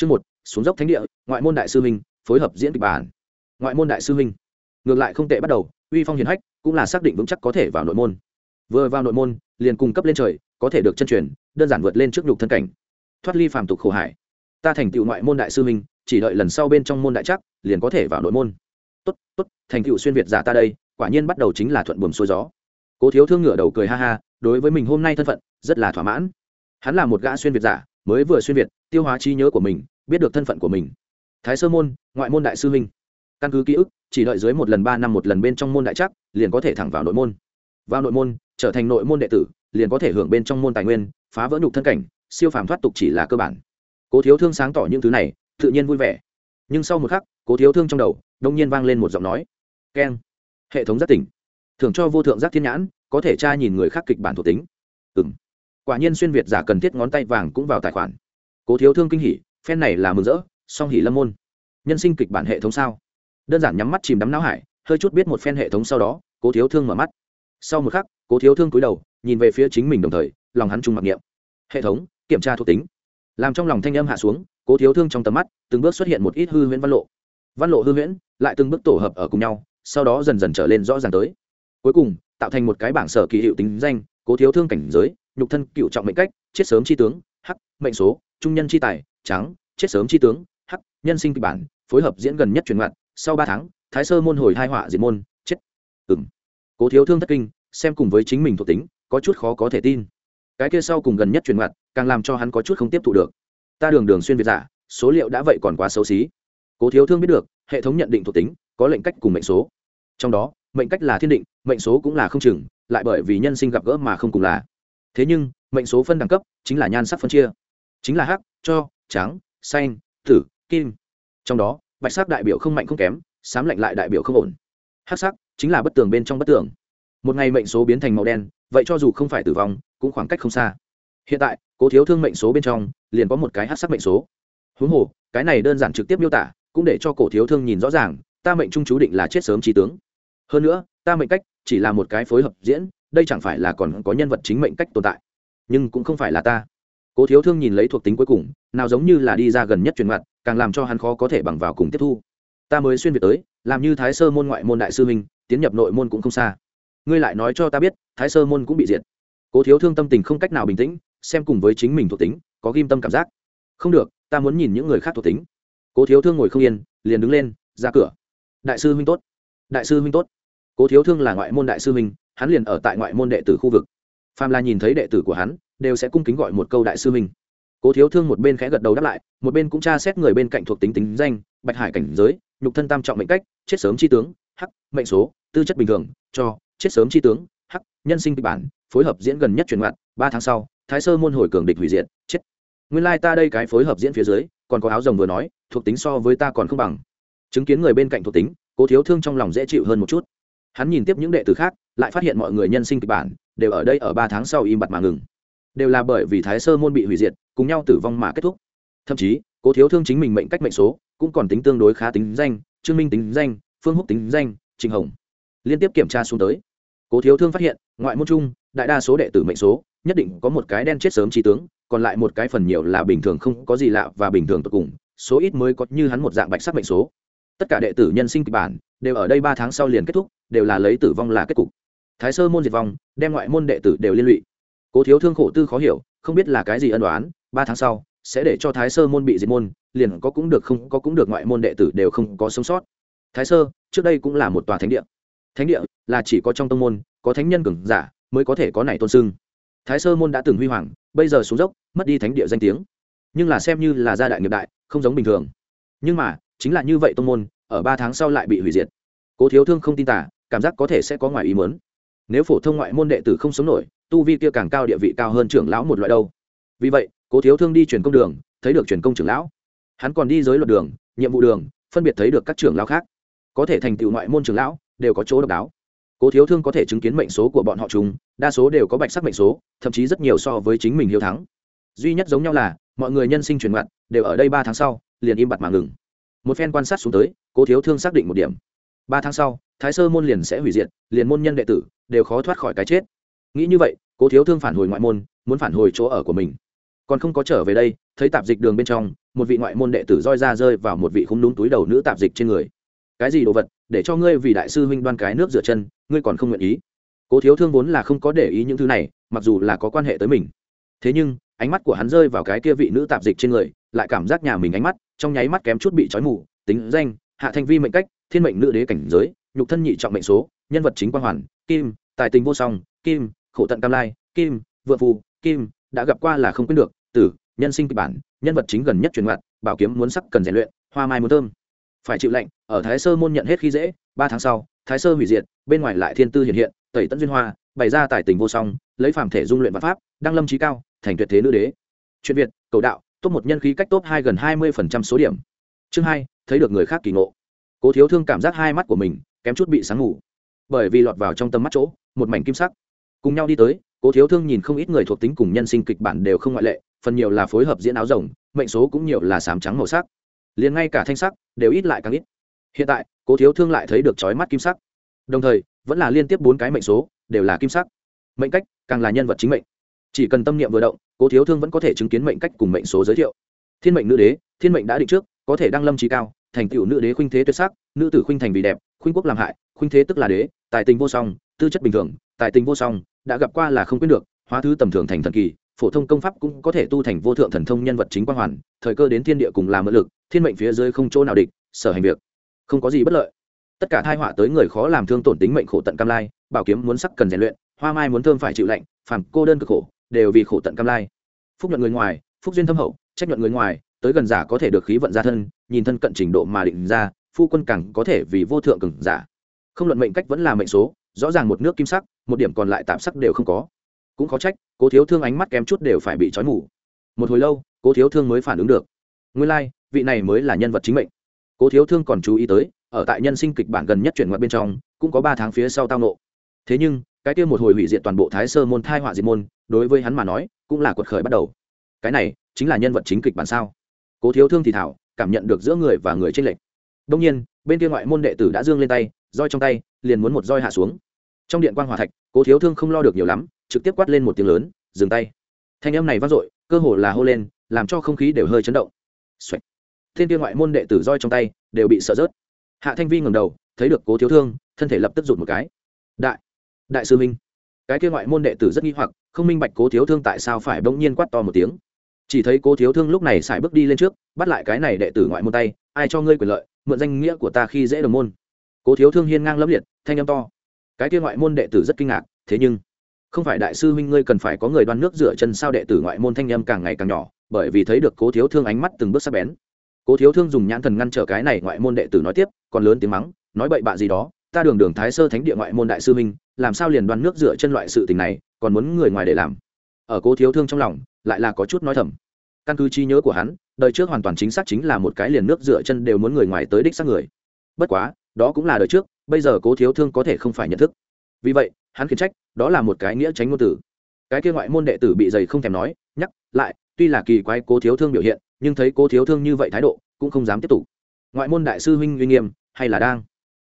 chương một, xuống dốc thánh địa, ngoại môn đại sư huynh, phối hợp diễn kịch bản. Ngoại môn đại sư huynh. Ngược lại không tệ bắt đầu, uy phong hiền hách, cũng là xác định vững chắc có thể vào nội môn. Vừa vào nội môn, liền cung cấp lên trời, có thể được chân truyền, đơn giản vượt lên trước nhục thân cảnh. Thoát ly phàm tục khổ hải. Ta thành tựu ngoại môn đại sư huynh, chỉ đợi lần sau bên trong môn đại chắc liền có thể vào nội môn. Tốt tốt, thành tựu xuyên việt giả ta đây, quả nhiên bắt đầu chính là thuận buồm xuôi gió. Cố thiếu thương ngửa đầu cười ha ha, đối với mình hôm nay thân phận, rất là thỏa mãn. Hắn là một gã xuyên việt giả mới vừa xuyên việt, tiêu hóa trí nhớ của mình, biết được thân phận của mình. Thái sơ môn, ngoại môn đại sư huynh. Căn cứ ký ức, chỉ đợi dưới một lần ba năm một lần bên trong môn đại chắc liền có thể thẳng vào nội môn. Vào nội môn, trở thành nội môn đệ tử, liền có thể hưởng bên trong môn tài nguyên, phá vỡ nhục thân cảnh, siêu phàm thoát tục chỉ là cơ bản. Cố thiếu thương sáng tỏ những thứ này, tự nhiên vui vẻ. Nhưng sau một khắc, cố thiếu thương trong đầu đông nhiên vang lên một giọng nói. Keng. Hệ thống giác tỉnh. Thưởng cho vô thượng giác thiên nhãn, có thể tra nhìn người khác kịch bản thuộc tính. Ừ quả nhiên xuyên việt giả cần thiết ngón tay vàng cũng vào tài khoản. Cố thiếu thương kinh hỉ, phen này là mừng rỡ, song hỉ lâm môn. Nhân sinh kịch bản hệ thống sao? Đơn giản nhắm mắt chìm đắm não hải, hơi chút biết một phen hệ thống sau đó, cố thiếu thương mở mắt. Sau một khắc, cố thiếu thương cúi đầu, nhìn về phía chính mình đồng thời, lòng hắn trung mặc niệm. Hệ thống, kiểm tra thuộc tính. Làm trong lòng thanh âm hạ xuống, cố thiếu thương trong tầm mắt, từng bước xuất hiện một ít hư huyễn văn lộ. Văn lộ hư huyễn, lại từng bước tổ hợp ở cùng nhau, sau đó dần dần trở lên rõ ràng tới. Cuối cùng, tạo thành một cái bảng sở kỳ hiệu tính danh, cố thiếu thương cảnh giới nhục thân cựu trọng mệnh cách, chết sớm chi tướng, hắc, mệnh số, trung nhân chi tài trắng chết sớm chi tướng, hắc, nhân sinh kịch bản, phối hợp diễn gần nhất truyền ngoạn, sau ba tháng, thái sơ môn hồi hai họa diệt môn, chết. Ừng cố thiếu thương thất kinh, xem cùng với chính mình thuộc tính, có chút khó có thể tin. Cái kia sau cùng gần nhất truyền ngoạn, càng làm cho hắn có chút không tiếp thụ được. Ta đường đường xuyên việt giả, số liệu đã vậy còn quá xấu xí. Cố thiếu thương biết được, hệ thống nhận định thuộc tính, có lệnh cách cùng mệnh số. Trong đó, mệnh cách là thiên định, mệnh số cũng là không chừng, lại bởi vì nhân sinh gặp gỡ mà không cùng là thế nhưng, mệnh số phân đẳng cấp chính là nhan sắc phân chia. Chính là hắc, cho, trắng, xanh, tử, kim. Trong đó, bạch sắc đại biểu không mạnh không kém, xám lạnh lại đại biểu không ổn. Hắc sắc chính là bất tường bên trong bất tường. Một ngày mệnh số biến thành màu đen, vậy cho dù không phải tử vong, cũng khoảng cách không xa. Hiện tại, cố thiếu thương mệnh số bên trong, liền có một cái hát sắc mệnh số. Huống hồ, cái này đơn giản trực tiếp miêu tả, cũng để cho cổ thiếu thương nhìn rõ ràng, ta mệnh trung chú định là chết sớm trí tướng. Hơn nữa, ta mệnh cách chỉ là một cái phối hợp diễn đây chẳng phải là còn có nhân vật chính mệnh cách tồn tại. Nhưng cũng không phải là ta. Cố thiếu thương nhìn lấy thuộc tính cuối cùng, nào giống như là đi ra gần nhất truyền mặt, càng làm cho hắn khó có thể bằng vào cùng tiếp thu. Ta mới xuyên việt tới, làm như thái sơ môn ngoại môn đại sư minh tiến nhập nội môn cũng không xa. Ngươi lại nói cho ta biết, thái sơ môn cũng bị diệt. Cố thiếu thương tâm tình không cách nào bình tĩnh, xem cùng với chính mình thuộc tính, có ghim tâm cảm giác. Không được, ta muốn nhìn những người khác thuộc tính. Cố thiếu thương ngồi không yên, liền đứng lên, ra cửa. Đại sư huynh tốt. Đại sư huynh tốt. Cố thiếu thương là ngoại môn đại sư huynh hắn liền ở tại ngoại môn đệ tử khu vực. Phàm là nhìn thấy đệ tử của hắn, đều sẽ cung kính gọi một câu đại sư minh cố thiếu thương một bên khẽ gật đầu đáp lại, một bên cũng tra xét người bên cạnh thuộc tính tính danh, bạch hải cảnh giới, nhục thân tam trọng mệnh cách, chết sớm chi tướng, hắc, mệnh số, tư chất bình thường, cho, chết sớm chi tướng, hắc, nhân sinh kịch bản, phối hợp diễn gần nhất truyền ngặt ba tháng sau, thái sơ môn hồi cường địch hủy diệt, chết. Nguyên lai、like、ta đây cái phối hợp diễn phía dưới, còn có áo rồng vừa nói, thuộc tính so với ta còn không bằng. Chứng kiến người bên cạnh thuộc tính, cố thiếu thương trong lòng dễ chịu hơn một chút. Hắn nhìn tiếp những đệ tử khác lại phát hiện mọi người nhân sinh kịch bản, đều ở đây ở ba tháng sau im bặt mà ngừng. Đều là bởi vì thái sơ môn bị hủy diệt, cùng nhau tử vong mà kết thúc. Thậm chí, cố thiếu thương chính mình mệnh cách mệnh số, cũng còn tính tương đối khá tính danh, trương minh tính danh, phương húc tính danh, trình hồng. Liên tiếp kiểm tra xuống tới. Cố thiếu thương phát hiện, ngoại môn chung, đại đa số đệ tử mệnh số, nhất định có một cái đen chết sớm trí tướng, còn lại một cái phần nhiều là bình thường không có gì lạ và bình thường tột cùng, số ít mới có như hắn một dạng bạch sắc mệnh số. Tất cả đệ tử nhân sinh kịch bản, đều ở đây ba tháng sau liền kết thúc, đều là lấy tử vong là kết cục thái sơ môn diệt vong, đem ngoại môn đệ tử đều liên lụy. Cố thiếu thương khổ tư khó hiểu, không biết là cái gì ân đoán ba tháng sau, sẽ để cho thái sơ môn bị diệt môn, liền có cũng được không có cũng được ngoại môn đệ tử đều không có sống sót. Thái sơ, trước đây cũng là một tòa thánh địa. Thánh địa là chỉ có trong tông môn, có thánh nhân cường giả mới có thể có này tôn sưng thái sơ môn đã từng huy hoàng, bây giờ xuống dốc, mất đi thánh địa danh tiếng. Nhưng là xem như là gia đại nghiệp đại, không giống bình thường. Nhưng mà, chính là như vậy tông môn, ở ba tháng sau lại bị hủy diệt. Cố thiếu thương không tin tả cảm giác có thể sẽ có ngoài ý mớn nếu phổ thông ngoại môn đệ tử không sống nổi, tu vi kia càng cao địa vị cao hơn trưởng lão một loại đâu. Vì vậy, cố thiếu thương đi truyền công đường, thấy được truyền công trưởng lão. Hắn còn đi giới luật đường, nhiệm vụ đường, phân biệt thấy được các trưởng lão khác. Có thể thành tựu ngoại môn trưởng lão, đều có chỗ độc đáo. Cố thiếu thương có thể chứng kiến mệnh số của bọn họ chúng đa số đều có bạch sắc mệnh số, thậm chí rất nhiều so với chính mình hiếu thắng. Duy nhất giống nhau là, mọi người nhân sinh truyền mặt đều ở đây ba tháng sau, liền im bặt mà ngừng. Một phen quan sát xuống tới, cố thiếu thương xác định một điểm. Ba tháng sau thái sơ môn liền sẽ hủy diệt, liền môn nhân đệ tử đều khó thoát khỏi cái chết. Nghĩ như vậy, cố thiếu thương phản hồi ngoại môn, muốn phản hồi chỗ ở của mình. Còn không có trở về đây, thấy tạp dịch đường bên trong, một vị ngoại môn đệ tử roi ra rơi vào một vị khung đúng túi đầu nữ tạp dịch trên người. Cái gì đồ vật? Để cho ngươi vì đại sư huynh đoan cái nước rửa chân, ngươi còn không nguyện ý. Cố thiếu thương vốn là không có để ý những thứ này, mặc dù là có quan hệ tới mình. Thế nhưng, ánh mắt của hắn rơi vào cái kia vị nữ tạp dịch trên người, lại cảm giác nhà mình ánh mắt trong nháy mắt kém chút bị trói mù, tính danh, hạ thanh vi mệnh cách, thiên mệnh nữ đế cảnh giới nhục thân nhị trọng mệnh số, nhân vật chính quang hoàn, kim, tài tình vô song, kim, khổ tận cam lai, kim, vượng phù, kim, đã gặp qua là không quên được, tử, nhân sinh kịch bản, nhân vật chính gần nhất truyền ngoạn bảo kiếm muốn sắc cần rèn luyện, hoa mai muốn thơm. Phải chịu lệnh, ở thái sơ môn nhận hết khi dễ, ba tháng sau, thái sơ hủy diệt, bên ngoài lại thiên tư hiện hiện, tẩy tận duyên hoa, bày ra tài tình vô song, lấy phàm thể dung luyện văn pháp, đăng lâm trí cao, thành tuyệt thế nữ đế. Chuyện việt, cầu đạo, top một nhân khí cách top hai gần hai mươi phần trăm số điểm. Chương hai, thấy được người khác kỳ ngộ. Cố thiếu thương cảm giác hai mắt của mình kém chút bị sáng ngủ. Bởi vì lọt vào trong tầm mắt chỗ, một mảnh kim sắc. Cùng nhau đi tới, cố thiếu thương nhìn không ít người thuộc tính cùng nhân sinh kịch bản đều không ngoại lệ, phần nhiều là phối hợp diễn áo rồng, mệnh số cũng nhiều là sám trắng màu sắc. Liền ngay cả thanh sắc, đều ít lại càng ít. Hiện tại, cố thiếu thương lại thấy được trói mắt kim sắc. Đồng thời, vẫn là liên tiếp bốn cái mệnh số, đều là kim sắc. Mệnh cách, càng là nhân vật chính mệnh. Chỉ cần tâm niệm vừa động, cố thiếu thương vẫn có thể chứng kiến mệnh cách cùng mệnh số giới thiệu. Thiên mệnh nữ đế, thiên mệnh đã định trước, có thể đăng lâm trí cao, thành tựu nữ đế khuynh thế tuyệt sắc, nữ tử khuynh thành vì đẹp khuynh quốc làm hại, khuynh thế tức là đế, tài tình vô song, tư chất bình thường, tài tình vô song, đã gặp qua là không quyết được, hóa thứ tầm thường thành thần kỳ, phổ thông công pháp cũng có thể tu thành vô thượng thần thông nhân vật chính quan hoàn, thời cơ đến thiên địa cùng làm mượn lực, thiên mệnh phía dưới không chỗ nào địch, sở hành việc. Không có gì bất lợi. Tất cả thai họa tới người khó làm thương tổn tính mệnh khổ tận cam lai, bảo kiếm muốn sắc cần rèn luyện, hoa mai muốn thơm phải chịu lạnh, phàm cô đơn cực khổ, đều vì khổ tận cam lai. Phúc nhuận người ngoài, phúc duyên thâm hậu, trách nhuận người ngoài, tới gần giả có thể được khí vận gia thân, nhìn thân cận trình độ mà định ra phu quân càng có thể vì vô thượng cường giả. Không luận mệnh cách vẫn là mệnh số rõ ràng một nước kim sắc một điểm còn lại tạm sắc đều không có. Cũng khó trách cố thiếu thương ánh mắt kém chút đều phải bị trói mù. Một hồi lâu cố thiếu thương mới phản ứng được. Nguyên lai、like, vị này mới là nhân vật chính mệnh. Cố thiếu thương còn chú ý tới ở tại nhân sinh kịch bản gần nhất chuyển ngoặt bên trong cũng có ba tháng phía sau tao nộ. Thế nhưng cái kia một hồi hủy diệt toàn bộ thái sơ môn thai họa diệt môn đối với hắn mà nói cũng là cuộc khởi bắt đầu. Cái này chính là nhân vật chính kịch bản sao? Cố thiếu thương thì thảo cảm nhận được giữa người và người tranh lệch đông nhiên, bên kia ngoại môn đệ tử đã dương lên tay, roi trong tay, liền muốn một roi hạ xuống. Trong điện quan hòa thạch, cố thiếu thương không lo được nhiều lắm, trực tiếp quát lên một tiếng lớn, dừng tay. Thanh âm này vang dội, cơ hồ là hô lên, làm cho không khí đều hơi chấn động. Xoạch. thiên kia ngoại môn đệ tử roi trong tay, đều bị sợ rớt. Hạ thanh vi ngẩng đầu, thấy được cố thiếu thương, thân thể lập tức rụt một cái. Đại đại sư minh. Cái kia ngoại môn đệ tử rất nghi hoặc, không minh bạch cố thiếu thương tại sao phải bỗng nhiên quát to một tiếng. Chỉ thấy cố thiếu thương lúc này xài bước đi lên trước, bắt lại cái này đệ tử ngoại môn tay, ai cho ngươi quyền lợi mượn danh nghĩa của ta khi dễ đồng môn. Cố thiếu thương hiên ngang lẫm liệt, thanh âm to. Cái kia ngoại môn đệ tử rất kinh ngạc, thế nhưng, không phải đại sư huynh ngươi cần phải có người đoan nước rửa chân sao đệ tử ngoại môn thanh âm càng ngày càng nhỏ, bởi vì thấy được cố thiếu thương ánh mắt từng bước sắc bén. Cố thiếu thương dùng nhãn thần ngăn trở cái này ngoại môn đệ tử nói tiếp, còn lớn tiếng mắng, nói bậy bạ gì đó, ta đường đường thái sơ thánh địa ngoại môn đại sư huynh, làm sao liền đoan nước rửa chân loại sự tình này, còn muốn người ngoài để làm. Ở cố thiếu thương trong lòng, lại là có chút nói thầm. Căn cứ trí nhớ của hắn đời trước hoàn toàn chính xác chính là một cái liền nước rửa chân đều muốn người ngoài tới đích xác người. Bất quá, đó cũng là đời trước, bây giờ cố thiếu thương có thể không phải nhận thức. Vì vậy, hắn khiển trách, đó là một cái nghĩa tránh ngôn tử cái kia ngoại môn đệ tử bị dày không thèm nói, nhắc lại, tuy là kỳ quái cố thiếu thương biểu hiện, nhưng thấy cố thiếu thương như vậy thái độ, cũng không dám tiếp tục. Ngoại môn đại sư huynh uy nghiêm, hay là đang?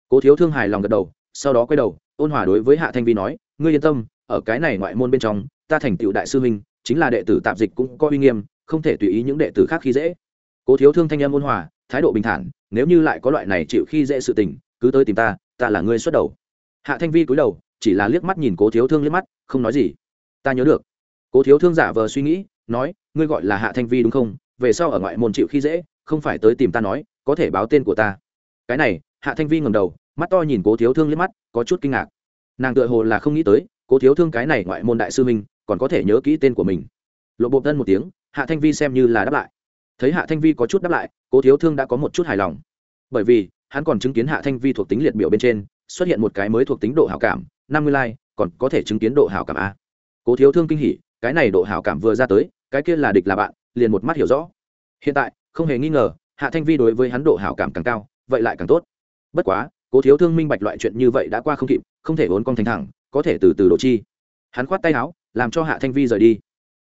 Cố thiếu thương hài lòng gật đầu, sau đó quay đầu, ôn hòa đối với hạ thanh vi nói, ngươi yên tâm, ở cái này ngoại môn bên trong, ta thành tựu đại sư huynh, chính là đệ tử tạp dịch cũng có uy nghiêm không thể tùy ý những đệ tử khác khi dễ. Cố thiếu thương thanh em ôn hòa thái độ bình thản nếu như lại có loại này chịu khi dễ sự tình cứ tới tìm ta ta là người xuất đầu. Hạ thanh vi cúi đầu chỉ là liếc mắt nhìn cố thiếu thương liếc mắt không nói gì. Ta nhớ được. Cố thiếu thương giả vờ suy nghĩ nói ngươi gọi là hạ thanh vi đúng không? Về sau ở ngoại môn chịu khi dễ không phải tới tìm ta nói có thể báo tên của ta. Cái này hạ thanh vi ngầm đầu mắt to nhìn cố thiếu thương liếc mắt có chút kinh ngạc. Nàng tựa hồ là không nghĩ tới cố thiếu thương cái này ngoại môn đại sư mình, còn có thể nhớ kỹ tên của mình. Lộ bộ thân một tiếng hạ thanh vi xem như là đáp lại. Thấy hạ thanh vi có chút đáp lại, cố thiếu thương đã có một chút hài lòng. Bởi vì, hắn còn chứng kiến hạ thanh vi thuộc tính liệt biểu bên trên, xuất hiện một cái mới thuộc tính độ hảo cảm, năm mươi lai, còn có thể chứng kiến độ hảo cảm a. Cố thiếu thương kinh hỉ, cái này độ hảo cảm vừa ra tới, cái kia là địch là bạn, liền một mắt hiểu rõ. Hiện tại, không hề nghi ngờ, hạ thanh vi đối với hắn độ hảo cảm càng cao, vậy lại càng tốt. Bất quá, cố thiếu thương minh bạch loại chuyện như vậy đã qua không kịp, không thể vốn con thành thẳng, có thể từ từ độ chi. Hắn khoát tay áo, làm cho hạ thanh vi rời đi.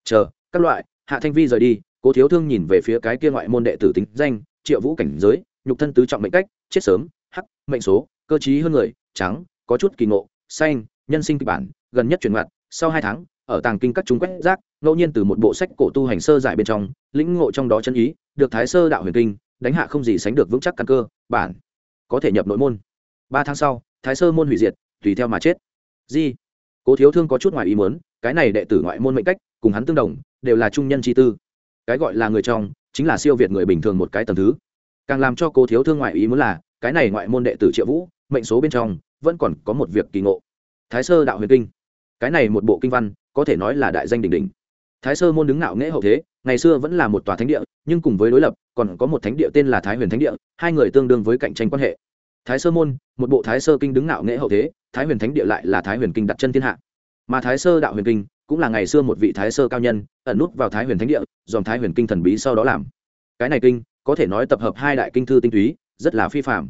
Chờ, các loại hạ thanh vi rời đi, cố thiếu thương nhìn về phía cái kia ngoại môn đệ tử tính danh, triệu vũ cảnh giới, nhục thân tứ trọng mệnh cách, chết sớm, hắc, mệnh số, cơ chí hơn người, trắng, có chút kỳ ngộ, xanh, nhân sinh kịch bản, gần nhất chuyển ngoặt, sau hai tháng, ở tàng kinh các chúng quét rác, ngẫu nhiên từ một bộ sách cổ tu hành sơ giải bên trong, lĩnh ngộ trong đó chân ý, được thái sơ đạo huyền kinh, đánh hạ không gì sánh được vững chắc căn cơ, bản, có thể nhập nội môn. Ba tháng sau, thái sơ môn hủy diệt, tùy theo mà chết. Di, cố thiếu thương có chút ngoài ý muốn cái này đệ tử ngoại môn mệnh cách, cùng hắn tương đồng, đều là trung nhân chi tư. Cái gọi là người trong, chính là siêu việt người bình thường một cái tầm thứ. Càng làm cho cô thiếu thương ngoại ý muốn là, cái này ngoại môn đệ tử triệu vũ, mệnh số bên trong, vẫn còn có một việc kỳ ngộ. Thái sơ đạo huyền kinh. Cái này một bộ kinh văn, có thể nói là đại danh đỉnh đỉnh. Thái sơ môn đứng ngạo nghễ hậu thế, ngày xưa vẫn là một tòa thánh địa, nhưng cùng với đối lập, còn có một thánh địa tên là thái huyền thánh địa, hai người tương đương với cạnh tranh quan hệ. Thái sơ môn, một bộ thái sơ kinh đứng ngạo nghễ hậu thế, thái huyền thánh địa lại là thái huyền kinh đặt chân thiên hạ mà thái sơ đạo huyền kinh cũng là ngày xưa một vị thái sơ cao nhân, ẩn nút vào thái huyền thánh địa, dòm thái huyền kinh thần bí sau đó làm. Cái này kinh có thể nói tập hợp hai đại kinh thư tinh túy, rất là phi phạm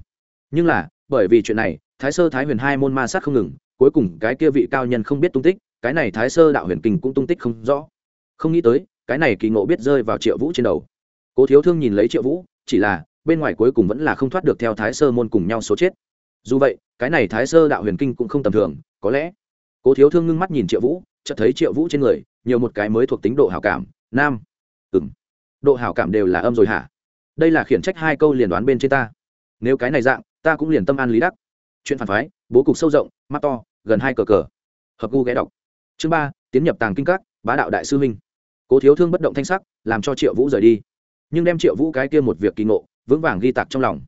nhưng là, bởi vì chuyện này, thái sơ thái huyền hai môn ma sát không ngừng, cuối cùng cái kia vị cao nhân không biết tung tích, cái này thái sơ đạo huyền kinh cũng tung tích không rõ. Không nghĩ tới, cái này kỳ ngộ biết rơi vào triệu vũ trên đầu. Cố thiếu thương nhìn lấy triệu vũ, chỉ là bên ngoài cuối cùng vẫn là không thoát được theo thái sơ môn cùng nhau số chết. Dù vậy, cái này thái sơ đạo huyền kinh cũng không tầm thường, có lẽ cố thiếu thương ngưng mắt nhìn triệu vũ, chợt thấy triệu vũ trên người, nhiều một cái mới thuộc tính độ hảo cảm, nam. Ừng độ hảo cảm đều là âm rồi hả? Đây là khiển trách hai câu liền đoán bên trên ta. Nếu cái này dạng, ta cũng liền tâm an lý đắc. Chuyện phản phái, bố cục sâu rộng, mắt to, gần hai cờ cờ. Hợp gu ghé đọc. Chương ba, tiến nhập tàng kinh các, bá đạo đại sư huynh. Cố thiếu thương bất động thanh sắc, làm cho triệu vũ rời đi. Nhưng đem triệu vũ cái kia một việc kỳ ngộ, vững vàng ghi tạc trong lòng.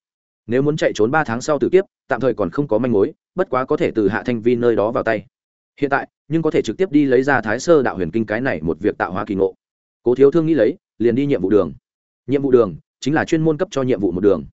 Nếu muốn chạy trốn ba tháng sau tử kiếp, tạm thời còn không có manh mối, bất quá có thể từ hạ thanh vi nơi đó vào tay hiện tại, nhưng có thể trực tiếp đi lấy ra thái sơ đạo huyền kinh cái này một việc tạo hóa kỳ ngộ. Cố thiếu thương nghĩ lấy, liền đi nhiệm vụ đường. Nhiệm vụ đường chính là chuyên môn cấp cho nhiệm vụ một đường.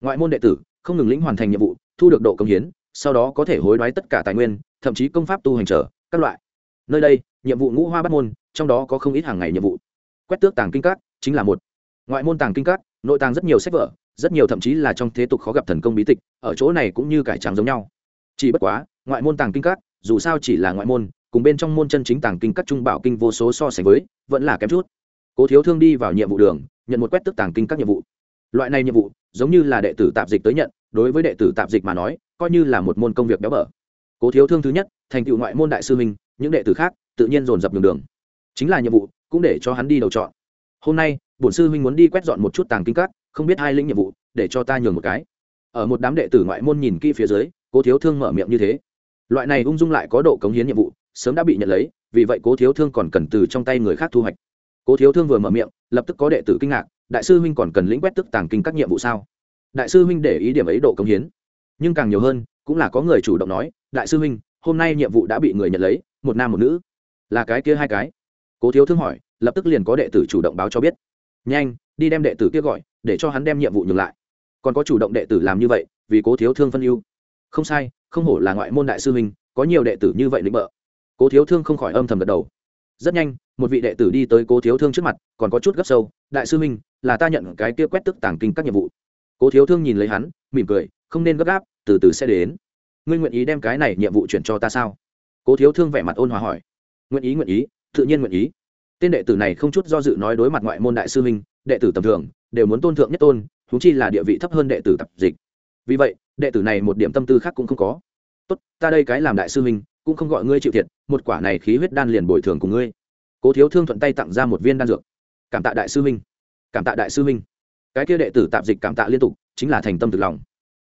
Ngoại môn đệ tử, không ngừng lĩnh hoàn thành nhiệm vụ, thu được độ công hiến, sau đó có thể hối đoái tất cả tài nguyên, thậm chí công pháp tu hành trở, các loại. Nơi đây, nhiệm vụ ngũ hoa bắt môn, trong đó có không ít hàng ngày nhiệm vụ. Quét tước tàng kinh các chính là một. Ngoại môn tàng kinh các, nội tàng rất nhiều sách vở, rất nhiều thậm chí là trong thế tục khó gặp thần công bí tịch, ở chỗ này cũng như cải trắng giống nhau. Chỉ bất quá, ngoại môn tàng kinh các dù sao chỉ là ngoại môn, cùng bên trong môn chân chính tàng kinh các trung bảo kinh vô số so sánh với, vẫn là kém chút. Cố thiếu thương đi vào nhiệm vụ đường, nhận một quét tức tàng kinh các nhiệm vụ. Loại này nhiệm vụ, giống như là đệ tử tạp dịch tới nhận, đối với đệ tử tạp dịch mà nói, coi như là một môn công việc béo bở. Cố thiếu thương thứ nhất, thành tựu ngoại môn đại sư minh, những đệ tử khác, tự nhiên dồn dập đường đường. Chính là nhiệm vụ, cũng để cho hắn đi đầu chọn. Hôm nay, bổn sư huynh muốn đi quét dọn một chút tàng kinh các, không biết hai lĩnh nhiệm vụ, để cho ta nhường một cái. Ở một đám đệ tử ngoại môn nhìn kỹ phía dưới, cố thiếu thương mở miệng như thế loại này ung dung lại có độ cống hiến nhiệm vụ, sớm đã bị nhận lấy, vì vậy cố thiếu thương còn cần từ trong tay người khác thu hoạch. Cố thiếu thương vừa mở miệng, lập tức có đệ tử kinh ngạc, đại sư huynh còn cần lĩnh quét tức tàng kinh các nhiệm vụ sao? Đại sư huynh để ý điểm ấy độ cống hiến. Nhưng càng nhiều hơn, cũng là có người chủ động nói, đại sư huynh, hôm nay nhiệm vụ đã bị người nhận lấy, một nam một nữ. Là cái kia hai cái. Cố thiếu thương hỏi, lập tức liền có đệ tử chủ động báo cho biết. Nhanh, đi đem đệ tử kia gọi, để cho hắn đem nhiệm vụ nhường lại. Còn có chủ động đệ tử làm như vậy, vì cố thiếu thương phân ưu. Không sai không hổ là ngoại môn đại sư huynh, có nhiều đệ tử như vậy lĩnh bợ. Cố thiếu thương không khỏi âm thầm gật đầu. Rất nhanh, một vị đệ tử đi tới cố thiếu thương trước mặt, còn có chút gấp sâu, đại sư huynh, là ta nhận cái kia quét tức tàng kinh các nhiệm vụ. Cố thiếu thương nhìn lấy hắn, mỉm cười, không nên gấp gáp, từ từ sẽ đến. Ngươi nguyện ý đem cái này nhiệm vụ chuyển cho ta sao? Cố thiếu thương vẻ mặt ôn hòa hỏi. Nguyện ý nguyện ý, tự nhiên nguyện ý. Tên đệ tử này không chút do dự nói đối mặt ngoại môn đại sư huynh, đệ tử tầm thường, đều muốn tôn thượng nhất tôn thú chi là địa vị thấp hơn đệ tử tập dịch. Vì vậy đệ tử này một điểm tâm tư khác cũng không có. Tốt, ta đây cái làm đại sư huynh, cũng không gọi ngươi chịu thiệt, một quả này khí huyết đan liền bồi thường cùng ngươi. Cố thiếu thương thuận tay tặng ra một viên đan dược. Cảm tạ đại sư huynh. Cảm tạ đại sư huynh. Cái kia đệ tử tạp dịch cảm tạ liên tục, chính là thành tâm từ lòng.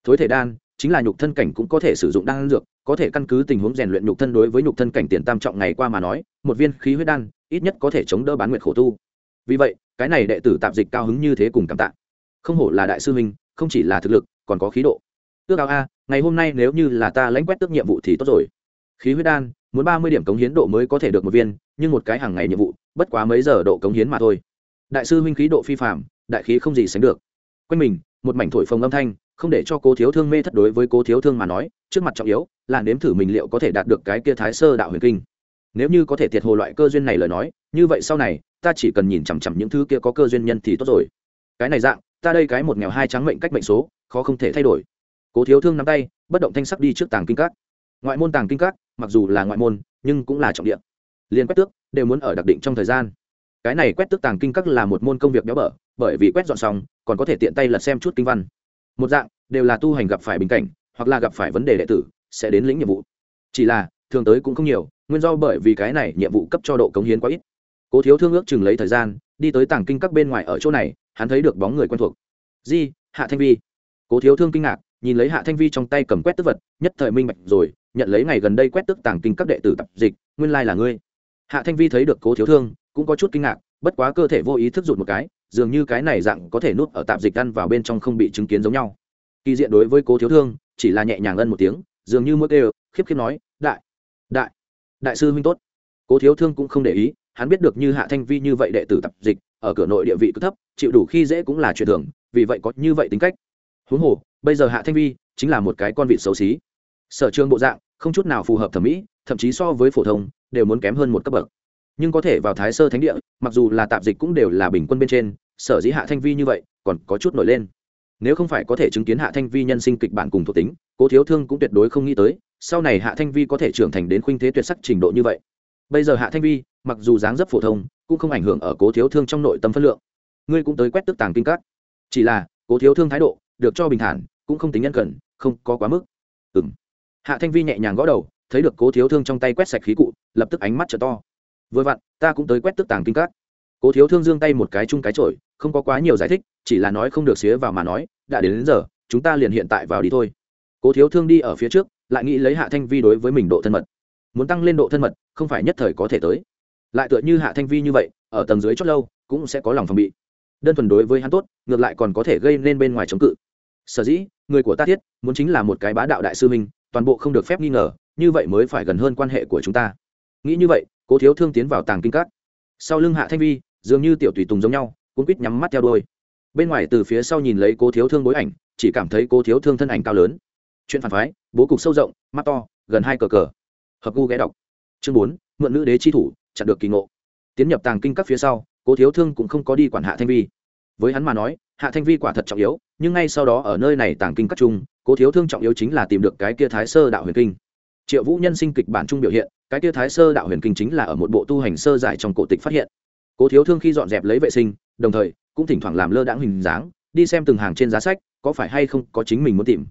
Thối thể đan, chính là nhục thân cảnh cũng có thể sử dụng đan dược, có thể căn cứ tình huống rèn luyện nhục thân đối với nhục thân cảnh tiền tam trọng ngày qua mà nói, một viên khí huyết đan, ít nhất có thể chống đỡ bán nguyện khổ tu. Vì vậy, cái này đệ tử tạp dịch cao hứng như thế cùng cảm tạ. Không hổ là đại sư huynh, không chỉ là thực lực, còn có khí độ ước ao a, ngày hôm nay nếu như là ta lãnh quét tước nhiệm vụ thì tốt rồi. Khí huyết đan, muốn ba mươi điểm cống hiến độ mới có thể được một viên, nhưng một cái hàng ngày nhiệm vụ, bất quá mấy giờ độ cống hiến mà thôi. Đại sư huynh khí độ phi phạm đại khí không gì sánh được. Quanh mình, một mảnh thổi phồng âm thanh, không để cho cố thiếu thương mê thất đối với cố thiếu thương mà nói, trước mặt trọng yếu là nếm thử mình liệu có thể đạt được cái kia thái sơ đạo huyền kinh. Nếu như có thể thiệt hồ loại cơ duyên này lời nói, như vậy sau này, ta chỉ cần nhìn chằm chằm những thứ kia có cơ duyên nhân thì tốt rồi. Cái này dạng, ta đây cái một nghèo hai trắng mệnh cách mệnh số, khó không thể thay đổi cố thiếu thương nắm tay, bất động thanh sắc đi trước tàng kinh các. Ngoại môn tàng kinh các, mặc dù là ngoại môn, nhưng cũng là trọng điểm. liền quét tước đều muốn ở đặc định trong thời gian. Cái này quét tước tàng kinh các là một môn công việc béo bở, bởi vì quét dọn xong, còn có thể tiện tay lật xem chút kinh văn. Một dạng, đều là tu hành gặp phải bình cảnh, hoặc là gặp phải vấn đề đệ tử, sẽ đến lĩnh nhiệm vụ. Chỉ là, thường tới cũng không nhiều, nguyên do bởi vì cái này nhiệm vụ cấp cho độ cống hiến quá ít. Cố thiếu thương ước chừng lấy thời gian, đi tới tàng kinh các bên ngoài ở chỗ này, hắn thấy được bóng người quen thuộc. Di, hạ thanh vi. Cố thiếu thương kinh ngạc nhìn lấy hạ thanh vi trong tay cầm quét tức vật, nhất thời minh bạch rồi, nhận lấy ngày gần đây quét tức tàng kinh các đệ tử tập dịch, nguyên lai là ngươi. Hạ thanh vi thấy được cố thiếu thương, cũng có chút kinh ngạc, bất quá cơ thể vô ý thức rụt một cái, dường như cái này dạng có thể nuốt ở tạp dịch ăn vào bên trong không bị chứng kiến giống nhau. Kỳ diện đối với cố thiếu thương, chỉ là nhẹ nhàng ân một tiếng, dường như mỗi kêu, khiếp khiếp nói, đại đại đại sư huynh tốt. Cố thiếu thương cũng không để ý, hắn biết được như hạ thanh vi như vậy đệ tử tập dịch, ở cửa nội địa vị cứ thấp, chịu đủ khi dễ cũng là chuyện thường, vì vậy có như vậy tính cách huống hồ, bây giờ hạ thanh vi chính là một cái con vịt xấu xí. Sở trường bộ dạng, không chút nào phù hợp thẩm mỹ, thậm chí so với phổ thông, đều muốn kém hơn một cấp bậc. Nhưng có thể vào thái sơ thánh địa, mặc dù là tạp dịch cũng đều là bình quân bên trên, sở dĩ hạ thanh vi như vậy còn có chút nổi lên. Nếu không phải có thể chứng kiến hạ thanh vi nhân sinh kịch bản cùng thuộc tính, cố thiếu thương cũng tuyệt đối không nghĩ tới, sau này hạ thanh vi có thể trưởng thành đến khuynh thế tuyệt sắc trình độ như vậy. Bây giờ hạ thanh vi, mặc dù dáng dấp phổ thông, cũng không ảnh hưởng ở cố thiếu thương trong nội tâm phân lượng. Ngươi cũng tới quét tức tàng kinh các. Chỉ là, cố thiếu thương thái độ được cho bình thản cũng không tính nhân cần không có quá mức. Ừ m hạ thanh vi nhẹ nhàng gõ đầu thấy được cố thiếu thương trong tay quét sạch khí cụ lập tức ánh mắt trở to. Vừa vặn ta cũng tới quét tức tàng kinh các. Cố thiếu thương giương tay một cái chung cái trội không có quá nhiều giải thích chỉ là nói không được xía vào mà nói đã đến, đến giờ chúng ta liền hiện tại vào đi thôi. Cố thiếu thương đi ở phía trước lại nghĩ lấy hạ thanh vi đối với mình độ thân mật. Muốn tăng lên độ thân mật không phải nhất thời có thể tới. Lại tựa như hạ thanh vi như vậy ở tầng dưới chót lâu cũng sẽ có lòng phòng bị. Đơn thuần đối với hắn tốt ngược lại còn có thể gây nên bên ngoài chống cự sở dĩ, người của ta thiết, muốn chính là một cái bá đạo đại sư minh toàn bộ không được phép nghi ngờ, như vậy mới phải gần hơn quan hệ của chúng ta. Nghĩ như vậy, cố thiếu thương tiến vào tàng kinh các. Sau lưng hạ thanh vi, dường như tiểu tùy tùng giống nhau cũng quýt nhắm mắt theo đôi bên ngoài từ phía sau nhìn lấy cố thiếu thương bối ảnh, chỉ cảm thấy cố thiếu thương thân ảnh cao lớn. Chuyện phản phái, bố cục sâu rộng, mắt to, gần hai cờ cờ. Hợp gu ghé đọc. Chương bốn, mượn nữ đế chi thủ, chặn được kỳ ngộ. Tiến nhập tàng kinh các phía sau, cố thiếu thương cũng không có đi quản hạ thanh vi với hắn mà nói, hạ thanh vi quả thật trọng yếu, nhưng ngay sau đó ở nơi này tàng kinh các chung cố thiếu thương trọng yếu chính là tìm được cái kia thái sơ đạo huyền kinh. Triệu vũ nhân sinh kịch bản chung biểu hiện, cái kia thái sơ đạo huyền kinh chính là ở một bộ tu hành sơ giải trong cổ tịch phát hiện. Cố thiếu thương khi dọn dẹp lấy vệ sinh, đồng thời, cũng thỉnh thoảng làm lơ đãng hình dáng, đi xem từng hàng trên giá sách, có phải hay không có chính mình muốn tìm.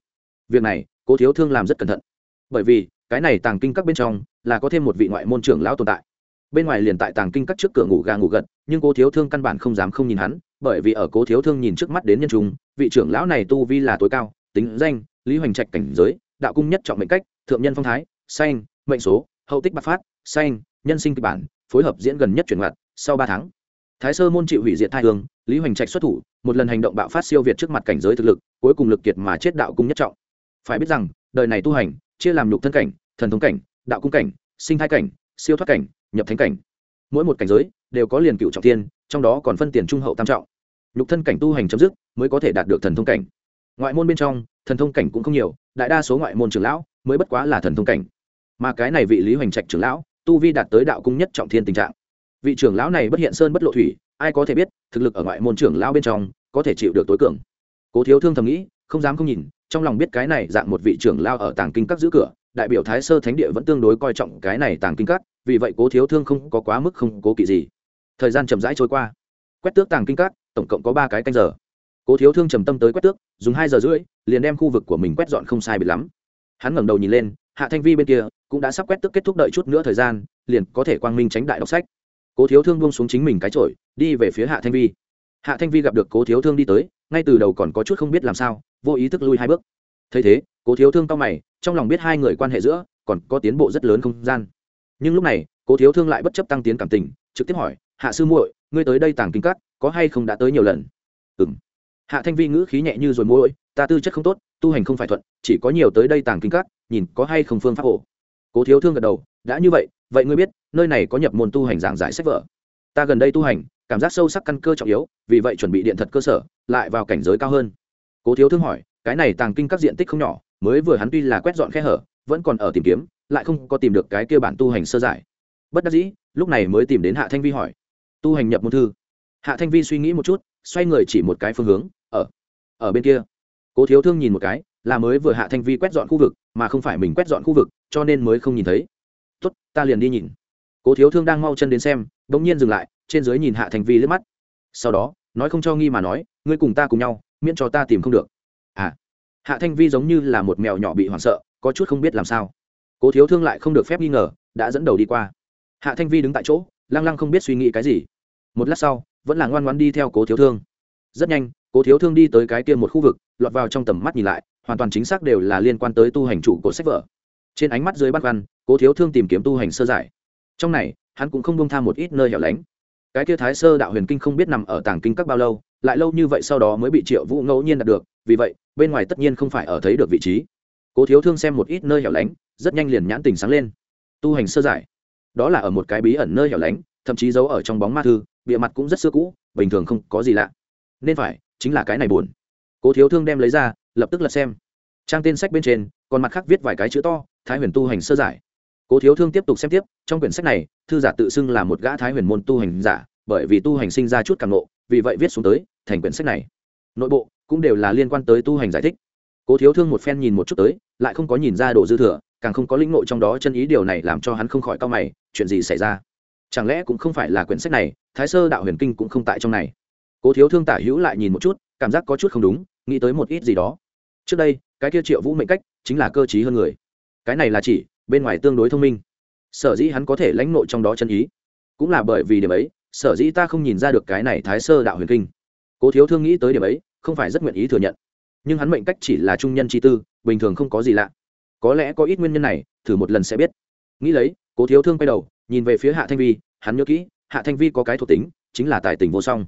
Việc này, cố thiếu thương làm rất cẩn thận. Bởi vì, cái này tàng kinh các bên trong, là có thêm một vị ngoại môn trưởng lão tồn tại bên ngoài liền tại tàng kinh các trước cửa ngủ gà ngủ gật, nhưng cố thiếu thương căn bản không dám không nhìn hắn, bởi vì ở cố thiếu thương nhìn trước mắt đến nhân trung, vị trưởng lão này tu vi là tối cao, tính danh, lý hoành trạch cảnh giới, đạo cung nhất trọng mệnh cách, thượng nhân phong thái xanh mệnh số, hậu tích bạc phát xanh nhân sinh kịch bản, phối hợp diễn gần nhất chuyển ngoặt, sau ba tháng. Thái sơ môn chịu hủy diệt thai hương, lý hoành trạch xuất thủ, một lần hành động bạo phát siêu việt trước mặt cảnh giới thực lực, cuối cùng lực kiệt mà chết đạo cung nhất trọng. Phải biết rằng, đời này tu hành, chia làm nhục thân cảnh, thần thống cảnh, đạo cung cảnh, sinh thái cảnh, siêu thoát cảnh nhập thánh cảnh. Mỗi một cảnh giới đều có liền cựu trọng tiên trong đó còn phân tiền trung hậu tam trọng. Nhục thân cảnh tu hành chấm dứt mới có thể đạt được thần thông cảnh. Ngoại môn bên trong, thần thông cảnh cũng không nhiều, đại đa số ngoại môn trưởng lão mới bất quá là thần thông cảnh. Mà cái này vị lý hoành trạch trưởng lão, tu vi đạt tới đạo cung nhất trọng thiên tình trạng. Vị trưởng lão này bất hiện sơn bất lộ thủy, ai có thể biết, thực lực ở ngoại môn trưởng lão bên trong có thể chịu được tối cường. Cố thiếu thương thầm nghĩ, không dám không nhìn, trong lòng biết cái này dạng một vị trưởng lao ở tàng kinh các giữ cửa đại biểu thái sơ thánh địa vẫn tương đối coi trọng cái này tàng kinh các, vì vậy cố thiếu thương không có quá mức không cố kỵ gì. Thời gian chậm rãi trôi qua. Quét tước tàng kinh các, tổng cộng có ba cái canh giờ. Cố thiếu thương trầm tâm tới quét tước, dùng hai giờ rưỡi, liền đem khu vực của mình quét dọn không sai bị lắm. Hắn ngẩng đầu nhìn lên, hạ thanh vi bên kia cũng đã sắp quét tước kết thúc đợi chút nữa thời gian, liền có thể quang minh tránh đại đọc sách. Cố thiếu thương buông xuống chính mình cái trội đi về phía hạ thanh vi. Hạ thanh vi gặp được cố thiếu thương đi tới, ngay từ đầu còn có chút không biết làm sao, vô ý thức lui hai bước. Thấy thế cố thiếu thương cao mày, trong lòng biết hai người quan hệ giữa còn có tiến bộ rất lớn không gian. Nhưng lúc này, cố thiếu thương lại bất chấp tăng tiến cảm tình, trực tiếp hỏi, hạ sư muội, ngươi tới đây tàng kinh cắt có hay không đã tới nhiều lần? Ừ m hạ thanh vi ngữ khí nhẹ như rồi muội, ta tư chất không tốt, tu hành không phải thuận, chỉ có nhiều tới đây tàng kinh cắt nhìn có hay không phương pháp ổ cố thiếu thương gật đầu, đã như vậy vậy ngươi biết, nơi này có nhập môn tu hành giảng giải sách vở. Ta gần đây tu hành, cảm giác sâu sắc căn cơ trọng yếu, vì vậy chuẩn bị điện thật cơ sở, lại vào cảnh giới cao hơn. Cố thiếu thương hỏi, cái này tàng kinh các diện tích không nhỏ mới vừa hắn tuy là quét dọn khe hở, vẫn còn ở tìm kiếm, lại không có tìm được cái kia bản tu hành sơ giải. Bất đắc dĩ, lúc này mới tìm đến hạ thanh vi hỏi. Tu hành nhập môn thư. Hạ thanh vi suy nghĩ một chút, xoay người chỉ một cái phương hướng, ở ở bên kia. Cố thiếu thương nhìn một cái, là mới vừa hạ thanh vi quét dọn khu vực, mà không phải mình quét dọn khu vực, cho nên mới không nhìn thấy. Tốt, ta liền đi nhìn. Cố thiếu thương đang mau chân đến xem đ ỗ n g nhiên dừng lại, trên dưới nhìn hạ thanh vi lướt mắt. Sau đó, nói không cho nghi mà nói, ngươi cùng ta cùng nhau, miễn cho ta tìm không được hạ thanh vi giống như là một mèo nhỏ bị hoảng sợ, có chút không biết làm sao. Cố thiếu thương lại không được phép nghi ngờ, đã dẫn đầu đi qua. Hạ thanh vi đứng tại chỗ, lăng lăng không biết suy nghĩ cái gì. Một lát sau, vẫn là ngoan ngoan đi theo cố thiếu thương. Rất nhanh, cố thiếu thương đi tới cái kia một khu vực, lọt vào trong tầm mắt nhìn lại, hoàn toàn chính xác đều là liên quan tới tu hành chủ của sách vở. Trên ánh mắt dưới bát văn cố thiếu thương tìm kiếm tu hành sơ giải. Trong này, hắn cũng không bông tham một ít nơi hẻo lánh. Cái kia thái sơ đạo huyền kinh không biết nằm ở tàng kinh các bao lâu lại lâu như vậy sau đó mới bị triệu vũ ngẫu nhiên đạt được, vì vậy, bên ngoài tất nhiên không phải ở thấy được vị trí. Cố thiếu thương xem một ít nơi hẻo lánh, rất nhanh liền nhãn tình sáng lên. Tu hành sơ giải, đó là ở một cái bí ẩn nơi hẻo lánh, thậm chí giấu ở trong bóng ma thư bịa mặt cũng rất xưa cũ, bình thường không có gì lạ. Nên phải, chính là cái này buồn. Cố thiếu thương đem lấy ra, lập tức lật xem. Trang tên sách bên trên, còn mặt khác viết vài cái chữ to, thái huyền tu hành sơ giải. Cố thiếu thương tiếp tục xem tiếp, trong quyển sách này, thư giả tự xưng là một gã thái huyền môn tu hành giả, bởi vì tu hành sinh ra chút càng ngộ, vì vậy viết xuống tới thành quyển sách này. Nội bộ cũng đều là liên quan tới tu hành giải thích. Cố thiếu thương một phen nhìn một chút tới, lại không có nhìn ra đồ dư thừa, càng không có lĩnh ngộ trong đó chân ý điều này làm cho hắn không khỏi cao mày, chuyện gì xảy ra? Chẳng lẽ cũng không phải là quyển sách này, thái sơ đạo huyền kinh cũng không tại trong này? Cố thiếu thương tả hữu lại nhìn một chút, cảm giác có chút không đúng, nghĩ tới một ít gì đó. Trước đây, cái kia triệu vũ mệnh cách chính là cơ t hơn người. Cái này là chỉ, bên ngoài tương đối thông minh. Sở dĩ hắn có thể lãnh nội trong đó chân ý, cũng là bởi vì điểm ấy, sở dĩ ta không nhìn ra được cái này thái sơ đạo huyền kinh cố thiếu thương nghĩ tới điểm ấy, không phải rất nguyện ý thừa nhận. Nhưng hắn mệnh cách chỉ là trung nhân chi tư, bình thường không có gì lạ. Có lẽ có ít nguyên nhân này, thử một lần sẽ biết. Nghĩ lấy, cố thiếu thương quay đầu, nhìn về phía hạ thanh vi, hắn nhớ kỹ, hạ thanh vi có cái thuộc tính, chính là tài tình vô song.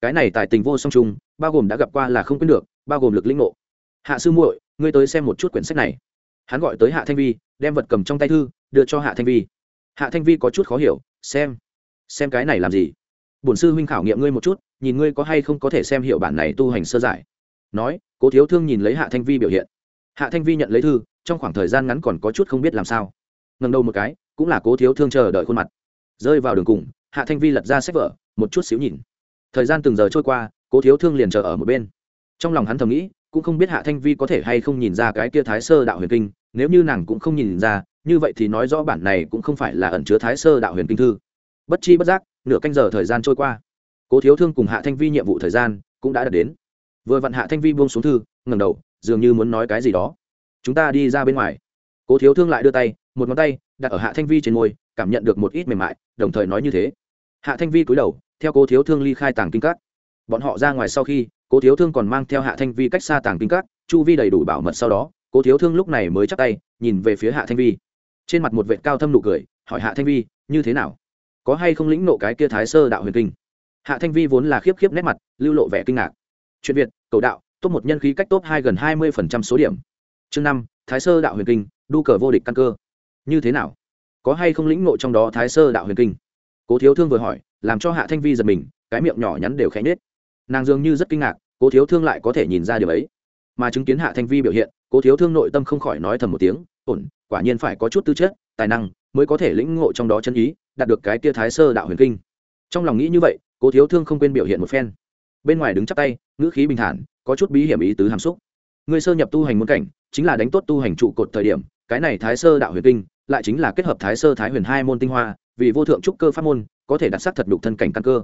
Cái này tài tình vô song chung, bao gồm đã gặp qua là không quên được, bao gồm lực lĩnh ngộ. Hạ sư muội, ngươi tới xem một chút quyển sách này. Hắn gọi tới hạ thanh vi, đem vật cầm trong tay thư, đưa cho hạ thanh vi. Hạ thanh vi có chút khó hiểu, xem. Xem cái này làm gì? Bổn sư huynh khảo nghiệm ngươi một chút, nhìn ngươi có hay không có thể xem hiệu bản này tu hành sơ giải. Nói, cố thiếu thương nhìn lấy hạ thanh vi biểu hiện. Hạ thanh vi nhận lấy thư, trong khoảng thời gian ngắn còn có chút không biết làm sao. Ngần đầu một cái, cũng là cố thiếu thương chờ đợi khuôn mặt. Rơi vào đường cùng, hạ thanh vi lật ra sách vở, một chút xíu nhìn. Thời gian từng giờ trôi qua, cố thiếu thương liền chờ ở một bên. Trong lòng hắn thầm nghĩ, cũng không biết hạ thanh vi có thể hay không nhìn ra cái kia thái sơ đạo huyền kinh, nếu như nàng cũng không nhìn ra, như vậy thì nói rõ bản này cũng không phải là ẩn chứa thái sơ đạo huyền kinh thư bất chi bất giác, nửa canh giờ thời gian trôi qua. Cố thiếu thương cùng hạ thanh vi nhiệm vụ thời gian cũng đã đạt đến. Vừa vặn hạ thanh vi buông xuống thư ngầm đầu, dường như muốn nói cái gì đó. Chúng ta đi ra bên ngoài. Cố thiếu thương lại đưa tay, một ngón tay đặt ở hạ thanh vi trên môi, cảm nhận được một ít mềm mại, đồng thời nói như thế. Hạ thanh vi cúi đầu, theo cố thiếu thương ly khai tàng kinh các. Bọn họ ra ngoài sau khi, cố thiếu thương còn mang theo hạ thanh vi cách xa tàng kinh các, chu vi đầy đủ bảo mật sau đó, cố thiếu thương lúc này mới chắc tay, nhìn về phía hạ thanh vi. Trên mặt một vệ cao thâm nụ cười, hỏi hạ thanh vi, như thế nào? Có hay không lĩnh nộ cái kia thái sơ đạo huyền kinh? Hạ thanh vi vốn là khiếp khiếp nét mặt, lưu lộ vẻ kinh ngạc. Chuyện việt, cầu đạo, top một nhân khí cách top hai gần hai mươi số điểm. Chương năm, thái sơ đạo huyền kinh, đu cờ vô địch căn cơ. Như thế nào? Có hay không lĩnh nộ trong đó thái sơ đạo huyền kinh? Cố thiếu thương vừa hỏi, làm cho hạ thanh vi giật mình, cái miệng nhỏ nhắn đều khẽ nết nàng dường như rất kinh ngạc, cố thiếu thương lại có thể nhìn ra điều ấy. Mà chứng kiến hạ thanh vi biểu hiện, cố thiếu thương nội tâm không khỏi nói thầm một tiếng, ổn, quả nhiên phải có chút tư chất, tài năng mới có thể lĩnh ngộ trong đó chân ý đạt được cái tia thái sơ đạo huyền kinh. Trong lòng nghĩ như vậy, cố thiếu thương không quên biểu hiện một phen. Bên ngoài đứng chắp tay, ngữ khí bình thản, có chút bí hiểm ý tứ hàm xúc. Người sơ nhập tu hành môn cảnh, chính là đánh tốt tu hành trụ cột thời điểm, cái này thái sơ đạo huyền kinh, lại chính là kết hợp thái sơ thái huyền hai môn tinh hoa, vì vô thượng trúc cơ pháp môn, có thể đặt sắc thật đục thân cảnh căn cơ.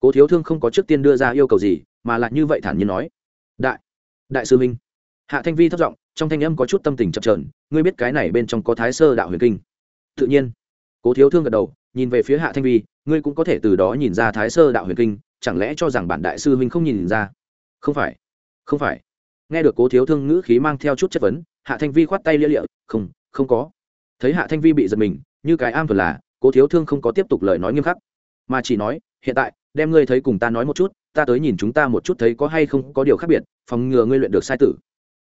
Cố thiếu thương không có trước tiên đưa ra yêu cầu gì, mà lại như vậy thản nhiên nói. Đại đại sư minh hạ thanh vi thất giọng, trong thanh âm có chút tâm tình chập trờn ngươi biết cái này bên trong có thái sơ đạo huyền kinh? Tự nhiên. Cố thiếu thương gật đầu nhìn về phía hạ thanh vi, ngươi cũng có thể từ đó nhìn ra thái sơ đạo huyền kinh, chẳng lẽ cho rằng bản đại sư huynh không nhìn ra? Không phải không phải. Nghe được cố thiếu thương ngữ khí mang theo chút chất vấn, hạ thanh vi khoát tay lia lịa, không không có. Thấy hạ thanh vi bị giật mình, như cái am vừa là, cố thiếu thương không có tiếp tục lời nói nghiêm khắc, mà chỉ nói, hiện tại, đem ngươi thấy cùng ta nói một chút, ta tới nhìn chúng ta một chút thấy có hay không có điều khác biệt, phòng ngừa ngươi luyện được sai tử.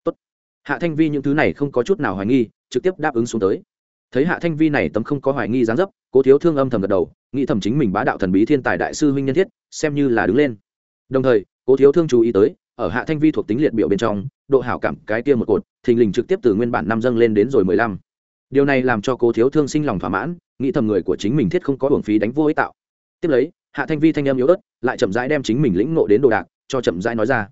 Tốt. hạ thanh vi những thứ này không có chút nào hoài nghi, trực tiếp đáp ứng xuống tới thấy hạ thanh vi này tấm không có hoài nghi dáng dấp, cố thiếu thương âm thầm gật đầu, nghĩ thầm chính mình bá đạo thần bí thiên tài đại sư huynh nhân thiết, xem như là đứng lên. Đồng thời, cố thiếu thương chú ý tới, ở hạ thanh vi thuộc tính liệt biểu bên trong, độ hảo cảm cái kia một cột, thình lình trực tiếp từ nguyên bản năm dâng lên đến rồi mười lăm. Điều này làm cho cố thiếu thương sinh lòng thỏa mãn, nghĩ thầm người của chính mình thiết không có hưởng phí đánh vô ích tạo. Tiếp lấy, hạ thanh vi thanh âm yếu ớt, lại chậm rãi đem chính mình lĩnh nộ đến đồ đạc, cho chậm rãi nói ra.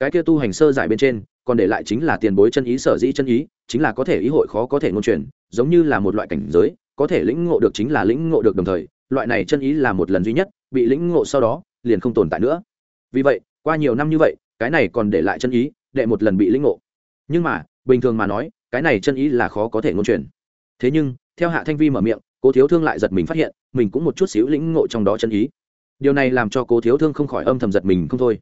Cái kia tu hành sơ giải bên trên, còn để lại chính là tiền bối chân ý, sở dĩ chân ý, chính là có thể ý hội khó có thể ngôn truyền giống như là một loại cảnh giới, có thể lĩnh ngộ được chính là lĩnh ngộ được đồng thời, loại này chân ý là một lần duy nhất, bị lĩnh ngộ sau đó, liền không tồn tại nữa. Vì vậy, qua nhiều năm như vậy, cái này còn để lại chân ý, đệ một lần bị lĩnh ngộ. Nhưng mà, bình thường mà nói, cái này chân ý là khó có thể ngôn truyền. Thế nhưng, theo hạ thanh vi mở miệng, cố thiếu thương lại giật mình phát hiện, mình cũng một chút xíu lĩnh ngộ trong đó chân ý. Điều này làm cho cố thiếu thương không khỏi âm thầm giật mình không thôi.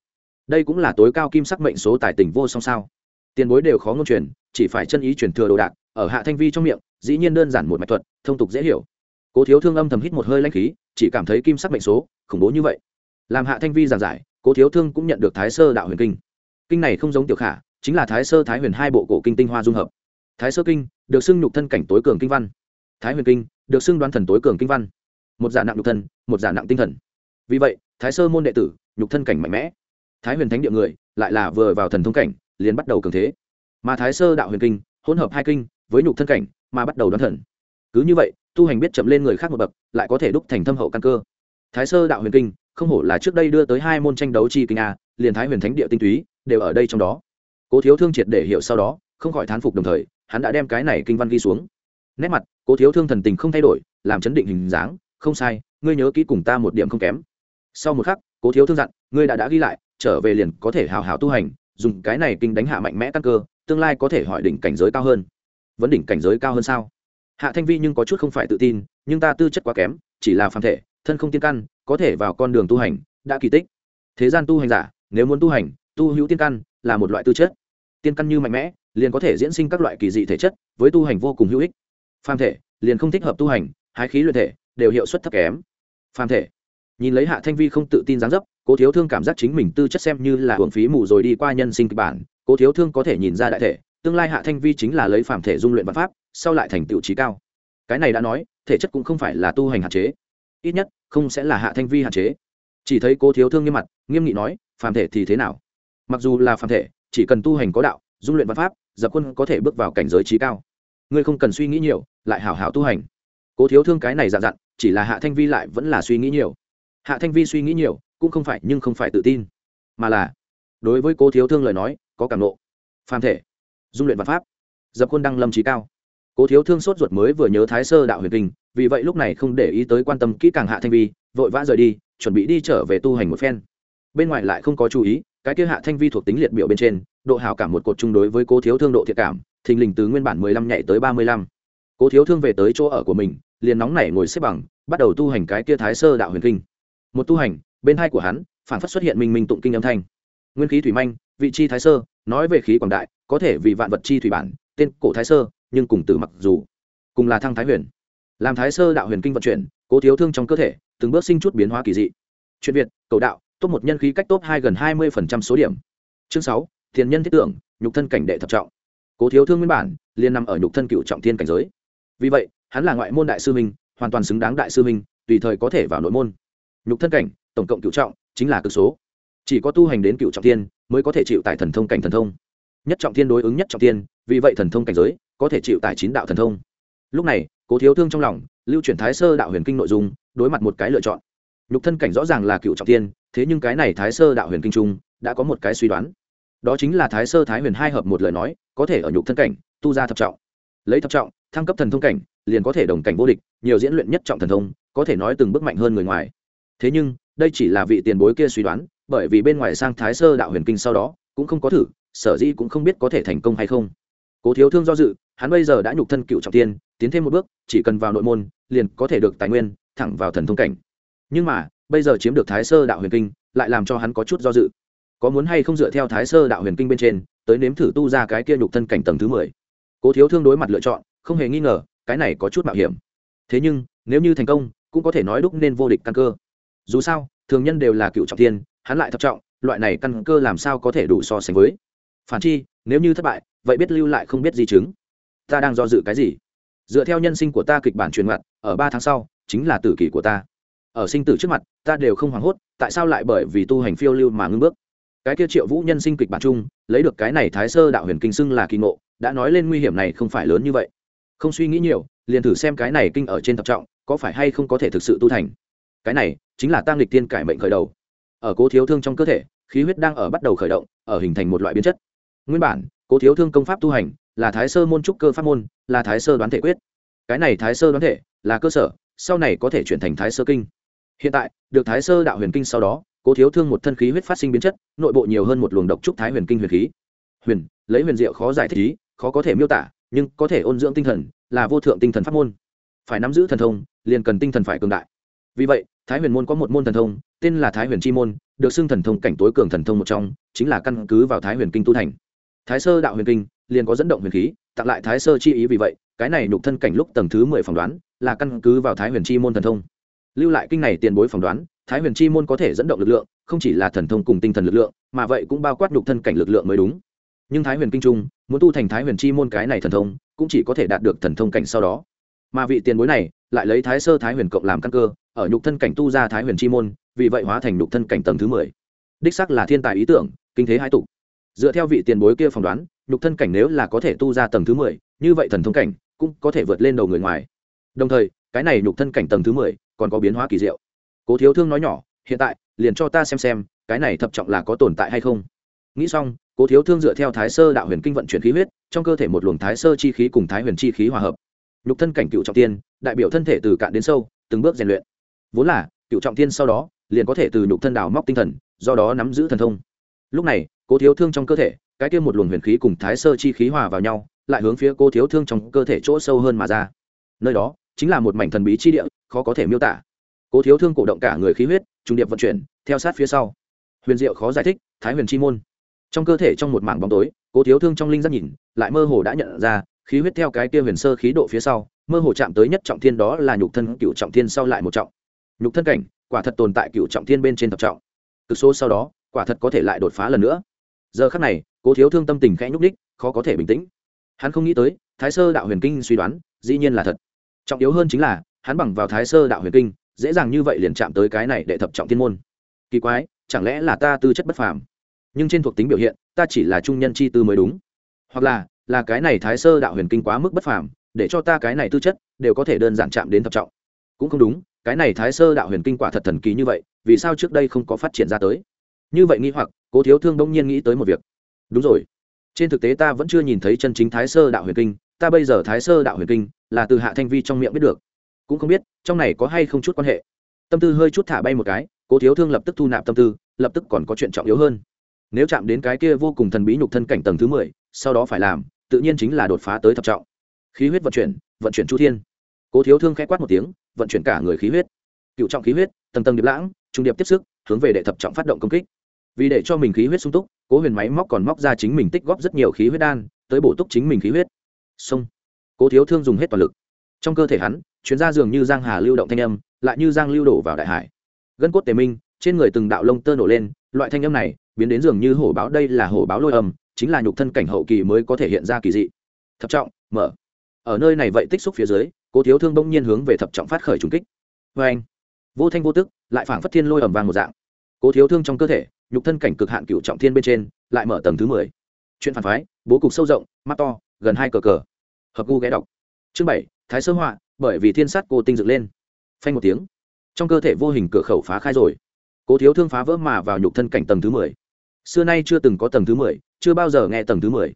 Đây cũng là tối cao kim sắc mệnh số tài tình vô song sao. Tiền bối đều khó ngôn truyền, chỉ phải chân ý truyền thừa đồ đạc ở hạ thanh vi trong miệng, dĩ nhiên đơn giản một mạch thuật, thông tục dễ hiểu. Cố thiếu thương âm thầm hít một hơi lanh khí, chỉ cảm thấy kim sắc mệnh số, khủng bố như vậy. Làm hạ thanh vi giảng giải, cố thiếu thương cũng nhận được thái sơ đạo huyền kinh. Kinh này không giống tiểu khả, chính là thái sơ thái huyền hai bộ cổ kinh tinh hoa dung hợp. Thái sơ kinh, được xưng nhục thân cảnh tối cường kinh văn. Thái huyền kinh, được xưng đoán thần tối cường kinh văn. Một giả nặng nhục thân, một giả nặng tinh thần. Vì vậy, thái sơ môn đệ tử, nhục thân cảnh mạnh mẽ. Thái huyền thánh địa người, lại là vừa vào thần thông cảnh, liền bắt đầu cường thế. Mà thái sơ đạo huyền kinh, hỗn hợp hai kinh với nhục thân cảnh mà bắt đầu đoán thần. Cứ như vậy, tu hành biết chậm lên người khác một bậc, lại có thể đúc thành thâm hậu căn cơ. Thái sơ đạo huyền kinh, không hổ là trước đây đưa tới hai môn tranh đấu chi kinh a, liền thái huyền thánh địa tinh túy đều ở đây trong đó. Cố thiếu thương triệt để hiểu sau đó, không khỏi thán phục đồng thời, hắn đã đem cái này kinh văn ghi xuống. Nét mặt, cố thiếu thương thần tình không thay đổi, làm chấn định hình dáng, không sai, ngươi nhớ kỹ cùng ta một điểm không kém. Sau một khắc, cố thiếu thương dặn, ngươi đã đã ghi lại, trở về liền có thể hào hào tu hành, dùng cái này kinh đánh hạ mạnh mẽ căn cơ, tương lai có thể hỏi đỉnh cảnh giới cao hơn vấn đỉnh cảnh giới cao hơn sao? Hạ thanh vi nhưng có chút không phải tự tin, nhưng ta tư chất quá kém, chỉ là phàm thể, thân không tiên căn, có thể vào con đường tu hành, đã kỳ tích. Thế gian tu hành giả, nếu muốn tu hành, tu hữu tiên căn là một loại tư chất. Tiên căn như mạnh mẽ, liền có thể diễn sinh các loại kỳ dị thể chất, với tu hành vô cùng hữu ích. Phàm thể, liền không thích hợp tu hành, hái khí luyện thể, đều hiệu suất thấp kém. Phàm thể. Nhìn lấy hạ thanh vi không tự tin dáng dấp, cố thiếu thương cảm giác chính mình tư chất xem như là hưởng phí mù rồi đi qua nhân sinh kịch bản, cố thiếu thương có thể nhìn ra đại thể tương lai hạ thanh vi chính là lấy phàm thể dung luyện văn pháp, sau lại thành tựu trí cao. Cái này đã nói, thể chất cũng không phải là tu hành hạn chế. Ít nhất, không sẽ là hạ thanh vi hạn chế. Chỉ thấy cô thiếu thương nghiêm mặt, nghiêm nghị nói, phàm thể thì thế nào? Mặc dù là phàm thể, chỉ cần tu hành có đạo, dung luyện văn pháp, dập quân có thể bước vào cảnh giới trí cao. Ngươi không cần suy nghĩ nhiều, lại hảo hảo tu hành. Cố thiếu thương cái này dạ dặn, chỉ là hạ thanh vi lại vẫn là suy nghĩ nhiều. Hạ thanh vi suy nghĩ nhiều, cũng không phải nhưng không phải tự tin, mà là đối với cố thiếu thương lời nói, có cảm nộ. Phàm thể dung luyện văn pháp. Dập quân đăng lâm trí cao. Cố thiếu thương sốt ruột mới vừa nhớ thái sơ đạo huyền kinh, vì vậy lúc này không để ý tới quan tâm kỹ càng hạ thanh vi, vội vã rời đi, chuẩn bị đi trở về tu hành một phen. Bên ngoài lại không có chú ý, cái kia hạ thanh vi thuộc tính liệt biểu bên trên, độ hào cảm một cột chung đối với cố thiếu thương độ thiệt cảm, thình lình từ nguyên bản mười lăm nhảy tới ba mươi lăm. Cố thiếu thương về tới chỗ ở của mình, liền nóng nảy ngồi xếp bằng, bắt đầu tu hành cái kia thái sơ đạo huyền kinh. Một tu hành, bên hai của hắn, phản phất xuất hiện minh minh tụng kinh âm thanh. Nguyên khí thủy manh, vị chi thái sơ, nói về khí quảng đại có thể vì vạn vật chi thủy bản, tên cổ thái sơ, nhưng cùng từ mặc dù, cùng là thăng thái huyền. Làm thái sơ đạo huyền kinh vận chuyển, cố thiếu thương trong cơ thể, từng bước sinh chút biến hóa kỳ dị. Chuyện việt, cầu đạo, top một nhân khí cách top hai gần hai mươi số điểm. Chương sáu thiền nhân thiết tưởng, nhục thân cảnh đệ thập trọng. Cố thiếu thương nguyên bản liên nằm ở nhục thân cựu trọng thiên cảnh giới. Vì vậy, hắn là ngoại môn đại sư minh hoàn toàn xứng đáng đại sư minh tùy thời có thể vào nội môn. Nhục thân cảnh, tổng cộng cựu trọng, chính là cực số. Chỉ có tu hành đến cựu trọng thiên, mới có thể chịu tại thần thông cảnh thần thông nhất trọng thiên đối ứng nhất trọng thiên, vì vậy thần thông cảnh giới có thể chịu tải chín đạo thần thông. Lúc này, cố thiếu thương trong lòng lưu chuyển thái sơ đạo huyền kinh nội dung, đối mặt một cái lựa chọn. Nhục thân cảnh rõ ràng là cựu trọng thiên, thế nhưng cái này thái sơ đạo huyền kinh trung đã có một cái suy đoán. Đó chính là thái sơ thái huyền hai hợp một lời nói, có thể ở nhục thân cảnh tu ra thập trọng. Lấy thập trọng, thăng cấp thần thông cảnh, liền có thể đồng cảnh vô địch, nhiều diễn luyện nhất trọng thần thông, có thể nói từng bước mạnh hơn người ngoài. Thế nhưng, đây chỉ là vị tiền bối kia suy đoán, bởi vì bên ngoài sang thái sơ đạo huyền kinh sau đó cũng không có thử sở dĩ cũng không biết có thể thành công hay không. Cố thiếu thương do dự, hắn bây giờ đã nhục thân cựu trọng tiên, tiến thêm một bước, chỉ cần vào nội môn, liền có thể được tài nguyên, thẳng vào thần thông cảnh. Nhưng mà, bây giờ chiếm được thái sơ đạo huyền kinh, lại làm cho hắn có chút do dự. Có muốn hay không dựa theo thái sơ đạo huyền kinh bên trên, tới nếm thử tu ra cái kia nhục thân cảnh tầng thứ mười. Cố thiếu thương đối mặt lựa chọn, không hề nghi ngờ, cái này có chút mạo hiểm. Thế nhưng, nếu như thành công, cũng có thể nói đúc nên vô địch căn cơ. Dù sao, thường nhân đều là cựu trọng thiên hắn lại thập trọng, loại này căn cơ làm sao có thể đủ so sánh với? Phản chi, nếu như thất bại, vậy biết lưu lại không biết di chứng. Ta đang do dự cái gì? Dựa theo nhân sinh của ta kịch bản truyền mặt ở ba tháng sau, chính là tử kỷ của ta. Ở sinh tử trước mặt, ta đều không hoảng hốt, tại sao lại bởi vì tu hành phiêu lưu mà ngưng bước? Cái kia triệu vũ nhân sinh kịch bản chung, lấy được cái này thái sơ đạo huyền kinh xưng là kỳ ngộ, đã nói lên nguy hiểm này không phải lớn như vậy. Không suy nghĩ nhiều, liền thử xem cái này kinh ở trên thập trọng, có phải hay không có thể thực sự tu thành. Cái này, chính là tăng lịch tiên cải mệnh khởi đầu. Ở cố thiếu thương trong cơ thể, khí huyết đang ở bắt đầu khởi động, ở hình thành một loại biến chất nguyên bản, cố thiếu thương công pháp tu hành là thái sơ môn trúc cơ pháp môn, là thái sơ đoán thể quyết. Cái này thái sơ đoán thể là cơ sở, sau này có thể chuyển thành thái sơ kinh. Hiện tại, được thái sơ đạo huyền kinh sau đó, cố thiếu thương một thân khí huyết phát sinh biến chất, nội bộ nhiều hơn một luồng độc trúc thái huyền kinh huyền khí. Huyền, lấy huyền diệu khó giải thích ý, khó có thể miêu tả, nhưng có thể ôn dưỡng tinh thần, là vô thượng tinh thần pháp môn. Phải nắm giữ thần thông, liền cần tinh thần phải cường đại. Vì vậy, thái huyền môn có một môn thần thông, tên là thái huyền chi môn, được xưng thần thông cảnh tối cường thần thông một trong, chính là căn cứ vào thái huyền kinh tu thành thái sơ đạo huyền kinh liền có dẫn động huyền khí, tặng lại thái sơ chi ý vì vậy, cái này nhục thân cảnh lúc tầng thứ mười phỏng đoán là căn cứ vào thái huyền chi môn thần thông. Lưu lại kinh này tiền bối phỏng đoán, thái huyền chi môn có thể dẫn động lực lượng, không chỉ là thần thông cùng tinh thần lực lượng, mà vậy cũng bao quát nhục thân cảnh lực lượng mới đúng. Nhưng thái huyền kinh trung, muốn tu thành thái huyền chi môn cái này thần thông, cũng chỉ có thể đạt được thần thông cảnh sau đó. Mà vị tiền bối này lại lấy thái sơ thái huyền cộng làm căn cơ, ở nhục thân cảnh tu ra thái huyền chi môn, vì vậy hóa thành nhục thân cảnh tầng thứ mười. Đích sắc là thiên tài ý tưởng, kinh thế hai tục dựa theo vị tiền bối kia phỏng đoán, nhục thân cảnh nếu là có thể tu ra tầng thứ mười, như vậy thần thông cảnh cũng có thể vượt lên đầu người ngoài. Đồng thời, cái này nhục thân cảnh tầng thứ mười còn có biến hóa kỳ diệu. Cố thiếu thương nói nhỏ, hiện tại, liền cho ta xem xem, cái này thập trọng là có tồn tại hay không. Nghĩ xong, cố thiếu thương dựa theo thái sơ đạo huyền kinh vận chuyển khí huyết, trong cơ thể một luồng thái sơ chi khí cùng thái huyền chi khí hòa hợp. Nhục thân cảnh cựu trọng tiên, đại biểu thân thể từ cạn đến sâu, từng bước rèn luyện. Vốn là, cựu trọng tiên sau đó, liền có thể từ nhục thân đào móc tinh thần, do đó nắm giữ thần thông. Lúc này cố thiếu thương trong cơ thể, cái kia một luồng huyền khí cùng thái sơ chi khí hòa vào nhau, lại hướng phía cố thiếu thương trong cơ thể chỗ sâu hơn mà ra. Nơi đó, chính là một mảnh thần bí chi địa, khó có thể miêu tả. Cố thiếu thương cổ động cả người khí huyết trung điệp vận chuyển, theo sát phía sau. Huyền diệu khó giải thích, thái huyền chi môn. Trong cơ thể trong một mảng bóng tối, cố thiếu thương trong linh giác nhìn, lại mơ hồ đã nhận ra, khí huyết theo cái kia huyền sơ khí độ phía sau, mơ hồ chạm tới nhất trọng thiên đó là nhục thân cựu trọng thiên sau lại một trọng. Nhục thân cảnh, quả thật tồn tại cựu trọng thiên bên trên thập trọng. Cực số sau đó, quả thật có thể lại đột phá lần nữa giờ khắc này, cố thiếu thương tâm tình khẽ nhúc ních khó có thể bình tĩnh. Hắn không nghĩ tới, thái sơ đạo huyền kinh suy đoán, dĩ nhiên là thật. Trọng yếu hơn chính là, hắn bằng vào thái sơ đạo huyền kinh, dễ dàng như vậy liền chạm tới cái này để thập trọng thiên môn. Kỳ quái, chẳng lẽ là ta tư chất bất phàm? Nhưng trên thuộc tính biểu hiện, ta chỉ là trung nhân chi tư mới đúng. Hoặc là là cái này thái sơ đạo huyền kinh quá mức bất phàm, để cho ta cái này tư chất đều có thể đơn giản chạm đến thập trọng. Cũng không đúng, cái này thái sơ đạo huyền kinh quả thật thần kỳ như vậy, vì sao trước đây không có phát triển ra tới? Như vậy nghĩ hoặc, cố thiếu thương đông nhiên nghĩ tới một việc. Đúng rồi. Trên thực tế ta vẫn chưa nhìn thấy chân chính thái sơ đạo huyền kinh, ta bây giờ thái sơ đạo huyền kinh là từ hạ thanh vi trong miệng biết được. Cũng không biết, trong này có hay không chút quan hệ. Tâm tư hơi chút thả bay một cái, cố thiếu thương lập tức thu nạp tâm tư, lập tức còn có chuyện trọng yếu hơn. Nếu chạm đến cái kia vô cùng thần bí nhục thân cảnh tầng thứ mười, sau đó phải làm, tự nhiên chính là đột phá tới thập trọng. Khí huyết vận chuyển vận chuyển chu thiên. Cố thiếu thương k h ẽ quát một tiếng, vận chuyển cả người khí huyết. Cựu trọng khí huyết, tầng tầng điệp lãng, trung điệp tiếp sức, hướng về đệ thập trọng phát động công kích vì để cho mình khí huyết sung túc, cố huyền máy móc còn móc ra chính mình tích góp rất nhiều khí huyết đan, tới bổ túc chính mình khí huyết. Xong, cố thiếu thương dùng hết toàn lực. Trong cơ thể hắn chuyến ra dường như giang hà lưu động thanh âm, lại như giang lưu đổ vào đại hải. Gân cốt tề minh, trên người từng đạo lông tơ nổ lên, loại thanh âm này biến đến dường như hổ báo, đây là hổ báo lôi âm, chính là nhục thân cảnh hậu kỳ mới có thể hiện ra kỳ dị. Thập trọng, mở. Ở nơi này vậy tích xúc phía dưới, cố thiếu thương bỗng nhiên hướng về thập trọng phát khởi trùng kích. Vê anh vô thanh vô tức, lại phảng phất thiên lôi ầm vàng một dạng. Cố thiếu thương trong cơ thể nhục thân cảnh cực hạn cựu trọng thiên bên trên, lại mở tầng thứ mười. Chuyện phản phái, bố cục sâu rộng, mắt to, gần hai cờ cờ. Hợp gu ghé đọc. Chương bảy, thái sơ họa, bởi vì thiên sát cô tinh dựng lên. Phanh một tiếng. Trong cơ thể vô hình cửa khẩu phá khai rồi. Cố thiếu thương phá vỡ mà vào nhục thân cảnh tầng thứ mười. Xưa nay chưa từng có tầng thứ mười, chưa bao giờ nghe tầng thứ mười.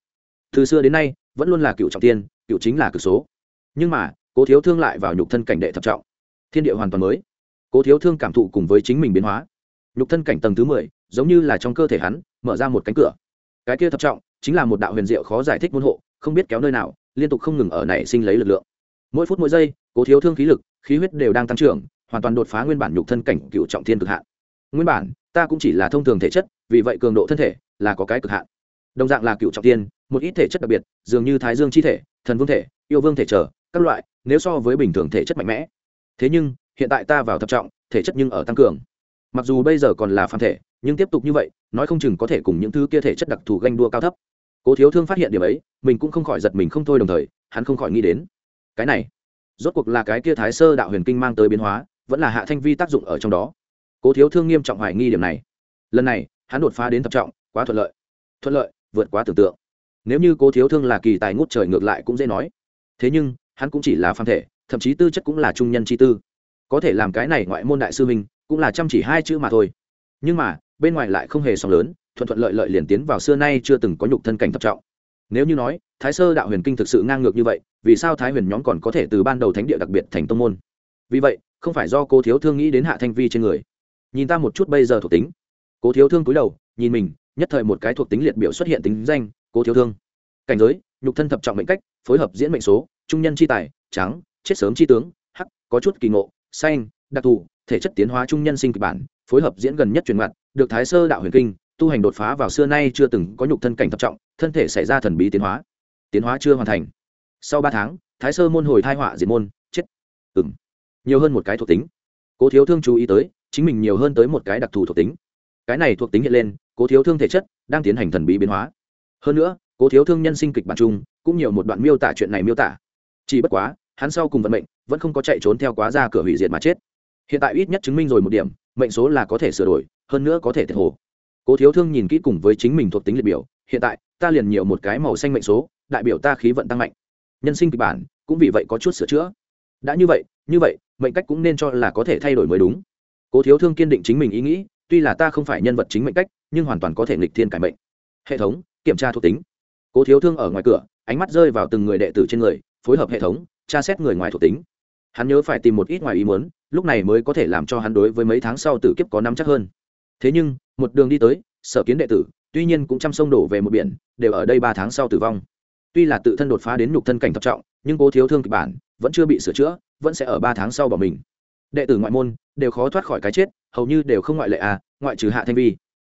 Từ xưa đến nay, vẫn luôn là cựu trọng tiên cựu chính là cực số. Nhưng mà, cố thiếu thương lại vào nhục thân cảnh đệ thập trọng. Thiên địa hoàn toàn mới. Cố thiếu thương cảm thụ cùng với chính mình biến hóa. Nhục thân cảnh tầng thứ mười giống như là trong cơ thể hắn, mở ra một cánh cửa. Cái kia thập trọng, chính là một đạo huyền diệu khó giải thích môn hộ, không biết kéo nơi nào, liên tục không ngừng ở nảy sinh lấy lực lượng. Mỗi phút mỗi giây, cố thiếu thương khí lực, khí huyết đều đang tăng trưởng, hoàn toàn đột phá nguyên bản nhục thân cảnh cựu trọng thiên cực hạn. Nguyên bản, ta cũng chỉ là thông thường thể chất, vì vậy cường độ thân thể là có cái cực hạn. Đồng dạng là cựu trọng tiên một ít thể chất đặc biệt, dường như thái dương chi thể, thần vương thể, yêu vương thể trở, các loại, nếu so với bình thường thể chất mạnh mẽ. Thế nhưng, hiện tại ta vào thập trọng, thể chất nhưng ở tăng cường mặc dù bây giờ còn là phàm thể, nhưng tiếp tục như vậy, nói không chừng có thể cùng những thứ kia thể chất đặc thù ganh đua cao thấp. Cố thiếu thương phát hiện điểm ấy, mình cũng không khỏi giật mình không thôi đồng thời, hắn không khỏi nghĩ đến. Cái này, rốt cuộc là cái kia thái sơ đạo huyền kinh mang tới biến hóa, vẫn là hạ thanh vi tác dụng ở trong đó. Cố thiếu thương nghiêm trọng hoài nghi điểm này. Lần này, hắn đột phá đến thập trọng, quá thuận lợi. Thuận lợi, vượt quá tưởng tượng. Nếu như cố thiếu thương là kỳ tài ngút trời ngược lại cũng dễ nói. Thế nhưng, hắn cũng chỉ là phàm thể, thậm chí tư chất cũng là trung nhân chi tư. Có thể làm cái này ngoại môn đại sư minh cũng là chăm chỉ hai chữ mà thôi. Nhưng mà, bên ngoài lại không hề sóng lớn, thuận thuận lợi lợi liền tiến vào xưa nay chưa từng có nhục thân cảnh thập trọng. Nếu như nói, thái sơ đạo huyền kinh thực sự ngang ngược như vậy, vì sao thái huyền nhóm còn có thể từ ban đầu thánh địa đặc biệt thành tông môn? Vì vậy, không phải do cô thiếu thương nghĩ đến hạ thanh vi trên người. Nhìn ta một chút bây giờ thuộc tính. Cố thiếu thương cúi đầu, nhìn mình, nhất thời một cái thuộc tính liệt biểu xuất hiện tính danh, cố thiếu thương. Cảnh giới, nhục thân thập trọng mệnh cách, phối hợp diễn mệnh số, trung nhân chi tài, trắng, chết sớm chi tướng, hắc, có chút kỳ ngộ, xanh, đặc thù thể chất tiến hóa trung nhân sinh kịch bản, phối hợp diễn gần nhất truyền mặt được thái sơ đạo huyền kinh, tu hành đột phá vào xưa nay chưa từng có nhục thân cảnh thập trọng, thân thể xảy ra thần bí tiến hóa. Tiến hóa chưa hoàn thành. Sau ba tháng, thái sơ môn hồi thai họa diệt môn, chết. Ừng nhiều hơn một cái thuộc tính. Cố thiếu thương chú ý tới, chính mình nhiều hơn tới một cái đặc thù thuộc tính. Cái này thuộc tính hiện lên, cố thiếu thương thể chất đang tiến hành thần bí biến hóa. Hơn nữa, cố thiếu thương nhân sinh kịch bản chung cũng nhiều một đoạn miêu tả chuyện này miêu tả. Chỉ bất quá, hắn sau cùng vận mệnh vẫn không có chạy trốn theo quá ra cửa hủy diệt mà chết hiện tại ít nhất chứng minh rồi một điểm, mệnh số là có thể sửa đổi, hơn nữa có thể thiệt hồ. Cố thiếu thương nhìn kỹ cùng với chính mình thuộc tính liệt biểu, hiện tại, ta liền nhiều một cái màu xanh mệnh số, đại biểu ta khí vận tăng mạnh. Nhân sinh kịch bản, cũng vì vậy có chút sửa chữa. Đã như vậy như vậy, mệnh cách cũng nên cho là có thể thay đổi mới đúng. Cố thiếu thương kiên định chính mình ý nghĩ, tuy là ta không phải nhân vật chính mệnh cách, nhưng hoàn toàn có thể nghịch thiên cải mệnh. Hệ thống, kiểm tra thuộc tính. Cố thiếu thương ở ngoài cửa, ánh mắt rơi vào từng người đệ tử trên người, phối hợp hệ thống, tra xét người ngoài thuộc tính hắn nhớ phải tìm một ít ngoài ý muốn, lúc này mới có thể làm cho hắn đối với mấy tháng sau tử kiếp có nắm chắc hơn. Thế nhưng, một đường đi tới, sở kiến đệ tử, tuy nhiên cũng chăm sông đổ về một biển, đều ở đây ba tháng sau tử vong. Tuy là tự thân đột phá đến nhục thân cảnh thập trọng, nhưng cố thiếu thương kịch bản, vẫn chưa bị sửa chữa, vẫn sẽ ở ba tháng sau bỏ mình. Đệ tử ngoại môn, đều khó thoát khỏi cái chết, hầu như đều không ngoại lệ à ngoại trừ hạ thanh vi.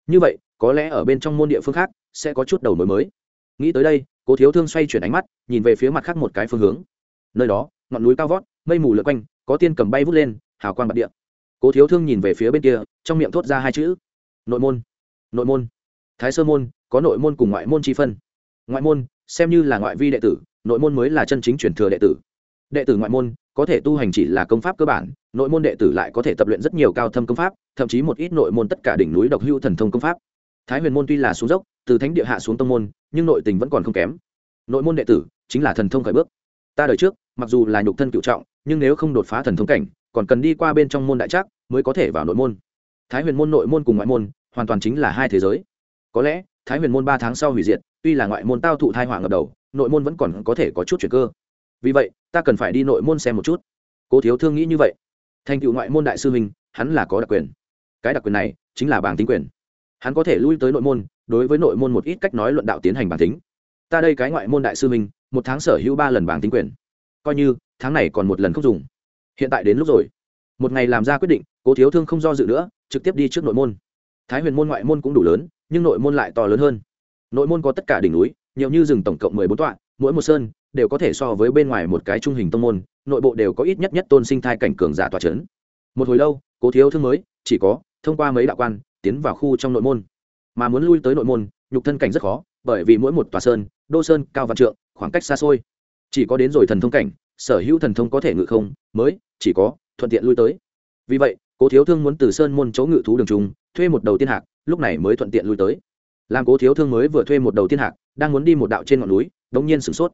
Như vậy, có lẽ ở bên trong môn địa phương khác, sẽ có chút đầu mối mới. Nghĩ tới đây, cố thiếu thương xoay chuyển ánh mắt, nhìn về phía mặt khác một cái phương hướng. Nơi đó, ngọn núi cao vót mây mù lượn quanh, có tiên cầm bay vút lên, hào quang bạc địa. Cố thiếu thương nhìn về phía bên kia, trong miệng thốt ra hai chữ, nội môn nội môn. Thái sơ môn, có nội môn cùng ngoại môn chi phân. Ngoại môn, xem như là ngoại vi đệ tử, nội môn mới là chân chính truyền thừa đệ tử. Đệ tử ngoại môn, có thể tu hành chỉ là công pháp cơ bản, nội môn đệ tử lại có thể tập luyện rất nhiều cao thâm công pháp, thậm chí một ít nội môn tất cả đỉnh núi độc hưu thần thông công pháp. Thái huyền môn tuy là xuống dốc, từ thánh địa hạ xuống tông môn, nhưng nội tình vẫn còn không kém. Nội môn đệ tử chính là thần thông khởi bước. Ta đời trước, mặc dù là nhục thân cựu trọng nhưng nếu không đột phá thần thông cảnh, còn cần đi qua bên trong môn đại trác mới có thể vào nội môn. Thái huyền môn nội môn cùng ngoại môn, hoàn toàn chính là hai thế giới. Có lẽ, thái huyền môn ba tháng sau hủy diệt, tuy là ngoại môn tao thụ thai họa ngập đầu, nội môn vẫn còn có thể có chút chuyện cơ. Vì vậy, ta cần phải đi nội môn xem một chút. Cố thiếu thương nghĩ như vậy. Thành tựu ngoại môn đại sư minh hắn là có đặc quyền. Cái đặc quyền này chính là bảng tính quyền. Hắn có thể lui tới nội môn, đối với nội môn một ít cách nói luận đạo tiến hành bản tính. Ta đây cái ngoại môn đại sư minh một tháng sở hữu ba lần bảng tính quyền coi như, tháng này còn một lần không dùng. Hiện tại đến lúc rồi. Một ngày làm ra quyết định, cố thiếu thương không do dự nữa, trực tiếp đi trước nội môn. Thái huyền môn ngoại môn cũng đủ lớn, nhưng nội môn lại to lớn hơn. Nội môn có tất cả đỉnh núi, nhiều như rừng tổng cộng mười bốn tọa, mỗi một sơn đều có thể so với bên ngoài một cái trung hình tông môn, nội bộ đều có ít nhất nhất tôn sinh thai cảnh cường giả tòa c h ấ n một hồi lâu, cố thiếu thương mới, chỉ có thông qua mấy đạo quan, tiến vào khu trong nội môn. Mà muốn lui tới nội môn, nhục thân cảnh rất khó, bởi vì mỗi một tòa sơn, đô sơn cao văn trượng, khoảng cách xa xôi chỉ có đến rồi thần thông cảnh, sở hữu thần thông có thể ngự không, mới, chỉ có thuận tiện lui tới. Vì vậy, cố thiếu thương muốn từ sơn môn chỗ ngự thú đường trung, thuê một đầu tiên hạc, lúc này mới thuận tiện lui tới. Làm cố thiếu thương mới vừa thuê một đầu tiên hạc, đang muốn đi một đạo trên ngọn núi, đống nhiên sửng sốt.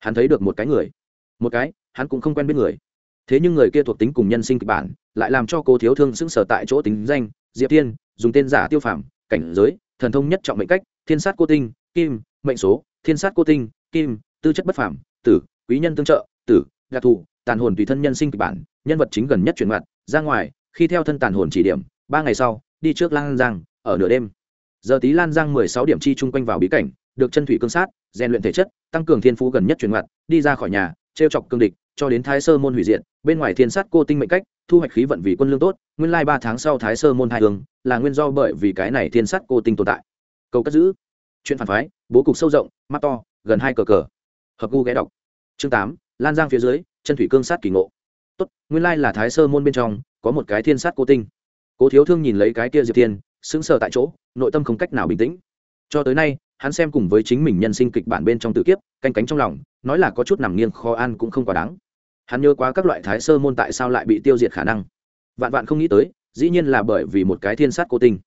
Hắn thấy được một cái người. Một cái, hắn cũng không quen biết người. Thế nhưng người kia thuộc tính cùng nhân sinh kịch bản, lại làm cho cố thiếu thương sững sờ tại chỗ tính danh, diệp tiên dùng tên giả tiêu phảm cảnh giới, thần thông nhất trọng mệnh cách, thiên sát cô tinh, kim, mệnh số, thiên sát cô tinh, kim, tư chất bất phảm tử, quý nhân tương trợ, tử, đặc thù, tàn hồn tùy thân nhân sinh kịch bản, nhân vật chính gần nhất chuyển mặt, ra ngoài, khi theo thân tàn hồn chỉ điểm, ba ngày sau, đi trước lan giang, ở nửa đêm. Giờ tí lan giang mười sáu điểm chi chung quanh vào bí cảnh, được chân thủy cương sát, rèn luyện thể chất, tăng cường thiên phú gần nhất chuyển mặt, đi ra khỏi nhà, trêu chọc cương địch, cho đến thái sơ môn hủy diệt, bên ngoài thiên sát cô tinh mệnh cách, thu hoạch khí vận vì quân lương tốt, nguyên lai ba tháng sau thái sơ môn hai hương là nguyên do bởi vì cái này thiên sát cô tinh tồn tại. Cầu cất giữ. Chuyện phản phái, bố cục sâu rộng, mắt to, gần hai cờ cờ hợp gu ghé đọc. Chương tám, lan giang phía dưới, chân thủy cương sát kỳ ngộ. Tốt, nguyên lai là thái sơ môn bên trong, có một cái thiên sát cô tinh. Cố thiếu thương nhìn lấy cái kia diệp tiên sững sờ tại chỗ, nội tâm không cách nào bình tĩnh. Cho tới nay, hắn xem cùng với chính mình nhân sinh kịch bản bên trong tự kiếp, canh cánh trong lòng, nói là có chút nằm nghiêng, khó ăn cũng không quá đáng. Hắn nhớ quá các loại thái sơ môn tại sao lại bị tiêu diệt khả năng. Vạn vạn không nghĩ tới, dĩ nhiên là bởi vì một cái thiên sát cô tinh.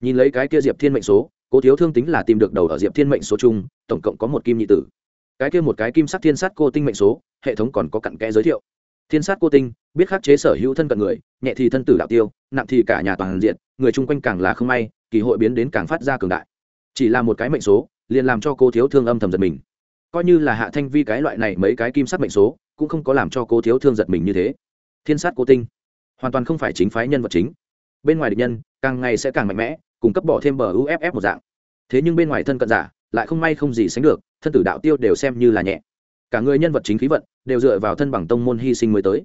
Nhìn lấy cái kia diệp thiên mệnh số, cố thiếu thương tính là tìm được đầu ở diệp thiên mệnh số chung, tổng cộng có một kim nhị tử cái kia một cái kim sắc thiên sát cô tinh mệnh số, hệ thống còn có cặn kẽ giới thiệu. Thiên sát cô tinh, biết khắc chế sở hữu thân cận người, nhẹ thì thân tử đạo tiêu, nặng thì cả nhà toàn diện, người chung quanh càng là không may, kỳ hội biến đến càng phát ra cường đại. Chỉ là một cái mệnh số, liền làm cho cô thiếu thương âm thầm giật mình. Coi như là hạ thanh vi cái loại này mấy cái kim sắc mệnh số, cũng không có làm cho cô thiếu thương giật mình như thế. Thiên sát cô tinh, hoàn toàn không phải chính phái nhân vật chính. Bên ngoài địch nhân, càng ngày sẽ càng mạnh mẽ, cung cấp bỏ thêm bờ uff một dạng. Thế nhưng bên ngoài thân cận giả, lại không may không gì sánh được thân tử đạo tiêu đều xem như là nhẹ. Cả người nhân vật chính khí vận đều dựa vào thân bằng tông môn hy sinh mới tới.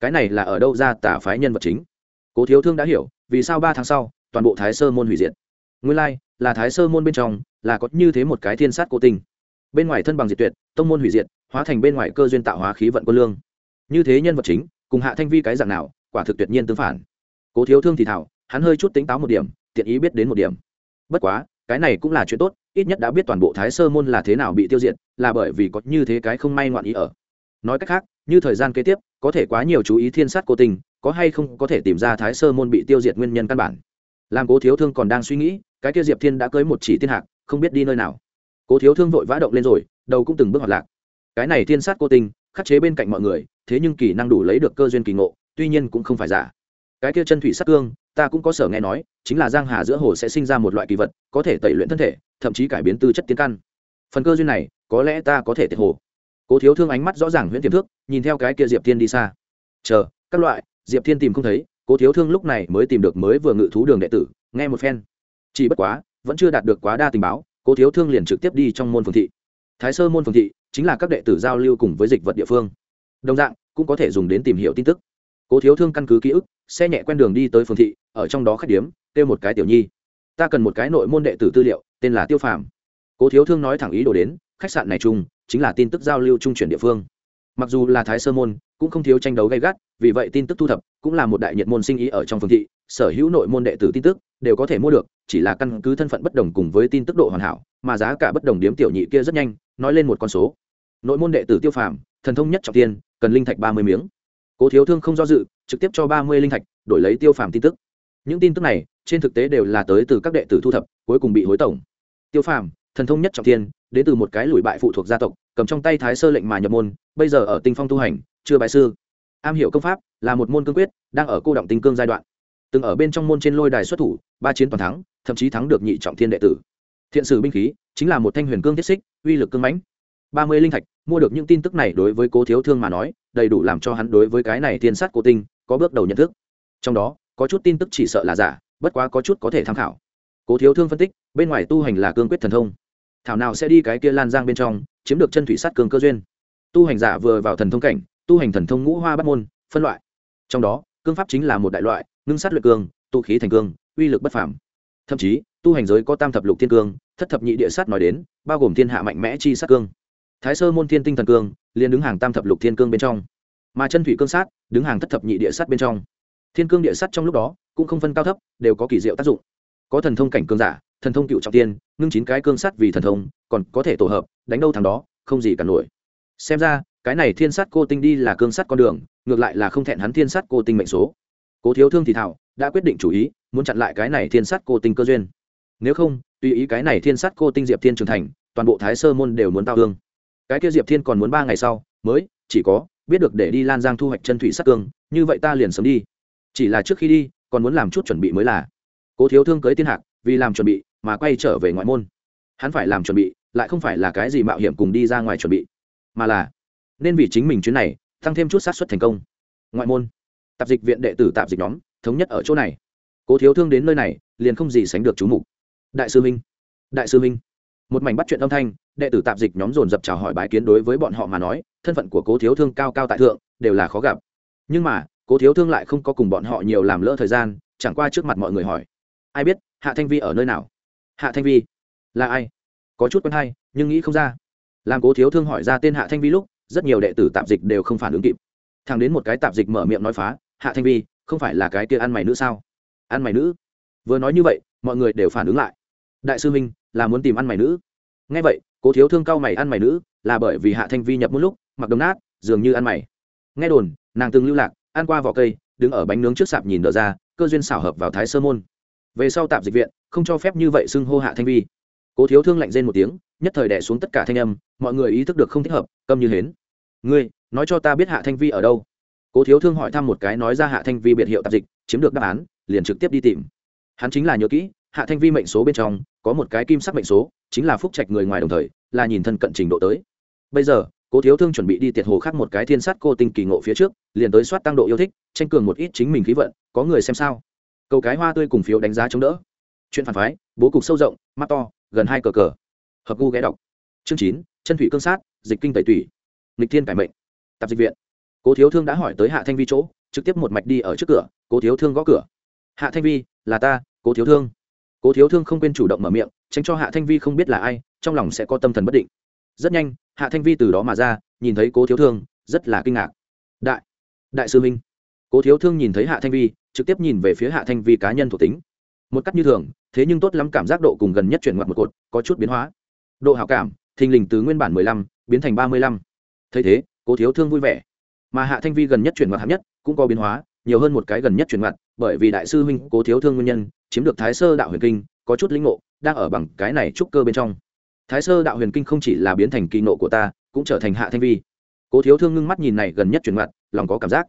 Cái này là ở đâu ra tả phái nhân vật chính? Cố thiếu thương đã hiểu, vì sao ba tháng sau, toàn bộ thái sơ môn hủy diệt. Nguyên lai, là thái sơ môn bên trong, là có như thế một cái thiên sát cố tình bên ngoài thân bằng diệt tuyệt, tông môn hủy diệt, hóa thành bên ngoài cơ duyên tạo hóa khí vận quân lương. Như thế nhân vật chính, cùng hạ thanh vi cái dạng nào, quả thực tuyệt nhiên tương phản. Cố thiếu thương thì thảo, hắn hơi chút tính táo một điểm, tiện ý biết đến một điểm. Bất quá, cái này cũng là chuyện tốt ít nhất đã biết toàn bộ thái sơ môn là thế nào bị tiêu diệt, là bởi vì có như thế cái không may ngoạn ý ở. Nói cách khác, như thời gian kế tiếp, có thể quá nhiều chú ý thiên sát cô tình có hay không có thể tìm ra thái sơ môn bị tiêu diệt nguyên nhân căn bản. Làm cố thiếu thương còn đang suy nghĩ, cái kia diệp thiên đã cưới một chỉ thiên hạc, không biết đi nơi nào. Cố thiếu thương vội vã động lên rồi, đầu cũng từng bước hoạt lạc. Cái này thiên sát cô tình khắc chế bên cạnh mọi người, thế nhưng kỳ năng đủ lấy được cơ duyên kỳ ngộ, tuy nhiên cũng không phải giả. Cái kia chân thủy sát cương, ta cũng có sở nghe nói, chính là giang hà giữa hồ sẽ sinh ra một loại kỳ vật, có thể tẩy luyện thân thể thậm chí cải biến tư chất tiến căn. Phần cơ duyên này, có lẽ ta có thể tiệt hồ. Cố thiếu thương ánh mắt rõ ràng huyễn tiềm thước nhìn theo cái kia diệp thiên đi xa. Chờ, các loại, diệp thiên tìm không thấy, cố thiếu thương lúc này mới tìm được mới vừa ngự thú đường đệ tử, nghe một phen. Chỉ bất quá, vẫn chưa đạt được quá đa tình báo, cố thiếu thương liền trực tiếp đi trong môn phường thị. Thái sơ môn phường thị chính là các đệ tử giao lưu cùng với dịch vật địa phương. Đồng dạng, cũng có thể dùng đến tìm hiểu tin tức. Cố thiếu thương căn cứ ký ức, xe nhẹ quen đường đi tới phường thị, ở trong đó khách điếm, kêu một cái tiểu nhi. Ta cần một cái nội môn đệ tử tư liệu tên là tiêu phàm. Cố thiếu thương nói thẳng ý đồ đến, khách sạn này chung, chính là tin tức giao lưu trung chuyển địa phương. Mặc dù là thái sơ môn, cũng không thiếu tranh đấu gay gắt, vì vậy tin tức thu thập cũng là một đại nhiệt môn sinh ý ở trong phương thị, sở hữu nội môn đệ tử tin tức đều có thể mua được, chỉ là căn cứ thân phận bất đồng cùng với tin tức độ hoàn hảo, mà giá cả bất đồng điếm tiểu nhị kia rất nhanh, nói lên một con số. Nội môn đệ tử tiêu phàm, thần thông nhất trọng tiên cần linh thạch ba mươi miếng. Cố thiếu thương không do dự, trực tiếp cho ba mươi linh thạch, đổi lấy tiêu phàm tin tức. Những tin tức này, trên thực tế đều là tới từ các đệ tử thu thập, cuối cùng bị hối tổng tiêu phàm thần thông nhất trọng thiên, đến từ một cái lùi bại phụ thuộc gia tộc cầm trong tay thái sơ lệnh mà nhập môn bây giờ ở tinh phong tu hành chưa bái sư. Am hiểu công pháp là một môn cương quyết đang ở cô động tinh cương giai đoạn. Từng ở bên trong môn trên lôi đài xuất thủ ba chiến toàn thắng thậm chí thắng được nhị trọng thiên đệ tử. Thiện sử binh khí chính là một thanh huyền cương thiết xích uy lực cương mãnh. Ba mươi linh thạch mua được những tin tức này đối với cố thiếu thương mà nói đầy đủ làm cho hắn đối với cái này thiên sát cố tinh có bước đầu nhận thức. Trong đó có chút tin tức chỉ sợ là giả bất quá có chút có thể tham khảo cố thiếu thương phân tích, bên ngoài tu hành là cương quyết thần thông. Thảo nào sẽ đi cái kia lan giang bên trong, chiếm được chân thủy sát cường cơ duyên. Tu hành giả vừa vào thần thông cảnh, tu hành thần thông ngũ hoa bắt môn, phân loại. Trong đó, cương pháp chính là một đại loại, ngưng sát luyện cương tu khí thành cương, uy lực bất phàm. Thậm chí, tu hành giới có tam thập lục thiên cương, thất thập nhị địa sát nói đến, bao gồm thiên hạ mạnh mẽ chi sát cương. Thái sơ môn thiên tinh thần cương, liền đứng hàng tam thập lục thiên cương bên trong. Mà chân thủy cương sát, đứng hàng thất thập nhị địa sát bên trong. Thiên cương địa sát trong lúc đó, cũng không phân cao thấp, đều có kỳ diệu tác dụng có thần thông cảnh cương giả, thần thông cựu trọng tiên, ngưng chín cái cương sắt vì thần thông, còn có thể tổ hợp, đánh đâu thằng đó, không gì cả nổi. Xem ra, cái này thiên sát cô tinh đi là cương sắt con đường, ngược lại là không thẹn hắn thiên sát cô tinh mệnh số. Cố thiếu thương thì thảo, đã quyết định chủ ý, muốn chặn lại cái này thiên sát cô tinh cơ duyên. Nếu không, tùy ý cái này thiên sát cô tinh diệp thiên trưởng thành, toàn bộ thái sơ môn đều muốn tao hương cái kia diệp thiên còn muốn ba ngày sau, mới, chỉ có, biết được để đi lan giang thu hoạch chân thủy sát cương, như vậy ta liền sớm đi. Chỉ là trước khi đi, còn muốn làm chút chuẩn bị mới là cố thiếu thương cưới tiên hạc, vì làm chuẩn bị mà quay trở về ngoại môn. Hắn phải làm chuẩn bị, lại không phải là cái gì mạo hiểm cùng đi ra ngoài chuẩn bị, mà là nên vì chính mình chuyến này tăng thêm chút sát xuất thành công. Ngoại môn, tạp dịch viện đệ tử tạp dịch nhóm thống nhất ở chỗ này. Cố thiếu thương đến nơi này, liền không gì sánh được chú mục. Đại sư minh, đại sư minh. Một mảnh bắt chuyện âm thanh, đệ tử tạp dịch nhóm dồn dập chào hỏi bái kiến đối với bọn họ mà nói, thân phận của cố thiếu thương cao cao tại thượng, đều là khó gặp. Nhưng mà, cố thiếu thương lại không có cùng bọn họ nhiều làm lỡ thời gian, chẳng qua trước mặt mọi người hỏi ai biết hạ thanh vi ở nơi nào? Hạ thanh vi? Là ai? Có chút quen hay, nhưng nghĩ không ra. Làm cố thiếu thương hỏi ra tên hạ thanh vi lúc, rất nhiều đệ tử tạp dịch đều không phản ứng kịp. Thằng đến một cái tạp dịch mở miệng nói phá, hạ thanh vi, không phải là cái kia ăn mày nữ sao? Ăn mày nữ? Vừa nói như vậy, mọi người đều phản ứng lại. Đại sư minh, là muốn tìm ăn mày nữ? Ngay vậy, cố thiếu thương cao mày ăn mày nữ, là bởi vì hạ thanh vi nhập một lúc, mặc đồng nát, dường như ăn mày. Nghe đồn, nàng từng lưu lạc, ăn qua vỏ cây, đứng ở bánh nướng trước sạp nhìn đờ ra, cơ duyên xảo hợp vào thái sơ môn về sau tạp dịch viện, không cho phép như vậy xưng hô hạ thanh vi. Cố thiếu thương lạnh rên một tiếng, nhất thời đẻ xuống tất cả thanh âm, mọi người ý thức được không thích hợp, câm như hến. Ngươi, nói cho ta biết hạ thanh vi ở đâu? Cố thiếu thương hỏi thăm một cái nói ra hạ thanh vi biệt hiệu tạp dịch, chiếm được đáp án, liền trực tiếp đi tìm. Hắn chính là nhớ kỹ, hạ thanh vi mệnh số bên trong, có một cái kim sắc mệnh số, chính là phúc trạch người ngoài đồng thời, là nhìn thân cận trình độ tới. Bây giờ, cố thiếu thương chuẩn bị đi tiệt hồ khác một cái thiên sát cô tinh kỳ ngộ phía trước, liền tới soát tăng độ yêu thích, tranh cường một ít chính mình khí vận, có người xem sao? Cầu cái hoa tươi cùng phiếu đánh giá chống đỡ. Chuyện phản phái, bố cục sâu rộng, mắt to, gần hai cờ cờ. Hợp gu ghé đọc. Chương chín, chân thủy cương sát, dịch kinh tẩy tủy. Nghịch thiên cải mệnh. Tạp dịch viện. Cố thiếu thương đã hỏi tới hạ thanh vi chỗ, trực tiếp một mạch đi ở trước cửa, cố thiếu thương gõ cửa. Hạ thanh vi, là ta, cố thiếu thương. Cố thiếu thương không quên chủ động mở miệng, tránh cho hạ thanh vi không biết là ai, trong lòng sẽ có tâm thần bất định. Rất nhanh, hạ thanh vi từ đó mà ra, nhìn thấy cố thiếu thương, rất là kinh ngạc. Đại đại sư minh cố thiếu thương nhìn thấy hạ thanh vi, trực tiếp nhìn về phía hạ thanh vi cá nhân thuộc tính. Một cách như thường, thế nhưng tốt lắm cảm giác độ cùng gần nhất chuyển ngoặt một cột, có chút biến hóa. Độ hảo cảm, thình lình từ nguyên bản mười lăm, biến thành ba mươi lăm. Thấy thế, cố thiếu thương vui vẻ. Mà hạ thanh vi gần nhất chuyển ngoặt hạng nhất, cũng có biến hóa, nhiều hơn một cái gần nhất chuyển ngoặt, bởi vì đại sư huynh cố thiếu thương nguyên nhân, chiếm được thái sơ đạo huyền kinh, có chút linh ngộ, đang ở bằng cái này trúc cơ bên trong. Thái sơ đạo huyền kinh không chỉ là biến thành kỳ nộ của ta, cũng trở thành hạ thanh vi. Cố thiếu thương ngưng mắt nhìn này gần nhất chuyển ngoặt, lòng có cảm giác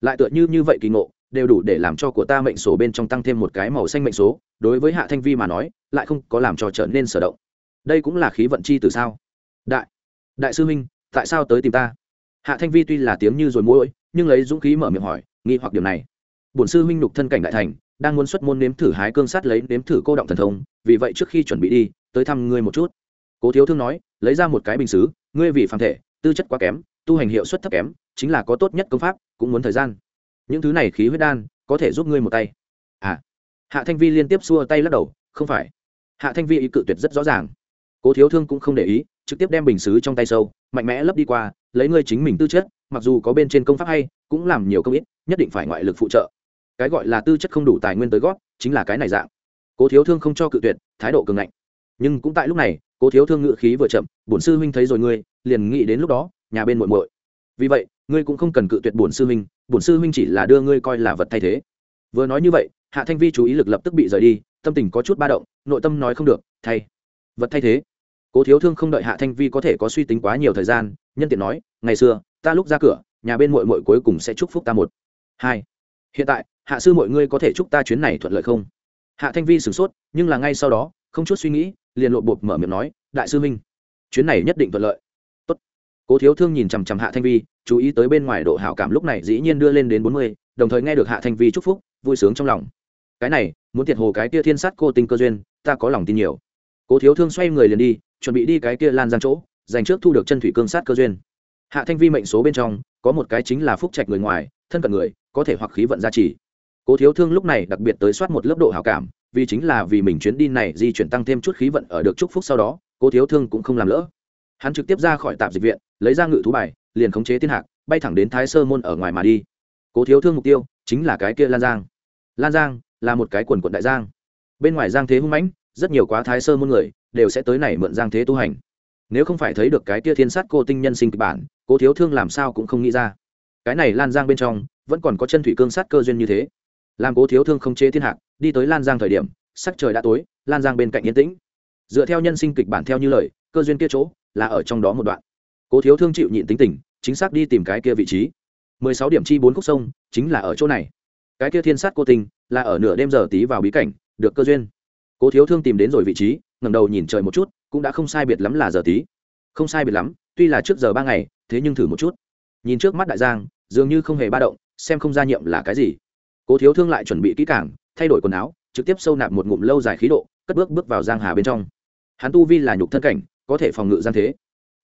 lại tựa như như vậy kỳ ngộ, đều đủ để làm cho của ta mệnh số bên trong tăng thêm một cái màu xanh mệnh số, đối với hạ thanh vi mà nói, lại không có làm cho trở nên sở động. Đây cũng là khí vận chi từ sao? Đại đại sư huynh, tại sao tới tìm ta? Hạ thanh vi tuy là tiếng như rồi mỗi nhưng lấy dũng khí mở miệng hỏi, nghi hoặc điều này. Bổn sư huynh lục thân cảnh đại thành, đang muốn xuất môn nếm thử hái cương sát lấy nếm thử cô động thần thông, vì vậy trước khi chuẩn bị đi, tới thăm ngươi một chút. Cố thiếu thương nói, lấy ra một cái bình xứ, ngươi vì phàm thể, tư chất quá kém, tu hành hiệu suất thấp kém chính là có tốt nhất công pháp, cũng muốn thời gian. Những thứ này khí huyết đan, có thể giúp ngươi một tay. À. Hạ thanh vi liên tiếp xua tay lắc đầu, không phải. Hạ thanh vi ý cự tuyệt rất rõ ràng. Cố thiếu thương cũng không để ý, trực tiếp đem bình xứ trong tay sâu, mạnh mẽ lấp đi qua, lấy ngươi chính mình tư chất, mặc dù có bên trên công pháp hay, cũng làm nhiều công ít, nhất định phải ngoại lực phụ trợ. Cái gọi là tư chất không đủ tài nguyên tới gót, chính là cái này dạng. Cố thiếu thương không cho cự tuyệt, thái độ cường ngạnh. Nhưng cũng tại lúc này, cố thiếu thương ngự khí vừa chậm, bổn sư huynh thấy rồi ngươi, liền nghĩ đến lúc đó, nhà bên muội muội. Vì vậy ngươi cũng không cần cự tuyệt bổn sư huynh, bổn sư huynh chỉ là đưa ngươi coi là vật thay thế. Vừa nói như vậy, hạ thanh vi chú ý lực lập tức bị rời đi, tâm tình có chút ba động, nội tâm nói không được, thay, vật thay thế. Cố thiếu thương không đợi hạ thanh vi có thể có suy tính quá nhiều thời gian, nhân tiện nói, ngày xưa, ta lúc ra cửa, nhà bên muội muội cuối cùng sẽ chúc phúc ta một. Hai, hiện tại, hạ sư mọi ngươi có thể chúc ta chuyến này thuận lợi không? Hạ thanh vi sửng sốt, nhưng là ngay sau đó, không chút suy nghĩ, liền lộ bột mở miệng nói, đại sư minh chuyến này nhất định thuận lợi cố thiếu thương nhìn chằm chằm hạ thanh vi, chú ý tới bên ngoài độ hảo cảm lúc này dĩ nhiên đưa lên đến bốn mươi, đồng thời nghe được hạ thanh vi chúc phúc, vui sướng trong lòng. Cái này, muốn thiệt hồ cái kia thiên sát cô tinh cơ duyên, ta có lòng tin nhiều. Cố thiếu thương xoay người liền đi, chuẩn bị đi cái kia lan giang chỗ, dành trước thu được chân thủy cương sát cơ duyên. Hạ thanh vi mệnh số bên trong, có một cái chính là phúc trạch người ngoài, thân cận người, có thể hoặc khí vận gia trì. Cố thiếu thương lúc này đặc biệt tới soát một lớp độ hảo cảm, vì chính là vì mình chuyến đi này di chuyển tăng thêm chút khí vận ở được chúc phúc sau đó, cố thiếu thương cũng không làm lỡ hắn trực tiếp ra khỏi tạp dịch viện, lấy ra ngự thú bài, liền khống chế thiên hạc, bay thẳng đến thái sơ môn ở ngoài mà đi. Cố thiếu thương mục tiêu chính là cái kia lan giang. Lan giang là một cái quần quận đại giang. Bên ngoài giang thế hung mãnh, rất nhiều quá thái sơ môn người đều sẽ tới này mượn giang thế tu hành. Nếu không phải thấy được cái kia thiên sát cô tinh nhân sinh kịch bản, cố thiếu thương làm sao cũng không nghĩ ra. Cái này lan giang bên trong, vẫn còn có chân thủy cương sát cơ duyên như thế. Làm cố thiếu thương không chế thiên hạc, đi tới lan giang thời điểm, sắc trời đã tối, lan giang bên cạnh yên tĩnh. Dựa theo nhân sinh kịch bản theo như lời cơ duyên kia chỗ là ở trong đó một đoạn. Cố thiếu thương chịu nhịn tính tình, chính xác đi tìm cái kia vị trí. Mười sáu điểm chi bốn khúc sông, chính là ở chỗ này. Cái kia thiên sát cô tình là ở nửa đêm giờ tí vào bí cảnh, được cơ duyên. Cố thiếu thương tìm đến rồi vị trí ngầm đầu nhìn trời một chút, cũng đã không sai biệt lắm là giờ tí. Không sai biệt lắm, tuy là trước giờ ba ngày, thế nhưng thử một chút. Nhìn trước mắt đại giang, dường như không hề ba động, xem không ra nhiệm là cái gì. Cố thiếu thương lại chuẩn bị kỹ cảng thay đổi quần áo, trực tiếp sâu nạp một ngụm lâu dài khí độ, cất bước bước vào giang hà bên trong. Hắn tu vi là nhục thân cảnh có thể phòng ngự gian thế.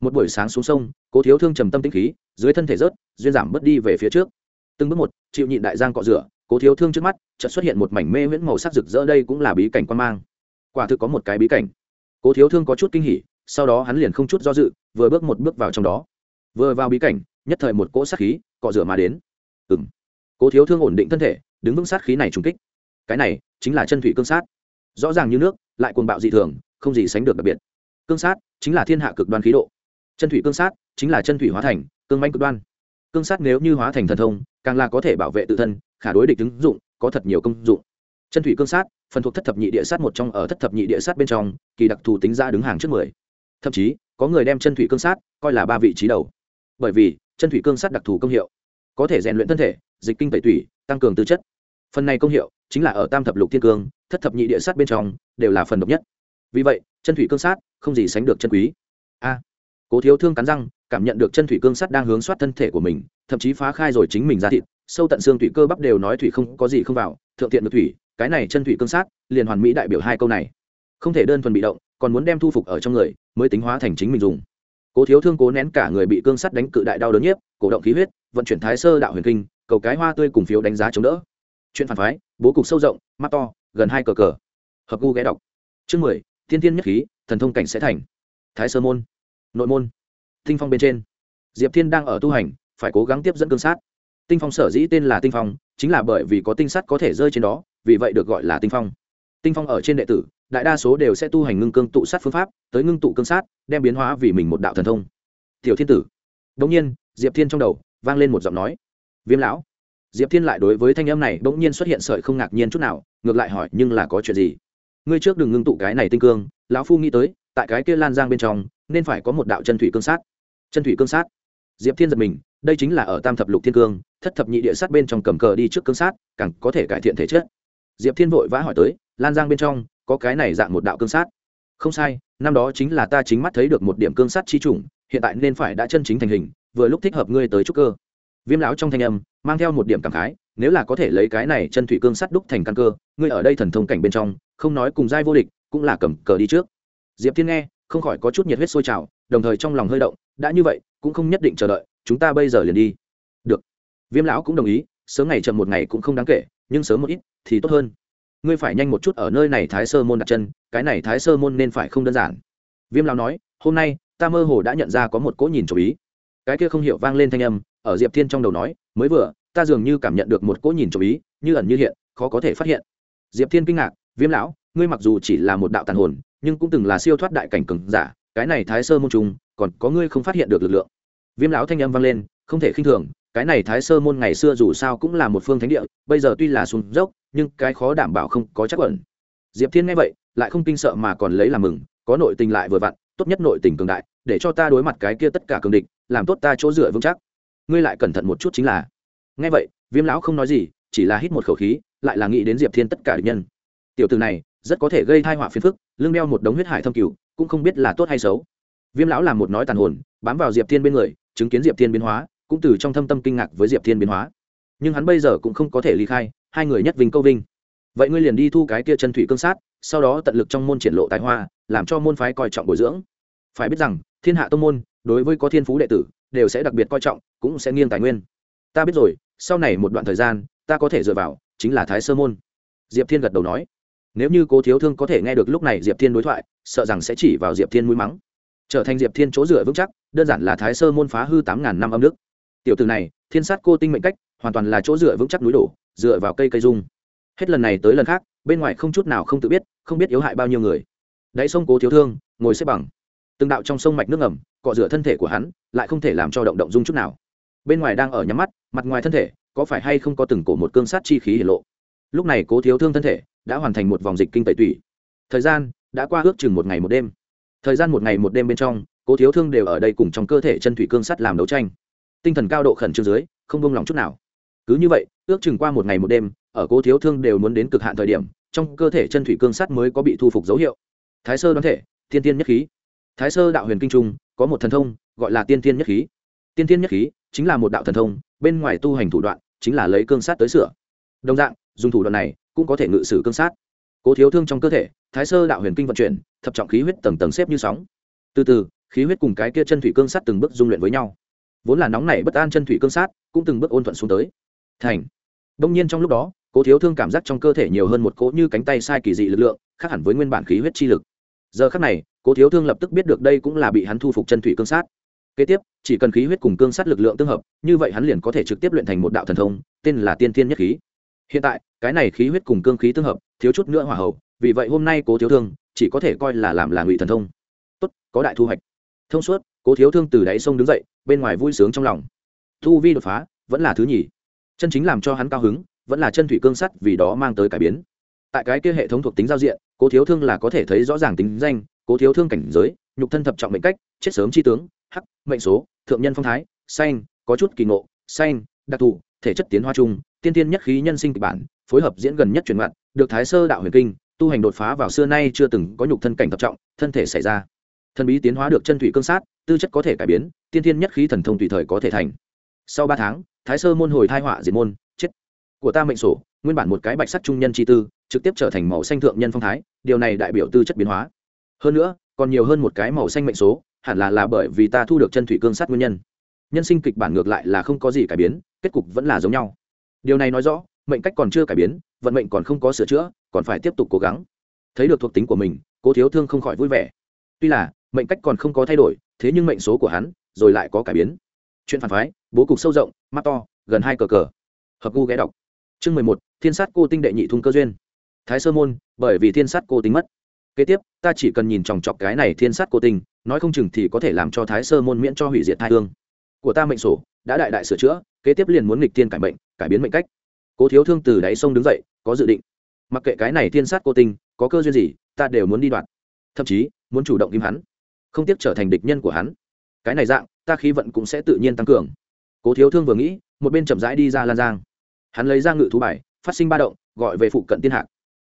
Một buổi sáng xuống sông, cố thiếu thương trầm tâm tĩnh khí, dưới thân thể rớt, duyên giảm bớt đi về phía trước. Từng bước một, chịu nhịn đại giang cọ rửa, cố thiếu thương trước mắt, chợt xuất hiện một mảnh mê huyễn màu sắc rực rỡ đây cũng là bí cảnh quan mang. Quả thực có một cái bí cảnh. Cố thiếu thương có chút kinh hỉ, sau đó hắn liền không chút do dự, vừa bước một bước vào trong đó. Vừa vào bí cảnh, nhất thời một cỗ sát khí, cọ rửa mà đến. Ừng cố thiếu thương ổn định thân thể, đứng vững sát khí này trùng kích. Cái này chính là chân thủy cương sát. Rõ ràng như nước, lại cuồng bạo dị thường, không gì sánh được đặc biệt cương sát chính là thiên hạ cực đoan khí độ. Chân thủy cương sát chính là chân thủy hóa thành, cương manh cực đoan. Cương sát nếu như hóa thành thần thông, càng là có thể bảo vệ tự thân, khả đối địch ứng dụng, có thật nhiều công dụng. Chân thủy cương sát, phần thuộc thất thập nhị địa sát một trong ở thất thập nhị địa sát bên trong, kỳ đặc thù tính ra đứng hàng trước mười. Thậm chí, có người đem chân thủy cương sát coi là ba vị trí đầu. Bởi vì, chân thủy cương sát đặc thù công hiệu, có thể rèn luyện thân thể, dịch kinh tẩy tủy, tăng cường tư chất. Phần này công hiệu chính là ở tam thập lục thiên cương, thất thập nhị địa sát bên trong, đều là phần độc nhất. Vì vậy chân thủy cương sát, không gì sánh được chân quý. A, cố thiếu thương cắn răng, cảm nhận được chân thủy cương sát đang hướng soát thân thể của mình, thậm chí phá khai rồi chính mình ra thịt, sâu tận xương thủy cơ bắp đều nói thủy không có gì không vào, thượng tiện được thủy, cái này chân thủy cương sát, liền hoàn mỹ đại biểu hai câu này. Không thể đơn thuần bị động, còn muốn đem thu phục ở trong người, mới tính hóa thành chính mình dùng. Cố thiếu thương cố nén cả người bị cương sắt đánh cự đại đau đớn nhiếp, cổ động khí huyết, vận chuyển thái sơ đạo huyền kinh, cầu cái hoa tươi cùng phiếu đánh giá chống đỡ. Chuyện phản phái, bố cục sâu rộng, mắt to, gần hai cờ cờ. Hợp gu ghé đọc. Chương mười thiên thiên nhất khí, thần thông cảnh sẽ thành. Thái sơ môn, nội môn, tinh phong bên trên. Diệp thiên đang ở tu hành, phải cố gắng tiếp dẫn cương sát. Tinh phong sở dĩ tên là tinh phong, chính là bởi vì có tinh sắt có thể rơi trên đó, vì vậy được gọi là tinh phong. Tinh phong ở trên đệ tử, đại đa số đều sẽ tu hành ngưng cương tụ sát phương pháp, tới ngưng tụ cương sát, đem biến hóa vì mình một đạo thần thông. Tiểu thiên tử. Đ ỗ n g nhiên, diệp thiên trong đầu vang lên một giọng nói. Viêm lão. Diệp thiên lại đối với thanh âm này bỗng nhiên xuất hiện sợi không ngạc nhiên chút nào, ngược lại hỏi nhưng là có chuyện gì? Ngươi trước đừng ngưng tụ cái này tinh cương, lão phu nghĩ tới, tại cái kia lan giang bên trong, nên phải có một đạo chân thủy cương sát. Chân thủy cương sát. Diệp thiên giật mình, đây chính là ở tam thập lục thiên cương, thất thập nhị địa sát bên trong cầm cờ đi trước cương sát, càng có thể cải thiện thể chất. Diệp thiên vội vã hỏi tới, lan giang bên trong, có cái này dạng một đạo cương sát? Không sai, năm đó chính là ta chính mắt thấy được một điểm cương sát chi chủng, hiện tại nên phải đã chân chính thành hình, vừa lúc thích hợp ngươi tới trúc cơ. Viêm lão trong thanh âm, mang theo một điểm cảm khái, nếu là có thể lấy cái này chân thủy cương sắt đúc thành căn cơ, ngươi ở đây thần thông cảnh bên trong không nói cùng giai vô địch, cũng là cầm cờ đi trước. Diệp thiên nghe, không khỏi có chút nhiệt huyết sôi trào, đồng thời trong lòng hơi động, đã như vậy, cũng không nhất định chờ đợi, chúng ta bây giờ liền đi. Được. Viêm lão cũng đồng ý, sớm ngày chậm một ngày cũng không đáng kể, nhưng sớm một ít thì tốt hơn. Ngươi phải nhanh một chút ở nơi này thái sơ môn đặt chân, cái này thái sơ môn nên phải không đơn giản. Viêm lão nói, hôm nay, ta mơ hồ đã nhận ra có một cỗ nhìn chủ ý. Cái kia không hiểu vang lên thanh âm, ở diệp thiên trong đầu nói, mới vừa, ta dường như cảm nhận được một cỗ nhìn chủ ý, như ẩn như hiện, khó có thể phát hiện. Diệp thiên kinh ngạc viêm lão, ngươi mặc dù chỉ là một đạo tàn hồn, nhưng cũng từng là siêu thoát đại cảnh cường giả, cái này thái sơ môn trùng còn có ngươi không phát hiện được lực lượng. Viêm lão thanh âm vang lên, không thể khinh thường, cái này thái sơ môn ngày xưa dù sao cũng là một phương thánh địa, bây giờ tuy là xuống dốc, nhưng cái khó đảm bảo không có chắc ẩn. Diệp thiên nghe vậy, lại không kinh sợ mà còn lấy làm mừng, có nội tình lại vừa vặn, tốt nhất nội tình cường đại, để cho ta đối mặt cái kia tất cả cường địch, làm tốt ta chỗ dựa vững chắc. Ngươi lại cẩn thận một chút chính là. Nghe vậy, viêm lão không nói gì, chỉ là hít một khẩu khí, lại là nghĩ đến diệp thiên tất cả địch nhân tiểu từ này, rất có thể gây thai họa phiền phức, lưng đeo một đống huyết hải thâm cửu cũng không biết là tốt hay xấu. Viêm lão làm một nói tàn hồn, bám vào diệp thiên bên người, chứng kiến diệp thiên biến hóa, cũng từ trong thâm tâm kinh ngạc với diệp thiên biến hóa. Nhưng hắn bây giờ cũng không có thể ly khai, hai người nhất vinh câu vinh. Vậy ngươi liền đi thu cái kia chân thủy cương sát, sau đó tận lực trong môn triển lộ tài hoa, làm cho môn phái coi trọng bồi dưỡng. Phải biết rằng, thiên hạ tông môn, đối với có thiên phú đệ tử, đều sẽ đặc biệt coi trọng, cũng sẽ nghiêng tài nguyên. Ta biết rồi, sau này một đoạn thời gian, ta có thể dựa vào, chính là thái sơ môn. Diệp thiên gật đầu nói nếu như cố thiếu thương có thể nghe được lúc này diệp thiên đối thoại, sợ rằng sẽ chỉ vào diệp thiên mũi mắng. Trở thành diệp thiên chỗ dựa vững chắc, đơn giản là thái sơ môn phá hư tám ngàn năm âm đức tiểu từ này, thiên sát cô tinh mệnh cách, hoàn toàn là chỗ dựa vững chắc núi đổ, dựa vào cây cây dung. Hết lần này tới lần khác, bên ngoài không chút nào không tự biết, không biết yếu hại bao nhiêu người. Đáy sông cố thiếu thương, ngồi xếp bằng. Từng đạo trong sông mạch nước ngầm, cọ rửa thân thể của hắn, lại không thể làm cho động động dung chút nào. Bên ngoài đang ở nhắm mắt, mặt ngoài thân thể, có phải hay không có từng cổ một cương sát chi khí hiển lộ? Lúc này cố thiếu thương thân thể đã hoàn thành một vòng dịch kinh tẩy tủy. Thời gian đã qua ước chừng một ngày một đêm. Thời gian một ngày một đêm bên trong, cố thiếu thương đều ở đây cùng trong cơ thể chân thủy cương sắt làm đấu tranh. Tinh thần cao độ khẩn trương dưới, không buông lòng chút nào. Cứ như vậy, ước chừng qua một ngày một đêm, ở cố thiếu thương đều muốn đến cực hạn thời điểm, trong cơ thể chân thủy cương sắt mới có bị thu phục dấu hiệu. Thái sơ đoán thể, tiên tiên nhất khí. Thái sơ đạo huyền kinh trung, có một thần thông, gọi là tiên tiên nhất khí. Tiên tiên nhất khí chính là một đạo thần thông, bên ngoài tu hành thủ đoạn chính là lấy cương sát tới sửa. Đồng dạng dùng thủ đoạn này cũng có thể ngự sử cương sát. Cố thiếu thương trong cơ thể, thái sơ đạo huyền kinh vận chuyển, thập trọng khí huyết tầng tầng xếp như sóng. Từ từ, khí huyết cùng cái kia chân thủy cương sát từng bước dung luyện với nhau. Vốn là nóng nảy bất an chân thủy cương sát, cũng từng bước ôn thuận xuống tới. Thành. Đông nhiên trong lúc đó, cố thiếu thương cảm giác trong cơ thể nhiều hơn một cỗ như cánh tay sai kỳ dị lực lượng, khác hẳn với nguyên bản khí huyết chi lực. Giờ khác này, cố thiếu thương lập tức biết được đây cũng là bị hắn thu phục chân thủy cương sát. Kế tiếp, chỉ cần khí huyết cùng cương sát lực lượng tương hợp, như vậy hắn liền có thể trực tiếp luyện thành một đạo thần thông, tên là tiên thiên nhất khí hiện tại, cái này khí huyết cùng cương khí tương hợp, thiếu chút nữa hỏa hậu vì vậy hôm nay cố thiếu thương chỉ có thể coi là làm là ngụy thần thông. Tốt, có đại thu hoạch. Thông suốt, cố thiếu thương từ đáy sông đứng dậy, bên ngoài vui sướng trong lòng. Thu vi đột phá, vẫn là thứ nhì. Chân chính làm cho hắn cao hứng, vẫn là chân thủy cương sắt vì đó mang tới cải biến. Tại cái kia hệ thống thuộc tính giao diện, cố thiếu thương là có thể thấy rõ ràng tính danh, cố thiếu thương cảnh giới, nhục thân thập trọng mệnh cách, chết sớm chi tướng, hắc, mệnh số, thượng nhân phong thái xanh có chút kỳ ngộ xanh đặc thù thể chất tiến hoa trung tiên tiên nhất khí nhân sinh kịch bản, phối hợp diễn gần nhất chuyển mặt được thái sơ đạo huyền kinh, tu hành đột phá vào xưa nay chưa từng có nhục thân cảnh tập trọng, thân thể xảy ra. Thần bí tiến hóa được chân thủy cương sát, tư chất có thể cải biến, tiên tiên nhất khí thần thông tùy thời có thể thành. Sau ba tháng, thái sơ môn hồi thai họa diệt môn, chết. Của ta mệnh sổ, nguyên bản một cái bạch sắc trung nhân chi tư, trực tiếp trở thành màu xanh thượng nhân phong thái, điều này đại biểu tư chất biến hóa. Hơn nữa, còn nhiều hơn một cái màu xanh mệnh số, hẳn là là bởi vì ta thu được chân thủy cương sát nguyên nhân nhân sinh kịch bản ngược lại là không có gì cải biến, kết cục vẫn là giống nhau. Điều này nói rõ, mệnh cách còn chưa cải biến, vận mệnh còn không có sửa chữa, còn phải tiếp tục cố gắng. Thấy được thuộc tính của mình, cố thiếu thương không khỏi vui vẻ. Tuy là, mệnh cách còn không có thay đổi, thế nhưng mệnh số của hắn, rồi lại có cải biến. Chuyện phản phái, bố cục sâu rộng, mắt to, gần hai cờ cờ. Hợp gu ghé đọc. Chương mười một, thiên sát cô tinh đệ nhị thung cơ duyên. Thái sơ môn, bởi vì thiên sát cô tính mất. Kế tiếp, ta chỉ cần nhìn chòng chọc cái này thiên sát cô tinh, nói không chừng thì có thể làm cho thái sơ môn miễn cho hủy diệt thai hương của ta mệnh sổ, đã đại đại sửa chữa, kế tiếp liền muốn nghịch thiên cải mệnh, cải biến mệnh cách. Cố thiếu thương từ đáy sông đứng dậy, có dự định. Mặc kệ cái này thiên sát cô tinh, có cơ duyên gì, ta đều muốn đi đoạt. Thậm chí, muốn chủ động im hắn. Không tiếc trở thành địch nhân của hắn. Cái này dạng, ta khí vận cũng sẽ tự nhiên tăng cường. Cố thiếu thương vừa nghĩ, một bên chậm rãi đi ra lan giang. Hắn lấy ra ngự thú bài, phát sinh ba động, gọi về phụ cận tiên hạc.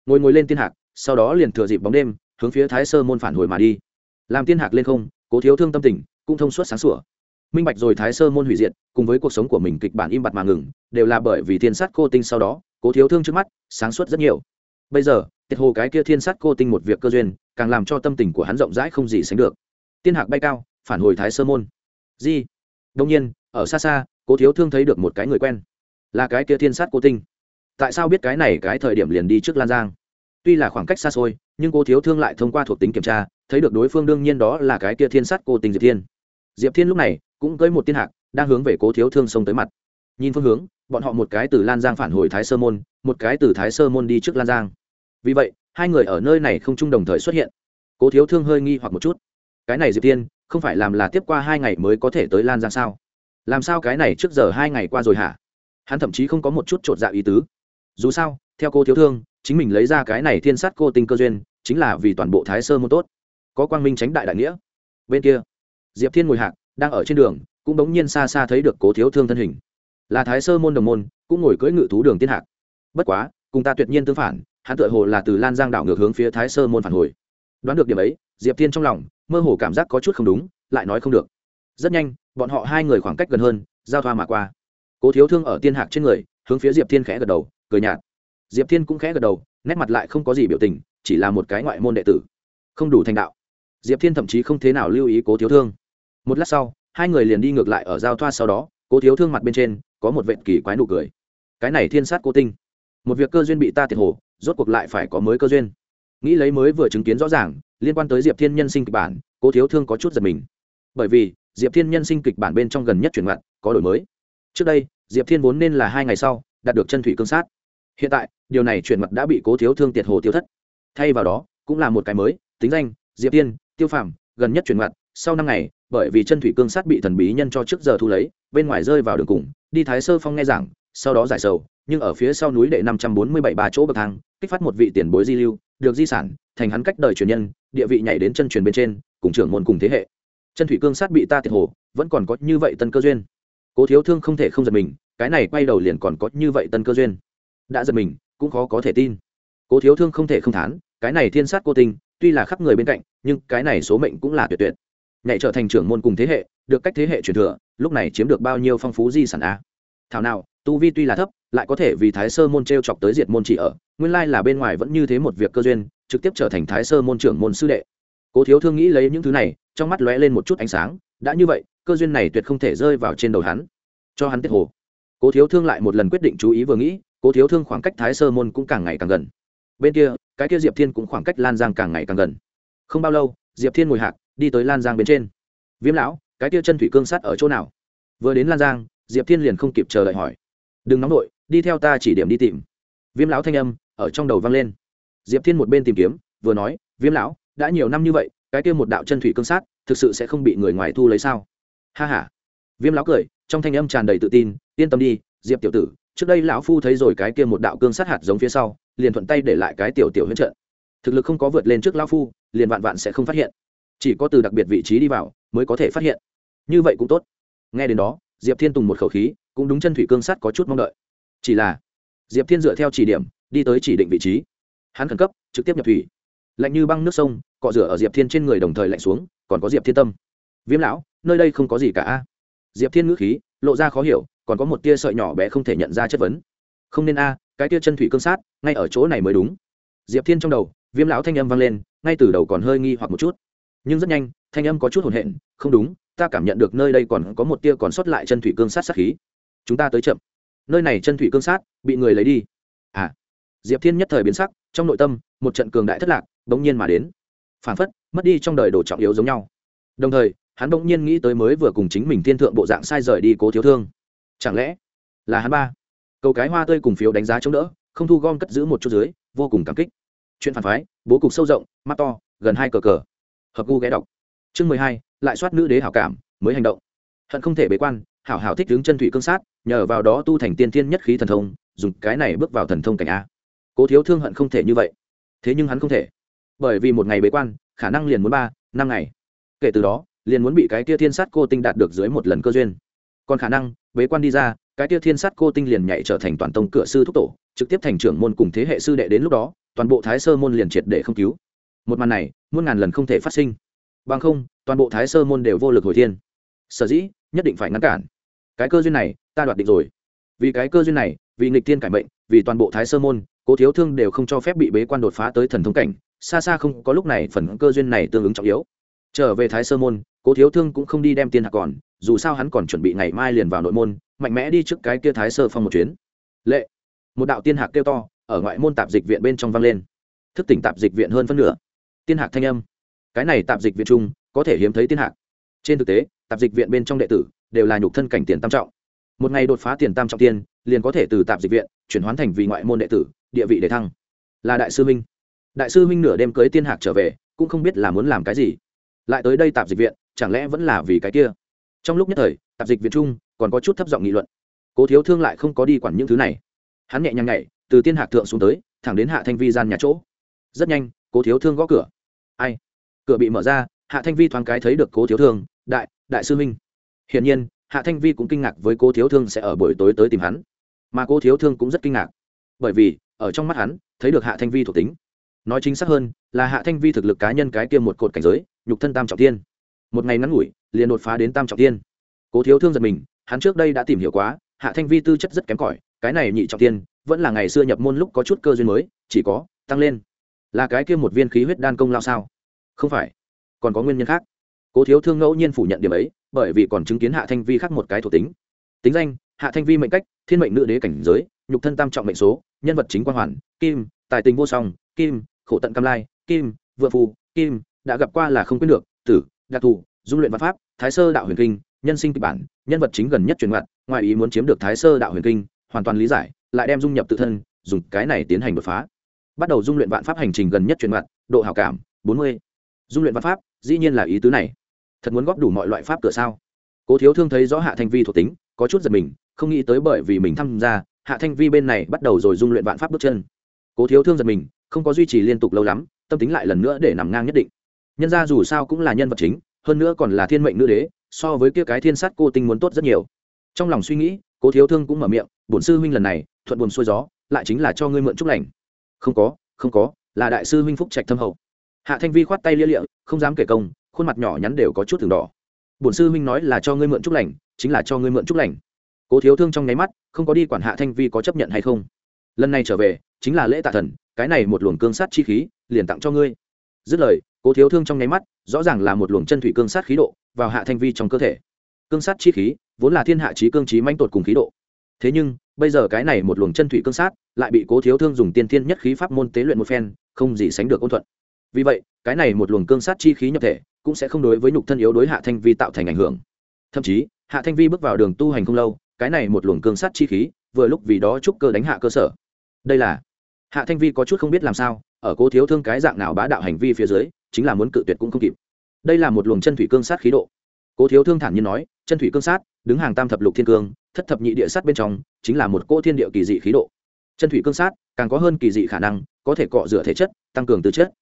Ngồi ngồi lên tiên hạc, sau đó liền thừa dịp bóng đêm, hướng phía thái sơ môn phản hồi mà đi. Làm tiên hạc lên không, cố thiếu thương tâm tình cũng thông suốt sáng sủa minh bạch rồi thái sơ môn hủy diệt, cùng với cuộc sống của mình kịch bản im bặt mà ngừng, đều là bởi vì thiên sát cô tinh sau đó, cố thiếu thương trước mắt, sáng suốt rất nhiều. Bây giờ, tiệt hồ cái kia thiên sát cô tinh một việc cơ duyên, càng làm cho tâm tình của hắn rộng rãi không gì sánh được. Tiên hạc bay cao, phản hồi thái sơ môn. Di. Đông nhiên, ở xa xa, cố thiếu thương thấy được một cái người quen. Là cái kia thiên sát cô tinh. Tại sao biết cái này cái thời điểm liền đi trước lan giang? Tuy là khoảng cách xa xôi, nhưng cô thiếu thương lại thông qua thuộc tính kiểm tra, thấy được đối phương đương nhiên đó là cái kia thiên sát cô tinh diệp thiên. Diệp thiên lúc này cũng cưới một tiên hạc, đang hướng về cố thiếu thương sông tới mặt. Nhìn phương hướng, bọn họ một cái từ lan giang phản hồi thái sơ môn, một cái từ thái sơ môn đi trước lan giang. Vì vậy, hai người ở nơi này không chung đồng thời xuất hiện. Cố thiếu thương hơi nghi hoặc một chút. Cái này diệp tiên, không phải làm là tiếp qua hai ngày mới có thể tới lan giang sao? Làm sao cái này trước giờ hai ngày qua rồi hả? Hắn thậm chí không có một chút t r ộ t dạ ý tứ. Dù sao, theo cô thiếu thương, chính mình lấy ra cái này thiên sát cô tinh cơ duyên, chính là vì toàn bộ thái sơ môn tốt. Có quang minh tránh đại đại nghĩa. Bên kia, diệp thiên ngồi hạc đang ở trên đường, cũng bỗng nhiên xa xa thấy được cố thiếu thương thân hình. Là thái sơ môn đồng môn, cũng ngồi cưỡi ngự thú đường tiên hạc. Bất quá, cùng ta tuyệt nhiên tương phản, hắn tự hồ là từ lan giang đảo ngược hướng phía thái sơ môn phản hồi. Đoán được điểm ấy, diệp thiên trong lòng, mơ hồ cảm giác có chút không đúng, lại nói không được. Rất nhanh, bọn họ hai người khoảng cách gần hơn, giao thoa mà qua. Cố thiếu thương ở tiên hạc trên người, hướng phía diệp thiên khẽ gật đầu, cười nhạt. Diệp thiên cũng khẽ gật đầu, nét mặt lại không có gì biểu tình, chỉ là một cái ngoại môn đệ tử. Không đủ thành đạo. Diệp thiên thậm chí không thế nào lưu ý cố thiếu thương một lát sau, hai người liền đi ngược lại ở giao thoa sau đó, cố thiếu thương mặt bên trên, có một vện kỳ quái nụ cười. Cái này thiên sát cố tinh. Một việc cơ duyên bị ta tiệt hồ rốt cuộc lại phải có mới cơ duyên. Nghĩ lấy mới vừa chứng kiến rõ ràng, liên quan tới diệp thiên nhân sinh kịch bản, cố thiếu thương có chút giật mình. Bởi vì, diệp thiên nhân sinh kịch bản bên trong gần nhất chuyển mặt có đổi mới. Trước đây, diệp thiên vốn nên là hai ngày sau, đạt được chân thủy cương sát. Hiện tại, điều này chuyển mặt đã bị cố thiếu thương tiệt hồ tiêu thất. Thay vào đó, cũng là một cái mới, tính danh, diệp thiên, tiêu phàm, gần nhất chuyển mặt sau năm ngày bởi vì chân thủy cương sát bị thần bí nhân cho trước giờ thu lấy bên ngoài rơi vào đường cùng đi thái sơ phong nghe giảng sau đó giải sầu nhưng ở phía sau núi đệ năm trăm bốn mươi bảy ba chỗ bậc thang kích phát một vị tiền bối di lưu được di sản thành hắn cách đời truyền nhân địa vị nhảy đến chân truyền bên trên cùng trưởng môn cùng thế hệ. Chân thủy cương sát bị ta thiệt hồ vẫn còn có như vậy tân cơ duyên. Cố thiếu thương không thể không giật mình cái này quay đầu liền còn có như vậy tân cơ duyên. Đã giật mình cũng khó có thể tin. Cố thiếu thương không thể không thán cái này thiên sát cô tình, tuy là khắp người bên cạnh nhưng cái này số mệnh cũng là tuyệt tuyệt nhảy trở thành trưởng môn cùng thế hệ, được cách thế hệ truyền thừa, lúc này chiếm được bao nhiêu phong phú di sản a? Thảo nào, tu vi tuy là thấp, lại có thể vì thái sơ môn t r e o chọc tới diệt môn chỉ ở, nguyên lai là bên ngoài vẫn như thế một việc cơ duyên, trực tiếp trở thành thái sơ môn trưởng môn sư đệ. Cố thiếu thương nghĩ lấy những thứ này, trong mắt lóe lên một chút ánh sáng, đã như vậy, cơ duyên này tuyệt không thể rơi vào trên đầu hắn. Cho hắn tiết hồ. Cố thiếu thương lại một lần quyết định chú ý vừa nghĩ, cố thiếu thương khoảng cách thái sơ môn cũng càng ngày càng gần. Bên kia, cái kia diệp thiên cũng khoảng cách lan giang càng ngày càng gần. Không bao lâu, diệp thiên ngồi hạc đi tới lan giang bên trên viêm lão cái kia chân thủy cương sắt ở chỗ nào vừa đến lan giang diệp thiên liền không kịp chờ đợi hỏi đừng nóng nổi đi theo ta chỉ điểm đi tìm viêm lão thanh âm ở trong đầu vang lên diệp thiên một bên tìm kiếm vừa nói viêm lão đã nhiều năm như vậy cái kia một đạo chân thủy cương sát thực sự sẽ không bị người ngoài thu lấy sao ha h a viêm lão cười trong thanh âm tràn đầy tự tin yên tâm đi diệp tiểu tử trước đây lão phu thấy rồi cái kia một đạo cương sát hạt giống phía sau liền thuận tay để lại cái tiểu tiểu huyết trận thực lực không có vượt lên trước lão phu liền vạn vạn sẽ không phát hiện chỉ có từ đặc biệt vị trí đi vào mới có thể phát hiện. Như vậy cũng tốt. Nghe đến đó, diệp thiên tùng một khẩu khí, cũng đúng chân thủy cương sắt có chút mong đợi. Chỉ là, diệp thiên dựa theo chỉ điểm, đi tới chỉ định vị trí. Hắn khẩn cấp, trực tiếp nhập thủy. Lạnh như băng nước sông, cọ rửa ở diệp thiên trên người đồng thời lạnh xuống, còn có diệp thiên tâm. Viêm lão, nơi đây không có gì cả diệp thiên ngữ khí, lộ ra khó hiểu, còn có một tia sợi nhỏ bé không thể nhận ra chất vấn. Không nên a, cái tia chân thủy cương sát, ngay ở chỗ này mới đúng. Diệp thiên trong đầu, viêm lão thanh âm vang lên, ngay từ đầu còn hơi nghi hoặc một chút nhưng rất nhanh, thanh âm có chút hồn hện không đúng, ta cảm nhận được nơi đây còn có một tia còn sót lại chân thủy cương sát sát khí. Chúng ta tới chậm. Nơi này chân thủy cương sát, bị người lấy đi. À. Diệp thiên nhất thời biến sắc, trong nội tâm, một trận cường đại thất lạc bỗng nhiên mà đến. Phản phất, mất đi trong đời đồ trọng yếu giống nhau. Đồng thời, hắn bỗng nhiên nghĩ tới mới vừa cùng chính mình thiên thượng bộ dạng sai rời đi cố thiếu thương. Chẳng lẽ là hắn ba? Câu cái hoa tươi cùng phiếu đánh giá chống đỡ, không thu gom cất giữ một chút dưới, vô cùng cảm kích. Chuyện phản phái, bố cục sâu rộng, mắt to, gần hai cờ cờ hợp gu ghé đọc. Chương mười hai, lại soát nữ đế hảo cảm, mới hành động. Hận không thể bế quan, hảo hảo thích đứng chân thủy cương sát, nhờ vào đó tu thành tiên thiên nhất khí thần thông, dùng cái này bước vào thần thông cảnh a. Cố thiếu thương hận không thể như vậy. Thế nhưng hắn không thể. Bởi vì một ngày bế quan, khả năng liền muốn ba, năm ngày. Kể từ đó, liền muốn bị cái tia thiên sát cô tinh đạt được dưới một lần cơ duyên. Còn khả năng, bế quan đi ra, cái tia thiên sát cô tinh liền nhảy trở thành toàn tông cửa sư thúc tổ, trực tiếp thành trưởng môn cùng thế hệ sư đệ đến lúc đó, toàn bộ thái sơ môn liền triệt để không cứu một màn này muôn ngàn lần không thể phát sinh. Bằng không, toàn bộ thái sơ môn đều vô lực hồi thiên. Sở dĩ, nhất định phải ngăn cản. Cái cơ duyên này, ta đoạt định rồi. Vì cái cơ duyên này, vì nghịch tiên cải mệnh, vì toàn bộ thái sơ môn, cố thiếu thương đều không cho phép bị bế quan đột phá tới thần thông cảnh. Xa xa không có lúc này phần cơ duyên này tương ứng trọng yếu. Trở về thái sơ môn, cố thiếu thương cũng không đi đem tiền hạc còn, dù sao hắn còn chuẩn bị ngày mai liền vào nội môn, mạnh mẽ đi trước cái kia thái sơ phong một chuyến. Lệ. Một đạo tiên hạc kêu to, ở ngoại môn tạp dịch viện bên trong vang lên. Thức tỉnh tạp dịch viện hơn phân nửa tiên hạc thanh âm. Cái này tạp dịch viện trung, có thể hiếm thấy tiên hạc. Trên thực tế, tạp dịch viện bên trong đệ tử đều là nhục thân cảnh tiền tam trọng. Một ngày đột phá tiền tam trọng tiên, liền có thể từ tạp dịch viện chuyển hoán thành vì ngoại môn đệ tử, địa vị để thăng. Là đại sư minh đại sư minh nửa đêm cưới tiên hạc trở về, cũng không biết là muốn làm cái gì. Lại tới đây tạp dịch viện, chẳng lẽ vẫn là vì cái kia? Trong lúc nhất thời, tạp dịch viện trung còn có chút thấp giọng nghị luận. Cố thiếu thương lại không có đi quản những thứ này. Hắn nhẹ nhàng nhảy, từ tiên hạc thượng xuống tới, thẳng đến hạ thanh vi gian nhà chỗ. Rất nhanh cố thiếu thương gõ cửa. Ai? Cửa bị mở ra, hạ thanh vi thoáng cái thấy được cố thiếu thương, đại đại sư minh hiển nhiên, hạ thanh vi cũng kinh ngạc với cố thiếu thương sẽ ở buổi tối tới tìm hắn. Mà cố thiếu thương cũng rất kinh ngạc, bởi vì, ở trong mắt hắn, thấy được hạ thanh vi thuộc tính. Nói chính xác hơn, là hạ thanh vi thực lực cá nhân cái kia một cột cảnh giới, nhục thân tam trọng tiên một ngày ngắn ngủi, liền đột phá đến tam trọng tiên cố thiếu thương giật mình, hắn trước đây đã tìm hiểu quá, hạ thanh vi tư chất rất kém cỏi, cái này nhị trọng tiên vẫn là ngày xưa nhập môn lúc có chút cơ duyên mới, chỉ có tăng lên là cái kia một viên khí huyết đan công lao sao? Không phải. Còn có nguyên nhân khác. Cố thiếu thương ngẫu nhiên phủ nhận điểm ấy, bởi vì còn chứng kiến hạ thanh vi khác một cái thuộc tính. Tính danh, hạ thanh vi mệnh cách, thiên mệnh nữ đế cảnh giới, nhục thân tam trọng mệnh số, nhân vật chính quan hoàn, kim, tài tình vô song, kim, khổ tận cam lai, kim vựa phù, kim, đã gặp qua là không quyết được, tử, đặc thù, dung luyện văn pháp, thái sơ đạo huyền kinh, nhân sinh kịch bản, nhân vật chính gần nhất truyền ngặt ngoài ý muốn chiếm được thái sơ đạo huyền kinh, hoàn toàn lý giải, lại đem dung nhập tự thân, dùng cái này tiến hành đột phá bắt đầu dung luyện vạn pháp hành trình gần nhất truyền mặt, độ hảo cảm, bốn mươi. Dung luyện vạn pháp, dĩ nhiên là ý tứ này. Thật muốn góp đủ mọi loại pháp cửa sao? Cố thiếu thương thấy rõ hạ thanh vi thuộc tính, có chút giật mình, không nghĩ tới bởi vì mình tham gia, hạ thanh vi bên này bắt đầu rồi dung luyện vạn pháp bước chân. Cố thiếu thương giật mình, không có duy trì liên tục lâu lắm, tâm tính lại lần nữa để nằm ngang nhất định. Nhân ra dù sao cũng là nhân vật chính, hơn nữa còn là thiên mệnh nữ đế, so với kia cái thiên sát cô tinh muốn tốt rất nhiều. Trong lòng suy nghĩ, cố thiếu thương cũng mở miệng, bổn sư huynh lần này, thuận buồn xuôi gió, lại chính là cho ngươi mượn chúc lành không có không có, là đại sư huynh phúc trạch thâm hậu. Hạ thanh vi khoát tay lia lịa, không dám kể công, khuôn mặt nhỏ nhắn đều có chút thường đỏ. Bổn sư huynh nói là cho ngươi mượn chúc lành, chính là cho ngươi mượn chúc lành. Cố thiếu thương trong nháy mắt, không có đi quản hạ thanh vi có chấp nhận hay không. Lần này trở về, chính là lễ tạ thần, cái này một luồng cương sát chi khí, liền tặng cho ngươi. Dứt lời, cố thiếu thương trong nháy mắt, rõ ràng là một luồng chân thủy cương sát khí độ vào hạ thanh vi trong cơ thể. Cương sát chi khí, vốn là thiên hạ trí cương trí manh tột cùng khí độ. Thế nhưng bây giờ cái này một luồng chân thủy cương sát lại bị cố thiếu thương dùng tiên thiên nhất khí pháp môn tế luyện một phen, không gì sánh được ôn thuận. Vì vậy, cái này một luồng cương sát chi khí nhập thể cũng sẽ không đối với nhục thân yếu đối hạ thanh vi tạo thành ảnh hưởng. Thậm chí, hạ thanh vi bước vào đường tu hành không lâu, cái này một luồng cương sát chi khí vừa lúc vì đó trúc cơ đánh hạ cơ sở. Đây là, hạ thanh vi có chút không biết làm sao, ở cố thiếu thương cái dạng nào bá đạo hành vi phía dưới, chính là muốn cự tuyệt cũng không kịp. Đây là một luồng chân thủy cương sát khí độ. Cố thiếu thương thản nhiên nói, chân thủy cương sát, đứng hàng tam thập lục thiên cương thất thập nhị địa sát bên trong, chính là một cỗ thiên địa kỳ dị khí độ. Chân thủy cương sát, càng có hơn kỳ dị khả năng, có thể cọ rửa thể chất, tăng cường tư chất.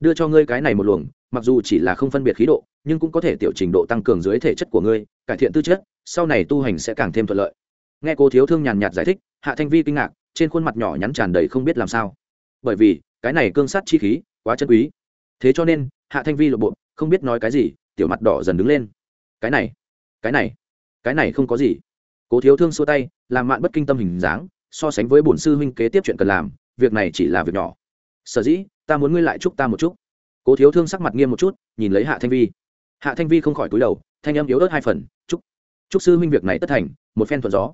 Đưa cho ngươi cái này một luồng, mặc dù chỉ là không phân biệt khí độ, nhưng cũng có thể tiểu trình độ tăng cường dưới thể chất của ngươi, cải thiện tư chất, sau này tu hành sẽ càng thêm thuận lợi. Nghe cô thiếu thương nhàn nhạt giải thích, hạ thanh vi kinh ngạc, trên khuôn mặt nhỏ nhắn tràn đầy không biết làm sao. Bởi vì, cái này cương sát chi khí, quá chân quý. Thế cho nên, hạ thanh vi lộ bộ, không biết nói cái gì, tiểu mặt đỏ dần đứng lên. Cái này cái này cái này không có gì cố thiếu thương xua tay, làm mạn bất kinh tâm hình dáng, so sánh với bổn sư huynh kế tiếp chuyện cần làm, việc này chỉ là việc nhỏ. Sở dĩ, ta muốn ngươi lại chúc ta một chút. Cố thiếu thương sắc mặt nghiêm một chút, nhìn lấy hạ thanh vi. Hạ thanh vi không khỏi cúi đầu, thanh âm yếu ớt hai phần, chúc chúc sư huynh việc này tất thành, một phen thuận gió.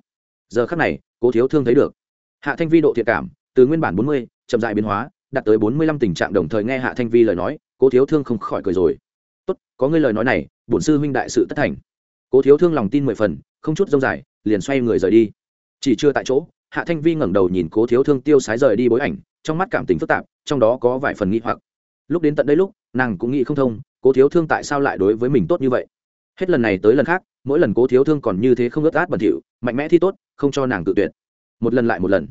Giờ khắc này, cố thiếu thương thấy được. Hạ thanh vi độ thiện cảm, từ nguyên bản bốn mươi, chậm dại biến hóa, đạt tới bốn mươi lăm tình trạng đồng thời nghe hạ thanh vi lời nói, cố thiếu thương không khỏi cười rồi. Tốt, có ngươi lời nói này, bổn sư huynh đại sự tất thành. Cố thiếu thương lòng tin mười phần không chút rông dài, liền xoay người rời đi. Chỉ chưa tại chỗ, hạ thanh vi ngẩng đầu nhìn cố thiếu thương tiêu sái rời đi bối ảnh, trong mắt cảm tình phức tạp, trong đó có vài phần nghi hoặc. Lúc đến tận đây lúc, nàng cũng nghĩ không thông, cố thiếu thương tại sao lại đối với mình tốt như vậy? Hết lần này tới lần khác, mỗi lần cố thiếu thương còn như thế không ướt át bẩn thỉu, mạnh mẽ thi tốt, không cho nàng tự tuyệt. Một lần lại một lần.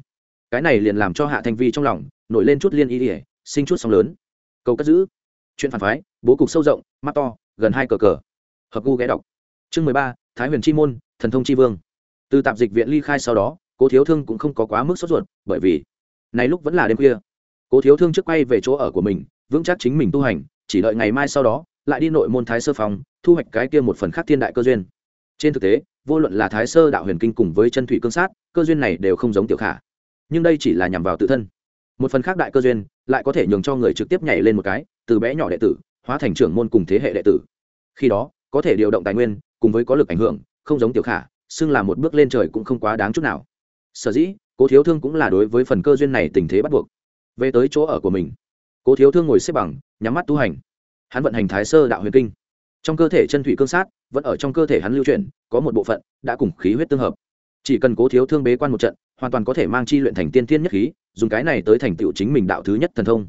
Cái này liền làm cho hạ thanh vi trong lòng nổi lên chút liên ý ỉa sinh chút sóng lớn. Cầu cất giữ. Chuyện phản phái, bố cục sâu rộng, mắt to, gần hai cờ cờ. Hợp gu ghé đọc. Chương mười ba, thái huyền chi môn thần thông chi vương. Từ tạp dịch viện ly khai sau đó, cố thiếu thương cũng không có quá mức sốt ruột, bởi vì nay lúc vẫn là đêm khuya. Cố thiếu thương trước quay về chỗ ở của mình, vững chắc chính mình tu hành, chỉ đợi ngày mai sau đó, lại đi nội môn thái sơ phòng thu hoạch cái kia một phần khác thiên đại cơ duyên. Trên thực tế, vô luận là thái sơ đạo huyền kinh cùng với chân thủy cương sát, cơ duyên này đều không giống tiểu khả. Nhưng đây chỉ là nhằm vào tự thân. Một phần khác đại cơ duyên, lại có thể nhường cho người trực tiếp nhảy lên một cái, từ bé nhỏ đệ tử, hóa thành trưởng môn cùng thế hệ đệ tử. Khi đó, có thể điều động tài nguyên, cùng với có lực ảnh hưởng không giống tiểu khả, xưng là một bước lên trời cũng không quá đáng chút nào. Sở dĩ, cố thiếu thương cũng là đối với phần cơ duyên này tình thế bắt buộc. Về tới chỗ ở của mình, cố thiếu thương ngồi xếp bằng, nhắm mắt tu hành. Hắn vận hành thái sơ đạo huyền kinh. Trong cơ thể chân thủy cương sát, vẫn ở trong cơ thể hắn lưu chuyển, có một bộ phận đã cùng khí huyết tương hợp. Chỉ cần cố thiếu thương bế quan một trận, hoàn toàn có thể mang chi luyện thành tiên tiên nhất khí, dùng cái này tới thành tựu chính mình đạo thứ nhất thần thông.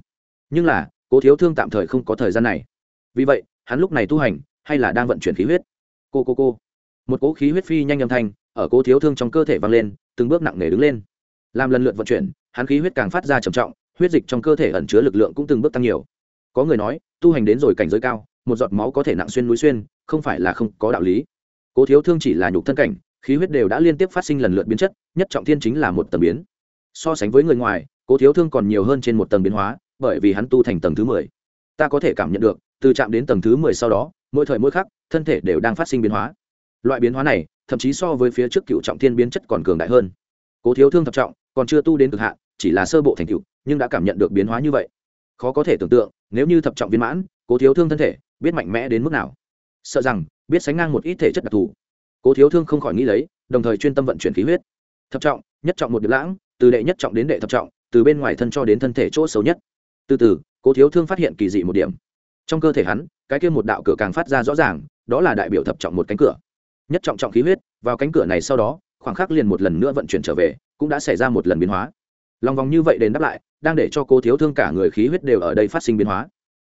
Nhưng là, cố thiếu thương tạm thời không có thời gian này. Vì vậy, hắn lúc này tu hành, hay là đang vận chuyển khí huyết? Cô cô cô một cỗ khí huyết phi nhanh âm thanh ở cố thiếu thương trong cơ thể vang lên, từng bước nặng nề đứng lên. Làm lần lượt vận chuyển, hắn khí huyết càng phát ra trầm trọng, huyết dịch trong cơ thể ẩn chứa lực lượng cũng từng bước tăng nhiều. Có người nói, tu hành đến rồi cảnh giới cao, một giọt máu có thể nặng xuyên núi xuyên, không phải là không có đạo lý. Cố thiếu thương chỉ là nhục thân cảnh, khí huyết đều đã liên tiếp phát sinh lần lượt biến chất, nhất trọng thiên chính là một tầng biến. So sánh với người ngoài, cố thiếu thương còn nhiều hơn trên một tầng biến hóa, bởi vì hắn tu thành tầng thứ mười. Ta có thể cảm nhận được, từ chạm đến tầng thứ mười sau đó, mỗi thời mỗi khắc, thân thể đều đang phát sinh biến hóa loại biến hóa này, thậm chí so với phía trước cựu trọng thiên biến chất còn cường đại hơn. Cố thiếu thương thập trọng, còn chưa tu đến cực hạn, chỉ là sơ bộ thành cựu nhưng đã cảm nhận được biến hóa như vậy. Khó có thể tưởng tượng, nếu như thập trọng viên mãn, cố thiếu thương thân thể, biết mạnh mẽ đến mức nào? Sợ rằng, biết sánh ngang một ít thể chất đặc thù. Cố thiếu thương không khỏi nghĩ lấy, đồng thời chuyên tâm vận chuyển khí huyết. Thập trọng, nhất trọng một điệp lãng, từ đệ nhất trọng đến đệ thập trọng, từ bên ngoài thân cho đến thân thể chỗ xấu nhất. Từ từ, cố thiếu thương phát hiện kỳ dị một điểm. Trong cơ thể hắn, cái kia một đạo cửa càng phát ra rõ ràng, đó là đại biểu thập trọng một cánh cửa nhất trọng trọng khí huyết, vào cánh cửa này sau đó, khoảng khắc liền một lần nữa vận chuyển trở về, cũng đã xảy ra một lần biến hóa. Lòng vòng như vậy đến đáp lại, đang để cho cô thiếu thương cả người khí huyết đều ở đây phát sinh biến hóa.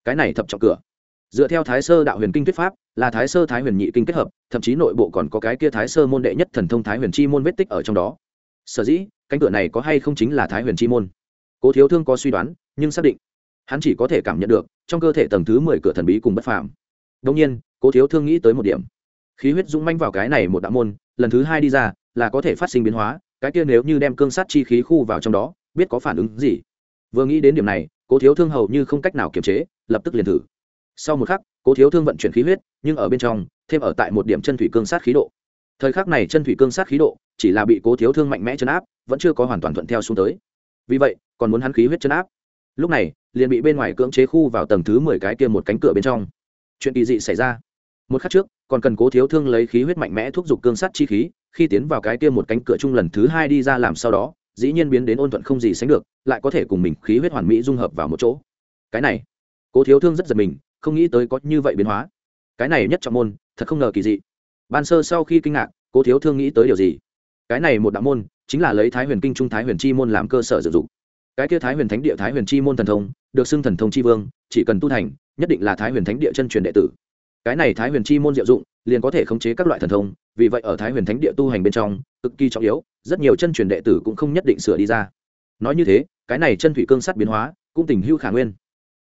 Cái này thập trọng cửa. Dựa theo thái sơ đạo huyền kinh thuyết pháp, là thái sơ thái huyền nhị kinh kết hợp, thậm chí nội bộ còn có cái kia thái sơ môn đệ nhất thần thông thái huyền chi môn vết tích ở trong đó. Sở dĩ, cánh cửa này có hay không chính là thái huyền chi môn? Cố thiếu thương có suy đoán, nhưng xác định, hắn chỉ có thể cảm nhận được, trong cơ thể tầng thứ mười cửa thần bí cùng bất phàm. Đông nhiên, cố thiếu thương nghĩ tới một điểm khí huyết dũng manh vào cái này một đạo môn, lần thứ hai đi ra, là có thể phát sinh biến hóa, cái kia nếu như đem cương sát chi khí khu vào trong đó, biết có phản ứng gì. Vừa nghĩ đến điểm này, cố thiếu thương hầu như không cách nào kiềm chế, lập tức liền thử. Sau một khắc, cố thiếu thương vận chuyển khí huyết, nhưng ở bên trong, thêm ở tại một điểm chân thủy cương sát khí độ. Thời khắc này chân thủy cương sát khí độ, chỉ là bị cố thiếu thương mạnh mẽ chấn áp, vẫn chưa có hoàn toàn thuận theo xuống tới. Vì vậy, còn muốn hắn khí huyết chấn áp. Lúc này, liền bị bên ngoài cưỡng chế khu vào tầng thứ mười cái kia một cánh cửa bên trong. Chuyện kỳ dị xảy ra một khắc trước, còn cần cố thiếu thương lấy khí huyết mạnh mẽ thúc giục cương sắt chi khí, khi tiến vào cái kia một cánh cửa chung lần thứ hai đi ra làm sau đó, dĩ nhiên biến đến ôn thuận không gì sánh được, lại có thể cùng mình khí huyết hoàn mỹ dung hợp vào một chỗ. Cái này, cố thiếu thương rất giật mình, không nghĩ tới có như vậy biến hóa. Cái này nhất trọng môn, thật không ngờ kỳ dị. Ban sơ sau khi kinh ngạc, cố thiếu thương nghĩ tới điều gì? Cái này một đạo môn, chính là lấy thái huyền kinh trung thái huyền chi môn làm cơ sở sử dụng. Cái kia thái huyền thánh địa, thái huyền chi môn thần thông, được xưng thần thông chi vương, chỉ cần tu thành, nhất định là thái huyền thánh địa chân truyền đệ tử cái này thái huyền chi môn diệu dụng, liền có thể khống chế các loại thần thông, vì vậy ở thái huyền thánh địa tu hành bên trong, cực kỳ trọng yếu, rất nhiều chân truyền đệ tử cũng không nhất định sửa đi ra. Nói như thế, cái này chân thủy cương sắt biến hóa, cũng tình hưu khả nguyên.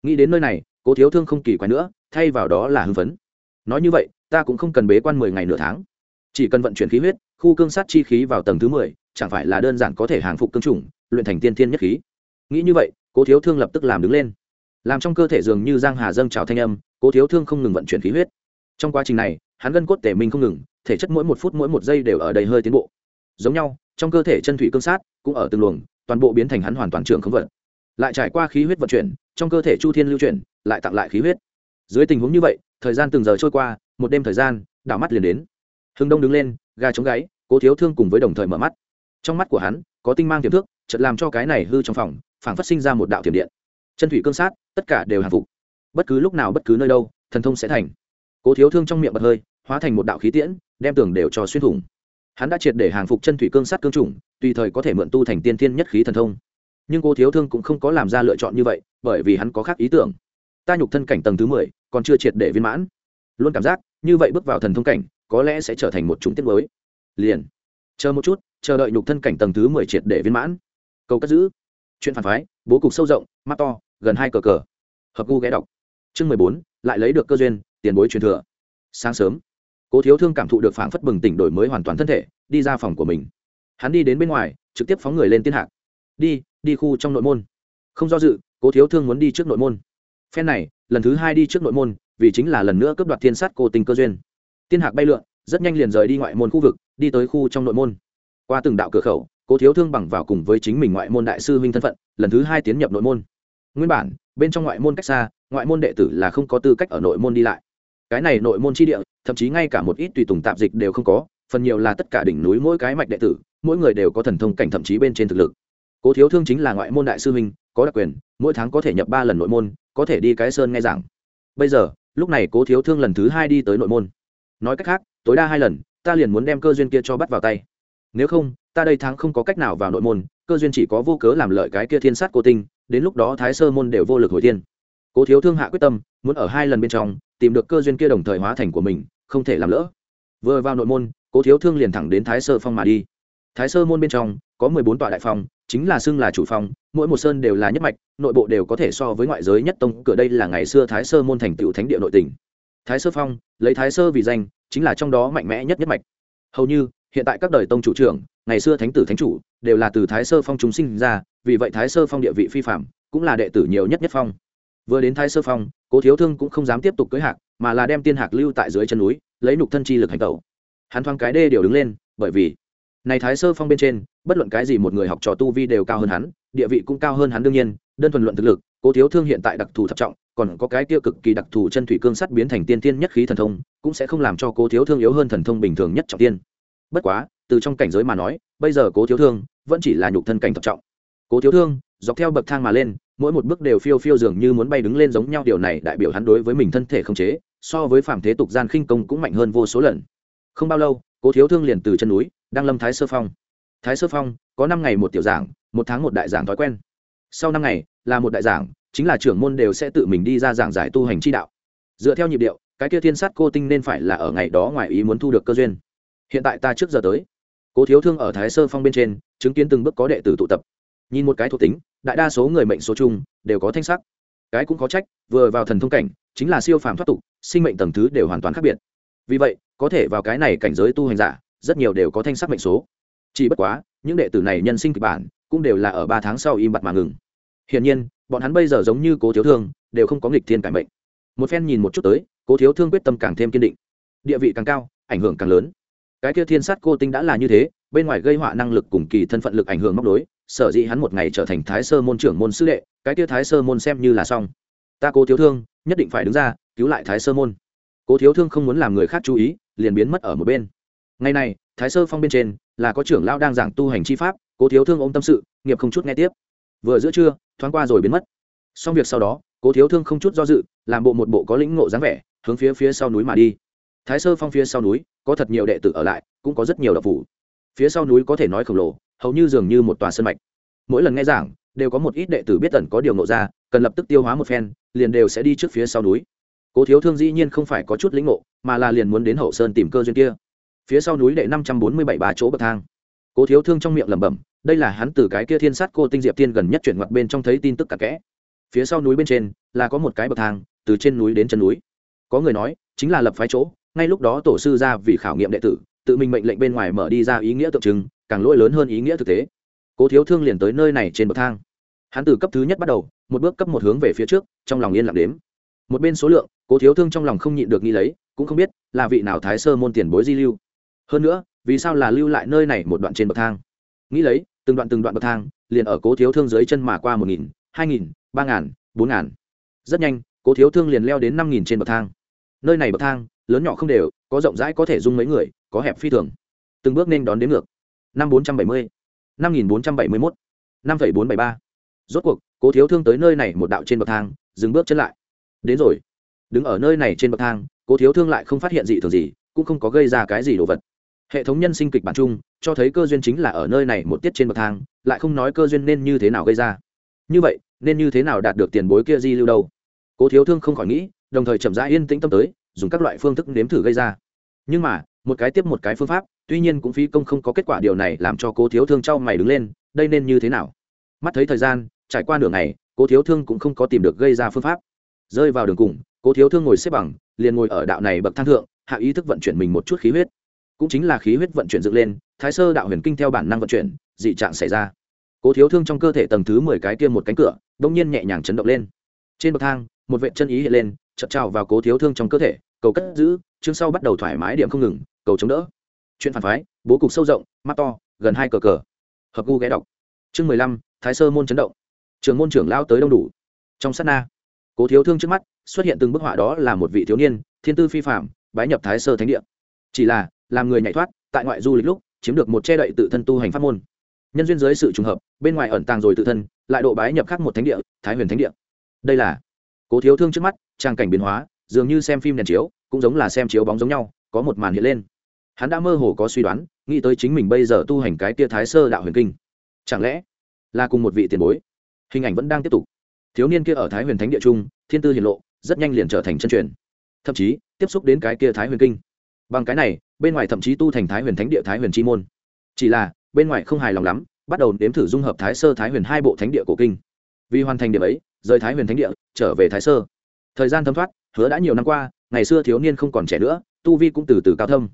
Nghĩ đến nơi này, cố thiếu thương không kỳ quái nữa, thay vào đó là hưng phấn. Nói như vậy, ta cũng không cần bế quan mười ngày nửa tháng. Chỉ cần vận chuyển khí huyết, khu cương sắt chi khí vào tầng thứ mười, chẳng phải là đơn giản có thể hàng phục cương trùng luyện thành tiên thiên nhất khí. Nghĩ như vậy, cố thiếu thương lập tức làm đứng lên làm trong cơ thể dường như giang hà dâng trào thanh âm, cố thiếu thương không ngừng vận chuyển khí huyết. Trong quá trình này, hắn gân cốt tể minh không ngừng, thể chất mỗi một phút mỗi một giây đều ở đầy hơi tiến bộ. Giống nhau, trong cơ thể chân thủy cương sát cũng ở từng luồng, toàn bộ biến thành hắn hoàn toàn trường không vận. Lại trải qua khí huyết vận chuyển, trong cơ thể chu thiên lưu chuyển, lại tặng lại khí huyết. Dưới tình huống như vậy, thời gian từng giờ trôi qua, một đêm thời gian, đảo mắt liền đến. Hưng đông đứng lên ga chống gáy, cố thiếu thương cùng với đồng thời mở mắt. Trong mắt của hắn, có tinh mang tiềm thức, chợt làm cho cái này hư trong phòng, phảng phát sinh ra một đạo tiềm điện chân thủy cương sát, tất cả đều hàng phục. Bất cứ lúc nào bất cứ nơi đâu, thần thông sẽ thành. Cố thiếu thương trong miệng bật hơi, hóa thành một đạo khí tiễn, đem tường đều cho xuyên thủng. Hắn đã triệt để hàng phục chân thủy cương sát cương trùng tùy thời có thể mượn tu thành tiên thiên nhất khí thần thông. Nhưng cố thiếu thương cũng không có làm ra lựa chọn như vậy, bởi vì hắn có khác ý tưởng. Ta nhục thân cảnh tầng thứ mười, còn chưa triệt để viên mãn. Luôn cảm giác, như vậy bước vào thần thông cảnh, có lẽ sẽ trở thành một chủng tiết mới. Liền, chờ một chút, chờ đợi nhục thân cảnh tầng thứ mười triệt để viên mãn. Câu cất giữ. Chuyện phản phái, bố cục sâu rộng, mắt to gần hai cờ cờ. Hợp gu ghé đọc. Chương mười bốn, lại lấy được cơ duyên, tiền bối truyền thừa. Sáng sớm, cố thiếu thương cảm thụ được phảng phất bừng tỉnh đổi mới hoàn toàn thân thể, đi ra phòng của mình. Hắn đi đến bên ngoài, trực tiếp phóng người lên tiên hạc. Đi đi khu trong nội môn. Không do dự, cố thiếu thương muốn đi trước nội môn. Phen này, lần thứ hai đi trước nội môn, vì chính là lần nữa cướp đoạt thiên sát cô tình cơ duyên. Tiên hạc bay lượn, rất nhanh liền rời đi ngoại môn khu vực, đi tới khu trong nội môn. Qua từng đạo cửa khẩu, cố thiếu thương bằng vào cùng với chính mình ngoại môn đại sư huynh thân phận, lần thứ hai tiến nhập nội môn nguyên bản, bên trong ngoại môn cách xa, ngoại môn đệ tử là không có tư cách ở nội môn đi lại. Cái này nội môn chi địa, thậm chí ngay cả một ít tùy tùng tạp dịch đều không có, phần nhiều là tất cả đỉnh núi mỗi cái mạch đệ tử, mỗi người đều có thần thông cảnh thậm chí bên trên thực lực. Cố thiếu thương chính là ngoại môn đại sư huynh, có đặc quyền, mỗi tháng có thể nhập ba lần nội môn, có thể đi cái sơn nghe giảng. Bây giờ, lúc này cố thiếu thương lần thứ hai đi tới nội môn. Nói cách khác, tối đa hai lần, ta liền muốn đem cơ duyên kia cho bắt vào tay. Nếu không, ta đây tháng không có cách nào vào nội môn cơ duyên chỉ có vô cớ làm lợi cái kia thiên sát cô tinh, đến lúc đó thái sơ môn đều vô lực hồi thiên. Cố thiếu thương hạ quyết tâm, muốn ở hai lần bên trong, tìm được cơ duyên kia đồng thời hóa thành của mình, không thể làm lỡ. Vừa vào nội môn, cố thiếu thương liền thẳng đến thái sơ phong mà đi. Thái sơ môn bên trong, có mười bốn tọa đại phong, chính là xưng là chủ phong, mỗi một sơn đều là nhất mạch, nội bộ đều có thể so với ngoại giới nhất tông, cửa đây là ngày xưa thái sơ môn thành tựu thánh địa nội tỉnh. Thái sơ phong, lấy thái sơ vì danh, chính là trong đó mạnh mẽ nhất nhất mạch. Hầu như hiện tại các đời tông chủ trưởng, ngày xưa thánh tử thánh chủ, đều là từ thái sơ phong chúng sinh ra, vì vậy thái sơ phong địa vị phi phạm cũng là đệ tử nhiều nhất nhất phong. Vừa đến thái sơ phong, cố thiếu thương cũng không dám tiếp tục cưới hạc, mà là đem tiên hạc lưu tại dưới chân núi, lấy nục thân chi lực hành tẩu. Hắn thoáng cái đê đều đứng lên, bởi vì, này thái sơ phong bên trên, bất luận cái gì một người học trò tu vi đều cao hơn hắn, địa vị cũng cao hơn hắn đương nhiên, đơn thuần luận thực lực, cố thiếu thương hiện tại đặc thù thập trọng, còn có cái tiêu cực kỳ đặc thù chân thủy cương sắt biến thành tiên tiên nhất khí thần thông, cũng sẽ không làm cho cố thiếu thương yếu hơn thần thông bình thường nhất trọng tiên bất quá, từ trong cảnh giới mà nói, bây giờ cố thiếu thương vẫn chỉ là nhục thân cảnh thập trọng. Cố thiếu thương, dọc theo bậc thang mà lên, mỗi một bước đều phiêu phiêu dường như muốn bay đứng lên giống nhau, điều này đại biểu hắn đối với mình thân thể không chế, so với phạm thế tục gian khinh công cũng mạnh hơn vô số lần. Không bao lâu, cố thiếu thương liền từ chân núi, đang lâm thái sơ phong. Thái sơ phong, có năm ngày một tiểu giảng, một tháng một đại giảng thói quen. Sau năm ngày, là một đại giảng, chính là trưởng môn đều sẽ tự mình đi ra giảng giải tu hành chi đạo. Dựa theo nhịp điệu, cái kia thiên sát cô tinh nên phải là ở ngày đó ngoài ý muốn thu được cơ duyên hiện tại ta trước giờ tới. Cố thiếu thương ở thái sơ phong bên trên, chứng kiến từng bước có đệ tử tụ tập. Nhìn một cái thuộc tính, đại đa số người mệnh số chung, đều có thanh sắc. Cái cũng có trách, vừa vào thần thông cảnh, chính là siêu phàm thoát tục, sinh mệnh tầng thứ đều hoàn toàn khác biệt. Vì vậy, có thể vào cái này cảnh giới tu hành giả, rất nhiều đều có thanh sắc mệnh số. Chỉ bất quá, những đệ tử này nhân sinh kịch bản, cũng đều là ở ba tháng sau im bặt mà ngừng. Hiển nhiên, bọn hắn bây giờ giống như cố thiếu thương, đều không có nghịch thiên cải mệnh. Một phen nhìn một chút tới, cố thiếu thương quyết tâm càng thêm kiên định. Địa vị càng cao, ảnh hưởng càng lớn cái kia thiên sát cô tinh đã là như thế, bên ngoài gây họa năng lực cùng kỳ thân phận lực ảnh hưởng móc đối, sở dĩ hắn một ngày trở thành thái sơ môn trưởng môn sư đệ, cái kia thái sơ môn xem như là xong. Ta cố thiếu thương, nhất định phải đứng ra, cứu lại thái sơ môn. Cố thiếu thương không muốn làm người khác chú ý, liền biến mất ở một bên. Ngày này, thái sơ phong bên trên, là có trưởng lao đang giảng tu hành chi pháp, cố thiếu thương ôm tâm sự, nghiệp không chút nghe tiếp. Vừa giữa trưa, thoáng qua rồi biến mất. Xong việc sau đó, cố thiếu thương không chút do dự, làm bộ một bộ có lĩnh ngộ dáng vẻ, hướng phía phía sau núi mà đi thái sơ phong phía sau núi, có thật nhiều đệ tử ở lại, cũng có rất nhiều đập phủ. Phía sau núi có thể nói khổng lồ, hầu như dường như một tòa sân mạch. Mỗi lần nghe giảng, đều có một ít đệ tử biết tần có điều nộ ra, cần lập tức tiêu hóa một phen, liền đều sẽ đi trước phía sau núi. Cố thiếu thương dĩ nhiên không phải có chút lĩnh ngộ, mà là liền muốn đến hậu sơn tìm cơ duyên kia. Phía sau núi đệ năm trăm bốn mươi bảy ba chỗ bậc thang. Cố thiếu thương trong miệng lẩm bẩm, đây là hắn từ cái kia thiên sát cô tinh diệp tiên gần nhất chuyển ngoặt bên trong thấy tin tức cả kẽ. Phía sau núi bên trên là có một cái bậc thang, từ trên núi đến chân núi. Có người nói, chính là lập phái chỗ ngay lúc đó tổ sư ra vì khảo nghiệm đệ tử, tự mình mệnh lệnh bên ngoài mở đi ra ý nghĩa tượng trưng, càng lỗi lớn hơn ý nghĩa thực tế. Cố thiếu thương liền tới nơi này trên bậc thang. Hắn từ cấp thứ nhất bắt đầu, một bước cấp một hướng về phía trước, trong lòng yên lặng đếm. Một bên số lượng, cố thiếu thương trong lòng không nhịn được nghĩ lấy, cũng không biết là vị nào thái sơ môn tiền bối di lưu. Hơn nữa, vì sao là lưu lại nơi này một đoạn trên bậc thang? Nghĩ lấy, từng đoạn từng đoạn bậc thang, liền ở cố thiếu thương dưới chân mà qua một nghìn, hai nghìn, ba ngàn, bốn ngàn. Rất nhanh, cố thiếu thương liền leo đến năm nghìn trên bậc thang. Nơi này bậc thang lớn nhỏ không đều, có rộng rãi có thể dung mấy người, có hẹp phi thường. Từng bước nên đón đến ngược. Năm bốn trăm bảy mươi, năm nghìn bốn trăm bảy mươi mốt, năm phẩy bốn bảy ba. Rốt cuộc, cố thiếu thương tới nơi này một đạo trên bậc thang, dừng bước chân lại. Đến rồi. Đứng ở nơi này trên bậc thang, cố thiếu thương lại không phát hiện gì thường gì, cũng không có gây ra cái gì đồ vật. Hệ thống nhân sinh kịch bản chung, cho thấy cơ duyên chính là ở nơi này một tiết trên bậc thang, lại không nói cơ duyên nên như thế nào gây ra. Như vậy, nên như thế nào đạt được tiền bối kia di lưu đâu? Cố thiếu thương không khỏi nghĩ đồng thời chậm rãi yên tĩnh tâm tới, dùng các loại phương thức nếm thử gây ra. Nhưng mà, một cái tiếp một cái phương pháp, tuy nhiên cũng phí công không có kết quả điều này làm cho cố thiếu thương trao mày đứng lên, đây nên như thế nào? Mắt thấy thời gian, trải qua nửa ngày, cố thiếu thương cũng không có tìm được gây ra phương pháp. Rơi vào đường cùng, cố thiếu thương ngồi xếp bằng, liền ngồi ở đạo này bậc thang thượng, hạ ý thức vận chuyển mình một chút khí huyết. Cũng chính là khí huyết vận chuyển dựng lên, thái sơ đạo huyền kinh theo bản năng vận chuyển, dị trạng xảy ra. Cố thiếu thương trong cơ thể tầng thứ mười cái kia một cánh cửa đ ỗ n g nhiên nhẹ nhàng chấn động lên. Trên bậc thang, một vệ chân ý hiện lên chợt trào vào cố thiếu thương trong cơ thể, cầu cất giữ, chương sau bắt đầu thoải mái điểm không ngừng, cầu chống đỡ. Chuyện phản phái, bố cục sâu rộng, mắt to, gần hai cờ cờ. Hợp gu ghé đọc. Chương mười lăm, thái sơ môn chấn động. Trường môn trưởng lao tới đông đủ. Trong sát na, cố thiếu thương trước mắt xuất hiện từng bức họa đó là một vị thiếu niên, thiên tư phi phạm bái nhập thái sơ thánh địa. Chỉ là, làm người nhảy thoát, tại ngoại du lịch lúc, chiếm được một che đậy tự thân tu hành pháp môn. Nhân duyên dưới sự trùng hợp, bên ngoài ẩn tàng rồi tự thân, lại độ bái nhập khác một thánh địa, thái huyền thánh địa. Đây là cố thiếu thương trước mắt, trang cảnh biến hóa, dường như xem phim đèn chiếu, cũng giống là xem chiếu bóng giống nhau, có một màn hiện lên. Hắn đã mơ hồ có suy đoán, nghĩ tới chính mình bây giờ tu hành cái tia thái sơ đạo huyền kinh. Chẳng lẽ là cùng một vị tiền bối? Hình ảnh vẫn đang tiếp tục. Thiếu niên kia ở thái huyền thánh địa trung, thiên tư hiền lộ, rất nhanh liền trở thành chân truyền. Thậm chí, tiếp xúc đến cái kia thái huyền kinh. Bằng cái này, bên ngoài thậm chí tu thành thái huyền thánh địa thái huyền chi môn. Chỉ là, bên ngoài không hài lòng lắm, bắt đầu nếm thử dung hợp thái sơ thái huyền hai bộ thánh địa cổ kinh. Vì hoàn thành điểm ấy rời thái huyền thánh địa, trở về thái sơ. Thời gian thấm thoát, hứa đã nhiều năm qua, ngày xưa thiếu niên không còn trẻ nữa, tu vi cũng từ từ cao thâm.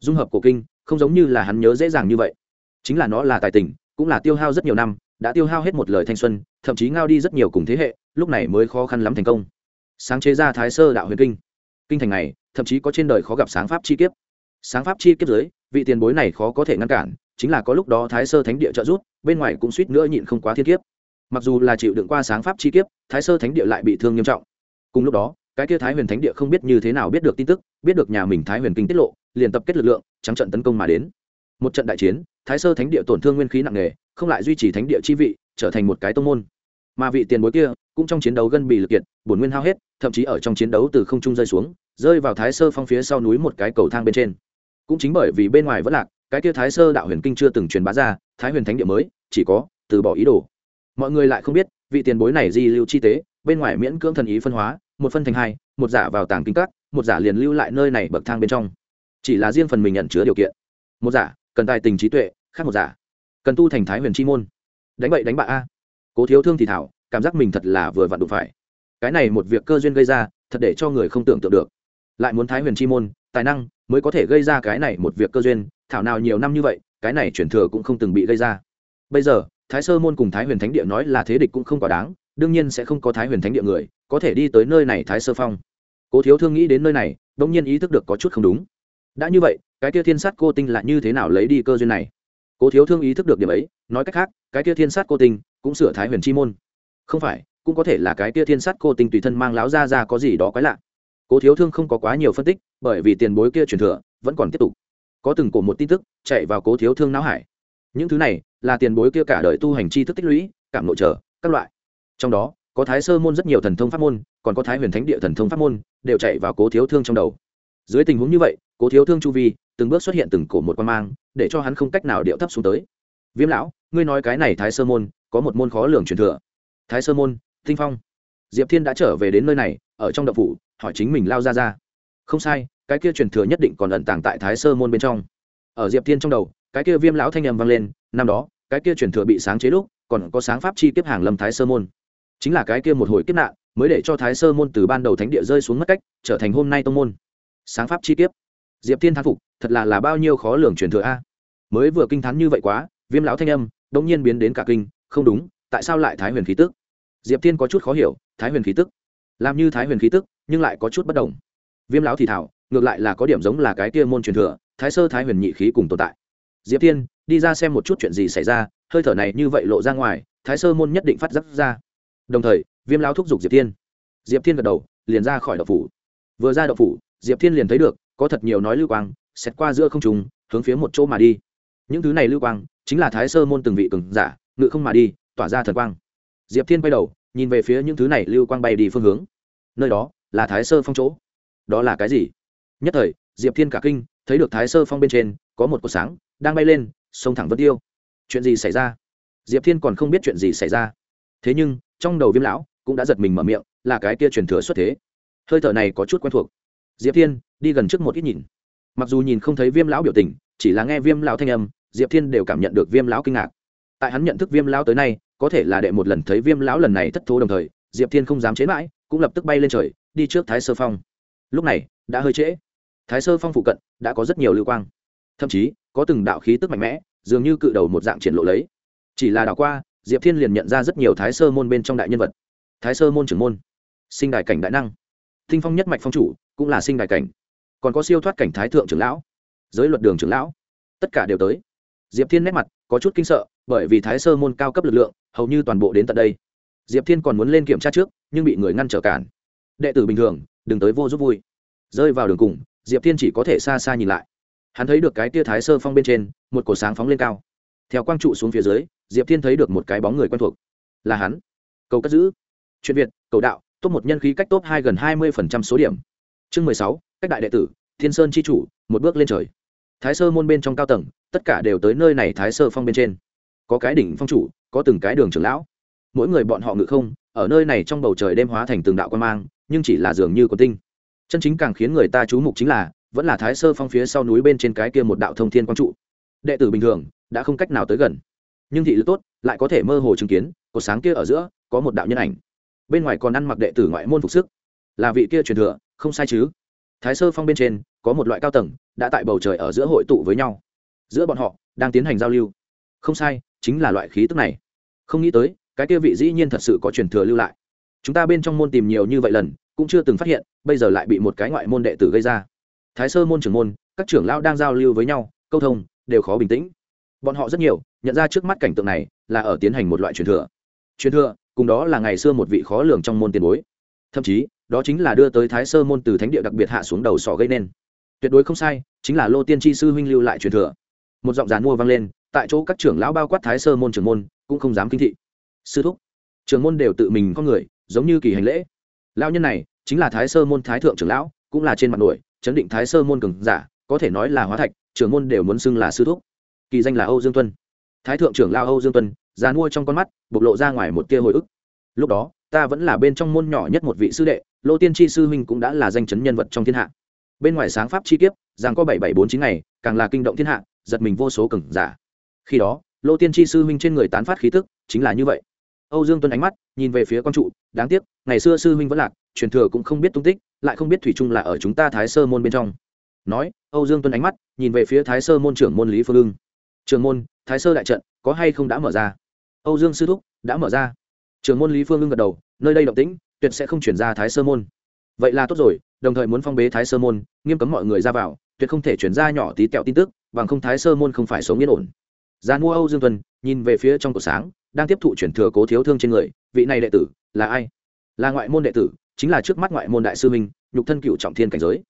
Dung hợp cổ kinh, không giống như là hắn nhớ dễ dàng như vậy. Chính là nó là tài tình, cũng là tiêu hao rất nhiều năm, đã tiêu hao hết một lời thanh xuân, thậm chí ngao đi rất nhiều cùng thế hệ, lúc này mới khó khăn lắm thành công. Sáng chế ra thái sơ đạo huyền kinh. Kinh thành này, thậm chí có trên đời khó gặp sáng pháp chi kiếp. Sáng pháp chi kiếp dưới, vị tiền bối này khó có thể ngăn cản, chính là có lúc đó thái sơ thánh địa trợ giúp, bên ngoài cũng suýt nữa nhịn không quá thiên kiếp mặc dù là chịu đựng qua sáng pháp chi kiếp, thái sơ thánh địa lại bị thương nghiêm trọng. Cùng lúc đó, cái kia thái huyền thánh địa không biết như thế nào biết được tin tức, biết được nhà mình thái huyền kinh tiết lộ, liền tập kết lực lượng, trắng trận tấn công mà đến. Một trận đại chiến, thái sơ thánh địa tổn thương nguyên khí nặng nề, không lại duy trì thánh địa chi vị, trở thành một cái tông môn. Mà vị tiền bối kia, cũng trong chiến đấu gân bị lực kiệt bổn nguyên hao hết, thậm chí ở trong chiến đấu từ không trung rơi xuống, rơi vào thái sơ phong phía sau núi một cái cầu thang bên trên. Cũng chính bởi vì bên ngoài vẫn lạc, cái kia thái sơ đạo huyền kinh chưa từng truyền bá ra, thái huyền thánh địa mới, chỉ có từ bỏ ý đồ mọi người lại không biết, vị tiền bối này di lưu chi tế, bên ngoài miễn cưỡng thần ý phân hóa, một phân thành hai, một giả vào tàng kinh cắt một giả liền lưu lại nơi này bậc thang bên trong. Chỉ là riêng phần mình nhận chứa điều kiện. Một giả, cần tài tình trí tuệ, khác một giả. Cần tu thành thái huyền chi môn. Đánh bậy đánh bạ a. Cố thiếu thương thì thảo, cảm giác mình thật là vừa vặn đụng phải. Cái này một việc cơ duyên gây ra, thật để cho người không tưởng tượng được. Lại muốn thái huyền chi môn, tài năng, mới có thể gây ra cái này một việc cơ duyên, thảo nào nhiều năm như vậy, cái này chuyển thừa cũng không từng bị gây ra. Bây giờ thái sơ môn cùng thái huyền thánh địa nói là thế địch cũng không quá đáng, đương nhiên sẽ không có thái huyền thánh địa người, có thể đi tới nơi này thái sơ phong. Cố thiếu thương nghĩ đến nơi này đ ỗ n g nhiên ý thức được có chút không đúng. Đã như vậy, cái kia thiên sát cô tinh là như thế nào lấy đi cơ duyên này? Cố thiếu thương ý thức được điểm ấy, nói cách khác, cái kia thiên sát cô tinh cũng sửa thái huyền chi môn. Không phải, cũng có thể là cái kia thiên sát cô tinh tùy thân mang láo ra ra có gì đó quái lạ. Cố thiếu thương không có quá nhiều phân tích, bởi vì tiền bối kia truyền thừa vẫn còn tiếp tục. Có từng cổ một tin tức chạy vào cố thiếu thương não hải. Những thứ này là tiền bối kia cả đời tu hành chi thức tích lũy, cảm nội trở các loại. Trong đó, có thái sơ môn rất nhiều thần thông pháp môn, còn có thái huyền thánh địa thần thông pháp môn, đều chạy vào cố thiếu thương trong đầu. Dưới tình huống như vậy, cố thiếu thương chu vi, từng bước xuất hiện từng cổ một quan mang, để cho hắn không cách nào điệu thấp xuống tới. Viêm lão, ngươi nói cái này thái sơ môn, có một môn khó lường truyền thừa. Thái sơ môn, tinh phong. Diệp thiên đã trở về đến nơi này, ở trong đậu phủ, hỏi chính mình lao ra ra không sai, cái kia truyền thừa nhất định còn ẩn tàng tại thái sơ môn bên trong. Ở diệp thiên trong đầu, cái kia viêm lão thanh â m vang lên năm đó, cái kia truyền thừa bị sáng chế lúc, còn có sáng pháp chi kiếp hàng lâm thái sơ môn. Chính là cái kia một hồi kiếp nạn, mới để cho thái sơ môn từ ban đầu thánh địa rơi xuống mất cách, trở thành hôm nay tông môn. Sáng pháp chi kiếp. Diệp thiên thán phục, thật là là bao nhiêu khó lường truyền thừa a. Mới vừa kinh t h ắ n như vậy quá, viêm lão thanh âm đ ỗ n g nhiên biến đến cả kinh, không đúng, tại sao lại thái huyền khí tức? Diệp thiên có chút khó hiểu, thái huyền khí tức. Làm như thái huyền khí tức, nhưng lại có chút bất đồng. Viêm lão thì thảo, ngược lại là có điểm giống là cái kia môn truyền thừa, thái sơ thái huyền nhị khí cùng tồn tại. Diệp thiên đi ra xem một chút chuyện gì xảy ra, hơi thở này như vậy lộ ra ngoài, thái sơ môn nhất định phát giác ra. Đồng thời, viêm lao thúc giục diệp thiên. Diệp thiên gật đầu, liền ra khỏi đậu phủ. Vừa ra đậu phủ, diệp thiên liền thấy được, có thật nhiều nói lưu quang xét qua giữa không trùng hướng phía một chỗ mà đi. Những thứ này lưu quang, chính là thái sơ môn từng vị cường giả, ngự không mà đi, tỏa ra thần quang. Diệp thiên quay đầu, nhìn về phía những thứ này lưu quang bay đi phương hướng. Nơi đó, là thái sơ phong chỗ. Đó là cái gì? Nhất thời, diệp thiên cả kinh, thấy được thái sơ phong bên trên, có một cột sáng, đang bay lên xông thẳng vân tiêu. Chuyện gì xảy ra? Diệp thiên còn không biết chuyện gì xảy ra. Thế nhưng, trong đầu viêm lão cũng đã giật mình mở miệng, là cái kia truyền thừa xuất thế. Hơi thở này có chút quen thuộc. Diệp thiên, đi gần trước một ít nhìn. Mặc dù nhìn không thấy viêm lão biểu tình, chỉ là nghe viêm lão thanh âm, diệp thiên đều cảm nhận được viêm lão kinh ngạc. Tại hắn nhận thức viêm lão tới nay, có thể là đệ một lần thấy viêm lão lần này thất thố đồng thời, diệp thiên không dám chế mãi, cũng lập tức bay lên trời, đi trước thái sơ phong. Lúc này, đã hơi trễ. Thái sơ phong phụ cận đã có rất nhiều lưu quang thậm chí có từng đạo khí tức mạnh mẽ, dường như cự đầu một dạng triển lộ lấy. Chỉ là đảo qua, diệp thiên liền nhận ra rất nhiều thái sơ môn bên trong đại nhân vật. Thái sơ môn trưởng môn, sinh đại cảnh đại năng. Tinh phong nhất mạch phong chủ, cũng là sinh đại cảnh. Còn có siêu thoát cảnh thái thượng trưởng lão, giới luật đường trưởng lão. Tất cả đều tới. Diệp thiên nét mặt có chút kinh sợ, bởi vì thái sơ môn cao cấp lực lượng, hầu như toàn bộ đến tận đây. Diệp thiên còn muốn lên kiểm tra trước, nhưng bị người ngăn trở cản. Đệ tử bình thường, đừng tới vô giúp vui. Rơi vào đường cùng, diệp thiên chỉ có thể xa xa nhìn lại hắn thấy được cái tia thái sơ phong bên trên, một cổ sáng phóng lên cao. Theo quang trụ xuống phía dưới, diệp thiên thấy được một cái bóng người quen thuộc. Là hắn. Cầu cất giữ. Chuyện việt, cầu đạo, top một nhân khí cách top hai gần hai mươi số điểm. Chương mười sáu, cách đại đệ tử, thiên sơn c h i chủ, một bước lên trời. Thái sơ môn bên trong cao tầng, tất cả đều tới nơi này thái sơ phong bên trên. Có cái đỉnh phong chủ, có từng cái đường trưởng lão. Mỗi người bọn họ ngự không, ở nơi này trong bầu trời đêm hóa thành từng đạo quan mang, nhưng chỉ là dường như có tinh. Chân chính càng khiến người ta chú mục chính là vẫn là thái sơ phong phía sau núi bên trên cái kia một đạo thông thiên quang trụ. Đệ tử bình thường đã không cách nào tới gần. Nhưng thị lực tốt, lại có thể mơ hồ chứng kiến cột sáng kia ở giữa, có một đạo nhân ảnh. Bên ngoài còn ăn mặc đệ tử ngoại môn phục sức. Là vị kia truyền thừa, không sai chứ? Thái sơ phong bên trên, có một loại cao tầng, đã tại bầu trời ở giữa hội tụ với nhau. Giữa bọn họ, đang tiến hành giao lưu. Không sai, chính là loại khí tức này. Không nghĩ tới, cái kia vị dĩ nhiên thật sự có truyền thừa lưu lại. Chúng ta bên trong môn tìm nhiều như vậy lần, cũng chưa từng phát hiện, bây giờ lại bị một cái ngoại môn đệ tử gây ra thái sơ môn trưởng môn, các trưởng lão đang giao lưu với nhau, câu thông, đều khó bình tĩnh. Bọn họ rất nhiều, nhận ra trước mắt cảnh tượng này, là ở tiến hành một loại truyền thừa. Truyền thừa, cùng đó là ngày xưa một vị khó lường trong môn tiền bối. Thậm chí, đó chính là đưa tới thái sơ môn từ thánh địa đặc biệt hạ xuống đầu sỏ gây nên. Tuyệt đối không sai, chính là lô tiên tri sư huynh lưu lại truyền thừa. Một giọng dàn mua vang lên, tại chỗ các trưởng lão bao quát thái sơ môn trưởng môn, cũng không dám kinh thị. Sư thúc, trưởng môn đều tự mình con người, giống như kỳ hành lễ. Lão nhân này, chính là thái sơ môn thái thượng trưởng lão, cũng là trên mặt nổi chấn định thái sơ môn cường giả, có thể nói là hóa thạch, trưởng môn đều muốn xưng là sư thúc. Kỳ danh là âu dương tuân. Thái thượng trưởng lao âu dương tuân, già mua trong con mắt, bộc lộ ra ngoài một tia hồi ức. Lúc đó, ta vẫn là bên trong môn nhỏ nhất một vị sư đệ, lô tiên tri sư huynh cũng đã là danh chấn nhân vật trong thiên hạ. Bên ngoài sáng pháp chi kiếp, rằng có bảy bảy bốn chín ngày, càng là kinh động thiên hạ, giật mình vô số cừng giả. Khi đó, lô tiên tri sư huynh trên người tán phát khí tức, chính là như vậy. Âu dương tuân ánh mắt, nhìn về phía con trụ, đáng tiếc, ngày xưa sư huynh vẫn lạc truyền thừa cũng không biết tung tích, lại không biết thủy chung là ở chúng ta thái sơ môn bên trong. Nói, âu dương tuân ánh mắt, nhìn về phía thái sơ môn trưởng môn lý phương ưng. Trường môn, thái sơ đại trận, có hay không đã mở ra? Âu dương sư thúc, đã mở ra. Trường môn lý phương ưng gật đầu, nơi đây động tĩnh, tuyệt sẽ không chuyển ra thái sơ môn. Vậy là tốt rồi, đồng thời muốn phong bế thái sơ môn, nghiêm cấm mọi người ra vào, tuyệt không thể chuyển ra nhỏ tí tẹo tin tức, bằng không thái sơ môn không phải sống yên ổn. Gian mua âu dương tuần nhìn về phía trong cổ sáng, đang tiếp thụ chuyển thừa cố thiếu thương trên người, vị này đệ tử, là ai? Là ngoại môn đệ tử chính là trước mắt ngoại môn đại sư minh nhục thân cựu trọng thiên cảnh giới.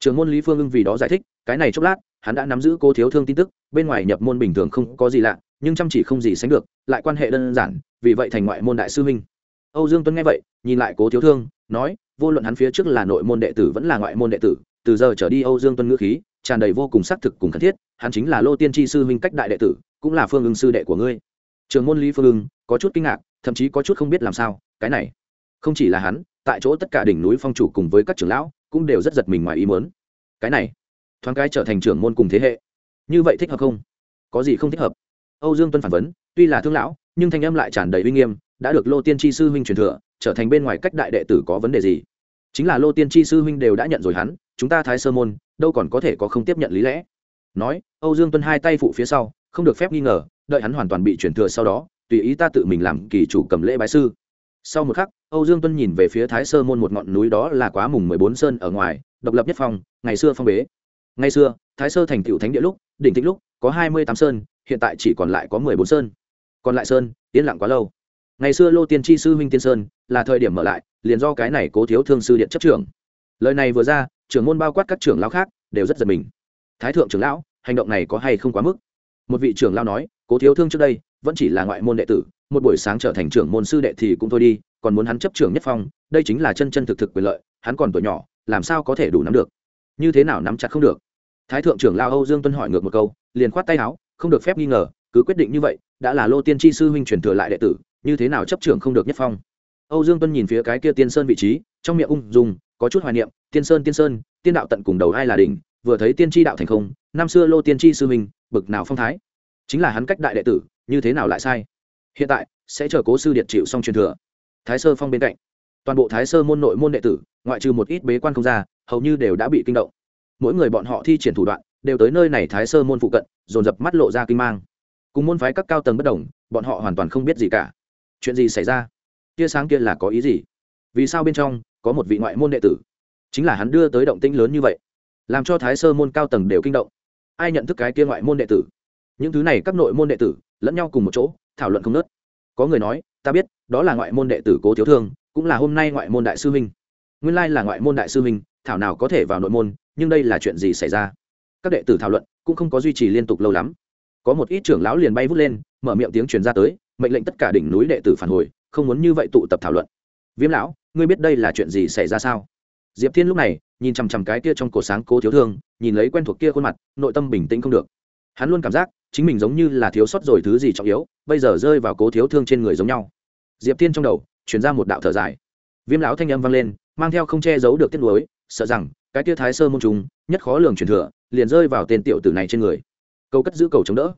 Trường môn lý phương ưng vì đó giải thích, cái này chốc lát, hắn đã nắm giữ cô thiếu thương tin tức, bên ngoài nhập môn bình thường không có gì lạ, nhưng chăm chỉ không gì sánh được, lại quan hệ đơn giản, vì vậy thành ngoại môn đại sư minh âu dương tuấn nghe vậy, nhìn lại cố thiếu thương, nói, vô luận hắn phía trước là nội môn đệ tử vẫn là ngoại môn đệ tử, từ giờ trở đi âu dương tuấn ngữ khí, tràn đầy vô cùng xác thực cùng cần thiết, hắn chính là lô tiên tri sư minh cách đại đệ tử, cũng là phương ưng sư đệ của ngươi. Trường môn lý phương ưng, có chút kinh ngạc, thậm chí có chút không biết làm sao, cái này, không chỉ là hắn tại chỗ tất cả đỉnh núi phong chủ cùng với các trưởng lão cũng đều rất giật mình ngoài ý muốn. Cái này, thoáng cái trở thành trưởng môn cùng thế hệ. Như vậy thích hợp không? Có gì không thích hợp? Âu dương tuân phản vấn, tuy là thương lão, nhưng thanh âm lại tràn đầy uy nghiêm, đã được lô tiên tri sư huynh truyền thừa, trở thành bên ngoài cách đại đệ tử có vấn đề gì? Chính là lô tiên tri sư huynh đều đã nhận rồi hắn, chúng ta thái sơ môn, đâu còn có thể có không tiếp nhận lý lẽ? Nói, âu dương tuân hai tay phụ phía sau, không được phép nghi ngờ, đợi hắn hoàn toàn bị truyền thừa sau đó, tùy ý ta tự mình làm kỳ chủ cầm lễ bái sư sau một khắc, âu dương tuân nhìn về phía thái sơ môn một ngọn núi đó là quá mùng mười bốn sơn ở ngoài, độc lập nhất phong, ngày xưa phong bế. Ngày xưa, thái sơ thành tựu thánh địa lúc, đỉnh tĩnh lúc, có hai mươi tám sơn, hiện tại chỉ còn lại có mười bốn sơn. Còn lại sơn, yên lặng quá lâu. Ngày xưa lô tiên tri sư huynh tiên sơn, là thời điểm mở lại, liền do cái này cố thiếu thương sư điện chấp trưởng. Lời này vừa ra, trưởng môn bao quát các trưởng lão khác, đều rất giật mình. Thái thượng trưởng lão, hành động này có hay không quá mức? Một vị trưởng lão nói, cố thiếu thương trước đây, vẫn chỉ là ngoại môn đệ tử một buổi sáng trở thành trưởng môn sư đệ thì cũng thôi đi, còn muốn hắn chấp trưởng nhất phong, đây chính là chân chân thực thực quyền lợi, hắn còn tuổi nhỏ, làm sao có thể đủ nắm được? Như thế nào nắm chặt không được? Thái thượng trưởng lao âu dương tuân hỏi ngược một câu, liền khoát tay áo, không được phép nghi ngờ, cứ quyết định như vậy, đã là lô tiên tri sư huynh truyền thừa lại đệ tử, như thế nào chấp trưởng không được nhất phong? Âu dương tuân nhìn phía cái kia tiên sơn vị trí, trong miệng ung dùng có chút hoài niệm, tiên sơn tiên sơn, tiên đạo tận cùng đầu ai là đỉnh, vừa thấy tiên tri đạo thành không, năm xưa lô tiên tri sư huynh, bực nào phong thái. Chính là hắn cách đại đệ tử, như thế nào lại sai? Hiện tại, sẽ chờ cố sư điện chịu xong truyền thừa. Thái sơ phong bên cạnh. Toàn bộ thái sơ môn nội môn đệ tử, ngoại trừ một ít bế quan không ra, hầu như đều đã bị kinh động. Mỗi người bọn họ thi triển thủ đoạn, đều tới nơi này thái sơ môn phụ cận, dồn dập mắt lộ ra kinh mang. Cùng môn phái các cao tầng bất đồng, bọn họ hoàn toàn không biết gì cả. Chuyện gì xảy ra? Tia sáng kia là có ý gì? Vì sao bên trong có một vị ngoại môn đệ tử? Chính là hắn đưa tới động tĩnh lớn như vậy, làm cho thái sơ môn cao tầng đều kinh động. Ai nhận thức cái kia ngoại môn đệ tử? Những thứ này các nội môn đệ tử, lẫn nhau cùng một chỗ thảo luận không nớt. Có người nói, ta biết, đó là ngoại môn đệ tử cố thiếu thương, cũng là hôm nay ngoại môn đại sư huynh. Nguyên lai là ngoại môn đại sư huynh, thảo nào có thể vào nội môn, nhưng đây là chuyện gì xảy ra? Các đệ tử thảo luận cũng không có duy trì liên tục lâu lắm. Có một ít trưởng lão liền bay vút lên, mở miệng tiếng truyền ra tới, mệnh lệnh tất cả đỉnh núi đệ tử phản hồi, không muốn như vậy tụ tập thảo luận. Viêm lão, ngươi biết đây là chuyện gì xảy ra sao? Diệp thiên lúc này nhìn chằm chằm cái kia trong cổ sáng cố thiếu thương, nhìn lấy quen thuộc kia khuôn mặt, nội tâm bình tĩnh không được. Hắn luôn cảm giác chính mình giống như là thiếu sót rồi thứ gì trọng yếu, bây giờ rơi vào cố thiếu thương trên người giống nhau. Diệp thiên trong đầu chuyển ra một đạo thở dài. Viêm lão thanh âm vang lên, mang theo không che giấu được tiết lối sợ rằng, cái tia thái sơ môn trùng, nhất khó lường truyền thừa, liền rơi vào tên tiểu tử này trên người. Câu cất giữ cầu chống đỡ.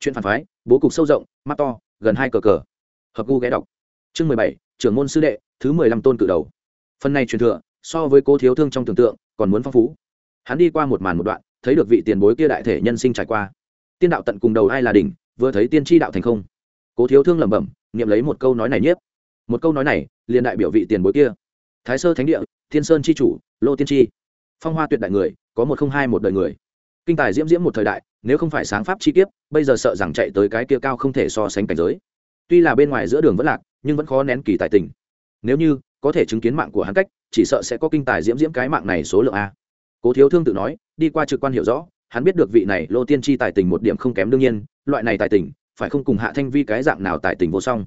Chuyện phản phái, bố cục sâu rộng, mắt to, gần hai cờ cờ. Hợp gu ghé đọc. Chương mười bảy, trưởng môn sư đệ, thứ mười lăm tôn cự đầu. Phần này truyền thừa, so với cố thiếu thương trong tưởng tượng, còn muốn phong phú. Hắn đi qua một màn một đoạn, thấy được vị tiền bối kia đại thể nhân sinh trải qua tiên đạo tận cùng đầu ai là đỉnh, vừa thấy tiên tri đạo thành không. Cố thiếu thương lẩm bẩm nghiệm lấy một câu nói này nhiếp. Một câu nói này, liền đại biểu vị tiền bối kia. Thái sơ thánh địa, thiên sơn c h i chủ, lô tiên tri. Phong hoa tuyệt đại người, có một không hai một đời người. Kinh tài diễm diễm một thời đại, nếu không phải sáng pháp chi kiếp, bây giờ sợ rằng chạy tới cái kia cao không thể so sánh cảnh giới. Tuy là bên ngoài giữa đường vẫn lạc, nhưng vẫn khó nén kỳ tài tình. Nếu như, có thể chứng kiến mạng của hắn cách, chỉ sợ sẽ có kinh tài diễm diễm cái mạng này số lượng a. Cố thiếu thương tự nói, đi qua trực quan hiểu rõ hắn biết được vị này lô tiên tri tài tình một điểm không kém đương nhiên, loại này tài tình, phải không cùng hạ thanh vi cái dạng nào tài tình vô song.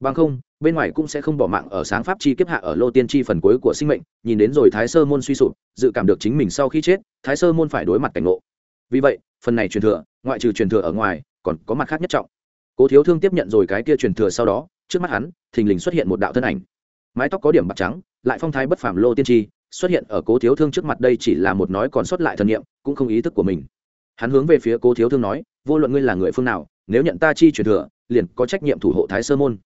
Bằng không, bên ngoài cũng sẽ không bỏ mạng ở sáng pháp chi kiếp hạ ở lô tiên tri phần cuối của sinh mệnh, nhìn đến rồi thái sơ môn suy sụp, dự cảm được chính mình sau khi chết, thái sơ môn phải đối mặt cảnh ngộ. Vì vậy, phần này truyền thừa, ngoại trừ truyền thừa ở ngoài, còn có mặt khác nhất trọng. Cố thiếu thương tiếp nhận rồi cái kia truyền thừa sau đó, trước mắt hắn, thình lình xuất hiện một đạo thân ảnh. Mái tóc có điểm bạc trắng, lại phong thái bất phàm lô tiên tri, xuất hiện ở cố thiếu thương trước mặt đây chỉ là một nói còn sót lại thần nghiệm cũng không ý thức của mình. Hắn hướng về phía cố thiếu thương nói, vô luận ngươi là người phương nào, nếu nhận ta chi truyền thừa, liền có trách nhiệm thủ hộ thái sơ môn.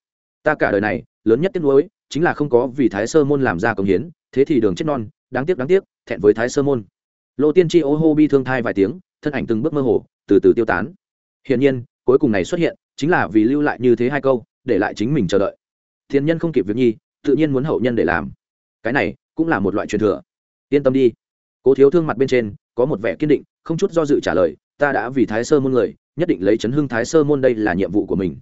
Ta cả đời này, lớn nhất tiếc nuối, chính là không có vì thái sơ môn làm ra công hiến, thế thì đường chết non, đáng tiếc đáng tiếc, thẹn với thái sơ môn. Lô tiên tri ô hô bi thương thai vài tiếng, thân ảnh từng bước mơ hồ, từ từ tiêu tán. Hiển nhiên, cuối cùng này xuất hiện, chính là vì lưu lại như thế hai câu, để lại chính mình chờ đợi. Thiên nhân không kịp việc nhi, tự nhiên muốn hậu nhân để làm. Cái này cũng là một loại truyền thừa. Yên tâm đi. Cố thiếu thương mặt bên trên có một vẻ kiên định, không chút do dự trả lời, ta đã vì thái sơ môn người, nhất định lấy chấn hưng thái sơ môn đây là nhiệm vụ của mình.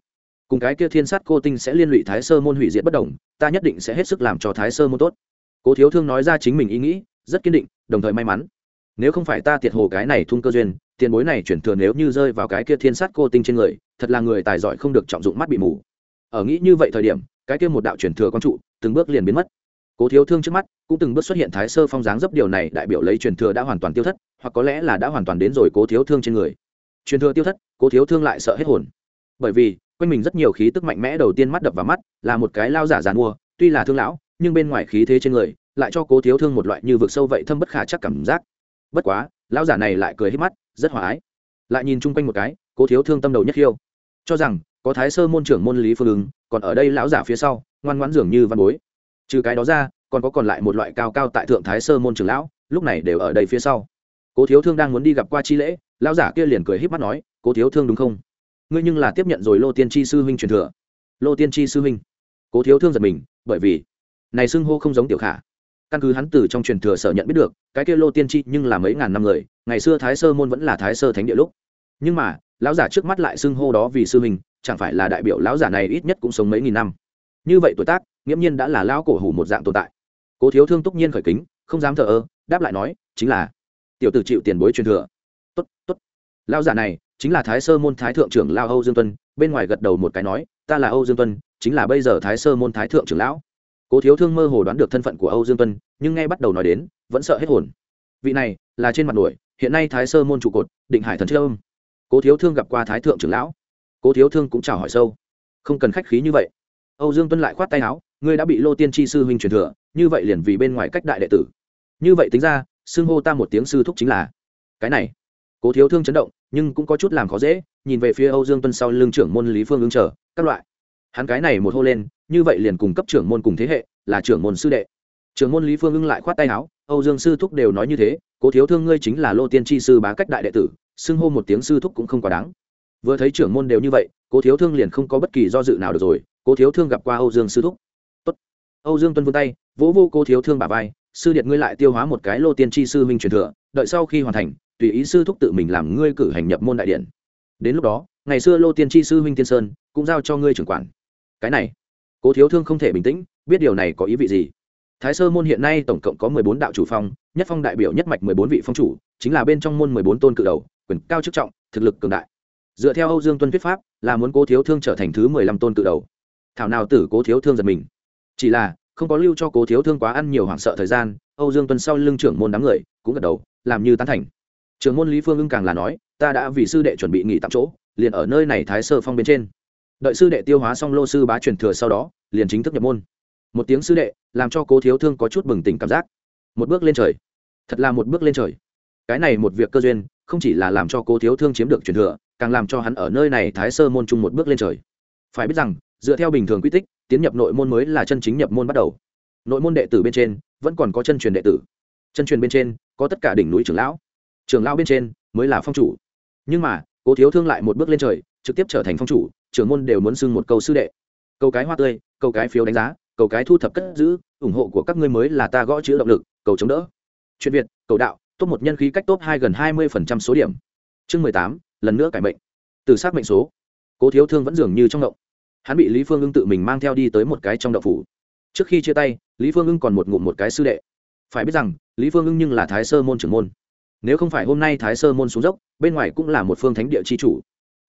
Cùng cái kia thiên sát cô tinh sẽ liên lụy thái sơ môn hủy diệt bất đồng, ta nhất định sẽ hết sức làm cho thái sơ môn tốt. Cố thiếu thương nói ra chính mình ý nghĩ, rất kiên định, đồng thời may mắn. Nếu không phải ta tiệt hồ cái này thung cơ duyên, tiền bối này chuyển thừa nếu như rơi vào cái kia thiên sát cô tinh trên người, thật là người tài giỏi không được trọng dụng mắt bị mù. Ở nghĩ như vậy thời điểm, cái kia một đạo chuyển thừa quang trụ, từng bước liền biến mất cố thiếu thương trước mắt cũng từng bước xuất hiện thái sơ phong dáng dấp điều này đại biểu lấy truyền thừa đã hoàn toàn tiêu thất, hoặc có lẽ là đã hoàn toàn đến rồi cố thiếu thương trên người. Truyền thừa tiêu thất, cố thiếu thương lại sợ hết hồn. Bởi vì, quanh mình rất nhiều khí tức mạnh mẽ đầu tiên mắt đập vào mắt, là một cái lao giả giàn mua tuy là thương lão, nhưng bên ngoài khí thế trên người lại cho cố thiếu thương một loại như vực sâu vậy thâm bất khả chắc cảm giác. Bất quá, lão giả này lại cười hết mắt, rất hòa ái. Lại nhìn chung quanh một cái, cố thiếu thương tâm đầu nhất khiêu. Cho rằng, có thái sơ môn trưởng môn lý phương ứng, còn ở đây lão giả phía sau, ngoan ngoãn dường như văn bối trừ cái đó ra, còn có còn lại một loại cao cao tại thượng thái sơ môn trưởng lão, lúc này đều ở đây phía sau. Cố thiếu thương đang muốn đi gặp qua chi lễ, lão giả kia liền cười híp mắt nói, cố thiếu thương đúng không? Ngươi nhưng là tiếp nhận rồi lô tiên tri sư huynh truyền thừa. Lô tiên tri sư huynh? Cố thiếu thương giật mình, bởi vì này xưng hô không giống tiểu khả. Căn cứ hắn từ trong truyền thừa sở nhận biết được, cái kia lô tiên tri nhưng là mấy ngàn năm người, ngày xưa thái sơ môn vẫn là thái sơ thánh địa lúc. Nhưng mà, lão giả trước mắt lại xưng hô đó vì sư huynh, chẳng phải là đại biểu lão giả này ít nhất cũng sống mấy nghìn năm. Như vậy tuổi tác nghiễm nhiên đã là lão cổ hủ một dạng tồn tại. Cố thiếu thương túc nhiên khởi kính, không dám thờ ơ, đáp lại nói, chính là, tiểu tử chịu tiền bối truyền thừa. Tốt tốt. Lao giả này, chính là thái sơ môn thái thượng trưởng lao âu dương tuân, bên ngoài gật đầu một cái nói, ta là âu dương tuân, chính là bây giờ thái sơ môn thái thượng trưởng lão. Cố thiếu thương mơ hồ đoán được thân phận của âu dương tuân, nhưng ngay bắt đầu nói đến, vẫn sợ hết hồn. Vị này, là trên mặt nổi hiện nay thái sơ môn trụ cột, định hải thần trâm cố thiếu thương gặp qua thái thượng trưởng lão. Cố thiếu thương cũng chào hỏi sâu. Không cần khách khí như vậy. Âu dương tuân lại khoát tay áo ngươi đã bị lô tiên tri sư huynh truyền thừa, như vậy liền vì bên ngoài cách đại đệ tử. Như vậy tính ra, xưng hô ta một tiếng sư thúc chính là. Cái này, cố thiếu thương chấn động, nhưng cũng có chút làm khó dễ, nhìn về phía âu dương tuân sau lưng trưởng môn lý phương ứng trở các loại. Hắn cái này một hô lên, như vậy liền cùng cấp trưởng môn cùng thế hệ, là trưởng môn sư đệ. Trưởng môn lý phương ưng lại khoát tay áo, âu dương sư thúc đều nói như thế, cố thiếu thương ngươi chính là lô tiên tri sư bá cách đại đệ tử, xưng hô một tiếng sư thúc cũng không quá đáng. Vừa thấy trưởng môn đều như vậy, cố thiếu thương liền không có bất kỳ do dự nào được rồi, cố thiếu thương gặp qua âu dương sư thúc âu dương tuân vươn tay, vỗ vô cô thiếu thương bà vai, sư điện ngươi lại tiêu hóa một cái lô tiên tri sư minh truyền thừa, đợi sau khi hoàn thành, tùy ý sư thúc tự mình làm ngươi cử hành nhập môn đại điện. Đến lúc đó, ngày xưa lô tiên tri sư huynh tiên sơn cũng giao cho ngươi trưởng quản. Cái này cố thiếu thương không thể bình tĩnh, biết điều này có ý vị gì? Thái sơ môn hiện nay tổng cộng có mười bốn đạo chủ phong, nhất phong đại biểu nhất mạch mười bốn vị phong chủ, chính là bên trong môn mười bốn tôn cự đầu, quyền cao chức trọng, thực lực cường đại. Dựa theo âu dương tuân thuyết pháp, là muốn cố thiếu thương trở thành thứ mười lăm tôn cự đầu. Thảo nào tử cố thiếu thương giật mình chỉ là, không có lưu cho cố thiếu thương quá ăn nhiều hoảng sợ thời gian, âu dương tuân sau lưng trưởng môn đám người cũng gật đầu, làm như tán thành. Trưởng môn lý phương ưng càng là nói, ta đã vì sư đệ chuẩn bị nghỉ tạm chỗ, liền ở nơi này thái sơ phong bên trên. Đợi sư đệ tiêu hóa xong lô sư bá truyền thừa sau đó, liền chính thức nhập môn. Một tiếng sư đệ, làm cho cố thiếu thương có chút bừng tỉnh cảm giác. Một bước lên trời. Thật là một bước lên trời. Cái này một việc cơ duyên, không chỉ là làm cho cố thiếu thương chiếm được truyền thừa, càng làm cho hắn ở nơi này thái sơ môn chung một bước lên trời. Phải biết rằng dựa theo bình thường quy tích, tiến nhập nội môn mới là chân chính nhập môn bắt đầu. Nội môn đệ tử bên trên, vẫn còn có chân truyền đệ tử. Chân truyền bên trên, có tất cả đỉnh núi trưởng lão. Trưởng lão bên trên, mới là phong chủ. Nhưng mà, cố thiếu thương lại một bước lên trời, trực tiếp trở thành phong chủ, trưởng môn đều muốn xưng một câu sư đệ. Câu cái hoa tươi, câu cái phiếu đánh giá, câu cái thu thập cất giữ, ủng hộ của các ngươi mới là ta gõ chữ động lực, cầu chống đỡ. Chuyện việt, cầu đạo, top một nhân khí cách top hai gần hai mươi phần trăm số điểm. Chương mười tám, lần nữa cải mệnh. Từ xác mệnh số. Cố thiếu thương vẫn dường như trong động hắn bị lý phương ưng tự mình mang theo đi tới một cái trong đậu phủ. Trước khi chia tay, lý phương ưng còn một ngụm một cái sư đệ. Phải biết rằng, lý phương ưng nhưng là thái sơ môn trưởng môn. Nếu không phải hôm nay thái sơ môn xuống dốc, bên ngoài cũng là một phương thánh địa c h i chủ.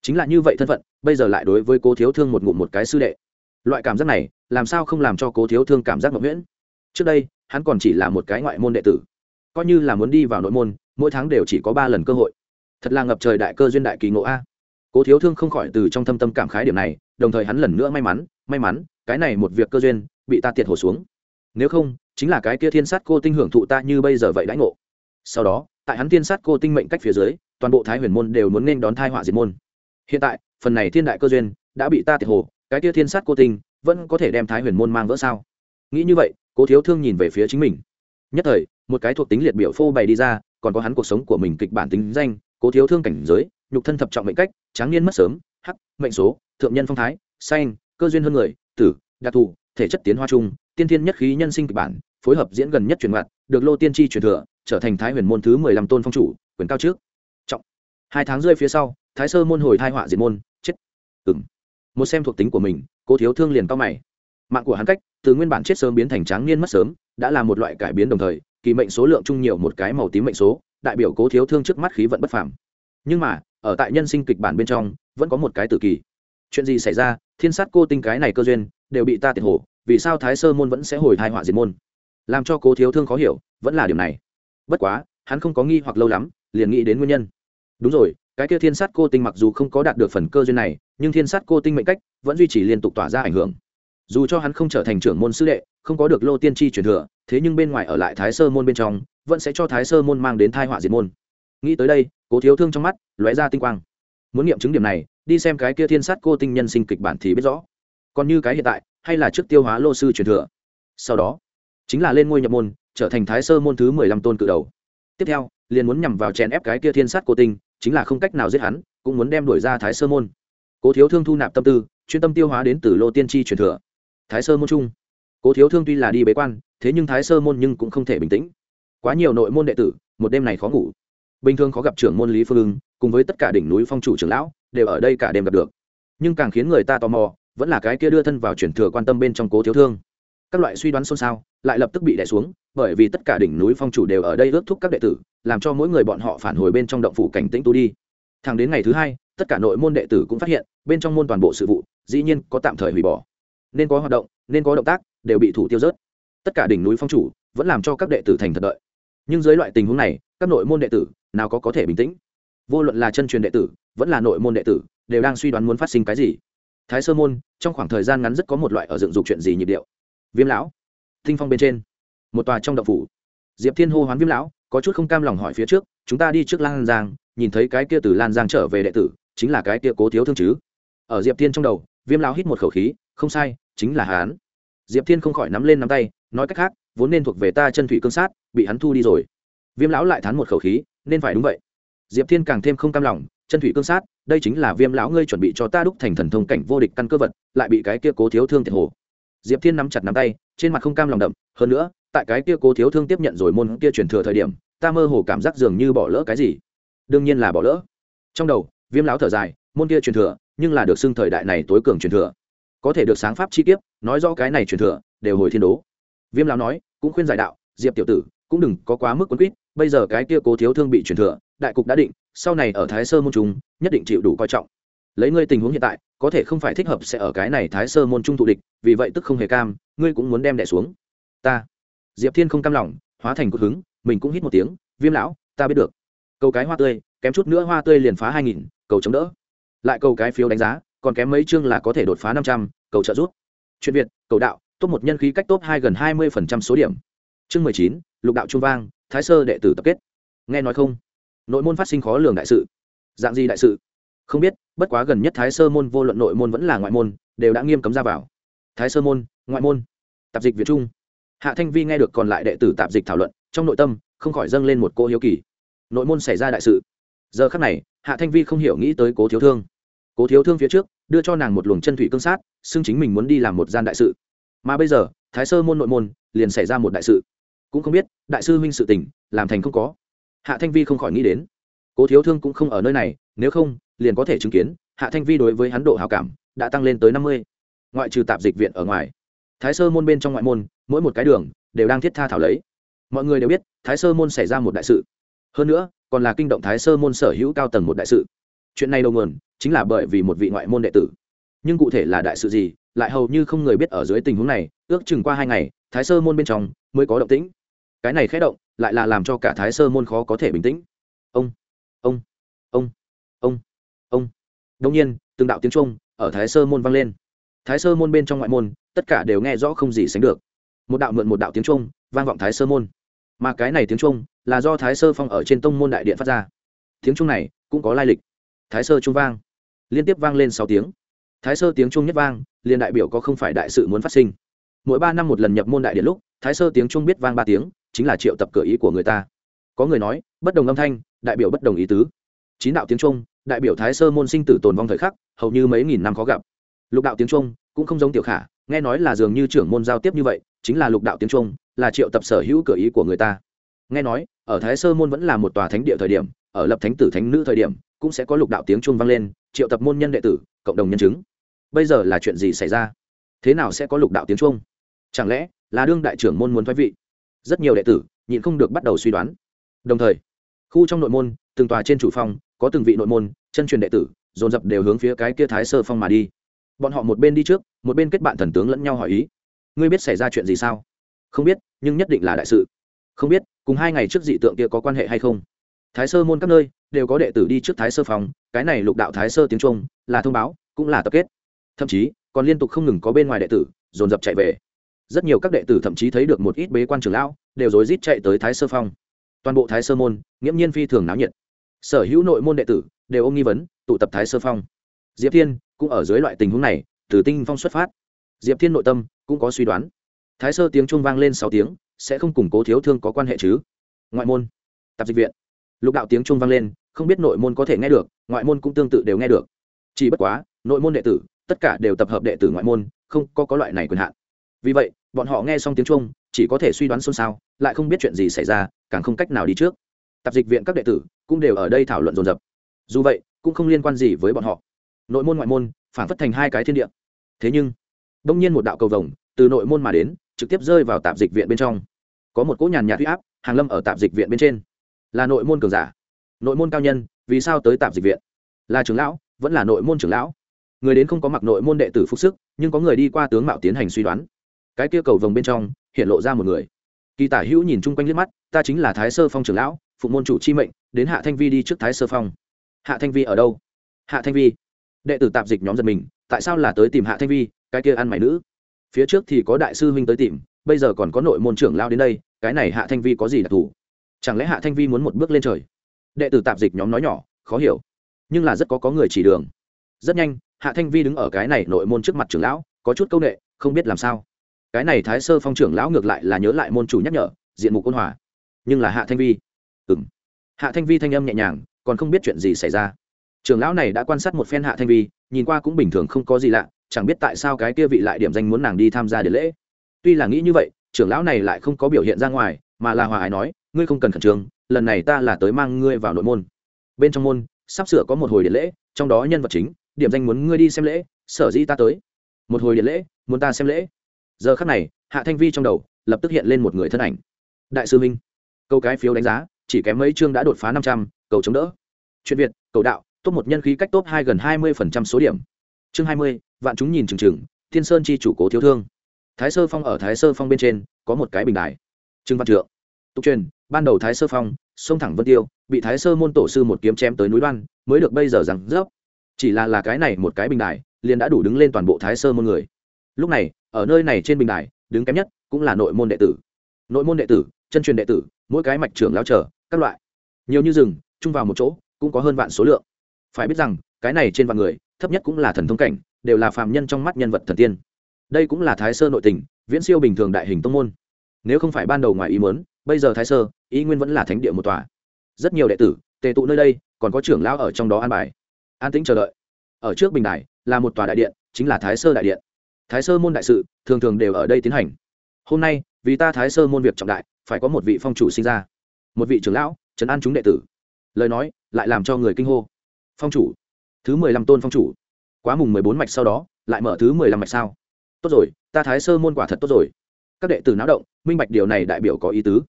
Chính là như vậy thân phận, bây giờ lại đối với cố thiếu thương một ngụm một cái sư đệ. Loại cảm giác này, làm sao không làm cho cố thiếu thương cảm giác ngẫu nguyễn trước đây, hắn còn chỉ là một cái ngoại môn đệ tử. Coi như là muốn đi vào nội môn, mỗi tháng đều chỉ có ba lần cơ hội. Thật là ngập trời đại cơ duyên đại kỳ ngộ a. Cố thiếu thương không khỏi từ trong thâm tâm cảm khái điểm này đồng thời hắn lần nữa may mắn may mắn, cái này một việc cơ duyên, bị ta tiệt hồ xuống. Nếu không, chính là cái kia thiên sát cô tinh hưởng thụ ta như bây giờ vậy đãi ngộ. Sau đó, tại hắn thiên sát cô tinh mệnh cách phía dưới, toàn bộ thái huyền môn đều muốn nên đón thai họa diệt môn. Hiện tại, phần này thiên đại cơ duyên đã bị ta tiệt hồ cái kia thiên sát cô tinh vẫn có thể đem thái huyền môn mang vỡ sao? Nghĩ như vậy, cố thiếu thương nhìn về phía chính mình. Nhất thời, một cái thuộc tính liệt biểu phô bày đi ra, còn có hắn cuộc sống của mình kịch bản tính danh, cố thiếu thương cảnh giới, nhục thân thập trọng mệnh cách, tráng niên mất sớm, hắc, mệnh số thượng nhân phong thái, xanh, cơ duyên hơn người, tử, đặc thù, thể chất tiến hoa trung tiên thiên nhất khí nhân sinh kịch bản, phối hợp diễn gần nhất truyền mặt được lô tiên tri truyền thừa, trở thành thái huyền môn thứ mười lăm tôn phong chủ, quyền cao trước. Trọng. Hai tháng rơi phía sau, thái sơ môn hồi thai họa diệt môn, chết. Ừng một xem thuộc tính của mình, cố thiếu thương liền cao mày. Mạng của hắn cách, từ nguyên bản chết sớm biến thành tráng niên mất sớm, đã là một loại cải biến đồng thời, kỳ mệnh số lượng chung nhiều một cái màu tím mệnh số, đại biểu cố thiếu thương trước mắt khí vận bất phàm. Nhưng mà, ở tại nhân sinh kịch bản bên trong, vẫn có một cái tử kỳ chuyện gì xảy ra, thiên sát cô tinh cái này cơ duyên, đều bị ta tiệt hổ, vì sao thái sơ môn vẫn sẽ hồi thai họa diệt môn? Làm cho cố thiếu thương khó hiểu, vẫn là điều này. Bất quá, hắn không có nghi hoặc lâu lắm, liền nghĩ đến nguyên nhân. Đúng rồi, cái kia thiên sát cô tinh mặc dù không có đạt được phần cơ duyên này, nhưng thiên sát cô tinh mệnh cách vẫn duy trì liên tục tỏa ra ảnh hưởng. Dù cho hắn không trở thành trưởng môn sư đệ, không có được lô tiên tri truyền thừa, thế nhưng bên ngoài ở lại thái sơ môn bên trong, vẫn sẽ cho thái sơ môn mang đến thai họa diệt môn. Nghĩ tới đây, cố thiếu thương trong mắt lóe ra tinh quang. Muốn nghiệm chứng điểm này đi xem cái kia thiên sát cô tinh nhân sinh kịch bản thì biết rõ. Còn như cái hiện tại, hay là trước tiêu hóa lô sư truyền thừa. Sau đó, chính là lên ngôi nhập môn, trở thành thái sơ môn thứ mười lăm tôn cự đầu. Tiếp theo, liền muốn nhằm vào chèn ép cái kia thiên sát cô tinh, chính là không cách nào giết hắn, cũng muốn đem đuổi ra thái sơ môn. Cố thiếu thương thu nạp tâm tư, chuyên tâm tiêu hóa đến từ lô tiên tri truyền thừa. Thái sơ môn trung cố thiếu thương tuy là đi bế quan, thế nhưng thái sơ môn nhưng cũng không thể bình tĩnh. Quá nhiều nội môn đệ tử, một đêm này khó ngủ. Bình thường khó gặp trưởng môn lý phương ưng, cùng với tất cả đỉnh núi phong chủ trưởng lão đều ở đây cả đêm gặp được. Nhưng càng khiến người ta tò mò, vẫn là cái kia đưa thân vào chuyển thừa quan tâm bên trong cố thiếu thương. Các loại suy đoán xôn xao, lại lập tức bị đè xuống, bởi vì tất cả đỉnh núi phong chủ đều ở đây ước thúc các đệ tử, làm cho mỗi người bọn họ phản hồi bên trong động phủ cảnh tĩnh tu đi. Thẳng đến ngày thứ hai, tất cả nội môn đệ tử cũng phát hiện, bên trong môn toàn bộ sự vụ, dĩ nhiên có tạm thời hủy bỏ. Nên có hoạt động, nên có động tác, đều bị thủ tiêu rớt. Tất cả đỉnh núi phong chủ vẫn làm cho các đệ tử thành thật đợi. Nhưng dưới loại tình huống này, các nội môn đệ tử, nào có có thể bình tĩnh? Vô luận là chân truyền đệ tử, vẫn là nội môn đệ tử, đều đang suy đoán muốn phát sinh cái gì. Thái sơ môn, trong khoảng thời gian ngắn rất có một loại ở dựng dục chuyện gì nhịp điệu. Viêm lão, thinh phong bên trên, một tòa trong đậu phủ. Diệp thiên hô hoán viêm lão, có chút không cam lòng hỏi phía trước, chúng ta đi trước lan giang, nhìn thấy cái kia từ lan giang trở về đệ tử, chính là cái kia cố thiếu thương chứ? Ở diệp thiên trong đầu, viêm lão hít một khẩu khí, không sai, chính là hán diệp thiên không khỏi nắm lên nắm tay, nói cách khác, vốn nên thuộc về ta chân thủy cương sát, bị hắn thu đi rồi. Viêm lão lại thán một khẩu khí, nên phải đúng vậy diệp thiên càng thêm không cam lòng, chân thủy cương sát, đây chính là viêm lão ngươi chuẩn bị cho ta đúc thành thần thông cảnh vô địch căn cơ vật, lại bị cái kia cố thiếu thương thiệt hồ. Diệp thiên nắm chặt nắm tay, trên mặt không cam lòng đậm, hơn nữa, tại cái kia cố thiếu thương tiếp nhận rồi môn kia truyền thừa thời điểm, ta mơ hồ cảm giác dường như bỏ lỡ cái gì. Đương nhiên là bỏ lỡ. Trong đầu, viêm lão thở dài, môn kia truyền thừa, nhưng là được xưng thời đại này tối cường truyền thừa. Có thể được sáng pháp chi kiếp, nói rõ cái này truyền thừa, đều hồi thiên đố. Viêm lão nói, cũng khuyên giải đạo, diệp tiểu tử, cũng đừng có quá mức quấn quýt bây giờ cái kia cố thiếu thương bị truyền thừa, đại cục đã định, sau này ở thái sơ môn trung, nhất định chịu đủ coi trọng. Lấy ngươi tình huống hiện tại, có thể không phải thích hợp sẽ ở cái này thái sơ môn trung thụ địch, vì vậy tức không hề cam, ngươi cũng muốn đem đẻ xuống. Ta. Diệp thiên không cam lòng, hóa thành cột hứng, mình cũng hít một tiếng, viêm lão, ta biết được. Câu cái hoa tươi, kém chút nữa hoa tươi liền phá hai nghìn, cầu chống đỡ. Lại câu cái phiếu đánh giá, còn kém mấy chương là có thể đột phá năm trăm, cầu trợ giúp. Chuyện việt, cầu đạo top một nhân khí cách top hai gần hai mươi phần trăm số điểm. Chương mười chín, lục đạo trung vang thái sơ đệ tử tập kết. Nghe nói không? Nội môn phát sinh khó lường đại sự. Dạng gì đại sự? Không biết, bất quá gần nhất thái sơ môn vô luận nội môn vẫn là ngoại môn, đều đã nghiêm cấm ra vào. Thái sơ môn, ngoại môn. Tạp dịch việt trung. Hạ thanh vi nghe được còn lại đệ tử tạp dịch thảo luận, trong nội tâm không khỏi dâng lên một cô hiếu kỳ. Nội môn xảy ra đại sự. Giờ khắc này, hạ thanh vi không hiểu nghĩ tới cố thiếu thương. Cố thiếu thương phía trước, đưa cho nàng một luồng chân thủy cương sát, xưng chính mình muốn đi làm một gian đại sự. Mà bây giờ, thái sơ môn nội môn, liền xảy ra một đại sự cũng không biết, đại sư huynh sự tình, làm thành không có. Hạ thanh vi không khỏi nghĩ đến. Cố thiếu thương cũng không ở nơi này, nếu không, liền có thể chứng kiến, hạ thanh vi đối với hắn độ hào cảm, đã tăng lên tới năm mươi. Ngoại trừ tạp dịch viện ở ngoài, thái sơ môn bên trong ngoại môn, mỗi một cái đường, đều đang thiết tha thảo lấy. Mọi người đều biết, thái sơ môn xảy ra một đại sự. Hơn nữa, còn là kinh động thái sơ môn sở hữu cao tầng một đại sự. Chuyện này đầu nguồn, chính là bởi vì một vị ngoại môn đệ tử. Nhưng cụ thể là đại sự gì, lại hầu như không người biết ở dưới tình huống này, ước chừng qua hai ngày, thái sơ môn bên trong mới có động tĩnh cái này khé động, lại là làm cho cả thái sơ môn khó có thể bình tĩnh. Ông ông ông ông ông. Đông nhiên, từng đạo tiếng trung ở thái sơ môn vang lên. Thái sơ môn bên trong ngoại môn, tất cả đều nghe rõ không gì sánh được. Một đạo mượn một đạo tiếng trung vang vọng thái sơ môn. Mà cái này tiếng trung là do thái sơ phong ở trên tông môn đại điện phát ra. Tiếng trung này cũng có lai lịch. Thái sơ trung vang. Liên tiếp vang lên sáu tiếng. Thái sơ tiếng trung nhất vang, liền đại biểu có không phải đại sự muốn phát sinh. Mỗi ba năm một lần nhập môn đại điện lúc, thái sơ tiếng trung biết vang ba tiếng chính là triệu tập cửa ý của người ta. Có người nói, bất đồng âm thanh, đại biểu bất đồng ý tứ. Chín đạo tiếng trung, đại biểu thái sơ môn sinh tử tồn vong thời khắc, hầu như mấy nghìn năm khó gặp. Lục đạo tiếng trung, cũng không giống tiểu khả, nghe nói là dường như trưởng môn giao tiếp như vậy, chính là lục đạo tiếng trung, là triệu tập sở hữu cửa ý của người ta. Nghe nói, ở thái sơ môn vẫn là một tòa thánh địa thời điểm, ở lập thánh tử thánh nữ thời điểm, cũng sẽ có lục đạo tiếng trung vang lên, triệu tập môn nhân đệ tử, cộng đồng nhân chứng. Bây giờ là chuyện gì xảy ra? Thế nào sẽ có lục đạo tiếng trung? Chẳng lẽ là đương đại trưởng môn muốn thoái vị? Rất nhiều đệ tử nhịn không được bắt đầu suy đoán. Đồng thời, khu trong nội môn, từng tòa trên chủ phong có từng vị nội môn, chân truyền đệ tử, dồn dập đều hướng phía cái kia thái sơ phong mà đi. Bọn họ một bên đi trước, một bên kết bạn thần tướng lẫn nhau hỏi ý. Ngươi biết xảy ra chuyện gì sao? Không biết, nhưng nhất định là đại sự. Không biết, cùng hai ngày trước dị tượng kia có quan hệ hay không? Thái sơ môn các nơi, đều có đệ tử đi trước thái sơ phòng, cái này lục đạo thái sơ tiếng trung, là thông báo, cũng là tập kết. Thậm chí, còn liên tục không ngừng có bên ngoài đệ tử, dồn dập chạy về rất nhiều các đệ tử thậm chí thấy được một ít bế quan trưởng lão, đều rối rít chạy tới thái sơ phong. Toàn bộ thái sơ môn, nghiễm nhiên phi thường náo nhiệt. Sở hữu nội môn đệ tử đều ôm nghi vấn, tụ tập thái sơ phong. Diệp thiên cũng ở dưới loại tình huống này, từ tinh phong xuất phát. Diệp thiên nội tâm cũng có suy đoán. Thái sơ tiếng trung vang lên sáu tiếng, sẽ không củng cố thiếu thương có quan hệ chứ? Ngoại môn, tạp dịch viện. Lục đạo tiếng trung vang lên, không biết nội môn có thể nghe được, ngoại môn cũng tương tự đều nghe được. Chỉ bất quá, nội môn đệ tử, tất cả đều tập hợp đệ tử ngoại môn, không có có loại này quyền hạn vì vậy, bọn họ nghe xong tiếng trung chỉ có thể suy đoán xôn xao, lại không biết chuyện gì xảy ra, càng không cách nào đi trước. Tạp dịch viện các đệ tử cũng đều ở đây thảo luận dồn dập. Dù vậy, cũng không liên quan gì với bọn họ. Nội môn ngoại môn, phản phất thành hai cái thiên địa. Thế nhưng, đông nhiên một đạo cầu vồng từ nội môn mà đến, trực tiếp rơi vào tạp dịch viện bên trong. Có một cỗ nhàn nhạt huy áp, hàng lâm ở tạp dịch viện bên trên. Là nội môn cường giả. Nội môn cao nhân, vì sao tới tạp dịch viện? Là trưởng lão, vẫn là nội môn trưởng lão? Người đến không có mặc nội môn đệ tử phúc sức, nhưng có người đi qua tướng mạo tiến hành suy đoán cái kia cầu vồng bên trong hiện lộ ra một người. Kỳ tả hữu nhìn chung quanh liếc mắt, ta chính là thái sơ phong trưởng lão phụ môn chủ chi mệnh, đến hạ thanh vi đi trước thái sơ phong. Hạ thanh vi ở đâu? Hạ thanh vi. Đệ tử tạp dịch nhóm giật mình, tại sao là tới tìm hạ thanh vi, cái kia ăn mày nữ? Phía trước thì có đại sư huynh tới tìm, bây giờ còn có nội môn trưởng lao đến đây, cái này hạ thanh vi có gì đặc thù? Chẳng lẽ hạ thanh vi muốn một bước lên trời? Đệ tử tạp dịch nhóm nói nhỏ, khó hiểu, nhưng là rất có có người chỉ đường. Rất nhanh, hạ thanh vi đứng ở cái này nội môn trước mặt trưởng lão, có chút c â u n ệ không biết làm sao cái này thái sơ phong trưởng lão ngược lại là nhớ lại môn chủ nhắc nhở, diện mục ôn hòa. Nhưng là hạ thanh vi. Ừng hạ thanh vi thanh âm nhẹ nhàng, còn không biết chuyện gì xảy ra. Trưởng lão này đã quan sát một phen hạ thanh vi, nhìn qua cũng bình thường không có gì lạ, chẳng biết tại sao cái kia vị lại điểm danh muốn nàng đi tham gia điện lễ. Tuy là nghĩ như vậy, trưởng lão này lại không có biểu hiện ra ngoài, mà là hòa ái nói, ngươi không cần khẩn trương, lần này ta là tới mang ngươi vào nội môn. Bên trong môn, sắp sửa có một hồi điện lễ, trong đó nhân vật chính, điểm danh muốn ngươi đi xem lễ, sở dĩ ta tới. Một hồi điện lễ, muốn ta xem lễ giờ khắc này, hạ thanh vi trong đầu lập tức hiện lên một người thân ảnh. Đại sư minh, câu cái phiếu đánh giá, chỉ kém mấy chương đã đột phá năm trăm, cầu chống đỡ. Chuyện việt, cầu đạo, top một nhân khí cách top hai gần hai mươi phần trăm số điểm. Chương hai mươi, vạn chúng nhìn chừng chừng, thiên sơn chi chủ cố thiếu thương. Thái sơ phong ở thái sơ phong bên trên, có một cái bình đài. Trương văn trượng. Tục truyền, ban đầu thái sơ phong xông thẳng vân tiêu, bị thái sơ môn tổ sư một kiếm chém tới núi đoan, mới được bây giờ rằng rớp. Chỉ là là cái này một cái bình đài, liền đã đủ đứng lên toàn bộ thái sơ môn người lúc này, ở nơi này trên bình đài, đứng kém nhất cũng là nội môn đệ tử. Nội môn đệ tử, chân truyền đệ tử, mỗi cái mạch trưởng lao trở các loại. Nhiều như rừng, chung vào một chỗ, cũng có hơn vạn số lượng. Phải biết rằng, cái này trên vạn người, thấp nhất cũng là thần thông cảnh, đều là phàm nhân trong mắt nhân vật thần tiên. Đây cũng là thái sơ nội tình, viễn siêu bình thường đại hình tông môn. Nếu không phải ban đầu ngoài ý muốn, bây giờ thái sơ, ý nguyên vẫn là thánh địa một tòa. Rất nhiều đệ tử, tề tụ nơi đây, còn có trưởng lão ở trong đó an bài. An tĩnh chờ đợi. Ở trước bình đài, là một tòa đại điện, chính là thái sơ đại điện thái sơ môn đại sự, thường thường đều ở đây tiến hành. Hôm nay, vì ta thái sơ môn việc trọng đại, phải có một vị phong chủ sinh ra. Một vị trưởng lão, trấn an chúng đệ tử. Lời nói, lại làm cho người kinh hô. Phong chủ, thứ mười lăm tôn phong chủ. Quá mùng mười bốn mạch sau đó, lại mở thứ mười lăm mạch sao? Tốt rồi, ta thái sơ môn quả thật tốt rồi. Các đệ tử náo động, minh bạch điều này đại biểu có ý tứ.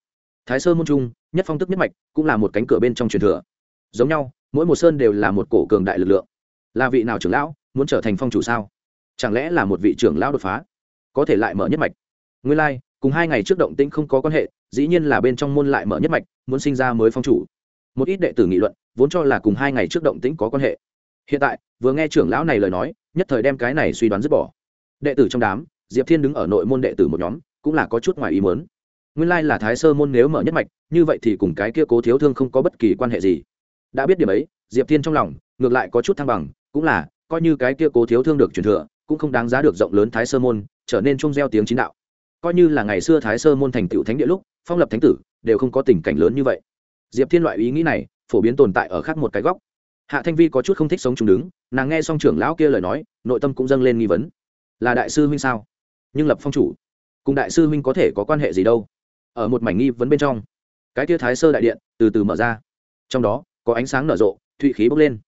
Thái sơ môn trung, nhất phong tức nhất mạch, cũng là một cánh cửa bên trong truyền thừa. Giống nhau, mỗi một sơn đều là một cổ cường đại lực lượng. Là vị nào trưởng lão, muốn trở thành phong chủ sao? Chẳng lẽ là một vị trưởng lão đột phá? Có thể lại mở nhất mạch. Nguyên lai、like, cùng hai ngày trước động tĩnh không có quan hệ dĩ nhiên là bên trong môn lại mở nhất mạch muốn sinh ra mới phong chủ. Một ít đệ tử nghị luận vốn cho là cùng hai ngày trước động tĩnh có quan hệ. Hiện tại vừa nghe trưởng lão này lời nói nhất thời đem cái này suy đoán dứt bỏ. Đệ tử trong đám diệp thiên đứng ở nội môn đệ tử một nhóm cũng là có chút ngoài ý mớn nguyên lai là thái sơ môn nếu mở nhất mạch như vậy thì cùng cái kia cố thiếu thương không có bất kỳ quan hệ gì. Đã biết điểm ấy diệp thiên trong lòng ngược lại có chút thăng bằng cũng là coi như cái kia cố thiếu thương được truyền thừa cũng không đáng giá được rộng lớn thái sơ môn, trở nên chung gieo tiếng chính đạo. Coi như là ngày xưa thái sơ môn thành tựu thánh địa lúc, phong lập thánh tử, đều không có tình cảnh lớn như vậy. Diệp thiên loại ý nghĩ này, phổ biến tồn tại ở khác một cái góc. Hạ thanh vi có chút không thích sống chung đứng, nàng nghe xong trưởng lão kia lời nói, nội tâm cũng dâng lên nghi vấn. Là đại sư huynh sao? Nhưng lập phong chủ, cùng đại sư huynh có thể có quan hệ gì đâu? Ở một mảnh nghi vấn bên trong, cái tia thái sơ đại điện từ từ mở ra. Trong đó, có ánh sáng nở rộ, thụy khí bốc lên.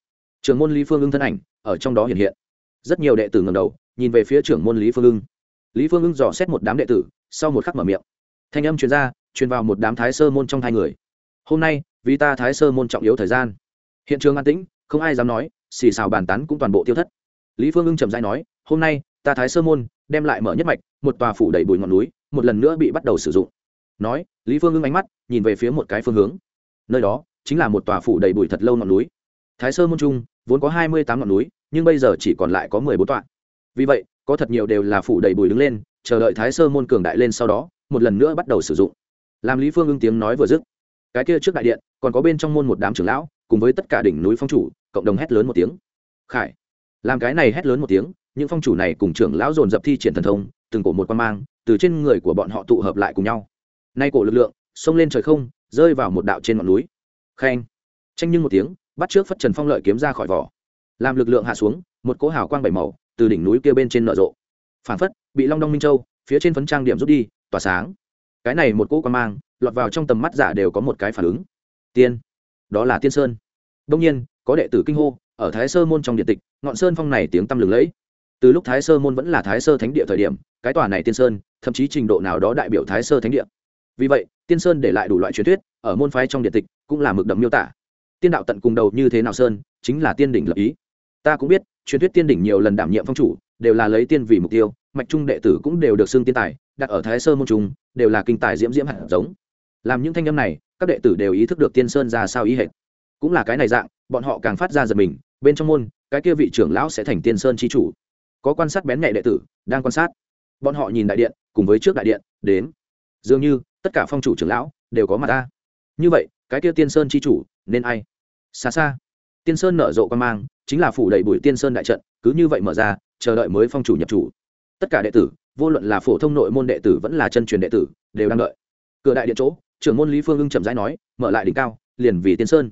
Trường môn lý phương ưng thân ảnh, ở trong đó hiện hiện rất nhiều đệ tử ngầm đầu, nhìn về phía trưởng môn lý phương ưng. Lý phương ưng dò xét một đám đệ tử, sau một khắc mở miệng. Thanh âm truyền ra, truyền vào một đám thái sơ môn trong hai người. Hôm nay, vì ta thái sơ môn trọng yếu thời gian. Hiện trường an tĩnh, không ai dám nói, xì xào bàn tán cũng toàn bộ tiêu thất. Lý phương ưng trầm dai nói, hôm nay, ta thái sơ môn, đem lại mở nhất mạch, một tòa phủ đầy bụi ngọn núi, một lần nữa bị bắt đầu sử dụng. Nói, lý phương ưng ánh mắt nhìn về phía một cái phương hướng. Nơi đó chính là một tòa phủ đầy bụi thật lâu ngọn núi. Thái sơ môn trung, vốn có hai mươi tám ngọn núi nhưng bây giờ chỉ còn lại có mười bốn tọa. Vì vậy, có thật nhiều đều là phủ đầy bùi đứng lên, chờ đợi thái sơ môn cường đại lên sau đó, một lần nữa bắt đầu sử dụng. Làm lý phương ưng tiếng nói vừa dứt, cái kia trước đại điện, còn có bên trong môn một đám trưởng lão, cùng với tất cả đỉnh núi phong chủ, cộng đồng hét lớn một tiếng. Khải, làm cái này hét lớn một tiếng, những phong chủ này cùng trưởng lão dồn dập thi triển thần thông, từng cổ một quan mang, từ trên người của bọn họ tụ hợp lại cùng nhau. Nay cổ lực lượng, xông lên trời không, rơi vào một đạo trên ngọn núi. Khen tranh nhưng một tiếng, bắt trước phất trần phong lợi kiếm ra khỏi vỏ làm lực lượng hạ xuống, một cỗ hào quang bảy màu từ đỉnh núi kia bên trên nở rộ. Phản phất, bị long đong minh châu, phía trên phấn trang điểm rút đi, tỏa sáng. Cái này một cỗ quan mang, lọt vào trong tầm mắt giả đều có một cái phản ứng. Tiên. Đó là tiên sơn. Đông nhiên, có đệ tử kinh hô, ở thái sơ môn trong điện tịch, ngọn sơn phong này tiếng tăm lừng lẫy. Từ lúc thái sơ môn vẫn là thái sơ thánh địa thời điểm, cái tòa này tiên sơn, thậm chí trình độ nào đó đại biểu thái sơ thánh địa. Vì vậy, tiên sơn để lại đủ loại truyền thuyết, ở môn phái trong điện tịch cũng là mực đậm miêu tả. Tiên đạo tận cùng đầu như thế nào sơn, chính là tiên đỉnh lập ý ta cũng biết, truyền thuyết tiên đỉnh nhiều lần đảm nhiệm phong chủ, đều là lấy tiên vì mục tiêu, mạch trung đệ tử cũng đều được xưng tiên tài, đặt ở thái sơn môn trung, đều là kinh tài diễm diễm hạt giống. Làm những thanh âm này, các đệ tử đều ý thức được tiên sơn ra sao ý hệt. Cũng là cái này dạng, bọn họ càng phát ra giật mình, bên trong môn, cái kia vị trưởng lão sẽ thành tiên sơn chi chủ. Có quan sát bén nhạy đệ tử, đang quan sát. Bọn họ nhìn đại điện, cùng với trước đại điện, đến. Dường như, tất cả phong chủ trưởng lão, đều có mặt ta. Như vậy, cái kia tiên sơn chi chủ, nên ai? Xa xa tiên sơn nở rộ quan mang, chính là phủ đầy bụi tiên sơn đại trận, cứ như vậy mở ra, chờ đợi mới phong chủ nhập chủ. Tất cả đệ tử, vô luận là phổ thông nội môn đệ tử vẫn là chân truyền đệ tử, đều đang đợi. Cửa đại điện chỗ, trưởng môn lý phương ưng chậm rãi nói, mở lại đỉnh cao, liền vì tiên sơn.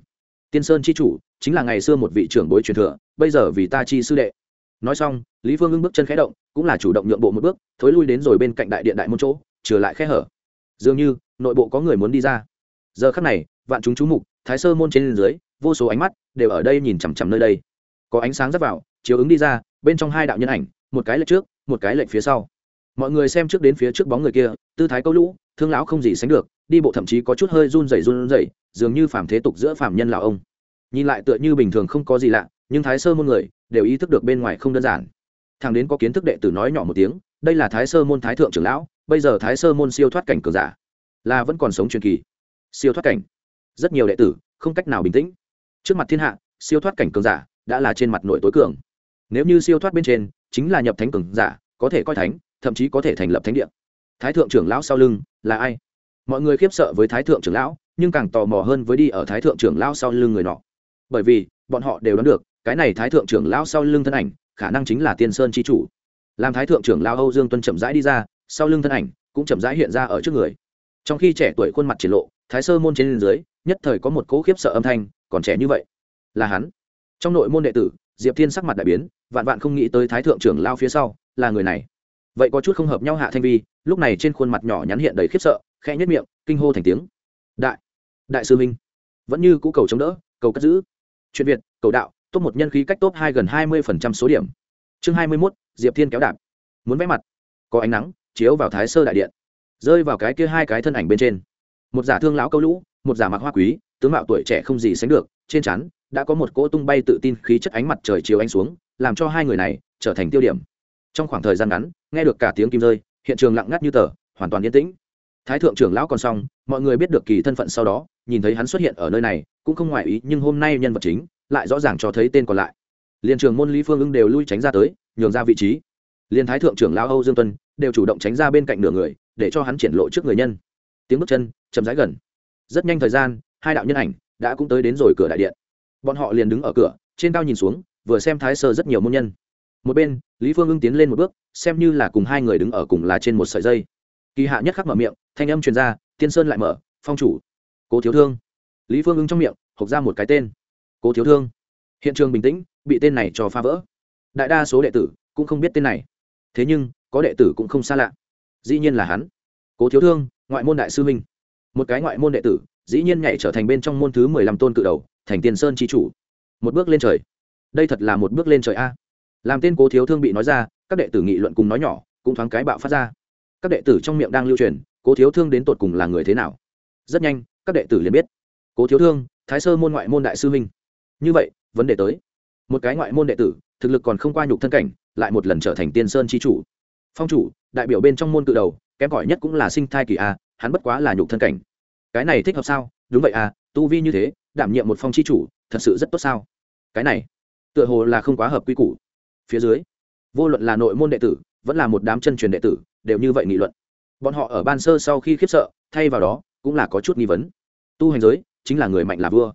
Tiên sơn chi chủ, chính là ngày xưa một vị trưởng bối truyền thừa, bây giờ vì ta chi sư đệ. Nói xong, lý phương ưng bước chân khé động, cũng là chủ động nhượng bộ một bước, thối lui đến rồi bên cạnh đại điện đại môn chỗ trừ lại khe hở. Dường như, nội bộ có người muốn đi ra. Giờ khắc này, vạn chúng chú mục, thái sơ môn trên dưới vô số ánh mắt đều ở đây nhìn chằm chằm nơi đây. Có ánh sáng rất vào, chiếu ứng đi ra, bên trong hai đạo nhân ảnh, một cái lệch trước, một cái lệch phía sau. Mọi người xem trước đến phía trước bóng người kia, tư thái câu lũ, thương lão không gì sánh được, đi bộ thậm chí có chút hơi run rẩy run rẩy, dường như phàm thế tục giữa phàm nhân lão ông. Nhìn lại tựa như bình thường không có gì lạ, nhưng thái sơ môn người đều ý thức được bên ngoài không đơn giản. Thằng đến có kiến thức đệ tử nói nhỏ một tiếng, đây là thái sơ môn thái thượng trưởng lão, bây giờ thái sơ môn siêu thoát cảnh cường giả, là vẫn còn sống truyền kỳ. Siêu thoát cảnh. Rất nhiều đệ tử không cách nào bình tĩnh trước mặt thiên hạ, siêu thoát cảnh cường giả đã là trên mặt nội tối cường. Nếu như siêu thoát bên trên chính là nhập thánh cường giả, có thể coi thánh, thậm chí có thể thành lập thánh địa. Thái thượng trưởng lão sau lưng là ai? Mọi người khiếp sợ với thái thượng trưởng lão, nhưng càng tò mò hơn với đi ở thái thượng trưởng lão sau lưng người nọ. Bởi vì, bọn họ đều đoán được, cái này thái thượng trưởng lão sau lưng thân ảnh khả năng chính là tiên sơn chi chủ. Làm thái thượng trưởng lão âu dương tuân chậm rãi đi ra, sau lưng thân ảnh cũng chậm rãi hiện ra ở trước người. Trong khi trẻ tuổi khuôn mặt triển lộ, thái sơ môn trên dưới, nhất thời có một cỗ khiếp sợ âm thanh còn trẻ như vậy. Là hắn. Trong nội môn đệ tử, diệp thiên sắc mặt đại biến, vạn vạn không nghĩ tới thái thượng trưởng lao phía sau là người này. Vậy có chút không hợp nhau hạ thanh vi, lúc này trên khuôn mặt nhỏ nhắn hiện đầy khiếp sợ, khẽ nhất miệng, kinh hô thành tiếng. Đại đại sư minh vẫn như cũ cầu chống đỡ, cầu cất giữ. Chuyện việt, cầu đạo top một nhân khí cách top hai gần hai mươi phần trăm số điểm. Chương hai mươi mốt, diệp thiên kéo đạp. Muốn vẽ mặt. Có ánh nắng, chiếu vào thái sơ đại điện. Rơi vào cái kia hai cái thân ảnh bên trên. Một giả thương lão câu lũ, một giả mặc hoa quý tướng mạo tuổi trẻ không gì sánh được, trên chắn đã có một cỗ tung bay tự tin khí chất ánh mặt trời chiếu ánh xuống, làm cho hai người này trở thành tiêu điểm. Trong khoảng thời gian ngắn, nghe được cả tiếng kim rơi, hiện trường lặng ngắt như tờ, hoàn toàn yên tĩnh. Thái thượng trưởng lão còn xong, mọi người biết được kỳ thân phận sau đó, nhìn thấy hắn xuất hiện ở nơi này, cũng không ngoại ý, nhưng hôm nay nhân vật chính lại rõ ràng cho thấy tên còn lại. Liên trường môn lý phương ưng đều lui tránh ra tới, nhường ra vị trí. Liên thái thượng trưởng lão âu dương tuân đều chủ động tránh ra bên cạnh nửa người, để cho hắn triển lộ trước người nhân. Tiếng bước chân chậm rãi gần. Rất nhanh thời gian hai đạo nhân ảnh đã cũng tới đến rồi cửa đại điện. Bọn họ liền đứng ở cửa, trên cao nhìn xuống, vừa xem thái sơ rất nhiều môn nhân. Một bên, lý phương ưng tiến lên một bước, xem như là cùng hai người đứng ở cùng là trên một sợi dây. Kỳ hạ nhất khắc mở miệng, thanh âm truyền ra, tiên sơn lại mở, phong chủ. Cố thiếu thương. Lý phương ưng trong miệng, hộc ra một cái tên. Cố thiếu thương. Hiện trường bình tĩnh, bị tên này cho phá vỡ. Đại đa số đệ tử cũng không biết tên này. Thế nhưng, có đệ tử cũng không xa lạ. Dĩ nhiên là hắn. Cố thiếu thương, ngoại môn đại sư minh một cái ngoại môn đệ tử dĩ nhiên nhảy trở thành bên trong môn thứ mười lăm tôn cự đầu, thành tiền sơn tri chủ. Một bước lên trời. Đây thật là một bước lên trời a. Làm tên cố thiếu thương bị nói ra, các đệ tử nghị luận cùng nói nhỏ, cũng thoáng cái bạo phát ra. Các đệ tử trong miệng đang lưu truyền, cố thiếu thương đến tột cùng là người thế nào? Rất nhanh, các đệ tử liền biết. Cố thiếu thương, thái sơ môn ngoại môn đại sư minh như vậy, vấn đề tới. Một cái ngoại môn đệ tử, thực lực còn không qua nhục thân cảnh, lại một lần trở thành tiên sơn tri chủ. Phong chủ, đại biểu bên trong môn cự đầu, kém cỏi nhất cũng là sinh thai kỳ a, hắn bất quá là nhục thân cảnh cái này thích hợp sao? Đúng vậy à tu vi như thế, đảm nhiệm một phong chi chủ, thật sự rất tốt sao? Cái này, tựa hồ là không quá hợp quy củ. Phía dưới, vô luận là nội môn đệ tử, vẫn là một đám chân truyền đệ tử, đều như vậy nghị luận. Bọn họ ở ban sơ sau khi khiếp sợ, thay vào đó, cũng là có chút nghi vấn. Tu hành giới, chính là người mạnh là vua.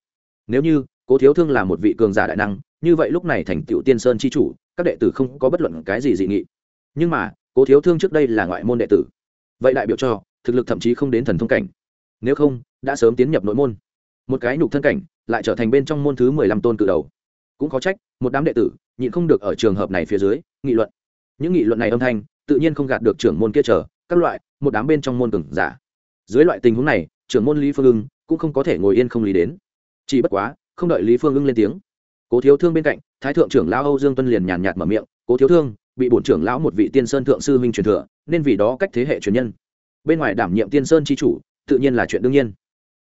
Nếu như, cố thiếu thương là một vị cường giả đại năng, như vậy lúc này thành tựu tiên sơn chi chủ, các đệ tử không có bất luận cái gì dị nghị. Nhưng mà, cố thiếu thương trước đây là ngoại môn đệ tử. Vậy đại biểu cho, thực lực thậm chí không đến thần thông cảnh nếu không, đã sớm tiến nhập nội môn. Một cái nhục thân cảnh, lại trở thành bên trong môn thứ mười lăm tôn cự đầu. Cũng có trách, một đám đệ tử, nhịn không được ở trường hợp này phía dưới, nghị luận. Những nghị luận này âm thanh, tự nhiên không gạt được trưởng môn kia chờ, các loại, một đám bên trong môn cừng giả. Dưới loại tình huống này, trưởng môn lý phương ưng cũng không có thể ngồi yên không lý đến. Chỉ bất quá, không đợi lý phương ưng lên tiếng, cố thiếu thương bên cạnh, thái thượng trưởng lão âu dương tuân liền nhàn nhạt mở miệng, cố thiếu thương, bị bổn trưởng lão một vị tiên sơn thượng sư huynh truyền thừa, nên vì đó cách thế hệ truyền nhân. Bên ngoài đảm nhiệm tiên sơn chi chủ tự nhiên là chuyện đương nhiên.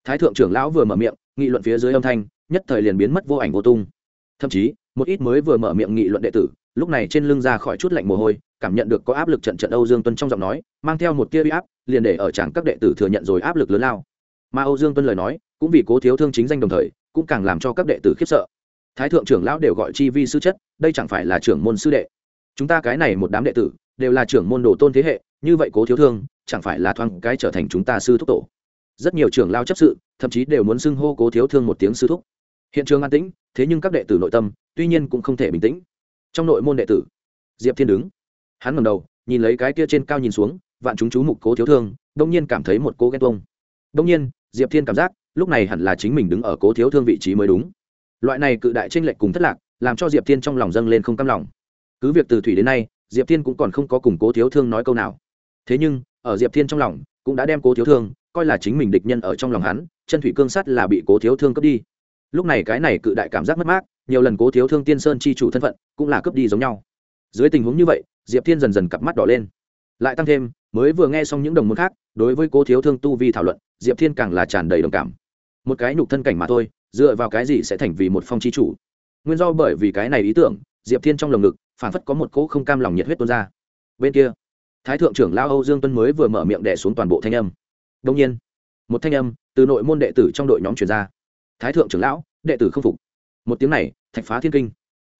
Thái thượng trưởng lão vừa mở miệng, nghị luận phía dưới âm thanh, nhất thời liền biến mất vô ảnh vô tung. Thậm chí, một ít mới vừa mở miệng nghị luận đệ tử, lúc này trên lưng ra khỏi chút lạnh mồ hôi, cảm nhận được có áp lực trận trận âu dương tuân trong giọng nói, mang theo một tia bi áp, liền để ở chẳng các đệ tử thừa nhận rồi áp lực lớn lao. Mà âu dương tuân lời nói, cũng vì cố thiếu thương chính danh đồng thời, cũng càng làm cho các đệ tử khiếp sợ. Thái thượng trưởng lão đều gọi chi vi sư chất, đây chẳng phải là trưởng môn sư đệ. Chúng ta cái này một đám đệ tử, đều là trưởng môn đồ tôn thế hệ, như vậy cố thiếu thương chẳng phải là thoáng cái trở thành chúng ta sư thúc tổ. Rất nhiều trưởng lao chấp sự, thậm chí đều muốn xưng hô cố thiếu thương một tiếng sư thúc. Hiện trường an tĩnh, thế nhưng các đệ tử nội tâm, tuy nhiên cũng không thể bình tĩnh. Trong nội môn đệ tử, diệp thiên đứng. Hắn ngầm đầu, nhìn lấy cái kia trên cao nhìn xuống, vạn chúng chú mục cố thiếu thương, đông nhiên cảm thấy một cố ghen tuông. Đông nhiên, diệp thiên cảm giác, lúc này hẳn là chính mình đứng ở cố thiếu thương vị trí mới đúng. Loại này cự đại tranh lệch cùng thất lạc, làm cho diệp thiên trong lòng dâng lên không cam lòng. Cứ việc từ thủy đến nay, diệp thiên cũng còn không có cùng cố thiếu thương nói câu nào. Thế nhưng ở diệp thiên trong lòng, cũng đã đem cố thiếu thương coi là chính mình địch nhân ở trong lòng hắn, chân thủy cương sắt là bị cố thiếu thương cướp đi. Lúc này cái này cự đại cảm giác mất mát, nhiều lần cố thiếu thương tiên sơn chi chủ thân phận cũng là cướp đi giống nhau. Dưới tình huống như vậy, diệp thiên dần dần cặp mắt đỏ lên. Lại tăng thêm, mới vừa nghe xong những đồng môn khác, đối với cố thiếu thương tu vi thảo luận, diệp thiên càng là tràn đầy đồng cảm. Một cái nhục thân cảnh mà thôi, dựa vào cái gì sẽ thành vì một phong chi chủ? Nguyên do bởi vì cái này ý tưởng, diệp thiên trong lồng ngực phản phất có một cỗ không cam lòng nhiệt huyết tuôn ra. Bên kia thái thượng trưởng lao âu dương tuân mới vừa mở miệng đẻ xuống toàn bộ thanh âm. Đông nhiên, một thanh âm từ nội môn đệ tử trong đội nhóm truyền ra. Thái thượng trưởng lão, đệ tử không phục. Một tiếng này, thạch phá thiên kinh.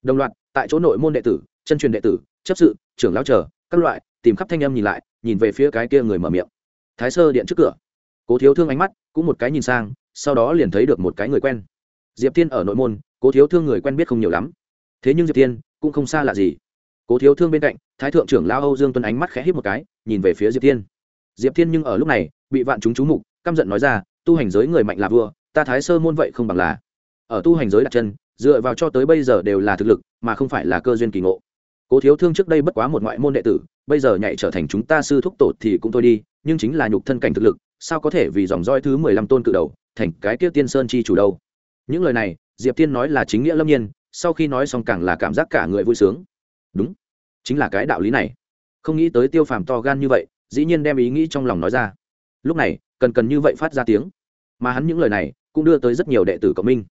Đồng loạt, tại chỗ nội môn đệ tử, chân truyền đệ tử, chấp sự, trưởng lão chờ, các loại, tìm khắp thanh âm nhìn lại, nhìn về phía cái kia người mở miệng. Thái sơ điện trước cửa. Cố thiếu thương ánh mắt cũng một cái nhìn sang, sau đó liền thấy được một cái người quen. Diệp thiên ở nội môn, cố thiếu thương người quen biết không nhiều lắm. Thế nhưng diệp thiên cũng không xa lạ gì cố thiếu thương bên cạnh, thái thượng trưởng lao âu dương tuấn ánh mắt khẽ hít một cái, nhìn về phía diệp thiên. Diệp thiên nhưng ở lúc này, bị vạn chúng chú mục, căm giận nói ra, tu hành giới người mạnh là vua, ta thái sơ môn vậy không bằng là. Ở tu hành giới đặt chân, dựa vào cho tới bây giờ đều là thực lực, mà không phải là cơ duyên kỳ ngộ. Cố thiếu thương trước đây bất quá một ngoại môn đệ tử, bây giờ nhảy trở thành chúng ta sư thúc tổ thì cũng thôi đi, nhưng chính là nhục thân cảnh thực lực, sao có thể vì dòng roi thứ mười lăm tôn cự đầu, thành cái kia tiên sơn chi chủ đâu? Những lời này, diệp tiên nói là chính nghĩa lâm nhiên, sau khi nói xong càng là cảm giác cả người vui sướng. Đúng chính là cái đạo lý này. Không nghĩ tới tiêu phàm to gan như vậy, dĩ nhiên đem ý nghĩ trong lòng nói ra. Lúc này, cần cần như vậy phát ra tiếng. Mà hắn những lời này, cũng đưa tới rất nhiều đệ tử cộng minh.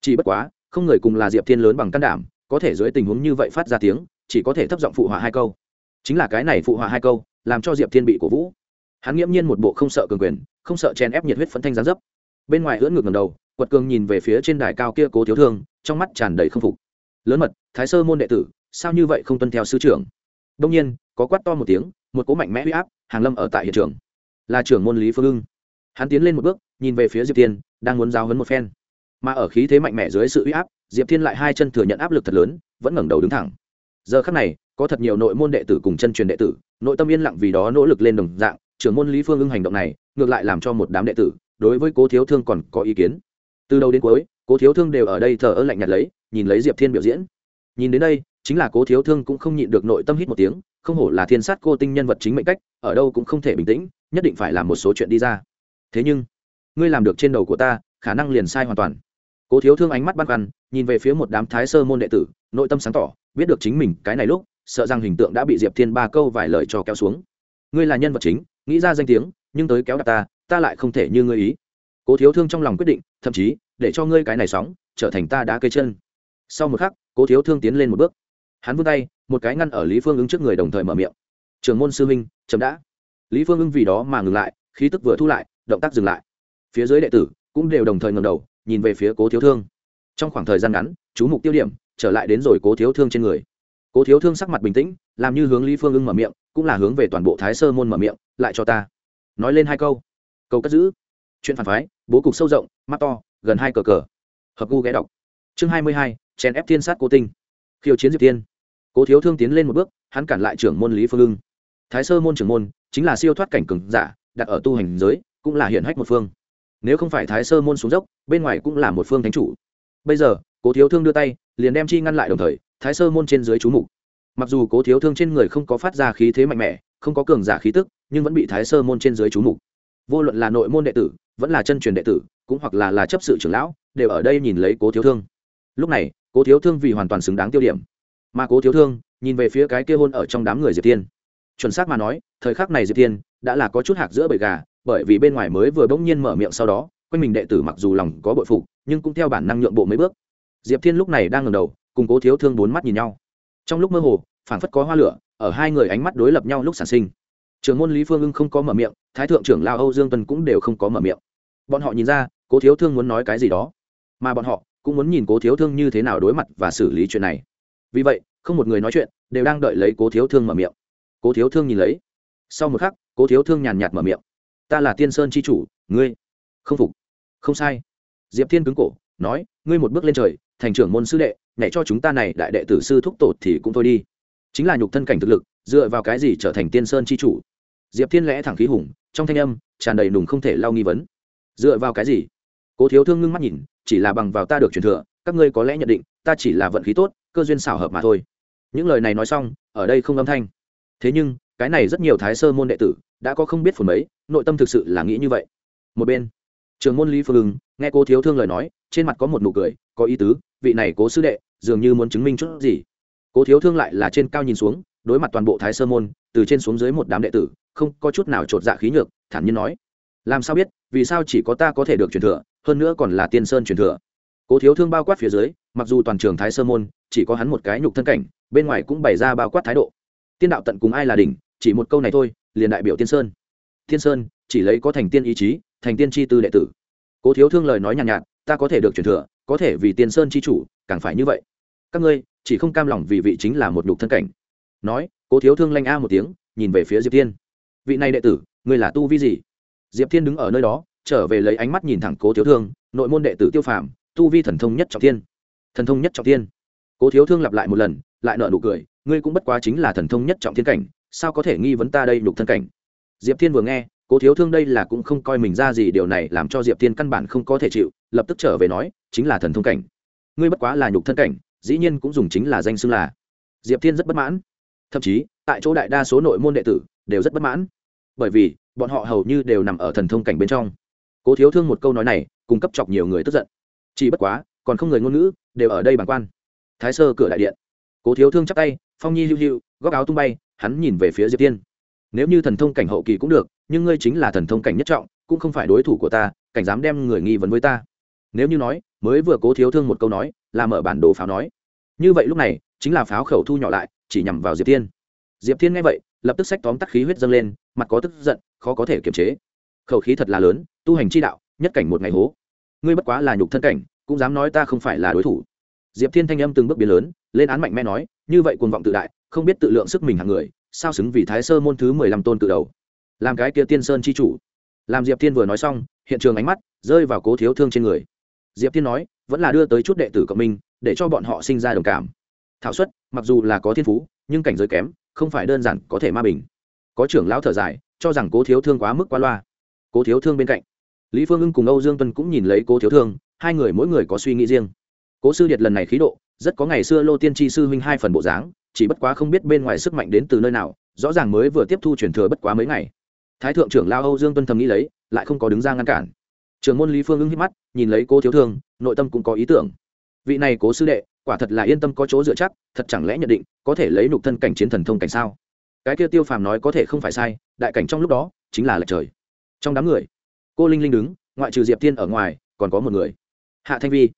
Chỉ bất quá, không người cùng là diệp thiên lớn bằng can đảm, có thể dưới tình huống như vậy phát ra tiếng, chỉ có thể thấp giọng phụ họa hai câu. Chính là cái này phụ họa hai câu, làm cho diệp thiên bị cổ vũ. Hắn nghiễm nhiên một bộ không sợ cường quyền, không sợ chen ép nhiệt huyết phấn thanh gián dấp. Bên ngoài ưỡn ngược ngầm đầu, quật cường nhìn về phía trên đài cao kia cố thiếu thương, trong mắt tràn đầy k phục. Lớn mật, thái sơ môn đệ tử sao như vậy không tuân theo sư trưởng? Đông nhiên, có quát to một tiếng, một cố mạnh mẽ huy áp, hàng lâm ở tại hiện trường. Là trưởng môn lý phương ưng. Hắn tiến lên một bước, nhìn về phía diệp tiên đang muốn giao hấn một phen. Mà ở khí thế mạnh mẽ dưới sự uy áp, diệp thiên lại hai chân thừa nhận áp lực thật lớn, vẫn ngẩng đầu đứng thẳng. Giờ khắc này, có thật nhiều nội môn đệ tử cùng chân truyền đệ tử, nội tâm yên lặng vì đó nỗ lực lên đồng dạng, trưởng môn lý phương ưng hành động này, ngược lại làm cho một đám đệ tử, đối với cố thiếu thương còn có ý kiến. Từ đầu đến cuối, cố thiếu thương đều ở đây thờ ơ lạnh nhạt lấy, nhìn lấy diệp thiên biểu diễn. Nhìn đến đây chính là cố thiếu thương cũng không nhịn được nội tâm hít một tiếng, không hổ là thiên sát cô tinh nhân vật chính mệnh cách, ở đâu cũng không thể bình tĩnh, nhất định phải làm một số chuyện đi ra. Thế nhưng, ngươi làm được trên đầu của ta, khả năng liền sai hoàn toàn. Cố thiếu thương ánh mắt băn khoăn, nhìn về phía một đám thái sơ môn đệ tử, nội tâm sáng tỏ, biết được chính mình cái này lúc, sợ rằng hình tượng đã bị diệp thiên ba câu vài lời cho kéo xuống. Ngươi là nhân vật chính, nghĩ ra danh tiếng, nhưng tới kéo đặt ta ta lại không thể như ngươi ý. Cố thiếu thương trong lòng quyết định, thậm chí, để cho ngươi cái này sóng, trở thành ta đã cây chân. Sau một khắc, cố thiếu thương tiến lên một bước hắn vươn tay, một cái ngăn ở lý phương ứng trước người đồng thời mở miệng. Trường môn sư minh chấm đã. Lý phương ứng vì đó mà ngừng lại, khí tức vừa thu lại, động tác dừng lại. Phía dưới đệ tử cũng đều đồng thời ngầm đầu, nhìn về phía cố thiếu thương. Trong khoảng thời gian ngắn, chú mục tiêu điểm trở lại đến rồi cố thiếu thương trên người. Cố thiếu thương sắc mặt bình tĩnh, làm như hướng lý phương ưng mở miệng, cũng là hướng về toàn bộ thái sơ môn mở miệng, lại cho ta. Nói lên hai câu. Câu cất giữ. Chuyện phản phái, bố cục sâu rộng, mắt to, gần hai cờ cờ. Hợp gu ghé đọc. Chương hai mươi hai, chèn ép thiên sát cố tinh khiêu chiến diệp tiên. Cố thiếu thương tiến lên một bước, hắn cản lại trưởng môn lý phương ưng. Thái sơ môn trưởng môn chính là siêu thoát cảnh cường giả, đặt ở tu hành giới, cũng là hiện hách một phương. Nếu không phải thái sơ môn xuống dốc, bên ngoài cũng là một phương thánh chủ. Bây giờ, cố thiếu thương đưa tay, liền đem chi ngăn lại đồng thời, thái sơ môn trên dưới chú mục. Mặc dù cố thiếu thương trên người không có phát ra khí thế mạnh mẽ, không có cường giả khí tức, nhưng vẫn bị thái sơ môn trên dưới chú mục. Vô luận là nội môn đệ tử, vẫn là chân truyền đệ tử, cũng hoặc là là chấp sự trưởng lão, đều ở đây nhìn lấy cố thiếu thương. Lúc này cố thiếu thương vì hoàn toàn xứng đáng tiêu điểm. Mà cố thiếu thương nhìn về phía cái kia hôn ở trong đám người diệp tiên chuẩn xác mà nói, thời khắc này diệp thiên đã là có chút hạc giữa bầy gà, bởi vì bên ngoài mới vừa bỗng nhiên mở miệng sau đó, quanh mình đệ tử mặc dù lòng có bội phục, nhưng cũng theo bản năng nhượng bộ mấy bước. Diệp thiên lúc này đang ngầm đầu, cùng cố thiếu thương bốn mắt nhìn nhau. Trong lúc mơ hồ, phảng phất có hoa lửa, ở hai người ánh mắt đối lập nhau lúc sản sinh. Trưởng môn lý phương ưng không có mở miệng, thái thượng trưởng lao âu dương tuân cũng đều không có mở miệng. Bọn họ nhìn ra, cố thiếu thương muốn nói cái gì đó. Mà bọn họ cũng muốn nhìn cố thiếu thương như thế nào đối mặt và xử lý chuyện này. Vì vậy, không một người nói chuyện, đều đang đợi lấy cố thiếu thương mở miệng. Cố thiếu thương nhìn lấy. Sau một khắc, cố thiếu thương nhàn nhạt mở miệng. Ta là tiên sơn c h i chủ, ngươi? Không phục. Không sai. Diệp thiên cứng cổ, nói, ngươi một bước lên trời, thành trưởng môn sư đệ, nhảy cho chúng ta này đại đệ tử sư thúc tổ thì cũng thôi đi. Chính là nhục thân cảnh thực lực, dựa vào cái gì trở thành tiên sơn c h i chủ? Diệp thiên lẽ thẳng khí hùng, trong thanh âm tràn đầy nùng không thể lau nghi vấn. Dựa vào cái gì? Cố thiếu thương ngưng mắt nhìn, chỉ là bằng vào ta được truyền thừa, các ngươi có lẽ nhận định, ta chỉ là vận khí tốt, cơ duyên xảo hợp mà thôi. Những lời này nói xong, ở đây không âm thanh. Thế nhưng, cái này rất nhiều thái sơ môn đệ tử, đã có không biết phần mấy, nội tâm thực sự là nghĩ như vậy. Một bên, trường môn lý phương ưng nghe cố thiếu thương lời nói, trên mặt có một nụ cười, có ý tứ, vị này cố sư đệ, dường như muốn chứng minh chút gì. Cố thiếu thương lại là trên cao nhìn xuống, đối mặt toàn bộ thái sơ môn, từ trên xuống dưới một đám đệ tử, không có chút nào chột dạ khí nhược, thản nhiên nói, làm sao biết, vì sao chỉ có ta có thể được truyền thừa hơn nữa còn là tiên sơn truyền thừa. Cố thiếu thương bao quát phía dưới mặc dù toàn trường thái sơ môn chỉ có hắn một cái nhục thân cảnh bên ngoài cũng bày ra bao quát thái độ. Tiên đạo tận cùng ai là đỉnh chỉ một câu này thôi liền đại biểu tiên sơn. Tiên sơn chỉ lấy có thành tiên ý chí thành tiên tri tư đệ tử. Cố thiếu thương lời nói nhàn nhạt, nhạt ta có thể được truyền thừa có thể vì tiên sơn chi chủ càng phải như vậy. Các ngươi chỉ không cam lòng vì vị chính là một nhục thân cảnh. Nói cố thiếu thương lanh a một tiếng nhìn về phía diệp thiên. Vị này đệ tử ngươi là tu vi gì? Diệp thiên đứng ở nơi đó trở về lấy ánh mắt nhìn thẳng cố thiếu thương, nội môn đệ tử tiêu phàm, tu vi thần thông nhất trọng thiên. Thần thông nhất trọng thiên. Cố thiếu thương lặp lại một lần, lại nợ nụ cười, ngươi cũng bất quá chính là thần thông nhất trọng thiên cảnh, sao có thể nghi vấn ta đây nhục thân cảnh? Diệp thiên vừa nghe, cố thiếu thương đây là cũng không coi mình ra gì, điều này làm cho diệp thiên căn bản không có thể chịu, lập tức trở về nói, chính là thần thông cảnh. Ngươi bất quá là nhục thân cảnh, dĩ nhiên cũng dùng chính là danh xưng là. Diệp thiên rất bất mãn. Thậm chí, tại chỗ đại đa số nội môn đệ tử đều rất bất mãn. Bởi vì, bọn họ hầu như đều nằm ở thần thông cảnh bên trong cố thiếu thương một câu nói này, cung cấp chọc nhiều người tức giận. Chỉ bất quá, còn không người ngôn ngữ, đều ở đây bàn quan. Thái sơ cửa đại điện. Cố thiếu thương chắc tay, phong nhi hữu hữu góc áo tung bay, hắn nhìn về phía diệp tiên. Nếu như thần thông cảnh hậu kỳ cũng được, nhưng ngươi chính là thần thông cảnh nhất trọng, cũng không phải đối thủ của ta, cảnh dám đem người nghi vấn với ta. Nếu như nói, mới vừa cố thiếu thương một câu nói, là mở bản đồ pháo nói. Như vậy lúc này, chính là pháo khẩu thu nhỏ lại, chỉ nhằm vào diệp thiên diệp thiên nghe vậy, lập tức sách tóm tắc khí huyết dâng lên, mặt có tức giận, khó có thể kiềm chế khẩu khí thật là lớn, tu hành chi đạo, nhất cảnh một ngày hố. Ngươi bất quá là nhục thân cảnh, cũng dám nói ta không phải là đối thủ. Diệp thiên thanh âm từng bước biến lớn, lên án mạnh mẽ nói, như vậy cuồng vọng tự đại, không biết tự lượng sức mình hàng người, sao xứng vì thái sơ môn thứ mười lăm tôn tự đầu. Làm cái kia tiên sơn chi chủ. Làm diệp thiên vừa nói xong, hiện trường ánh mắt rơi vào cố thiếu thương trên người. Diệp thiên nói, vẫn là đưa tới chút đệ tử cộng minh, để cho bọn họ sinh ra đồng cảm. Thảo suất, mặc dù là có thiên phú, nhưng cảnh giới kém, không phải đơn giản có thể ma bình. Có trưởng lão thở dài, cho rằng cố thiếu thương quá mức quá loa cố thiếu thương bên cạnh. Lý phương ưng cùng âu dương tuân cũng nhìn lấy cố thiếu thương, hai người mỗi người có suy nghĩ riêng. Cố sư điệt lần này khí độ, rất có ngày xưa lô tiên tri sư huynh hai phần bộ dáng, chỉ bất quá không biết bên ngoài sức mạnh đến từ nơi nào, rõ ràng mới vừa tiếp thu truyền thừa bất quá mấy ngày. Thái thượng trưởng lao âu dương tuân thầm nghĩ lấy, lại không có đứng ra ngăn cản. Trường môn lý phương ưng hít mắt, nhìn lấy cố thiếu thương, nội tâm cũng có ý tưởng. Vị này cố sư đệ, quả thật là yên tâm có chỗ dựa chắc, thật chẳng lẽ nhận định có thể lấy nục thân cảnh chiến thần thông cảnh sao? Cái kia tiêu phàm nói có thể không phải sai, đại cảnh trong lúc đó chính là lệch trời trong đám người. Cô linh linh đứng, ngoại trừ diệp Thiên ở ngoài, còn có một người. Hạ thanh vi.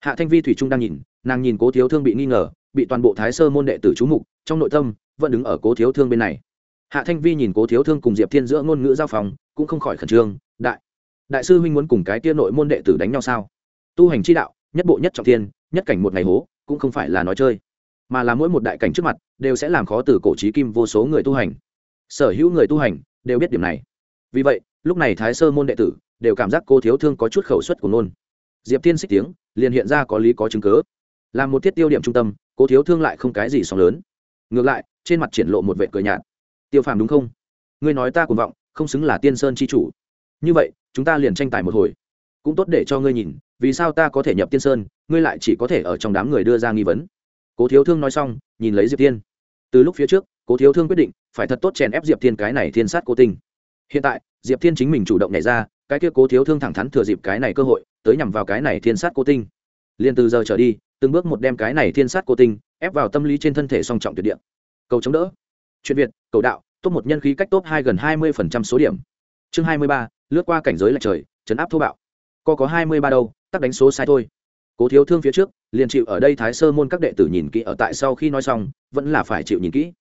Hạ thanh vi thủy trung đang nhìn, nàng nhìn cố thiếu thương bị nghi ngờ, bị toàn bộ thái sơ môn đệ tử chú mục, trong nội tâm, vẫn đứng ở cố thiếu thương bên này. Hạ thanh vi nhìn cố thiếu thương cùng diệp thiên giữa ngôn ngữ giao phòng, cũng không khỏi khẩn trương, đại đại sư huynh muốn cùng cái tia nội môn đệ tử đánh nhau sao? Tu hành chi đạo, nhất bộ nhất trọng thiên, nhất cảnh một ngày hố, cũng không phải là nói chơi, mà là mỗi một đại cảnh trước mặt, đều sẽ làm khó từ cổ trí kim vô số người tu hành. Sở hữu người tu hành, đều biết điểm này vì vậy, lúc này thái sơ môn đệ tử đều cảm giác cô thiếu thương có chút khẩu suất của nôn diệp thiên xích tiếng, liền hiện ra có lý có chứng cớ. Là một thiết tiêu điểm trung tâm, cô thiếu thương lại không cái gì sóng lớn. Ngược lại, trên mặt triển lộ một vệ cười nhạt. Tiêu phàm đúng không? Ngươi nói ta cuồng vọng, không xứng là tiên sơn c h i chủ. Như vậy, chúng ta liền tranh tài một hồi. Cũng tốt để cho ngươi nhìn, vì sao ta có thể nhập tiên sơn, ngươi lại chỉ có thể ở trong đám người đưa ra nghi vấn. Cố thiếu thương nói xong, nhìn lấy diệp tiên từ lúc phía trước, cố thiếu thương quyết định, phải thật tốt chèn ép diệp thiên cái này thiên sát cố tình hiện tại, diệp thiên chính mình chủ động nhảy ra, cái kia cố thiếu thương thẳng thắn thừa dịp cái này cơ hội, tới nhằm vào cái này thiên sát cố tinh. Liền từ giờ trở đi, từng bước một đem cái này thiên sát cố tinh, ép vào tâm lý trên thân thể song trọng tuyệt địa. Cầu chống đỡ. Chuyện việt, cầu đạo, top một nhân khí cách top hai gần hai mươi phần trăm số điểm. Chương hai mươi ba, lướt qua cảnh giới lạch trời, chấn áp thô bạo. Co có hai mươi ba đâu, tắc đánh số sai thôi. Cố thiếu thương phía trước, liền chịu ở đây thái sơ môn các đệ tử nhìn kỹ ở tại sau khi nói xong, vẫn là phải chịu nhìn kỹ.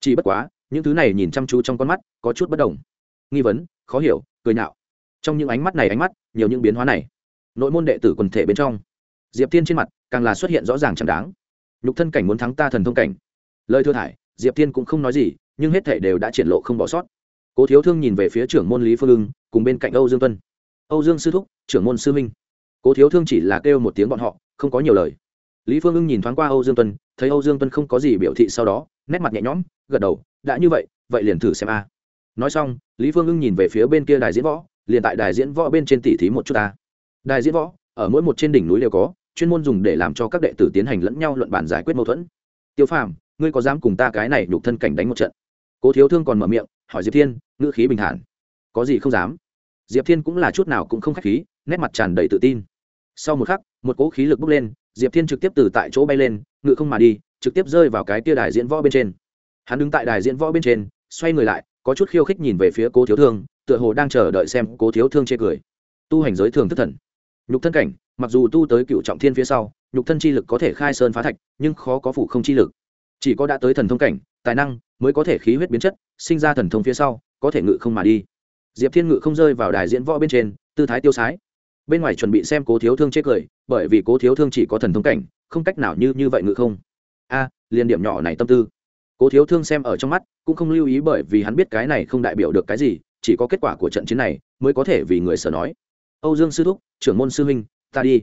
Chỉ bất quá, những thứ này nhìn chăm chú trong con mắt, có chút bất đồng nghi vấn, khó hiểu, cười nhạo. Trong những ánh mắt này ánh mắt, nhiều những biến hóa này. Nội môn đệ tử quần thể bên trong, diệp Thiên trên mặt càng là xuất hiện rõ ràng chẳng đáng. Nhục thân cảnh muốn thắng ta thần thông cảnh. Lời thưa thải, diệp Thiên cũng không nói gì, nhưng hết thể đều đã triển lộ không bỏ sót. Cố thiếu thương nhìn về phía trưởng môn lý phương ưng, cùng bên cạnh âu dương tuân. Âu dương sư thúc, trưởng môn sư minh cố thiếu thương chỉ là kêu một tiếng bọn họ, không có nhiều lời. Lý phương ưng nhìn thoáng qua âu dương tuân, thấy âu dương tuân không có gì biểu thị sau đó, nét mặt nhẹ nhõm, gật đầu, đã như vậy vậy liền thử xem a nói xong, lý phương ưng nhìn về phía bên kia đài diễn võ, liền tại đài diễn võ bên trên tỉ thí một chút ta. Đài diễn võ, ở mỗi một trên đỉnh núi đều có, chuyên môn dùng để làm cho các đệ tử tiến hành lẫn nhau luận bản giải quyết mâu thuẫn. Tiêu phàm, ngươi có dám cùng ta cái này nhục thân cảnh đánh một trận? Cố thiếu thương còn mở miệng, hỏi diệp thiên, ngữ khí bình thản. Có gì không dám. Diệp thiên cũng là chút nào cũng không k h á c h khí, nét mặt tràn đầy tự tin. Sau một khắc, một cỗ khí lực bốc lên, diệp thiên trực tiếp từ tại chỗ bay lên, ngự không mà đi, trực tiếp rơi vào cái tia đài diễn võ bên trên. Hắn đứng tại đài diễn võ bên trên, xoay người lại có chút khiêu khích nhìn về phía cố thiếu thương tựa hồ đang chờ đợi xem cố thiếu thương chê cười. Tu hành giới thường thất thần. Nhục thân cảnh mặc dù tu tới cựu trọng thiên phía sau nhục thân chi lực có thể khai sơn phá thạch nhưng khó có phủ không chi lực. Chỉ có đã tới thần thông cảnh tài năng mới có thể khí huyết biến chất sinh ra thần thông phía sau có thể ngự không mà đi. Diệp thiên ngự không rơi vào đài diễn võ bên trên tư thái tiêu sái. Bên ngoài chuẩn bị xem cố thiếu thương chê cười bởi vì cố thiếu thương chỉ có thần thông cảnh không cách nào như như vậy ngự không. A à, liền điểm nhỏ này tâm tư cố thiếu thương xem ở trong mắt, cũng không lưu ý bởi vì hắn biết cái này không đại biểu được cái gì, chỉ có kết quả của trận chiến này mới có thể vì người sở nói. Âu dương sư thúc, trưởng môn sư huynh, ta đi.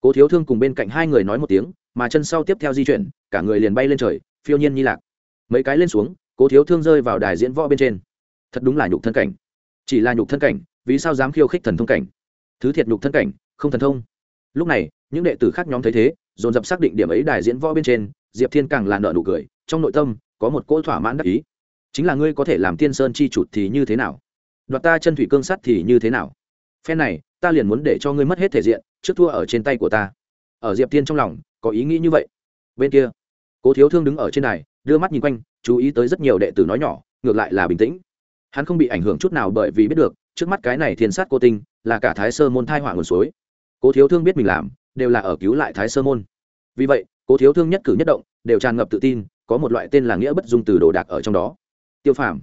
Cố thiếu thương cùng bên cạnh hai người nói một tiếng, mà chân sau tiếp theo di chuyển, cả người liền bay lên trời, phiêu nhiên như lạc. Mấy cái lên xuống, cố thiếu thương rơi vào đài diễn võ bên trên. Thật đúng là nhục thân cảnh. Chỉ là nhục thân cảnh, vì sao dám khiêu khích thần thông cảnh? Thứ thiệt nhục thân cảnh, không thần thông. Lúc này, những đệ tử khác nhóm thấy thế, dồn dập xác định điểm ấy đài diễn võ bên trên, diệp thiên càng là nợ nụ cười, trong nội tâm có một cỗ thỏa mãn đắc ý. Chính là ngươi có thể làm tiên sơn chi chụt thì như thế nào? Đoạt ta chân thủy cương sắt thì như thế nào? Phen này, ta liền muốn để cho ngươi mất hết thể diện, trước thua ở trên tay của ta. Ở diệp tiên trong lòng, có ý nghĩ như vậy. Bên kia, cố thiếu thương đứng ở trên này đưa mắt nhìn quanh, chú ý tới rất nhiều đệ tử nói nhỏ, ngược lại là bình tĩnh. Hắn không bị ảnh hưởng chút nào bởi vì biết được, trước mắt cái này thiên sát cô tinh, là cả thái sơ môn thai hỏa nguồn suối. Cố thiếu thương biết mình làm, đều là ở cứu lại thái sơ môn. Vì vậy, cố thiếu thương nhất cử nhất động, đều tràn ngập tự tin có một loại tên là nghĩa bất dung từ đồ đạc ở trong đó. Tiêu phàm.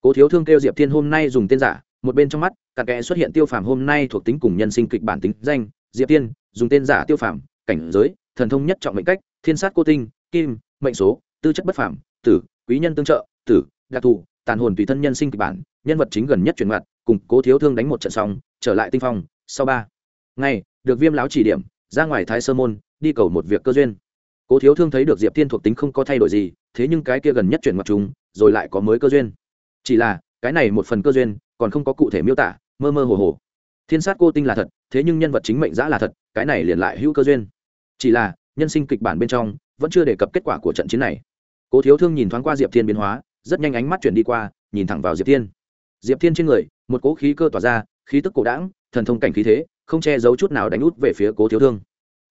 Cố thiếu thương kêu diệp thiên hôm nay dùng tên giả, một bên trong mắt, cặn kẽ xuất hiện tiêu phàm hôm nay thuộc tính cùng nhân sinh kịch bản tính danh, diệp tiên dùng tên giả tiêu phàm, cảnh giới, thần thông nhất trọng mệnh cách, thiên sát cô tinh, kim, mệnh số, tư chất bất phàm, tử, quý nhân tương trợ, tử, đặc thù, tàn hồn tùy thân nhân sinh kịch bản, nhân vật chính gần nhất chuyển mặt cùng cố thiếu thương đánh một trận xong, trở lại tinh phong, sau ba ngày, được viêm láo chỉ điểm, ra ngoài thái sơ môn, đi cầu một việc cơ duyên cố thiếu thương thấy được diệp thiên thuộc tính không có thay đổi gì, thế nhưng cái kia gần nhất chuyển mặt chúng, rồi lại có mới cơ duyên. Chỉ là, cái này một phần cơ duyên, còn không có cụ thể miêu tả, mơ mơ hồ hồ. Thiên sát cô tinh là thật, thế nhưng nhân vật chính mệnh giã là thật, cái này liền lại hữu cơ duyên. Chỉ là, nhân sinh kịch bản bên trong, vẫn chưa đề cập kết quả của trận chiến này. Cố thiếu thương nhìn thoáng qua diệp thiên biến hóa, rất nhanh ánh mắt chuyển đi qua, nhìn thẳng vào diệp thiên. Diệp thiên trên người, một cỗ khí cơ tỏa ra, khí tức cổ đãng, thần thông cảnh khí thế, không che giấu chút nào đánh út về phía cố thiếu thương.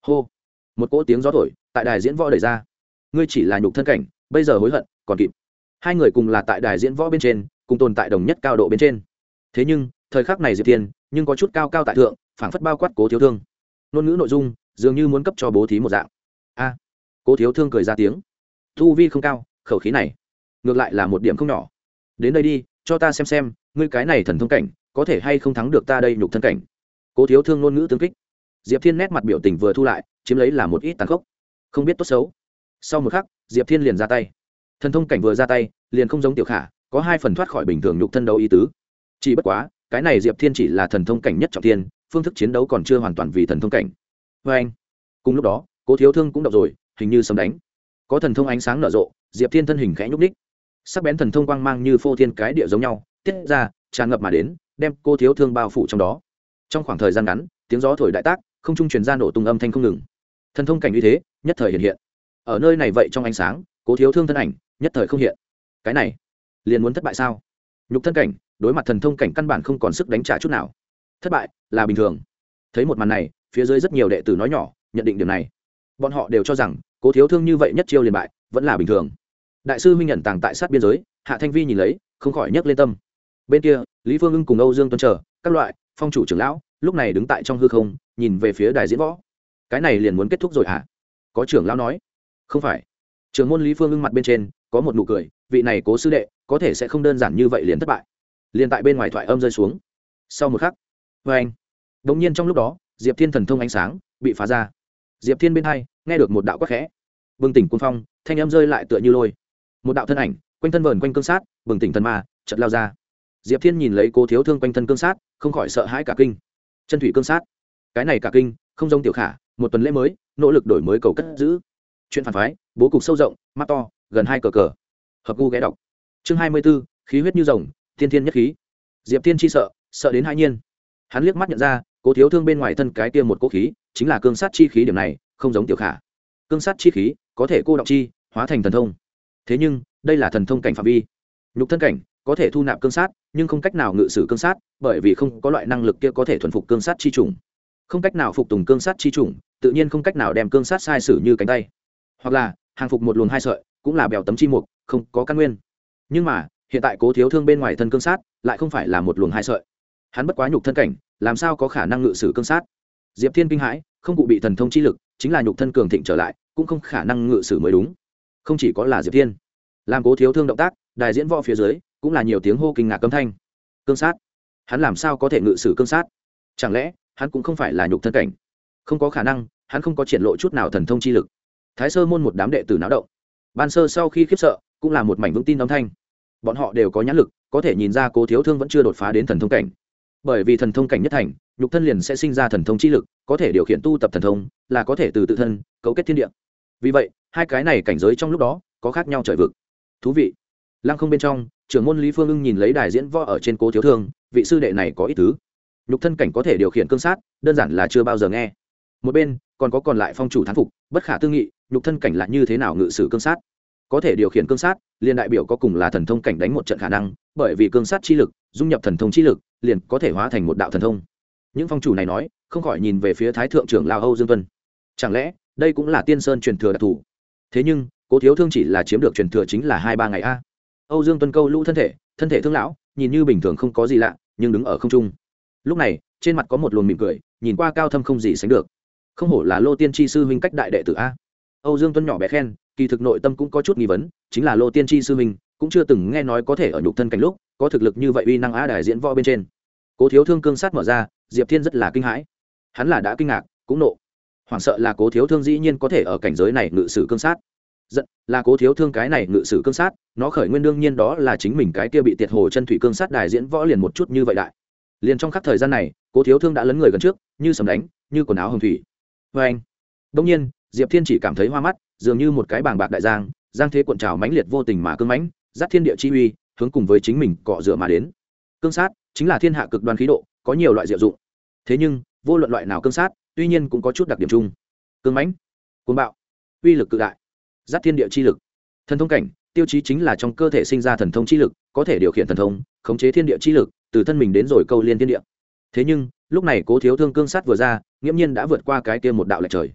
Hô! Một cỗ tiếng gió thổi tại đài diễn võ đẩy ra. Ngươi chỉ là nhục thân cảnh, bây giờ hối hận, còn kịp. Hai người cùng là tại đài diễn võ bên trên, cùng tồn tại đồng nhất cao độ bên trên. Thế nhưng, thời khắc này diệp thiên, nhưng có chút cao cao tại thượng, phảng phất bao quát cố thiếu thương. Ngôn ngữ nội dung, dường như muốn cấp cho bố thí một dạng. A. Cố thiếu thương cười ra tiếng. Thu vi không cao, khẩu khí này, ngược lại là một điểm không nhỏ. Đến đây đi, cho ta xem xem, ngươi cái này thần thông cảnh, có thể hay không thắng được ta đây nhục thân cảnh. Cố thiếu thương ngôn ngữ tương kích. Diệp thiên nét mặt biểu tình vừa thu lại, chiếm lấy là một ít tàn khốc không biết tốt xấu. Sau một khắc, diệp thiên liền ra tay. Thần thông cảnh vừa ra tay, liền không giống tiểu khả, có hai phần thoát khỏi bình thường nhục thân đấu ý tứ. Chỉ bất quá, cái này diệp thiên chỉ là thần thông cảnh nhất trọng thiên, phương thức chiến đấu còn chưa hoàn toàn vì thần thông cảnh. Vê anh, cùng lúc đó, cố thiếu thương cũng đọc rồi, hình như sấm đánh. Có thần thông ánh sáng nở rộ, diệp thiên thân hình khẽ nhúc ních sắc bén thần thông quang mang như phô thiên cái địa giống nhau, tiết ra, tràn ngập mà đến, đem cô thiếu thương bao phủ trong đó. Trong khoảng thời gian ngắn, tiếng gió thổi đại tác, không trung truyền ra nổ tung âm thanh không ngừng. Thần thông cảnh như thế nhất thời hiện hiện. Ở nơi này vậy trong ánh sáng, cố thiếu thương thân ảnh, nhất thời không hiện. Cái này, liền muốn thất bại sao? Nhục thân cảnh, đối mặt thần thông cảnh căn bản không còn sức đánh trả chút nào. Thất bại là bình thường. Thấy một màn này, phía dưới rất nhiều đệ tử nói nhỏ, nhận định điều này. Bọn họ đều cho rằng, cố thiếu thương như vậy nhất chiêu liền bại, vẫn là bình thường. Đại sư minh nhận tàng tại sát biên giới, hạ thanh vi nhìn lấy, không khỏi nhấc lên tâm. Bên kia, lý phương ưng cùng âu dương tuân chờ, các loại, phong chủ trưởng lão, lúc này đứng tại trong hư không, nhìn về phía đài diễn võ. Cái này liền muốn kết thúc rồi hả? Có trưởng lão nói. Không phải. Trưởng môn lý phương ưng mặt bên trên, có một nụ cười, vị này cố sư đệ, có thể sẽ không đơn giản như vậy liền thất bại. Liền tại bên ngoài thoại âm rơi xuống. Sau một khắc vê anh. Đ ỗ n g nhiên trong lúc đó, diệp thiên thần thông ánh sáng bị phá ra. Diệp thiên bên hai, nghe được một đạo quắc khẽ. Bừng tỉnh quân phong, thanh âm rơi lại tựa như lôi. Một đạo thân ảnh, quanh thân vờn quanh cương sát, bừng tỉnh thần ma chật lao ra. Diệp thiên nhìn lấy cô thiếu thương quanh thân cương sát, không khỏi sợ hãi cả kinh. Chân thủy cương sát. Cái này cả kinh, không giống tiểu khả, một tuần lễ mới nỗ lực đổi mới cầu cất giữ. Chuyện phản phái, bố cục sâu rộng, mắt to, gần hai cờ cờ. Hợp gu ghé đọc. Chương hai mươi b ố khí huyết như rồng, thiên thiên nhất khí. Diệp thiên chi sợ sợ đến hai nhiên. Hắn liếc mắt nhận ra, cố thiếu thương bên ngoài thân cái tiêm một cố khí, chính là cương sát chi khí điểm này, không giống tiểu khả. Cương sát chi khí, có thể cô động chi, hóa thành thần thông. Thế nhưng, đây là thần thông cảnh phạm vi. Nhục thân cảnh, có thể thu nạp cương sát, nhưng không cách nào ngự sử cương sát, bởi vì không có loại năng lực kia có thể thuần phục cương sát chi trùng không cách nào phục tùng cương sát chi trùng tự nhiên không cách nào đem cương sát sai sử như cánh tay. Hoặc là, hàng phục một luồng hai sợi, cũng là bèo tấm chi mục, không có căn nguyên. Nhưng mà, hiện tại cố thiếu thương bên ngoài thân cương sát, lại không phải là một luồng hai sợi. Hắn bất quá nhục thân cảnh, làm sao có khả năng ngự sử cương sát? Diệp thiên kinh hãi, không cụ bị thần thông chi lực, chính là nhục thân cường thịnh trở lại, cũng không khả năng ngự sử mới đúng. Không chỉ có là diệp thiên. Làm cố thiếu thương động tác, đài diễn võ phía dưới, cũng là nhiều tiếng hô kinh ngạc cấm thanh. Cương sát? Hắn làm sao có thể ngự sử cương sát? Chẳng lẽ hắn cũng không phải là nhục thân cảnh. Không có khả năng, hắn không có triển lộ chút nào thần thông chi lực. Thái sơ môn một đám đệ tử náo động. Ban sơ sau khi khiếp sợ, cũng là một mảnh vững tin âm thanh. Bọn họ đều có nhãn lực, có thể nhìn ra cố thiếu thương vẫn chưa đột phá đến thần thông cảnh. Bởi vì thần thông cảnh nhất thành, nhục thân liền sẽ sinh ra thần thông chi lực, có thể điều khiển tu tập thần thông, là có thể từ tự thân cấu kết thiên địa. Vì vậy, hai cái này cảnh giới trong lúc đó, có khác nhau trời vực. Thú vị. Lăng không bên trong, trưởng môn lý phương ưng nhìn lấy đài diễn võ ở trên cố thiếu thương, vị sư đệ này có ít thứ nhục thân cảnh có thể điều khiển cương sát, đơn giản là chưa bao giờ nghe. Một bên, còn có còn lại phong chủ thán phục, bất khả tư nghị, nhục thân cảnh là như thế nào ngự sử cương sát? Có thể điều khiển cương sát, liền đại biểu có cùng là thần thông cảnh đánh một trận khả năng, bởi vì cương sát chi lực, dung nhập thần thông chi lực, liền có thể hóa thành một đạo thần thông. Những phong chủ này nói, không khỏi nhìn về phía thái thượng trưởng lao âu dương tuân. Chẳng lẽ, đây cũng là tiên sơn truyền thừa đặc thù? Thế nhưng, cố thiếu thương chỉ là chiếm được truyền thừa chính là hai ba ngày a. Âu dương tuân câu lũ thân thể thân thể thương lão, nhìn như bình thường không có gì lạ, nhưng đứng ở không trung lúc này, trên mặt có một luồng mỉm cười, nhìn qua cao thâm không gì sánh được. Không hổ là lô tiên tri sư huynh cách đại đệ tử a. Âu dương tuân nhỏ bé khen, kỳ thực nội tâm cũng có chút nghi vấn, chính là lô tiên tri sư huynh cũng chưa từng nghe nói có thể ở nhục thân cảnh lúc, có thực lực như vậy uy năng á đài diễn võ bên trên. Cố thiếu thương cương sát mở ra, diệp thiên rất là kinh hãi. Hắn là đã kinh ngạc, cũng nộ. Hoảng sợ là cố thiếu thương dĩ nhiên có thể ở cảnh giới này ngự sử cương sát. Giận, là cố thiếu thương cái này ngự sử cương sát, nó khởi nguyên đương nhiên đó là chính mình cái kia bị tiệt hồ chân thủy cương sát đài diễn võ liền một chút như vậy đại liền trong khắc thời gian này, cố thiếu thương đã lấn người gần trước, như sầm đánh, như quần áo hồng thủy. Vê anh. Đông nhiên, diệp thiên chỉ cảm thấy hoa mắt, dường như một cái bàng bạc đại giang giang thế cuộn trào mãnh liệt vô tình mà cương mãnh, giáp thiên địa chi uy, hướng cùng với chính mình cọ rửa mà đến. Cương sát, chính là thiên hạ cực đoan khí độ, có nhiều loại diệu dụng. Thế nhưng, vô luận loại nào cương sát, tuy nhiên cũng có chút đặc điểm chung. Cương mãnh, cuồng bạo, uy lực cự đại, giáp thiên địa chi lực. Thần thông cảnh, tiêu chí chính là trong cơ thể sinh ra thần thông chi lực, có thể điều khiển thần thông, khống chế thiên địa chi lực từ thân mình đến rồi câu liên thiên địa. Thế nhưng, lúc này cố thiếu thương cương sát vừa ra, nghiễm nhiên đã vượt qua cái kia một đạo lệch trời.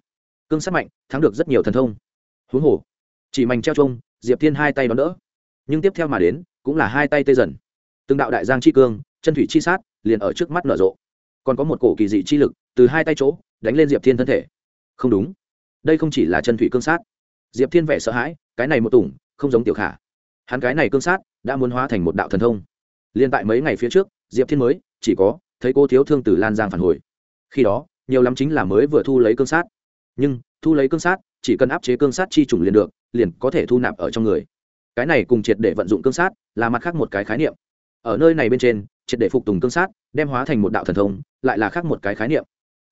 Cương sát mạnh, thắng được rất nhiều thần thông. Huống hồ, chỉ mảnh treo trông, diệp thiên hai tay đón đỡ. Nhưng tiếp theo mà đến, cũng là hai tay tê dần. Từng đạo đại giang chi cương, chân thủy chi sát, liền ở trước mắt nở rộ. Còn có một cổ kỳ dị chi lực, từ hai tay chỗ, đánh lên diệp thiên thân thể. Không đúng. Đây không chỉ là chân thủy cương sát. Diệp thiên vẻ sợ hãi, cái này một tủng, không giống tiểu khả. Hắn cái này cương sát, đã muốn hóa thành một đạo thần thông liên tại mấy ngày phía trước, diệp thiên mới, chỉ có, thấy cô thiếu thương từ lan giang phản hồi. Khi đó, nhiều lắm chính là mới vừa thu lấy cương sát. Nhưng, thu lấy cương sát, chỉ cần áp chế cương sát chi trùng liền được, liền có thể thu nạp ở trong người. Cái này cùng triệt để vận dụng cương sát là mặt khác một cái khái niệm. Ở nơi này bên trên, triệt để phục tùng cương sát, đem hóa thành một đạo thần thông, lại là khác một cái khái niệm.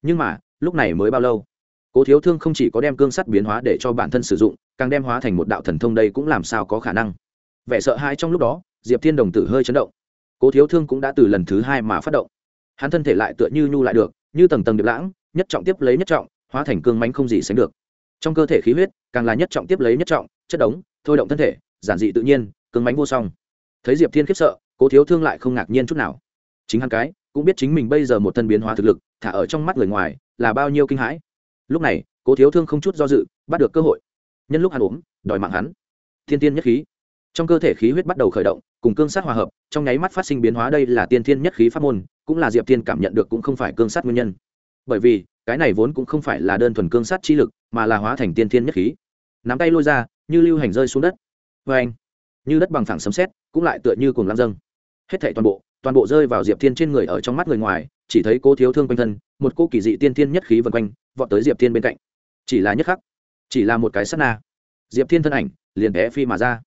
Nhưng mà, lúc này mới bao lâu? Cố thiếu thương không chỉ có đem cương sắt biến hóa để cho bản thân sử dụng, càng đem hóa thành một đạo thần thông đây cũng làm sao có khả năng? Vẻ sợ hãi trong lúc đó, diệp thiên đồng tử hơi chấn động cố thiếu thương cũng đã từ lần thứ hai mà phát động. Hắn thân thể lại tựa như nhu lại được, như tầng tầng điệp lãng, nhất trọng tiếp lấy nhất trọng, hóa thành cương mánh không gì sánh được. Trong cơ thể khí huyết, càng là nhất trọng tiếp lấy nhất trọng, chất đống, thôi động thân thể, giản dị tự nhiên, cương mánh vô song. Thấy diệp thiên khiếp sợ, cố thiếu thương lại không ngạc nhiên chút nào. Chính hắn cái, cũng biết chính mình bây giờ một thân biến hóa thực lực, thả ở trong mắt người ngoài, là bao nhiêu kinh hãi. Lúc này, cố thiếu thương không chút do dự, bắt được cơ hội. Nhân lúc hắn ốm, đòi mạng hắn. Thiên tiên nhất khí trong cơ thể khí huyết bắt đầu khởi động, cùng cương sát hòa hợp, trong nháy mắt phát sinh biến hóa đây là tiên thiên nhất khí pháp môn, cũng là diệp thiên cảm nhận được cũng không phải cương sát nguyên nhân. Bởi vì, cái này vốn cũng không phải là đơn thuần cương sát chi lực, mà là hóa thành tiên thiên nhất khí. Nắm tay lôi ra, như lưu hành rơi xuống đất. Vê anh, như đất bằng phẳng sấm xét cũng lại tựa như cùng lam dâng. Hết thảy toàn bộ toàn bộ rơi vào diệp thiên trên người ở trong mắt người ngoài, chỉ thấy cô thiếu thương quanh thân, một cô kỳ dị tiên thiên nhất khí vần quanh, vọt tới diệp thiên bên cạnh. Chỉ là nhất khắc, chỉ là một cái sắt na. Diệp thiên thân ảnh, liền bé phi mà ra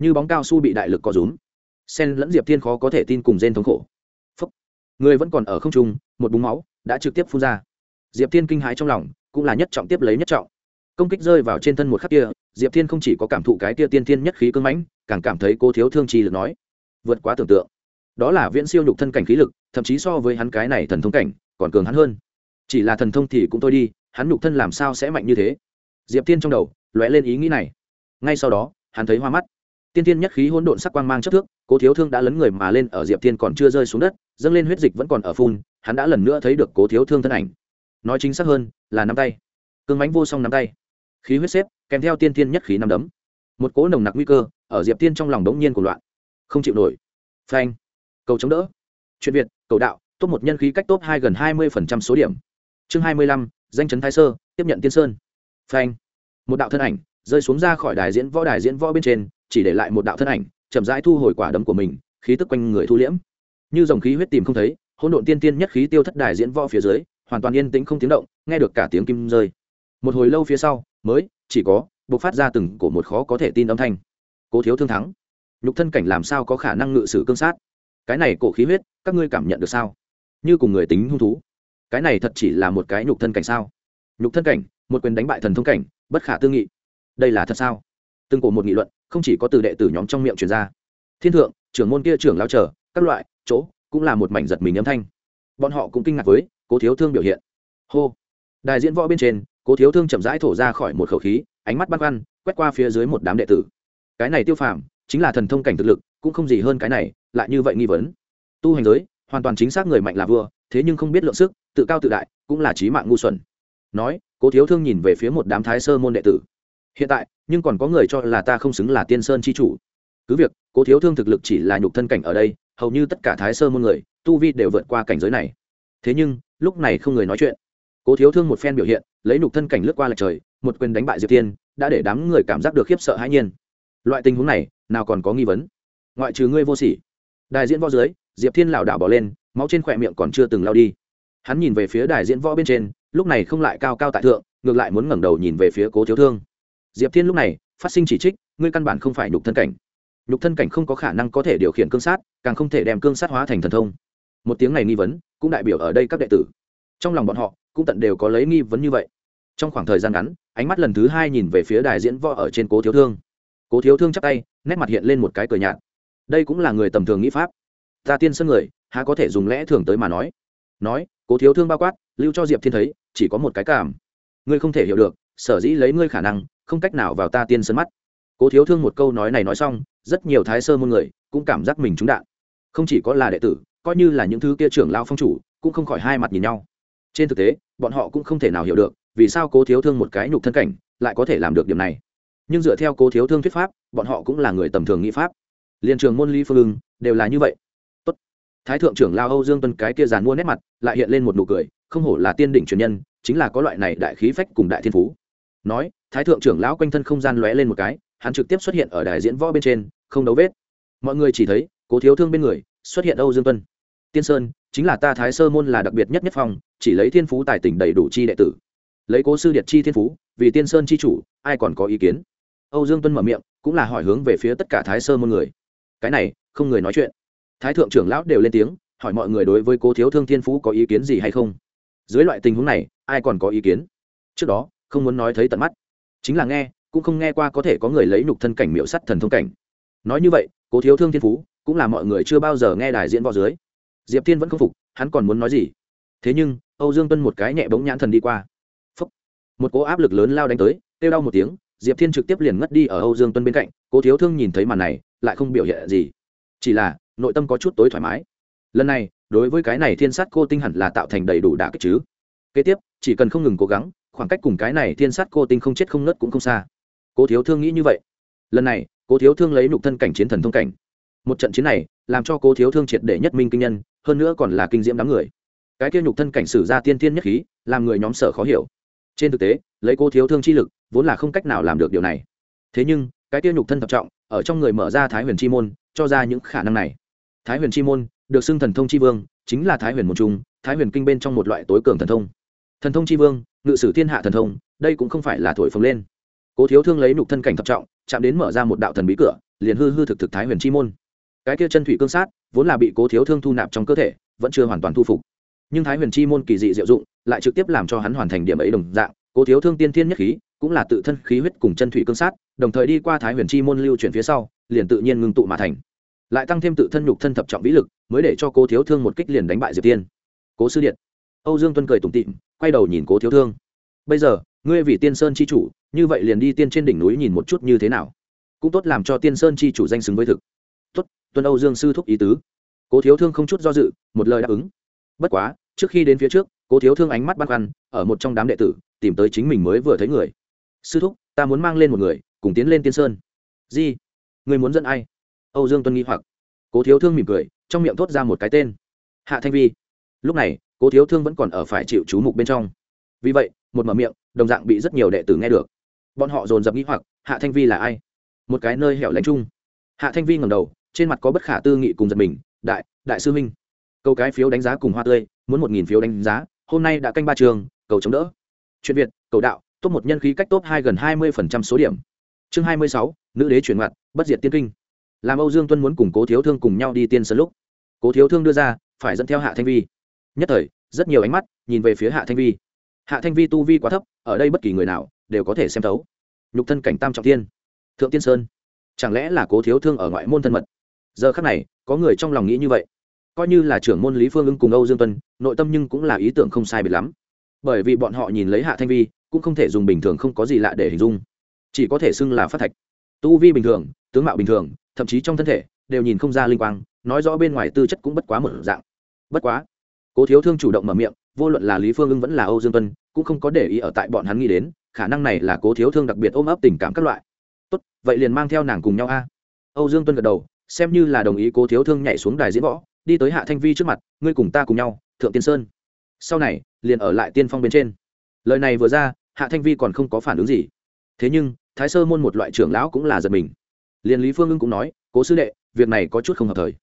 như bóng cao su bị đại lực co rúm. Sen lẫn diệp thiên khó có thể tin cùng rên thống khổ. Phúc. người vẫn còn ở không trung, một búng máu đã trực tiếp phun ra. Diệp thiên kinh hãi trong lòng, cũng là nhất trọng tiếp lấy nhất trọng. Công kích rơi vào trên thân một khắc kia, diệp thiên không chỉ có cảm thụ cái kia tiên thiên nhất khí cưng mãnh, càng cảm thấy cô thiếu thương chi lực nói, vượt quá tưởng tượng. Đó là viễn siêu nhục thân cảnh khí lực, thậm chí so với hắn cái này thần thông cảnh, còn cường hắn hơn. Chỉ là thần thông thì cũng thôi đi, hắn nhục thân làm sao sẽ mạnh như thế? Diệp thiên trong đầu lóe lên ý nghĩ này. Ngay sau đó, hắn thấy hoa mắt tiên tiên nhất khí hỗn độn sắc quang mang chất thước, cố thiếu thương đã lấn người mà lên ở diệp thiên còn chưa rơi xuống đất, dâng lên huyết dịch vẫn còn ở phun, hắn đã lần nữa thấy được cố thiếu thương thân ảnh. Nói chính xác hơn, là nắm tay. Cương mánh vô song nắm tay. Khí huyết xếp, kèm theo tiên tiên nhất khí nắm đấm. Một cỗ nồng nặc nguy cơ ở diệp tiên trong lòng đống nhiên của loạn. Không chịu nổi. Phanh. Cầu chống đỡ. Chuyện việt, cầu đạo, top một nhân khí cách top hai gần hai mươi số điểm. Chương hai mươi lăm, danh chấn thái sơ, tiếp nhận tiên sơn. Phanh. Một đạo thân ảnh rơi xuống ra khỏi đài diễn võ đài diễn võ bên trên chỉ để lại một đạo thân ảnh, chậm rãi thu hồi quả đấm của mình, khí tức quanh người thu liễm. Như dòng khí huyết tìm không thấy, hỗn độn tiên tiên nhất khí tiêu thất đài diễn võ phía dưới, hoàn toàn yên tĩnh không tiếng động, nghe được cả tiếng kim rơi. Một hồi lâu phía sau, mới, chỉ có buộc phát ra từng cổ một khó có thể tin âm thanh. Cố thiếu thương thắng. Nhục thân cảnh làm sao có khả năng ngự sử cương sát? Cái này cổ khí huyết, các ngươi cảm nhận được sao? Như cùng người tính hung thú. Cái này thật chỉ là một cái nhục thân cảnh sao? Nhục thân cảnh, một quyền đánh bại thần thông cảnh, bất khả tư nghị. Đây là thật sao? Từng cổ một nghị luận, không chỉ có từ đệ tử nhóm trong miệng truyền ra. Thiên thượng, trưởng môn kia trưởng lao trở các loại, chỗ, cũng là một mảnh giật mình âm thanh. Bọn họ cũng kinh ngạc với cố thiếu thương biểu hiện. Hô! Đài diễn võ bên trên, cố thiếu thương chậm rãi thổ ra khỏi một khẩu khí, ánh mắt băn khoăn, quét qua phía dưới một đám đệ tử. Cái này tiêu phàm, chính là thần thông cảnh thực lực, cũng không gì hơn cái này, lại như vậy nghi vấn. Tu hành giới, hoàn toàn chính xác người mạnh là vua, thế nhưng không biết lượng sức, tự cao tự đại, cũng là trí mạng ngu xuẩn. Nói, cố thiếu thương nhìn về phía một đám thái sơ môn đệ tử hiện tại, nhưng còn có người cho là ta không xứng là tiên sơn c h i chủ. Cứ việc, cố thiếu thương thực lực chỉ là nhục thân cảnh ở đây, hầu như tất cả thái sơ môn người, tu vi đều vượt qua cảnh giới này. Thế nhưng, lúc này không người nói chuyện. Cố thiếu thương một phen biểu hiện, lấy nhục thân cảnh lướt qua lệch trời, một quyền đánh bại diệp tiên, đã để đám người cảm giác được khiếp sợ hãi nhiên. Loại tình huống này, nào còn có nghi vấn? Ngoại trừ ngươi vô sỉ. Đại diễn võ dưới, diệp thiên lảo đảo bỏ lên, máu trên khỏe miệng còn chưa từng lao đi. Hắn nhìn về phía đài diễn võ bên trên, lúc này không lại cao cao tại thượng, ngược lại muốn ngẩng đầu nhìn về phía cố thiếu thương diệp thiên lúc này, phát sinh chỉ trích, ngươi căn bản không phải nhục thân cảnh. Nhục thân cảnh không có khả năng có thể điều khiển cương sát, càng không thể đem cương sát hóa thành thần thông. Một tiếng này nghi vấn, cũng đại biểu ở đây các đệ tử. Trong lòng bọn họ, cũng tận đều có lấy nghi vấn như vậy. Trong khoảng thời gian ngắn, ánh mắt lần thứ hai nhìn về phía đài diễn võ ở trên cố thiếu thương. Cố thiếu thương chắc tay, nét mặt hiện lên một cái cờ nhạt. Đây cũng là người tầm thường nghĩ pháp. Ta tiên sân người, há có thể dùng lẽ thường tới mà nói? Nói, cố thiếu thương bao quát, lưu cho diệp thiên thấy, chỉ có một cái cảm. Ngươi không thể hiểu được, sở dĩ lấy ngươi khả năng không cách nào vào ta tiên sân mắt. Cố thiếu thương một câu nói này nói xong, rất nhiều thái sơ môn người cũng cảm giác mình trúng đạn. Không chỉ có là đệ tử, coi như là những thứ kia trưởng lao phong chủ, cũng không khỏi hai mặt nhìn nhau. Trên thực tế, bọn họ cũng không thể nào hiểu được, vì sao cố thiếu thương một cái nhục thân cảnh lại có thể làm được điểm này. Nhưng dựa theo cố thiếu thương thuyết pháp, bọn họ cũng là người tầm thường nghĩ pháp. Liên trường môn lý phương ưng đều là như vậy. Tốt. thái thượng trưởng lao âu dương tuân cái kia giàn mua nét mặt, lại hiện lên một nụ cười, không hổ là tiên đỉnh truyền nhân, chính là có loại này đại khí phách cùng đại thiên phú. Nói thái thượng trưởng lão quanh thân không gian lóe lên một cái, hắn trực tiếp xuất hiện ở đài diễn võ bên trên, không đấu vết. Mọi người chỉ thấy, cố thiếu thương bên người, xuất hiện âu dương tuân. Tiên sơn, chính là ta thái sơ môn là đặc biệt nhất nhất phong, chỉ lấy thiên phú tài tỉnh đầy đủ chi đệ tử. Lấy cố sư điệt chi thiên phú, vì tiên sơn chi chủ, ai còn có ý kiến? Âu dương tuân mở miệng, cũng là hỏi hướng về phía tất cả thái sơ môn người. Cái này, không người nói chuyện. Thái thượng trưởng lão đều lên tiếng, hỏi mọi người đối với cố thiếu thương thiên phú có ý kiến gì hay không. Dưới loại tình huống này, ai còn có ý kiến? Trước đó, không muốn nói thấy tận mắt chính là nghe, cũng không nghe qua có thể có người lấy nhục thân cảnh miễu sắt thần thông cảnh. Nói như vậy, cố thiếu thương thiên phú cũng là mọi người chưa bao giờ nghe đài diễn võ dưới. Diệp thiên vẫn không phục, hắn còn muốn nói gì? Thế nhưng, âu dương tuân một cái nhẹ bóng nhãn thần đi qua. Phúc. một cố áp lực lớn lao đánh tới, kêu đau một tiếng, diệp thiên trực tiếp liền ngất đi ở âu dương tuân bên cạnh. Cố thiếu thương nhìn thấy màn này, lại không biểu hiện gì. Chỉ là, nội tâm có chút tối thoải mái. Lần này, đối với cái này thiên sát cô tinh hẳn là tạo thành đầy đủ đả kích chứ. Kế tiếp, chỉ cần không ngừng cố gắng khoảng cách cùng cái này thiên sát cô tinh không chết không nớt cũng không xa. Cố thiếu thương nghĩ như vậy. Lần này, cố thiếu thương lấy nhục thân cảnh chiến thần thông cảnh. Một trận chiến này, làm cho cố thiếu thương triệt để nhất minh kinh nhân, hơn nữa còn là kinh diễm đám người. Cái kia nhục thân cảnh sử ra tiên tiên nhất khí, làm người nhóm sở khó hiểu. Trên thực tế, lấy cố thiếu thương chi lực, vốn là không cách nào làm được điều này. Thế nhưng, cái kia nhục thân thập trọng, ở trong người mở ra thái huyền chi môn, cho ra những khả năng này. Thái huyền chi môn, được xưng thần thông chi vương, chính là thái huyền một trung, thái huyền kinh bên trong một loại tối cường thần thông thần thông chi vương, ngự sử thiên hạ thần thông, đây cũng không phải là thổi phồng lên. Cố thiếu thương lấy nục thân cảnh thập trọng, chạm đến mở ra một đạo thần bí cửa, liền hư hư thực thực thái huyền chi môn. Cái kia chân thủy cương sát, vốn là bị cố thiếu thương thu nạp trong cơ thể, vẫn chưa hoàn toàn thu phục. Nhưng thái huyền chi môn kỳ dị diệu dụng, lại trực tiếp làm cho hắn hoàn thành điểm ấy đồng dạng. Cố thiếu thương tiên thiên nhất khí, cũng là tự thân khí huyết cùng chân thủy cương sát, đồng thời đi qua thái huyền chi môn lưu chuyển phía sau, liền tự nhiên ngưng tụ mà thành. Lại tăng thêm tự thân nhục thân thập trọng vĩ lực, mới để cho cố thiếu thương một kích liền đánh bại diệp tiên. Cố sư điện. Âu dương tuân cười tủm tịm quay đầu nhìn cố thiếu thương. Bây giờ, ngươi vì tiên sơn chi chủ, như vậy liền đi tiên trên đỉnh núi nhìn một chút như thế nào. Cũng tốt làm cho tiên sơn chi chủ danh xứng với thực. Tốt, tuân âu dương sư thúc ý tứ. Cố thiếu thương không chút do dự, một lời đáp ứng. Bất quá, trước khi đến phía trước, cố thiếu thương ánh mắt băn khoăn, ở một trong đám đệ tử, tìm tới chính mình mới vừa thấy người. Sư thúc, ta muốn mang lên một người, cùng tiến lên tiên sơn. Di người muốn dẫn ai? Âu dương tuân nghi hoặc. Cố thiếu thương mỉm cười, trong miệng thốt ra một cái tên. Hạ thanh vi lúc này, cố thiếu thương vẫn còn ở phải chịu chú mục bên trong. Vì vậy, một mở miệng, đồng dạng bị rất nhiều đệ tử nghe được. Bọn họ dồn dập nghĩ hoặc, hạ thanh vi là ai? Một cái nơi hẻo lánh chung. Hạ thanh vi ngầm đầu, trên mặt có bất khả tư nghị cùng giật mình, đại đại sư minh câu cái phiếu đánh giá cùng hoa tươi, muốn một nghìn phiếu đánh giá, hôm nay đã canh ba trường, cầu chống đỡ. Chuyện việt, cầu đạo, top một nhân khí cách top hai gần hai mươi phần trăm số điểm. Chương hai mươi sáu, nữ đế chuyển mặt bất diệt tiên kinh. Làm âu dương tuân muốn cùng cố thiếu thương cùng nhau đi tiên sơn lúc, cố thiếu thương đưa ra, phải dẫn theo hạ thanh vi nhất thời, rất nhiều ánh mắt nhìn về phía hạ thanh vi. Hạ thanh vi tu vi quá thấp, ở đây bất kỳ người nào đều có thể xem thấu. Nhục thân cảnh tam trọng tiên thượng tiên sơn, chẳng lẽ là cố thiếu thương ở ngoại môn thân mật? Giờ khắc này, có người trong lòng nghĩ như vậy. Coi như là trưởng môn lý phương ưng cùng âu dương tuân, nội tâm nhưng cũng là ý tưởng không sai biệt lắm. Bởi vì bọn họ nhìn lấy hạ thanh vi, cũng không thể dùng bình thường không có gì lạ để hình dung. Chỉ có thể xưng là phát thạch. Tu vi bình thường, tướng mạo bình thường, thậm chí trong thân thể đều nhìn không ra linh quang, nói rõ bên ngoài tư chất cũng bất quá một dạng. Bất quá cố thiếu thương chủ động mở miệng, vô luận là lý phương ưng vẫn là âu dương tuân, cũng không có để ý ở tại bọn hắn nghĩ đến, khả năng này là cố thiếu thương đặc biệt ôm ấp tình cảm các loại. Tốt, vậy liền mang theo nàng cùng nhau a. Âu dương tuân gật đầu, xem như là đồng ý cố thiếu thương nhảy xuống đài diễn võ, đi tới hạ thanh vi trước mặt, ngươi cùng ta cùng nhau, thượng tiên sơn. Sau này, liền ở lại tiên phong bên trên. Lời này vừa ra, hạ thanh vi còn không có phản ứng gì. Thế nhưng, thái sơ môn một loại trưởng lão cũng là giật mình. Liền lý phương ưng cũng nói, cố sư đệ, việc này có chút không hợp thời.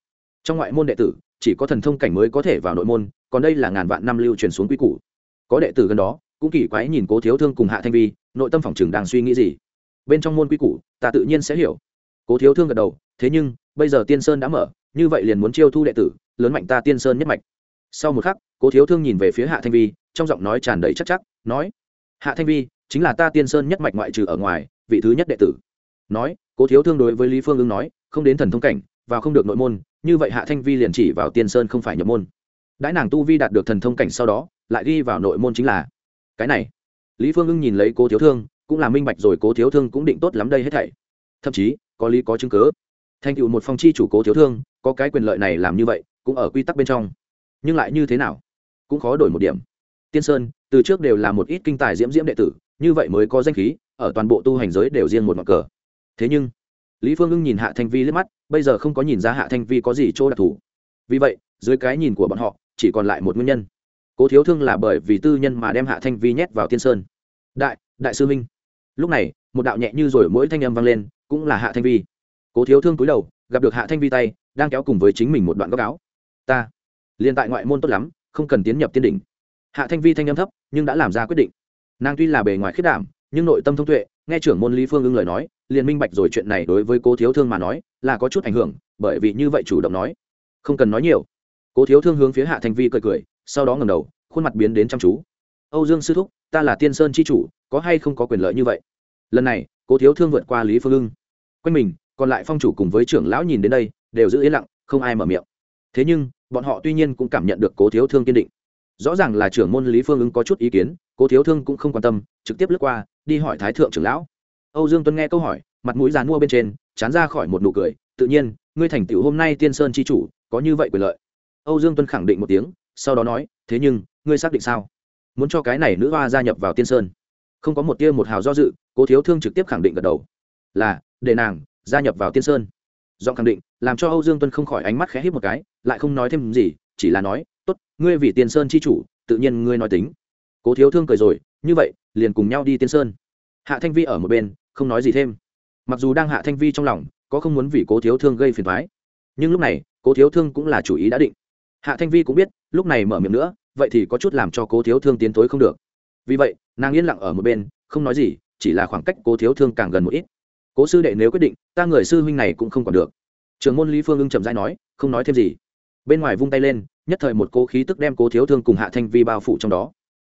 Trong ngoại môn đệ tử chỉ có thần thông cảnh mới có thể vào nội môn, còn đây là ngàn vạn năm lưu truyền xuống quy củ. Có đệ tử gần đó, cũng kỳ quái nhìn cố thiếu thương cùng hạ thanh vi, nội tâm phòng chừng đang suy nghĩ gì. Bên trong môn quy củ, ta tự nhiên sẽ hiểu. Cố thiếu thương gật đầu, thế nhưng, bây giờ tiên sơn đã mở, như vậy liền muốn chiêu thu đệ tử, lớn mạnh ta tiên sơn nhất mạch. Sau một khắc, cố thiếu thương nhìn về phía hạ thanh vi, trong giọng nói tràn đầy chắc chắc, nói, hạ thanh vi, chính là ta tiên sơn nhất mạch ngoại trừ ở ngoài, vị thứ nhất đệ tử. Nói, cố thiếu thương đối với lý phương ưng nói, không đến thần thông cảnh vào không được nội môn, như vậy hạ thanh vi liền chỉ vào tiên sơn không phải nhập môn. Đãi nàng tu vi đạt được thần thông cảnh sau đó, lại ghi vào nội môn chính là cái này. Lý phương ưng nhìn lấy cố thiếu thương, cũng là minh bạch rồi cố thiếu thương cũng định tốt lắm đây hết thảy. Thậm chí, có lý có chứng cớ thành tựu một phong chi chủ cố thiếu thương, có cái quyền lợi này làm như vậy, cũng ở quy tắc bên trong. Nhưng lại như thế nào? Cũng khó đổi một điểm. Tiên sơn, từ trước đều là một ít kinh tài diễm diễm đệ tử, như vậy mới có danh khí, ở toàn bộ tu hành giới đều riêng một mặt cờ. Thế nhưng, lý phương ưng nhìn hạ thanh vi liếc mắt bây giờ không có nhìn ra hạ thanh vi có gì chỗ đặc thù. Vì vậy, dưới cái nhìn của bọn họ, chỉ còn lại một nguyên nhân. Cố thiếu thương là bởi vì tư nhân mà đem hạ thanh vi nhét vào tiên sơn. Đại đại sư minh lúc này, một đạo nhẹ như rồi mỗi thanh âm vang lên, cũng là hạ thanh vi. Cố thiếu thương cúi đầu, gặp được hạ thanh vi tay, đang kéo cùng với chính mình một đoạn góc áo. Ta, liền tại ngoại môn tốt lắm, không cần tiến nhập tiên đỉnh. Hạ thanh vi thanh âm thấp, nhưng đã làm ra quyết định. Nàng tuy là bề ngoài khiết đảm, nhưng nội tâm thông tuệ, nghe trưởng môn lý phương ưng lời nói liền minh bạch rồi chuyện này đối với cố thiếu thương mà nói, là có chút ảnh hưởng, bởi vì như vậy chủ động nói. Không cần nói nhiều. Cố thiếu thương hướng phía hạ thanh vi cười cười, sau đó ngầm đầu, khuôn mặt biến đến chăm chú. Âu dương sư thúc, ta là tiên sơn c h i chủ, có hay không có quyền lợi như vậy? Lần này, cố thiếu thương vượt qua lý phương ưng. Quanh mình, còn lại phong chủ cùng với trưởng lão nhìn đến đây, đều giữ yên lặng, không ai mở miệng. Thế nhưng, bọn họ tuy nhiên cũng cảm nhận được cố thiếu thương kiên định. Rõ ràng là trưởng môn lý phương ứng có chút ý kiến, cố thiếu thương cũng không quan tâm, trực tiếp lướt qua, đi hỏi thái thượng trưởng lão âu dương tuân nghe câu hỏi, mặt mũi giàn mua bên trên, chán ra khỏi một nụ cười, tự nhiên, ngươi thành tựu hôm nay tiên sơn c h i chủ, có như vậy quyền lợi. Âu dương tuân khẳng định một tiếng, sau đó nói, thế nhưng, ngươi xác định sao? Muốn cho cái này nữ hoa gia nhập vào tiên sơn. Không có một tia một hào do dự, cố thiếu thương trực tiếp khẳng định gật đầu. Là, để nàng gia nhập vào tiên sơn. Giọng khẳng định, làm cho âu dương tuân không khỏi ánh mắt khẽ hít một cái, lại không nói thêm gì, chỉ là nói, tốt, ngươi vì tiên sơn chi chủ, tự nhiên ngươi nói tính. Cố thiếu thương cười rồi, như vậy, liền cùng nhau đi tiên sơn hạ thanh vi ở một bên, không nói gì thêm. Mặc dù đang hạ thanh vi trong lòng, có không muốn vì cố thiếu thương gây phiền thoái nhưng lúc này, cố thiếu thương cũng là chủ ý đã định. Hạ thanh vi cũng biết, lúc này mở miệng nữa, vậy thì có chút làm cho cố thiếu thương tiến tối không được. Vì vậy, nàng yên lặng ở một bên, không nói gì, chỉ là khoảng cách cố thiếu thương càng gần một ít. Cố sư đệ nếu quyết định, ta người sư huynh này cũng không còn được. Trường môn lý phương ưng chậm rãi nói, không nói thêm gì. Bên ngoài vung tay lên, nhất thời một cố khí tức đem cố thiếu thương cùng hạ thanh vi bao phủ trong đó.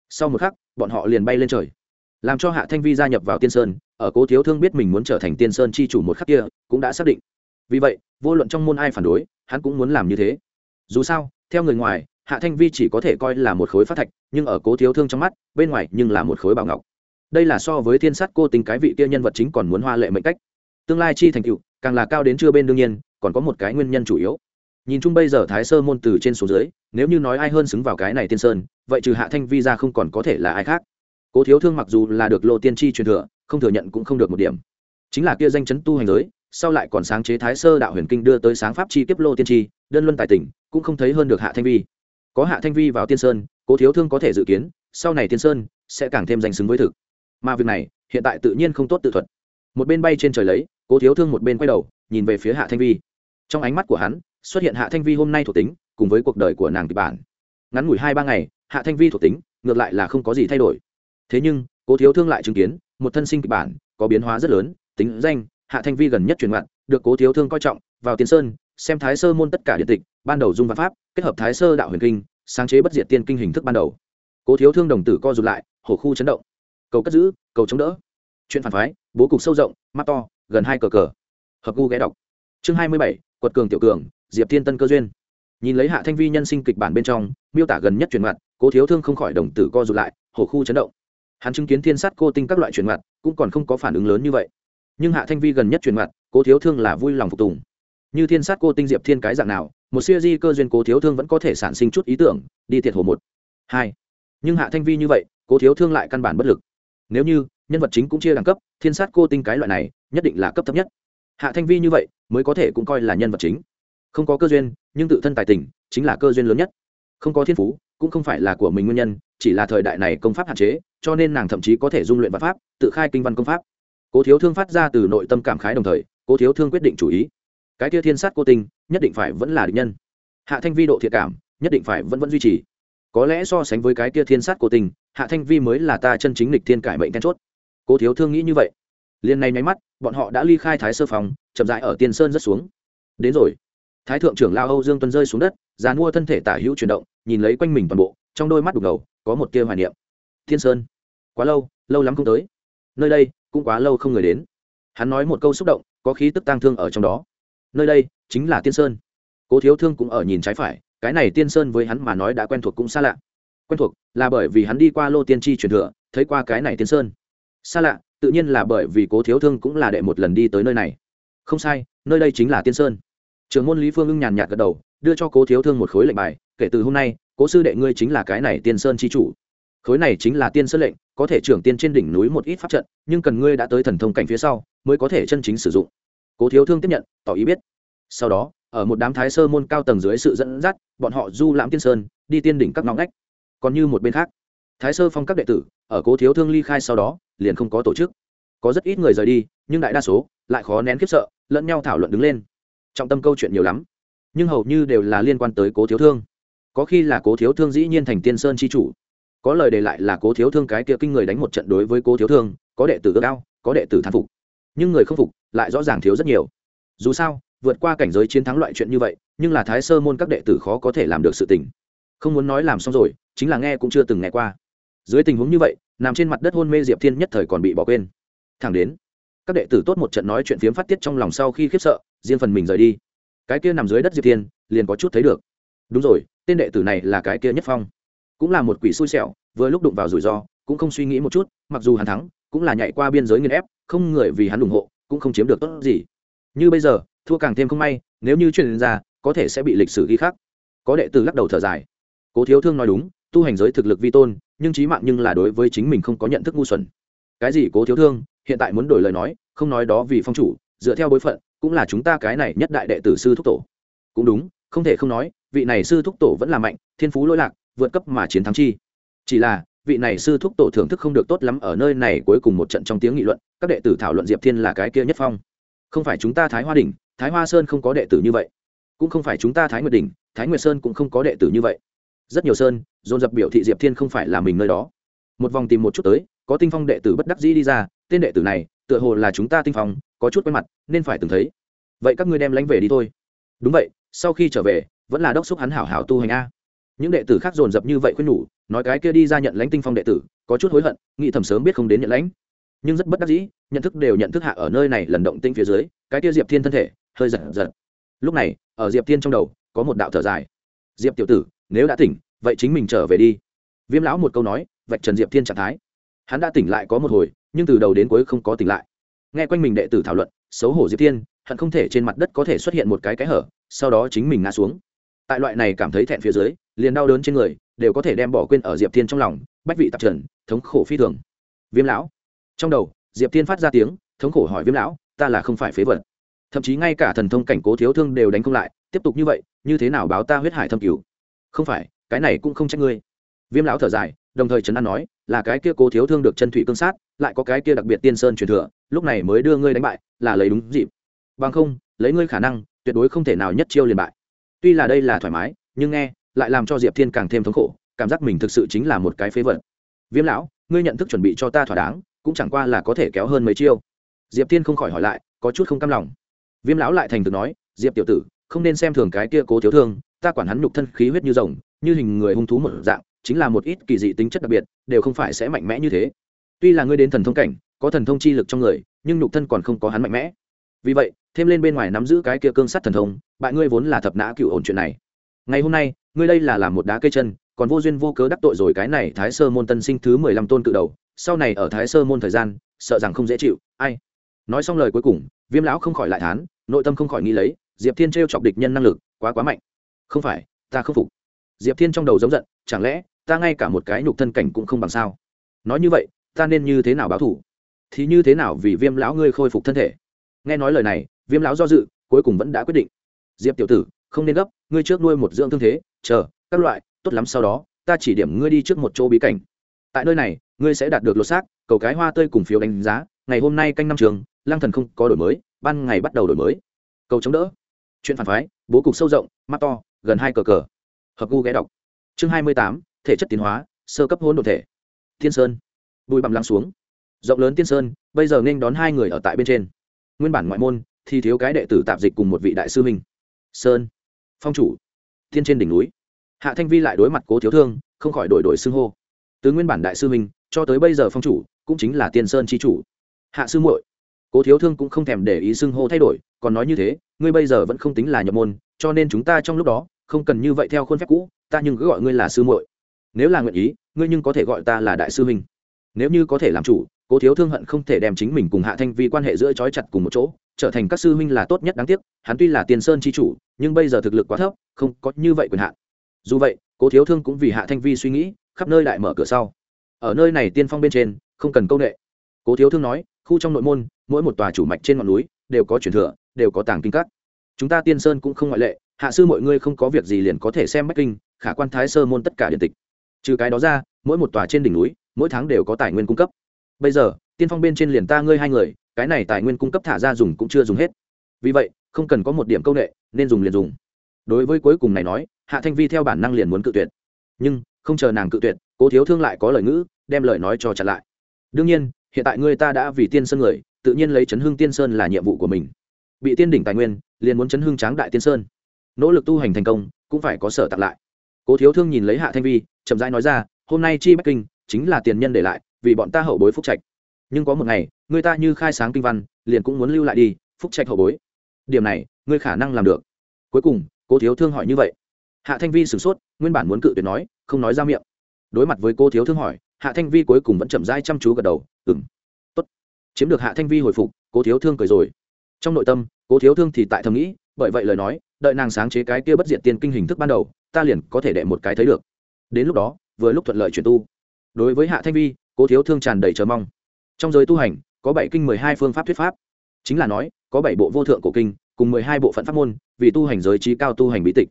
Sau một khắc, bọn họ liền bay lên trời làm cho hạ thanh vi gia nhập vào tiên sơn, ở cố thiếu thương biết mình muốn trở thành tiên sơn chi chủ một khắc kia, cũng đã xác định. Vì vậy, vô luận trong môn ai phản đối, hắn cũng muốn làm như thế. Dù sao, theo người ngoài, hạ thanh vi chỉ có thể coi là một khối phát thạch, nhưng ở cố thiếu thương trong mắt, bên ngoài nhưng là một khối bảo ngọc. Đây là so với thiên sát cô tình cái vị kia nhân vật chính còn muốn hoa lệ mệnh cách. Tương lai chi thành cựu càng là cao đến chưa bên đương nhiên, còn có một cái nguyên nhân chủ yếu. Nhìn chung bây giờ thái sơ môn từ trên xuống dưới, nếu như nói ai hơn xứng vào cái này tiên sơn, vậy trừ hạ thanh vi ra không còn có thể là ai khác cố thiếu thương mặc dù là được lô tiên tri truyền thừa, không thừa nhận cũng không được một điểm. Chính là kia danh chấn tu hành giới, sau lại còn sáng chế thái sơ đạo huyền kinh đưa tới sáng pháp chi kiếp lô tiên tri đơn luân tài tỉnh, cũng không thấy hơn được hạ thanh vi. Có hạ thanh vi vào tiên sơn, cố thiếu thương có thể dự kiến, sau này tiên sơn sẽ càng thêm danh xứng với thực. Mà việc này, hiện tại tự nhiên không tốt tự thuật. Một bên bay trên trời lấy, cố thiếu thương một bên quay đầu, nhìn về phía hạ thanh vi. Trong ánh mắt của hắn, xuất hiện hạ thanh vi hôm nay thuộc tính, cùng với cuộc đời của nàng kịch bản. Ngắn ngủi hai ba ngày, hạ thanh vi thuộc tính, ngược lại là không có gì thay đổi thế nhưng, cố thiếu thương lại chứng kiến, một thân sinh kịch bản, có biến hóa rất lớn, tính danh, hạ thanh vi gần nhất truyền mặn được cố thiếu thương coi trọng, vào tiên sơn, xem thái sơ môn tất cả điện tịch, ban đầu dung văn pháp, kết hợp thái sơ đạo huyền kinh, sáng chế bất diệt tiên kinh hình thức ban đầu. Cố thiếu thương đồng tử co rụt lại, hổ khu chấn động. Cầu cất giữ, cầu chống đỡ. Chuyện phản phái, bố cục sâu rộng, mắt to, gần hai cờ cờ. Hợp gu ghé đọc. Chương hai mươi bảy, quật cường tiểu cường, diệp thiên tân cơ duyên. Nhìn lấy hạ thanh vi nhân sinh kịch bản bên trong, miêu tả gần nhất truyền mặt cố thiếu thương không khỏi đồng tử co rụt lại, hổ khu chấn động hắn chứng kiến thiên sát cô tinh các loại truyền mặt, cũng còn không có phản ứng lớn như vậy. Nhưng hạ thanh vi gần nhất truyền mặt, cố thiếu thương là vui lòng phục tùng. Như thiên sát cô tinh diệp thiên cái dạng nào, một siêu di cơ duyên cố thiếu thương vẫn có thể sản sinh chút ý tưởng, đi thiệt hồ một. Hai. Nhưng hạ thanh vi như vậy, cố thiếu thương lại căn bản bất lực. Nếu như, nhân vật chính cũng chia đẳng cấp, thiên sát cô tinh cái loại này, nhất định là cấp thấp nhất. Hạ thanh vi như vậy, mới có thể cũng coi là nhân vật chính. Không có cơ duyên, nhưng tự thân tài tình, chính là cơ duyên lớn nhất. Không có thiên phú cũng không phải là của mình nguyên nhân, chỉ là thời đại này công pháp hạn chế, cho nên nàng thậm chí có thể dung luyện văn pháp, tự khai kinh văn công pháp. Cố thiếu thương phát ra từ nội tâm cảm khái đồng thời, cố thiếu thương quyết định chủ ý. Cái kia thiên sát cô tinh, nhất định phải vẫn là địch nhân. Hạ thanh vi độ thiệt cảm, nhất định phải vẫn vẫn duy trì. Có lẽ so sánh với cái kia thiên sát cô tinh, hạ thanh vi mới là ta chân chính lịch thiên cải mệnh then chốt. Cố thiếu thương nghĩ như vậy. Liền này nháy mắt, bọn họ đã ly khai thái sơ phòng, chậm rãi ở tiên sơn rất xuống. Đến rồi. Thái thượng trưởng lao âu dương tuân rơi xuống đất giàn mua thân thể tả hữu chuyển động, nhìn lấy quanh mình toàn bộ, trong đôi mắt đục ngầu, có một tia hoài niệm. Thiên sơn, quá lâu lâu lắm không tới. Nơi đây, cũng quá lâu không người đến. Hắn nói một câu xúc động, có khí tức tang thương ở trong đó. Nơi đây, chính là tiên sơn. Cố thiếu thương cũng ở nhìn trái phải, cái này tiên sơn với hắn mà nói đã quen thuộc cũng xa lạ. Quen thuộc là bởi vì hắn đi qua lô tiên tri truyền thừa, thấy qua cái này tiên sơn. Xa lạ, tự nhiên là bởi vì cố thiếu thương cũng là đệ một lần đi tới nơi này. Không sai, nơi đây chính là tiên sơn trưởng môn lý phương ưng nhàn nhạt gật đầu, đưa cho cố thiếu thương một khối lệnh bài, kể từ hôm nay, cố sư đệ ngươi chính là cái này tiên sơn chi chủ. Khối này chính là tiên sơn lệnh, có thể trưởng tiên trên đỉnh núi một ít pháp trận, nhưng cần ngươi đã tới thần thông cảnh phía sau, mới có thể chân chính sử dụng. Cố thiếu thương tiếp nhận, tỏ ý biết. Sau đó, ở một đám thái sơ môn cao tầng dưới sự dẫn dắt, bọn họ du lãm tiên sơn, đi tiên đỉnh các ngõ ngách. Còn như một bên khác, thái sơ phong các đệ tử, ở cố thiếu thương ly khai sau đó, liền không có tổ chức. Có rất ít người rời đi, nhưng đại đa số lại khó nén khiếp sợ, lẫn nhau thảo luận đứng lên trọng tâm câu chuyện nhiều lắm, nhưng hầu như đều là liên quan tới cố thiếu thương. Có khi là cố thiếu thương dĩ nhiên thành tiên sơn c h i chủ, có lời đề lại là cố thiếu thương cái kia kinh người đánh một trận đối với cố thiếu thương, có đệ tử ước ao, có đệ tử thán phục, nhưng người không phục lại rõ ràng thiếu rất nhiều. Dù sao, vượt qua cảnh giới chiến thắng loại chuyện như vậy, nhưng là thái sơ môn các đệ tử khó có thể làm được sự tình. Không muốn nói làm xong rồi, chính là nghe cũng chưa từng nghe qua. Dưới tình huống như vậy, nằm trên mặt đất hôn mê diệp thiên nhất thời còn bị bỏ quên. Thẳng đến, các đệ tử tốt một trận nói chuyện phiếm phát tiết trong lòng sau khi khiếp sợ riêng phần mình rời đi. Cái kia nằm dưới đất diệp thiên, liền có chút thấy được. Đúng rồi, tên đệ tử này là cái kia nhất phong. Cũng là một quỷ xui xẻo, vừa lúc đụng vào rủi ro, cũng không suy nghĩ một chút, mặc dù hắn thắng, cũng là nhảy qua biên giới nghiên ép, không người vì hắn ủng hộ, cũng không chiếm được tốt gì. Như bây giờ, thua càng thêm không may, nếu như truyền ra, có thể sẽ bị lịch sử ghi khắc. Có đệ tử lắc đầu thở dài. Cố thiếu thương nói đúng, tu hành giới thực lực vi tôn, nhưng trí mạng nhưng là đối với chính mình không có nhận thức ngu xuẩn. Cái gì cố thiếu thương, hiện tại muốn đổi lời nói, không nói đó vì phong chủ, dựa theo bối phận cũng là chúng ta cái này nhất đại đệ tử sư thúc tổ. Cũng đúng, không thể không nói, vị này sư thúc tổ vẫn là mạnh, thiên phú lỗi lạc, vượt cấp mà chiến thắng chi. Chỉ là, vị này sư thúc tổ thưởng thức không được tốt lắm ở nơi này cuối cùng một trận trong tiếng nghị luận, các đệ tử thảo luận diệp thiên là cái kia nhất phong. Không phải chúng ta thái hoa đình thái hoa sơn không có đệ tử như vậy. Cũng không phải chúng ta thái nguyệt đình thái nguyệt sơn cũng không có đệ tử như vậy. Rất nhiều sơn, dồn dập biểu thị diệp thiên không phải là mình nơi đó. Một vòng tìm một chút tới, có tinh phong đệ tử bất đắc dĩ đi ra, tên đệ tử này tựa hồ là chúng ta tinh phong, có chút quen mặt, nên phải từng thấy. Vậy các ngươi đem lánh về đi thôi. Đúng vậy, sau khi trở về, vẫn là đốc xúc hắn hảo hảo tu hành a. Những đệ tử khác dồn dập như vậy khuyên nhủ, nói cái kia đi ra nhận lãnh tinh phong đệ tử, có chút hối hận, nghĩ thầm sớm biết không đến nhận lãnh nhưng rất bất đắc dĩ, nhận thức đều nhận thức hạ ở nơi này lần động tinh phía dưới, cái kia diệp thiên thân thể, hơi giật giật. Lúc này, ở diệp thiên trong đầu, có một đạo thở dài. Diệp tiểu tử, nếu đã tỉnh, vậy chính mình trở về đi. Viêm lão một câu nói, vạch trần diệp thiên trạng thái. Hắn đã tỉnh lại có một hồi nhưng từ đầu đến cuối không có tỉnh lại. Nghe quanh mình đệ tử thảo luận, xấu hổ diệp thiên, hận không thể trên mặt đất có thể xuất hiện một cái cái hở, sau đó chính mình ngã xuống. Tại loại này cảm thấy thẹn phía dưới, liền đau đớn trên người, đều có thể đem bỏ quên ở diệp thiên trong lòng, bách vị tạp trần, thống khổ phi thường. Viêm lão. Trong đầu, diệp thiên phát ra tiếng, thống khổ hỏi viêm lão, ta là không phải phế vật. Thậm chí ngay cả thần thông cảnh cố thiếu thương đều đánh không lại, tiếp tục như vậy, như thế nào báo ta huyết hải thâm cứu? Không phải, cái này cũng không trách ngươi. Viêm lão thở dài, đồng thời trấn an nói là cái kia cố thiếu thương được chân thủy cương sát, lại có cái kia đặc biệt tiên sơn truyền thừa, lúc này mới đưa ngươi đánh bại, là lấy đúng dịp. Bằng không, lấy ngươi khả năng, tuyệt đối không thể nào nhất chiêu liền bại. Tuy là đây là thoải mái, nhưng nghe, lại làm cho diệp thiên càng thêm thống khổ, cảm giác mình thực sự chính là một cái phế vật. Viêm lão, ngươi nhận thức chuẩn bị cho ta thỏa đáng, cũng chẳng qua là có thể kéo hơn mấy chiêu. Diệp thiên không khỏi hỏi lại, có chút không cam lòng. Viêm lão lại thành thực nói, diệp tiểu tử, không nên xem thường cái kia cố thiếu thương, ta quản hắn nhục thân khí huyết như rồng, như hình người hung thú một dạng chính là một ít kỳ dị tính chất đặc biệt, đều không phải sẽ mạnh mẽ như thế. Tuy là ngươi đến thần thông cảnh, có thần thông chi lực trong người, nhưng nhục thân còn không có hắn mạnh mẽ. Vì vậy, thêm lên bên ngoài nắm giữ cái kia cương sắt thần thông, bại ngươi vốn là thập nã cựu ổn chuyện này. Ngày hôm nay, ngươi đây là làm một đá cây chân, còn vô duyên vô cớ đắc tội rồi cái này thái sơ môn tân sinh thứ mười lăm tôn cự đầu, sau này ở thái sơ môn thời gian, sợ rằng không dễ chịu, ai? Nói xong lời cuối cùng, viêm lão không khỏi lại thán, nội tâm không khỏi nghĩ lấy, diệp thiên t chọc địch nhân năng lực quá quá mạnh. Không phải, ta không phục. Diệp thiên trong đầu giống giận, chẳng lẽ ta ngay cả một cái nhục thân cảnh cũng không bằng sao. Nói như vậy, ta nên như thế nào báo thủ? Thì như thế nào vì viêm lão ngươi khôi phục thân thể? Nghe nói lời này, viêm lão do dự, cuối cùng vẫn đã quyết định. Diệp tiểu tử, không nên gấp, ngươi trước nuôi một dưỡng thương thế, chờ, các loại, tốt lắm sau đó, ta chỉ điểm ngươi đi trước một chỗ bí cảnh. Tại nơi này, ngươi sẽ đạt được lột xác, cầu cái hoa tươi cùng phiếu đánh giá, ngày hôm nay canh năm trường lang thần không có đổi mới, ban ngày bắt đầu đổi mới. Cầu chống đỡ. Chuyện phản phái, bố cục sâu rộng, mắt to, gần hai cờ cờ. Hợp gu ghé đọc. Chương hai mươi tám thể chất tiến hóa, sơ cấp hôn đ ộ thể. Thiên sơn. Bùi bằm lắng xuống. Rộng lớn tiên sơn, bây giờ nên đón hai người ở tại bên trên. Nguyên bản ngoại môn thì thiếu cái đệ tử tạp dịch cùng một vị đại sư minh sơn. Phong chủ. Thiên trên đỉnh núi. Hạ thanh vi lại đối mặt cố thiếu thương, không khỏi đổi đổi xưng hô. Từ nguyên bản đại sư minh cho tới bây giờ phong chủ cũng chính là tiên sơn c h i chủ. Hạ sư muội. Cố thiếu thương cũng không thèm để ý xưng hô thay đổi, còn nói như thế, ngươi bây giờ vẫn không tính là nhập môn, cho nên chúng ta trong lúc đó không cần như vậy theo khuôn phép cũ, ta nhưng cứ gọi ngươi là sư muội nếu là nguyện ý, ngươi nhưng có thể gọi ta là đại sư huynh. nếu như có thể làm chủ, cố thiếu thương hận không thể đem chính mình cùng hạ thanh vi quan hệ giữa trói chặt cùng một chỗ, trở thành các sư huynh là tốt nhất đáng tiếc, hắn tuy là tiền sơn c h i chủ, nhưng bây giờ thực lực quá thấp, không có như vậy quyền hạn. Dù vậy, cố thiếu thương cũng vì hạ thanh vi suy nghĩ, khắp nơi lại mở cửa sau. Ở nơi này tiên phong bên trên, không cần công nghệ cố thiếu thương nói, khu trong nội môn, mỗi một tòa chủ mạch trên ngọn núi, đều có truyền thừa, đều có tàng kinh các. Chúng ta tiên sơn cũng không ngoại lệ, hạ sư mọi ngươi không có việc gì liền có thể xem bách kinh, khả quan thái sơ môn tất cả điện tịch trừ cái đó ra, mỗi một tòa trên đỉnh núi, mỗi tháng đều có tài nguyên cung cấp. Bây giờ, tiên phong bên trên liền ta ngươi hai người, cái này tài nguyên cung cấp thả ra dùng cũng chưa dùng hết. Vì vậy, không cần có một điểm công nghệ, nên dùng liền dùng. Đối với cuối cùng này nói, hạ thanh vi theo bản năng liền muốn cự tuyệt. Nhưng, không chờ nàng cự tuyệt, cố thiếu thương lại có lời ngữ, đem lời nói cho chặn lại. Đương nhiên, hiện tại ngươi ta đã vì tiên sơn người, tự nhiên lấy chấn hưng tiên sơn là nhiệm vụ của mình. Bị tiên đỉnh tài nguyên, liền muốn chấn hưng tráng đại tiên sơn. Nỗ lực tu hành thành công, cũng phải có sở tặng lại cố thiếu thương nhìn lấy hạ thanh vi, chậm rãi nói ra, hôm nay chi bắc kinh chính là tiền nhân để lại, vì bọn ta hậu bối phúc trạch. Nhưng có một ngày, người ta như khai sáng kinh văn, liền cũng muốn lưu lại đi, phúc trạch hậu bối. Điểm này ngươi khả năng làm được. Cuối cùng, cố thiếu thương hỏi như vậy. Hạ thanh vi sửng sốt, nguyên bản muốn cự tuyệt nói, không nói ra miệng. Đối mặt với cô thiếu thương hỏi, hạ thanh vi cuối cùng vẫn chậm rãi chăm chú gật đầu ừng tốt. Chiếm được hạ thanh vi hồi phục, cố thiếu thương cười rồi. Trong nội tâm, cố thiếu thương thì tại thầm nghĩ, bởi vậy lời nói đợi nàng sáng chế cái kia bất diệt tiên kinh hình thức ban đầu, ta liền có thể đệ một cái thấy được. Đến lúc đó, vừa lúc thuận lợi chuyển tu. Đối với hạ thanh vi, cố thiếu thương tràn đầy chờ mong. Trong giới tu hành, có bảy kinh mười hai phương pháp thuyết pháp. Chính là nói, có bảy bộ vô thượng cổ kinh, cùng mười hai bộ phận pháp môn, vì tu hành giới trí cao tu hành bí tịch,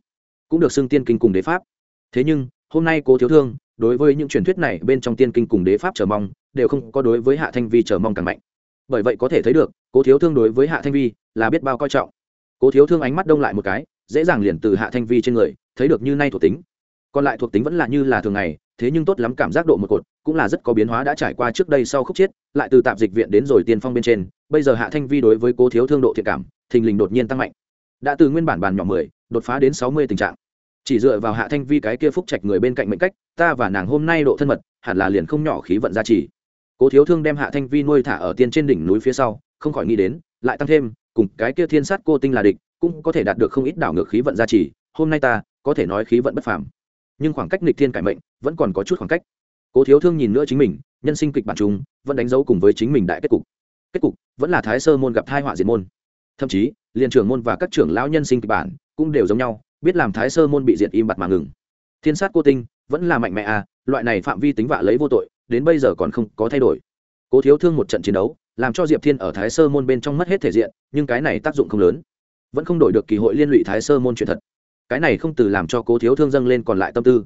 cũng được xưng tiên kinh cùng đế pháp. Thế nhưng, hôm nay cố thiếu thương, đối với những truyền thuyết này bên trong tiên kinh cùng đế pháp chờ mong, đều không có đối với hạ thanh vi chờ mong càng mạnh. Bởi vậy có thể thấy được, cố thiếu thương đối với hạ thanh vi là biết bao coi trọng cố thiếu thương ánh mắt đông lại một cái, dễ dàng liền từ hạ thanh vi trên người, thấy được như nay thuộc tính. Còn lại thuộc tính vẫn là như là thường ngày, thế nhưng tốt lắm cảm giác độ một cột, cũng là rất có biến hóa đã trải qua trước đây sau khúc chết, lại từ tạp dịch viện đến rồi tiên phong bên trên, bây giờ hạ thanh vi đối với cố thiếu thương độ thiện cảm, thình lình đột nhiên tăng mạnh. Đã từ nguyên bản bàn nhỏ mười, đột phá đến sáu mươi tình trạng. Chỉ dựa vào hạ thanh vi cái kia phúc trạch người bên cạnh mệnh cách, ta và nàng hôm nay độ thân mật, hẳn là liền không nhỏ khí vận gia trì. Cố thiếu thương đem hạ thanh vi nuôi thả ở tiên trên đỉnh núi phía sau, không khỏi nghĩ đến, lại tăng thêm cùng cái kia thiên sát cô tinh là địch, cũng có thể đạt được không ít đảo ngược khí vận gia trì, hôm nay ta, có thể nói khí vận bất phàm. Nhưng khoảng cách nghịch thiên cải mệnh, vẫn còn có chút khoảng cách. Cố thiếu thương nhìn nữa chính mình, nhân sinh kịch bản chúng vẫn đánh dấu cùng với chính mình đại kết cục. Kết cục, vẫn là thái sơ môn gặp thai họa diệt môn. Thậm chí liền trưởng môn và các trưởng lão nhân sinh kịch bản cũng đều giống nhau, biết làm thái sơ môn bị diệt im bặt mà ngừng. Thiên sát cô tinh, vẫn là mạnh mẽ à loại này phạm vi tính vạ lấy vô tội, đến bây giờ còn không có thay đổi. Cố thiếu thương một trận chiến đấu làm cho diệp thiên ở thái sơ môn bên trong mất hết thể diện, nhưng cái này tác dụng không lớn. Vẫn không đổi được kỳ hội liên lụy thái sơ môn chuyện thật. Cái này không từ làm cho cố thiếu thương dâng lên còn lại tâm tư.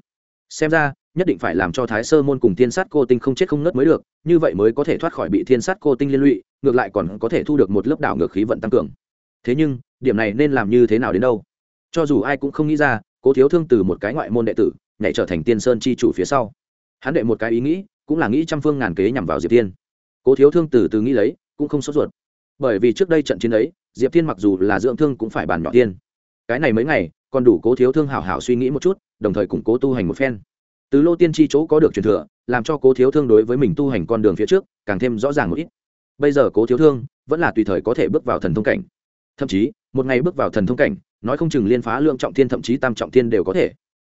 Xem ra, nhất định phải làm cho thái sơ môn cùng thiên sát cô tinh không chết không ngất mới được, như vậy mới có thể thoát khỏi bị thiên sát cô tinh liên lụy, ngược lại còn có thể thu được một lớp đảo ngược khí vận tăng cường. Thế nhưng, điểm này nên làm như thế nào đến đâu? Cho dù ai cũng không nghĩ ra, cố thiếu thương từ một cái ngoại môn đệ tử, nhảy trở thành tiên sơn chi chủ phía sau. Hắn đệ một cái ý nghĩ, cũng là nghĩ trăm phương ngàn kế nhằm vào diệp tiên cố thiếu thương từ từ nghĩ lấy, cũng không sốt ruột. Bởi vì trước đây trận chiến ấy, diệp Thiên mặc dù là dưỡng thương cũng phải bàn nhỏ tiên. Cái này mấy ngày, còn đủ cố thiếu thương hảo hảo suy nghĩ một chút, đồng thời củng cố tu hành một phen. Từ lô tiên tri chỗ có được truyền thừa, làm cho cố thiếu thương đối với mình tu hành con đường phía trước, càng thêm rõ ràng một ít. Bây giờ cố thiếu thương vẫn là tùy thời có thể bước vào thần thông cảnh. Thậm chí, một ngày bước vào thần thông cảnh, nói không chừng liên phá lượng trọng thiên thậm chí tam trọng thiên đều có thể.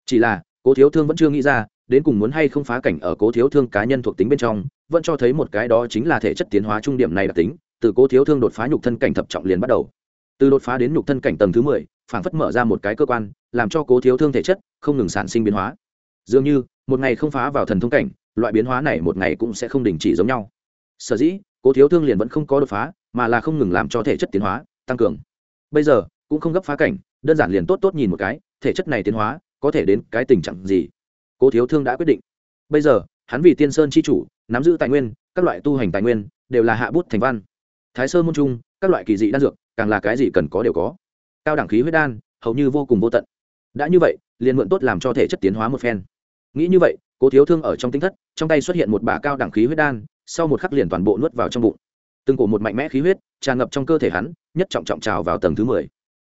Chỉ là, cố thiếu thương vẫn chưa nghĩ ra, đến cùng muốn hay không phá cảnh ở cố thiếu thương cá nhân thuộc tính bên trong vẫn cho thấy một cái đó chính là thể chất tiến hóa trung điểm này đặc tính, từ cố thiếu thương đột phá nhục thân cảnh thập trọng liền bắt đầu. Từ đột phá đến nhục thân cảnh tầng thứ mười, phảng phất mở ra một cái cơ quan, làm cho cố thiếu thương thể chất không ngừng sản sinh biến hóa. Dường như, một ngày không phá vào thần thông cảnh, loại biến hóa này một ngày cũng sẽ không đình chỉ giống nhau. Sở dĩ, cố thiếu thương liền vẫn không có đột phá, mà là không ngừng làm cho thể chất tiến hóa, tăng cường. Bây giờ, cũng không gấp phá cảnh, đơn giản liền tốt tốt nhìn một cái, thể chất này tiến hóa, có thể đến cái tình trạng gì? Cố thiếu thương đã quyết định. Bây giờ hắn vì tiên sơn c h i chủ, nắm giữ tài nguyên, các loại tu hành tài nguyên, đều là hạ bút thành văn. Thái sơ môn trung, các loại kỳ dị đan dược, càng là cái gì cần có đều có. Cao đẳng khí huyết đan, hầu như vô cùng vô tận. Đã như vậy, liền mượn tốt làm cho thể chất tiến hóa một phen. Nghĩ như vậy, cố thiếu thương ở trong tinh thất, trong tay xuất hiện một bả cao đẳng khí huyết đan, sau một khắc liền toàn bộ nuốt vào trong bụng. Từng cổ một mạnh mẽ khí huyết, tràn ngập trong cơ thể hắn, nhất trọng trọng trào vào tầng thứ mười.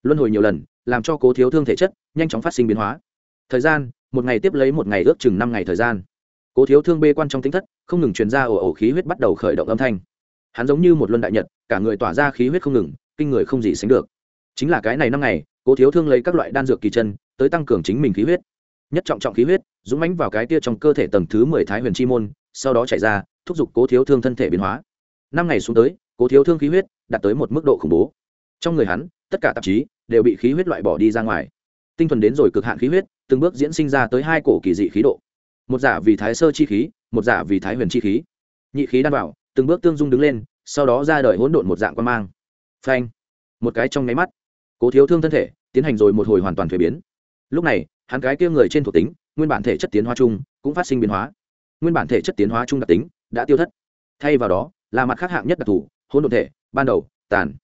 Luân hồi nhiều lần, làm cho cố thiếu thương thể chất nhanh chóng phát sinh biến hóa. Thời gian, một ngày tiếp lấy một ngày ước chừng năm ngày thời gian cố thiếu thương bê quan trong tính thất, không ngừng truyền ra ồ ồ khí huyết bắt đầu khởi động âm thanh. Hắn giống như một luân đại nhật, cả người tỏa ra khí huyết không ngừng, kinh người không gì sánh được. Chính là cái này năm ngày, cố thiếu thương lấy các loại đan dược kỳ chân, tới tăng cường chính mình khí huyết. Nhất trọng trọng khí huyết, dũng mánh vào cái tia trong cơ thể tầng thứ mười thái huyền chi môn, sau đó chạy ra, thúc giục cố thiếu thương thân thể biến hóa. Năm ngày xuống tới, cố thiếu thương khí huyết đạt tới một mức độ khủng bố. Trong người hắn, tất cả tạp chí đều bị khí huyết loại bỏ đi ra ngoài. Tinh thuần đến rồi cực hạn khí huyết, từng bước diễn sinh ra tới hai cổ kỳ dị khí độ một giả vì thái sơ chi khí, một giả vì thái huyền chi khí. Nhị khí đan vào, từng bước tương dung đứng lên, sau đó ra đời hỗn độn một dạng quan mang. Phanh. Một cái trong nháy mắt, cố thiếu thương thân thể, tiến hành rồi một hồi hoàn toàn thuế biến. Lúc này, hắn cái kia người trên thuộc tính, nguyên bản thể chất tiến hóa chung, cũng phát sinh biến hóa. Nguyên bản thể chất tiến hóa chung đặc tính, đã tiêu thất. Thay vào đó, là mặt khác hạng nhất đặc thù, hỗn độn thể, ban đầu, tàn.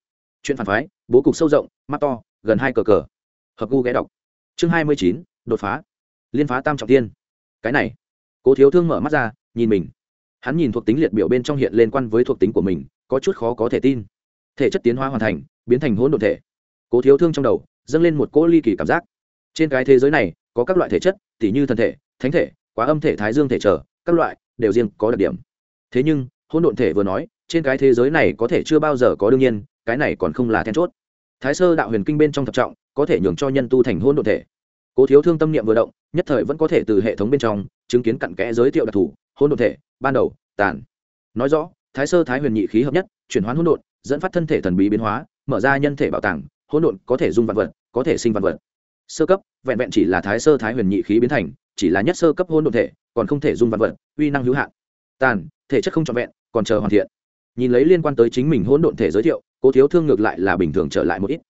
Chuyện phản phái, bố cục sâu rộng, mắt to, gần hai cờ cờ. Hợp gu ghé đọc. Chương hai mươi chín, đột phá. Liên phá tam trọng tiên cái này. Cố thiếu thương mở mắt ra, nhìn mình. Hắn nhìn thuộc tính liệt biểu bên trong hiện liên quan với thuộc tính của mình, có chút khó có thể tin. Thể chất tiến hóa hoàn thành, biến thành hỗn độn thể. Cố thiếu thương trong đầu, dâng lên một cỗ ly kỳ cảm giác. Trên cái thế giới này, có các loại thể chất, tỉ như thân thể, thánh thể, quá âm thể, thái dương thể trở, các loại, đều riêng có đặc điểm. Thế nhưng, hỗn độn thể vừa nói, trên cái thế giới này có thể chưa bao giờ có đương nhiên, cái này còn không là then chốt. Thái sơ đạo huyền kinh bên trong thập trọng, có thể nhường cho nhân tu thành hôn độn thể cố thiếu thương tâm niệm vừa động nhất thời vẫn có thể từ hệ thống bên trong chứng kiến cặn kẽ giới thiệu đặc thù hôn đ ộ thể ban đầu tàn. Nói rõ thái sơ thái huyền nhị khí hợp nhất chuyển hoán hôn đột dẫn phát thân thể thần bí biến hóa mở ra nhân thể bảo tàng hôn đột có thể dung vạn vật có thể sinh vạn vật. Sơ cấp vẹn vẹn chỉ là thái sơ thái huyền nhị khí biến thành chỉ là nhất sơ cấp hôn đột thể còn không thể dung vạn vật uy năng hữu hạn. Tàn thể chất không trọn vẹn còn chờ hoàn thiện. Nhìn lấy liên quan tới chính mình hỗn độn thể giới thiệu cố thiếu thương ngược lại là bình thường trở lại một ít.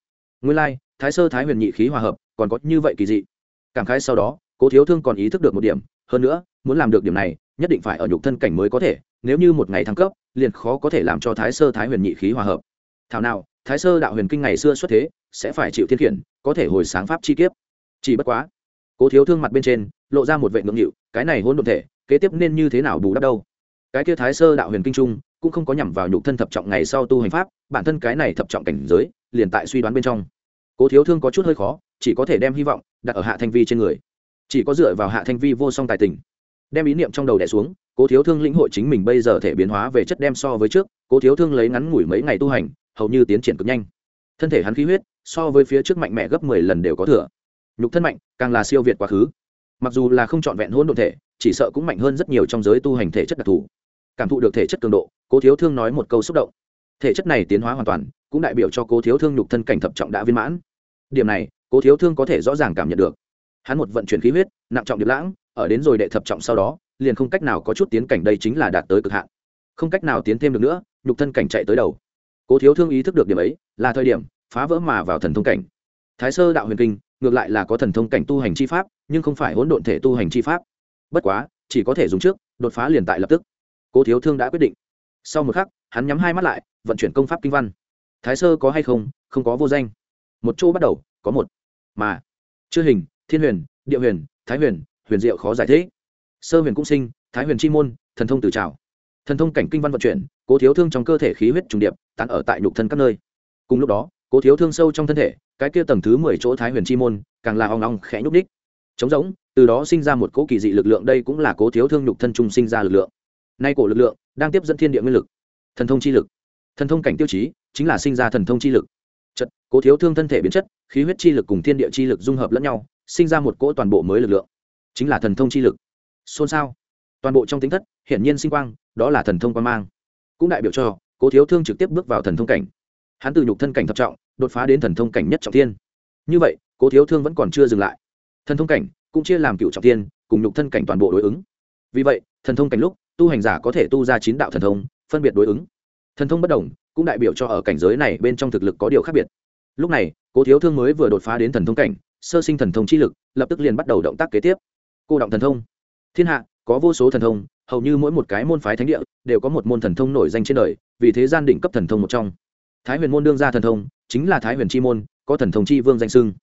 Nguyên lai、like, thái sơ thái huyền nhị khí hòa hợp còn có như vậy kỳ dị cảm khái sau đó, cố thiếu thương còn ý thức được một điểm, hơn nữa, muốn làm được điểm này, nhất định phải ở nhục thân cảnh mới có thể, nếu như một ngày thăng cấp, liền khó có thể làm cho thái sơ thái huyền nhị khí hòa hợp. Thảo nào, thái sơ đạo huyền kinh ngày xưa xuất thế, sẽ phải chịu thiên khiển, có thể hồi sáng pháp chi kiếp. Chỉ bất quá, cố thiếu thương mặt bên trên, lộ ra một vệ ngưỡng nghịu, cái này hôn đồn thể, kế tiếp nên như thế nào bù đắp đâu? Cái kia thái sơ đạo huyền kinh trung, cũng không có nhằm vào nhục thân thập trọng ngày sau tu hành pháp, bản thân cái này thập trọng cảnh giới, liền tại suy đoán bên trong. Cố thiếu thương có chút hơi khó, chỉ có thể đem hy vọng đặt ở hạ thanh vi trên người. Chỉ có dựa vào hạ thanh vi vô song tài tình, đem ý niệm trong đầu đẻ xuống, cố thiếu thương lĩnh hội chính mình bây giờ thể biến hóa về chất đem so với trước, cố thiếu thương lấy ngắn ngủi mấy ngày tu hành, hầu như tiến triển cực nhanh. Thân thể hắn khí huyết, so với phía trước mạnh mẽ gấp mười lần đều có thừa. Nhục thân mạnh, càng là siêu việt quá khứ. Mặc dù là không trọn vẹn hôn đ ộ thể, chỉ sợ cũng mạnh hơn rất nhiều trong giới tu hành thể chất đặc thù. Cảm thụ được thể chất cường độ, cố thiếu thương nói một câu xúc động. Thể chất này tiến hóa hoàn toàn, cũng đại biểu cho cố thiếu thương nhục thân cảnh thập trọng đã viên mãn. Điểm này cố thiếu thương có thể rõ ràng cảm nhận được. Hắn một vận chuyển khí huyết, nặng trọng điệp lãng, ở đến rồi đệ thập trọng sau đó, liền không cách nào có chút tiến cảnh đây chính là đạt tới cực hạn. Không cách nào tiến thêm được nữa, nhục thân cảnh chạy tới đầu. Cố thiếu thương ý thức được điểm ấy, là thời điểm, phá vỡ mà vào thần thông cảnh. Thái sơ đạo huyền kinh, ngược lại là có thần thông cảnh tu hành chi pháp, nhưng không phải hỗn độn thể tu hành chi pháp. Bất quá, chỉ có thể dùng trước, đột phá liền tại lập tức. Cố thiếu thương đã quyết định. Sau một khắc, hắn nhắm hai mắt lại, vận chuyển công pháp kinh văn. Thái sơ có hay không? Không có vô danh. Một chỗ bắt đầu, có một mà chưa hình, thiên huyền, địa huyền, thái huyền huyền diệu khó giải thích. Sơ huyền cũng sinh, thái huyền chi môn, thần thông từ trào. Thần thông cảnh kinh văn vận chuyển, cố thiếu thương trong cơ thể khí huyết trùng điệp, tán ở tại nhục thân các nơi. Cùng lúc đó, cố thiếu thương sâu trong thân thể, cái kia tầng thứ mười chỗ thái huyền chi môn, càng là hoang long khẽ nhúc ních chống giống từ đó sinh ra một cố kỳ dị lực lượng, đây cũng là cố thiếu thương nhục thân trung sinh ra lực lượng. Nay cổ lực lượng, đang tiếp dẫn thiên địa nguyên lực, thần thông chi lực. Thần thông cảnh tiêu chí, chính là sinh ra thần thông chi lực cố thiếu thương thân thể biến chất, khí huyết chi lực cùng thiên địa chi lực dung hợp lẫn nhau, sinh ra một cỗ toàn bộ mới lực lượng. Chính là thần thông chi lực. Xôn xao. Toàn bộ trong tính thất, hiển nhiên sinh quang, đó là thần thông quan mang. Cũng đại biểu cho, cố thiếu thương trực tiếp bước vào thần thông cảnh. Hắn từ nhục thân cảnh thập trọng, đột phá đến thần thông cảnh nhất trọng thiên. Như vậy, cố thiếu thương vẫn còn chưa dừng lại. Thần thông cảnh cũng chia làm cựu trọng thiên, cùng nhục thân cảnh toàn bộ đối ứng. Vì vậy, thần thông cảnh lúc, tu hành giả có thể tu ra chín đạo thần thông, phân biệt đối ứng. Thần thông bất đồng cũng đại biểu cho ở cảnh giới này bên trong thực lực có điều khác biệt lúc này, cố thiếu thương mới vừa đột phá đến thần thông cảnh, sơ sinh thần thông chi lực, lập tức liền bắt đầu động tác kế tiếp. Cô động thần thông. Thiên hạ, có vô số thần thông, hầu như mỗi một cái môn phái thánh địa, đều có một môn thần thông nổi danh trên đời, vì thế gian đỉnh cấp thần thông một trong. Thái huyền môn đương ra thần thông, chính là thái huyền chi môn, có thần thông chi vương danh sưng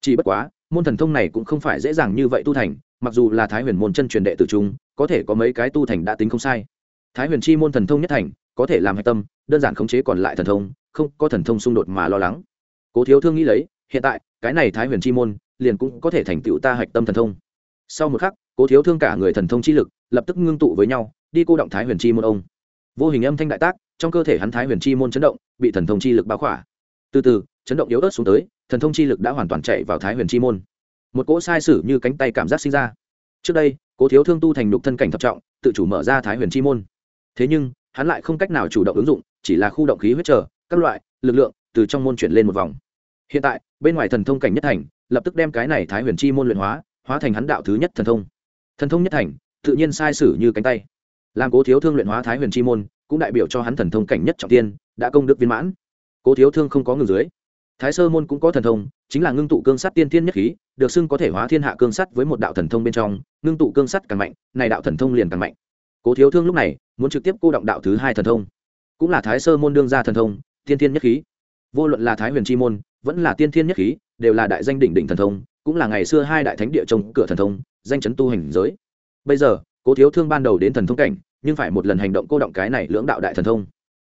chỉ bất quá, môn thần thông này cũng không phải dễ dàng như vậy tu thành, mặc dù là thái huyền môn chân truyền đệ tử chúng, có thể có mấy cái tu thành đã tính không sai. Thái huyền chi môn thần thông nhất thành, có thể làm hạch tâm, đơn giản khống chế còn lại thần thông, không có thần thông xung đột mà lo lắng cố thiếu thương nghĩ lấy, hiện tại, cái này thái huyền chi môn, liền cũng có thể thành tựu ta hạch tâm thần thông. Sau một khắc, cố thiếu thương cả người thần thông chi lực, lập tức ngưng tụ với nhau, đi cô động thái huyền chi môn ông. Vô hình âm thanh đại tác, trong cơ thể hắn thái huyền chi môn chấn động, bị thần thông chi lực báo khỏa. Từ từ, chấn động yếu ớt xuống tới, thần thông chi lực đã hoàn toàn chạy vào thái huyền chi môn. Một cỗ sai sử như cánh tay cảm giác sinh ra. Trước đây, cố thiếu thương tu thành đục thân cảnh thập trọng, tự chủ mở ra thái huyền chi môn. Thế nhưng, hắn lại không cách nào chủ động ứng dụng, chỉ là khu động khí huyết trở, các loại, lực lượng từ trong môn chuyển lên một vòng. Hiện tại, bên ngoài thần thông cảnh nhất thành, lập tức đem cái này thái huyền chi môn luyện hóa hóa thành hắn đạo thứ nhất thần thông. Thần thông nhất thành, tự nhiên sai sử như cánh tay. Làm cố thiếu thương luyện hóa thái huyền chi môn, cũng đại biểu cho hắn thần thông cảnh nhất trọng tiên, đã công đức viên mãn. Cố thiếu thương không có ngừng dưới. Thái sơ môn cũng có thần thông, chính là ngưng tụ cương sắt tiên thiên nhất khí, được xưng có thể hóa thiên hạ cương sắt với một đạo thần thông bên trong, ngưng tụ cương sắt càng mạnh, này đạo thần thông liền càng mạnh. Cố thiếu thương lúc này, muốn trực tiếp cô động đạo thứ hai thần thông. Cũng là thái sơ môn đương gia thần thông, tiên thiên nhất khí vô luận là thái huyền chi môn, vẫn là tiên thiên nhất khí, đều là đại danh đỉnh đỉnh thần thông, cũng là ngày xưa hai đại thánh địa trông cửa thần thông, danh chấn tu hành giới. Bây giờ, cố thiếu thương ban đầu đến thần thông cảnh, nhưng phải một lần hành động cô động cái này lưỡng đạo đại thần thông.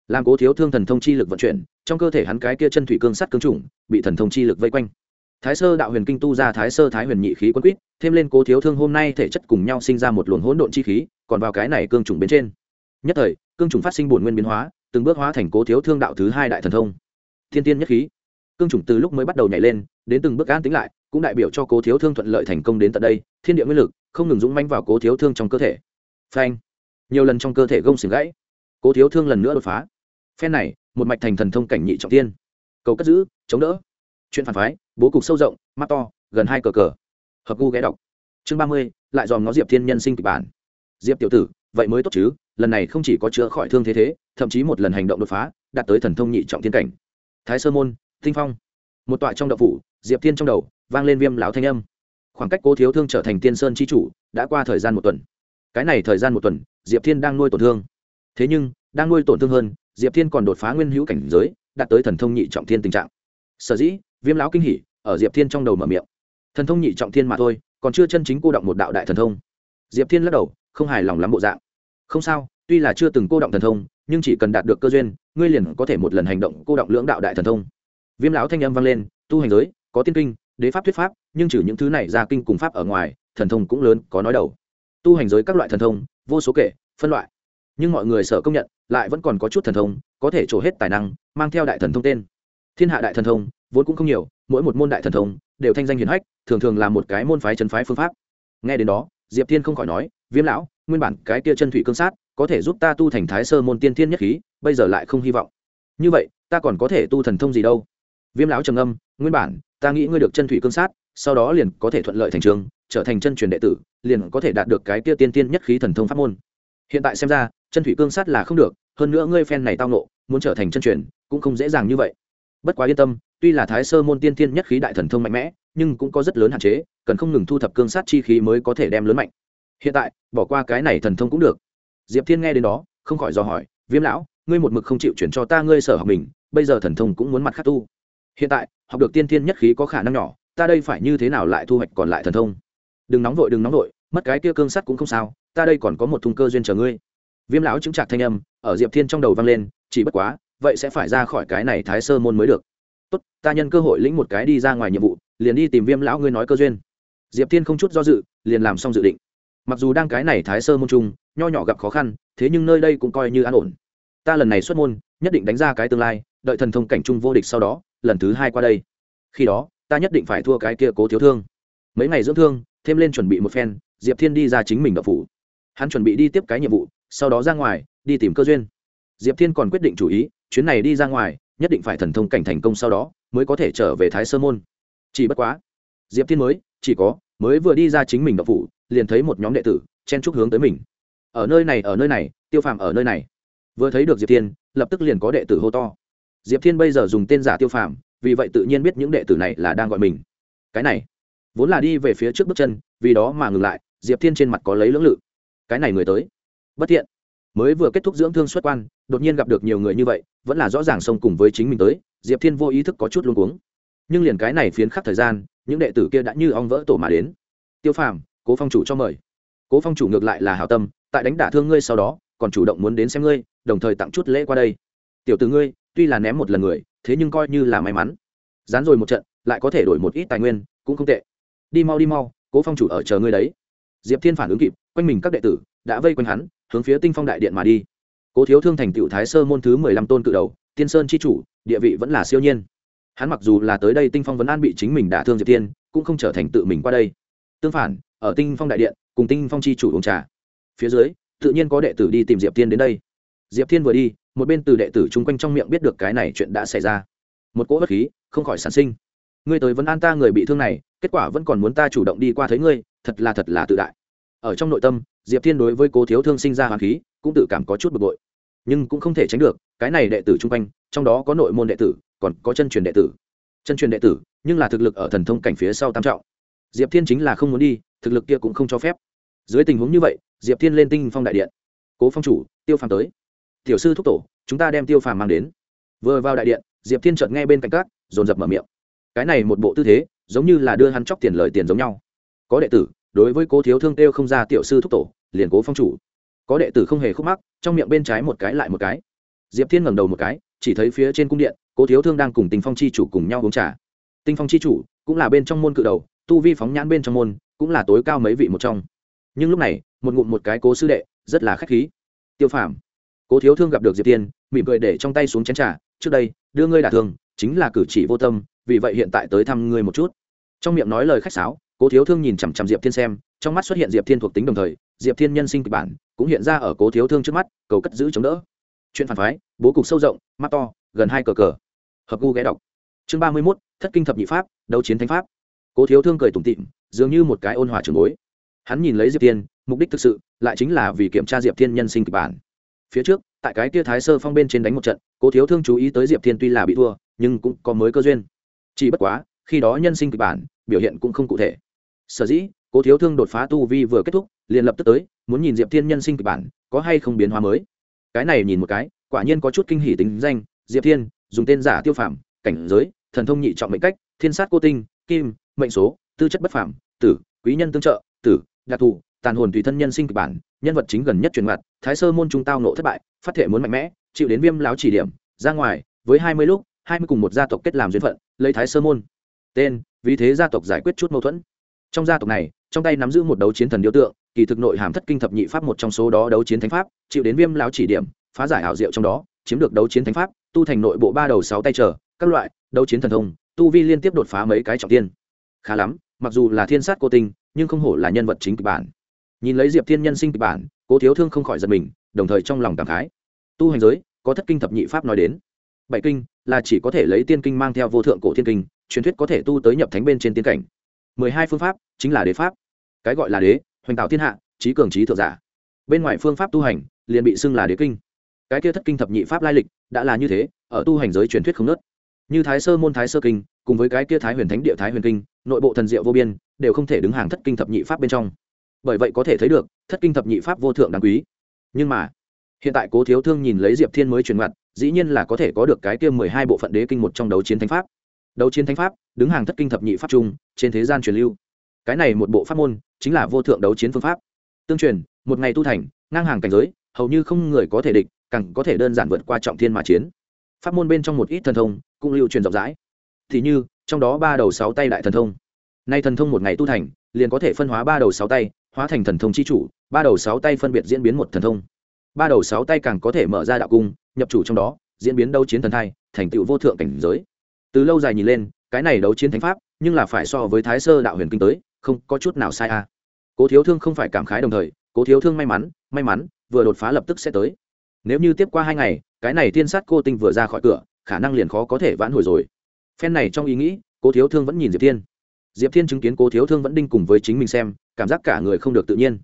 Làm cố thiếu thương thần thông chi lực vận chuyển, trong cơ thể hắn cái kia chân thủy cương sắt cương trùng, bị thần thông chi lực vây quanh. Thái sơ đạo huyền kinh tu ra thái sơ thái huyền nhị khí quân quýt thêm lên cố thiếu thương hôm nay thể chất cùng nhau sinh ra một luồng hỗn độn chi khí, còn vào cái này cương trùng bên trên. Nhất thời, cương trùng phát sinh bổn nguyên biến hóa, từng bước hóa thành cố thiếu thương đạo thứ hai đại thần thông thiên tiên nhất khí. Cương trùng từ lúc mới bắt đầu nhảy lên, đến từng bước an tính lại, cũng đại biểu cho cố thiếu thương thuận lợi thành công đến tận đây, thiên địa nguyên lực không ngừng dũng manh vào cố thiếu thương trong cơ thể. Phanh! Nhiều lần trong cơ thể gông xiềng gãy, cố thiếu thương lần nữa đột phá. Phen này, một mạch thành thần thông cảnh nhị trọng tiên. Cầu cất giữ, chống đỡ. Chuyện phản phái, bố cục sâu rộng, mắt to, gần hai cờ cờ. Hợp gu ghé đọc. Chương ba mươi, lại dòm ngó diệp thiên nhân sinh kịch bản. Diệp tiểu tử, vậy mới tốt chứ, lần này không chỉ có chữa khỏi thương thế thế, thậm chí một lần hành động đột phá, đạt tới thần thông nhị trọng thiên cảnh thái sơ môn, tinh phong. Một tọa trong đậu phủ, diệp thiên trong đầu, vang lên viêm lão thanh âm. Khoảng cách cố thiếu thương trở thành tiên sơn c h i chủ, đã qua thời gian một tuần. Cái này thời gian một tuần, diệp thiên đang nuôi tổn thương. Thế nhưng, đang nuôi tổn thương hơn, diệp thiên còn đột phá nguyên hữu cảnh giới, đạt tới thần thông nhị trọng thiên tình trạng. Sở dĩ, viêm lão kinh hỉ, ở diệp thiên trong đầu mở miệng. Thần thông nhị trọng thiên mà thôi, còn chưa chân chính cô động một đạo đại thần thông. Diệp thiên lắc đầu, không hài lòng lắm bộ dạng. Không sao, tuy là chưa từng cô động thần thông nhưng chỉ cần đạt được cơ duyên, ngươi liền có thể một lần hành động cô động lưỡng đạo đại thần thông. Viêm lão thanh âm vang lên, tu hành giới, có tiên kinh, đế pháp thuyết pháp, nhưng trừ những thứ này ra kinh cùng pháp ở ngoài, thần thông cũng lớn, có nói đầu. Tu hành giới các loại thần thông, vô số kể, phân loại. Nhưng mọi người sợ công nhận, lại vẫn còn có chút thần thông, có thể trổ hết tài năng, mang theo đại thần thông tên. Thiên hạ đại thần thông, vốn cũng không nhiều, mỗi một môn đại thần thông, đều thanh danh hiển hách, thường thường là một cái môn phái chân phái phương pháp. Nghe đến đó, diệp thiên không khỏi nói, viêm lão, nguyên bản cái kia chân thủy cương sát có thể giúp ta tu thành thái sơ môn tiên thiên nhất khí, bây giờ lại không hy vọng. Như vậy, ta còn có thể tu thần thông gì đâu? Viêm lão trầm âm nguyên bản, ta nghĩ ngươi được chân thủy cương sát, sau đó liền có thể thuận lợi thành trường, trở thành chân truyền đệ tử, liền có thể đạt được cái kia tiên tiên nhất khí thần thông pháp môn. Hiện tại xem ra, chân thủy cương sát là không được, hơn nữa ngươi phen này tao nộ muốn trở thành chân truyền, cũng không dễ dàng như vậy. Bất quá yên tâm, tuy là thái sơ môn tiên tiên nhất khí đại thần thông mạnh mẽ, nhưng cũng có rất lớn hạn chế, cần không ngừng thu thập cương sát chi khí mới có thể đem lớn mạnh. Hiện tại, bỏ qua cái này thần thông cũng được diệp thiên nghe đến đó, không khỏi do hỏi, viêm lão, ngươi một mực không chịu chuyển cho ta ngươi sở học mình, bây giờ thần thông cũng muốn mặt khắc tu. Hiện tại, học được tiên thiên nhất khí có khả năng nhỏ, ta đây phải như thế nào lại thu hoạch còn lại thần thông? Đừng nóng vội, đừng nóng vội, mất cái kia cương sắt cũng không sao, ta đây còn có một thùng cơ duyên chờ ngươi. Viêm lão chứng trạc thanh âm, ở diệp thiên trong đầu vang lên, chỉ bất quá, vậy sẽ phải ra khỏi cái này thái sơ môn mới được. Tốt, ta nhân cơ hội lĩnh một cái đi ra ngoài nhiệm vụ, liền đi tìm viêm lão ngươi nói cơ duyên. Diệp thiên không chút do dự, liền làm xong dự định mặc dù đang cái này thái sơ môn trung, nho nhỏ gặp khó khăn, thế nhưng nơi đây cũng coi như an ổn. Ta lần này xuất môn, nhất định đánh ra cái tương lai, đợi thần thông cảnh trung vô địch sau đó, lần thứ hai qua đây. Khi đó, ta nhất định phải thua cái kia cố thiếu thương. Mấy ngày dưỡng thương, thêm lên chuẩn bị một phen, diệp thiên đi ra chính mình đậu phủ. Hắn chuẩn bị đi tiếp cái nhiệm vụ, sau đó ra ngoài, đi tìm cơ duyên. Diệp thiên còn quyết định chủ ý, chuyến này đi ra ngoài, nhất định phải thần thông cảnh thành công sau đó, mới có thể trở về thái sơ môn. Chỉ bất quá, diệp thiên mới, chỉ có, mới vừa đi ra chính mình đậu phủ liền thấy một nhóm đệ tử chen chúc hướng tới mình. Ở nơi này, ở nơi này, tiêu phàm ở nơi này. Vừa thấy được diệp thiên, lập tức liền có đệ tử hô to. Diệp thiên bây giờ dùng tên giả tiêu phàm, vì vậy tự nhiên biết những đệ tử này là đang gọi mình. Cái này, vốn là đi về phía trước bước chân, vì đó mà ngừng lại, diệp thiên trên mặt có lấy lưỡng lự. Cái này người tới. Bất thiện. Mới vừa kết thúc dưỡng thương xuất quan, đột nhiên gặp được nhiều người như vậy, vẫn là rõ ràng xông cùng với chính mình tới, diệp thiên vô ý thức có chút luôn cuống. Nhưng liền cái này phiến khắc thời gian, những đệ tử kia đã như ong vỡ tổ mà đến. Tiêu phàm cố phong chủ cho mời. Cố phong chủ ngược lại là hảo tâm, tại đánh đả thương ngươi sau đó, còn chủ động muốn đến xem ngươi, đồng thời tặng chút lễ qua đây. Tiểu tử ngươi, tuy là ném một lần người, thế nhưng coi như là may mắn. Dán rồi một trận, lại có thể đổi một ít tài nguyên, cũng không tệ. Đi mau đi mau, cố phong chủ ở chờ ngươi đấy. Diệp thiên phản ứng kịp, quanh mình các đệ tử, đã vây quanh hắn, hướng phía tinh phong đại điện mà đi. Cố thiếu thương thành tựu thái sơ môn thứ mười lăm tôn cự đầu, tiên sơn c h i chủ, địa vị vẫn là siêu nhiên. Hắn mặc dù là tới đây tinh phong vấn an bị chính mình đả thương diệp tiên cũng không trở thành tự mình qua đây. Tương phản ở tinh phong đại điện, cùng tinh phong Chi chủ uống trà. Phía dưới, tự nhiên có đệ tử đi tìm diệp Thiên đến đây. Diệp thiên vừa đi, một bên từ đệ tử chung quanh trong miệng biết được cái này chuyện đã xảy ra. Một cỗ bất khí, không khỏi sản sinh. Ngươi tới vẫn an ta người bị thương này, kết quả vẫn còn muốn ta chủ động đi qua thấy ngươi, thật là thật là tự đại. Ở trong nội tâm, diệp thiên đối với cố thiếu thương sinh ra hoàng khí, cũng tự cảm có chút bực bội. Nhưng cũng không thể tránh được, cái này đệ tử chung quanh, trong đó có nội môn đệ tử, còn có chân truyền đệ tử. Chân truyền đệ tử, nhưng là thực lực ở thần thông cảnh phía sau tam trọng. Diệp thiên chính là không muốn đi thực lực kia cũng không cho phép. Dưới tình huống như vậy, diệp thiên lên tinh phong đại điện. Cố phong chủ, tiêu phàm tới. Tiểu sư thúc tổ, chúng ta đem tiêu phàm mang đến. Vừa vào đại điện, diệp thiên chợt nghe bên cạnh các, dồn dập mở miệng. Cái này một bộ tư thế, giống như là đưa hắn chóc tiền lời tiền giống nhau. Có đệ tử, đối với cố thiếu thương tiêu không ra tiểu sư thúc tổ, liền cố phong chủ. Có đệ tử không hề khúc mắc, trong miệng bên trái một cái lại một cái. Diệp thiên ngẩng đầu một cái, chỉ thấy phía trên cung điện, cố thiếu thương đang cùng tinh phong chi chủ cùng nhau uống trà. Tinh phong chi chủ cũng là bên trong môn cự đầu, tu vi phóng nhãn bên trong môn cũng là tối cao mấy vị một trong. Nhưng lúc này, một ngụm một cái cố sư đệ, rất là khách khí. Tiêu phàm, cố thiếu thương gặp được diệp tiên, mỉm cười để trong tay xuống chén trà, trước đây, đưa ngươi đả thương, chính là cử chỉ vô tâm, vì vậy hiện tại tới thăm ngươi một chút. Trong miệng nói lời khách sáo, cố thiếu thương nhìn chằm chằm diệp thiên xem, trong mắt xuất hiện diệp thiên thuộc tính đồng thời, diệp thiên nhân sinh kịch bản cũng hiện ra ở cố thiếu thương trước mắt, cầu cất giữ chống đỡ. Chuyện phản phái, bố cục sâu rộng, mắt to, gần hai cờ cờ. Hợp gu ghé đọc. Chương ba mươi mốt, thất kinh thập nhị pháp, đấu chiến thánh pháp. Cố thiếu thương cười tủm tịm dường như một cái ôn hòa trường bối. Hắn nhìn lấy diệp thiên, mục đích thực sự lại chính là vì kiểm tra diệp thiên nhân sinh kịch bản. Phía trước, tại cái kia thái sơ phong bên trên đánh một trận, cố thiếu thương chú ý tới diệp thiên tuy là bị thua, nhưng cũng có mới cơ duyên. Chỉ bất quá, khi đó nhân sinh kịch bản, biểu hiện cũng không cụ thể. Sở dĩ, cố thiếu thương đột phá tu vi vừa kết thúc, liền lập tức tới, muốn nhìn diệp thiên nhân sinh kịch bản, có hay không biến hóa mới. Cái này nhìn một cái, quả nhiên có chút kinh hỉ tính danh, diệp thiên, dùng tên giả tiêu phạm cảnh giới, thần thông nhị trọng mệnh cách, thiên sát cô tinh, kim, mệnh số tư chất bất phàm, tử quý nhân tương trợ tử đặc thù tàn hồn tùy thân nhân sinh kịch bản nhân vật chính gần nhất truyền mặt thái sơ môn trung tao nộ thất bại phát thể muốn mạnh mẽ chịu đến viêm láo chỉ điểm ra ngoài với hai mươi lúc hai mươi cùng một gia tộc kết làm duyên phận lấy thái sơ môn. Tên vì thế gia tộc giải quyết chút mâu thuẫn. Trong gia tộc này trong tay nắm giữ một đấu chiến thần điêu tượng kỳ thực nội hàm thất kinh thập nhị pháp một trong số đó đấu chiến thánh pháp chịu đến viêm láo chỉ điểm phá giải ảo diệu trong đó chiếm được đấu chiến thánh pháp tu thành nội bộ ba đầu sáu tay trở các loại đấu chiến thần thông tu vi liên tiếp đột phá mấy cái trọng tiên. Khá lắm mặc dù là thiên sát cô tinh, nhưng không hổ là nhân vật chính kịch bản. Nhìn lấy diệp thiên nhân sinh kịch bản, cố thiếu thương không khỏi giật mình, đồng thời trong lòng cảm khái. Tu hành giới, có thất kinh thập nhị pháp nói đến. Bảy kinh, là chỉ có thể lấy tiên kinh mang theo vô thượng cổ thiên kinh, truyền thuyết có thể tu tới nhập thánh bên trên tiên cảnh. Mười hai phương pháp, chính là đế pháp. Cái gọi là đế, hoành tạo thiên hạ, trí cường trí thượng giả. Bên ngoài phương pháp tu hành, liền bị xưng là đế kinh. Cái kia thất kinh thập nhị pháp lai lịch, đã là như thế, ở tu hành giới truyền thuyết không nớt. Như thái sơ môn thái sơ kinh cùng với cái kia thái huyền thánh địa, thái huyền kinh, nội bộ thần diệu vô biên, đều không thể đứng hàng thất kinh thập nhị pháp bên trong. Bởi vậy có thể thấy được, thất kinh thập nhị pháp vô thượng đáng quý. Nhưng mà, hiện tại cố thiếu thương nhìn lấy diệp thiên mới truyền mặt, dĩ nhiên là có thể có được cái kia mười hai bộ phận đế kinh một trong đấu chiến thánh pháp. Đấu chiến thánh pháp, đứng hàng thất kinh thập nhị pháp chung, trên thế gian truyền lưu. Cái này một bộ pháp môn, chính là vô thượng đấu chiến phương pháp. Tương truyền, một ngày tu thành, ngang hàng cảnh giới, hầu như không người có thể địch, càng có thể đơn giản vượt qua trọng thiên mà chiến. Pháp môn bên trong một ít thần thông, cũng lưu truyền rộng rãi thì như, trong đó ba đầu sáu tay đại thần thông. Nay thần thông một ngày tu thành, liền có thể phân hóa ba đầu sáu tay, hóa thành thần thông chi chủ, ba đầu sáu tay phân biệt diễn biến một thần thông. Ba đầu sáu tay càng có thể mở ra đạo cung, nhập chủ trong đó, diễn biến đấu chiến thần thai, thành tựu vô thượng cảnh giới. Từ lâu dài nhìn lên, cái này đấu chiến thánh pháp, nhưng là phải so với thái sơ đạo huyền kinh tới, không có chút nào sai a. À. cố thiếu thương không phải cảm khái đồng thời, cố thiếu thương may mắn may mắn, vừa đột phá lập tức sẽ tới. Nếu như tiếp qua hai ngày, cái này tiên sát cô tinh vừa ra khỏi cửa, khả năng liền khó có thể vãn hồi rồi phen này trong ý nghĩ, cố thiếu thương vẫn nhìn diệp thiên. Diệp thiên chứng kiến cố thiếu thương vẫn đinh cùng với chính mình xem, cảm giác cả người không được tự nhiên.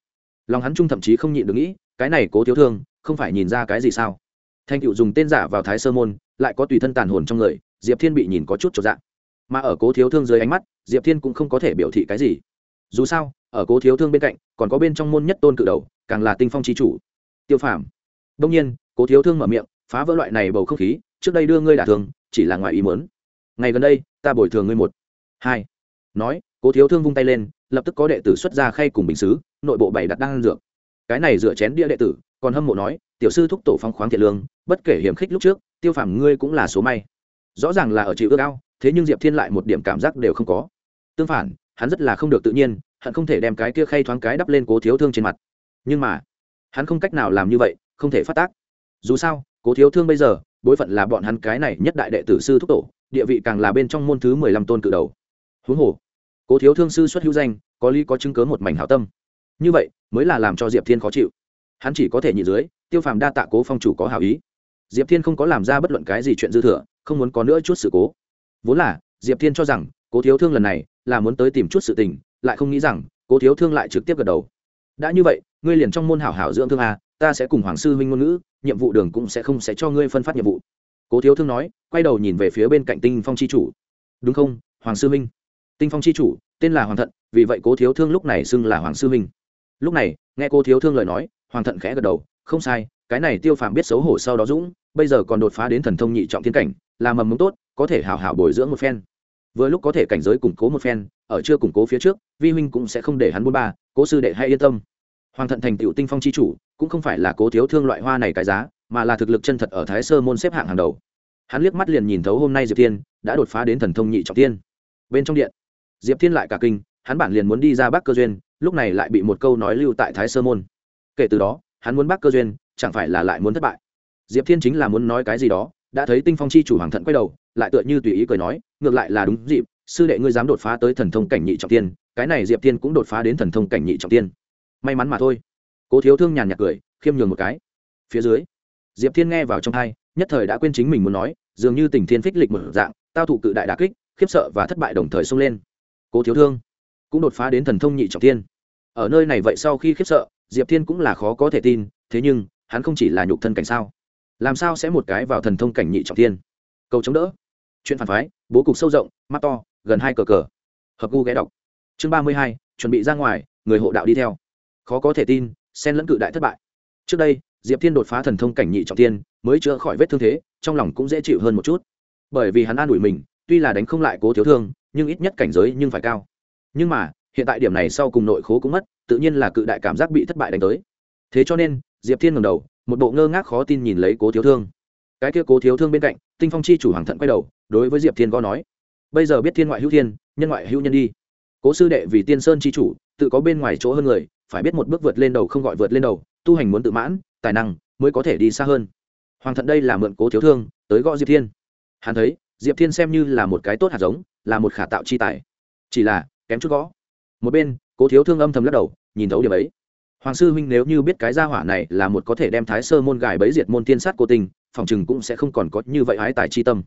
Lòng hắn trung thậm chí không nhịn được nghĩ, cái này cố thiếu thương, không phải nhìn ra cái gì sao? Thanh cựu dùng tên giả vào thái sơ môn, lại có tùy thân tàn hồn trong người, diệp thiên bị nhìn có chút trọn dạng mà ở cố thiếu thương dưới ánh mắt, diệp thiên cũng không có thể biểu thị cái gì. Dù sao, ở cố thiếu thương bên cạnh, còn có bên trong môn nhất tôn cự đầu, càng là tinh phong trí chủ. Tiêu phàm. Đông nhiên, cố thiếu thương mở miệng, phá vỡ loại này bầu không khí, trước đây đưa ngươi đả thường chỉ là ngoài ý mớn ngày gần đây, ta bồi thường ngươi một. Hai. Nói, cố thiếu thương vung tay lên, lập tức có đệ tử xuất ra khay cùng bình xứ, nội bộ bảy đặt đang dược. Cái này dựa chén đĩa đệ tử, còn hâm mộ nói, tiểu sư thúc tổ phong khoáng thiện lương, bất kể hiểm khích lúc trước, tiêu phàm ngươi cũng là số may. Rõ ràng là ở chịu ước ao, thế nhưng diệp thiên lại một điểm cảm giác đều không có. Tương phản, hắn rất là không được tự nhiên hận không thể đem cái kia khay thoáng cái đắp lên cố thiếu thương trên mặt. Nhưng mà, hắn không cách nào làm như vậy, không thể phát tác. Dù sao, cố thiếu thương bây giờ, bối phận là bọn hắn cái này nhất đại đệ tử sư thúc tổ địa vị càng là bên trong môn thứ mười lăm tôn cự đầu. Huống hồ, cố thiếu thương sư xuất hữu danh, có lý có chứng cớ một mảnh hảo tâm. Như vậy, mới là làm cho diệp thiên khó chịu. Hắn chỉ có thể nhị dưới, tiêu phàm đa tạ cố phong chủ có hảo ý. Diệp thiên không có làm ra bất luận cái gì chuyện dư thừa, không muốn có nữa chút sự cố. Vốn là, diệp thiên cho rằng, cố thiếu thương lần này là muốn tới tìm chút sự tình, lại không nghĩ rằng, cố thiếu thương lại trực tiếp gật đầu. Đã như vậy, ngươi liền trong môn hảo hảo dưỡng thương a, ta sẽ cùng hoàng sư huynh ngôn ngữ, nhiệm vụ đường cũng sẽ không sẽ cho ngươi phân phát nhiệm vụ cố thiếu thương nói quay đầu nhìn về phía bên cạnh tinh phong c h i chủ. Đúng không hoàng sư Minh, tinh phong c h i chủ tên là hoàng thận vì vậy cố thiếu thương lúc này xưng là hoàng sư Minh. lúc này nghe cố thiếu thương lời nói hoàng thận khẽ gật đầu không sai cái này tiêu phàm biết xấu hổ sau đó dũng bây giờ còn đột phá đến thần thông nhị trọng thiên cảnh là mầm mống tốt có thể hảo hảo bồi dưỡng một phen. Vừa lúc có thể cảnh giới củng cố một phen ở chưa củng cố phía trước vi huynh cũng sẽ không để hắn buôn ba cố sư đệ hay yên tâm. Hoàng thận thành tựu tinh phong c h i chủ cũng không phải là cố thiếu thương loại hoa này cái giá mà là thực lực chân thật ở thái sơ môn xếp hạng hàng đầu. Hắn liếc mắt liền nhìn thấu hôm nay diệp thiên, đã đột phá đến thần thông nhị trọng tiên. Bên trong điện, diệp thiên lại cả kinh, hắn bản liền muốn đi ra bắc cơ duyên, lúc này lại bị một câu nói lưu tại thái sơ môn. Kể từ đó, hắn muốn bắc cơ duyên, chẳng phải là lại muốn thất bại. Diệp thiên chính là muốn nói cái gì đó, đã thấy tinh phong chi chủ hoàng thận quay đầu, lại tựa như tùy ý cười nói, ngược lại là đúng dịp, sư đệ ngươi dám đột phá tới thần thông cảnh nhị trọng tiên, cái này diệp Thiên cũng đột phá đến thần thông cảnh nhị trọng tiên. May mắn mà thôi. Cố thiếu thương nhàn nhạt cười, khiêm nhường một cái. Phía dưới diệp thiên nghe vào trong hai nhất thời đã quên chính mình muốn nói, dường như tình thiên phích lịch một dạng, tao thụ cự đại đà kích, khiếp sợ và thất bại đồng thời xông lên. Cố thiếu thương cũng đột phá đến thần thông nhị trọng thiên. ở nơi này vậy sau khi khiếp sợ, diệp thiên cũng là khó có thể tin, thế nhưng, hắn không chỉ là nhục thân cảnh sao? Làm sao sẽ một cái vào thần thông cảnh nhị trọng thiên? cầu chống đỡ. Chuyện phản phái, bố cục sâu rộng, mắt to, gần hai cờ cờ. Hợp gu ghé đọc. Chương ba mươi hai, chuẩn bị ra ngoài, người hộ đạo đi theo. Khó có thể tin, xen lẫn cự đại thất bại. Trước đây diệp thiên đột phá thần thông cảnh nhị trọng tiên, mới chữa khỏi vết thương thế, trong lòng cũng dễ chịu hơn một chút. Bởi vì hắn an ủi mình, tuy là đánh không lại cố thiếu thương, nhưng ít nhất cảnh giới nhưng phải cao. Nhưng mà, hiện tại điểm này sau cùng nội khố cũng mất, tự nhiên là cự đại cảm giác bị thất bại đánh tới. Thế cho nên, diệp thiên ngầm đầu, một bộ ngơ ngác khó tin nhìn lấy cố thiếu thương. Cái kia cố thiếu thương bên cạnh, tinh phong chi chủ hoàng thận quay đầu, đối với diệp thiên có nói, bây giờ biết thiên ngoại hữu thiên, nhân ngoại hữu nhân đi. Cố sư đệ vì tiên sơn chi chủ, tự có bên ngoài chỗ hơn người, phải biết một bước vượt lên đầu không gọi vượt lên đầu tu hành muốn tự mãn, tài năng mới có thể đi xa hơn. Hoàng thận đây là mượn cố thiếu thương tới gõ diệp thiên. Hắn thấy, diệp thiên xem như là một cái tốt hạt giống, là một khả tạo chi tài. Chỉ là, kém chút gõ. Một bên, cố thiếu thương âm thầm lắc đầu, nhìn thấu điểm ấy. Hoàng sư huynh nếu như biết cái gia hỏa này là một có thể đem thái sơ môn gài bấy diệt môn tiên sát cô tình, phòng chừng cũng sẽ không còn có như vậy hái tài chi tâm.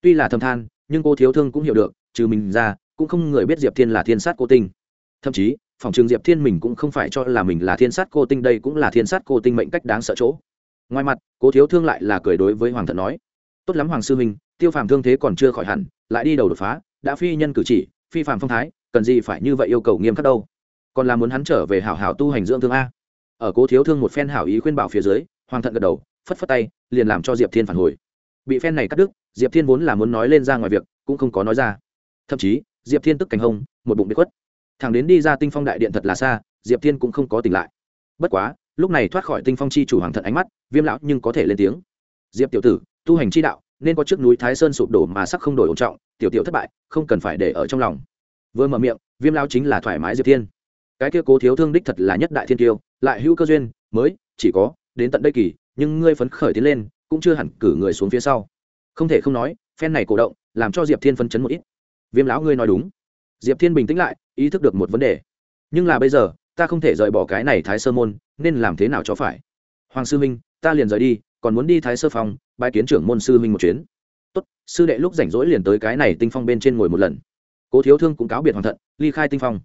Tuy là thầm than, nhưng cô thiếu thương cũng hiểu được, trừ mình ra, cũng không người biết diệp thiên là thiên sát cô tình. thậm chí phòng trường diệp thiên mình cũng không phải cho là mình là thiên sát cô tinh, đây cũng là thiên sát cô tinh mệnh cách đáng sợ chỗ. Ngoài mặt, cố thiếu thương lại là cười đối với hoàng thận nói, tốt lắm hoàng sư huynh, tiêu phàm thương thế còn chưa khỏi hẳn, lại đi đầu đột phá, đã phi nhân cử chỉ, phi phàm phong thái, cần gì phải như vậy yêu cầu nghiêm khắc đâu? Còn là muốn hắn trở về hảo hảo tu hành dưỡng thương a. Ở cố thiếu thương một phen hảo ý khuyên bảo phía dưới, hoàng thận gật đầu, phất phất tay, liền làm cho diệp thiên phản hồi. Bị phen này cắt đứt, diệp thiên vốn là muốn nói lên ra ngoài việc, cũng không có nói ra. Thậm chí, diệp thiên tức cảnh hông một bụng bị khuất thằng đến đi ra tinh phong đại điện thật là xa, diệp thiên cũng không có tỉnh lại. Bất quá, lúc này thoát khỏi tinh phong chi chủ hoàng thận ánh mắt, viêm lão nhưng có thể lên tiếng. Diệp tiểu tử, tu hành chi đạo, nên có trước núi thái sơn sụp đổ mà sắc không đổi ổn trọng, tiểu tiểu thất bại, không cần phải để ở trong lòng. Vừa mở miệng, viêm lão chính là thoải mái diệp thiên. Cái kia cố thiếu thương đích thật là nhất đại thiên tiêu, lại hữu cơ duyên, mới, chỉ có, đến tận đây kỳ, nhưng ngươi phấn khởi tiến lên, cũng chưa hẳn cử người xuống phía sau. Không thể không nói, phen này cổ động, làm cho diệp thiên phấn chấn một ít. Viêm lão ngươi nói đúng diệp thiên bình tĩnh lại, ý thức được một vấn đề. Nhưng là bây giờ, ta không thể rời bỏ cái này thái sơ môn, nên làm thế nào cho phải? Hoàng sư minh ta liền rời đi, còn muốn đi thái sơ phòng bãi kiến trưởng môn sư minh một chuyến. Tốt, sư đệ lúc rảnh rỗi liền tới cái này tinh phong bên trên ngồi một lần. Cố thiếu thương cũng cáo biệt hoàng thận, ly khai tinh phong.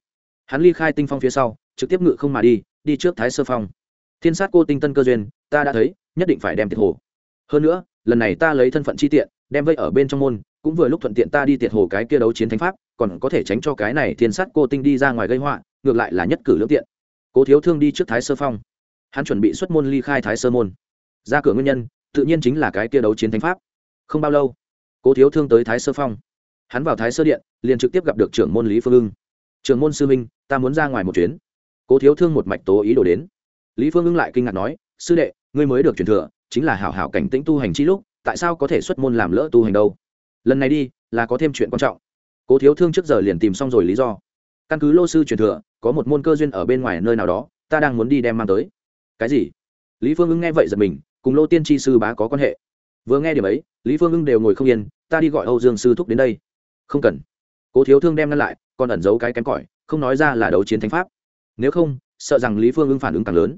Hắn ly khai tinh phong phía sau, trực tiếp ngự không mà đi đi trước thái sơ phong. Thiên sát cô tinh tân cơ duyên, ta đã thấy, nhất định phải đem tiệt hồ. Hơn nữa, lần này ta lấy thân phận chi tiện, đem vây ở bên trong môn, cũng vừa lúc thuận tiện ta đi tiệt hồ cái kia đấu chiến thánh pháp còn có thể tránh cho cái này thiên sát cô tinh đi ra ngoài gây họa, ngược lại là nhất cử lưỡng tiện. Cố thiếu thương đi trước thái sơ phong. Hắn chuẩn bị xuất môn ly khai thái sơ môn. Ra cửa nguyên nhân, tự nhiên chính là cái kia đấu chiến thánh pháp. Không bao lâu, cố thiếu thương tới thái sơ phong. Hắn vào thái sơ điện, liền trực tiếp gặp được trưởng môn lý phương ưng. Trưởng môn sư minh ta muốn ra ngoài một chuyến. Cố thiếu thương một mạch tố ý đồ đến. Lý phương ưng lại kinh ngạc nói, sư đệ, ngươi mới được truyền thừa, chính là hảo hảo cảnh tĩnh tu hành chi lúc, tại sao có thể xuất môn làm lỡ tu hành đâu? Lần này đi, là có thêm chuyện quan trọng cố thiếu thương trước giờ liền tìm xong rồi lý do. Căn cứ lô sư truyền thừa, có một môn cơ duyên ở bên ngoài nơi nào đó, ta đang muốn đi đem mang tới. Cái gì? Lý phương ưng nghe vậy giật mình, cùng lô tiên tri sư bá có quan hệ. Vừa nghe điểm ấy, lý phương ưng đều ngồi không yên, ta đi gọi âu dương sư thúc đến đây. Không cần. Cố thiếu thương đem ngăn lại, còn ẩn giấu cái kém cỏi, không nói ra là đấu chiến thánh pháp. Nếu không, sợ rằng lý phương ưng phản ứng càng lớn.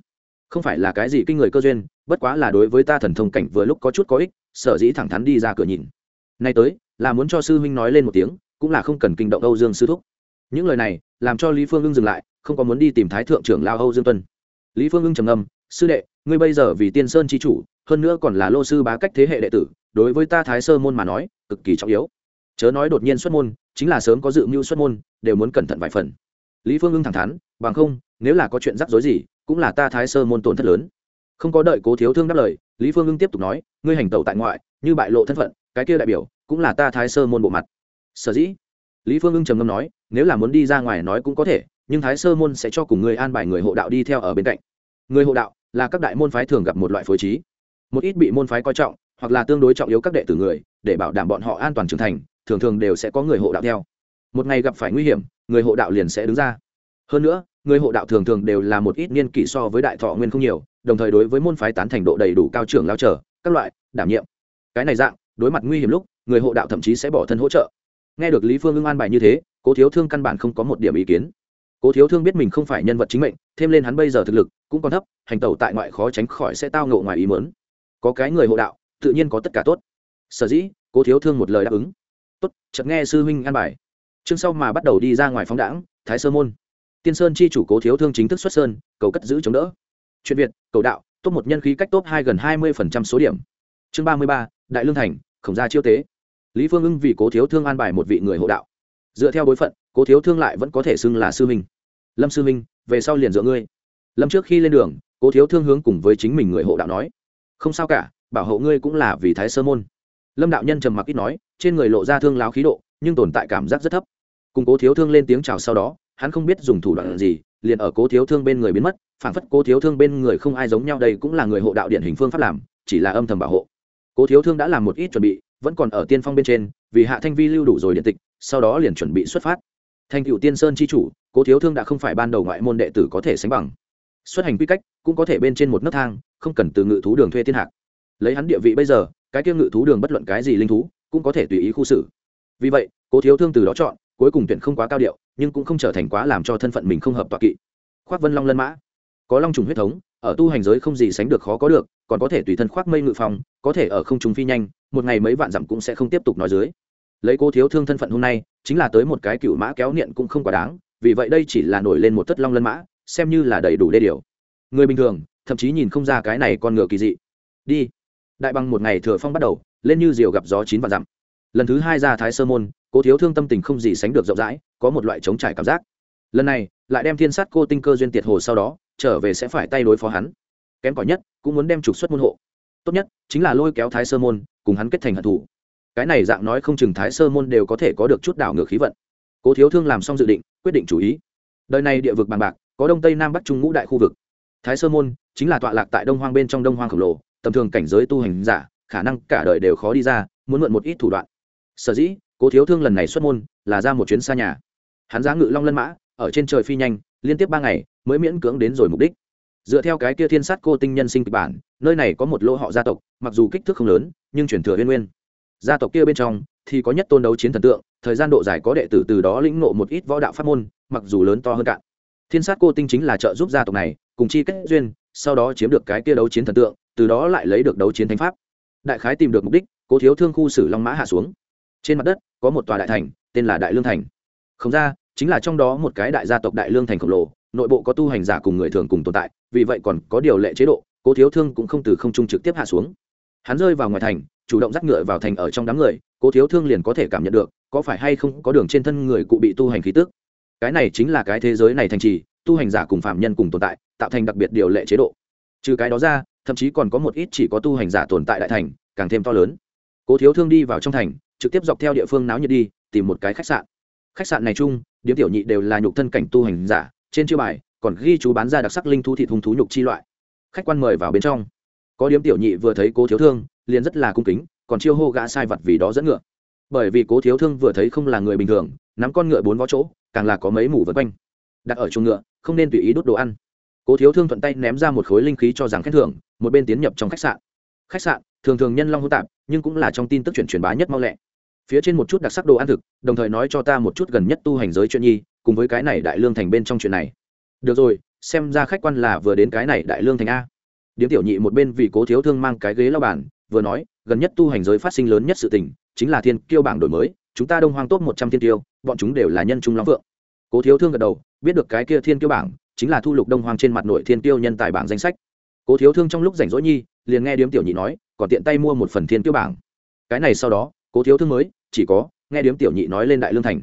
Không phải là cái gì kinh người cơ duyên, bất quá là đối với ta thần thông cảnh vừa lúc có chút có ích, sở dĩ thẳng thắn đi ra cửa nhìn. Nay tới, là muốn cho sư huynh nói lên một tiếng cũng là không cần kinh động âu dương sư thúc. Những lời này làm cho lý phương ưng dừng lại, không có muốn đi tìm thái thượng trưởng lao âu dương tuân. Lý phương ưng trầm ngâm, sư đệ, ngươi bây giờ vì tiên sơn c h i chủ, hơn nữa còn là lô sư bá cách thế hệ đệ tử, đối với ta thái sơ môn mà nói, cực kỳ trọng yếu. Chớ nói đột nhiên xuất môn, chính là sớm có dự mưu xuất môn, đều muốn cẩn thận vài phần. Lý phương ưng thẳng thắn, bằng không, nếu là có chuyện rắc rối gì, cũng là ta thái sơ môn tổn thất lớn. Không có đợi cố thiếu thương đáp lời, lý phương ưng tiếp tục nói, ngươi hành tẩu tại ngoại, như bại lộ thân phận, cái kia đại biểu cũng là ta thái sơ môn bộ mặt sở dĩ? Lý phương ưng trầm ngâm nói, nếu là muốn đi ra ngoài nói cũng có thể, nhưng thái sơ môn sẽ cho cùng người an bài người hộ đạo đi theo ở bên cạnh. Người hộ đạo là các đại môn phái thường gặp một loại phối trí. Một ít bị môn phái coi trọng, hoặc là tương đối trọng yếu các đệ tử người, để bảo đảm bọn họ an toàn trưởng thành, thường thường đều sẽ có người hộ đạo theo. Một ngày gặp phải nguy hiểm, người hộ đạo liền sẽ đứng ra. Hơn nữa, người hộ đạo thường thường đều là một ít niên kỷ so với đại thọ nguyên không nhiều, đồng thời đối với môn phái tán thành độ đầy đủ cao trưởng lao trở các loại, đảm nhiệm. Cái này dạng, đối mặt nguy hiểm lúc, người hộ đạo thậm chí sẽ bỏ thân hỗ trợ nghe được lý phương ưng an bài như thế, cố thiếu thương căn bản không có một điểm ý kiến. Cố thiếu thương biết mình không phải nhân vật chính mệnh, thêm lên hắn bây giờ thực lực cũng còn thấp, hành tẩu tại ngoại khó tránh khỏi sẽ tao ngộ ngoài ý mớn có cái người hộ đạo, tự nhiên có tất cả tốt. Sở dĩ, cố thiếu thương một lời đáp ứng. Tốt, chợt nghe sư huynh an bài. Chương sau mà bắt đầu đi ra ngoài phóng đảng thái sơ môn. Tiên sơn chi chủ cố thiếu thương chính thức xuất sơn, cầu cất giữ chống đỡ. Chuyện việt, cầu đạo top một nhân khí cách top hai gần hai mươi số điểm. Chương ba mươi ba, đại lương thành, khổng gia chiêu tế lý phương ưng vì cố thiếu thương an bài một vị người hộ đạo. Dựa theo bối phận, cố thiếu thương lại vẫn có thể xưng là sư minh lâm sư minh về sau liền dựa ngươi. Lâm trước khi lên đường, cố thiếu thương hướng cùng với chính mình người hộ đạo nói. Không sao cả, bảo hộ ngươi cũng là vì thái sơ môn. Lâm đạo nhân trầm mặc ít nói, trên người lộ ra thương láo khí độ, nhưng tồn tại cảm giác rất thấp. Cùng cố thiếu thương lên tiếng chào sau đó, hắn không biết dùng thủ đoạn gì, liền ở cố thiếu thương bên người biến mất phản phất cố thiếu thương bên người không ai giống nhau đây cũng là người hộ đạo điện hình phương pháp làm, chỉ là âm thầm bảo hộ. Cố thiếu thương đã làm một ít chuẩn bị vẫn còn ở tiên phong bên trên, vì hạ thanh vi lưu đủ rồi điện tịch, sau đó liền chuẩn bị xuất phát. Thành cựu tiên sơn c h i chủ, cố thiếu thương đã không phải ban đầu ngoại môn đệ tử có thể sánh bằng. Xuất hành quy cách cũng có thể bên trên một nấc thang, không cần từ ngự thú đường thuê thiên hạc. Lấy hắn địa vị bây giờ, cái kia ngự thú đường bất luận cái gì linh thú cũng có thể tùy ý khu xử. Vì vậy, cố thiếu thương từ đó chọn, cuối cùng tuyển không quá cao điệu, nhưng cũng không trở thành quá làm cho thân phận mình không hợp tọa kỵ. Khoác vân long lân mã. Có long trùng huyết thống ở tu hành giới không gì sánh được khó có được, còn có thể tùy thân khoác mây ngự phòng có thể ở không trung phi nhanh, một ngày mấy vạn dặm cũng sẽ không tiếp tục nói dưới. Lấy cô thiếu thương thân phận hôm nay, chính là tới một cái cựu mã kéo niệm cũng không quá đáng, vì vậy đây chỉ là nổi lên một tất long lân mã, xem như là đầy đủ đê điều. Người bình thường, thậm chí nhìn không ra cái này con ngựa kỳ dị. Đi. Đại bằng một ngày thừa phong bắt đầu, lên như diều gặp gió chín vạn dặm. Lần thứ hai ra thái sơ môn, cố thiếu thương tâm tình không gì sánh được rộng rãi, có một loại chống trải cảm giác lần này, lại đem thiên sát cô tinh cơ duyên tiệt hồ sau đó, trở về sẽ phải tay đối phó hắn. Kém cỏi nhất, cũng muốn đem trục xuất môn hộ. Tốt nhất, chính là lôi kéo thái sơ môn, cùng hắn kết thành hận thủ cái này dạng nói không chừng thái sơ môn đều có thể có được chút đảo ngược khí vận. Cố thiếu thương làm xong dự định, quyết định chủ ý. Đời này địa vực bàn bạc, có đông tây nam bắc trung ngũ đại khu vực. Thái sơ môn chính là tọa lạc tại đông hoang bên trong đông hoang khổng lồ, tầm thường cảnh giới tu hành giả, khả năng cả đời đều khó đi ra, muốn mượn một ít thủ đoạn. Sở dĩ, cố thiếu thương lần này xuất môn là ra một chuyến xa nhà. Hắn giá ngự long lân mã ở trên trời phi nhanh, liên tiếp ba ngày mới miễn cưỡng đến rồi mục đích. Dựa theo cái kia thiên sát cô tinh nhân sinh kịch bản, nơi này có một lỗ họ gia tộc, mặc dù kích thước không lớn, nhưng chuyển thừa uyên nguyên. Gia tộc kia bên trong thì có nhất tôn đấu chiến thần tượng, thời gian độ dài có đệ tử từ đó lĩnh ngộ một ít võ đạo pháp môn, mặc dù lớn to hơn cạn thiên sát cô tinh chính là trợ giúp gia tộc này, cùng chi kết duyên, sau đó chiếm được cái kia đấu chiến thần tượng, từ đó lại lấy được đấu chiến thánh pháp. Đại khái tìm được mục đích, cố thiếu thương khu sử long mã hạ xuống. Trên mặt đất có một tòa đại thành, tên là đại lương thành. Không ra chính là trong đó một cái đại gia tộc đại lương thành khổng lồ, nội bộ có tu hành giả cùng người thường cùng tồn tại, vì vậy còn có điều lệ chế độ, cố thiếu thương cũng không từ không trung trực tiếp hạ xuống. Hắn rơi vào ngoài thành, chủ động dắt ngựa vào thành ở trong đám người, cố thiếu thương liền có thể cảm nhận được, có phải hay không có đường trên thân người cụ bị tu hành khí tức. Cái này chính là cái thế giới này thành trì, tu hành giả cùng phạm nhân cùng tồn tại, tạo thành đặc biệt điều lệ chế độ. Trừ cái đó ra, thậm chí còn có một ít chỉ có tu hành giả tồn tại đại thành, càng thêm to lớn. Cố thiếu thương đi vào trong thành, trực tiếp dọc theo địa phương náo nhiệt đi, tìm một cái khách sạn. Khách sạn này chung điếm tiểu nhị đều là nhục thân cảnh tu hành giả, trên chiêu bài, còn ghi chú bán ra đặc sắc linh thú thịt hung thú nhục chi loại. Khách quan mời vào bên trong. Có điếm tiểu nhị vừa thấy cố thiếu thương, liền rất là cung kính, còn chiêu hô gã sai vật vì đó dẫn ngựa. Bởi vì cố thiếu thương vừa thấy không là người bình thường, nắm con ngựa bốn vó chỗ, càng là có mấy mủ vân quanh. Đặt ở chuồng ngựa, không nên tùy ý đốt đồ ăn. Cố thiếu thương thuận tay ném ra một khối linh khí cho rằng khen thưởng, một bên tiến nhập trong khách sạn. Khách sạn, thường thường nhân long hô tạp, nhưng cũng là trong tin tức chuyển truyền bá nhất mau lẹ phía trên một chút đặc sắc đồ ăn thực, đồng thời nói cho ta một chút gần nhất tu hành giới chuyện nhi, cùng với cái này đại lương thành bên trong chuyện này. Được rồi, xem ra khách quan là vừa đến cái này đại lương thành a. Điếm tiểu nhị một bên vì cố thiếu thương mang cái ghế lao bản vừa nói, gần nhất tu hành giới phát sinh lớn nhất sự tình, chính là thiên kiêu bảng đổi mới, chúng ta đông hoang tốt một trăm thiên tiêu, bọn chúng đều là nhân trung long phượng. Cố thiếu thương gật đầu, biết được cái kia thiên kiêu bảng, chính là thu lục đông hoang trên mặt nội thiên tiêu nhân tài bảng danh sách. Cố thiếu thương trong lúc rảnh rỗi nhi, liền nghe điếm tiểu nhị nói, còn tiện tay mua một phần thiên kiêu bảng. Cái này sau đó, cố thiếu thương mới chỉ có, nghe điếm tiểu nhị nói lên đại lương thành.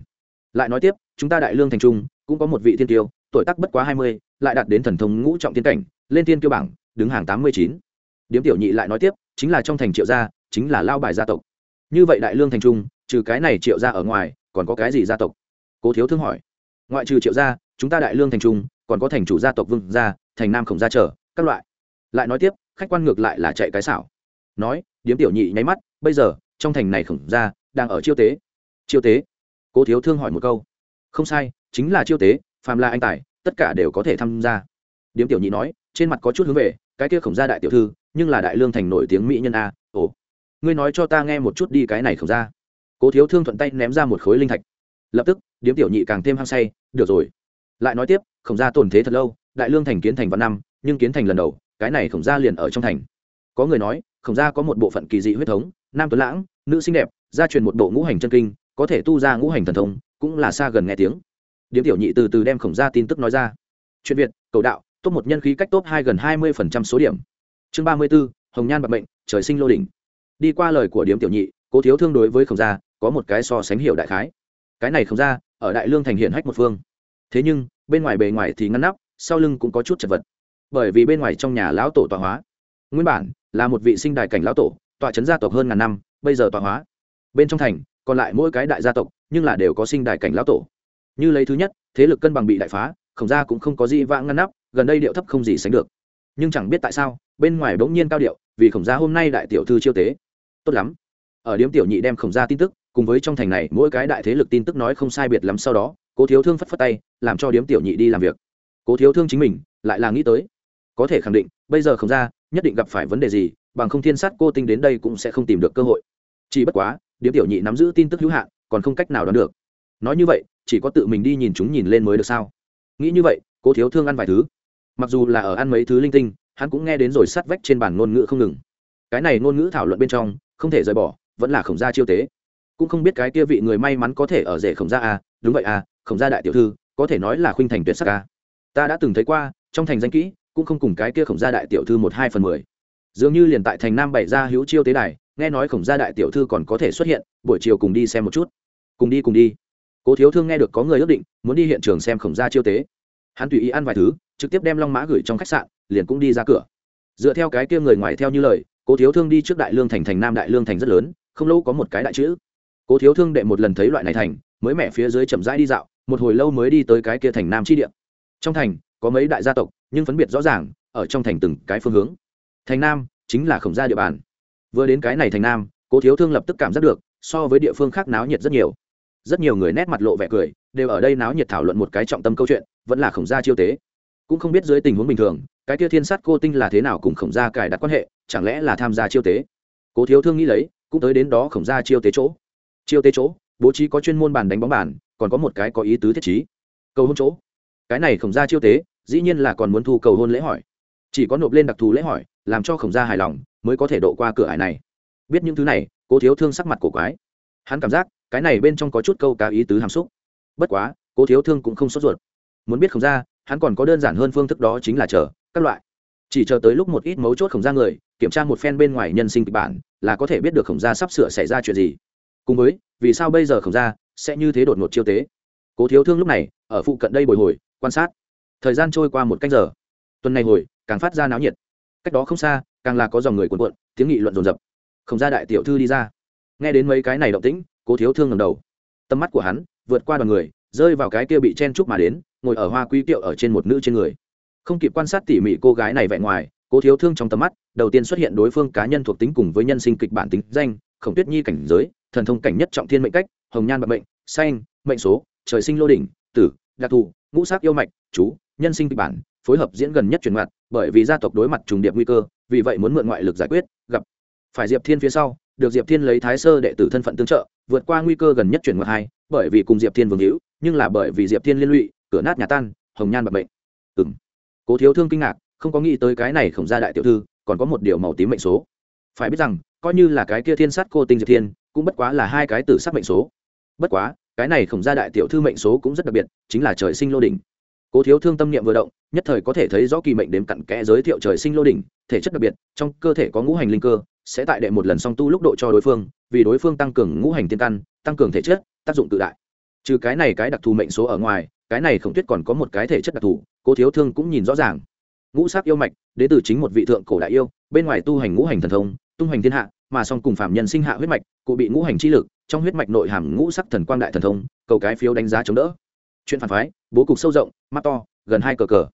Lại nói tiếp, chúng ta đại lương thành trung, cũng có một vị thiên kiêu tuổi tác bất quá hai mươi, lại đạt đến thần thông ngũ trọng tiên cảnh, lên thiên kiêu bảng, đứng hàng tám mươi chín. Điếm tiểu nhị lại nói tiếp, chính là trong thành triệu gia, chính là lao bài gia tộc. Như vậy đại lương thành trung, trừ cái này triệu gia ở ngoài, còn có cái gì gia tộc? Cố thiếu thương hỏi. Ngoại trừ triệu gia, chúng ta đại lương thành trung, còn có thành chủ gia tộc vương gia, thành nam khổng gia trở các loại. Lại nói tiếp, khách quan ngược lại là chạy cái xảo. Nói, điếm tiểu nhị nháy mắt, bây giờ, trong thành này khổng gia đang ở chiêu tế. Chiêu tế? Cố thiếu thương hỏi một câu. Không sai, chính là chiêu tế, phàm là anh tài, tất cả đều có thể tham gia. Điếm tiểu nhị nói, trên mặt có chút hướng về, cái kia khổng gia đại tiểu thư, nhưng là đại lương thành nổi tiếng mỹ nhân a, ồ. Ngươi nói cho ta nghe một chút đi cái này khổng gia. Cố thiếu thương thuận tay ném ra một khối linh thạch. Lập tức, điếm tiểu nhị càng thêm hăng say, được rồi. Lại nói tiếp, khổng gia tồn thế thật lâu, đại lương thành kiến thành vào năm, nhưng kiến thành lần đầu, cái này khổng gia liền ở trong thành. Có người nói, khổng gia có một bộ phận kỳ dị huyết thống nam tuấn lãng, nữ xinh đẹp, gia truyền một bộ ngũ hành chân kinh, có thể tu ra ngũ hành thần thông, cũng là xa gần nghe tiếng. Điếm tiểu nhị từ từ đem khổng gia tin tức nói ra. Chuyện việt, cầu đạo, top một nhân khí cách top hai gần hai mươi phần trăm số điểm. Chương ba mươi b ố hồng nhan bạc mệnh, trời sinh lô đỉnh. Đi qua lời của điếm tiểu nhị, cố thiếu thương đối với khổng gia, có một cái so sánh hiểu đại khái. Cái này khổng gia, ở đại lương thành hiện hách một phương. Thế nhưng, bên ngoài bề ngoài thì ngăn nắp, sau lưng cũng có chút chật vật. Bởi vì bên ngoài trong nhà lão tổ tọa hóa. Nguyên bản là một vị sinh đài cảnh lão tổ tọa trấn gia tộc hơn ngàn năm, bây giờ tọa hóa. Bên trong thành, còn lại mỗi cái đại gia tộc, nhưng là đều có sinh đại cảnh lão tổ. Như lấy thứ nhất, thế lực cân bằng bị đại phá, khổng gia cũng không có gì vãng ngăn nắp, gần đây điệu thấp không gì sánh được. Nhưng chẳng biết tại sao, bên ngoài bỗng nhiên cao điệu, vì khổng gia hôm nay đại tiểu thư chiêu tế. Tốt lắm. Ở điếm tiểu nhị đem khổng gia tin tức, cùng với trong thành này mỗi cái đại thế lực tin tức nói không sai biệt lắm sau đó, cố thiếu thương phất phất tay, làm cho điếm tiểu nhị đi làm việc. Cố thiếu thương chính mình, lại là nghĩ tới. Có thể khẳng định, bây giờ khổng gia nhất định gặp phải vấn đề gì, bằng không thiên sát cô tinh đến đây cũng sẽ không tìm được cơ hội. Chỉ bất quá, điếm tiểu nhị nắm giữ tin tức hữu hạn, còn không cách nào đoán được. Nói như vậy, chỉ có tự mình đi nhìn chúng nhìn lên mới được sao? Nghĩ như vậy, cô thiếu thương ăn vài thứ. Mặc dù là ở ăn mấy thứ linh tinh, hắn cũng nghe đến rồi sát vách trên bản ngôn ngữ không ngừng. Cái này ngôn ngữ thảo luận bên trong, không thể rời bỏ, vẫn là khổng gia chiêu tế. Cũng không biết cái kia vị người may mắn có thể ở rể khổng gia à đúng vậy à khổng gia đại tiểu thư, có thể nói là khuynh thành tuyệt sắc à. Ta đã từng thấy qua, trong thành danh kỹ cũng không cùng cái kia khổng gia đại tiểu thư một hai phần mười. Dường như liền tại thành nam bảy gia hữu chiêu tế đài, nghe nói khổng gia đại tiểu thư còn có thể xuất hiện, buổi chiều cùng đi xem một chút. Cùng đi cùng đi. Cố thiếu thương nghe được có người ước định, muốn đi hiện trường xem khổng gia chiêu tế. Hắn tùy ý ăn vài thứ, trực tiếp đem long mã gửi trong khách sạn, liền cũng đi ra cửa. Dựa theo cái kia người ngoài theo như lời, cố thiếu thương đi trước đại lương thành thành nam đại lương thành rất lớn, không lâu có một cái đại chữ. Cố thiếu thương đệ một lần thấy loại này thành, mới mẻ phía dưới chậm rãi đi dạo, một hồi lâu mới đi tới cái kia thành nam chi địa. Trong thành có mấy đại gia tộc, nhưng phân biệt rõ ràng ở trong thành từng cái phương hướng. Thành nam chính là khổng gia địa bàn. Vừa đến cái này thành nam, cố thiếu thương lập tức cảm giác được, so với địa phương khác náo nhiệt rất nhiều. Rất nhiều người nét mặt lộ vẻ cười, đều ở đây náo nhiệt thảo luận một cái trọng tâm câu chuyện, vẫn là khổng gia chiêu tế. Cũng không biết dưới tình huống bình thường, cái kia thiên sát cô tinh là thế nào cùng khổng gia cài đặt quan hệ, chẳng lẽ là tham gia chiêu tế? Cố thiếu thương nghĩ lấy, cũng tới đến đó khổng gia chiêu tế chỗ. Chiêu tế chỗ, bố trí có chuyên môn bàn đánh bóng bàn, còn có một cái có ý tứ thiết trí. Cầu hôn chỗ. Cái này khổng gia chiêu tế dĩ nhiên là còn muốn thu cầu hôn lễ hỏi. Chỉ có nộp lên đặc thù lễ hỏi, làm cho khổng gia hài lòng, mới có thể độ qua cửa hải này. Biết những thứ này, cố thiếu thương sắc mặt cổ quái. Hắn cảm giác, cái này bên trong có chút câu cá ý tứ hàm xúc. Bất quá, cố thiếu thương cũng không sốt ruột. Muốn biết khổng gia, hắn còn có đơn giản hơn phương thức đó chính là chờ, các loại. Chỉ chờ tới lúc một ít mấu chốt khổng gia người, kiểm tra một phen bên ngoài nhân sinh kịch bản, là có thể biết được khổng gia sắp sửa xảy ra chuyện gì. Cùng với, vì sao bây giờ khổng gia sẽ như thế đột ngột chiêu tế? Cố thiếu thương lúc này, ở phụ cận đây bồi hồi, quan sát thời gian trôi qua một cách giờ. Tuần này hồi, càng phát ra náo nhiệt. Cách đó không xa, càng là có dòng người cuộn cuộn, tiếng nghị luận rồn rập Không ra đại tiểu thư đi ra. Nghe đến mấy cái này động tĩnh, cố thiếu thương ngầm đầu. Tầm mắt của hắn vượt qua đoàn người, rơi vào cái kia bị chen chúc mà đến, ngồi ở hoa quý tiệu ở trên một nữ trên người. Không kịp quan sát tỉ mỉ cô gái này vẹn ngoài, cố thiếu thương trong tầm mắt, đầu tiên xuất hiện đối phương cá nhân thuộc tính cùng với nhân sinh kịch bản tính danh, khổng tuyết nhi cảnh giới, thần thông cảnh nhất trọng thiên mệnh cách, hồng nhan bạc mệnh, xanh, mệnh số, trời sinh lô đỉnh, tử, đặc thù ngũ sắc yêu mạch, chú, nhân sinh kịch bản, phối hợp diễn gần nhất truyền ngoạn. bởi vì gia tộc đối mặt trùng điệp nguy cơ, vì vậy muốn mượn ngoại lực giải quyết, gặp. Phải diệp thiên phía sau, được diệp thiên lấy thái sơ đệ tử thân phận tương trợ, vượt qua nguy cơ gần nhất chuyển ngược hai, bởi vì cùng diệp thiên vương hữu, nhưng là bởi vì diệp thiên liên lụy, cửa nát nhà tan, hồng nhan bạc bệnh ừng cố thiếu thương kinh ngạc, không có nghĩ tới cái này khổng gia đại tiểu thư, còn có một điều màu tím mệnh số. Phải biết rằng, coi như là cái kia thiên sát cô tinh diệp thiên, cũng bất quá là hai cái tử sắc mệnh số. Bất quá cái này khổng gia đại tiểu thư mệnh số cũng rất đặc biệt, chính là trời sinh lô đỉnh. Cố thiếu thương tâm niệm vừa động, nhất thời có thể thấy rõ kỳ mệnh đếm cặn kẽ giới thiệu trời sinh lô đỉnh, thể chất đặc biệt, trong cơ thể có ngũ hành linh cơ, sẽ tại đệ một lần song tu lúc độ cho đối phương, vì đối phương tăng cường ngũ hành tiên căn, tăng cường thể chất, tác dụng tự đại. Trừ cái này cái đặc thù mệnh số ở ngoài, cái này khổng tuyết còn có một cái thể chất đặc thù, cố thiếu thương cũng nhìn rõ ràng. Ngũ sắc yêu mạch, đến từ chính một vị thượng cổ đại yêu, bên ngoài tu hành ngũ hành thần thông, tung hành thiên hạ, mà song cùng phạm nhân sinh hạ huyết mạch, cụ bị ngũ hành chi lực trong huyết mạch nội hàm ngũ sắc thần quang đại thần thông, cầu cái phiếu đánh giá chống đỡ. Chuyện phản phái, bố cục sâu rộng, mắt to, gần hai cờ cờ.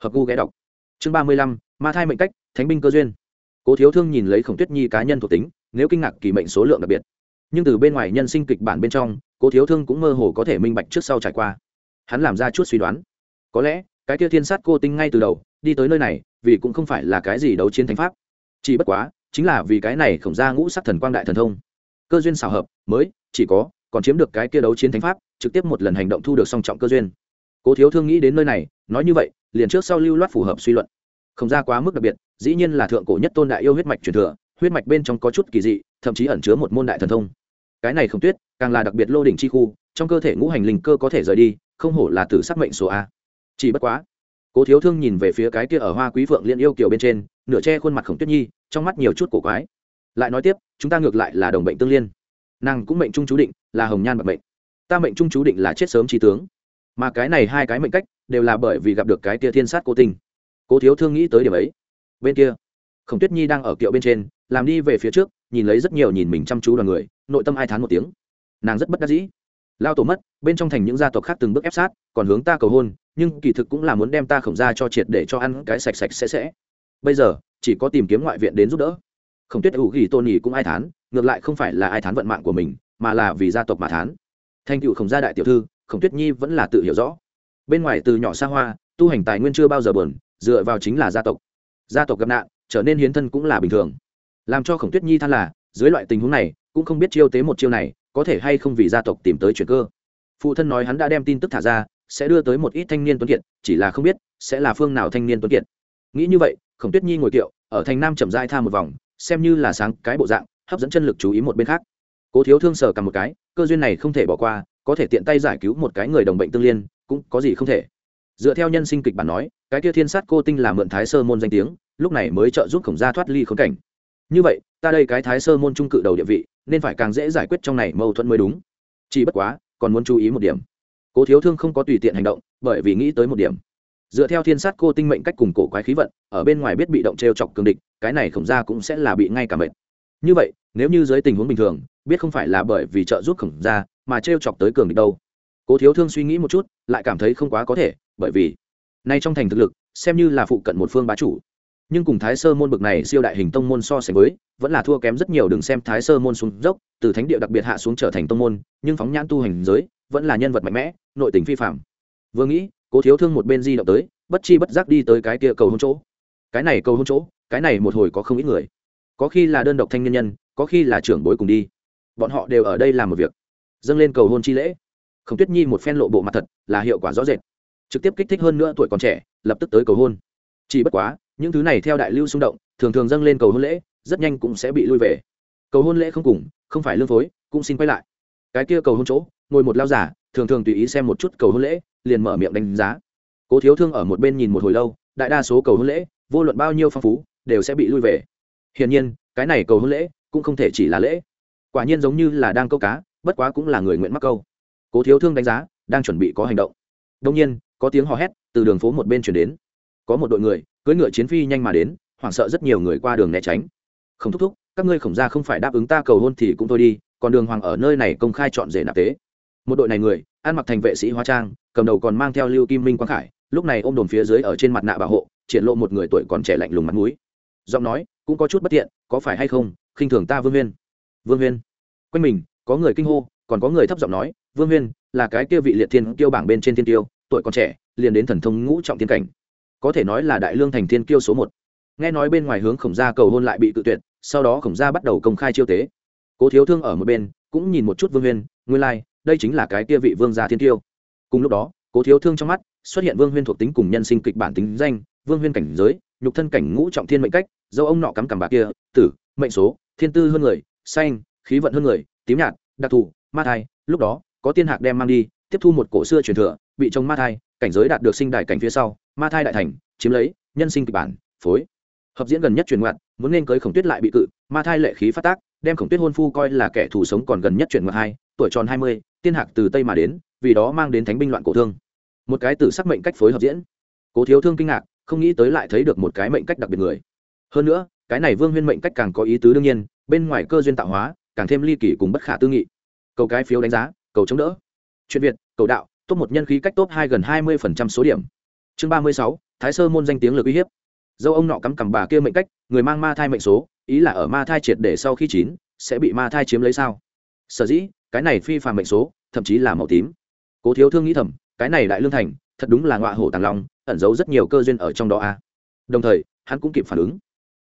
Hợp gu ghé đọc. Chương ba mươi lăm, ma thai mệnh cách, thánh binh cơ duyên. Cố thiếu thương nhìn lấy khổng tuyết nhi cá nhân thuộc tính, nếu kinh ngạc kỳ mệnh số lượng đặc biệt. Nhưng từ bên ngoài nhân sinh kịch bản bên trong, cố thiếu thương cũng mơ hồ có thể minh bạch trước sau trải qua. Hắn làm ra chút suy đoán. Có lẽ, cái kia thiên sát cô tinh ngay từ đầu, đi tới nơi này, vì cũng không phải là cái gì đấu chiến thánh pháp. Chỉ bất quá, chính là vì cái này khổng ra ngũ sắc thần quang đại thần thông cơ duyên xảo hợp, mới, chỉ có, còn chiếm được cái kia đấu chiến thánh pháp, trực tiếp một lần hành động thu được song trọng cơ duyên. Cố thiếu thương nghĩ đến nơi này, nói như vậy, liền trước sau lưu loát phù hợp suy luận. Không ra quá mức đặc biệt, dĩ nhiên là thượng cổ nhất tôn đại yêu huyết mạch truyền thừa, huyết mạch bên trong có chút kỳ dị, thậm chí ẩn chứa một môn đại thần thông. Cái này không tuyết, càng là đặc biệt lô đỉnh chi khu, trong cơ thể ngũ hành linh cơ có thể rời đi, không hổ là tử sắc mệnh số a. Chỉ bất quá, cố thiếu thương nhìn về phía cái kia ở hoa quý phượng liên yêu kiều bên trên, nửa che khuôn mặt khổng tuyết nhi, trong mắt nhiều chút cổ quái lại nói tiếp, chúng ta ngược lại là đồng bệnh tương liên. Nàng cũng mệnh trung chú định là hồng nhan bậc mệnh. Ta mệnh trung chú định là chết sớm trí tướng. Mà cái này hai cái mệnh cách đều là bởi vì gặp được cái tia thiên sát cô tình. Cố thiếu thương nghĩ tới điểm ấy. Bên kia, khổng tuyết nhi đang ở kiệu bên trên, làm đi về phía trước, nhìn lấy rất nhiều nhìn mình chăm chú đoàn người, nội tâm ai thán một tiếng. Nàng rất bất đắc dĩ. Lao tổ mất, bên trong thành những gia tộc khác từng bước ép sát, còn hướng ta cầu hôn, nhưng kỳ thực cũng là muốn đem ta khổng ra cho triệt để cho ăn cái sạch sạch sẽ sẽ. Bây giờ, chỉ có tìm kiếm ngoại viện đến giúp đỡ khổng tuyết ủ ghi tôn nhì cũng ai thán, ngược lại không phải là ai thán vận mạng của mình, mà là vì gia tộc mà thán. Thành cựu khổng gia đại tiểu thư, khổng tuyết nhi vẫn là tự hiểu rõ. Bên ngoài từ nhỏ xa hoa, tu hành tài nguyên chưa bao giờ bờn dựa vào chính là gia tộc. Gia tộc gặp nạn, trở nên hiến thân cũng là bình thường. Làm cho khổng tuyết nhi than là, dưới loại tình huống này, cũng không biết chiêu tế một chiêu này, có thể hay không vì gia tộc tìm tới chuyện cơ. Phụ thân nói hắn đã đem tin tức thả ra, sẽ đưa tới một ít thanh niên tuấn kiệt, chỉ là không biết, sẽ là phương nào thanh niên tuấn kiệt. Nghĩ như vậy, khổng tuyết nhi ngồi kiệu, ở thành nam chậm dai tha một vòng xem như là sáng cái bộ dạng, hấp dẫn chân lực chú ý một bên khác. Cố thiếu thương sờ cầm một cái, cơ duyên này không thể bỏ qua, có thể tiện tay giải cứu một cái người đồng bệnh tương liên, cũng có gì không thể. Dựa theo nhân sinh kịch bản nói, cái kia thiên sát cô tinh là mượn thái sơ môn danh tiếng, lúc này mới trợ giúp khổng gia thoát ly khốn cảnh. Như vậy, ta đây cái thái sơ môn trung cự đầu địa vị, nên phải càng dễ giải quyết trong này mâu thuẫn mới đúng. Chỉ bất quá, còn muốn chú ý một điểm. Cố thiếu thương không có tùy tiện hành động, bởi vì nghĩ tới một điểm dựa theo thiên sát cô tinh mệnh cách cùng cổ quái khí vận, ở bên ngoài biết bị động t r e o chọc cường địch, cái này khổng gia cũng sẽ là bị ngay cả mệnh như vậy, nếu như dưới tình huống bình thường, biết không phải là bởi vì trợ giúp khổng gia mà t r e o chọc tới cường địch đâu. Cố thiếu thương suy nghĩ một chút, lại cảm thấy không quá có thể, bởi vì, nay trong thành thực lực, xem như là phụ cận một phương bá chủ. Nhưng cùng thái sơ môn bực này siêu đại hình tông môn so sánh với, vẫn là thua kém rất nhiều đừng xem thái sơ môn xuống dốc, từ thánh địa đặc biệt hạ xuống trở thành tông môn, nhưng phóng nhãn tu hành giới, vẫn là nhân vật mạnh mẽ, nội tình phi phạm vừa nghĩ cố thiếu thương một bên di động tới, bất chi bất giác đi tới cái kia cầu hôn chỗ. Cái này cầu hôn chỗ, cái này một hồi có không ít người. Có khi là đơn độc thanh niên nhân, có khi là trưởng bối cùng đi. Bọn họ đều ở đây làm một việc. Dâng lên cầu hôn chi lễ. Khổng tuyết nhi một phen lộ bộ mặt thật, là hiệu quả rõ rệt. Trực tiếp kích thích hơn nữa tuổi còn trẻ, lập tức tới cầu hôn. Chỉ bất quá, những thứ này theo đại lưu xung động, thường thường dâng lên cầu hôn lễ, rất nhanh cũng sẽ bị lui về. Cầu hôn lễ không cùng, không phải lương phối, cũng xin quay lại. Cái kia cầu hôn chỗ, ngồi một lao giả, thường thường tùy ý xem một chút cầu hôn lễ liền mở miệng đánh giá. Cố thiếu thương ở một bên nhìn một hồi lâu, đại đa số cầu hôn lễ, vô luận bao nhiêu phong phú, đều sẽ bị lui về. Hiển nhiên, cái này cầu hôn lễ cũng không thể chỉ là lễ. Quả nhiên giống như là đang câu cá, bất quá cũng là người nguyện mắc câu. Cố thiếu thương đánh giá, đang chuẩn bị có hành động. Đông nhiên, có tiếng hò hét từ đường phố một bên chuyển đến. Có một đội người, cưỡi ngựa chiến phi nhanh mà đến, hoảng sợ rất nhiều người qua đường né tránh. Không thúc thúc, các ngươi khổng ra không phải đáp ứng ta cầu hôn thì cũng thôi đi, còn đường hoàng ở nơi này công khai chọn rể nạp tế. Một đội này người ăn mặc thành vệ sĩ hóa trang cầm đầu còn mang theo lưu kim minh quang khải lúc này ôm đồn phía dưới ở trên mặt nạ bảo hộ triển lộ một người tuổi còn trẻ lạnh lùng mặt mũi. Giọng nói cũng có chút bất tiện có phải hay không khinh thường ta vương huyên. Vương huyên. Quanh mình có người kinh hô còn có người thấp giọng nói vương huyên là cái kia vị liệt thiên kiêu bảng bên trên thiên tiêu tuổi còn trẻ liền đến thần thông ngũ trọng thiên cảnh. Có thể nói là đại lương thành thiên kiêu số một. Nghe nói bên ngoài hướng khổng gia cầu hôn lại bị cự tuyệt sau đó khổng gia bắt đầu công khai chiêu tế. Cố thiếu thương ở một bên cũng nhìn một chút vương huyên nguyên lai、like, đây chính là cái kia vị vương gia thiên tiêu. Cùng lúc đó, cố thiếu thương trong mắt xuất hiện vương huyên thuộc tính cùng nhân sinh kịch bản tính danh, vương huyên cảnh giới, nhục thân cảnh ngũ trọng thiên mệnh cách dâu ông nọ cắm cằm bạc kia, tử, mệnh số, thiên tư hơn người, xanh, khí vận hơn người, tím nhạt, đặc thù, ma thai, lúc đó, có tiên hạc đem mang đi, tiếp thu một cổ xưa truyền thừa, bị trông ma thai, cảnh giới đạt được sinh đại cảnh phía sau, ma thai đại thành, chiếm lấy nhân sinh kịch bản, phối. Hợp diễn gần nhất truyền ngoạn muốn nên cưới khổng tuyết lại bị cự, ma thai lệ khí phát tác, đem khổng tuyết hôn phu coi là kẻ thù sống còn gần nhất truyền ngoạn hai, tuổi tròn hai mươi tiên hạc từ tây mà đến, vì đó mang đến thánh binh loạn cổ thương. Một cái tử sắc mệnh cách phối hợp diễn. Cố thiếu thương kinh ngạc, không nghĩ tới lại thấy được một cái mệnh cách đặc biệt người. Hơn nữa, cái này vương huyên mệnh cách càng có ý tứ đương nhiên, bên ngoài cơ duyên tạo hóa, càng thêm ly kỳ cùng bất khả tư nghị. Cầu cái phiếu đánh giá, cầu chống đỡ. Chuyện việt, cầu đạo, top một nhân khí cách top hai gần hai mươi số điểm. Chương ba mươi sáu, thái sơ môn danh tiếng lực uy hiếp. Dâu ông nọ cắm cằm bà kia mệnh cách, người mang ma thai mệnh số, ý là ở ma thai triệt để sau khi chín, sẽ bị ma thai chiếm lấy sao? Sở dĩ cái này phi phàm mệnh số, thậm chí là màu tím. Cố thiếu thương nghĩ thầm, cái này đại lương thành, thật đúng là ngọa hổ tàng long, ẩn giấu rất nhiều cơ duyên ở trong đó a đồng thời, hắn cũng kịp phản ứng.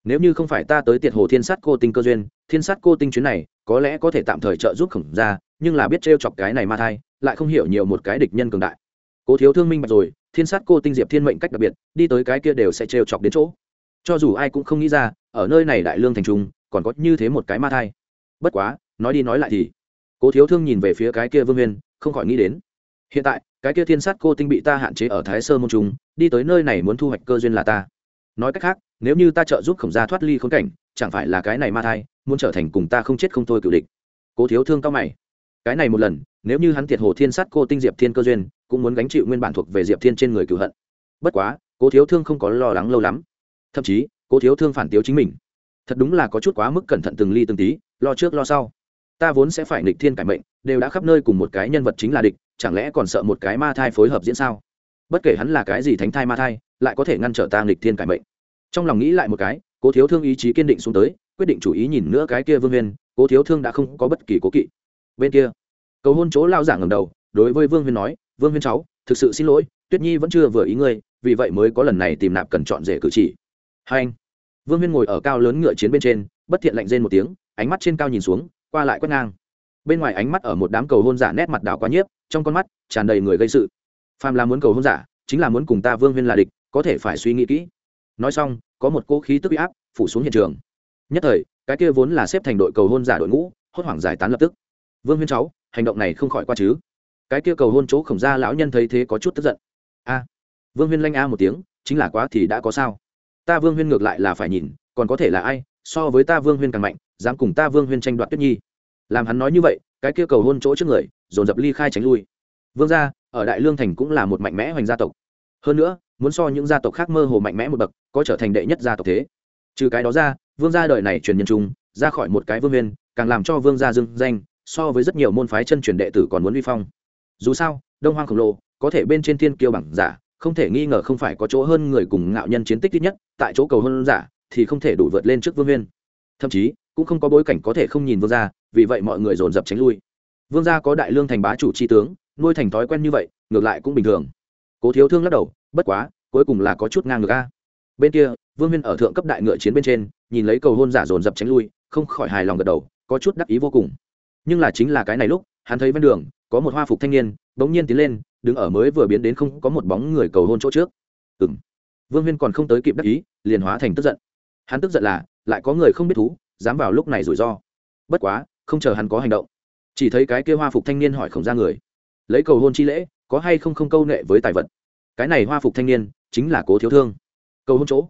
Nếu như không phải ta tới tiệt hồ thiên sát cô tinh cơ duyên, thiên sát cô tinh chuyến này, có lẽ có thể tạm thời trợ giúp khổng ra nhưng là biết t chọc cái này ma thai, lại không hiểu nhiều một cái địch nhân cường đại. Cố thiếu thương minh bạch rồi, thiên sát cô tinh diệp thiên mệnh cách đặc biệt, đi tới cái kia đều sẽ t chọc đến chỗ. Cho dù ai cũng không nghĩ ra, ở nơi này đại lương thành trung, còn có như thế một cái ma thai. Bất quá, nói đi nói lại thì cố thiếu thương nhìn về phía cái kia vương huyên không khỏi nghĩ đến. Hiện tại, cái kia thiên sát cô tinh bị ta hạn chế ở thái sơ môn trung, đi tới nơi này muốn thu hoạch cơ duyên là ta. Nói cách khác, nếu như ta trợ giúp khổng gia thoát ly khốn cảnh, chẳng phải là cái này ma thai, muốn trở thành cùng ta không chết không thôi cựu địch. Cố thiếu thương cao mày. Cái này một lần, nếu như hắn thiệt hồ thiên sát cô tinh diệp thiên cơ duyên, cũng muốn gánh chịu nguyên bản thuộc về diệp thiên trên người cựu hận. Bất quá, cố thiếu thương không có lo lắng lâu lắm. Thậm chí, cố thiếu thương phản tiếu chính mình. Thật đúng là có chút quá mức cẩn thận từng ly từng tí, lo trước lo sau ta vốn sẽ phải nghịch thiên cải mệnh, đều đã khắp nơi cùng một cái nhân vật chính là địch, chẳng lẽ còn sợ một cái ma thai phối hợp diễn sao? Bất kể hắn là cái gì thánh thai ma thai, lại có thể ngăn trở ta nghịch thiên cải mệnh. Trong lòng nghĩ lại một cái, cố thiếu thương ý chí kiên định xuống tới, quyết định chủ ý nhìn nữa cái kia vương huyên, cố thiếu thương đã không có bất kỳ cố kỵ. Bên kia, cầu hôn chỗ lao giả ngầm đầu, đối với vương huyên nói, vương huyên cháu, thực sự xin lỗi, tuyết nhi vẫn chưa vừa ý ngươi, vì vậy mới có lần này tìm nạp cần chọn rể cử chỉ. Hai anh, vương huyên ngồi ở cao lớn ngựa chiến bên trên, bất thiện lạnh rên một tiếng, ánh mắt trên cao nhìn xuống qua lại quét ngang. Bên ngoài ánh mắt ở một đám cầu hôn giả nét mặt đảo quá nhiếp, trong con mắt tràn đầy người gây sự. Phàm là muốn cầu hôn giả, chính là muốn cùng ta vương huyên là địch, có thể phải suy nghĩ kỹ. Nói xong, có một cỗ khí tức uy áp phủ xuống hiện trường. Nhất thời, cái kia vốn là xếp thành đội cầu hôn giả đội ngũ, hốt hoảng giải tán lập tức. Vương huyên cháu, hành động này không khỏi qua chứ? Cái kia cầu hôn chỗ khổng ra lão nhân thấy thế có chút tức giận. A! Vương huyên lanh a một tiếng, chính là quá thì đã có sao. Ta vương huyên ngược lại là phải nhìn, còn có thể là ai, so với ta vương huyên càng mạnh dám cùng ta vương huyên tranh đoạt tuyết nhi làm hắn nói như vậy cái kia cầu hôn chỗ trước người dồn dập ly khai tránh lui vương gia ở đại lương thành cũng là một mạnh mẽ hoành gia tộc hơn nữa muốn so những gia tộc khác mơ hồ mạnh mẽ một bậc có trở thành đệ nhất gia tộc thế trừ cái đó ra vương gia đời này truyền nhân trung ra khỏi một cái vương huyên càng làm cho vương gia dưng danh so với rất nhiều môn phái chân truyền đệ tử còn muốn vi phong dù sao đông hoang khổng lồ có thể bên trên thiên kiêu bảng giả không thể nghi ngờ không phải có chỗ hơn người cùng ngạo nhân chiến tích ít nhất tại chỗ cầu hơn giả thì không thể đủ vượt lên trước vương huyên thậm chí cũng không có bối cảnh có thể không nhìn vương gia, vì vậy mọi người dồn dập tránh lui. Vương gia có đại lương thành bá chủ tri tướng, nuôi thành thói quen như vậy, ngược lại cũng bình thường. Cố thiếu thương lắc đầu, bất quá, cuối cùng là có chút ngang ngược a. Bên kia, vương huyên ở thượng cấp đại ngựa chiến bên trên, nhìn lấy cầu hôn giả dồn dập tránh lui, không khỏi hài lòng gật đầu, có chút đắc ý vô cùng. Nhưng là chính là cái này lúc, hắn thấy ven đường, có một hoa phục thanh niên, bỗng nhiên tiến lên, đứng ở mới vừa biến đến không có một bóng người cầu hôn chỗ trước. Ừ m vương huyên còn không tới kịp đắc ý, liền hóa thành tức giận. Hắn tức giận là, lại có người không biết thú dám vào lúc này rủi ro. Bất quá, không chờ hắn có hành động, chỉ thấy cái kia hoa phục thanh niên hỏi khổng ra người, lấy cầu hôn chi lễ, có hay không không câu nệ với tài vật? Cái này hoa phục thanh niên chính là cố thiếu thương. Cầu hôn chỗ?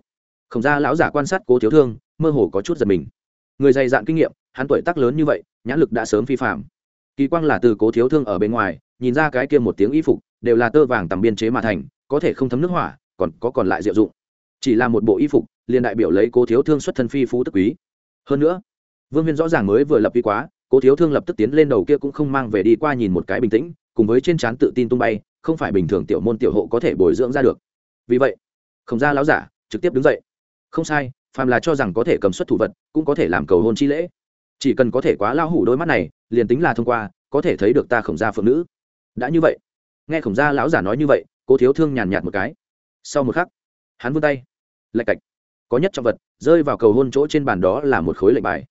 Khổng ra lão giả quan sát cố thiếu thương, mơ hồ có chút giật mình. Người dày dạn kinh nghiệm, hắn tuổi tác lớn như vậy, nhãn lực đã sớm phi phạm kỳ quang là từ cố thiếu thương ở bên ngoài, nhìn ra cái kia một tiếng y phục, đều là tơ vàng tầm biên chế mà thành, có thể không thấm nước hỏa, còn có còn lại diệu dụng. Chỉ là một bộ y phục, liền đại biểu lấy cố thiếu thương xuất thân phi phú tức quý hơn nữa, vương huyên rõ ràng mới vừa lập vi quá, cố thiếu thương lập tức tiến lên đầu kia cũng không mang về đi qua nhìn một cái bình tĩnh, cùng với trên trán tự tin tung bay, không phải bình thường tiểu môn tiểu hộ có thể bồi dưỡng ra được. Vì vậy, khổng gia láo giả trực tiếp đứng dậy. Không sai, phàm là cho rằng có thể cầm xuất thủ vật, cũng có thể làm cầu hôn chi lễ. Chỉ cần có thể quá lao hủ đôi mắt này, liền tính là thông qua, có thể thấy được ta khổng gia phượng nữ. Đã như vậy, nghe khổng gia lão giả nói như vậy, cố thiếu thương nhàn nhạt một cái. Sau một khắc, hắn vươn tay, lạch cạch có nhất trong vật, rơi vào cầu hôn chỗ trên bàn đó là một khối lệnh bài.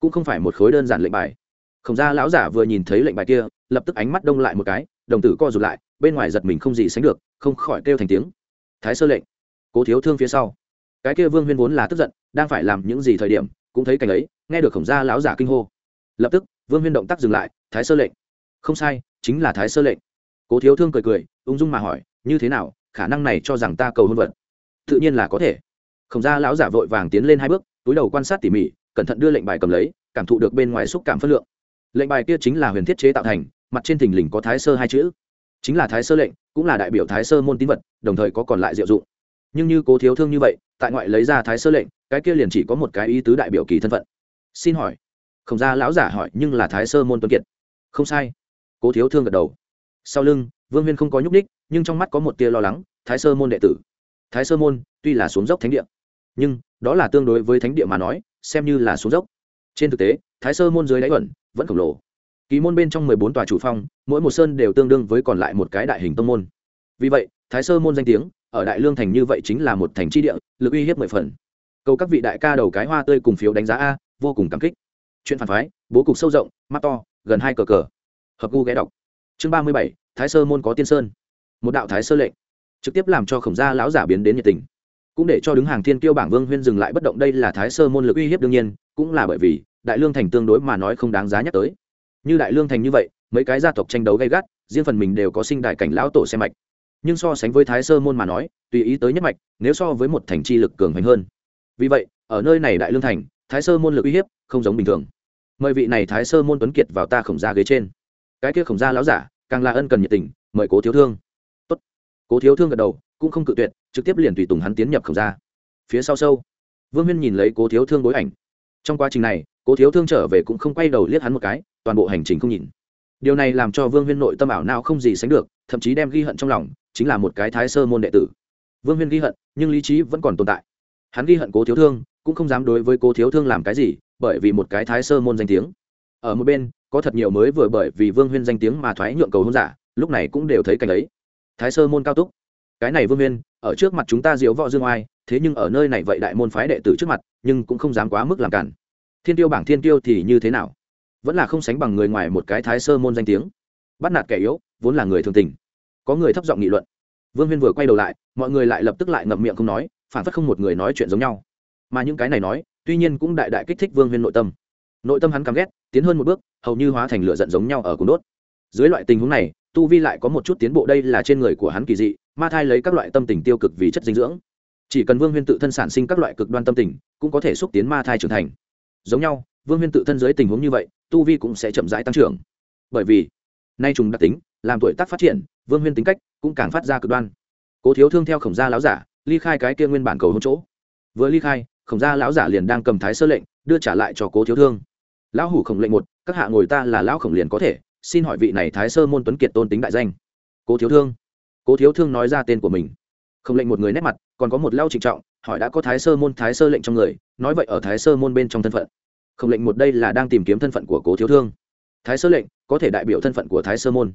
Cũng không phải một khối đơn giản lệnh bài. Khổng gia lão giả vừa nhìn thấy lệnh bài kia, lập tức ánh mắt đông lại một cái, đồng tử co rụt lại, bên ngoài giật mình không gì sánh được, không khỏi kêu thành tiếng. Thái sơ lệnh, cố thiếu thương phía sau. Cái kia vương huyên vốn là tức giận, đang phải làm những gì thời điểm, cũng thấy cảnh ấy, nghe được khổng gia lão giả kinh hô. Lập tức, vương huyên động tác dừng lại, thái sơ lệnh. Không sai, chính là thái sơ lệnh. Cố thiếu thương cười cười, ung dung mà hỏi, như thế nào, khả năng này cho rằng ta cầu hôn vật? Tự nhiên là có thể khổng gia lão giả vội vàng tiến lên hai bước, túi đầu quan sát tỉ mỉ, cẩn thận đưa lệnh bài cầm lấy, cảm thụ được bên ngoài xúc cảm phất lượng. Lệnh bài kia chính là huyền thiết chế tạo thành, mặt trên thình lình có thái sơ hai chữ. Chính là thái sơ lệnh, cũng là đại biểu thái sơ môn tín vật, đồng thời có còn lại diệu dụng. Nhưng như cố thiếu thương như vậy, tại ngoại lấy ra thái sơ lệnh, cái kia liền chỉ có một cái ý tứ đại biểu kỳ thân phận. Xin hỏi, không ra lão giả hỏi nhưng là thái sơ môn tuân kiệt. Không sai. Cố thiếu thương gật đầu. Sau lưng, vương huyên không có nhúc ních nhưng trong mắt có một tia lo lắng, thái sơ môn đệ tử. Thái sơ môn, tuy là xuống dốc thánh địa nhưng đó là tương đối với thánh địa mà nói, xem như là xuống dốc. Trên thực tế, thái sơ môn dưới đáy ẩn vẫn khổng lồ. Kỳ môn bên trong mười bốn tòa chủ phong, mỗi một sơn đều tương đương với còn lại một cái đại hình tông môn. Vì vậy, thái sơ môn danh tiếng ở đại lương thành như vậy chính là một thành tri địa, lực uy hiếp mười phần. Cầu các vị đại ca đầu cái hoa tươi cùng phiếu đánh giá a, vô cùng cảm kích. Chuyện phản phái, bố cục sâu rộng, mắt to, gần hai cờ cờ. Hợp gu ghé đọc. Chương ba mươi bảy, thái sơ môn có tiên sơn. Một đạo thái sơ lệnh, trực tiếp làm cho khổng gia lão giả biến đến nhiệt tình cũng để cho đứng hàng thiên kiêu bảng vương huyên dừng lại bất động đây là thái sơ môn lực uy hiếp đương nhiên, cũng là bởi vì đại lương thành tương đối mà nói không đáng giá nhắc tới. Như đại lương thành như vậy, mấy cái gia tộc tranh đấu gay gắt, riêng phần mình đều có sinh đại cảnh lão tổ xem mạch. Nhưng so sánh với thái sơ môn mà nói, tùy ý tới nhất mạch, nếu so với một thành chi lực cường hoành hơn. Vì vậy, ở nơi này đại lương thành, thái sơ môn lực uy hiếp không giống bình thường. Mời vị này thái sơ môn tuấn kiệt vào ta khổng gia ghế trên. Cái kia khổng gia láo giả, càng là ân cần nhiệt tình, mời cố thiếu thương. Tốt. cố thiếu thương gật đầu, cũng không cự tuyệt trực tiếp liền tùy tùng hắn tiến nhập khổng ra phía sau sâu, vương huyên nhìn lấy cố thiếu thương bối ảnh. Trong quá trình này, cố thiếu thương trở về cũng không quay đầu liếc hắn một cái, toàn bộ hành trình không nhìn. Điều này làm cho vương huyên nội tâm ảo nào không gì sánh được, thậm chí đem ghi hận trong lòng, chính là một cái thái sơ môn đệ tử. Vương huyên ghi hận, nhưng lý trí vẫn còn tồn tại. Hắn ghi hận cố thiếu thương, cũng không dám đối với cố thiếu thương làm cái gì, bởi vì một cái thái sơ môn danh tiếng. Ở một bên, có thật nhiều mới vừa bởi vì vương huyên danh tiếng mà thoái nhượng cầu hôn giả, lúc này cũng đều thấy cảnh ấy. Thái sơ môn cao túc. Cái này vương huyên ở trước mặt chúng ta diếu võ dương oai, thế nhưng ở nơi này vậy đại môn phái đệ tử trước mặt, nhưng cũng không dám quá mức làm cản. Thiên tiêu bảng thiên tiêu thì như thế nào? Vẫn là không sánh bằng người ngoài một cái thái sơ môn danh tiếng. Bắt nạt kẻ yếu, vốn là người thường tình. Có người thấp giọng nghị luận. Vương huyên vừa quay đầu lại, mọi người lại lập tức lại ngậm miệng không nói, phản phất không một người nói chuyện giống nhau. Mà những cái này nói, tuy nhiên cũng đại đại kích thích vương huyên nội tâm. Nội tâm hắn căm ghét, tiến hơn một bước, hầu như hóa thành lửa giận giống nhau ở cùng đốt. Dưới loại tình huống này, tu vi lại có một chút tiến bộ đây là trên người của hắn kỳ dị ma thai lấy các loại tâm tình tiêu cực vì chất dinh dưỡng. Chỉ cần vương huyên tự thân sản sinh các loại cực đoan tâm tình, cũng có thể xúc tiến ma thai trưởng thành. Giống nhau, vương huyên tự thân dưới tình huống như vậy, tu vi cũng sẽ chậm rãi tăng trưởng. Bởi vì, nay trùng đặc tính, làm tuổi tác phát triển, vương huyên tính cách cũng càng phát ra cực đoan. Cố thiếu thương theo khổng gia láo giả, ly khai cái kia nguyên bản cầu hôn chỗ. Vừa ly khai, khổng gia lão giả liền đang cầm thái sơ lệnh, đưa trả lại cho cố thiếu thương. Lão hủ khổng lệnh một, các hạ ngồi ta là lão khổng liền có thể, xin hỏi vị này thái sơ môn tuấn kiệt tôn tính đại danh. Cố thiếu thương cố thiếu thương nói ra tên của mình. Không lệnh một người nét mặt, còn có một lao trịnh trọng, hỏi đã có thái sơ môn, thái sơ lệnh trong người, nói vậy ở thái sơ môn bên trong thân phận. Không lệnh một đây là đang tìm kiếm thân phận của cố thiếu thương. Thái sơ lệnh, có thể đại biểu thân phận của thái sơ môn.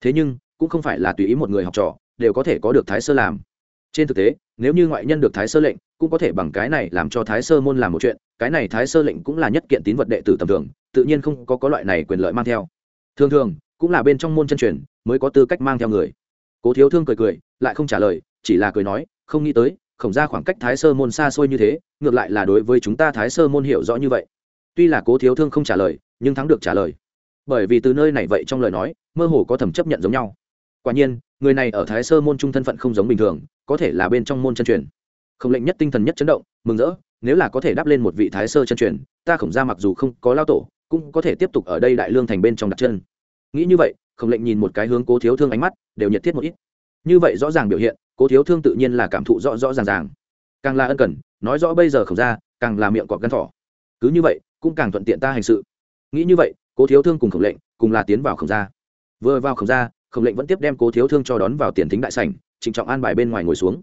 Thế nhưng, cũng không phải là tùy ý một người học trò, đều có thể có được thái sơ làm. Trên thực tế, nếu như ngoại nhân được thái sơ lệnh, cũng có thể bằng cái này làm cho thái sơ môn làm một chuyện, cái này thái sơ lệnh cũng là nhất kiện tín vật đệ tử tầm thường, tự nhiên không có có loại này quyền lợi mang theo. Thường thường, cũng là bên trong môn chân truyền, mới có tư cách mang theo người cố thiếu thương cười cười, lại không trả lời, chỉ là cười nói, không nghĩ tới khổng ra khoảng cách thái sơ môn xa xôi như thế, ngược lại là đối với chúng ta thái sơ môn hiểu rõ như vậy. Tuy là cố thiếu thương không trả lời, nhưng thắng được trả lời. Bởi vì từ nơi này vậy trong lời nói, mơ hồ có thẩm chấp nhận giống nhau. Quả nhiên, người này ở thái sơ môn trung thân phận không giống bình thường, có thể là bên trong môn chân truyền. Khổng lệnh nhất tinh thần nhất chấn động, mừng rỡ, nếu là có thể đáp lên một vị thái sơ chân truyền, ta khổng ra mặc dù không có lao tổ, cũng có thể tiếp tục ở đây đại lương thành bên trong đặt chân. Nghĩ như vậy khổng lệnh nhìn một cái hướng cố thiếu thương ánh mắt, đều nhiệt thiết một ít. Như vậy rõ ràng biểu hiện, cố thiếu thương tự nhiên là cảm thụ rõ rõ ràng ràng. Càng là ân cần, nói rõ bây giờ khổng ra càng là miệng cọp gắn thỏ. Cứ như vậy, cũng càng thuận tiện ta hành sự. Nghĩ như vậy, cố thiếu thương cùng khổng lệnh, cùng là tiến vào khổng ra vừa vào khổng ra khổng lệnh vẫn tiếp đem cố thiếu thương cho đón vào tiền thính đại sảnh, trịnh trọng an bài bên ngoài ngồi xuống.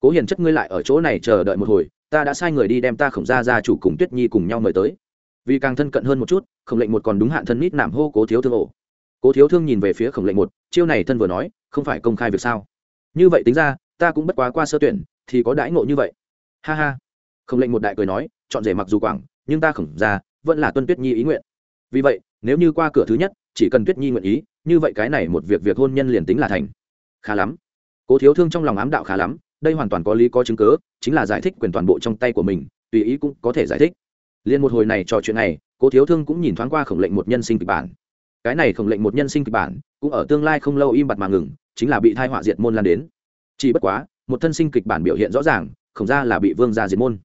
Cố hiền chất ngươi lại ở chỗ này chờ đợi một hồi, ta đã sai người đi đem ta khổng ra ra chủ cùng tuyết nhi cùng nhau mời tới. Vì càng thân cận hơn một chút, khổng lệnh một còn đúng hạn thân nít nảm hô cố thiếu thương ổ cố thiếu thương nhìn về phía khổng lệnh một, chiêu này thân vừa nói, không phải công khai việc sao? Như vậy tính ra, ta cũng bất quá qua sơ tuyển, thì có đãi ngộ như vậy. Ha ha. Khổng lệnh một đại cười nói, chọn rể mặc dù quảng, nhưng ta khổng ra, vẫn là tuân tuyết nhi ý nguyện. Vì vậy, nếu như qua cửa thứ nhất, chỉ cần tuyết nhi nguyện ý, như vậy cái này một việc việc hôn nhân liền tính là thành. Khá lắm. Cố thiếu thương trong lòng ám đạo khá lắm, đây hoàn toàn có lý có chứng cớ chính là giải thích quyền toàn bộ trong tay của mình, tùy ý cũng có thể giải thích. Liên một hồi này trò chuyện này, cố thiếu thương cũng nhìn thoáng qua khổng lệnh một nhân sinh kịch bản cái này khổng lệnh một nhân sinh kịch bản, cũng ở tương lai không lâu im bặt mà ngừng, chính là bị thai họa diệt môn lan đến. Chỉ bất quá, một thân sinh kịch bản biểu hiện rõ ràng, khổng gia là bị vương gia diệt môn.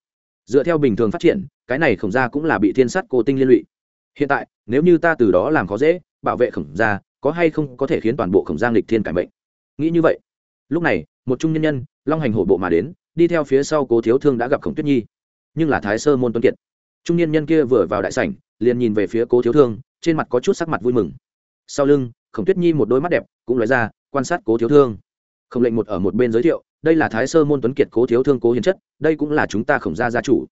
Dựa theo bình thường phát triển, cái này khổng gia cũng là bị thiên sát cô tinh liên lụy. Hiện tại, nếu như ta từ đó làm khó dễ, bảo vệ khổng gia, có hay không có thể khiến toàn bộ khổng gia lịch thiên cải mệnh? Nghĩ như vậy. Lúc này, một trung nhân nhân, long hành hổ bộ mà đến, đi theo phía sau cố thiếu thương đã gặp khổng tuyết nhi. Nhưng là thái sơ môn tuấn kiệt. Trung nhân nhân kia vừa vào đại sảnh, liền nhìn về phía cố thiếu thương trên mặt có chút sắc mặt vui mừng. Sau lưng, khổng tuyết nhi một đôi mắt đẹp cũng nói ra, quan sát cố thiếu thương. Khổng lệnh một ở một bên giới thiệu, đây là thái sơ môn tuấn kiệt cố thiếu thương cố hiến chất, đây cũng là chúng ta khổng gia gia chủ.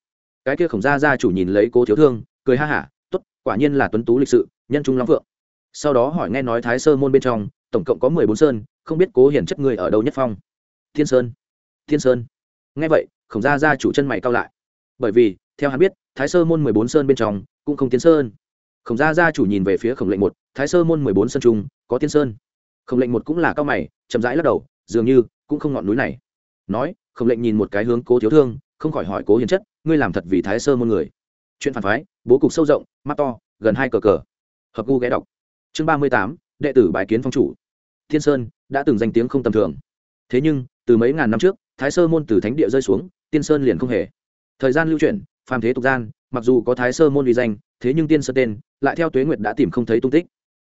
Cái kia khổng gia gia chủ nhìn lấy cố thiếu thương, cười ha hả t ố t quả nhiên là tuấn tú lịch sự, nhân trung long phượng. Sau đó hỏi nghe nói thái sơ môn bên trong, tổng cộng có mười bốn sơn, không biết cố hiển chất người ở đâu nhất phong? Thiên sơn thiên sơn. Nghe vậy, khổng gia gia chủ chân mày cao lại. Bởi vì, theo hắn biết, thái sơ môn mười bốn sơn bên trong cũng không tiến sơn khổng gia gia chủ nhìn về phía khổng lệnh một, thái sơ môn mười bốn sơn trung, có tiên sơn. Khổng lệnh một cũng là cao mày, chậm rãi lắc đầu, dường như cũng không ngọn núi này. Nói, khổng lệnh nhìn một cái hướng cố thiếu thương, không khỏi hỏi cố hiền chất, ngươi làm thật vì thái sơ môn người. Chuyện phản phái, bố cục sâu rộng, mắt to, gần hai cờ cờ. Hợp gu ghé đọc. Chương ba mươi tám, đệ tử bái kiến phong chủ. Thiên sơn đã từng danh tiếng không tầm thường. Thế nhưng, từ mấy ngàn năm trước, thái sơ môn từ thánh địa rơi xuống, tiên sơn liền không hề. Thời gian lưu chuyển, phàm thế tục gian mặc dù có thái sơ môn uy danh, thế nhưng tiên sơ tên lại theo tuế nguyệt đã tìm không thấy tung tích.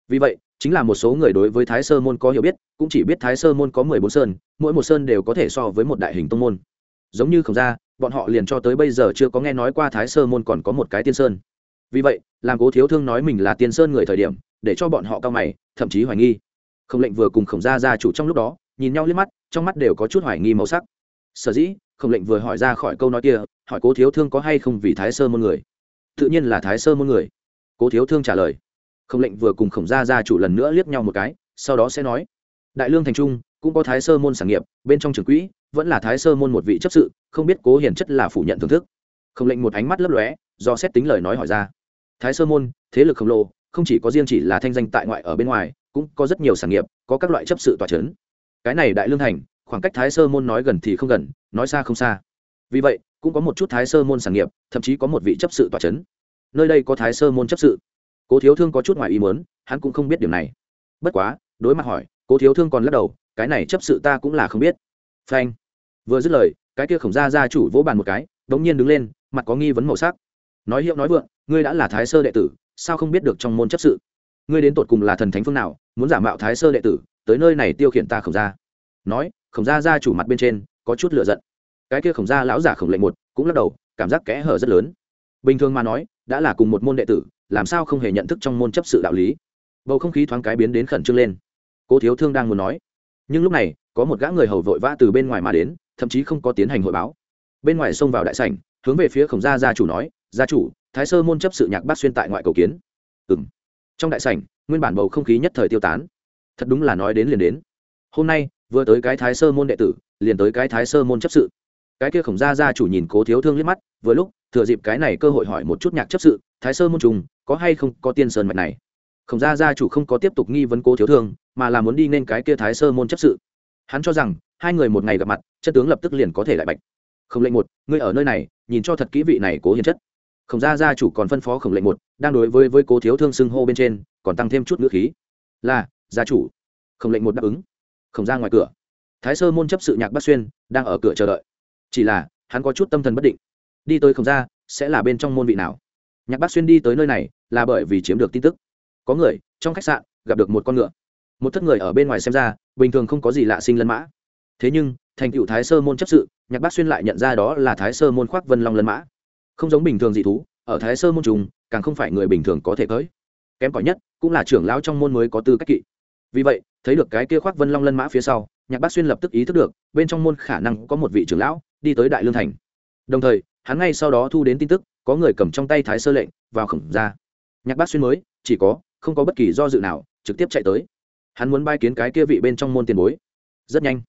Vì vậy, chính là một số người đối với thái sơ môn có hiểu biết, cũng chỉ biết thái sơ môn có mười bốn sơn, mỗi một sơn đều có thể so với một đại hình tông môn. Giống như khổng gia, bọn họ liền cho tới bây giờ chưa có nghe nói qua thái sơ môn còn có một cái tiên sơn. Vì vậy, làm cố thiếu thương nói mình là tiên sơn người thời điểm, để cho bọn họ cao mày, thậm chí hoài nghi. Khổng lệnh vừa cùng khổng gia gia chủ trong lúc đó, nhìn nhau liếc mắt, trong mắt đều có chút hoài nghi màu sắc. Sở dĩ khổng lệnh vừa hỏi ra khỏi câu nói kia, hỏi cố thiếu thương có hay không vì thái sơ môn người. Tự nhiên là thái sơ môn người. Cố thiếu thương trả lời. Khổng lệnh vừa cùng khổng gia gia chủ lần nữa liếc nhau một cái, sau đó sẽ nói. Đại lương thành trung, cũng có thái sơ môn sản nghiệp, bên trong trường quỹ, vẫn là thái sơ môn một vị chấp sự, không biết cố hiền chất là phủ nhận thưởng thức. Khổng lệnh một ánh mắt lấp lóe, do xét tính lời nói hỏi ra. Thái sơ môn, thế lực khổng lồ, không chỉ có riêng chỉ là thanh danh tại ngoại ở bên ngoài, cũng có rất nhiều sản nghiệp, có các loại chấp sự tòa c cái này đại lương thành khoảng cách thái sơ môn nói gần thì không gần, nói xa không xa. Vì vậy, cũng có một chút thái sơ môn sản nghiệp, thậm chí có một vị chấp sự tòa c h ấ n nơi đây có thái sơ môn chấp sự. Cố thiếu thương có chút ngoài ý mớn hắn cũng không biết điểm này. Bất quá, đối mặt hỏi, cố thiếu thương còn lắc đầu, cái này chấp sự ta cũng là không biết. Phanh. Vừa dứt lời, cái kia khổng gia gia chủ vỗ bàn một cái đ ỗ n g nhiên đứng lên, mặt có nghi vấn màu sắc. Nói hiệu nói vượng, ngươi đã là thái sơ đệ tử, sao không biết được trong môn chấp sự? Ngươi đến tột cùng là thần thánh phương nào, muốn giả mạo thái sơ đệ tử, tới nơi này tiêu khiển ta khổng gia. Nói khổng gia gia chủ mặt bên trên, có chút lựa giận. Cái kia khổng gia lão giả khổng lệnh một, cũng lắc đầu, cảm giác kẽ hở rất lớn. Bình thường mà nói, đã là cùng một môn đệ tử, làm sao không hề nhận thức trong môn chấp sự đạo lý. Bầu không khí thoáng cái biến đến khẩn trương lên. Cô thiếu thương đang muốn nói. Nhưng lúc này, có một gã người hầu vội vã từ bên ngoài mà đến, thậm chí không có tiến hành hội báo. Bên ngoài xông vào đại sảnh, hướng về phía khổng gia gia chủ nói, gia chủ, thái sơ môn chấp sự nhạc bát xuyên tại ngoại cầu kiến. Ừ m trong đại sảnh, nguyên bản bầu không khí nhất thời tiêu tán. Thật đúng là nói đến liền đến hôm nay, vừa tới cái thái sơ môn đệ tử, liền tới cái thái sơ môn chấp sự. Cái kia khổng gia gia chủ nhìn cố thiếu thương liếc mắt, vừa lúc, thừa dịp cái này cơ hội hỏi một chút nhạc chấp sự, thái sơ môn trùng, có hay không có tiên sơn mạch này? Khổng gia gia chủ không có tiếp tục nghi vấn cố thiếu thương, mà là muốn đi nên cái kia thái sơ môn chấp sự. Hắn cho rằng, hai người một ngày gặp mặt chất tướng lập tức liền có thể lại bạch. Khổng lệnh một, ngươi ở nơi này, nhìn cho thật kỹ vị này cố hiền chất. Khổng gia gia chủ còn phân phó khổng lệnh một, đang đối với với cố thiếu thương xưng hô bên trên, còn tăng thêm chút ngữ khí. Là, gia chủ. Khổng lệnh một đáp ứng khổng ra ngoài cửa. Thái sơ môn chấp sự nhạc bát xuyên đang ở cửa chờ đợi. Chỉ là, hắn có chút tâm thần bất định. Đi tới khổng ra, sẽ là bên trong môn vị nào? Nhạc bát xuyên đi tới nơi này là bởi vì chiếm được tin tức. Có người, trong khách sạn, gặp được một con ngựa. Một thất người ở bên ngoài xem ra, bình thường không có gì lạ sinh lân mã. Thế nhưng, thành cựu thái sơ môn chấp sự, nhạc bát xuyên lại nhận ra đó là thái sơ môn khoác vân long lân mã. Không giống bình thường dị thú, ở thái sơ môn trùng, càng không phải người bình thường có thể tới. Kém cỏi nhất, cũng là trưởng lão trong môn mới có tư cách kỵ. Vì vậy thấy được cái kia khoác vân long lân mã phía sau, nhạc bát xuyên lập tức ý thức được, bên trong môn khả năng có một vị trưởng lão đi tới đại lương thành. Đồng thời, hắn ngay sau đó thu đến tin tức, có người cầm trong tay thái sơ lệnh, vào khổng ra. Nhạc bát xuyên mới, chỉ có, không có bất kỳ do dự nào, trực tiếp chạy tới. Hắn muốn bay kiến cái kia vị bên trong môn tiền bối. Rất nhanh,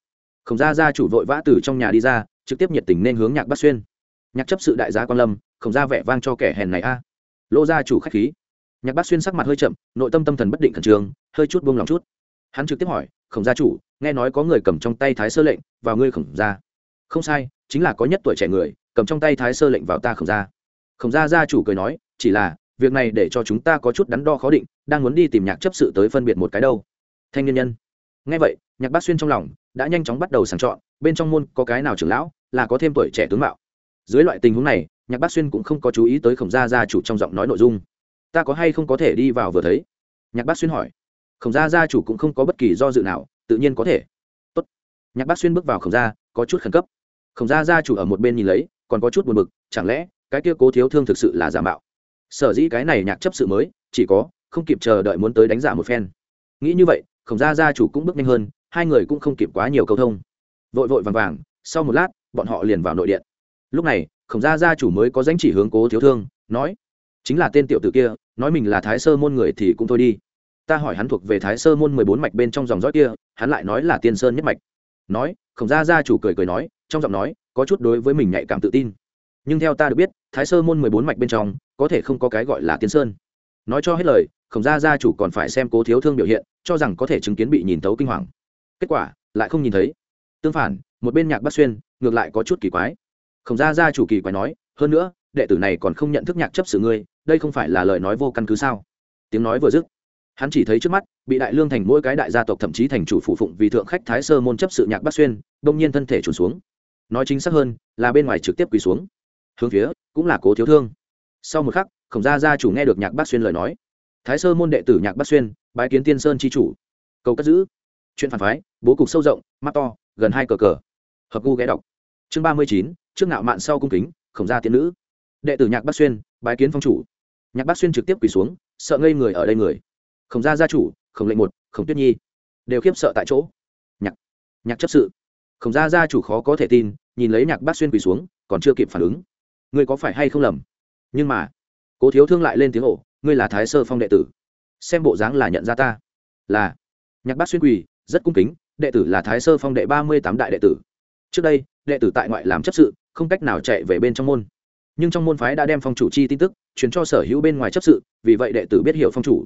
khổng gia gia chủ vội vã từ trong nhà đi ra, trực tiếp nhiệt tình nên hướng nhạc bát xuyên. Nhạc chấp sự đại gia quan lâm, khổng ra vẻ vang cho kẻ hèn này a. À. lô gia chủ khách khí. Nhạc bát xuyên sắc mặt hơi chậm, nội tâm tâm thần bất định khẩn trương, hơi chút buông lòng chút hắn trực tiếp hỏi, khổng gia chủ, nghe nói có người cầm trong tay thái sơ lệnh vào ngươi khổng gia. Không sai, chính là có nhất tuổi trẻ người, cầm trong tay thái sơ lệnh vào ta khổng gia. Khổng gia gia chủ cười nói, chỉ là, việc này để cho chúng ta có chút đắn đo khó định, đang muốn đi tìm nhạc chấp sự tới phân biệt một cái đâu. Thanh niên nhân. Nghe vậy, nhạc bát xuyên trong lòng đã nhanh chóng bắt đầu sàng chọn, bên trong môn có cái nào trưởng lão là có thêm tuổi trẻ tướng mạo. Dưới loại tình huống này, nhạc bát xuyên cũng không có chú ý tới khổng gia gia chủ trong giọng nói nội dung. Ta có hay không có thể đi vào vừa thấy? Nhạc bát xuyên hỏi khổng gia gia chủ cũng không có bất kỳ do dự nào, tự nhiên có thể. Tốt. nhạc bát xuyên bước vào khổng gia, có chút khẩn cấp. Khổng gia gia chủ ở một bên nhìn lấy, còn có chút buồn bực, chẳng lẽ cái kia cố thiếu thương thực sự là giả mạo? Sở dĩ cái này nhạc chấp sự mới, chỉ có, không kịp chờ đợi muốn tới đánh giả một phen. Nghĩ như vậy, khổng gia gia chủ cũng bước nhanh hơn, hai người cũng không kịp quá nhiều câu thông. Vội vội vàng vàng, sau một lát, bọn họ liền vào nội điện. Lúc này, khổng gia gia chủ mới có danh chỉ hướng cố thiếu thương, nói, chính là tên tiểu tử kia, nói mình là thái sơ môn người thì cũng thôi đi ta hỏi hắn thuộc về thái sơ môn mười bốn mạch bên trong dòng dõi kia, hắn lại nói là tiên sơn nhất mạch. Nói, khổng gia gia chủ cười cười nói, trong giọng nói, có chút đối với mình nhạy cảm tự tin. Nhưng theo ta được biết, thái sơ môn mười bốn mạch bên trong, có thể không có cái gọi là tiên sơn. Nói cho hết lời, khổng gia gia chủ còn phải xem cố thiếu thương biểu hiện, cho rằng có thể chứng kiến bị nhìn tấu kinh hoàng. Kết quả, lại không nhìn thấy. Tương phản, một bên nhạc bắt xuyên, ngược lại có chút kỳ quái. Khổng gia gia chủ kỳ quái nói, hơn nữa, đệ tử này còn không nhận thức nhạc chấp sự ngươi, đây không phải là lời nói vô căn cứ sao? Tiếng nói vừa dứt hắn chỉ thấy trước mắt, bị đại lương thành mỗi cái đại gia tộc thậm chí thành chủ phụ phụng vì thượng khách thái sơ môn chấp sự nhạc bắc xuyên đông nhiên thân thể trùn xuống. Nói chính xác hơn, là bên ngoài trực tiếp quỳ xuống. Hướng phía, cũng là cố thiếu thương. Sau một khắc, khổng gia gia chủ nghe được nhạc bát xuyên lời nói. Thái sơ môn đệ tử nhạc bát xuyên, bái kiến tiên sơn c h i chủ. Cầu cất giữ. Chuyện phản phái, bố cục sâu rộng, mắt to, gần hai cờ cờ. Hợp gu ghé đọc. Chương ba mươi chín, trước ngạo mạn sau cung kính, khổng gia tiên nữ. Đệ tử nhạc bát xuyên, bái kiến phong chủ. Nhạc bát xuyên trực tiếp quỳ xuống, sợ ngây người ở đây người khổng gia gia chủ, khổng lệnh một, khổng tuyết nhi, đều khiếp sợ tại chỗ. Nhạc nhạc chấp sự. Khổng gia gia chủ khó có thể tin, nhìn lấy nhạc bác xuyên quỳ xuống, còn chưa kịp phản ứng. Ngươi có phải hay không lầm? Nhưng mà, cố thiếu thương lại lên tiếng ổ, ngươi là thái sơ phong đệ tử. Xem bộ dáng là nhận ra ta. Là, nhạc bác xuyên quỳ, rất cung kính, đệ tử là thái sơ phong đệ ba mươi tám đại đệ tử. Trước đây, đệ tử tại ngoại làm chấp sự, không cách nào chạy về bên trong môn. Nhưng trong môn phái đã đem phong chủ chi tin tức truyền cho sở hữu bên ngoài chấp sự, vì vậy đệ tử biết hiểu phong chủ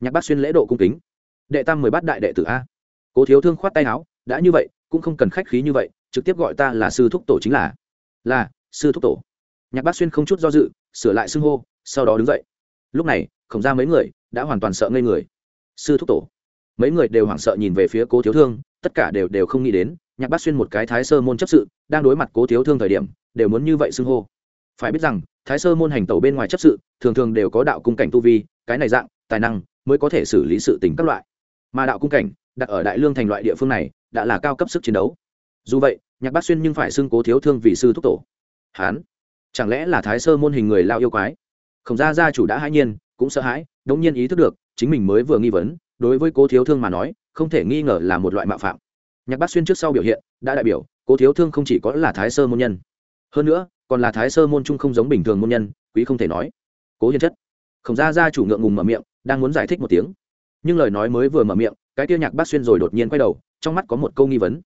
nhạc bác xuyên lễ độ cung kính. Đệ tam mười bát đại đệ tử a. Cố thiếu thương khoát tay áo, đã như vậy, cũng không cần khách khí như vậy, trực tiếp gọi ta là sư thúc tổ chính là. Là, sư thúc tổ. Nhạc bác xuyên không chút do dự, sửa lại xưng hô, sau đó đứng dậy. Lúc này, khổng ra mấy người đã hoàn toàn sợ ngây người. Sư thúc tổ. Mấy người đều hoảng sợ nhìn về phía cố thiếu thương, tất cả đều đều không nghĩ đến, nhạc bác xuyên một cái thái sơ môn chấp sự, đang đối mặt cố thiếu thương thời điểm, đều muốn như vậy xưng hô. Phải biết rằng, thái sơ môn hành tẩu bên ngoài chấp sự, thường thường đều có đạo cung cảnh tu vi, cái này dạng, tài năng mới có thể xử lý sự tình các loại. Mà đạo cung cảnh, đặt ở đại lương thành loại địa phương này, đã là cao cấp sức chiến đấu. Dù vậy, nhạc bác xuyên nhưng phải xưng cố thiếu thương vì sư thúc tổ. Hán, chẳng lẽ là thái sơ môn hình người lao yêu quái? Khổng gia gia chủ đã hãi nhiên, cũng sợ hãi, đống nhiên ý thức được, chính mình mới vừa nghi vấn, đối với cố thiếu thương mà nói, không thể nghi ngờ là một loại mạo phạm. Nhạc bác xuyên trước sau biểu hiện, đã đại biểu, cố thiếu thương không chỉ có là thái sơ môn nhân. Hơn nữa, còn là thái sơ môn trung không giống bình thường môn nhân, quý không thể nói. Cố hiền chất. Khổng gia gia chủ ngượng ngùng mở miệng đang muốn giải thích một tiếng. Nhưng lời nói mới vừa mở miệng, cái tiêu nhạc bác xuyên rồi đột nhiên quay đầu, trong mắt có một câu nghi vấn.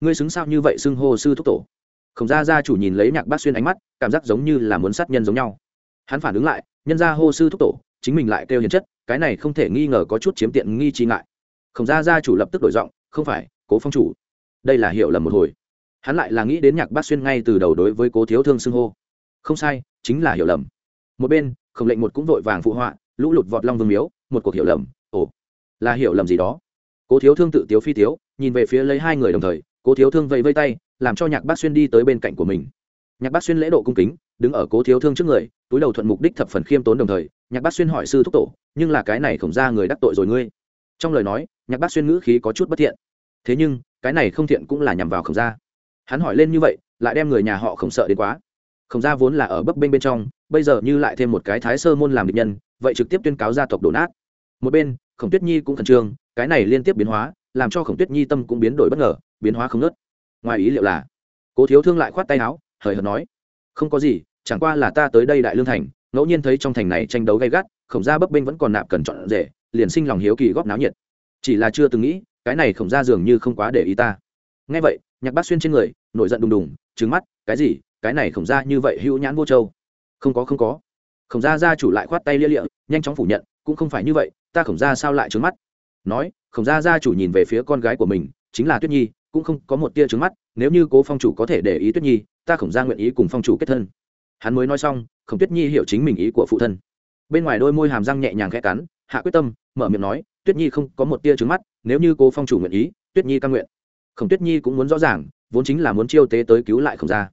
Ngươi xứng sao như vậy xưng hô sư thúc tổ? Khổng gia gia chủ nhìn lấy nhạc bác xuyên ánh mắt, cảm giác giống như là muốn sát nhân giống nhau. Hắn phản ứng lại, nhân gia hô sư thúc tổ, chính mình lại kêu hiền chất, cái này không thể nghi ngờ có chút chiếm tiện nghi trí ngại. Khổng gia gia chủ lập tức đổi giọng, không phải, cố phong chủ. Đây là hiểu lầm một hồi. Hắn lại là nghĩ đến nhạc bác xuyên ngay từ đầu đối với cố thiếu thương xưng hô. Không sai, chính là hiểu lầm. Một bên, khổng lệnh một cũng vội vàng phụ họa lũ lụt vọt long vương miếu, một cuộc hiểu lầm. Ồ, là hiểu lầm gì đó? Cố thiếu thương tự tiếu phi tiếu, nhìn về phía lấy hai người đồng thời, cố thiếu thương vẫy vây tay, làm cho nhạc bác xuyên đi tới bên cạnh của mình. Nhạc bác xuyên lễ độ cung kính, đứng ở cố thiếu thương trước người, túi đầu thuận mục đích thập phần khiêm tốn đồng thời, nhạc bác xuyên hỏi sư thúc tổ, nhưng là cái này khổng ra người đắc tội rồi ngươi? Trong lời nói, nhạc bác xuyên ngữ khí có chút bất thiện. Thế nhưng, cái này không thiện cũng là nhằm vào khổng gia. Hắn hỏi lên như vậy, lại đem người nhà họ khổng sợ đến quá khổng gia vốn là ở bấp bênh bên trong, bây giờ như lại thêm một cái thái sơ môn làm địch nhân, vậy trực tiếp tuyên cáo gia tộc đổ nát. Một bên, khổng tuyết nhi cũng khẩn trương, cái này liên tiếp biến hóa, làm cho khổng tuyết nhi tâm cũng biến đổi bất ngờ, biến hóa không nớt ngoài ý liệu là, cố thiếu thương lại khoát tay áo, hời hợt nói, không có gì, chẳng qua là ta tới đây đại lương thành, ngẫu nhiên thấy trong thành này tranh đấu gay gắt, khổng gia bấp bênh vẫn còn nạp cần chọn rể, liền sinh lòng hiếu kỳ góp náo nhiệt. Chỉ là chưa từng nghĩ, cái này khổng gia dường như không quá để ý ta. Nghe vậy, nhạc bác xuyên trên người, nổi giận đùng đùng trứng mắt, cái gì? Cái này khổng gia như vậy hữu nhãn vô châu. Không có không có. Khổng gia gia chủ lại khoát tay lia lịa, nhanh chóng phủ nhận, cũng không phải như vậy, ta khổng gia sao lại trướng mắt? Nói, khổng gia gia chủ nhìn về phía con gái của mình, chính là tuyết nhi, cũng không có một tia trướng mắt, nếu như cố phong chủ có thể để ý tuyết nhi, ta khổng gia nguyện ý cùng phong chủ kết thân. Hắn mới nói xong, khổng tuyết nhi hiểu chính mình ý của phụ thân. Bên ngoài đôi môi hàm răng nhẹ nhàng khẽ cắn, hạ quyết tâm, mở miệng nói, tuyết nhi không có một tia trướng mắt, nếu như cố phong chủ nguyện ý, tuyết nhi căn nguyện. Khổng tuyết nhi cũng muốn rõ ràng, vốn chính là muốn chiêu tế tới cứu lại khổng gia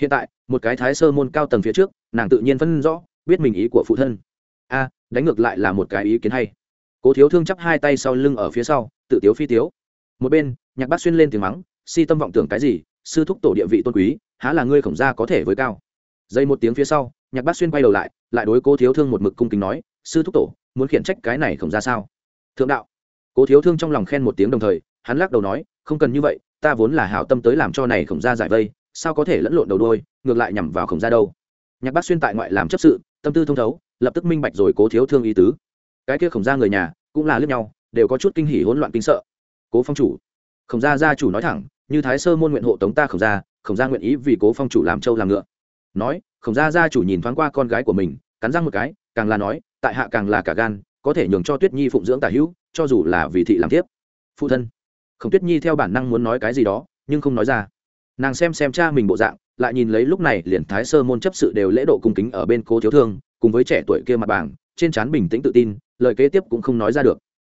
hiện tại, một cái thái sơ môn cao tầng phía trước, nàng tự nhiên phân rõ, biết mình ý của phụ thân. A, đánh ngược lại là một cái ý kiến hay. Cố thiếu thương chắp hai tay sau lưng ở phía sau, tự tiếu phi tiếu. Một bên, nhạc bác xuyên lên tiếng mắng, si tâm vọng tưởng cái gì, sư thúc tổ địa vị tôn quý, há là ngươi khổng gia có thể với cao? Dây một tiếng phía sau, nhạc bác xuyên quay đầu lại lại đối cố thiếu thương một mực cung kính nói, sư thúc tổ, muốn khiển trách cái này khổng ra sao? Thượng đạo. Cố thiếu thương trong lòng khen một tiếng đồng thời, hắn lắc đầu nói, không cần như vậy, ta vốn là hảo tâm tới làm cho này khổng ra giải vây sao có thể lẫn lộn đầu đôi, ngược lại nhằm vào khổng gia đâu? Nhạc bác xuyên tại ngoại làm chấp sự, tâm tư thông thấu, lập tức minh bạch rồi cố thiếu thương ý tứ. Cái kia khổng gia người nhà, cũng là lướt nhau, đều có chút kinh hỉ hỗn loạn kinh sợ. Cố phong chủ. Khổng gia gia chủ nói thẳng, như thái sơ môn nguyện hộ tống ta khổng gia khổng gia nguyện ý vì cố phong chủ làm trâu làm ngựa. Nói, khổng gia gia chủ nhìn thoáng qua con gái của mình, cắn răng một cái, càng là nói, tại hạ càng là cả gan, có thể nhường cho tuyết nhi phụng dưỡng tả hữu, cho dù là vì thị làm tiếp phụ thân. Khổng tuyết nhi theo bản năng muốn nói cái gì đó, nhưng không nói ra nàng xem xem cha mình bộ dạng, lại nhìn lấy lúc này liền thái sơ môn chấp sự đều lễ độ cung kính ở bên cố thiếu thương, cùng với trẻ tuổi kia mặt bảng, trên trán bình tĩnh tự tin, lời kế tiếp cũng không nói ra được.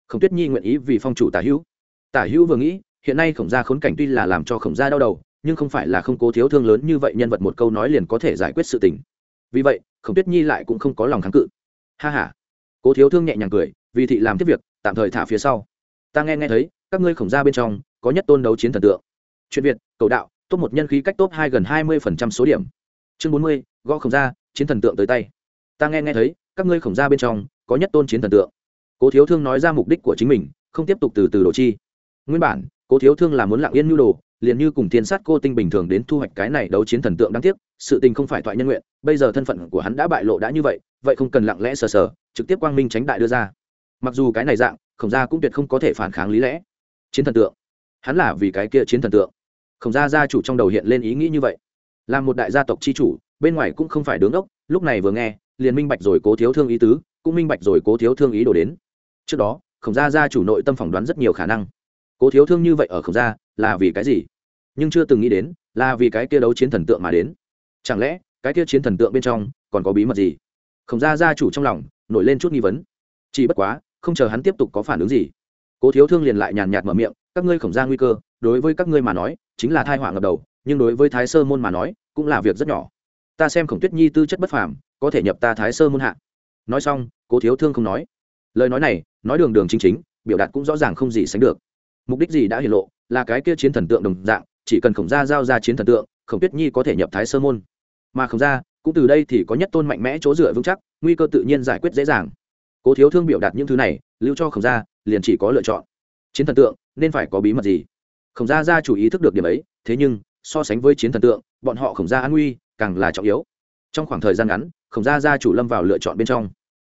Khổng tuyết nhi nguyện ý vì phong chủ tả hữu. Tả hữu vừa nghĩ, hiện nay khổng gia khốn cảnh tuy là làm cho khổng gia đau đầu, nhưng không phải là không cố thiếu thương lớn như vậy nhân vật một câu nói liền có thể giải quyết sự tình. Vì vậy, khổng tuyết nhi lại cũng không có lòng kháng cự. Ha h a cố thiếu thương nhẹ nhàng cười, vì thị làm tiếp việc, tạm thời thả phía sau. Ta nghe nghe thấy, các ngươi khổng gia bên trong, có nhất tôn đấu chiến thần tượng. Chuyện việt, cầu đạo top một nhân khí cách top hai gần hai mươi phần trăm số điểm. Chương bốn mươi, gõ khổng ra chiến thần tượng tới tay. Ta nghe nghe thấy, các ngươi khổng ra bên trong, có nhất tôn chiến thần tượng. Cố thiếu thương nói ra mục đích của chính mình, không tiếp tục từ từ đồ chi. Nguyên bản, cố thiếu thương là muốn lặng yên nhu đồ, liền như cùng thiên sát cô tinh bình thường đến thu hoạch cái này đấu chiến thần tượng đáng tiếc, sự tình không phải thoại nhân nguyện, bây giờ thân phận của hắn đã bại lộ đã như vậy vậy không cần lặng lẽ sờ sờ, trực tiếp quang minh tránh đại đưa ra. Mặc dù cái này dạng, khổng gia cũng tuyệt không có thể phản kháng lý lẽ. Chiến thần tượng. Hắn là vì cái kia chiến thần tượng khổng gia gia chủ trong đầu hiện lên ý nghĩ như vậy. Là một đại gia tộc chi chủ, bên ngoài cũng không phải đứng ốc lúc này vừa nghe, liền minh bạch rồi cố thiếu thương ý tứ, cũng minh bạch rồi cố thiếu thương ý đồ đến. Trước đó, khổng gia gia chủ nội tâm phỏng đoán rất nhiều khả năng. Cố thiếu thương như vậy ở khổng gia, là vì cái gì? Nhưng chưa từng nghĩ đến, là vì cái kia đấu chiến thần tượng mà đến. Chẳng lẽ, cái kia chiến thần tượng bên trong, còn có bí mật gì? Khổng gia gia chủ trong lòng, nổi lên chút nghi vấn. Chỉ bất quá, không chờ hắn tiếp tục có phản ứng gì, cố thiếu thương liền lại nhàn nhạt mở miệng, các ngươi khổng gia nguy cơ đối với các ngươi mà nói, chính là thai họa ngập đầu, nhưng đối với thái sơ môn mà nói, cũng là việc rất nhỏ. Ta xem khổng tuyết nhi tư chất bất phàm, có thể nhập ta thái sơ môn hạ. Nói xong, cố thiếu thương không nói. Lời nói này, nói đường đường chính chính, biểu đạt cũng rõ ràng không gì sánh được. Mục đích gì đã hiển lộ, là cái kia chiến thần tượng đồng dạng, chỉ cần khổng gia giao ra chiến thần tượng, khổng tuyết nhi có thể nhập thái sơ môn. Mà khổng gia, cũng từ đây thì có nhất tôn mạnh mẽ chỗ dựa vững chắc, nguy cơ tự nhiên giải quyết dễ dàng. Cố thiếu thương biểu đạt những thứ này, lưu cho khổng gia, liền chỉ có lựa chọn. Chiến thần tượng, nên phải có bí mật gì? Khổng gia gia chủ ý thức được điểm ấy, thế nhưng, so sánh với chiến thần tượng, bọn họ khổng gia an nguy càng là trọng yếu. Trong khoảng thời gian ngắn khổng gia gia chủ lâm vào lựa chọn bên trong.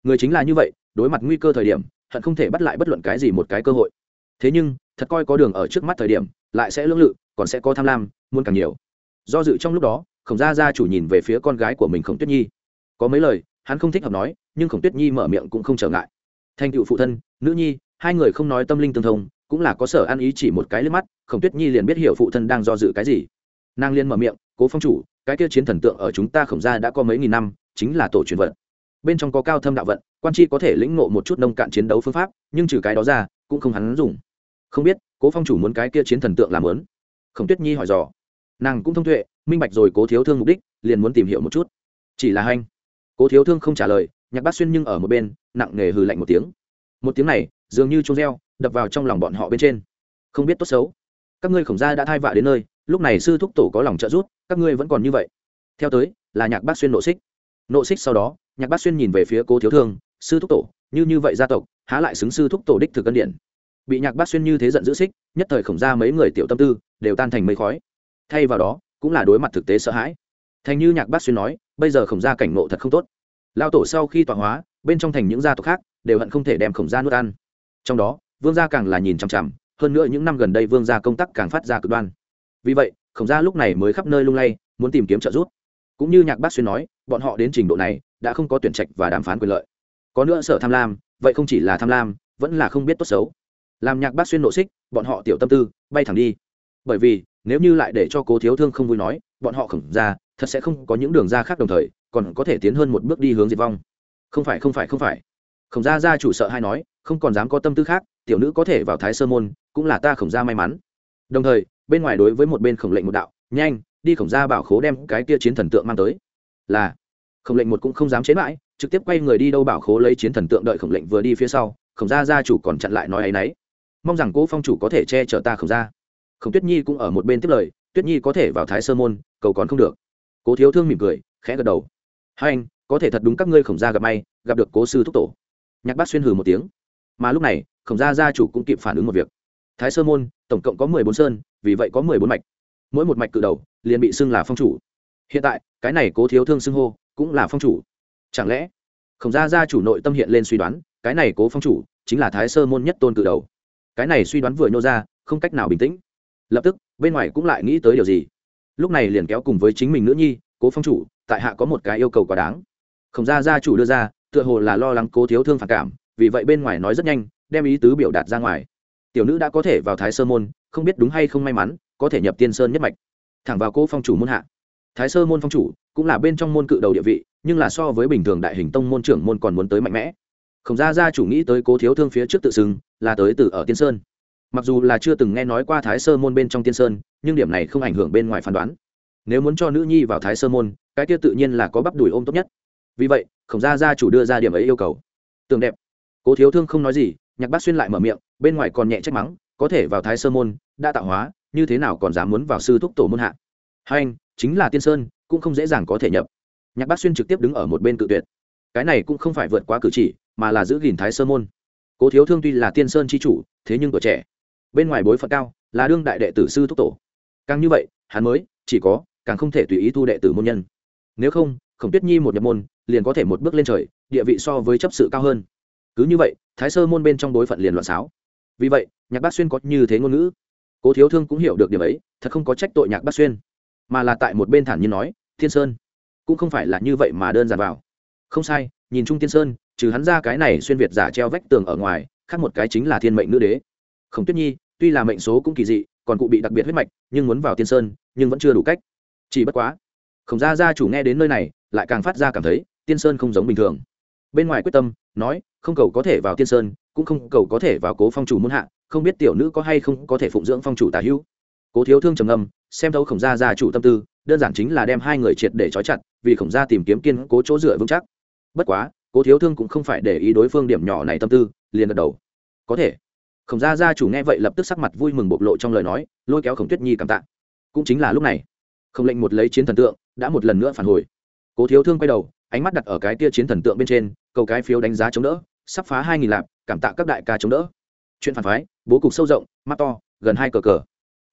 Người chính là như vậy, đối mặt nguy cơ thời điểm, hận không thể bắt lại bất luận cái gì một cái cơ hội. Thế nhưng, thật coi có đường ở trước mắt thời điểm, lại sẽ lưỡng lự, còn sẽ có tham lam, muốn càng nhiều. Do dự trong lúc đó khổng gia gia chủ nhìn về phía con gái của mình khổng tuyết nhi. Có mấy lời, hắn không thích hợp nói, nhưng khổng tuyết nhi mở miệng cũng không trở ngại. Thành cựu phụ thân, nữ nhi, hai người không nói tâm linh tương thông cũng là có sở ăn ý chỉ một cái lên mắt, khổng tuyết nhi liền biết hiểu phụ thân đang do dự cái gì. Nàng liên mở miệng, cố phong chủ, cái kia chiến thần tượng ở chúng ta khổng gia đã có mấy nghìn năm, chính là tổ truyền vận. Bên trong có cao thâm đạo vận, quan chi có thể lĩnh ngộ một chút nông cạn chiến đấu phương pháp, nhưng trừ cái đó ra, cũng không hắn dùng. Không biết, cố phong chủ muốn cái kia chiến thần tượng làm lớn? Khổng tuyết nhi hỏi dò. Nàng cũng thông tuệ, minh bạch rồi cố thiếu thương mục đích, liền muốn tìm hiểu một chút. Chỉ là hanh cố thiếu thương không trả lời, nhạc bát xuyên nhưng ở một bên, nặng nề hừ lạnh một tiếng. Một tiếng này, dường như trông reo đập vào trong lòng bọn họ bên trên. Không biết tốt xấu. Các ngươi khổng gia đã thai vạ đến nơi, lúc này sư thúc tổ có lòng trợ giúp, các ngươi vẫn còn như vậy. Theo tới, là nhạc bát xuyên nộ xích. Nộ xích sau đó, nhạc bát xuyên nhìn về phía cố thiếu thương, sư thúc tổ, như như vậy gia tộc, há lại xứng sư thúc tổ đích thực cân điện bị nhạc bát xuyên như thế giận dữ xích, nhất thời khổng ra mấy người tiểu tâm tư đều tan thành mây khói. Thay vào đó, cũng là đối mặt thực tế sợ hãi. Thành như nhạc bát xuyên nói, bây giờ khổng gia cảnh ngộ thật không tốt. Lao tổ sau khi tọa hóa, bên trong thành những gia tộc khác đều hận không thể đem khổng gia nuốt ăn. Trong đó vương gia càng là nhìn chằm chằm, hơn nữa những năm gần đây vương gia công tác càng phát ra cực đoan. Vì vậy, khổng gia lúc này mới khắp nơi lung lay, muốn tìm kiếm trợ giúp. Cũng như nhạc bát xuyên nói, bọn họ đến trình độ này, đã không có tuyển trạch và đàm phán quyền lợi. Có nữa sợ tham lam, vậy không chỉ là tham lam, vẫn là không biết tốt xấu. Làm nhạc bát xuyên nộ xích, bọn họ tiểu tâm tư, bay thẳng đi. Bởi vì, nếu như lại để cho cố thiếu thương không vui nói, bọn họ khổng ra thật sẽ không có những đường ra khác đồng thời, còn có thể tiến hơn một bước đi hướng diệt vong. Không phải không phải không phải. Khổng gia gia chủ sợ hay nói, không còn dám có tâm tư khác tiểu nữ có thể vào thái sơ môn, cũng là ta khổng gia may mắn. Đồng thời, bên ngoài đối với một bên khổng lệnh một đạo, nhanh, đi khổng gia bảo khố đem cái kia chiến thần tượng mang tới. Là, khổng lệnh một cũng không dám chế mãi, trực tiếp quay người đi đâu bảo khố lấy chiến thần tượng đợi khổng lệnh vừa đi phía sau, khổng gia gia chủ còn chặn lại nói ấ y mong rằng cố phong chủ có thể che chở ta khổng gia. Khổng tuyết nhi cũng ở một bên tiếp lời, tuyết nhi có thể vào thái sơ môn, cầu còn không được. Cố thiếu thương mỉm cười, khẽ gật đầu. Hai anh, có thể thật đúng các ngươi khổng gia gặp may, gặp được cố sư thúc tổ. Nhạc bát xuyên hừ một tiếng mà lúc này, khổng gia gia chủ cũng kịp phản ứng một việc. Thái sơ môn, tổng cộng có mười bốn sơn, vì vậy có mười bốn mạch. Mỗi một mạch cự đầu, liền bị xưng là phong chủ. Hiện tại, cái này cố thiếu thương xưng hô, cũng là phong chủ. Chẳng lẽ, khổng gia gia chủ nội tâm hiện lên suy đoán, cái này cố phong chủ, chính là thái sơ môn nhất tôn cự đầu. Cái này suy đoán vừa nhô ra, không cách nào bình tĩnh. Lập tức, bên ngoài cũng lại nghĩ tới điều gì. Lúc này liền kéo cùng với chính mình nữ nhi, cố phong chủ, tại hạ có một cái yêu cầu quá đáng. Khổng gia gia chủ đưa ra, tựa hồ là lo lắng cố thiếu thương phản cảm vì vậy bên ngoài nói rất nhanh, đem ý tứ biểu đạt ra ngoài. Tiểu nữ đã có thể vào thái sơ môn, không biết đúng hay không may mắn, có thể nhập tiên sơn nhất mạch. Thẳng vào cố phong chủ môn hạ. Thái sơ môn phong chủ cũng là bên trong môn cự đầu địa vị, nhưng là so với bình thường đại hình tông môn trưởng môn còn muốn tới mạnh mẽ. Khổng gia gia chủ nghĩ tới cố thiếu thương phía trước tự xưng, là tới từ ở tiên sơn. Mặc dù là chưa từng nghe nói qua thái sơ môn bên trong tiên sơn, nhưng điểm này không ảnh hưởng bên ngoài phán đoán. Nếu muốn cho nữ nhi vào thái sơ môn, cái kia tự nhiên là có bắp đùi ôm tốt nhất. Vì vậy, khổng gia gia chủ đưa ra điểm ấy yêu cầu. Tường đẹp cố thiếu thương không nói gì, nhạc bác xuyên lại mở miệng, bên ngoài còn nhẹ trách mắng, có thể vào thái sơ môn, đã tạo hóa, như thế nào còn dám muốn vào sư thúc tổ môn hạ? Hai anh, chính là tiên sơn, cũng không dễ dàng có thể nhập. Nhạc bác xuyên trực tiếp đứng ở một bên cự tuyệt. Cái này cũng không phải vượt quá cử chỉ, mà là giữ gìn thái sơ môn. Cố thiếu thương tuy là tiên sơn c h i chủ, thế nhưng tuổi trẻ. Bên ngoài bối phận cao, là đương đại đệ tử sư thúc tổ. Càng như vậy, hắn mới, chỉ có, càng không thể tùy ý thu đệ tử môn nhân. Nếu không, khổng tuyết nhi một nhập môn, liền có thể một bước lên trời, địa vị so với chấp sự cao hơn cứ như vậy, thái sơ môn bên trong bối phận liền loạn sáo vì vậy, nhạc bác xuyên có như thế ngôn ngữ. Cố thiếu thương cũng hiểu được điểm ấy, thật không có trách tội nhạc bác xuyên, mà là tại một bên thản nhiên nói, thiên sơn, cũng không phải là như vậy mà đơn giản vào. Không sai, nhìn chung tiên sơn, trừ hắn ra cái này xuyên việt giả treo vách tường ở ngoài, khác một cái chính là thiên mệnh nữ đế. Khổng tuyết nhi, tuy là mệnh số cũng kỳ dị, còn cụ bị đặc biệt huyết mạch, nhưng muốn vào tiên sơn, nhưng vẫn chưa đủ cách. Chỉ bất quá, khổng gia gia chủ nghe đến nơi này, lại càng phát ra cảm thấy tiên sơn không giống bình thường. Bên ngoài quyết tâm nói, không cầu có thể vào tiên sơn, cũng không cầu có thể vào cố phong chủ muôn hạ, không biết tiểu nữ có hay không có thể phụng dưỡng phong chủ tả hữu. Cố thiếu thương trầm ngâm, xem thấu khổng gia gia chủ tâm tư, đơn giản chính là đem hai người triệt để trói chặt, vì khổng gia tìm kiếm kiên cố chỗ dựa vững chắc. Bất quá, cố thiếu thương cũng không phải để ý đối phương điểm nhỏ này tâm tư, liền gật đầu. Có thể. Khổng gia gia chủ nghe vậy lập tức sắc mặt vui mừng bộc lộ trong lời nói, lôi kéo khổng tuyết nhi cảm tạ. Cũng chính là lúc này không lệnh một lấy chiến thần tượng, đã một lần nữa phản hồi. Cố thiếu thương quay đầu ánh mắt đặt ở cái tia chiến thần tượng bên trên, cầu cái phiếu đánh giá chống đỡ, sắp phá hai nghìn lạp, cảm tạ các đại ca chống đỡ. Chuyện phản phái, bố cục sâu rộng, mắt to, gần hai cờ cờ.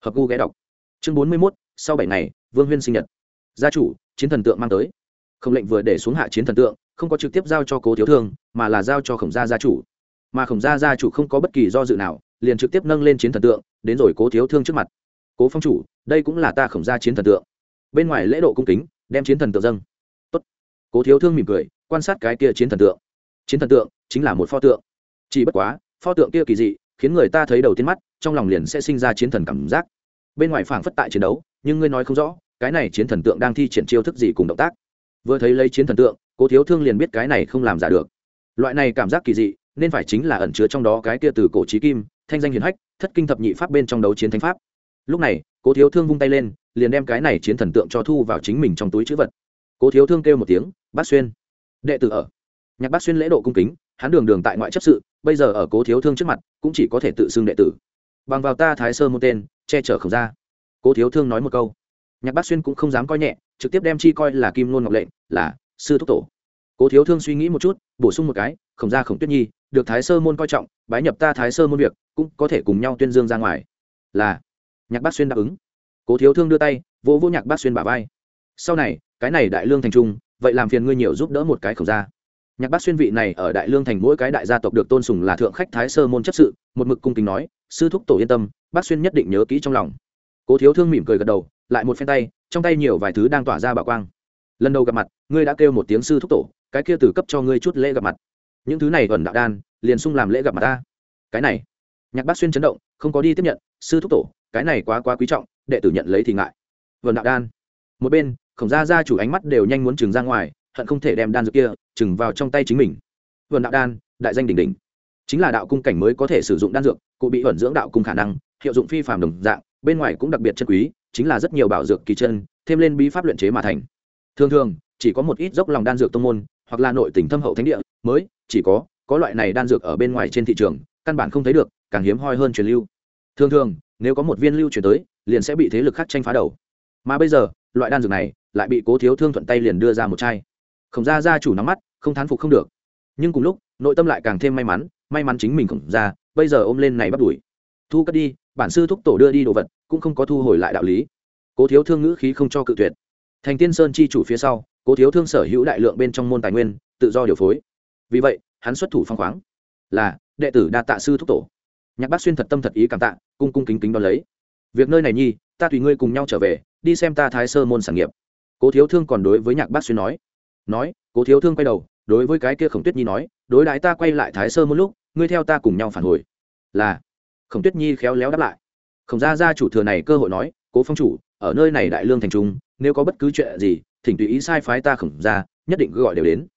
Hợp gu ghé đọc. Chương bốn mươi mốt, sau bảy ngày, vương huyên sinh nhật. Gia chủ, chiến thần tượng mang tới. Không lệnh vừa để xuống hạ chiến thần tượng, không có trực tiếp giao cho cố thiếu thương, mà là giao cho khổng gia gia chủ. Mà khổng gia gia chủ không có bất kỳ do dự nào, liền trực tiếp nâng lên chiến thần tượng, đến rồi cố thiếu thương trước mặt. Cố phong chủ, đây cũng là ta khổng gia chiến thần tượng. Bên ngoài lễ độ cung kính, đem chiến thần tượng dâng cố thiếu thương mỉm cười, quan sát cái kia chiến thần tượng. Chiến thần tượng chính là một pho tượng. Chỉ bất quá, pho tượng kia kỳ dị, khiến người ta thấy đầu tiên mắt, trong lòng liền sẽ sinh ra chiến thần cảm giác. Bên ngoài phảng phất tại chiến đấu, nhưng ngươi nói không rõ, cái này chiến thần tượng đang thi triển chiêu thức gì cùng động tác. Vừa thấy lấy chiến thần tượng, cố thiếu thương liền biết cái này không làm giả được. Loại này cảm giác kỳ dị, nên phải chính là ẩn chứa trong đó cái kia từ cổ trí kim, thanh danh hiền hách, thất kinh thập nhị pháp bên trong đấu chiến thánh pháp. Lúc này, cố thiếu thương vung tay lên, liền đem cái này chiến thần tượng cho thu vào chính mình trong túi chữ vật. Cố thiếu thương kêu một tiếng bát xuyên. Đệ tử ở. Nhạc bát xuyên lễ độ cung kính, hắn đường đường tại ngoại chấp sự, bây giờ ở cố thiếu thương trước mặt, cũng chỉ có thể tự xưng đệ tử. Bằng vào ta thái sơ một tên, che chở không ra. Cố thiếu thương nói một câu. Nhạc bát xuyên cũng không dám coi nhẹ, trực tiếp đem chi coi là kim ngôn ngọc lệnh, là sư thúc tổ. Cố thiếu thương suy nghĩ một chút, bổ sung một cái khổng gia khổng tuyết nhi, được thái sơ môn coi trọng, bái nhập ta thái sơ môn việc, cũng có thể cùng nhau tuyên dương ra ngoài. Là, nhạc bát xuyên đáp ứng. Cố thiếu thương đưa tay, vỗ vỗ nhạc bát xuyên bả vai. Sau này, cái này đại lương thành trung vậy làm phiền ngươi nhiều giúp đỡ một cái khổng gia. Nhạc bát xuyên vị này ở đại lương thành mỗi cái đại gia tộc được tôn sùng là thượng khách thái sơ môn chấp sự, một mực cung kính nói, sư thúc tổ yên tâm bát xuyên nhất định nhớ kỹ trong lòng. Cố thiếu thương mỉm cười gật đầu, lại một phen tay, trong tay nhiều vài thứ đang tỏa ra bảo quang. Lần đầu gặp mặt, ngươi đã kêu một tiếng sư thúc tổ, cái kia từ cấp cho ngươi chút lễ gặp mặt. Những thứ này ẩn đạo đan, liền sung làm lễ gặp mặt ta. Cái này, nhạc bát xuyên chấn động, không có đi tiếp nhận, sư thúc tổ, cái này quá quá quý trọng, đệ tử nhận lấy thì ngại. Vần đạo đan. Một bên khổng gia gia chủ ánh mắt đều nhanh muốn chừng ra ngoài, hận không thể đem đan dược kia chừng vào trong tay chính mình. Vườn đạo đan, đại danh đỉnh đỉnh. Chính là đạo cung cảnh mới có thể sử dụng đan dược, cụ bị ẩn dưỡng đạo cung khả năng, hiệu dụng phi phàm đồng dạng, bên ngoài cũng đặc biệt chân quý, chính là rất nhiều bảo dược kỳ chân, thêm lên bí pháp luyện chế mà thành. Thường thường, chỉ có một ít dốc lòng đan dược tông môn, hoặc là nội tỉnh thâm hậu thánh địa, mới chỉ có có loại này đan dược ở bên ngoài trên thị trường, căn bản không thấy được, càng hiếm hoi hơn truyền lưu. Thường thường, nếu có một viên lưu truyền tới, liền sẽ bị thế lực khác tranh phá đầu. Mà bây giờ, loại đan dược này lại bị cố thiếu thương thuận tay liền đưa ra một chai. Khổng gia gia chủ nắm mắt, không thán phục không được. Nhưng cùng lúc, nội tâm lại càng thêm may mắn may mắn chính mình khổng gia, bây giờ ôm lên này bắt đuổi. Thu cất đi, bản sư thúc tổ đưa đi đồ vật, cũng không có thu hồi lại đạo lý. Cố thiếu thương ngữ khí không cho cự tuyệt. Thành tiên sơn chi chủ phía sau, cố thiếu thương sở hữu đại lượng bên trong môn tài nguyên, tự do điều phối. Vì vậy, hắn xuất thủ phong khoáng. Là, đệ tử đa tạ sư thúc tổ. Nhạc bác xuyên thật tâm thật ý cảm tạ, cung cung kính kính đón lấy. Việc nơi này nhi, ta tùy ngươi cùng nhau trở về, đi xem ta thái sơ môn sản nghiệp cố thiếu thương còn đối với nhạc bác xuyên nói nói, cố thiếu thương quay đầu, đối với cái kia khổng tuyết nhi nói, đối đãi ta quay lại thái sơ một lúc, ngươi theo ta cùng nhau phản hồi. Là, khổng tuyết nhi khéo léo đáp lại. Khổng gia gia chủ thừa này cơ hội nói, cố phong chủ, ở nơi này đại lương thành trung, nếu có bất cứ chuyện gì, thỉnh tùy ý sai phái ta khổng gia, nhất định cứ gọi đều đến.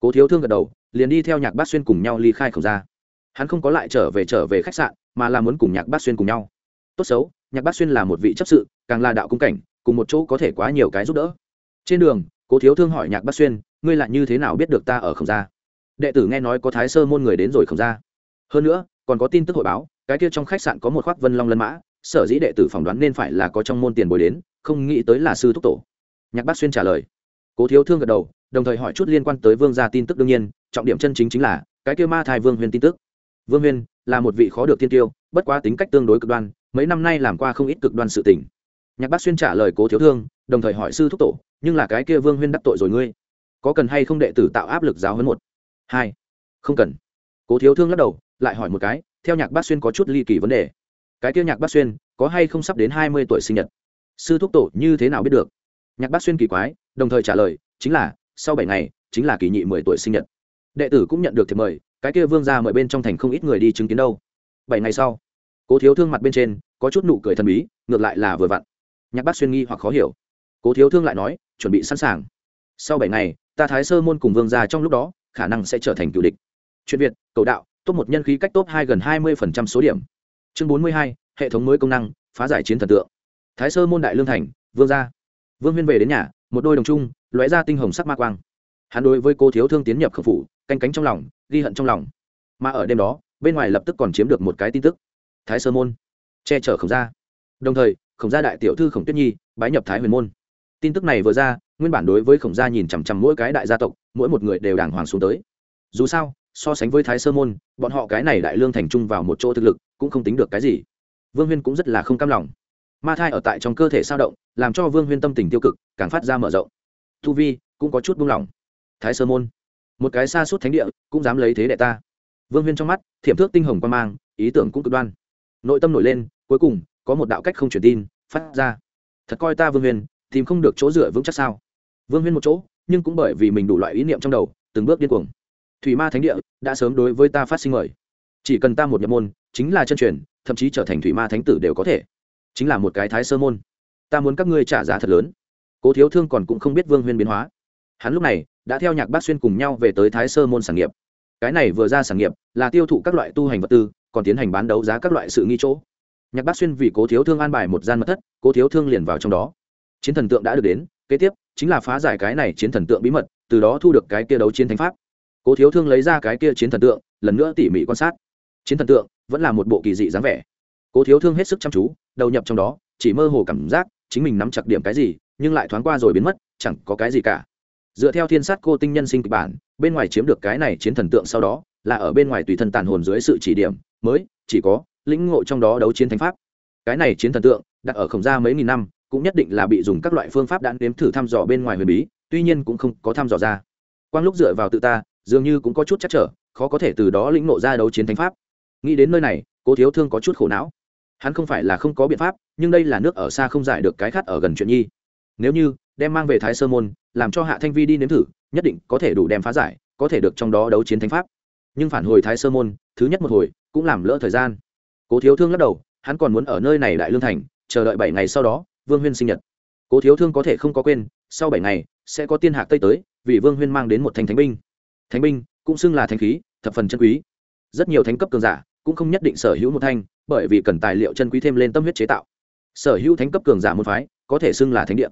Cố thiếu thương gật đầu, liền đi theo nhạc bát xuyên cùng nhau ly khai khổng gia. Hắn không có lại trở về trở về khách sạn, mà là muốn cùng nhạc bát xuyên cùng nhau. Tốt xấu, nhạc bát xuyên là một vị chấp sự, càng là đạo cung cảnh, cùng một chỗ có thể quá nhiều cái giúp đỡ trên đường, cố thiếu thương hỏi nhạc bát xuyên, ngươi lại như thế nào biết được ta ở khổng gia? Đệ tử nghe nói có thái sơ môn người đến rồi khổng gia. Hơn nữa, còn có tin tức hội báo, cái kia trong khách sạn có một khoác vân long lân mã, sở dĩ đệ tử phỏng đoán nên phải là có trong môn tiền bồi đến, không nghĩ tới là sư thúc tổ. Nhạc bác xuyên trả lời. Cố thiếu thương gật đầu, đồng thời hỏi chút liên quan tới vương gia tin tức đương nhiên, trọng điểm chân chính chính là cái kia ma thai vương huyền tin tức. Vương huyền là một vị khó được thiên tiêu, bất quá tính cách tương đối cực đoan, mấy năm nay làm qua không ít cực đoan sự tình nhạc bác xuyên trả lời cố thiếu thương, đồng thời hỏi sư thúc tổ, nhưng là cái kia vương huyên đắc tội rồi ngươi. Có cần hay không đệ tử tạo áp lực giáo hơn một? Hai. Không cần. Cố thiếu thương lắc đầu, lại hỏi một cái, theo nhạc bác xuyên có chút ly kỳ vấn đề. Cái kia nhạc bác xuyên, có hay không sắp đến hai mươi tuổi sinh nhật? Sư thúc tổ, như thế nào biết được? Nhạc bác xuyên kỳ quái, đồng thời trả lời, chính là, sau bảy ngày, chính là kỳ nhị mười tuổi sinh nhật. Đệ tử cũng nhận được thiệp mời, cái kia vương ra mời bên trong thành không ít người đi chứng kiến đâu. Bảy ngày sau, cố thiếu thương mặt bên trên, có chút nụ cười thần bí, ngược lại là vừa vặn nhạc bác xuyên nghi hoặc khó hiểu. Cố thiếu thương lại nói, chuẩn bị sẵn sàng. Sau bảy ngày, ta thái sơ môn cùng vương gia trong lúc đó, khả năng sẽ trở thành cựu địch. Chuyện việt, cầu đạo, top một nhân khí cách top hai gần hai mươi số điểm. Chương bốn mươi hai, hệ thống mới công năng, phá giải chiến thần tượng. Thái sơ môn đại lương thành, vương gia. Vương huyên về đến nhà, một đôi đồng trung, lóe ra tinh hồng sắc ma quang. Hắn đối với cô thiếu thương tiến nhập khẩu phủ, canh cánh trong lòng, ghi hận trong lòng. Mà ở đêm đó, bên ngoài lập tức còn chiếm được một cái tin tức. Thái sơ môn, che chở không ra. Đồng thời khổng gia đại tiểu thư khổng tuyết nhi, bái nhập thái huyền môn. Tin tức này vừa ra, nguyên bản đối với khổng gia nhìn chằm chằm mỗi cái đại gia tộc, mỗi một người đều đàng hoàng xuống tới. Dù sao, so sánh với thái sơ môn, bọn họ cái này đại lương thành trung vào một chỗ thực lực, cũng không tính được cái gì. Vương huyên cũng rất là không cam lòng. Ma thai ở tại trong cơ thể sao động, làm cho vương huyên tâm tình tiêu cực, càng phát ra mở rộng. Thu vi, cũng có chút buông lỏng. Thái sơ môn, một cái xa suốt thánh địa, cũng dám lấy thế đệ ta. Vương huyên trong mắt, thiểm thước tinh hồng quan mang, ý tưởng cũng cực đoan. Nội tâm nổi lên, cuối cùng có một đạo cách không truyền tin, phát ra. Thật coi ta vương huyên tìm không được chỗ dựa vững chắc sao? Vương huyên một chỗ, nhưng cũng bởi vì mình đủ loại ý niệm trong đầu, từng bước điên cuồng. Thủy ma thánh địa đã sớm đối với ta phát sinh mời. Chỉ cần ta một nhập môn, chính là chân truyền, thậm chí trở thành thủy ma thánh tử đều có thể. Chính là một cái thái sơ môn. Ta muốn các ngươi trả giá thật lớn. Cố thiếu thương còn cũng không biết vương huyên biến hóa. Hắn lúc này đã theo nhạc bác xuyên cùng nhau về tới thái sơ môn sản nghiệp. Cái này vừa ra sản nghiệp là tiêu thụ các loại tu hành vật tư, còn tiến hành bán đấu giá các loại sự nghi chỗ nhạc bác xuyên vì cố thiếu thương an bài một gian mật thất, cố thiếu thương liền vào trong đó. Chiến thần tượng đã được đến, kế tiếp chính là phá giải cái này chiến thần tượng bí mật, từ đó thu được cái kia đấu chiến thánh pháp. Cố thiếu thương lấy ra cái kia chiến thần tượng, lần nữa tỉ mỉ quan sát. Chiến thần tượng vẫn là một bộ kỳ dị dáng vẻ. Cố thiếu thương hết sức chăm chú, đầu nhập trong đó, chỉ mơ hồ cảm giác chính mình nắm chặt điểm cái gì, nhưng lại thoáng qua rồi biến mất, chẳng có cái gì cả. Dựa theo thiên sát cô tinh nhân sinh kịch bản, bên ngoài chiếm được cái này chiến thần tượng sau đó, là ở bên ngoài tùy thân tàn hồn dưới sự chỉ điểm, mới chỉ có lĩnh ngộ trong đó đấu chiến thánh pháp. Cái này chiến thần tượng, đặt ở khổng gia mấy nghìn năm, cũng nhất định là bị dùng các loại phương pháp đã nếm thử thăm dò bên ngoài huyền bí, tuy nhiên cũng không có thăm dò ra. Quang lúc dựa vào tự ta, dường như cũng có chút chắc trở, khó có thể từ đó lĩnh ngộ ra đấu chiến thánh pháp. Nghĩ đến nơi này, cố thiếu thương có chút khổ não. Hắn không phải là không có biện pháp, nhưng đây là nước ở xa không giải được cái khát ở gần chuyện nhi. Nếu như, đem mang về thái sơ môn, làm cho hạ thanh vi đi nếm thử, nhất định có thể đủ đem phá giải, có thể được trong đó đấu chiến thánh pháp. Nhưng phản hồi thái sơ môn, thứ nhất một hồi, cũng làm lỡ thời gian cố thiếu thương lắc đầu, hắn còn muốn ở nơi này đại lương thành, chờ đợi bảy ngày sau đó, vương huyên sinh nhật. Cố thiếu thương có thể không có quên, sau bảy ngày, sẽ có tiên hạc tây tới, vì vương huyên mang đến một thanh thánh binh. Thánh binh, cũng xưng là thánh khí, thập phần chân quý. Rất nhiều thánh cấp cường giả, cũng không nhất định sở hữu một thanh, bởi vì cần tài liệu chân quý thêm lên tâm huyết chế tạo. Sở hữu thánh cấp cường giả môn phái, có thể xưng là thánh địa.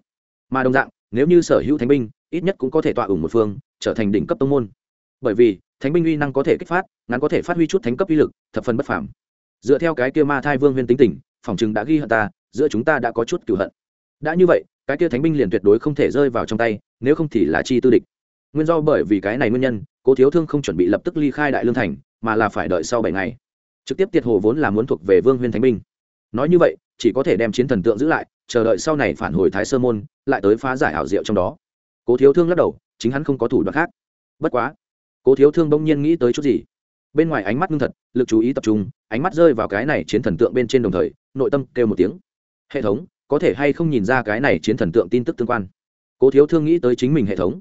Mà đồng dạng, nếu như sở hữu thánh binh, ít nhất cũng có thể tọa ủng một phương, trở thành đỉnh cấp tông môn. Bởi vì, thánh binh uy năng có thể kích phát, ngắn có thể phát huy chút thánh cấp uy lực, thập phần bất phàm dựa theo cái kia ma thai vương huyên tính tình phỏng chừng đã ghi hận ta, giữa chúng ta đã có chút cựu hận. Đã như vậy, cái kia thánh binh liền tuyệt đối không thể rơi vào trong tay, nếu không thì là chi tư địch. Nguyên do bởi vì cái này nguyên nhân, cố thiếu thương không chuẩn bị lập tức ly khai đại lương thành, mà là phải đợi sau bảy ngày. Trực tiếp tiệt hồ vốn là muốn thuộc về vương huyên thánh binh. Nói như vậy, chỉ có thể đem chiến thần tượng giữ lại, chờ đợi sau này phản hồi thái sơ môn, lại tới phá giải ảo diệu trong đó. Cố thiếu thương lắc đầu, chính hắn không có thủ đoạn khác. Bất quá, cố thiếu thương bỗng nhiên nghĩ tới chút gì bên ngoài ánh mắt ngưng thật, lực chú ý tập trung, ánh mắt rơi vào cái này chiến thần tượng bên trên đồng thời, nội tâm kêu một tiếng. Hệ thống, có thể hay không nhìn ra cái này chiến thần tượng tin tức tương quan? Cố thiếu thương nghĩ tới chính mình hệ thống.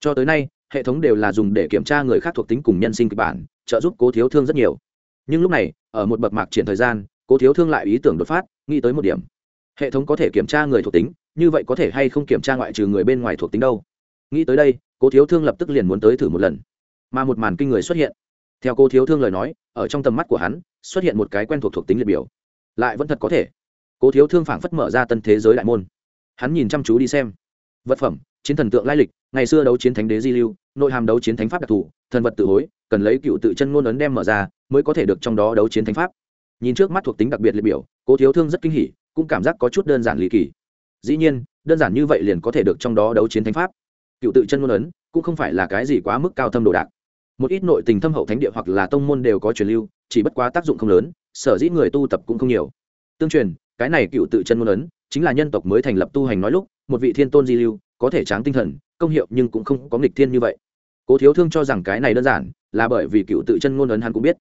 Cho tới nay, hệ thống đều là dùng để kiểm tra người khác thuộc tính cùng nhân sinh kịch bản, trợ giúp cố thiếu thương rất nhiều. Nhưng lúc này, ở một bậc mạc triển thời gian, cố thiếu thương lại ý tưởng đột phát, nghĩ tới một điểm. Hệ thống có thể kiểm tra người thuộc tính, như vậy có thể hay không kiểm tra ngoại trừ người bên ngoài thuộc tính đâu? Nghĩ tới đây, cố thiếu thương lập tức liền muốn tới thử một lần. Mà một màn kinh người xuất hiện theo cô thiếu thương lời nói, ở trong tầm mắt của hắn, xuất hiện một cái quen thuộc thuộc tính liệt biểu. Lại vẫn thật có thể. Cô thiếu thương phảng phất mở ra tân thế giới đại môn. Hắn nhìn chăm chú đi xem. Vật phẩm, chiến thần tượng lai lịch, ngày xưa đấu chiến thánh đế di lưu, nội hàm đấu chiến thánh pháp đặc thù, thần vật tự hối, cần lấy cựu tự chân ngôn ấn đem mở ra, mới có thể được trong đó đấu chiến thánh pháp. Nhìn trước mắt thuộc tính đặc biệt liệt biểu cố thiếu thương rất kinh hỉ, cũng cảm giác có chút đơn giản lý kỳ. Dĩ nhiên, đơn giản như vậy liền có thể được trong đó đấu chiến thánh pháp. Cựu tự chân ngôn ấn, cũng không phải là cái gì quá mức cao thâm đồ đạc một ít nội tình thâm hậu thánh địa hoặc là tông môn đều có truyền lưu, chỉ bất quá tác dụng không lớn, sở dĩ người tu tập cũng không nhiều. Tương truyền, cái này cựu tự chân ngôn ấn, chính là nhân tộc mới thành lập tu hành nói lúc, một vị thiên tôn di lưu, có thể tráng tinh thần, công hiệu nhưng cũng không có nghịch thiên như vậy. Cố thiếu thương cho rằng cái này đơn giản, là bởi vì cựu tự chân ngôn ấn hắn cũng biết.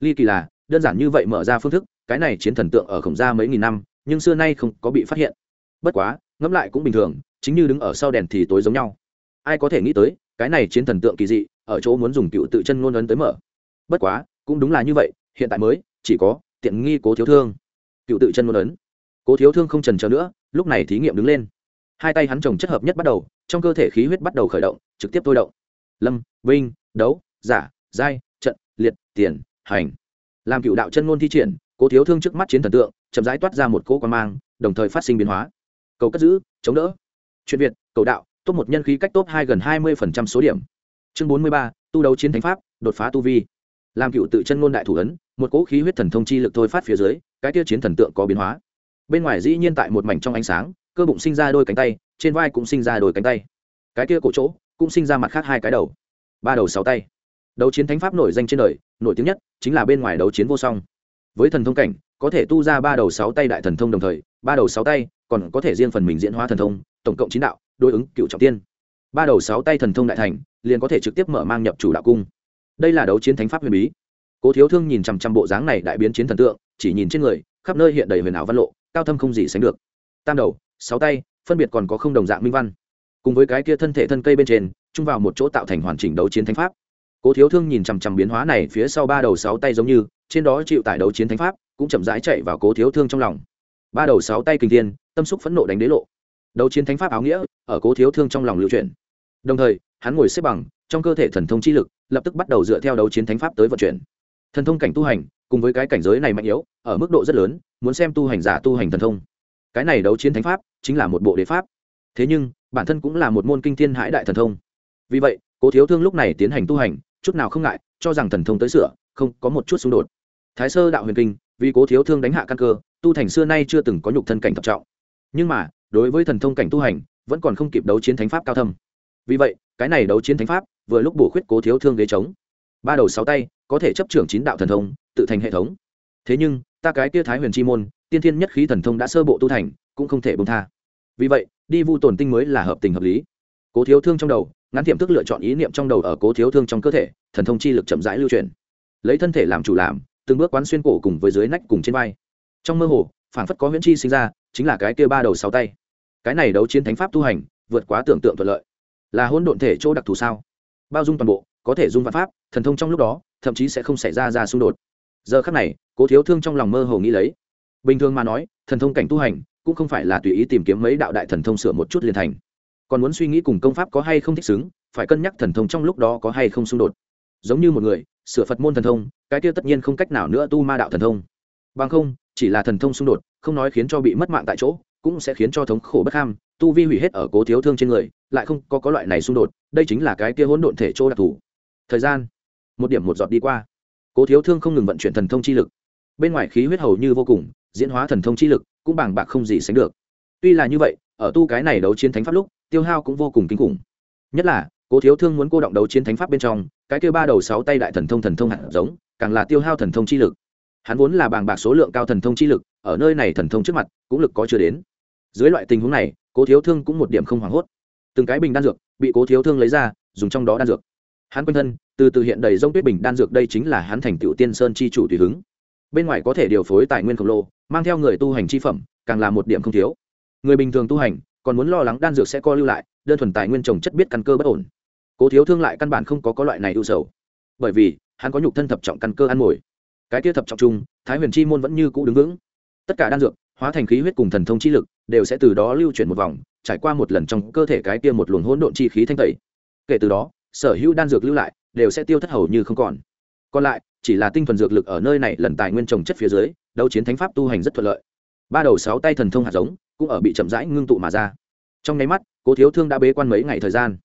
Ly kỳ là, đơn giản như vậy mở ra phương thức, cái này chiến thần tượng ở khổng gia mấy nghìn năm, nhưng xưa nay không có bị phát hiện. Bất quá, ngẫm lại cũng bình thường, chính như đứng ở sau đèn thì tối giống nhau. Ai có thể nghĩ tới, cái này chiến thần tượng kỳ dị ở chỗ muốn dùng cựu tự chân ngôn ấn tới mở. Bất quá, cũng đúng là như vậy, hiện tại mới, chỉ có, tiện nghi cố thiếu thương. Cựu tự chân ngôn ấn. Cố thiếu thương không trần chờ nữa, lúc này thí nghiệm đứng lên. Hai tay hắn trồng chất hợp nhất bắt đầu, trong cơ thể khí huyết bắt đầu khởi động, trực tiếp thôi động. Lâm, vinh, đấu, giả, giai, trận, liệt, tiền, hành. Làm cựu đạo chân ngôn thi triển, cố thiếu thương trước mắt chiến thần tượng, chậm rãi toát ra một cỗ quan mang, đồng thời phát sinh biến hóa. Cầu cất giữ, chống đỡ. Chuyện việt, cầu đạo, top một nhân khí cách top hai gần hai mươi số điểm chương bốn mươi ba, tu đấu chiến thánh pháp, đột phá tu vi. Làm cựu tự chân ngôn đại thủ ấn, một cỗ khí huyết thần thông chi lực thôi phát phía dưới, cái tiêu chiến thần tượng có biến hóa. Bên ngoài dĩ nhiên tại một mảnh trong ánh sáng, cơ bụng sinh ra đôi cánh tay, trên vai cũng sinh ra đôi cánh tay. Cái kia cổ chỗ, cũng sinh ra mặt khác hai cái đầu. Ba đầu sáu tay. Đấu chiến thánh pháp nổi danh trên đời, nổi tiếng nhất chính là bên ngoài đấu chiến vô song. Với thần thông cảnh, có thể tu ra ba đầu sáu tay đại thần thông đồng thời, ba đầu sáu tay còn có thể riêng phần mình diễn hóa thần thông, tổng cộng chín đạo, đối ứng cựu trọng tiên. Ba đầu sáu tay thần thông đại thành liền có thể trực tiếp mở mang nhập chủ đạo cung. Đây là đấu chiến thánh pháp huyền bí. Cố thiếu thương nhìn chằm chằm bộ dáng này đại biến chiến thần tượng, chỉ nhìn trên người, khắp nơi hiện đầy huyền ảo văn lộ, cao thâm không gì sánh được. Tam đầu, sáu tay, phân biệt còn có không đồng dạng minh văn. Cùng với cái kia thân thể thân cây bên trên, chung vào một chỗ tạo thành hoàn chỉnh đấu chiến thánh pháp. Cố thiếu thương nhìn chằm chằm biến hóa này phía sau ba đầu sáu tay giống như, trên đó chịu tải đấu chiến thánh pháp, cũng chậm rãi chạy vào cố thiếu thương trong lòng. Ba đầu sáu tay kinh thiên, tâm xúc phẫn nộ đánh đế lộ. Đấu chiến thánh pháp áo nghĩa, ở cố thiếu thương trong lòng lưu truyền. Đồng thời hắn ngồi xếp bằng, trong cơ thể thần thông chi lực, lập tức bắt đầu dựa theo đấu chiến thánh pháp tới vận chuyển. Thần thông cảnh tu hành, cùng với cái cảnh giới này mạnh yếu, ở mức độ rất lớn, muốn xem tu hành giả tu hành thần thông. Cái này đấu chiến thánh pháp, chính là một bộ đế pháp. Thế nhưng, bản thân cũng là một môn kinh thiên hãi đại thần thông. Vì vậy, cố thiếu thương lúc này tiến hành tu hành, chút nào không ngại, cho rằng thần thông tới sửa, không, có một chút xung đột. Thái sơ đạo huyền kinh, vì cố thiếu thương đánh hạ căn cơ, tu thành xưa nay chưa từng có nhục thân cảnh thập trọng. Nhưng mà, đối với thần thông cảnh tu hành, vẫn còn không kịp đấu chiến thánh pháp cao thâm vì vậy, cái này đấu chiến thánh pháp vừa lúc bổ khuyết cố thiếu thương ghế trống. Ba đầu sáu tay, có thể chấp trưởng chín đạo thần thông, tự thành hệ thống. Thế nhưng, ta cái tia thái huyền chi môn, tiên thiên nhất khí thần thông đã sơ bộ tu thành, cũng không thể bông tha. Vì vậy, đi vu tồn tinh mới là hợp tình hợp lý. Cố thiếu thương trong đầu, ngắn tiềm thức lựa chọn ý niệm trong đầu ở cố thiếu thương trong cơ thể, thần thông chi lực chậm rãi lưu truyền. Lấy thân thể làm chủ làm, từng bước quán xuyên cổ cùng với dưới nách cùng trên vai. Trong mơ hồ phản phất có huyễn chi sinh ra, chính là cái kia ba đầu sáu tay. Cái này đấu chiến thánh pháp tu hành, vượt quá tưởng tượng thuận lợi là hôn độn thể chỗ đặc thù sao? Bao dung toàn bộ, có thể dung văn pháp, thần thông trong lúc đó, thậm chí sẽ không xảy ra ra xung đột. Giờ khắc này, cố thiếu thương trong lòng mơ hồ nghĩ lấy. Bình thường mà nói, thần thông cảnh tu hành cũng không phải là tùy ý tìm kiếm mấy đạo đại thần thông sửa một chút liền thành. Còn muốn suy nghĩ cùng công pháp có hay không thích xứng, phải cân nhắc thần thông trong lúc đó có hay không xung đột. Giống như một người, sửa phật môn thần thông, cái kia tất nhiên không cách nào nữa tu ma đạo thần thông. Bằng không, chỉ là thần thông xung đột, không nói khiến cho bị mất mạng tại chỗ cũng sẽ khiến cho thống khổ bất ham, tu vi hủy hết ở cố thiếu thương trên người, lại không có có loại này xung đột, đây chính là cái kia hỗn độn thể chỗ đặc thù. Thời gian, một điểm một giọt đi qua. Cố thiếu thương không ngừng vận chuyển thần thông chi lực. Bên ngoài khí huyết hầu như vô cùng, diễn hóa thần thông chi lực cũng bàng bạc không gì sánh được. Tuy là như vậy, ở tu cái này đấu chiến thánh pháp lúc, tiêu hao cũng vô cùng kinh khủng. Nhất là, cố thiếu thương muốn cô động đấu chiến thánh pháp bên trong, cái kêu ba đầu sáu tay đại thần thông thần thông hạt giống, càng là tiêu hao thần thông chi lực. Hắn vốn là bàng bạc số lượng cao thần thông chi lực, ở nơi này thần thông trước mặt, cũng lực có chưa đến dưới loại tình huống này, cố thiếu thương cũng một điểm không hoảng hốt. Từng cái bình đan dược bị cố thiếu thương lấy ra, dùng trong đó đan dược. Hắn quanh thân, từ từ hiện đầy rông tuyết bình đan dược đây chính là hắn thành tựu tiên sơn chi chủ tùy hứng. Bên ngoài có thể điều phối tài nguyên khổng lồ, mang theo người tu hành chi phẩm, càng là một điểm không thiếu. Người bình thường tu hành, còn muốn lo lắng đan dược sẽ co lưu lại, đơn thuần tài nguyên trồng chất biết căn cơ bất ổn. Cố thiếu thương lại căn bản không có có loại này ưu sầu. Bởi vì, hắn có nhục thân thập trọng căn cơ ăn mồi. Cái kia thập trọng chung thái huyền chi môn vẫn như cũ đứng vững. Tất cả đan dược, hóa thành khí huyết cùng thần thông chi lực đều sẽ từ đó lưu chuyển một vòng, trải qua một lần trong cơ thể cái kia một luồng hỗn độn chi khí thanh tẩy. Kể từ đó, sở hữu đan dược lưu lại đều sẽ tiêu thất hầu như không còn. Còn lại, chỉ là tinh thuần dược lực ở nơi này lần tài nguyên trồng chất phía dưới, đấu chiến thánh pháp tu hành rất thuận lợi. Ba đầu sáu tay thần thông hạt giống cũng ở bị chậm rãi ngưng tụ mà ra. Trong nháy mắt, cố thiếu thương đã bế quan mấy ngày thời gian.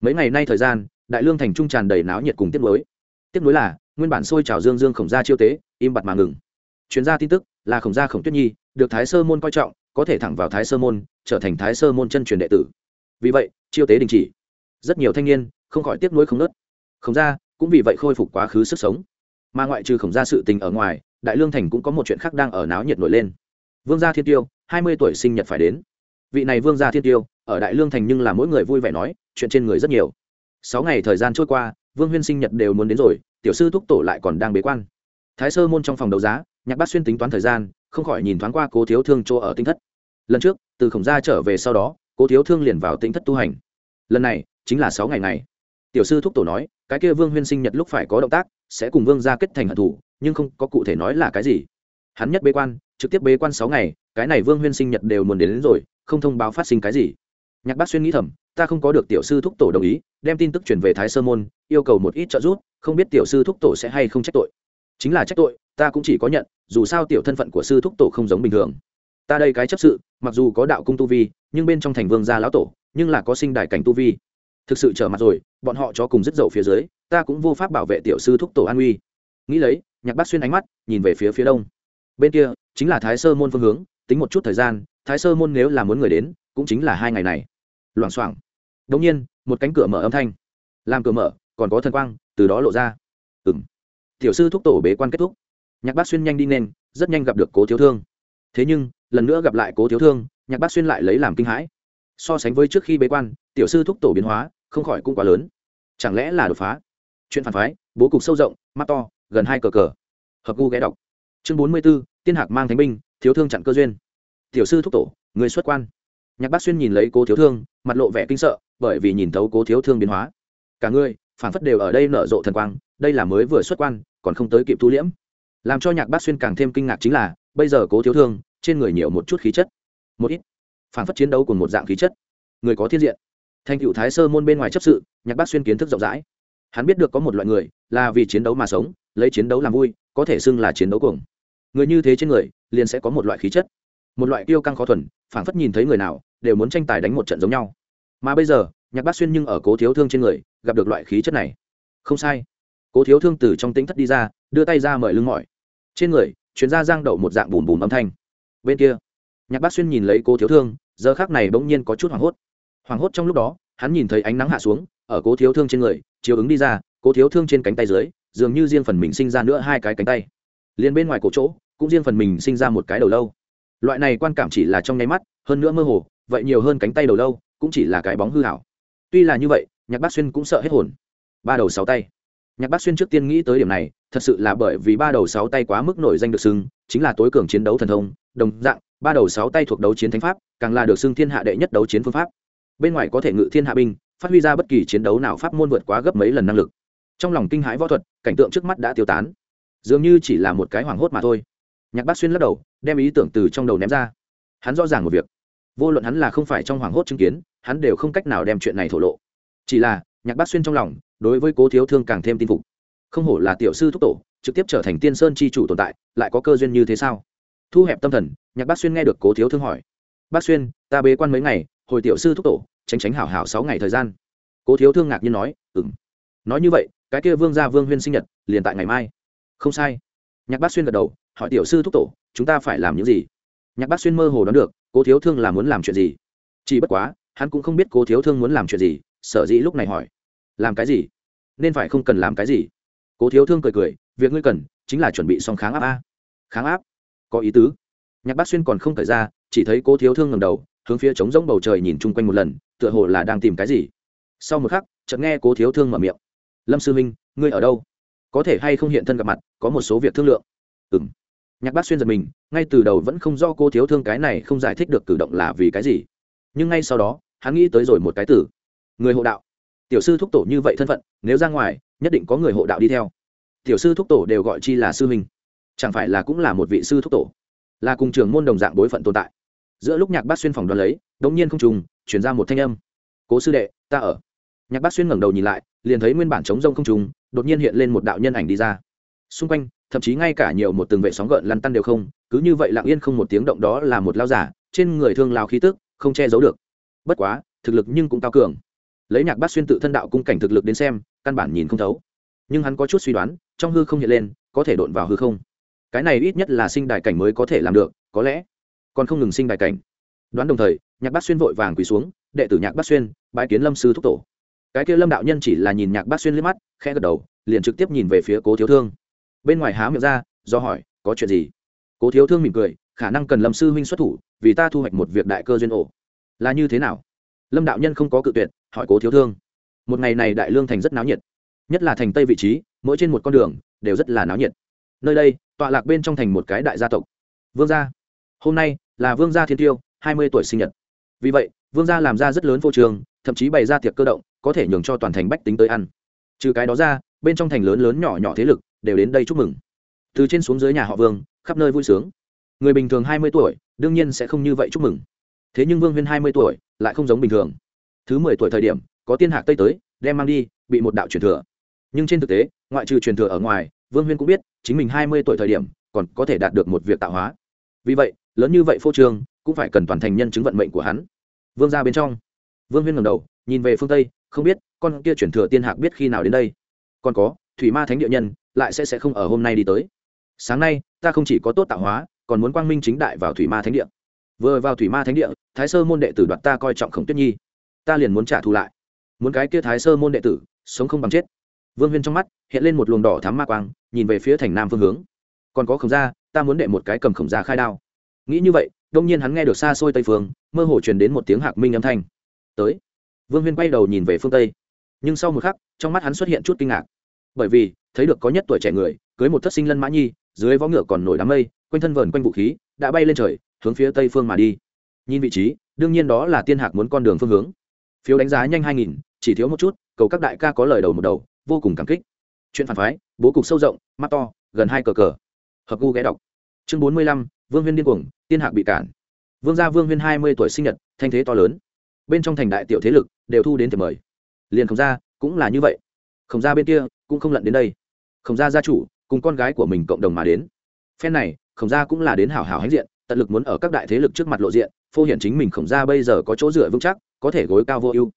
Mấy ngày nay thời gian, đại lương thành trung tràn đầy náo nhiệt cùng tiếp nối tiếp nối là, nguyên bản sôi trào dương dương khổng gia chiêu tế, im bặt mà ngừng. Chuyên gia tin tức là khổng gia khổng tuyết nhi, được thái sơ môn coi trọng có thể thẳng vào thái sơ môn, trở thành thái sơ môn chân truyền đệ tử. Vì vậy, chiêu tế đình chỉ. Rất nhiều thanh niên, không khỏi tiếp nối không nớt. Khổng gia cũng vì vậy khôi phục quá khứ sức sống. Mà ngoại trừ khổng gia sự tình ở ngoài, đại lương thành cũng có một chuyện khác đang ở náo nhiệt nổi lên. Vương gia thiên tiêu, hai mươi tuổi sinh nhật phải đến. Vị này vương gia thiên tiêu, ở đại lương thành nhưng là mỗi người vui vẻ nói, chuyện trên người rất nhiều. Sáu ngày thời gian trôi qua, vương huyên sinh nhật đều muốn đến rồi, tiểu sư thúc tổ lại còn đang bế quan. Thái sơ môn trong phòng đấu giá, nhạc bát xuyên tính toán thời gian không khỏi nhìn thoáng qua cố thiếu thương chỗ ở tinh thất. Lần trước từ khổng gia trở về sau đó cố thiếu thương liền vào tinh thất tu hành. Lần này chính là sáu ngày này tiểu sư thúc tổ nói cái kia vương huyên sinh nhật lúc phải có động tác sẽ cùng vương gia kết thành hận thủ nhưng không có cụ thể nói là cái gì. Hắn nhất bế quan trực tiếp bế quan sáu ngày cái này vương huyên sinh nhật đều muốn đến, đến rồi không thông báo phát sinh cái gì. Nhạc bác xuyên nghĩ thầm ta không có được tiểu sư thúc tổ đồng ý đem tin tức chuyển về thái sơ môn yêu cầu một ít trợ giúp không biết tiểu sư thúc tổ sẽ hay không trách tội. Chính là trách tội ta cũng chỉ có nhận, dù sao tiểu thân phận của sư thúc tổ không giống bình thường. Ta đây cái chấp sự, mặc dù có đạo cung tu vi, nhưng bên trong thành vương gia lão tổ, nhưng là có sinh đại cảnh tu vi. Thực sự trở mặt rồi, bọn họ cho cùng rất dậu phía dưới, ta cũng vô pháp bảo vệ tiểu sư thúc tổ an uy nghĩ lấy, nhạc bác xuyên ánh mắt, nhìn về phía phía đông. Bên kia, chính là thái sơ môn phương hướng, tính một chút thời gian, thái sơ môn nếu là muốn người đến, cũng chính là hai ngày này. Loảng xoảng. Đ ỗ n g nhiên, một cánh cửa mở âm thanh. Làm cửa mở, còn có thần quang, từ đó lộ ra. Ừ m tiểu sư thúc tổ bế quan kết thúc nhạc bác xuyên nhanh đi nên, rất nhanh gặp được cố thiếu thương. Thế nhưng, lần nữa gặp lại cố thiếu thương, nhạc bác xuyên lại lấy làm kinh hãi. So sánh với trước khi bế quan, tiểu sư thúc tổ biến hóa, không khỏi cũng quá lớn. Chẳng lẽ là đột phá? Chuyện phản phái, bố cục sâu rộng, mắt to, gần hai cờ cờ. Hợp gu ghé đọc. Chương bốn mươi b ố tiên hạc mang thánh binh, thiếu thương chặn cơ duyên. Tiểu sư thúc tổ, người xuất quan. Nhạc bác xuyên nhìn lấy cố thiếu thương, mặt lộ vẻ kinh sợ, bởi vì nhìn thấu cố thiếu thương biến hóa. Cả ngươi phản phất đều ở đây nở rộ thần quang, đây là mới vừa xuất quan, còn không tới kịp thu liễm làm cho nhạc bác xuyên càng thêm kinh ngạc chính là, bây giờ cố thiếu thương, trên người nhiều một chút khí chất. Một ít. Phản phất chiến đấu cùng một dạng khí chất. Người có thiên diện. Thành cựu thái sơ môn bên ngoài chấp sự, nhạc bác xuyên kiến thức rộng rãi. Hắn biết được có một loại người, là vì chiến đấu mà sống, lấy chiến đấu làm vui, có thể xưng là chiến đấu cùng người như thế trên người, liền sẽ có một loại khí chất. Một loại tiêu căng khó thuần phảng phất nhìn thấy người nào, đều muốn tranh tài đánh một trận giống nhau. Mà bây giờ, nhạc bác xuyên nhưng ở cố thiếu thương trên người, gặp được loại khí chất này. Không sai. Cố thiếu thương từ trong tính thất đi ra, đưa tay ra mời lưng mỏi trên người chuyến ra giang đậu một dạng bùm bùm âm thanh. Bên kia, nhạc bác xuyên nhìn lấy cô thiếu thương, giờ khác này bỗng nhiên có chút hoảng hốt. Hoảng hốt trong lúc đó, hắn nhìn thấy ánh nắng hạ xuống, ở cố thiếu thương trên người chiếu ứng đi ra, cố thiếu thương trên cánh tay dưới, dường như riêng phần mình sinh ra nữa hai cái cánh tay. Liền bên ngoài cổ chỗ, cũng riêng phần mình sinh ra một cái đầu lâu. Loại này quan cảm chỉ là trong nháy mắt, hơn nữa mơ hồ, vậy nhiều hơn cánh tay đầu lâu, cũng chỉ là cái bóng hư hảo tuy là như vậy, nhạc bác xuyên cũng sợ hết hồn. Ba đầu sáu tay nhạc bác xuyên trước tiên nghĩ tới điểm này, thật sự là bởi vì ba đầu sáu tay quá mức nổi danh được xưng, chính là tối cường chiến đấu thần thông, đồng dạng, ba đầu sáu tay thuộc đấu chiến thánh pháp, càng là được xưng thiên hạ đệ nhất đấu chiến phương pháp. Bên ngoài có thể ngự thiên hạ binh, phát huy ra bất kỳ chiến đấu nào pháp môn vượt quá gấp mấy lần năng lực. Trong lòng kinh hãi võ thuật, cảnh tượng trước mắt đã tiêu tán. Dường như chỉ là một cái hoảng hốt mà thôi. Nhạc bác xuyên lắc đầu, đem ý tưởng từ trong đầu ném ra. Hắn rõ ràng một việc. Vô luận hắn là không phải trong hoảng hốt chứng kiến, hắn đều không cách nào đem chuyện này thổ lộ. Chỉ là, nhạc bác xuyên trong lòng đối với cố thiếu thương càng thêm tin phục. Không hổ là tiểu sư thúc tổ, trực tiếp trở thành tiên sơn c h i chủ tồn tại, lại có cơ duyên như thế sao? Thu hẹp tâm thần, nhạc bác xuyên nghe được cố thiếu thương hỏi. Bác xuyên, ta bế quan mấy ngày, hồi tiểu sư thúc tổ, tránh tránh hảo hảo sáu ngày thời gian. Cố thiếu thương ngạc nhiên nói ừng nói như vậy, cái kia vương gia vương huyên sinh nhật, liền tại ngày mai. Không sai. Nhạc bác xuyên gật đầu, hỏi tiểu sư thúc tổ, chúng ta phải làm những gì? Nhạc bác xuyên mơ hồ đoán được, cố thiếu thương là muốn làm chuyện gì. Chỉ bất quá, hắn cũng không biết cố thiếu thương muốn làm chuyện gì, sở dĩ lúc này hỏi làm cái gì? Nên phải không cần làm cái gì? Cố thiếu thương cười cười, việc ngươi cần chính là chuẩn bị xong kháng áp a. Kháng áp? Có ý tứ. Nhạc bác xuyên còn không thời ra, chỉ thấy cố thiếu thương ngầm đầu, hướng phía trống rỗng bầu trời nhìn chung quanh một lần, tựa hồ là đang tìm cái gì. Sau một khắc, chợt nghe cố thiếu thương mở miệng. Lâm sư minh ngươi ở đâu? Có thể hay không hiện thân gặp mặt, có một số việc thương lượng. Ừ m nhạc bác xuyên giật mình, ngay từ đầu vẫn không do cô thiếu thương cái này không giải thích được cử động là vì cái gì. Nhưng ngay sau đó, hắn nghĩ tới rồi một cái từ. Người hộ đạo tiểu sư thúc tổ như vậy thân phận, nếu ra ngoài, nhất định có người hộ đạo đi theo. Tiểu sư thúc tổ đều gọi chi là sư huynh. Chẳng phải là cũng là một vị sư thúc tổ? Là cùng trường môn đồng dạng bối phận tồn tại. Giữa lúc nhạc bác xuyên phòng đoán lấy, đống nhiên không trùng, chuyển ra một thanh âm. Cố sư đệ, ta ở. Nhạc bác xuyên ngẩng đầu nhìn lại, liền thấy nguyên bản chống rông không trùng, đột nhiên hiện lên một đạo nhân ảnh đi ra. Xung quanh, thậm chí ngay cả nhiều một từng vệ sóng gợn lăn tăn đều không, cứ như vậy lặng yên không một tiếng động đó là một lao giả, trên người thương lao khí tức, không che giấu được. Bất quá, thực lực nhưng cũng cao cường lấy nhạc bát xuyên tự thân đạo cung cảnh thực lực đến xem, căn bản nhìn không thấu. Nhưng hắn có chút suy đoán, trong hư không hiện lên, có thể đột vào hư không. Cái này ít nhất là sinh đài cảnh mới có thể làm được, có lẽ còn không ngừng sinh đài cảnh. Đoán đồng thời, nhạc bát xuyên vội vàng quỳ xuống, đệ tử nhạc bát xuyên bãi kiến lâm sư thúc tổ. Cái kia lâm đạo nhân chỉ là nhìn nhạc bát xuyên liếc mắt, khẽ gật đầu, liền trực tiếp nhìn về phía cố thiếu thương. Bên ngoài há miệng ra, do hỏi, có chuyện gì? Cố thiếu thương mỉm cười, khả năng cần lâm sư huynh xuất thủ, vì ta thu hoạch một việc đại cơ duyên ổ. Là như thế nào? Lâm đạo nhân không có cự tuyệt hỏi cố thiếu thương. Một ngày này đại lương thành rất náo nhiệt. Nhất là thành tây vị trí, mỗi trên một con đường đều rất là náo nhiệt. Nơi đây, tọa lạc bên trong thành một cái đại gia tộc. Vương gia. Hôm nay là vương gia thiên tiêu, hai mươi tuổi sinh nhật. Vì vậy, vương gia làm ra rất lớn vô trường thậm chí bày ra tiệc cơ động, có thể nhường cho toàn thành bách tính tới ăn. Trừ cái đó ra, bên trong thành lớn lớn nhỏ nhỏ thế lực đều đến đây chúc mừng. Từ trên xuống dưới nhà họ vương, khắp nơi vui sướng. Người bình thường hai mươi tuổi, đương nhiên sẽ không như vậy chúc mừng. Thế nhưng vương huyên hai mươi tuổi, lại không giống bình thường thứ mười tuổi thời điểm, có tiên hạc tây tới, đem mang đi, bị một đạo truyền thừa. Nhưng trên thực tế, ngoại trừ truyền thừa ở ngoài, vương huyên cũng biết, chính mình hai mươi tuổi thời điểm, còn có thể đạt được một việc tạo hóa. Vì vậy, lớn như vậy phô trương, cũng phải cần toàn thành nhân chứng vận mệnh của hắn. Vương ra bên trong, vương huyên ngầm đầu, nhìn về phương tây, không biết, con kia chuyển thừa tiên hạc biết khi nào đến đây. Còn có, thủy ma thánh địa nhân, lại sẽ sẽ không ở hôm nay đi tới. Sáng nay, ta không chỉ có tốt tạo hóa, còn muốn quang minh chính đại vào thủy ma thánh địa. Vừa vào thủy ma thánh địa, thái sơ môn đệ tử đoạt ta coi trọng khổng tuyết nhi ta liền muốn trả thù lại. Muốn cái kia thái sơ môn đệ tử, sống không bằng chết. Vương huyên trong mắt hiện lên một luồng đỏ thám ma quang, nhìn về phía thành nam phương hướng. Còn có khổng gia, ta muốn đệ một cái cầm khổng gia khai đao. Nghĩ như vậy, đông nhiên hắn nghe được xa xôi tây phương, mơ hồ truyền đến một tiếng hạc minh âm thanh. Tới. Vương huyên quay đầu nhìn về phương tây. Nhưng sau một khắc, trong mắt hắn xuất hiện chút kinh ngạc. Bởi vì, thấy được có nhất tuổi trẻ người, cưới một thất sinh lân mã nhi, dưới vó ngựa còn nổi đám mây, quanh thân vờn quanh vũ khí, đã bay lên trời, hướng phía tây phương mà đi. Nhìn vị trí, đương nhiên đó là tiên hạc muốn con đường phương hướng phiếu đánh giá nhanh hai nghìn, chỉ thiếu một chút, cầu các đại ca có lời đầu một đầu, vô cùng cảm kích. Chuyện phản phái, bố cục sâu rộng, mắt to, gần hai cờ cờ. Hợp gu ghé đọc. Chương bốn mươi lăm, vương huyên điên cuồng, tiên hạc bị cản. Vương gia vương huyên hai mươi tuổi sinh nhật, thanh thế to lớn. Bên trong thành đại tiểu thế lực, đều thu đến thiệp mời. Liền khổng gia, cũng là như vậy. Khổng gia bên kia, cũng không lận đến đây. Khổng gia gia chủ, cùng con gái của mình cộng đồng mà đến. Phen này, khổng gia cũng là đến hảo hảo hãnh diện tận lực muốn ở các đại thế lực trước mặt lộ diện, phô hiện chính mình khổng gia bây giờ có chỗ dựa vững chắc, có thể gối cao vô ưu.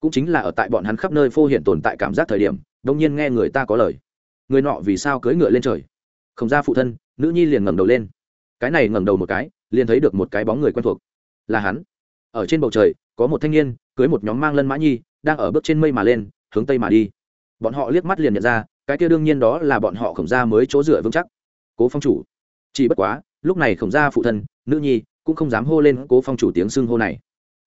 Cũng chính là ở tại bọn hắn khắp nơi phô hiện tồn tại cảm giác thời điểm, đông nhiên nghe người ta có lời. Người nọ vì sao cưỡi ngựa lên trời? Khổng gia phụ thân, nữ nhi liền ngẩng đầu lên. Cái này ngẩng đầu một cái, liền thấy được một cái bóng người quen thuộc. Là hắn. Ở trên bầu trời, có một thanh niên, cưới một nhóm mang lân mã nhi, đang ở bước trên mây mà lên, hướng tây mà đi. Bọn họ liếc mắt liền nhận ra, cái kia đương nhiên đó là bọn họ khổng gia mới chỗ dựa vững chắc. Cố phong chủ. Chỉ bất quá lúc này khổng gia phụ thân, nữ nhi, cũng không dám hô lên cố phong chủ tiếng xưng hô này.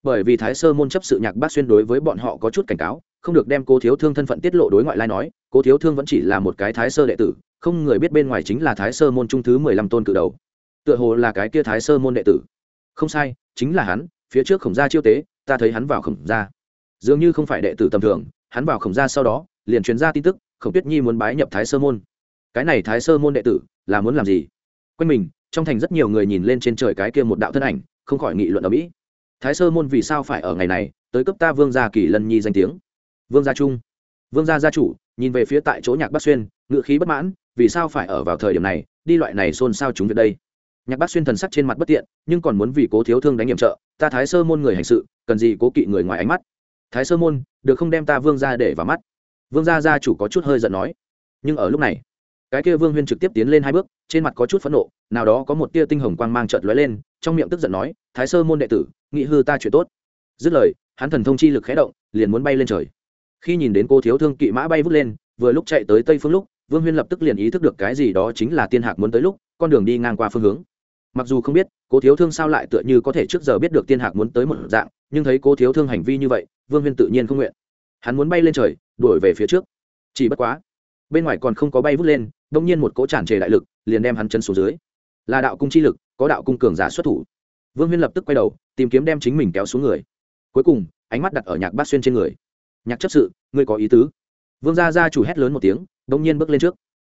Bởi vì thái sơ môn chấp sự nhạc bác xuyên đối với bọn họ có chút cảnh cáo, không được đem cô thiếu thương thân phận tiết lộ đối ngoại lai nói cô thiếu thương vẫn chỉ là một cái thái sơ đệ tử, không người biết bên ngoài chính là thái sơ môn trung thứ mười lăm tôn cự đầu. Tựa hồ là cái kia thái sơ môn đệ tử. Không sai, chính là hắn, phía trước khổng gia chiêu tế, ta thấy hắn vào khổng gia. Dường như không phải đệ tử tầm thường, hắn vào khổng gia sau đó, liền truyền ra tin tức, khổng tuyết nhi muốn bái nhập thái sơ môn. Cái này thái sơ môn đệ tử, là muốn làm gì? Quanh mình trong thành rất nhiều người nhìn lên trên trời cái kia một đạo thân ảnh, không khỏi nghị luận ở mỹ. Thái sơ môn vì sao phải ở ngày này tới cấp ta vương gia kỳ lân nhi danh tiếng? Vương gia trung. Vương gia gia chủ, nhìn về phía tại chỗ nhạc bắc xuyên ngự khí bất mãn, vì sao phải ở vào thời điểm này, đi loại này xôn xao chúng việc đây? Nhạc bát xuyên thần sắc trên mặt bất tiện, nhưng còn muốn vì cố thiếu thương đánh nhiệm trợ, ta thái sơ môn người hành sự, cần gì cố kỵ người ngoài ánh mắt? Thái sơ môn, được không đem ta vương ra để vào mắt? Vương gia gia chủ có chút hơi giận nói. Nhưng ở lúc này cái kia vương huyên trực tiếp tiến lên hai bước, trên mặt có chút phẫn nộ, nào đó có một tia tinh hồng quang mang trợt lóe lên, trong miệng tức giận nói, thái sơ môn đệ tử, nghị hư ta chuyện tốt. Dứt lời, hắn thần thông chi lực khé động, liền muốn bay lên trời. Khi nhìn đến cô thiếu thương kỵ mã bay vút lên, vừa lúc chạy tới tây phương lúc, vương huyên lập tức liền ý thức được cái gì đó chính là tiên hạc muốn tới lúc, con đường đi ngang qua phương hướng. Mặc dù không biết, cô thiếu thương sao lại tựa như có thể trước giờ biết được tiên hạc muốn tới một dạng, nhưng thấy cô thiếu thương hành vi như vậy, vương huyên tự nhiên không nguyện. Hắn muốn bay lên trời, đuổi về phía trước. Chỉ bất quá, bên ngoài còn không có bay vút lên đông nhiên một cỗ tràn trề đại lực liền đem hắn chân xuống dưới. Là đạo cung chi lực, có đạo cung cường giả xuất thủ. Vương huyên lập tức quay đầu, tìm kiếm đem chính mình kéo xuống người. Cuối cùng, ánh mắt đặt ở nhạc bát xuyên trên người. Nhạc chấp sự, ngươi có ý tứ? Vương gia gia chủ hét lớn một tiếng, đông nhiên bước lên trước.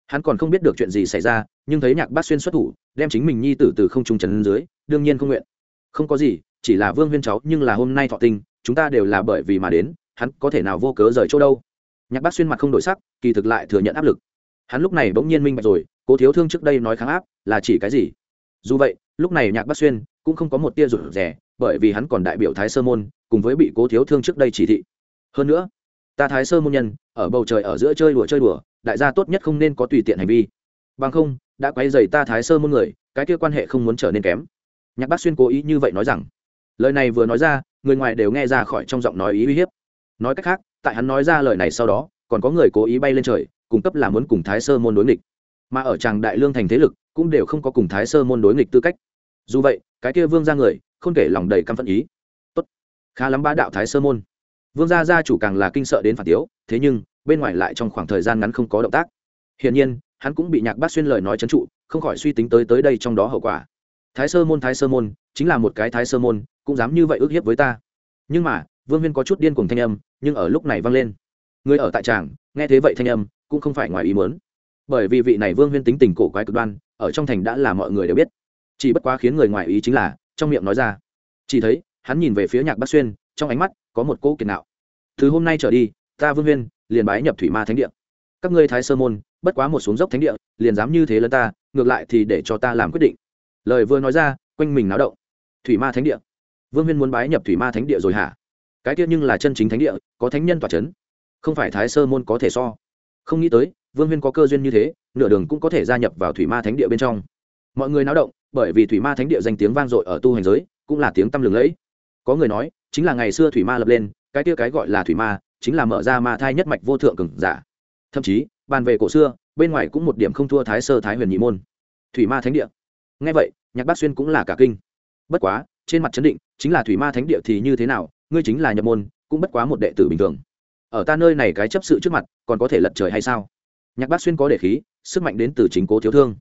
Hắn còn không biết được chuyện gì xảy ra, nhưng thấy nhạc bát xuyên xuất thủ, đem chính mình nhi tử từ không trung trần dưới, đương nhiên không nguyện. Không có gì, chỉ là vương huyên cháu, nhưng là hôm nay thọ tinh, chúng ta đều là bởi vì mà đến, hắn có thể nào vô cớ rời chỗ đâu? Nhạc bát xuyên mặt không đổi sắc, kỳ thực lại thừa nhận áp lực hắn lúc này bỗng nhiên minh bạch rồi, cố thiếu thương trước đây nói kháng áp là chỉ cái gì? Dù vậy, lúc này nhạc bắc xuyên cũng không có một tia rụt rè, bởi vì hắn còn đại biểu thái sơ môn, cùng với bị cố thiếu thương trước đây chỉ thị. Hơn nữa, ta thái sơ môn nhân, ở bầu trời ở giữa chơi đùa chơi đùa, đại gia tốt nhất không nên có tùy tiện hành vi. Bằng không, đã quay dày ta thái sơ môn người, cái kia quan hệ không muốn trở nên kém. Nhạc bác xuyên cố ý như vậy nói rằng. Lời này vừa nói ra, người ngoài đều nghe ra khỏi trong giọng nói ý uy hiếp. Nói cách khác, tại hắn nói ra lời này sau đó, còn có người cố ý bay lên trời cung cấp là muốn cùng thái sơ môn đối nghịch. Mà ở tràng đại lương thành thế lực, cũng đều không có cùng thái sơ môn đối nghịch tư cách. Dù vậy, cái kia vương ra người, không kể lòng đầy căm phẫn ý. Tốt. Khá lắm ba đạo thái sơ môn. Vương gia gia chủ càng là kinh sợ đến phản tiếu, thế nhưng, bên ngoài lại trong khoảng thời gian ngắn không có động tác. Hiển nhiên, hắn cũng bị nhạc bác xuyên lời nói c trụ, không khỏi suy tính tới tới đây trong đó hậu quả. Thái sơ môn, thái sơ môn, chính là một cái thái sơ môn, cũng dám như vậy ức hiếp với ta. Nhưng mà, vương huyên có chút điên cùng thanh âm, nhưng ở lúc này vang lên. Người ở tại tràng nghe thế vậy thanh âm cũng không phải ngoài ý muốn. Bởi vì vị này vương huyên tính tình cổ quái cực đoan, ở trong thành đã là mọi người đều biết. Chỉ bất quá khiến người ngoài ý chính là, trong miệng nói ra. Chỉ thấy, hắn nhìn về phía nhạc bác xuyên, trong ánh mắt có một cỗ kiệt nạo. Từ hôm nay trở đi, ta vương huyên, liền bái nhập thủy ma thánh địa. Các ngươi thái sơ môn, bất quá một xuống dốc thánh địa, liền dám như thế lẫn ta, ngược lại thì để cho ta làm quyết định. Lời vừa nói ra, quanh mình náo động. Thủy ma thánh địa? Vương huyên muốn bái nhập thủy ma thánh địa rồi hả? Cái kia nhưng là chân chính thánh địa, có thánh nhân tỏa c h ấ n không phải thái sơ môn có thể so không nghĩ tới, vương huyên có cơ duyên như thế, nửa đường cũng có thể gia nhập vào thủy ma thánh địa bên trong. Mọi người náo động, bởi vì thủy ma thánh địa danh tiếng vang dội ở tu hành giới, cũng là tiếng tăm lừng lẫy. Có người nói, chính là ngày xưa thủy ma lập lên, cái kia cái gọi là thủy ma, chính là mở ra ma thai nhất mạch vô thượng cường giả. Thậm chí, bàn về cổ xưa, bên ngoài cũng một điểm không thua thái sơ thái huyền nhị môn. Thủy ma thánh địa. Ngay vậy, nhạc bác xuyên cũng là cả kinh. Bất quá, trên mặt chấn định, chính là thủy ma thánh địa thì như thế nào, ngươi chính là nhập môn, cũng bất quá một đệ tử bình thường ở ta nơi này cái chấp sự trước mặt, còn có thể lật trời hay sao? Nhạc bác xuyên có để khí, sức mạnh đến từ chính cố thiếu thương.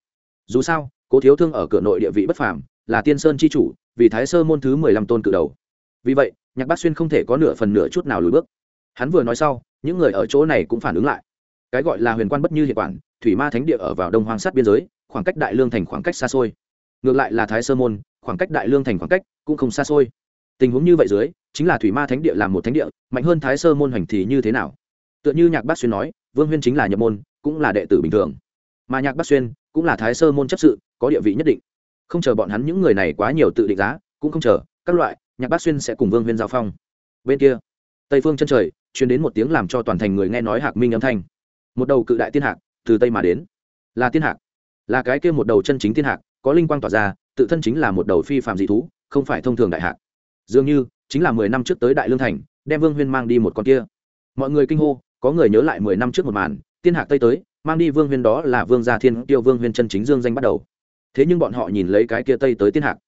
Dù sao, cố thiếu thương ở cửa nội địa vị bất phàm, là tiên sơn c h i chủ, vì thái sơ môn thứ mười lăm tôn cự đầu. Vì vậy, nhạc bác xuyên không thể có nửa phần nửa chút nào lùi bước. Hắn vừa nói sau, những người ở chỗ này cũng phản ứng lại. Cái gọi là huyền quan bất như hiệp quản, thủy ma thánh địa ở vào đông hoang sát biên giới, khoảng cách đại lương thành khoảng cách xa xôi. Ngược lại là thái sơ môn, khoảng cách đại lương thành khoảng cách cũng không xa xôi. Tình huống như vậy dưới chính là thủy ma thánh địa làm một thánh địa, mạnh hơn thái sơ môn hoành thì như thế nào? Tựa như nhạc bác xuyên nói, vương huyên chính là nhập môn, cũng là đệ tử bình thường. Mà nhạc bác xuyên cũng là thái sơ môn chấp sự, có địa vị nhất định. Không chờ bọn hắn những người này quá nhiều tự định giá, cũng không chờ, các loại, nhạc bác xuyên sẽ cùng vương huyên giao phong. Bên kia, tây phương chân trời chuyến đến một tiếng làm cho toàn thành người nghe nói hạc minh âm thanh. Một đầu cự đại tiên hạc, từ tây mà đến. Là tiên hạc. Là cái kia một đầu chân chính tiên hạc, có linh quang tỏa ra, tự thân chính là một đầu phi phạm dị thú, không phải thông thường đại hạc. Dường như chính là mười năm trước tới đại lương thành, đem vương huyên mang đi một con kia. Mọi người kinh hô, có người nhớ lại mười năm trước một màn, tiên hạc tây tới, mang đi vương huyên đó là vương gia thiên, tiêu vương huyên chân chính dương danh bắt đầu. Thế nhưng bọn họ nhìn lấy cái kia tây tới tiên hạc,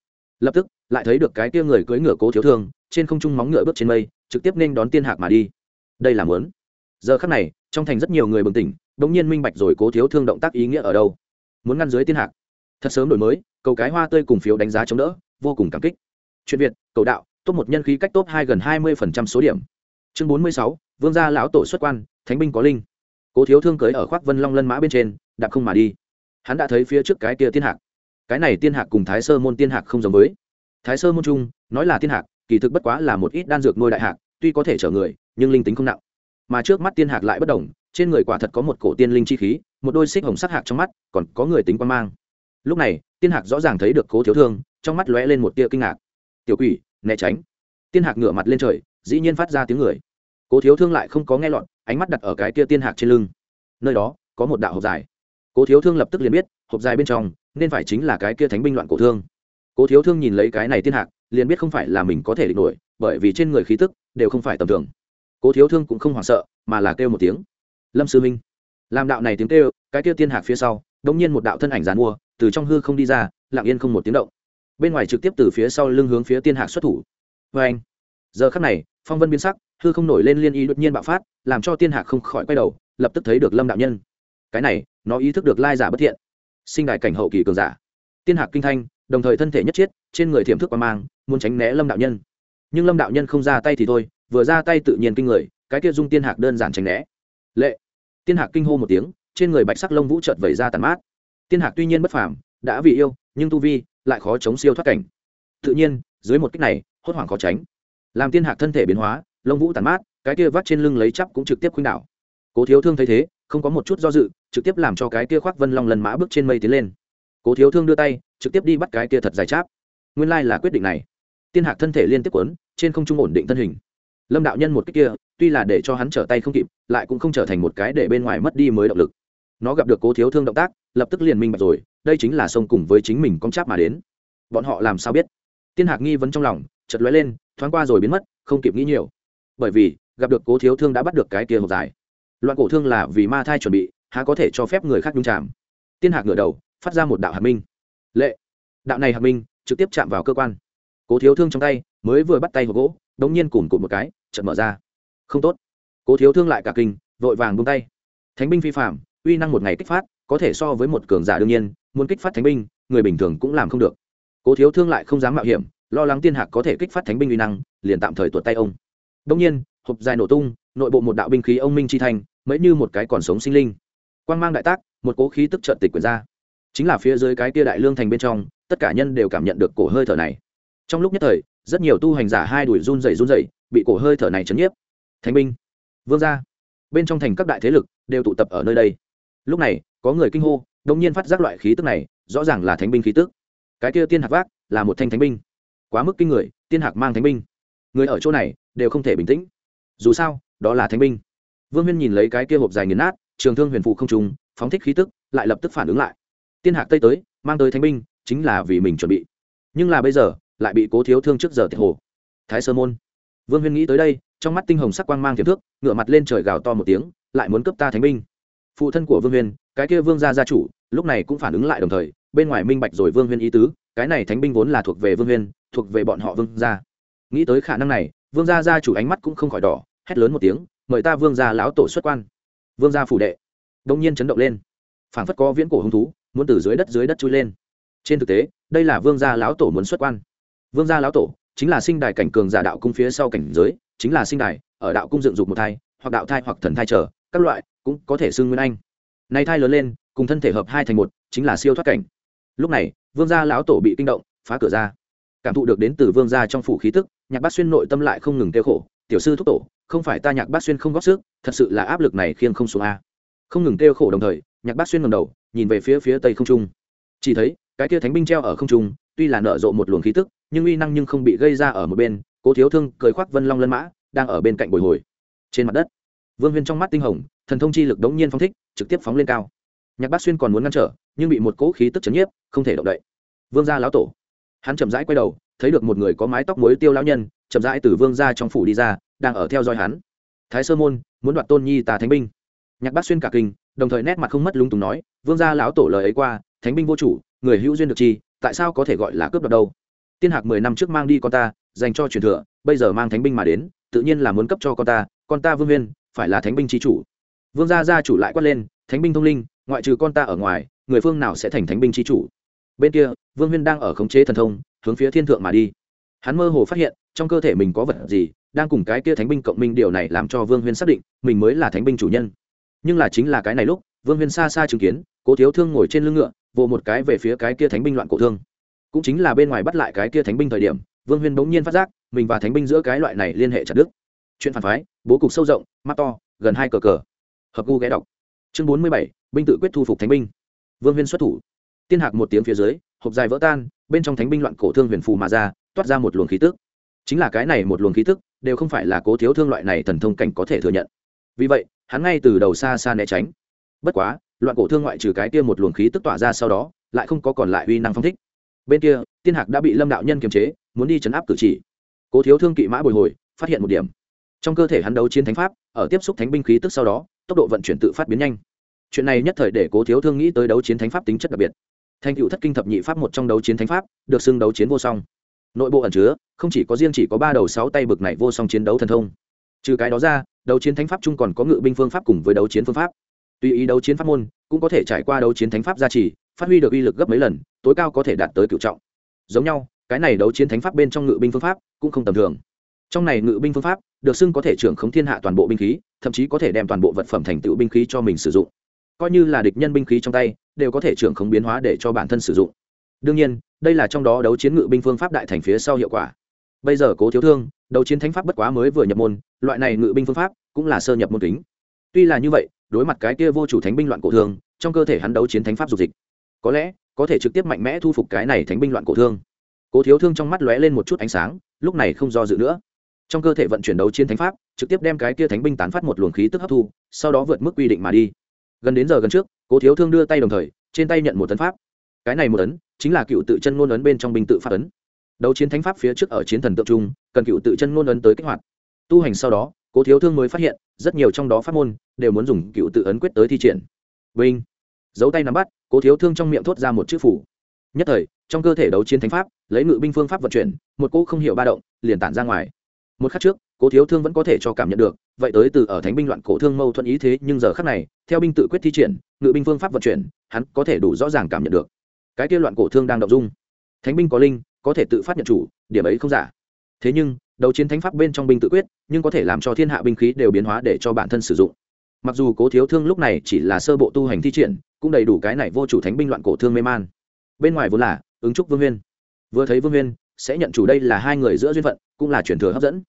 lập tức lại thấy được cái kia người cưỡi ngựa cố thiếu thương, trên không trung móng ngựa bước trên mây, trực tiếp nên đón tiên hạc mà đi. Đây là mớn giờ khắc này, trong thành rất nhiều người bừng tỉnh, bỗng nhiên minh bạch rồi cố thiếu thương động tác ý nghĩa ở đâu. Muốn ngăn dưới tiên hạc. Thật sớm đổi mới, cầu cái hoa tươi cùng phiếu đánh giá chống đỡ, vô cùng cảm kích. Chuyện việt, cầu đạo top một nhân khí cách top hai gần hai mươi phần trăm số điểm. Chương bốn mươi sáu, vương gia lão tổ xuất quan, thánh binh có linh. Cố thiếu thương cưới ở khoác vân long lân mã bên trên, đạp không mà đi. Hắn đã thấy phía trước cái kia tiên hạc. Cái này tiên hạc cùng thái sơ môn tiên hạc không giống với. Thái sơ môn trung, nói là tiên hạc, kỳ thực bất quá là một ít đan dược nuôi đại hạc, tuy có thể chở người, nhưng linh tính không nặng. Mà trước mắt tiên hạc lại bất đồng, trên người quả thật có một cổ tiên linh chi khí, một đôi xích hồng sắc hạc trong mắt, còn có người tính quan mang. Lúc này, tiên hạc rõ ràng thấy được cố thiếu thương, trong mắt lóe lên một tia kinh ngạc. Tiểu quỷ né tránh. Tiên hạc ngửa mặt lên trời, dĩ nhiên phát ra tiếng người. Cố thiếu thương lại không có nghe lọt, ánh mắt đặt ở cái kia tiên hạc trên lưng. Nơi đó, có một đạo hộp dài. Cố thiếu thương lập tức liền biết, hộp dài bên trong, nên phải chính là cái kia thánh binh loạn cổ thương. Cố thiếu thương nhìn lấy cái này tiên hạc, liền biết không phải là mình có thể địch nổi, bởi vì trên người khí tức đều không phải tầm thường. Cố thiếu thương cũng không hoảng sợ, mà là kêu một tiếng. Lâm sư minh làm đạo này tiếng kêu, cái kia tiên hạc phía sau đ nhiên một đạo thân ảnh dàn mua, từ trong hư không đi ra, lặng yên không một tiếng động bên ngoài trực tiếp từ phía sau lưng hướng phía tiên hạc xuất thủ. Vê anh, giờ khắc này, phong vân biến sắc, hư không nổi lên liên ý đột nhiên bạo phát, làm cho tiên hạc không khỏi quay đầu, lập tức thấy được lâm đạo nhân. Cái này, nó ý thức được lai giả bất thiện. Sinh đại cảnh hậu kỳ cường giả. Tiên hạc kinh thanh, đồng thời thân thể nhất chiết, trên người thiểm thức qua mang, muốn tránh né lâm đạo nhân. Nhưng lâm đạo nhân không ra tay thì thôi, vừa ra tay tự nhiên kinh người, cái kia dung tiên hạc đơn giản tránh né. Lệ. Tiên hạc kinh hô một tiếng, trên người bạch sắc lông vũ trợt vẩy ra tàn mát. Tiên hạc tuy nhiên bất phàm, đã vì yêu, nhưng tu vi lại khó chống siêu thoát cảnh. Tự nhiên, dưới một cách này, hốt hoảng khó tránh. Làm tiên hạc thân thể biến hóa, lông vũ tàn mát, cái kia vắt trên lưng lấy chắp cũng trực tiếp khuynh đảo. Cố thiếu thương thấy thế, không có một chút do dự, trực tiếp làm cho cái kia khoác vân long lần mã bước trên mây tiến lên. Cố thiếu thương đưa tay, trực tiếp đi bắt cái kia thật dài cháp nguyên lai là quyết định này. Tiên hạc thân thể liên tiếp quấn, trên không trung ổn định thân hình. Lâm đạo nhân một cách kia, tuy là để cho hắn trở tay không kịp, lại cũng không trở thành một cái để bên ngoài mất đi mới động lực. Nó gặp được cố thiếu thương động tác, lập tức liền minh bạch rồi đây chính là sông cùng với chính mình con cháp mà đến. Bọn họ làm sao biết? Tiên hạc nghi vấn trong lòng chật lóe lên, thoáng qua rồi biến mất, không kịp nghĩ nhiều. Bởi vì, gặp được cố thiếu thương đã bắt được cái kia hộp dài. Loạn cổ thương là vì ma thai chuẩn bị, há có thể cho phép người khác nhung chạm tiên hạc ngửa đầu, phát ra một đạo hạt minh. Lệ! Đạo này hạt minh, trực tiếp chạm vào cơ quan. Cố thiếu thương trong tay, mới vừa bắt tay hộp gỗ, đống nhiên cùng cụt một cái, chợt mở ra. Không tốt. Cố thiếu thương lại cả kinh, vội vàng buông tay. Thánh binh phi phạm uy năng một ngày kích phát có thể so với một cường giả đương nhiên, muốn kích phát thánh binh, người bình thường cũng làm không được. Cố thiếu thương lại không dám mạo hiểm, lo lắng tiên hạc có thể kích phát thánh binh uy năng, liền tạm thời tuột tay ông. Đông nhiên, hộp dài nổ tung, nội bộ một đạo binh khí ông minh chi thành mấy như một cái còn sống sinh linh. Quang mang đại tác, một cố khí tức trợn tịch quyển ra. Chính là phía dưới cái tia đại lương thành bên trong, tất cả nhân đều cảm nhận được cổ hơi thở này. Trong lúc nhất thời, rất nhiều tu hành giả hai đuổi run rẩy run rẩy, bị cổ hơi thở này chấn nhiếp. Thánh binh, vương gia. Bên trong thành các đại thế lực đều tụ tập ở nơi đây. Lúc này có người kinh hô đông nhiên phát giác loại khí tức này, rõ ràng là thánh binh khí tức. Cái kia tiên hạc vác, là một thanh thánh binh. Quá mức kinh người, tiên hạc mang thánh binh. Người ở chỗ này, đều không thể bình tĩnh. Dù sao, đó là thánh binh. Vương huyên nhìn lấy cái kia hộp dài nghiền nát, trường thương huyền phụ không trùng, phóng thích khí tức, lại lập tức phản ứng lại. Tiên hạc tây tới, mang tới thánh binh, chính là vì mình chuẩn bị. Nhưng là bây giờ, lại bị cố thiếu thương trước giờ tiệt hồ. Thái sơ môn. Vương huyên nghĩ tới đây, trong mắt tinh hồng sắc quang mang tiềm thước ngựa mặt lên trời gào to một tiếng, lại muốn cấp ta thánh binh. Phụ thân của vương huyên cái kia vương gia gia chủ, lúc này cũng phản ứng lại đồng thời, bên ngoài minh bạch rồi vương huyên ý tứ, cái này thánh binh vốn là thuộc về vương huyên, thuộc về bọn họ vương gia. Nghĩ tới khả năng này, vương gia gia chủ ánh mắt cũng không khỏi đỏ, hét lớn một tiếng, mời ta vương gia lão tổ xuất quan. Vương gia phủ đệ đông nhiên chấn động lên. Phảng phất có viễn cổ hứng thú, muốn từ dưới đất dưới đất chui lên. Trên thực tế, đây là vương gia lão tổ muốn xuất quan. Vương gia lão tổ chính là sinh đài cảnh cường giả đạo cung phía sau cảnh giới, chính là sinh đài, ở đạo cung dựng dục một thai, hoặc đạo thai hoặc thần thai trở các loại, cũng có thể xưng nguyên anh nay thai lớn lên, cùng thân thể hợp hai thành một, chính là siêu thoát cảnh. Lúc này, vương gia lão tổ bị kinh động, phá cửa ra. Cảm thụ được đến từ vương gia trong phủ khí tức, nhạc bát xuyên nội tâm lại không ngừng kêu khổ. Tiểu sư thúc tổ, không phải ta nhạc bát xuyên không góp sức, thật sự là áp lực này khiêng không xuống a. Không ngừng kêu khổ đồng thời, nhạc bát xuyên ngầm đầu, nhìn về phía phía tây không trung. Chỉ thấy, cái kia thánh binh treo ở không trung, tuy là nở rộ một luồng khí tức, nhưng uy năng nhưng không bị gây ra ở một bên, cố thiếu thương cười khoác vân long lân mã, đang ở bên cạnh bồi hồi. Trên mặt đất vương huyên trong mắt tinh hồng, thần thông chi lực đống nhiên phong thích, trực tiếp phóng lên cao. Nhạc bát xuyên còn muốn ngăn trở, nhưng bị một cỗ khí tức chấn nhiếp, không thể động đậy. Vương gia lão tổ. Hắn chậm rãi quay đầu, thấy được một người có mái tóc muối tiêu lão nhân, chậm rãi từ vương gia trong phủ đi ra, đang ở theo dõi hắn. Thái sơ môn, muốn đoạt tôn nhi tà thánh binh. Nhạc bát xuyên cả kinh, đồng thời nét mặt không mất lung túng nói, vương gia lão tổ lời ấy qua, thánh binh vô chủ, người hữu duyên được chi, tại sao có thể gọi là cướp đoạt đâu? Tiên hạc mười năm trước mang đi con ta, dành cho truyền thừa, bây giờ mang thánh binh mà đến, tự nhiên là muốn cấp cho con ta con ta vương huyên phải là thánh binh chi chủ. Vương gia gia chủ lại quát lên, thánh binh thông linh, ngoại trừ con ta ở ngoài, người phương nào sẽ thành thánh binh chi chủ? Bên kia, vương huyên đang ở khống chế thần thông, hướng phía thiên thượng mà đi. Hắn mơ hồ phát hiện, trong cơ thể mình có vật gì, đang cùng cái kia thánh binh cộng minh điều này làm cho vương huyên xác định, mình mới là thánh binh chủ nhân. Nhưng là chính là cái này lúc, vương huyên xa xa chứng kiến, cố thiếu thương ngồi trên lưng ngựa, vồ một cái về phía cái kia thánh binh loạn cổ thương. Cũng chính là bên ngoài bắt lại cái kia thánh binh thời điểm, vương huyên bỗng nhiên phát giác, mình và thánh binh giữa cái loại này liên hệ chặt đức chuyện phản phái bố cục sâu rộng, mắt to, gần hai cờ cờ. Hợp gu ghé đọc. Chương bốn mươi bảy, binh tự quyết thu phục thánh binh. Vương huyên xuất thủ. Tiên hạc một tiếng phía dưới, hộp dài vỡ tan, bên trong thánh binh loạn cổ thương huyền phù mà ra, toát ra một luồng khí tức. Chính là cái này một luồng khí tức, đều không phải là cố thiếu thương loại này thần thông cảnh có thể thừa nhận. Vì vậy, hắn ngay từ đầu xa xa né tránh. Bất quá, loạn cổ thương ngoại trừ cái kia một luồng khí tức tỏa ra sau đó, lại không có còn lại uy năng phong thích. Bên kia, tiên hạc đã bị lâm đạo nhân kiềm chế, muốn đi chấn áp cử chỉ. Cố thiếu thương kỵ mã bồi hồi, phát hiện một điểm trong cơ thể hắn đấu chiến thánh pháp, ở tiếp xúc thánh binh khí tức sau đó, tốc độ vận chuyển tự phát biến nhanh. Chuyện này nhất thời để cố thiếu thương nghĩ tới đấu chiến thánh pháp tính chất đặc biệt. Thành cựu thất kinh thập nhị pháp một trong đấu chiến thánh pháp, được xưng đấu chiến vô song. Nội bộ ẩn chứa, không chỉ có riêng chỉ có ba đầu sáu tay bực này vô song chiến đấu thần thông. Trừ cái đó ra, đấu chiến thánh pháp chung còn có ngự binh phương pháp cùng với đấu chiến phương pháp. Tùy ý đấu chiến pháp môn cũng có thể trải qua đấu chiến thánh pháp gia trì, phát huy được uy lực gấp mấy lần, tối cao có thể đạt tới cựu trọng. Giống nhau, cái này đấu chiến thánh pháp bên trong ngự binh phương pháp cũng không tầm thường trong này ngự binh phương pháp, được xưng có thể trưởng khống thiên hạ toàn bộ binh khí, thậm chí có thể đem toàn bộ vật phẩm thành tựu binh khí cho mình sử dụng. Coi như là địch nhân binh khí trong tay, đều có thể trưởng khống biến hóa để cho bản thân sử dụng. Đương nhiên, đây là trong đó đấu chiến ngự binh phương pháp đại thành phía sau hiệu quả. Bây giờ cố thiếu thương, đấu chiến thánh pháp bất quá mới vừa nhập môn, loại này ngự binh phương pháp cũng là sơ nhập môn kính. Tuy là như vậy, đối mặt cái kia vô chủ thánh binh loạn cổ thương, trong cơ thể hắn đấu chiến thánh pháp dục dịch, có lẽ có thể trực tiếp mạnh mẽ thu phục cái này thánh binh loạn cổ thương. Cố thiếu thương trong mắt lóe lên một chút ánh sáng, lúc này không do dự nữa trong cơ thể vận chuyển đấu chiến thánh pháp, trực tiếp đem cái kia thánh binh tán phát một luồng khí tức hấp thu, sau đó vượt mức quy định mà đi. Gần đến giờ gần trước, cố thiếu thương đưa tay đồng thời, trên tay nhận một tấn pháp. Cái này một ấn chính là cựu tự chân ngôn ấn bên trong binh tự pháp ấn. Đấu chiến thánh pháp phía trước ở chiến thần tượng trung, cần cựu tự chân ngôn ấn tới kích hoạt. Tu hành sau đó, cố thiếu thương mới phát hiện, rất nhiều trong đó pháp môn, đều muốn dùng cựu tự ấn quyết tới thi triển. Vinh! Giấu tay nắm bắt, cố thiếu thương trong miệng thốt ra một chữ phủ nhất thời, trong cơ thể đấu chiến thánh pháp, lấy ngự binh phương pháp vận chuyển, một cỗ không hiểu ba động, liền tản ra ngoài một khắc trước, cố thiếu thương vẫn có thể cho cảm nhận được, vậy tới từ ở thánh binh loạn cổ thương mâu thuẫn ý thế, nhưng giờ khắc này, theo binh tự quyết thi triển, ngự binh phương pháp vận chuyển, hắn có thể đủ rõ ràng cảm nhận được. Cái kia loạn cổ thương đang động dung. Thánh binh có linh, có thể tự phát nhận chủ, điểm ấy không giả. Thế nhưng đầu chiến thánh pháp bên trong binh tự quyết, nhưng có thể làm cho thiên hạ binh khí đều biến hóa để cho bản thân sử dụng. Mặc dù cố thiếu thương lúc này chỉ là sơ bộ tu hành thi triển, cũng đầy đủ cái này vô chủ thánh binh loạn cổ thương mê man. Bên ngoài vốn là, ứng trúc vương huyên. Vừa thấy vương huyên, sẽ nhận chủ đây là hai người giữa duyên phận, cũng là chuyển thừa hấp dẫn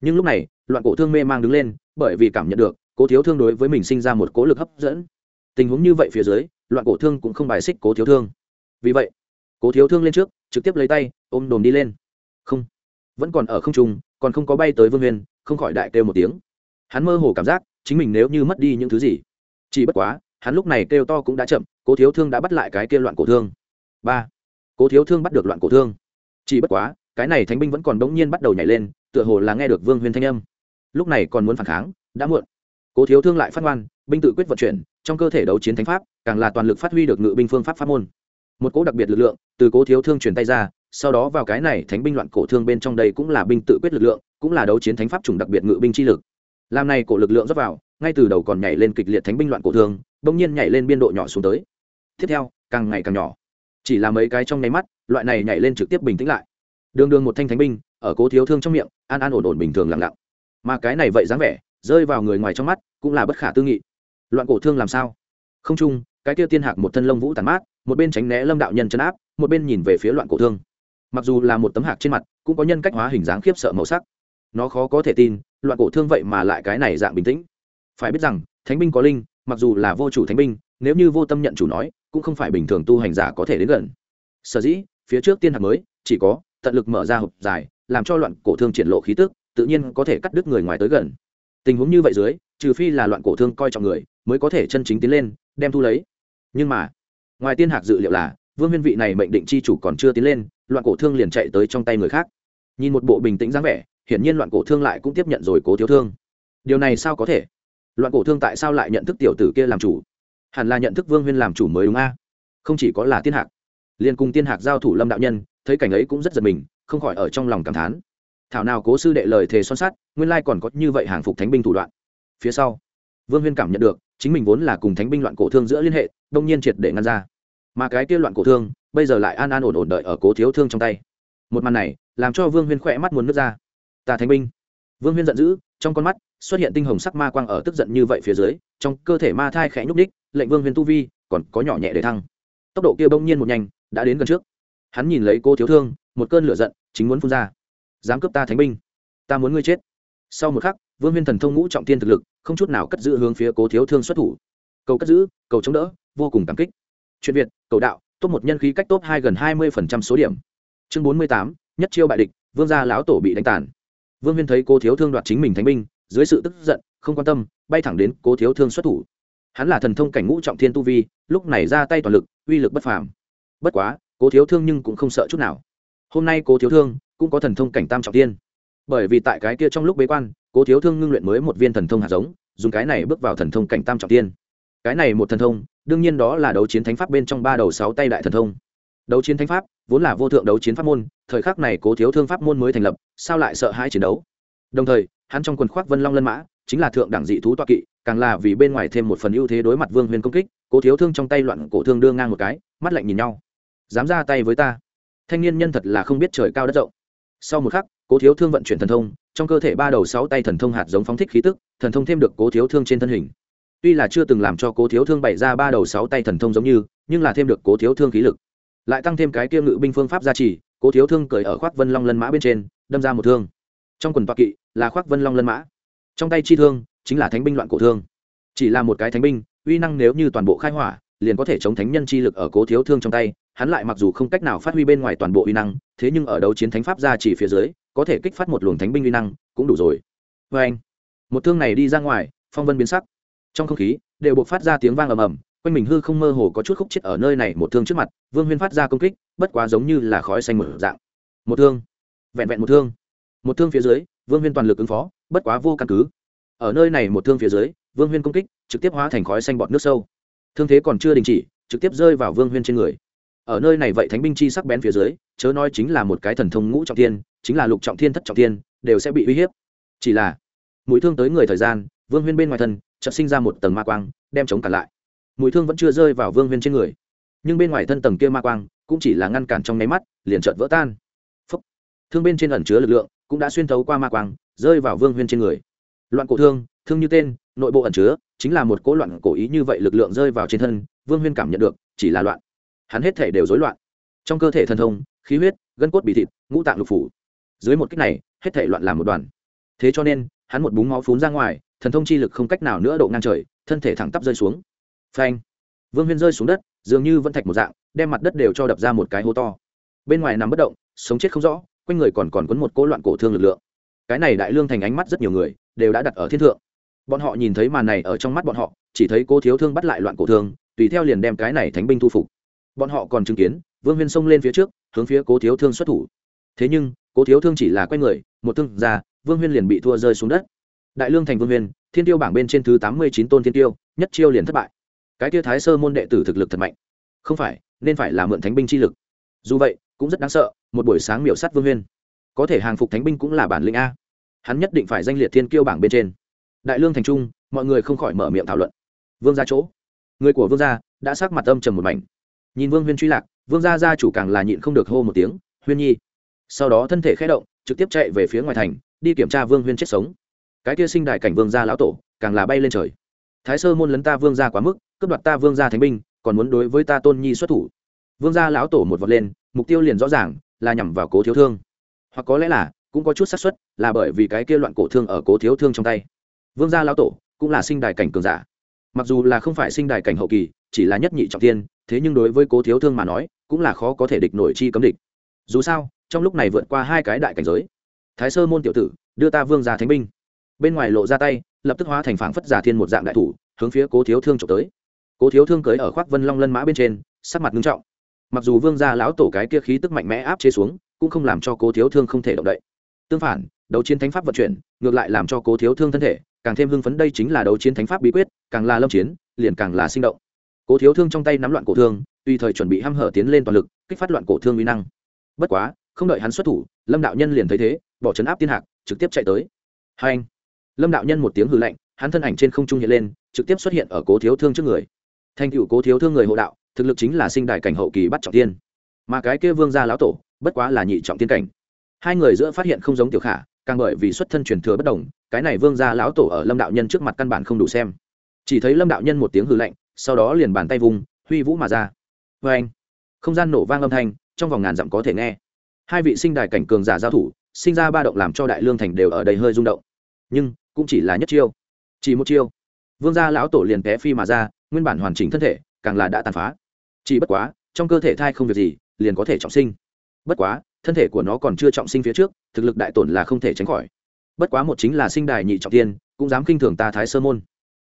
nhưng lúc này, loạn cổ thương mê mang đứng lên, bởi vì cảm nhận được, cố thiếu thương đối với mình sinh ra một cố lực hấp dẫn. Tình huống như vậy phía dưới, loạn cổ thương cũng không bài xích cố thiếu thương. Vì vậy, cố thiếu thương lên trước, trực tiếp lấy tay, ôm đồm đi lên. Không, vẫn còn ở không trung, còn không có bay tới vương huyền, không khỏi đại kêu một tiếng. Hắn mơ hồ cảm giác, chính mình nếu như mất đi những thứ gì. Chỉ bất quá, hắn lúc này kêu to cũng đã chậm, cố thiếu thương đã bắt lại cái kêu loạn cổ thương. Ba, cố thiếu thương bắt được loạn cổ thương. Chỉ bất quá cái này thánh binh vẫn còn đống nhiên bắt đầu nhảy lên, tựa hồ là nghe được vương huyên thanh âm. Lúc này còn muốn phản kháng, đã muộn. Cố thiếu thương lại phát ngoan, binh tự quyết vận chuyển, trong cơ thể đấu chiến thánh pháp, càng là toàn lực phát huy được ngự binh phương pháp pháp môn. Một cỗ đặc biệt lực lượng từ cố thiếu thương truyền tay ra, sau đó vào cái này thánh binh loạn cổ thương bên trong đây cũng là binh tự quyết lực lượng, cũng là đấu chiến thánh pháp chủng đặc biệt ngự binh chi lực. Làm này cổ lực lượng dốc vào, ngay từ đầu còn nhảy lên kịch liệt thánh binh loạn cổ thương, bỗng nhiên nhảy lên biên độ nhỏ xuống tới. Tiếp theo, càng ngày càng nhỏ. Chỉ là mấy cái trong nháy mắt, loại này nhảy lên trực tiếp bình tĩnh lại đường đường một thanh thánh binh, ở cố thiếu thương trong miệng, an an ổn ổn bình thường lặng lặng. Mà cái này vậy dáng vẻ, rơi vào người ngoài trong mắt, cũng là bất khả tư nghị. Loạn cổ thương làm sao? Không chung, cái kia tiên hạc một thân lông vũ tàn mát, một bên tránh né lâm đạo nhân chấn áp, một bên nhìn về phía loạn cổ thương. Mặc dù là một tấm hạc trên mặt, cũng có nhân cách hóa hình dáng khiếp sợ màu sắc. Nó khó có thể tin, loạn cổ thương vậy mà lại cái này dạng bình tĩnh. Phải biết rằng, thánh binh có linh, mặc dù là vô chủ thánh binh, nếu như vô tâm nhận chủ nói, cũng không phải bình thường tu hành giả có thể đến gần. Sở dĩ, phía trước tiên hạc mới, chỉ có tận lực mở ra hộp dài, làm cho loạn cổ thương triển lộ khí tức, tự nhiên có thể cắt đứt người ngoài tới gần. Tình huống như vậy dưới, trừ phi là loạn cổ thương coi trọng người, mới có thể chân chính tiến lên, đem thu lấy. Nhưng mà, ngoài tiên hạc dự liệu là, vương huyên vị này mệnh định chi chủ còn chưa tiến lên, loạn cổ thương liền chạy tới trong tay người khác. Nhìn một bộ bình tĩnh dáng vẻ, hiển nhiên loạn cổ thương lại cũng tiếp nhận rồi cố thiếu thương. Điều này sao có thể? Loạn cổ thương tại sao lại nhận thức tiểu tử kia làm chủ? Hẳn là nhận thức vương huyên làm chủ mới đúng a. Không chỉ có là tiên hạc, liền cùng tiên hạc giao thủ lâm đạo nhân thấy cảnh ấy cũng rất giật mình, không khỏi ở trong lòng cảm thán. Thảo nào cố sư đệ lời thề son sắt, nguyên lai còn có như vậy hàng phục thánh binh thủ đoạn. Phía sau, vương huyên cảm nhận được, chính mình vốn là cùng thánh binh loạn cổ thương giữa liên hệ, đông nhiên triệt để ngăn ra. Mà cái kia loạn cổ thương, bây giờ lại an an ổn ổn đợi ở cố thiếu thương trong tay. Một màn này, làm cho vương huyên khỏe mắt muốn nước ra. Ta thánh binh. Vương huyên giận dữ, trong con mắt xuất hiện tinh hồng sắc ma quang ở tức giận như vậy phía dưới, trong cơ thể ma thai khẽ nhúc đích lệnh vương huyên tu vi còn có nhỏ nhẹ để thăng. Tốc độ kia bỗng nhiên một nhanh, đã đến gần trước hắn nhìn lấy cô thiếu thương, một cơn lửa giận, chính muốn phun ra. Dám cướp ta thánh binh, ta muốn ngươi chết. Sau một khắc, vương huyên thần thông ngũ trọng tiên thực lực, không chút nào cất giữ hướng phía cố thiếu thương xuất thủ. Cầu cất giữ, cầu chống đỡ, vô cùng cảm kích. Chuyện việt, cầu đạo, top một nhân khí cách top hai gần hai mươi số điểm. Chương bốn mươi tám, nhất chiêu bại địch, vương gia lão tổ bị đánh tàn. Vương huyên thấy cô thiếu thương đoạt chính mình thánh binh, dưới sự tức giận, không quan tâm, bay thẳng đến cố thiếu thương xuất thủ. Hắn là thần thông cảnh ngũ trọng thiên tu vi, lúc này ra tay toàn lực, uy lực bất phàm. Bất quá cố thiếu thương nhưng cũng không sợ chút nào hôm nay cố thiếu thương cũng có thần thông cảnh tam trọng tiên. bởi vì tại cái kia trong lúc bế quan, cố thiếu thương ngưng luyện mới một viên thần thông hạt giống, dùng cái này bước vào thần thông cảnh tam trọng tiên. cái này một thần thông, đương nhiên đó là đấu chiến thánh pháp bên trong ba đầu sáu tay đại thần thông đấu chiến thánh pháp vốn là vô thượng đấu chiến pháp môn, thời khắc này cố thiếu thương pháp môn mới thành lập, sao lại sợ hãi chiến đấu đồng thời, hắn trong quần khoác vân long lân mã, chính là thượng đẳng dị thú toa kỵ, càng là vì bên ngoài thêm một phần ưu thế đối mặt vương huyền công kích, cố thiếu thương trong tay loạn cổ thương đưa ngang một cái, mắt lạnh nhìn nhau dám ra tay với ta. Thanh niên nhân thật là không biết trời cao đất rộng. Sau một khắc, cố thiếu thương vận chuyển thần thông, trong cơ thể ba đầu sáu tay thần thông hạt giống phóng thích khí tức, thần thông thêm được cố thiếu thương trên thân hình. Tuy là chưa từng làm cho cố thiếu thương bày ra ba đầu sáu tay thần thông giống như, nhưng là thêm được cố thiếu thương khí lực. Lại tăng thêm cái kia ngự binh phương pháp gia trì, cố thiếu thương cởi ở khoác vân long lân mã bên trên, đâm ra một thương. Trong quần toa kỵ là khoác vân long lân mã. Trong tay chi thương chính là thánh binh loạn cổ thương. Chỉ là một cái thánh binh, uy năng nếu như toàn bộ khai hỏa, liền có thể chống thánh nhân chi lực ở cố thiếu thương trong tay hắn lại mặc dù không cách nào phát huy bên ngoài toàn bộ uy năng, thế nhưng ở đấu chiến thánh pháp ra chỉ phía dưới, có thể kích phát một luồng thánh binh uy năng, cũng đủ rồi. Vê anh, một thương này đi ra ngoài, phong vân biến sắc. Trong không khí, đều buộc phát ra tiếng vang ầm ầm, quanh mình hư không mơ hồ có chút khúc chết ở nơi này một thương trước mặt, vương huyên phát ra công kích, bất quá giống như là khói xanh mở dạng. Một thương, vẹn vẹn một thương. Một thương phía dưới, vương huyên toàn lực ứng phó, bất quá vô căn cứ. Ở nơi này một thương phía dưới, vương huyên công kích, trực tiếp hóa thành khói xanh bọt nước sâu. Thương thế còn chưa đình chỉ, trực tiếp rơi vào vương huyên trên người ở nơi này vậy thánh binh chi sắc bén phía dưới, chớ nói chính là một cái thần thông ngũ trọng thiên, chính là lục trọng thiên, thất trọng thiên, đều sẽ bị uy hiếp. Chỉ là, mũi thương tới người thời gian, vương huyên bên ngoài thân, chợt sinh ra một tầng ma quang, đem chống cản lại. Mũi thương vẫn chưa rơi vào vương huyên trên người. Nhưng bên ngoài thân tầng kia ma quang, cũng chỉ là ngăn cản trong nháy mắt, liền chợt vỡ tan. Phúc. thương bên trên ẩn chứa lực lượng, cũng đã xuyên thấu qua ma quang, rơi vào vương huyên trên người. Loạn cổ thương thương như tên, nội bộ ẩn chứa, chính là một cỗ loạn cổ ý như vậy lực lượng rơi vào trên thân, vương huyên cảm nhận được, chỉ là loạn hắn hết thể đều rối loạn. Trong cơ thể thần thông, khí huyết, gân cốt bị thịt, ngũ tạng lục phủ. Dưới một cách này, hết thể loạn làm một đoàn. Thế cho nên, hắn một búng máu phún ra ngoài, thần thông chi lực không cách nào nữa độ ngang trời, thân thể thẳng tắp rơi xuống. Phanh! Vương huyên rơi xuống đất, dường như vẫn thạch một dạng, đem mặt đất đều cho đập ra một cái hố to. Bên ngoài nằm bất động, sống chết không rõ, quanh người còn còn quấn một cỗ loạn cổ thương lực lượng. Cái này đại lương thành ánh mắt rất nhiều người, đều đã đặt ở thiên thượng. Bọn họ nhìn thấy màn này ở trong mắt bọn họ, chỉ thấy cô thiếu thương bắt lại loạn cổ thương, tùy theo liền đem cái này thánh binh thu phục bọn họ còn chứng kiến, vương huyên xông lên phía trước, hướng phía cố thiếu thương xuất thủ. Thế nhưng, cố thiếu thương chỉ là quay người, một thương ra, vương huyên liền bị thua rơi xuống đất. Đại lương thành vương huyên, thiên tiêu bảng bên trên thứ tám mươi chín tôn thiên tiêu, nhất chiêu liền thất bại. Cái tiêu thái sơ môn đệ tử thực lực thật mạnh. Không phải, nên phải là mượn thánh binh chi lực. Dù vậy, cũng rất đáng sợ, một buổi sáng miểu sát vương huyên. Có thể hàng phục thánh binh cũng là bản lĩnh a. Hắn nhất định phải danh liệt thiên kiêu bảng bên trên. Đại lương thành trung, mọi người không khỏi mở miệng thảo luận. Vương ra chỗ. Người của vương gia đã sắc mặt âm trầm một mảnh nhìn vương huyên truy lạc, vương gia gia chủ càng là nhịn không được hô một tiếng, huyên nhi. Sau đó thân thể khé động, trực tiếp chạy về phía ngoài thành, đi kiểm tra vương huyên chết sống. Cái kia sinh đại cảnh vương gia lão tổ, càng là bay lên trời. Thái sơ môn lấn ta vương gia quá mức, cướp đoạt ta vương gia thánh binh, còn muốn đối với ta tôn nhi xuất thủ. Vương gia lão tổ một vật lên, mục tiêu liền rõ ràng, là nhằm vào cố thiếu thương. Hoặc có lẽ là, cũng có chút xác suất, là bởi vì cái kia loạn cổ thương ở cố thiếu thương trong tay. Vương gia lão tổ, cũng là sinh đài cảnh cường giả. Mặc dù là không phải sinh đài cảnh hậu kỳ, chỉ là nhất nhị trọng tiên thế nhưng đối với cố thiếu thương mà nói, cũng là khó có thể địch nổi chi cấm địch. Dù sao, trong lúc này vượt qua hai cái đại cảnh giới, thái sơ môn tiểu tử, đưa ta vương ra thánh binh. Bên ngoài lộ ra tay, lập tức hóa thành phảng phất giả thiên một dạng đại thủ, hướng phía cố thiếu thương trộm tới. Cố thiếu thương cưới ở khoác vân long lân mã bên trên, sắc mặt nghiêm trọng. Mặc dù vương gia lão tổ cái kia khí tức mạnh mẽ áp chế xuống, cũng không làm cho cố thiếu thương không thể động đậy. Tương phản, đấu chiến thánh pháp vận chuyển, ngược lại làm cho cố thiếu thương thân thể càng thêm hưng phấn, đây chính là đấu chiến thánh pháp bí quyết, càng là lâm chiến, liền càng là sinh động cố thiếu thương trong tay nắm loạn cổ thương, tùy thời chuẩn bị h hở tiến lên toàn lực, kích phát loạn cổ thương uy năng. Bất quá, không đợi hắn xuất thủ, lâm đạo nhân liền thấy thế, bỏ chấn áp tiên hạc, trực tiếp chạy tới. Hai anh. Lâm đạo nhân một tiếng hư lạnh, hắn thân ảnh trên không trung hiện lên, trực tiếp xuất hiện ở cố thiếu thương trước người. Thành cựu cố thiếu thương người hộ đạo, thực lực chính là sinh đại cảnh hậu kỳ bắt trọng tiên. Mà cái kia vương gia lão tổ, bất quá là nhị trọng tiên cảnh. Hai người giữa phát hiện không giống tiểu khả, càng bởi vì xuất thân truyền thừa bất đồng, cái này vương gia lão tổ ở lâm đạo nhân trước mặt căn bản không đủ xem. Chỉ thấy lâm đạo nhân một tiếng hư lạnh sau đó liền bàn tay vùng huy vũ mà ra. Vê anh, không gian nổ vang âm thanh, trong vòng ngàn dặm có thể nghe. Hai vị sinh đài cảnh cường giả giao thủ, sinh ra ba động làm cho đại lương thành đều ở đây hơi rung động. Nhưng, cũng chỉ là nhất chiêu. Chỉ một chiêu. Vương gia lão tổ liền té phi mà ra, nguyên bản hoàn chỉnh thân thể, càng là đã tàn phá. Chỉ bất quá, trong cơ thể thai không việc gì, liền có thể trọng sinh. Bất quá, thân thể của nó còn chưa trọng sinh phía trước, thực lực đại tổn là không thể tránh khỏi. Bất quá một chính là sinh đài nhị trọng tiên, cũng dám khinh thường ta thái sơ môn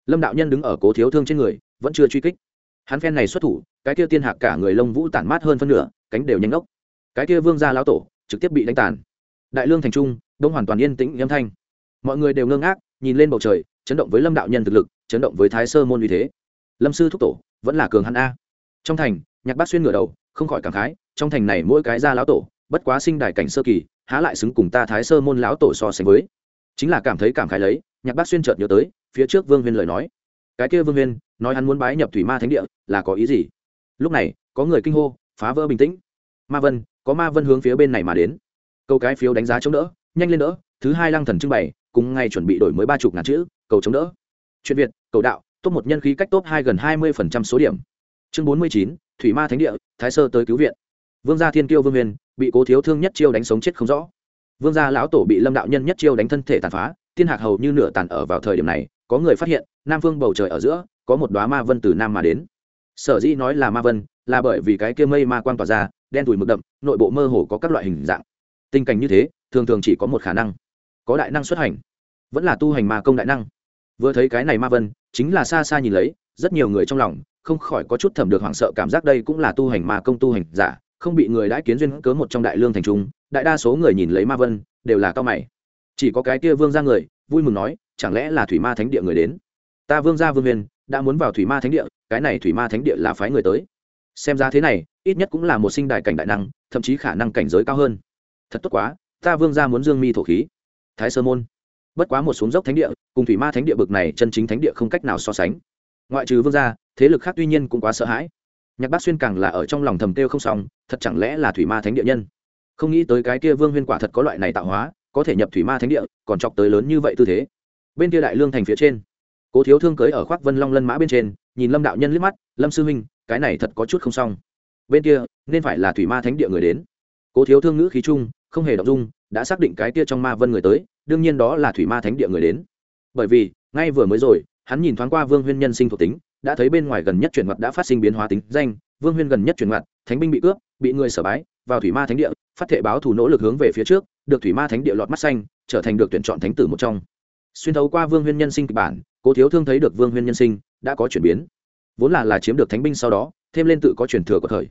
lâm đạo nhân đứng ở cố thiếu thương trên người, vẫn chưa truy kích. Hắn phen này xuất thủ, cái kia tiên hạc cả người lông vũ tản mát hơn phân nửa, cánh đều nhanh ốc cái kia vương gia lão tổ, trực tiếp bị đánh tàn. Đại lương thành trung, đông hoàn toàn yên tĩnh, âm thanh. Mọi người đều ngơ ngác, nhìn lên bầu trời, chấn động với lâm đạo nhân thực lực, chấn động với thái sơ môn uy thế. Lâm sư thúc tổ, vẫn là cường hắn a. Trong thành, nhạc bác xuyên ngửa đầu, không khỏi cảm khái, trong thành này mỗi cái gia lão tổ, bất quá sinh đài cảnh sơ kỳ, há lại xứng cùng ta thái sơ môn lão tổ so sánh với. Chính là cảm thấy cảm khái lấy, nhạc bác xuyên chợt nhớ tới phía trước vương huyên lời nói. Cái kia vương huyên, nói hắn muốn bái nhập thủy ma thánh địa, là có ý gì? Lúc này, có người kinh hô, phá vỡ bình tĩnh. Ma vân, có ma vân hướng phía bên này mà đến. Câu cái phiếu đánh giá chống đỡ, nhanh lên đỡ, thứ hai lăng thần trưng bày, cùng ngay chuẩn bị đổi mới ba chục ngàn chữ, cầu chống đỡ. Chuyện việt, cầu đạo, top một nhân khí cách top hai gần hai mươi phần trăm số điểm. Chương bốn mươi chín, thủy ma thánh địa, thái sơ tới cứu viện. Vương gia thiên kiêu vương huyền, bị cố thiếu thương nhất chiêu đánh sống chết không rõ. Vương gia lão tổ bị lâm đạo nhân nhất chiêu đánh thân thể tàn phá, thiên hạc hầu như nửa tàn ở vào thời điểm này có người phát hiện, nam phương bầu trời ở giữa, có một đoá ma vân từ nam mà đến. Sở dĩ nói là ma vân, là bởi vì cái kia mây ma quang tỏa ra, đen tủi mực đậm, nội bộ mơ hồ có các loại hình dạng. Tình cảnh như thế, thường thường chỉ có một khả năng, có đại năng xuất hành, vẫn là tu hành ma công đại năng. Vừa thấy cái này ma vân, chính là xa xa nhìn lấy, rất nhiều người trong lòng, không khỏi có chút thẩm được hoảng sợ cảm giác đây cũng là tu hành ma công tu hành giả, không bị người đã kiến duyên cớ một trong đại lương thành trung, đại đa số người nhìn lấy ma vân, đều là cao mày. Chỉ có cái kia vương ra người vui mừng nói, chẳng lẽ là thủy ma thánh địa người đến? Ta vương gia vương huyền, đã muốn vào thủy ma thánh địa, cái này thủy ma thánh địa là phái người tới. Xem ra thế này, ít nhất cũng là một sinh đài cảnh đại năng, thậm chí khả năng cảnh giới cao hơn. Thật tốt quá, ta vương gia muốn dương mi thổ khí. Thái sơ môn. Bất quá một xuống dốc thánh địa, cùng thủy ma thánh địa bực này chân chính thánh địa không cách nào so sánh. Ngoại trừ vương gia, thế lực khác tuy nhiên cũng quá sợ hãi. Nhạc bác xuyên càng là ở trong lòng thầm kêu không xong, thật chẳng lẽ là thủy ma thánh địa nhân? Không nghĩ tới cái kia vương huyên quả thật có loại này tạo hóa có thể nhập thủy ma thánh địa, còn chọc tới lớn như vậy tư thế. Bên kia đại lương thành phía trên, cố thiếu thương cưới ở khoác vân long lân mã bên trên, nhìn lâm đạo nhân liếc mắt, lâm sư huynh, cái này thật có chút không xong. Bên kia, nên phải là thủy ma thánh địa người đến. Cố thiếu thương ngữ khí trung, không hề động dung, đã xác định cái kia trong ma vân người tới, đương nhiên đó là thủy ma thánh địa người đến. Bởi vì, ngay vừa mới rồi, hắn nhìn thoáng qua vương huyên nhân sinh thuộc tính, đã thấy bên ngoài gần nhất chuyển mặt đã phát sinh biến hóa tính danh, vương huyên gần nhất chuyển mặt thánh binh bị cướp, bị người sở bái vào thủy ma thánh địa, phát thể báo thủ nỗ lực hướng về phía trước, được thủy ma thánh địa lọt mắt xanh, trở thành được tuyển chọn thánh tử một trong. Xuyên thấu qua vương huyên nhân sinh kịch bản, cố thiếu thương thấy được vương huyên nhân sinh, đã có chuyển biến. Vốn là là chiếm được thánh binh sau đó, thêm lên tự có chuyển thừa của thời.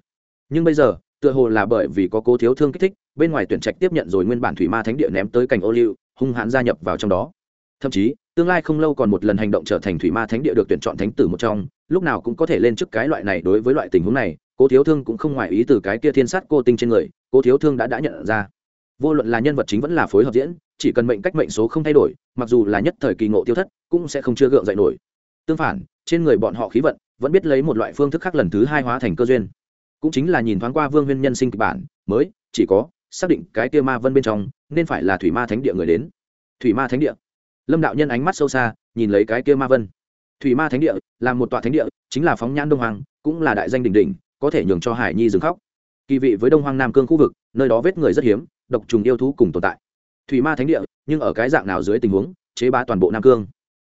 Nhưng bây giờ, tựa hồ là bởi vì có cố thiếu thương kích thích, bên ngoài tuyển trạch tiếp nhận rồi nguyên bản thủy ma thánh địa ném tới cành ô liu, hung hãn gia nhập vào trong đó. Thậm chí, tương lai không lâu còn một lần hành động trở thành thủy ma thánh địa được tuyển chọn thánh tử một trong, lúc nào cũng có thể lên trước cái loại này đối với loại tình huống này cố thiếu thương cũng không ngoài ý từ cái kia thiên sát cô tinh trên người, cố thiếu thương đã đã nhận ra. Vô luận là nhân vật chính vẫn là phối hợp diễn, chỉ cần mệnh cách mệnh số không thay đổi, mặc dù là nhất thời kỳ ngộ tiêu thất, cũng sẽ không chưa gượng dậy nổi. Tương phản, trên người bọn họ khí vận vẫn biết lấy một loại phương thức khác lần thứ hai hóa thành cơ duyên. Cũng chính là nhìn thoáng qua vương huyên nhân sinh kịch bản, mới, chỉ có, xác định cái kia ma vân bên trong, nên phải là thủy ma thánh địa người đến. Thủy ma thánh địa. Lâm đạo nhân ánh mắt sâu xa, nhìn lấy cái kia ma vân. Thủy ma thánh địa là một tọa thánh địa, chính là phóng nhãn đông hoàng, cũng là đại danh đỉnh đỉnh có thể nhường cho hải nhi dừng khóc. Kỳ vị với đông hoang nam cương khu vực, nơi đó vết người rất hiếm, độc trùng yêu thú cùng tồn tại. Thủy ma thánh địa, nhưng ở cái dạng nào dưới tình huống, chế ba toàn bộ nam cương.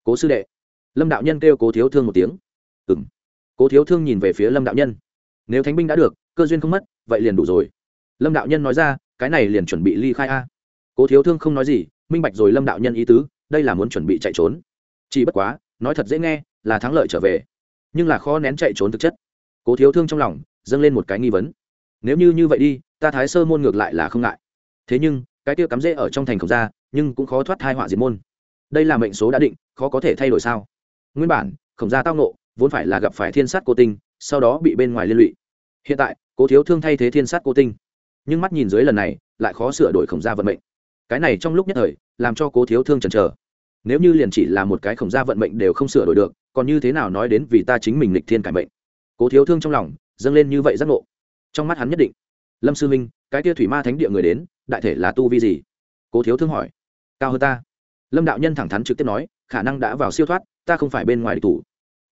Cố sư đệ. Lâm đạo nhân kêu cố thiếu thương một tiếng. Ừng cố thiếu thương nhìn về phía lâm đạo nhân. Nếu thánh binh đã được, cơ duyên không mất, vậy liền đủ rồi. Lâm đạo nhân nói ra, cái này liền chuẩn bị ly khai a. Cố thiếu thương không nói gì, minh bạch rồi lâm đạo nhân ý tứ, đây là muốn chuẩn bị chạy trốn. Chỉ bất quá, nói thật dễ nghe, là thắng lợi trở về. Nhưng là khó nén chạy trốn thực chất cố thiếu thương trong lòng, dâng lên một cái nghi vấn. Nếu như như vậy đi, ta thái sơ môn ngược lại là không ngại. Thế nhưng, cái tiêu cắm rễ ở trong thành khổng gia, nhưng cũng khó thoát hai họa diệt môn. Đây là mệnh số đã định, khó có thể thay đổi sao? Nguyên bản, khổng gia tao nộ vốn phải là gặp phải thiên sát cô tinh, sau đó bị bên ngoài liên lụy. Hiện tại, cố thiếu thương thay thế thiên sát cô tinh. Nhưng mắt nhìn dưới lần này, lại khó sửa đổi khổng gia vận mệnh. Cái này trong lúc nhất thời, làm cho cố thiếu thương chần chờ. Nếu như liền chỉ là một cái khổng gia vận mệnh đều không sửa đổi được, còn như thế nào nói đến vì ta chính mình lịch thiên cải mệnh? Cố thiếu thương trong lòng dâng lên như vậy giác ngộ. Trong mắt hắn nhất định, lâm sư minh cái tia thủy ma thánh địa người đến, đại thể là tu vi gì? Cố thiếu thương hỏi. Cao hơn ta. Lâm đạo nhân thẳng thắn trực tiếp nói, khả năng đã vào siêu thoát, ta không phải bên ngoài địch thủ.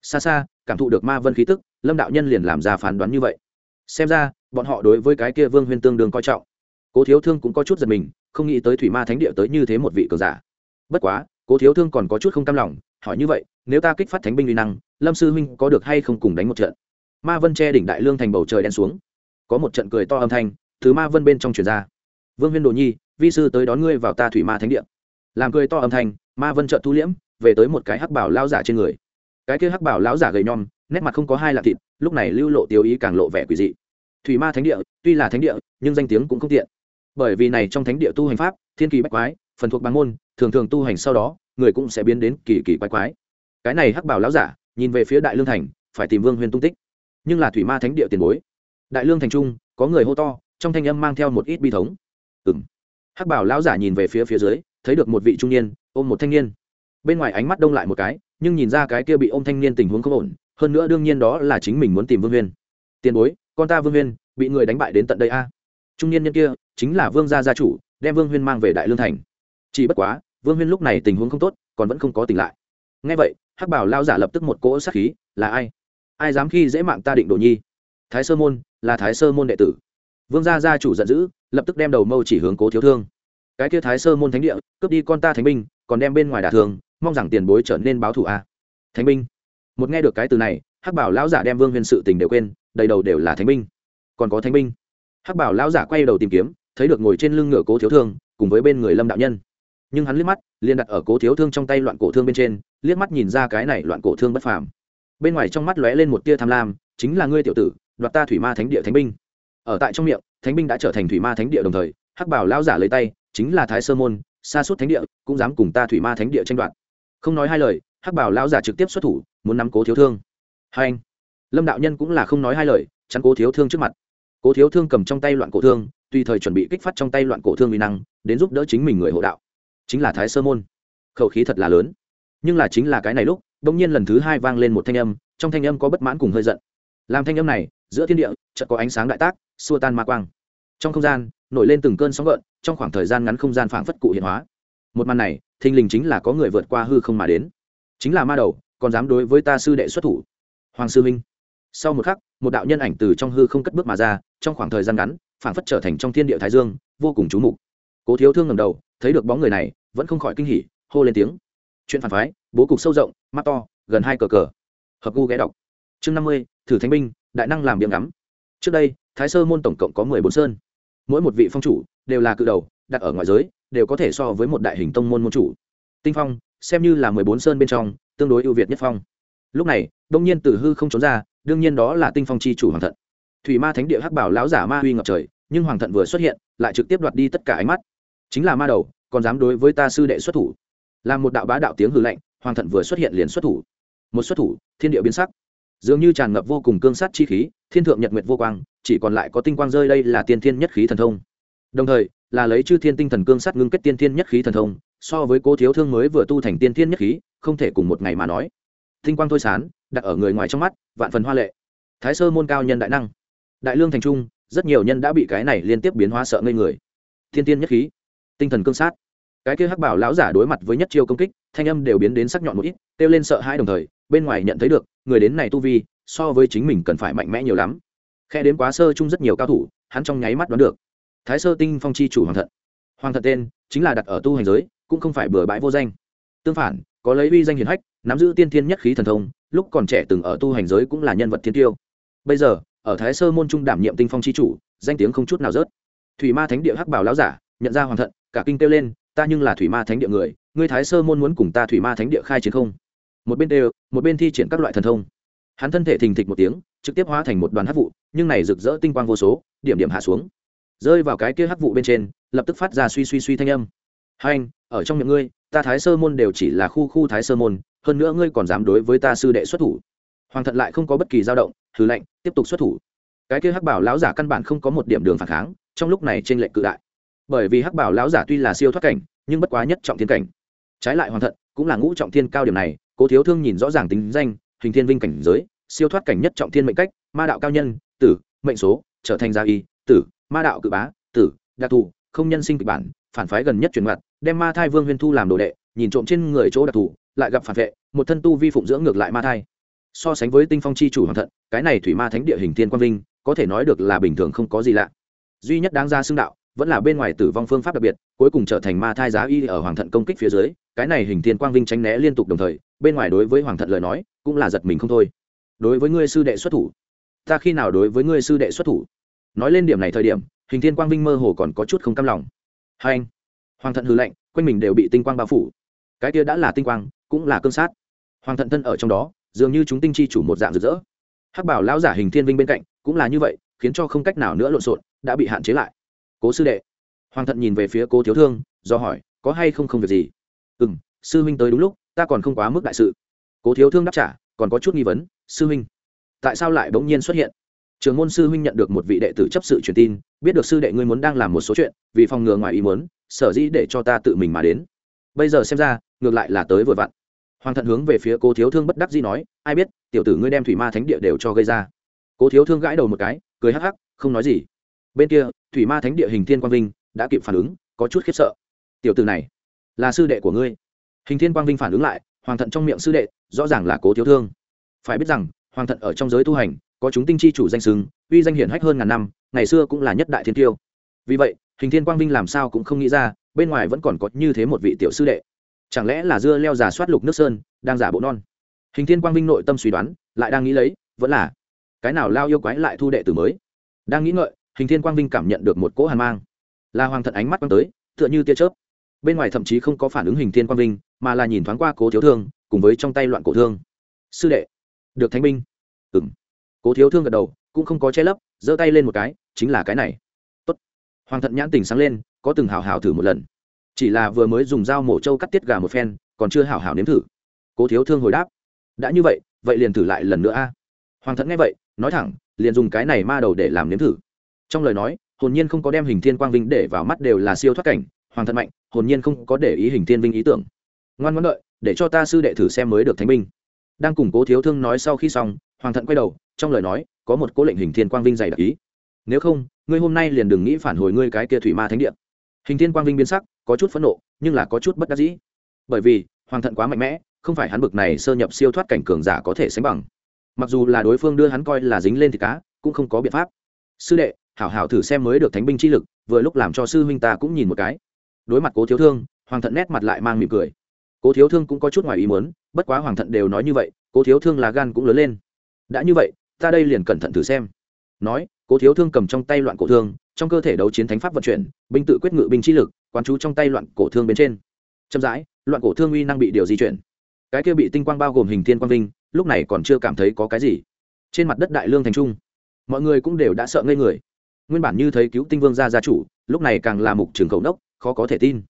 Xa xa, cảm thụ được ma vân khí tức, lâm đạo nhân liền làm ra phán đoán như vậy. Xem ra, bọn họ đối với cái kia vương huyên tương đương coi trọng. Cố thiếu thương cũng có chút giật mình, không nghĩ tới thủy ma thánh địa tới như thế một vị cường giả. Bất quá, cố thiếu thương còn có chút không cam lòng, hỏi như vậy, nếu ta kích phát thánh binh uy năng, lâm sư huynh có được hay không cùng đánh một trận? Ma vân che đỉnh đại lương thành bầu trời đen xuống. Có một trận cười to âm thanh, thứ ma vân bên trong truyền ra. Vương huyên đồ nhi, vi sư tới đón ngươi vào ta thủy ma thánh địa. Làm cười to âm thanh, ma vân trợn thu liễm, về tới một cái hắc bảo lao giả trên người. Cái kia hắc bảo lão giả gầy nhom, nét mặt không có hai là thịt, lúc này lưu lộ tiêu ý càng lộ vẻ quỷ dị. Thủy ma thánh địa, tuy là thánh địa, nhưng danh tiếng cũng không tiện. Bởi vì này trong thánh địa tu hành pháp, thiên kỳ bách quái, phần thuộc bằng môn, thường thường tu hành sau đó, người cũng sẽ biến đến kỳ kỳ quái quái. Cái này hắc bảo lão giả, nhìn về phía đại lương thành, phải tìm vương huyền tung tích nhưng là thủy ma thánh địa tiền bối. Đại lương thành trung, có người hô to, trong thanh âm mang theo một ít bi thống. Ừng hắc bảo lão giả nhìn về phía phía dưới, thấy được một vị trung niên, ôm một thanh niên. Bên ngoài ánh mắt đông lại một cái, nhưng nhìn ra cái kia bị ôm thanh niên tình huống không ổn, hơn nữa đương nhiên đó là chính mình muốn tìm vương huyên. Tiền bối, con ta vương huyên, bị người đánh bại đến tận đây a. Trung niên nhân kia, chính là vương gia gia chủ, đem vương huyên mang về đại lương thành. Chỉ bất quá, vương huyên lúc này tình huống không tốt, còn vẫn không có tỉnh lại. Ngay vậy, hắc bảo lao giả lập tức một cỗ sát khí, là ai? Ai dám khi dễ mạng ta định đồ nhi? Thái sơ môn, là thái sơ môn đệ tử. Vương gia gia chủ giận dữ, lập tức đem đầu mâu chỉ hướng cố thiếu thương. Cái kia thái sơ môn thánh địa, cướp đi con ta thánh binh, còn đem bên ngoài đả thường mong rằng tiền bối trở nên báo thù a. Thánh binh. Một nghe được cái từ này, hắc bảo lão giả đem vương huyền sự tình đều quên, đầy đầu đều là thánh binh. Còn có thánh binh. Hắc bảo lão giả quay đầu tìm kiếm, thấy được ngồi trên lưng ngựa cố thiếu thương, cùng với bên người lâm đạo nhân. Nhưng hắn liếc mắt, liền đặt ở cố thiếu thương trong tay loạn cổ thương bên trên, liếc mắt nhìn ra cái này loạn cổ thương bất phàm bên ngoài trong mắt lóe lên một tia tham lam, chính là ngươi tiểu tử, đoạt ta thủy ma thánh địa thánh binh. Ở tại trong miệng, thánh binh đã trở thành thủy ma thánh địa đồng thời, hắc bảo lão giả lấy tay, chính là thái sơ môn xa suốt thánh địa, cũng dám cùng ta thủy ma thánh địa tranh đoạt. Không nói hai lời, hắc bảo lão giả trực tiếp xuất thủ, muốn nắm cố thiếu thương. Hai anh, lâm đạo nhân cũng là không nói hai lời, chắn cố thiếu thương trước mặt. Cố thiếu thương cầm trong tay loạn cổ thương, tùy thời chuẩn bị kích phát trong tay loạn cổ thương uy năng, đến giúp đỡ chính mình người hộ đạo. Chính là thái sơ môn. Khẩu khí thật là lớn. Nhưng là chính là cái này lúc đông nhiên lần thứ hai vang lên một thanh âm, trong thanh âm có bất mãn cùng hơi giận. Làm thanh âm này, giữa thiên địa, chợt có ánh sáng đại tác, xua tan ma quang. Trong không gian, nổi lên từng cơn sóng gợn, trong khoảng thời gian ngắn không gian phảng phất cụ hiện hóa. Một màn này, thình lình chính là có người vượt qua hư không mà đến. Chính là ma đầu, còn dám đối với ta sư đệ xuất thủ. Hoàng sư minh sau một khắc, một đạo nhân ảnh từ trong hư không cất bước mà ra, trong khoảng thời gian ngắn, phảng phất trở thành trong thiên địa thái dương, vô cùng chú mục. Cố thiếu thương ngầm đầu, thấy được bóng người này, vẫn không khỏi kinh hỉ, hô lên tiếng. Chuyện phản phái bố cục sâu rộng, mắt to, gần hai cờ cờ. Hợp gu ghé đọc. Chương năm mươi, thử thánh binh, đại năng làm biếng ngắm. Trước đây, thái sơ môn tổng cộng có mười bốn sơn. Mỗi một vị phong chủ đều là cự đầu, đặt ở ngoài giới, đều có thể so với một đại hình tông môn môn chủ. Tinh phong, xem như là mười bốn sơn bên trong, tương đối ưu việt nhất phong. Lúc này, đông nhiên từ hư không trốn ra, đương nhiên đó là tinh phong chi chủ hoàng thận. Thủy ma thánh địa hắc bảo lão giả ma uy ngập trời, nhưng hoàng thận vừa xuất hiện, lại trực tiếp đoạt đi tất cả ánh mắt. Chính là ma đầu, còn dám đối với ta sư đệ xuất thủ. Làm một đạo bá đạo tiếng hư lệnh hoàng thận vừa xuất hiện liền xuất thủ. Một xuất thủ, thiên địa biến sắc. Dường như tràn ngập vô cùng cương sát chi khí, thiên thượng nhật nguyệt vô quang, chỉ còn lại có tinh quang rơi đây là tiên thiên nhất khí thần thông. Đồng thời, là lấy chư thiên tinh thần cương sát ngưng kết tiên thiên nhất khí thần thông, so với cô thiếu thương mới vừa tu thành tiên thiên nhất khí, không thể cùng một ngày mà nói. Tinh quang thôi sán, đặt ở người ngoài trong mắt, vạn phần hoa lệ. Thái sơ môn cao nhân đại năng. Đại lương thành trung, rất nhiều nhân đã bị cái này liên tiếp biến hóa sợ ngây người. Thiên tiên nhất khí, tinh thần cương sát cái kia hắc bảo lão giả đối mặt với nhất chiêu công kích, thanh âm đều biến đến sắc nhọn một ít, kêu lên sợ hãi đồng thời, bên ngoài nhận thấy được, người đến này tu vi, so với chính mình cần phải mạnh mẽ nhiều lắm. Khe đến quá sơ chung rất nhiều cao thủ, hắn trong nháy mắt đoán được. Thái sơ tinh phong chi chủ hoàng thận. Hoàng thận tên, chính là đặt ở tu hành giới, cũng không phải bừa bãi vô danh. Tương phản, có lấy uy danh hiển hách, nắm giữ tiên thiên nhất khí thần thông, lúc còn trẻ từng ở tu hành giới cũng là nhân vật thiên tiêu. Bây giờ, ở thái sơ môn trung đảm nhiệm tinh phong chi chủ, danh tiếng không chút nào rớt. Thủy ma thánh địa hắc bảo lão giả, nhận ra hoàng thận, cả kinh kêu lên ta nhưng là thủy ma thánh địa người, ngươi thái sơ môn muốn cùng ta thủy ma thánh địa khai chiến không? Một bên đều, một bên thi triển các loại thần thông. Hắn thân thể thình thịch một tiếng, trực tiếp hóa thành một đoàn hắc vụ, nhưng này rực rỡ tinh quang vô số, điểm điểm hạ xuống. Rơi vào cái kia hắc vụ bên trên, lập tức phát ra suy suy suy thanh âm. Hai anh, ở trong miệng ngươi, ta thái sơ môn đều chỉ là khu khu thái sơ môn, hơn nữa ngươi còn dám đối với ta sư đệ xuất thủ. Hoàng thận lại không có bất kỳ dao động thứ lệnh tiếp tục xuất thủ. Cái kia hắc bảo lão giả căn bản không có một điểm đường phản kháng, trong lúc này trên lệnh cự đại bởi vì hắc bảo lão giả tuy là siêu thoát cảnh, nhưng bất quá nhất trọng thiên cảnh. Trái lại hoàng thận, cũng là ngũ trọng thiên cao điểm này, cố thiếu thương nhìn rõ ràng tính danh, hình thiên vinh cảnh giới, siêu thoát cảnh nhất trọng thiên mệnh cách, ma đạo cao nhân, tử, mệnh số, trở thành gia y, tử, ma đạo cự bá, tử, đặc thù, không nhân sinh kịch bản, phản phái gần nhất truyền mặt đem ma thai vương huyên thu làm đồ đệ, nhìn trộm trên người chỗ đặc thù, lại gặp phản vệ, một thân tu vi phụng dưỡng ngược lại ma thai. So sánh với tinh phong chi chủ hoàng thận, cái này thủy ma thánh địa hình thiên quang vinh, có thể nói được là bình thường không có gì lạ. Duy nhất đáng ra xưng đạo vẫn là bên ngoài tử vong phương pháp đặc biệt, cuối cùng trở thành ma thai giá y ở hoàng thận công kích phía dưới, cái này hình thiên quang vinh tránh né liên tục đồng thời, bên ngoài đối với hoàng thận lời nói, cũng là giật mình không thôi. Đối với ngươi sư đệ xuất thủ, ta khi nào đối với ngươi sư đệ xuất thủ? Nói lên điểm này thời điểm, hình thiên quang vinh mơ hồ còn có chút không cam lòng. Hai anh, hoàng thận hư lệnh quanh mình đều bị tinh quang bao phủ. Cái kia đã là tinh quang, cũng là cơn sát. Hoàng thận thân ở trong đó, dường như chúng tinh chi chủ một dạng rực rỡ. Hắc bảo lão giả hình thiên vinh bên cạnh, cũng là như vậy, khiến cho không cách nào nữa lộn xộn, đã bị hạn chế lại cố sư đệ. Hoàng thận nhìn về phía cố thiếu thương, do hỏi, có hay không không việc gì? Ừ m sư huynh tới đúng lúc, ta còn không quá mức đại sự. Cố thiếu thương đáp trả, còn có chút nghi vấn, sư huynh, tại sao lại bỗng nhiên xuất hiện? Trường môn sư huynh nhận được một vị đệ tử chấp sự truyền tin, biết được sư đệ ngươi muốn đang làm một số chuyện, vì phòng ngừa ngoài ý muốn, sở dĩ để cho ta tự mình mà đến. Bây giờ xem ra, ngược lại là tới vừa vặn. Hoàng thận hướng về phía cố thiếu thương bất đắc dĩ nói, ai biết, tiểu tử ngươi đem thủy ma thánh địa đều cho gây ra. Cố thiếu thương gãi đầu một cái, cười hắc hắc, không nói gì bên kia, thủy ma thánh địa hình thiên quang vinh đã kịp phản ứng, có chút khiếp sợ. Tiểu tử này là sư đệ của ngươi. Hình thiên quang vinh phản ứng lại, hoàng thận trong miệng sư đệ, rõ ràng là cố thiếu thương. Phải biết rằng, hoàng thận ở trong giới tu hành, có chúng tinh chi chủ danh sừng uy danh hiển hách hơn ngàn năm, ngày xưa cũng là nhất đại thiên tiêu. Vì vậy, hình thiên quang vinh làm sao cũng không nghĩ ra, bên ngoài vẫn còn có như thế một vị tiểu sư đệ. Chẳng lẽ là dưa leo giả soát lục nước sơn, đang giả bộ non? Hình thiên quang vinh nội tâm suy đoán, lại đang nghĩ lấy, vẫn là, cái nào lao yêu quái lại thu đệ tử mới? Đang nghĩ ngợi hình thiên quang vinh cảm nhận được một cỗ hàn mang. Là hoàng thận ánh mắt quăng tới, tựa như tia chớp. Bên ngoài thậm chí không có phản ứng hình thiên quang vinh, mà là nhìn thoáng qua cố thiếu thương, cùng với trong tay loạn cổ thương. Sư đệ, được thánh binh. Ừng cố thiếu thương gật đầu, cũng không có che lấp, giơ tay lên một cái, chính là cái này. Tốt. hoàng thận nhãn tình sáng lên, có từng hào hào thử một lần. Chỉ là vừa mới dùng dao mổ trâu cắt tiết gà một phen, còn chưa hào hào nếm thử. Cố thiếu thương hồi đáp, đã như vậy vậy liền thử lại lần nữa a. Hoàng thận nghe vậy, nói thẳng, liền dùng cái này ma đầu để làm nếm thử trong lời nói, hồn nhiên không có đem hình thiên quang vinh để vào mắt đều là siêu thoát cảnh, hoàng thận mạnh, hồn nhiên không có để ý hình thiên vinh ý tưởng. Ngoan ngoãn đợi, để cho ta sư đệ thử xem mới được thánh binh. Đang củng cố thiếu thương nói sau khi xong, hoàng thận quay đầu, trong lời nói, có một cố lệnh hình thiên quang vinh dày đặc ý. Nếu không, ngươi hôm nay liền đừng nghĩ phản hồi ngươi cái kia thủy ma thánh địa. Hình thiên quang vinh biến sắc, có chút phẫn nộ, nhưng là có chút bất đắc dĩ. Bởi vì, hoàng thận quá mạnh mẽ, không phải hắn bực này sơ nhập siêu thoát cảnh cường giả có thể sánh bằng. Mặc dù là đối phương đưa hắn coi là dính lên thì cá, cũng không có biện pháp. Sư đệ hảo hảo thử xem mới được thánh binh chi lực, vừa lúc làm cho sư huynh ta cũng nhìn một cái. Đối mặt cố thiếu thương, hoàng thận nét mặt lại mang mỉm cười. Cố thiếu thương cũng có chút ngoài ý muốn, bất quá hoàng thận đều nói như vậy, cố thiếu thương là gan cũng lớn lên. Đã như vậy, ta đây liền cẩn thận thử xem. Nói, cố thiếu thương cầm trong tay loạn cổ thương, trong cơ thể đấu chiến thánh pháp vận chuyển, binh tự quyết ngự binh chi lực, quán chú trong tay loạn cổ thương bên trên. Chậm rãi, loạn cổ thương uy năng bị điều di chuyển. Cái kia bị tinh quang bao gồm hình thiên quang vinh, lúc này còn chưa cảm thấy có cái gì. Trên mặt đất đại lương thành trung, mọi người cũng đều đã sợ ngây người nguyên bản như thấy cứu tinh vương gia gia chủ, lúc này càng là mục trường cầu nốc, khó có thể tin.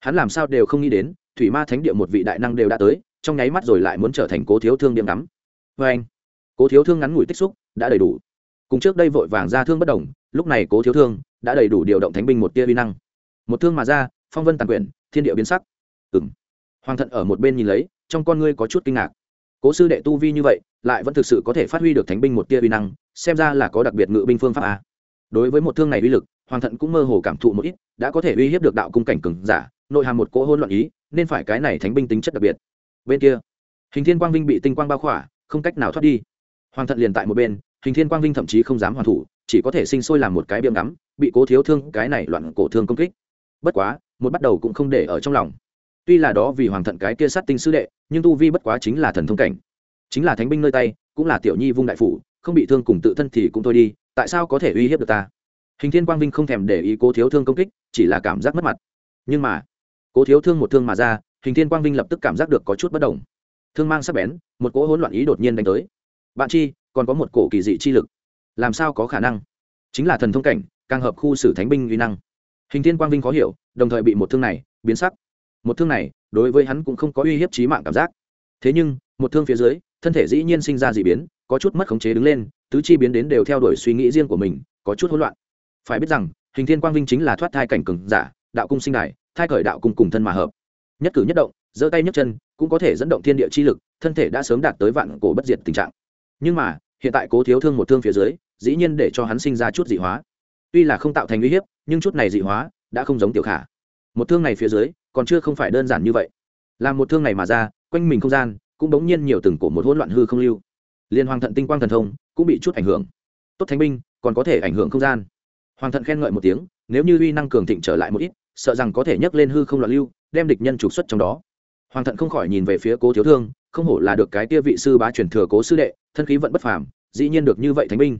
Hắn làm sao đều không nghĩ đến, thủy ma thánh địa một vị đại năng đều đã tới, trong nháy mắt rồi lại muốn trở thành cố thiếu thương điểm đắm vê anh, cố thiếu thương ngắn ngủi tích xúc, đã đầy đủ. Cùng trước đây vội vàng ra thương bất đồng, lúc này cố thiếu thương đã đầy đủ điều động thánh binh một tia vi năng. Một thương mà ra, phong vân tàn quyển, thiên địa biến sắc. Ừng hoàng thận ở một bên nhìn lấy, trong con ngươi có chút kinh ngạc. Cố sư đệ tu vi như vậy, lại vẫn thực sự có thể phát huy được thánh binh một tia vi năng, xem ra là có đặc biệt ngự binh phương pháp a đối với một thương này uy lực, hoàng thận cũng mơ hồ cảm thụ một ít, đã có thể uy hiếp được đạo cung cảnh cừng giả, nội hàm một cỗ hôn loạn ý, nên phải cái này thánh binh tính chất đặc biệt. Bên kia, hình thiên quang vinh bị tinh quang bao khỏa, không cách nào thoát đi. Hoàng thận liền tại một bên, hình thiên quang vinh thậm chí không dám hoàn thủ, chỉ có thể sinh sôi làm một cái biếng ngắm, bị cố thiếu thương, cái này loạn cổ thương công kích. Bất quá, một bắt đầu cũng không để ở trong lòng. Tuy là đó vì hoàng thận cái kia sát tinh sư đệ, nhưng tu vi bất quá chính là thần thông cảnh. Chính là thánh binh nơi tay, cũng là tiểu nhi vung đại phủ, không bị thương cùng tự thân thì cũng thôi đi tại sao có thể uy hiếp được ta? Hình thiên quang vinh không thèm để ý cố thiếu thương công kích, chỉ là cảm giác mất mặt. Nhưng mà, cố thiếu thương một thương mà ra, hình thiên quang vinh lập tức cảm giác được có chút bất đồng. Thương mang sắc bén, một cỗ hỗn loạn ý đột nhiên đánh tới. Bạn chi, còn có một cổ kỳ dị chi lực. Làm sao có khả năng? Chính là thần thông cảnh, càng hợp khu xử thánh binh uy năng. Hình thiên quang vinh khó hiểu, đồng thời bị một thương này biến sắc. Một thương này, đối với hắn cũng không có uy hiếp trí mạng cảm giác. Thế nhưng một thương phía dưới, thân thể dĩ nhiên sinh ra d ị biến, có chút mất khống chế đứng lên, tứ chi biến đến đều theo đuổi suy nghĩ riêng của mình, có chút hỗn loạn. Phải biết rằng, hình thiên quang vinh chính là thoát thai cảnh cừng giả, đạo cung sinh đài, thai khởi đạo cung cùng thân mà hợp. Nhất cử nhất động, giơ tay nhấc chân, cũng có thể dẫn động thiên địa chi lực, thân thể đã sớm đạt tới vạn cổ bất diệt tình trạng. Nhưng mà, hiện tại cố thiếu thương một thương phía dưới, dĩ nhiên để cho hắn sinh ra chút dị hóa. Tuy là không tạo thành uy hiếp, nhưng chút này dị hóa đã không giống tiểu khả. Một thương này phía dưới, còn chưa không phải đơn giản như vậy. Làm một thương này mà ra, quanh mình không gian cũng bỗng nhiên nhiều từng cổ một hỗn loạn hư không lưu. Liên hoàng thận tinh quang thần thông cũng bị chút ảnh hưởng. Tốt thánh binh, còn có thể ảnh hưởng không gian. Hoàng thận khen ngợi một tiếng, nếu như uy năng cường thịnh trở lại một ít, sợ rằng có thể nhấc lên hư không loạn lưu, đem địch nhân trục xuất trong đó. Hoàng thận không khỏi nhìn về phía cố thiếu thương, không hổ là được cái tia vị sư bá truyền thừa cố sư đệ, thân khí vẫn bất phàm, dĩ nhiên được như vậy thánh binh.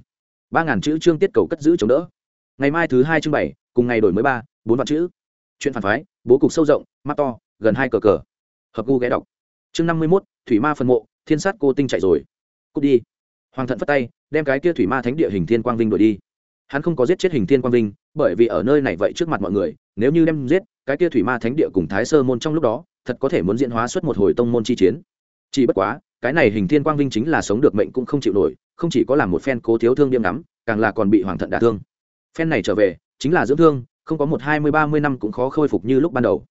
Ba ngàn chữ chương tiết cầu cất giữ chống đỡ. Ngày mai thứ hai chương bảy, cùng ngày đổi mới ba, bốn vạn chữ. Chuyện phản phái, bố cục sâu rộng, mắt to, gần hai cờ cờ. Hợp gu ghé đọc. Chương năm mươi mốt thủy ma phân mộ thiên sát cô tinh chạy rồi. Cút đi. Hoàng thận phất tay đem cái kia thủy ma thánh địa hình thiên quang vinh đuổi đi. Hắn không có giết chết hình thiên quang vinh bởi vì ở nơi này vậy trước mặt mọi người nếu như đem giết cái kia thủy ma thánh địa cùng thái sơ môn trong lúc đó thật có thể muốn diễn hóa xuất một hồi tông môn chi chiến. Chỉ bất quá cái này hình thiên quang vinh chính là sống được mệnh cũng không chịu nổi không chỉ có làm một phen cố thiếu thương điêm đắm, càng là còn bị hoàng thận đả thương. Phen này trở về chính là dưỡng thương không có một hai mươi ba mươi năm cũng khó khôi phục như lúc ban đầu.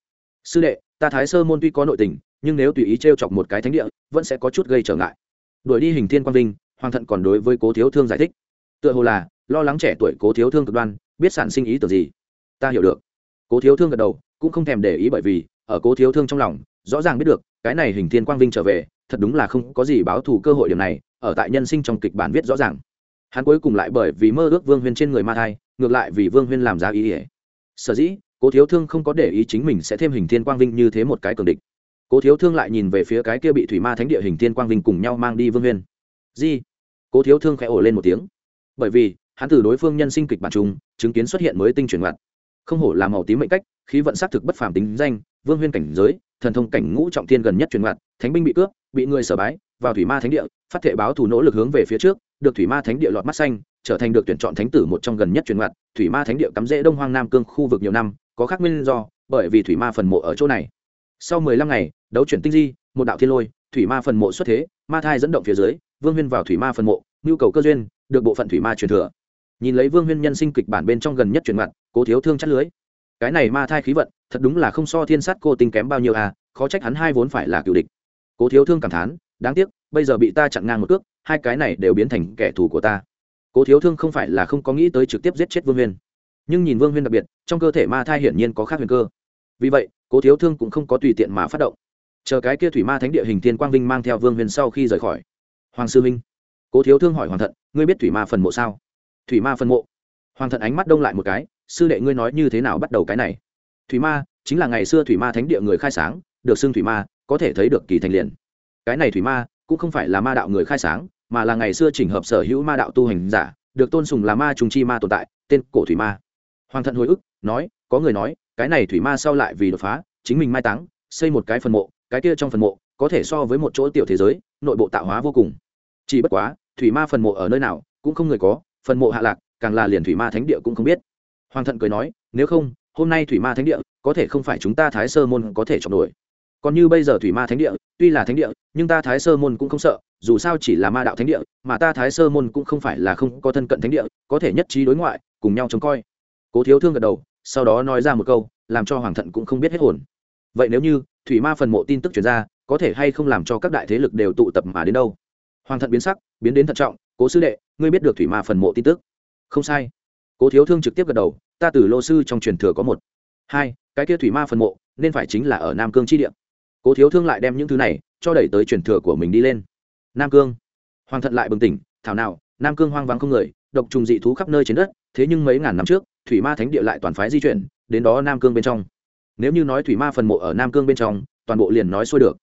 Sư đệ ta thái sơ môn tuy có nội tình nhưng nếu tùy ý t r e o chọc một cái thánh địa, vẫn sẽ có chút gây trở ngại. Đuổi đi hình thiên quang vinh, hoàng thận còn đối với cố thiếu thương giải thích. Tựa hồ là, lo lắng trẻ tuổi cố thiếu thương cực đoan, biết sản sinh ý tưởng gì. Ta hiểu được. Cố thiếu thương gật đầu, cũng không thèm để ý bởi vì, ở cố thiếu thương trong lòng, rõ ràng biết được, cái này hình thiên quang vinh trở về, thật đúng là không có gì báo thù cơ hội điểm này, ở tại nhân sinh trong kịch bản viết rõ ràng. Hắn cuối cùng lại bởi vì mơ ước vương huyên trên người ma thai, ngược lại vì vương huyên làm ra ý ỉa sở dĩ, cố thiếu thương không có để ý chính mình sẽ thêm hình thiên quang vinh như thế một cái cường địch cố thiếu thương lại nhìn về phía cái kia bị thủy ma thánh địa hình tiên quang vinh cùng nhau mang đi vương huyên di cố thiếu thương khẽ ổ lên một tiếng bởi vì, hắn từ đối phương nhân sinh kịch bản chúng chứng kiến xuất hiện mới tinh chuyển ngoạn. không hổ là màu tím mệnh cách, khí vận xác thực bất phàm tính danh, vương huyên cảnh giới, thần thông cảnh ngũ trọng thiên gần nhất truyền ngoạn. thánh binh bị cướp, bị người sở bái, vào thủy ma thánh địa, phát thể báo thủ nỗ lực hướng về phía trước, được thủy ma thánh địa lọt mắt xanh, trở thành được tuyển chọn thánh tử một trong gần nhất truyền ngoạn. thủy ma thánh địa cắm rễ đông hoang nam cương khu vực nhiều năm, có khác nguyên do, bởi vì thủy ma phần mộ ở chỗ này sau mười lăm ngày, đấu chuyển tinh di, một đạo thiên lôi, thủy ma phần mộ xuất thế, ma thai dẫn động phía dưới, vương huyên vào thủy ma phần mộ, nhu cầu cơ duyên, được bộ phận thủy ma truyền thừa. Nhìn lấy vương huyên nhân sinh kịch bản bên trong gần nhất truyền mặt, cố thiếu thương chắt lưới. Cái này ma thai khí vận, thật đúng là không so thiên sát cô tinh kém bao nhiêu à khó trách hắn hai vốn phải là cựu địch. Cố thiếu thương cảm thán, đáng tiếc, bây giờ bị ta chặn ngang một cước, hai cái này đều biến thành kẻ thù của ta. Cố thiếu thương không phải là không có nghĩ tới trực tiếp giết chết vương huyên. Nhưng nhìn vương huyên đặc biệt, trong cơ thể ma thai hiển nhiên có khác huyền cơ. Vì vậy cố thiếu thương cũng không có tùy tiện mà phát động. Chờ cái kia thủy ma thánh địa hình thiên quang vinh mang theo vương huyền sau khi rời khỏi, hoàng sư minh cố thiếu thương hỏi hoàng thận, ngươi biết thủy ma phần mộ sao? Thủy ma phần mộ? Hoàng thận ánh mắt đông lại một cái, sư đệ ngươi nói như thế nào bắt đầu cái này? Thủy ma chính là ngày xưa thủy ma thánh địa người khai sáng, được xưng thủy ma, có thể thấy được kỳ thành liền. Cái này thủy ma cũng không phải là ma đạo người khai sáng, mà là ngày xưa chỉnh hợp sở hữu ma đạo tu hành giả, được tôn sùng là ma trùng chi ma tồn tại, tên cổ thủy ma. Hoàng thận hồi ức, nói, có người nói cái này thủy ma sau lại vì đột phá, chính mình mai táng, xây một cái phần mộ, cái kia trong phần mộ, có thể so với một chỗ tiểu thế giới, nội bộ tạo hóa vô cùng. Chỉ bất quá, thủy ma phần mộ ở nơi nào, cũng không người có, phần mộ hạ lạc, càng là liền thủy ma thánh địa cũng không biết. Hoàng thận cười nói, nếu không, hôm nay thủy ma thánh địa, có thể không phải chúng ta thái sơ môn có thể chọn đổi còn như bây giờ thủy ma thánh địa, tuy là thánh địa, nhưng ta thái sơ môn cũng không sợ, dù sao chỉ là ma đạo thánh địa, mà ta thái sơ môn cũng không phải là không có thân cận thánh địa, có thể nhất trí đối ngoại, cùng nhau trông coi. Cố thiếu thương gật đầu sau đó nói ra một câu, làm cho hoàng thận cũng không biết hết hồn. Vậy nếu như, thủy ma phần mộ tin tức chuyển ra, có thể hay không làm cho các đại thế lực đều tụ tập mà đến đâu? Hoàng thận biến sắc, biến đến thận trọng, cố sư đệ, ngươi biết được thủy ma phần mộ tin tức. Không sai. Cố thiếu thương trực tiếp gật đầu, ta từ lô sư trong truyền thừa có một. Hai, cái kia thủy ma phần mộ, nên phải chính là ở nam cương chi địa. Cố thiếu thương lại đem những thứ này, cho đẩy tới truyền thừa của mình đi lên. Nam cương. Hoàng thận lại bừng tỉnh, thảo nào, nam cương hoang vắng không người, độc trùng dị thú khắp nơi trên đất, thế nhưng mấy ngàn năm trước thủy ma thánh địa lại toàn phái di chuyển, đến đó nam cương bên trong. Nếu như nói thủy ma phần mộ ở nam cương bên trong, toàn bộ liền nói xuôi được.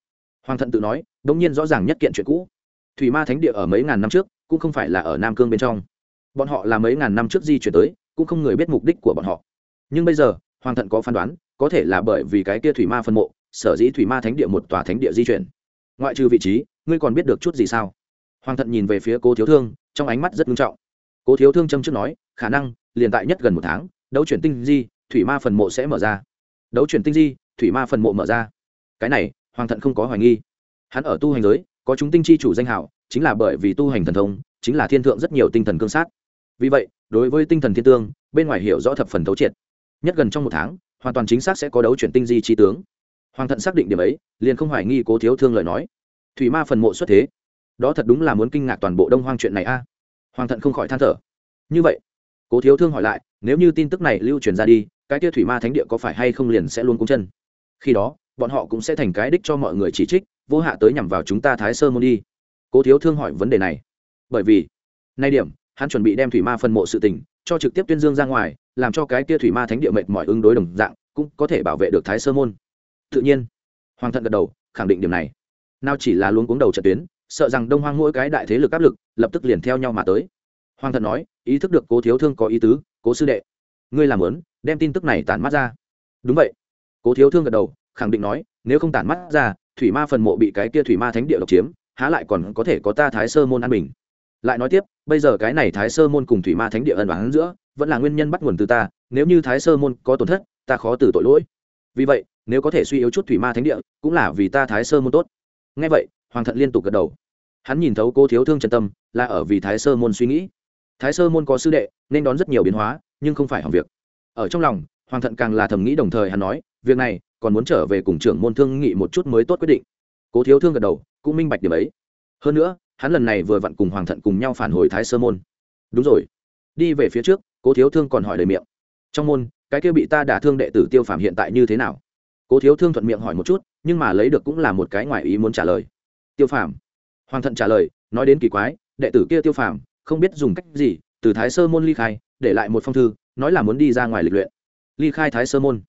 Hoàng thận tự nói đ ỗ n g nhiên rõ ràng nhất kiện chuyện cũ. Thủy ma thánh địa ở mấy ngàn năm trước, cũng không phải là ở nam cương bên trong. Bọn họ là mấy ngàn năm trước di chuyển tới, cũng không người biết mục đích của bọn họ. Nhưng bây giờ, hoàng thận có phán đoán, có thể là bởi vì cái kia thủy ma phân mộ, sở dĩ thủy ma thánh địa một tòa thánh địa di chuyển. Ngoại trừ vị trí, ngươi còn biết được chút gì sao? Hoàng thận nhìn về phía cố thiếu thương, trong ánh mắt rất nghiêm trọng. Cố thiếu thương châm trước nói, khả năng liền tại nhất gần một tháng, đấu chuyển tinh di, thủy ma phần mộ sẽ mở ra. Đấu chuyển tinh di, thủy ma phần mộ mở ra. Cái này, hoàng thận không có hoài nghi. Hắn ở tu hành giới, có chúng tinh chi chủ danh hảo chính là bởi vì tu hành thần thông, chính là thiên thượng rất nhiều tinh thần cương sát. Vì vậy, đối với tinh thần thiên tương, bên ngoài hiểu rõ thập phần thấu triệt. Nhất gần trong một tháng, hoàn toàn chính xác sẽ có đấu chuyển tinh di chi tướng. Hoàng thận xác định điểm ấy, liền không hoài nghi cố thiếu thương lời nói. Thủy ma phần mộ xuất thế. Đó thật đúng là muốn kinh ngạc toàn bộ đông hoang chuyện này a. Hoàng thận không khỏi than thở. Như vậy cố thiếu thương hỏi lại, nếu như tin tức này lưu truyền ra đi, cái kia thủy ma thánh địa có phải hay không liền sẽ luôn cúng chân? Khi đó, bọn họ cũng sẽ thành cái đích cho mọi người chỉ trích, vô hạ tới nhằm vào chúng ta thái sơ môn đi. Cố thiếu thương hỏi vấn đề này. Bởi vì, nay điểm, hắn chuẩn bị đem thủy ma phân mộ sự tình, cho trực tiếp tuyên dương ra ngoài, làm cho cái kia thủy ma thánh địa mệt mỏi ứng đối đồng dạng, cũng có thể bảo vệ được thái sơ môn. Tự nhiên, hoàng thận gật đầu, khẳng định điểm này. Nào chỉ là luôn cuống đầu trận tuyến, sợ rằng đông hoang mỗi cái đại thế lực áp lực, lập tức liền theo nhau mà tới hoàng thận nói, ý thức được cố thiếu thương có ý tứ, cố sư đệ, ngươi làm lớn, đem tin tức này tản mắt ra. Đúng vậy. Cố thiếu thương gật đầu, khẳng định nói, nếu không tản mắt ra, thủy ma phần mộ bị cái kia thủy ma thánh địa độc chiếm, há lại còn có thể có ta thái sơ môn an bình. Lại nói tiếp, bây giờ cái này thái sơ môn cùng thủy ma thánh địa ân đoán giữa, vẫn là nguyên nhân bắt nguồn từ ta, nếu như thái sơ môn có tổn thất, ta khó từ tội lỗi. Vì vậy, nếu có thể suy yếu chút thủy ma thánh địa, cũng là vì ta thái sơ môn tốt. Ngay vậy, hoàng thận liên tục gật đầu. Hắn nhìn thấu cô thiếu thương trần tâm, là ở vì thái sơ môn suy nghĩ thái sơ môn có sư đệ, nên đón rất nhiều biến hóa, nhưng không phải hỏng việc. Ở trong lòng, hoàng thận càng là thầm nghĩ đồng thời hắn nói, việc này, còn muốn trở về cùng trưởng môn thương nghị một chút mới tốt quyết định. Cố thiếu thương gật đầu, cũng minh bạch điểm ấy. Hơn nữa, hắn lần này vừa vặn cùng hoàng thận cùng nhau phản hồi thái sơ môn. Đúng rồi. Đi về phía trước, cố thiếu thương còn hỏi lời miệng. Trong môn, cái kia bị ta đả thương đệ tử tiêu phạm hiện tại như thế nào? Cố thiếu thương thuận miệng hỏi một chút, nhưng mà lấy được cũng là một cái ngoài ý muốn trả lời. Tiêu phạm hoàng thận trả lời, nói đến kỳ quái, đệ tử kia tiêu phạm không biết dùng cách gì, từ thái sơ môn ly khai, để lại một phong thư, nói là muốn đi ra ngoài lịch luyện. Ly khai thái sơ môn.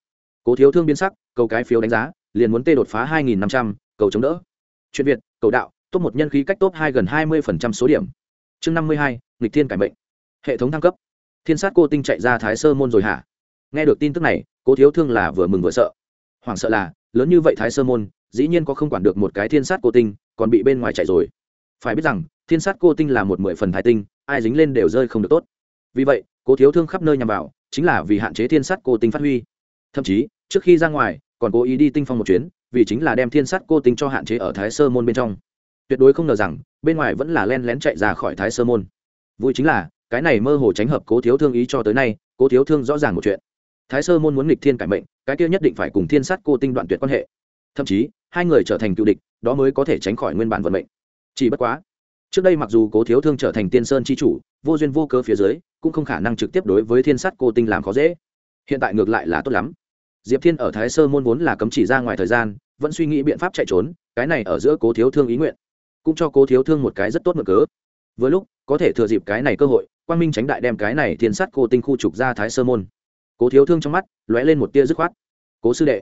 Cố thiếu thương biến sắc, cầu cái phiếu đánh giá, liền muốn tê đột phá hai nghìn năm trăm, cầu chống đỡ. Chuyện việt, cầu đạo, top một nhân khí cách top hai gần hai mươi phần trăm số điểm. Chương năm mươi hai, nghịch thiên cải mệnh. Hệ thống thăng cấp. Thiên sát cô tinh chạy ra thái sơ môn rồi hả? Nghe được tin tức này, cố thiếu thương là vừa mừng vừa sợ. Hoảng sợ là, lớn như vậy thái sơ môn, dĩ nhiên có không quản được một cái thiên sát cô tinh, còn bị bên ngoài chạy rồi. Phải biết rằng thiên sát cô tinh là một mười phần thái tinh, ai dính lên đều rơi không được tốt. Vì vậy, cố thiếu thương khắp nơi nhằm vào, chính là vì hạn chế thiên sát cô tinh phát huy. Thậm chí, trước khi ra ngoài, còn cố ý đi tinh phong một chuyến, vì chính là đem thiên sát cô tinh cho hạn chế ở thái sơ môn bên trong. Tuyệt đối không ngờ rằng, bên ngoài vẫn là len lén chạy ra khỏi thái sơ môn. Vui chính là, cái này mơ hồ tránh hợp cố thiếu thương ý cho tới nay, cố thiếu thương rõ ràng một chuyện. Thái sơ môn muốn nghịch thiên cải mệnh, cái kia nhất định phải cùng thiên sát cô tinh đoạn tuyệt quan hệ. Thậm chí, hai người trở thành cựu địch, đó mới có thể tránh khỏi nguyên bản vận mệnh. Chỉ bất quá trước đây mặc dù cố thiếu thương trở thành tiên sơn c h i chủ, vô duyên vô cơ phía dưới, cũng không khả năng trực tiếp đối với thiên sát cô tinh làm khó dễ. Hiện tại ngược lại là tốt lắm. Diệp thiên ở thái sơ môn vốn là cấm chỉ ra ngoài thời gian, vẫn suy nghĩ biện pháp chạy trốn, cái này ở giữa cố thiếu thương ý nguyện, cũng cho cố thiếu thương một cái rất tốt mở cớ. Với lúc, có thể thừa dịp cái này cơ hội, quang minh tránh đại đem cái này thiên sát cô tinh khu trục ra thái sơ môn. Cố thiếu thương trong mắt lóe lên một tia dứt khoát. Cố sư đệ.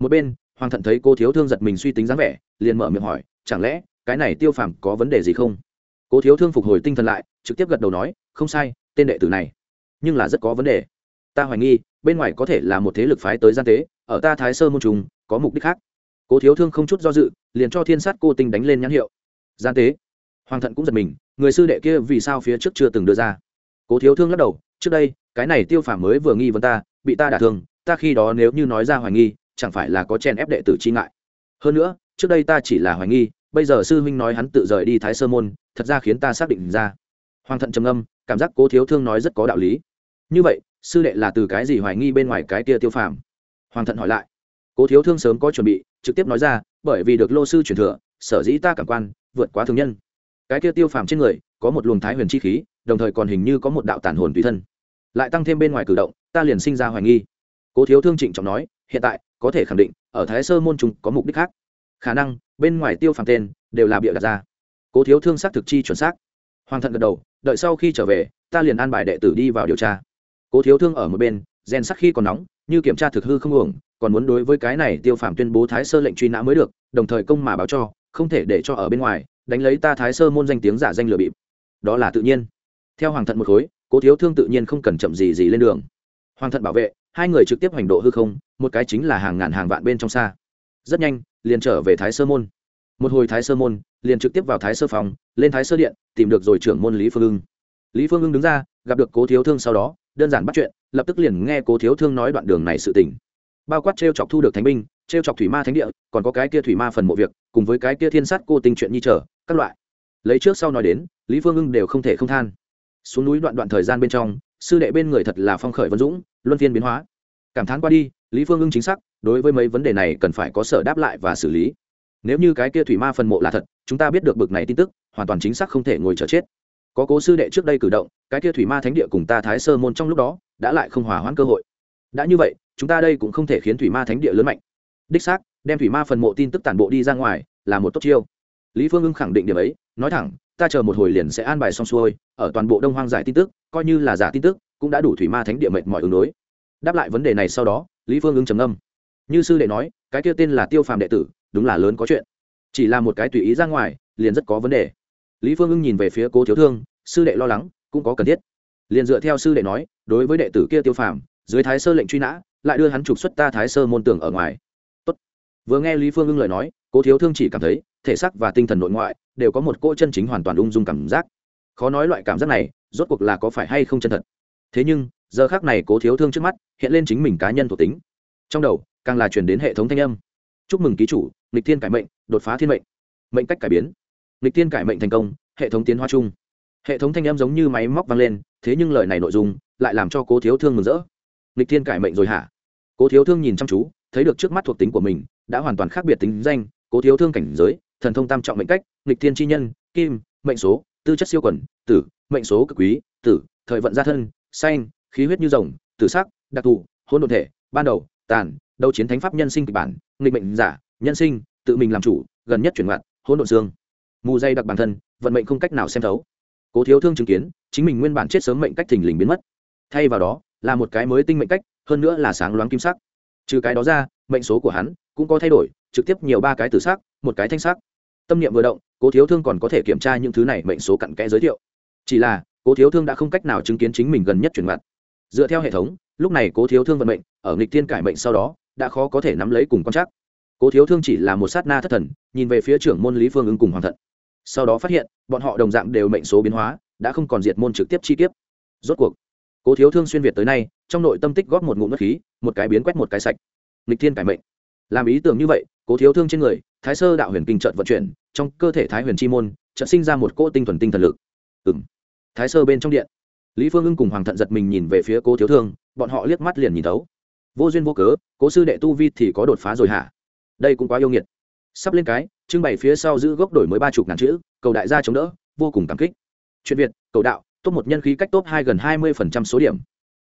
Một bên, hoàng thận thấy cố thiếu thương giật mình suy tính dáng vẻ, liền mở miệng hỏi, chẳng lẽ cái này tiêu phàm có vấn đề gì không? Cố thiếu thương phục hồi tinh thần lại, trực tiếp gật đầu nói, không sai, tên đệ tử này, nhưng là rất có vấn đề. Ta hoài nghi, bên ngoài có thể là một thế lực phái tới gian tế, ở ta thái sơ môn trùng, có mục đích khác. Cố thiếu thương không chút do dự, liền cho thiên sát cô tinh đánh lên nhãn hiệu. Gian tế? Hoàng thận cũng giật mình, người sư đệ kia vì sao phía trước chưa từng đưa ra? Cố thiếu thương lắc đầu, trước đây, cái này tiêu phàm mới vừa nghi vấn ta, bị ta đả thương, ta khi đó nếu như nói ra hoài nghi, chẳng phải là có chen ép đệ tử chi ngại. Hơn nữa, trước đây ta chỉ là hoài nghi bây giờ sư huynh nói hắn tự rời đi thái sơ môn, thật ra khiến ta xác định ra. Hoàng thận trầm âm cảm giác cố thiếu thương nói rất có đạo lý. Như vậy, sư đệ là từ cái gì hoài nghi bên ngoài cái kia tiêu phàm? Hoàng thận hỏi lại. Cố thiếu thương sớm có chuẩn bị, trực tiếp nói ra, bởi vì được lô sư truyền thừa, sở dĩ ta cảm quan, vượt quá thường nhân. Cái kia tiêu phàm trên người, có một luồng thái huyền chi khí, đồng thời còn hình như có một đạo tản hồn tùy thân. Lại tăng thêm bên ngoài cử động, ta liền sinh ra hoài nghi. Cố thiếu thương trịnh trọng nói, hiện tại, có thể khẳng định, ở thái sơ môn chúng có mục đích khác khả năng, bên ngoài tiêu phàm tên, đều là bịa đặt ra. Cố thiếu thương xác thực chi chuẩn xác. Hoàng thận gật đầu, đợi sau khi trở về, ta liền an bài đệ tử đi vào điều tra. Cố thiếu thương ở một bên, rèn sắc khi còn nóng, như kiểm tra thực hư không uổng, còn muốn đối với cái này tiêu phàm tuyên bố thái sơ lệnh truy nã mới được, đồng thời công mà báo cho, không thể để cho ở bên ngoài, đánh lấy ta thái sơ môn danh tiếng giả danh lừa bịp. Đó là tự nhiên. Theo hoàng thận một khối, cố thiếu thương tự nhiên không cần chậm gì gì lên đường. Hoàng thận bảo vệ, hai người trực tiếp hành độ hư không, một cái chính là hàng ngàn hàng vạn bên trong xa. Rất nhanh liền trở về thái sơ môn. Một hồi thái sơ môn, liền trực tiếp vào thái sơ phòng, lên thái sơ điện, tìm được rồi trưởng môn lý phương ưng. Lý phương ưng đứng ra, gặp được cố thiếu thương sau đó, đơn giản bắt chuyện, lập tức liền nghe cố thiếu thương nói đoạn đường này sự tình. Bao quát t r e o chọc thu được thánh binh t r e o chọc thủy ma thánh địa, còn có cái kia thủy ma phần mộ việc, cùng với cái kia thiên sát cô tình chuyện nhi trở, các loại. Lấy trước sau nói đến, lý phương ưng đều không thể không than. Xuống núi đoạn đoạn thời gian bên trong, sư đệ bên người thật là phong khởi vân dũng, luân phiên biến hóa. Cảm thán qua đi lý phương ưng chính xác, đối với mấy vấn đề này cần phải có sở đáp lại và xử lý. Nếu như cái kia thủy ma phần mộ là thật, chúng ta biết được bực này tin tức, hoàn toàn chính xác không thể ngồi chờ chết. Có cố sư đệ trước đây cử động, cái kia thủy ma thánh địa cùng ta thái sơ môn trong lúc đó, đã lại không hòa hoãn cơ hội. Đã như vậy, chúng ta đây cũng không thể khiến thủy ma thánh địa lớn mạnh. Đích xác, đem thủy ma phần mộ tin tức tản bộ đi ra ngoài, là một tốt chiêu. Lý phương ưng khẳng định điểm ấy, nói thẳng, ta chờ một hồi liền sẽ an bài xong xuôi, ở toàn bộ đông hoang giải tin tức, coi như là giả tin tức, cũng đã đủ thủy ma thánh địa mệnh mọi ứng đối. Đáp lại vấn đề này sau đó lý phương ứng trầm âm như sư đệ nói, cái kia tên là tiêu phàm đệ tử, đúng là lớn có chuyện. Chỉ là một cái tùy ý ra ngoài, liền rất có vấn đề. Lý phương ưng nhìn về phía cố thiếu thương, sư đệ lo lắng, cũng có cần thiết. Liền dựa theo sư đệ nói, đối với đệ tử kia tiêu phàm, dưới thái sơ lệnh truy nã, lại đưa hắn trục xuất ta thái sơ môn tưởng ở ngoài. Tốt. vừa nghe lý phương ưng lời nói, cố thiếu thương chỉ cảm thấy, thể xác và tinh thần nội ngoại đều có một cỗ chân chính hoàn toàn ung dung cảm giác. Khó nói loại cảm giác này, rốt cuộc là có phải hay không chân thật. Thế nhưng giờ khác này cố thiếu thương trước mắt, hiện lên chính mình cá nhân thuộc tính. Trong đầu, càng là chuyển đến hệ thống thanh âm. Chúc mừng ký chủ lịch thiên cải mệnh, đột phá thiên mệnh. Mệnh cách cải biến. Lịch thiên cải mệnh thành công, hệ thống tiến hóa chung. Hệ thống thanh âm giống như máy móc vang lên, thế nhưng lời này nội dung lại làm cho cố thiếu thương mừng rỡ. Lịch thiên cải mệnh rồi hả? Cố thiếu thương nhìn chăm chú, thấy được trước mắt thuộc tính của mình, đã hoàn toàn khác biệt tính danh, cố thiếu thương cảnh giới, thần thông tam trọng mệnh cách lịch thiên chi nhân, kim, mệnh số, tư chất siêu quẩn tử, mệnh số cực quý, tử, thời vận gia thân xanh khí huyết như rồng, tử sắc, đặc thù hôn đ ộ thể, ban đầu, tàn, đấu chiến thánh pháp nhân sinh kịch bản, nghịch mệnh giả, nhân sinh, tự mình làm chủ, gần nhất chuyển ngoạn hỗn độn xương. Mù dây đặc bản thân, vận mệnh không cách nào xem thấu. Cố thiếu thương chứng kiến, chính mình nguyên bản chết sớm mệnh cách thình lình biến mất. Thay vào đó, là một cái mới tinh mệnh cách, hơn nữa là sáng loáng kim sắc. Trừ cái đó ra, mệnh số của hắn cũng có thay đổi, trực tiếp nhiều ba cái tử sắc, một cái thanh sắc. Tâm niệm vừa động, cố thiếu thương còn có thể kiểm tra những thứ này mệnh số cặn kẽ giới thiệu. Chỉ là, cố thiếu thương đã không cách nào chứng kiến chính mình gần nhất chuyển mặt dựa theo hệ thống, lúc này cố thiếu thương vận mệnh, ở nghịch thiên cải mệnh sau đó, đã khó có thể nắm lấy cùng quan trắc. Cố thiếu thương chỉ là một sát na thất thần, nhìn về phía trưởng môn lý phương ứng cùng hoàng thận. Sau đó phát hiện, bọn họ đồng dạng đều mệnh số biến hóa, đã không còn diệt môn trực tiếp chi tiết rốt cuộc, cố thiếu thương xuyên việt tới nay, trong nội tâm tích góp một ngụm nước khí, một cái biến quét một cái sạch. Nghịch thiên cải mệnh. Làm ý tưởng như vậy, cố thiếu thương trên người, thái sơ đạo huyền kinh trợt vận chuyển, trong cơ thể thái huyền chi môn trợt sinh ra một cỗ tinh thuần tinh thần lực. Ừng thái sơ bên trong điện lý phương ưng cùng hoàng thận giật mình nhìn về phía cố thiếu thương, bọn họ liếc mắt liền nhìn thấu. Vô duyên vô cớ, cố sư đệ tu vi thì có đột phá rồi hả? Đây cũng quá yêu nghiệt. Sắp lên cái, trưng bày phía sau giữ gốc đổi mới ba chục ngàn chữ, cầu đại gia chống đỡ, vô cùng cảm kích. Chuyện việt, cầu đạo, top một nhân khí cách top hai gần hai mươi phần trăm số điểm.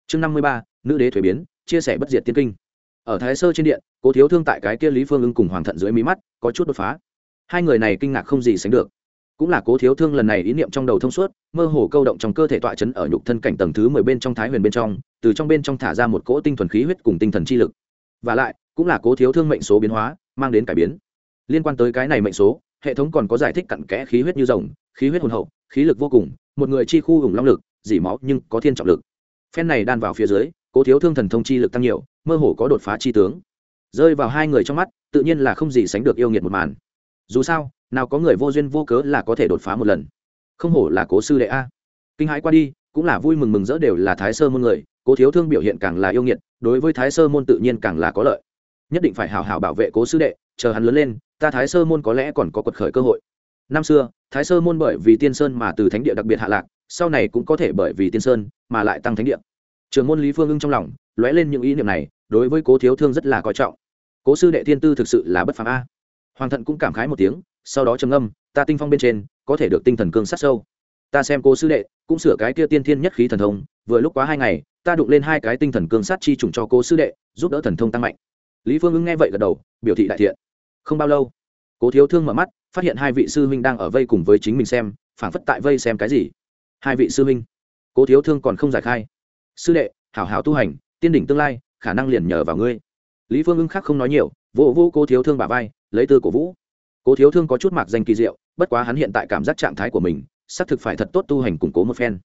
Chương năm mươi ba, nữ đế thuế biến, chia sẻ bất diệt tiên kinh. Ở thái sơ trên điện, cố thiếu thương tại cái kia lý phương ưng cùng hoàng thận dưới mí mắt, có chút đột phá. Hai người này kinh ngạc không gì sánh được cũng là cố thiếu thương lần này ý niệm trong đầu thông suốt, mơ hồ câu động trong cơ thể tọa chấn ở nhục thân cảnh tầng thứ mười bên trong thái huyền bên trong, từ trong bên trong thả ra một cỗ tinh thuần khí huyết cùng tinh thần chi lực. Và lại, cũng là cố thiếu thương mệnh số biến hóa, mang đến cải biến. Liên quan tới cái này mệnh số, hệ thống còn có giải thích cặn kẽ khí huyết như rồng, khí huyết hồn hậu, khí lực vô cùng, một người chi khu hùng long lực, dỉ máu nhưng có thiên trọng lực. Phen này đan vào phía dưới, cố thiếu thương thần thông chi lực tăng nhiều, mơ hồ có đột phá chi tướng. Rơi vào hai người trong mắt, tự nhiên là không gì sánh được yêu nghiệt một màn. Dù sao nào có người vô duyên vô cớ là có thể đột phá một lần. Không hổ là cố sư đệ a. Kinh hãi qua đi, cũng là vui mừng mừng rỡ đều là thái sơ môn người, cố thiếu thương biểu hiện càng là yêu nghiệt, đối với thái sơ môn tự nhiên càng là có lợi. Nhất định phải hào hào bảo vệ cố sư đệ, chờ hắn lớn lên, ta thái sơ môn có lẽ còn có quật khởi cơ hội. Năm xưa, thái sơ môn bởi vì tiên sơn mà từ thánh địa đặc biệt hạ lạc, sau này cũng có thể bởi vì tiên sơn mà lại tăng thánh địa. Trường môn lý phương ưng trong lòng, lóe lên những ý niệm này, đối với cố thiếu thương rất là coi trọng. Cố sư đệ thiên tư thực sự là bất phàm a. Hoàng thận cũng cảm khái một tiếng sau đó trầm âm ta tinh phong bên trên, có thể được tinh thần cương sát sâu. Ta xem cô sư đệ, cũng sửa cái kia tiên thiên nhất khí thần thông, vừa lúc quá hai ngày, ta đụng lên hai cái tinh thần cương sát chi trùng cho cô sư đệ, giúp đỡ thần thông tăng mạnh. Lý phương ứng nghe vậy gật đầu, biểu thị đại thiện. Không bao lâu, cố thiếu thương mở mắt, phát hiện hai vị sư huynh đang ở vây cùng với chính mình xem, phảng phất tại vây xem cái gì. Hai vị sư huynh, cố thiếu thương còn không giải khai. Sư đệ, hảo hảo tu hành, tiên đỉnh tương lai, khả năng liền nhờ vào ngươi. Lý phương ưng khác không nói nhiều vô vô cố thiếu thương bà vai, lấy tư cổ vũ cố thiếu thương có chút mạc danh kỳ diệu, bất quá hắn hiện tại cảm giác trạng thái của mình, xác thực phải thật tốt tu hành củng cố một phen.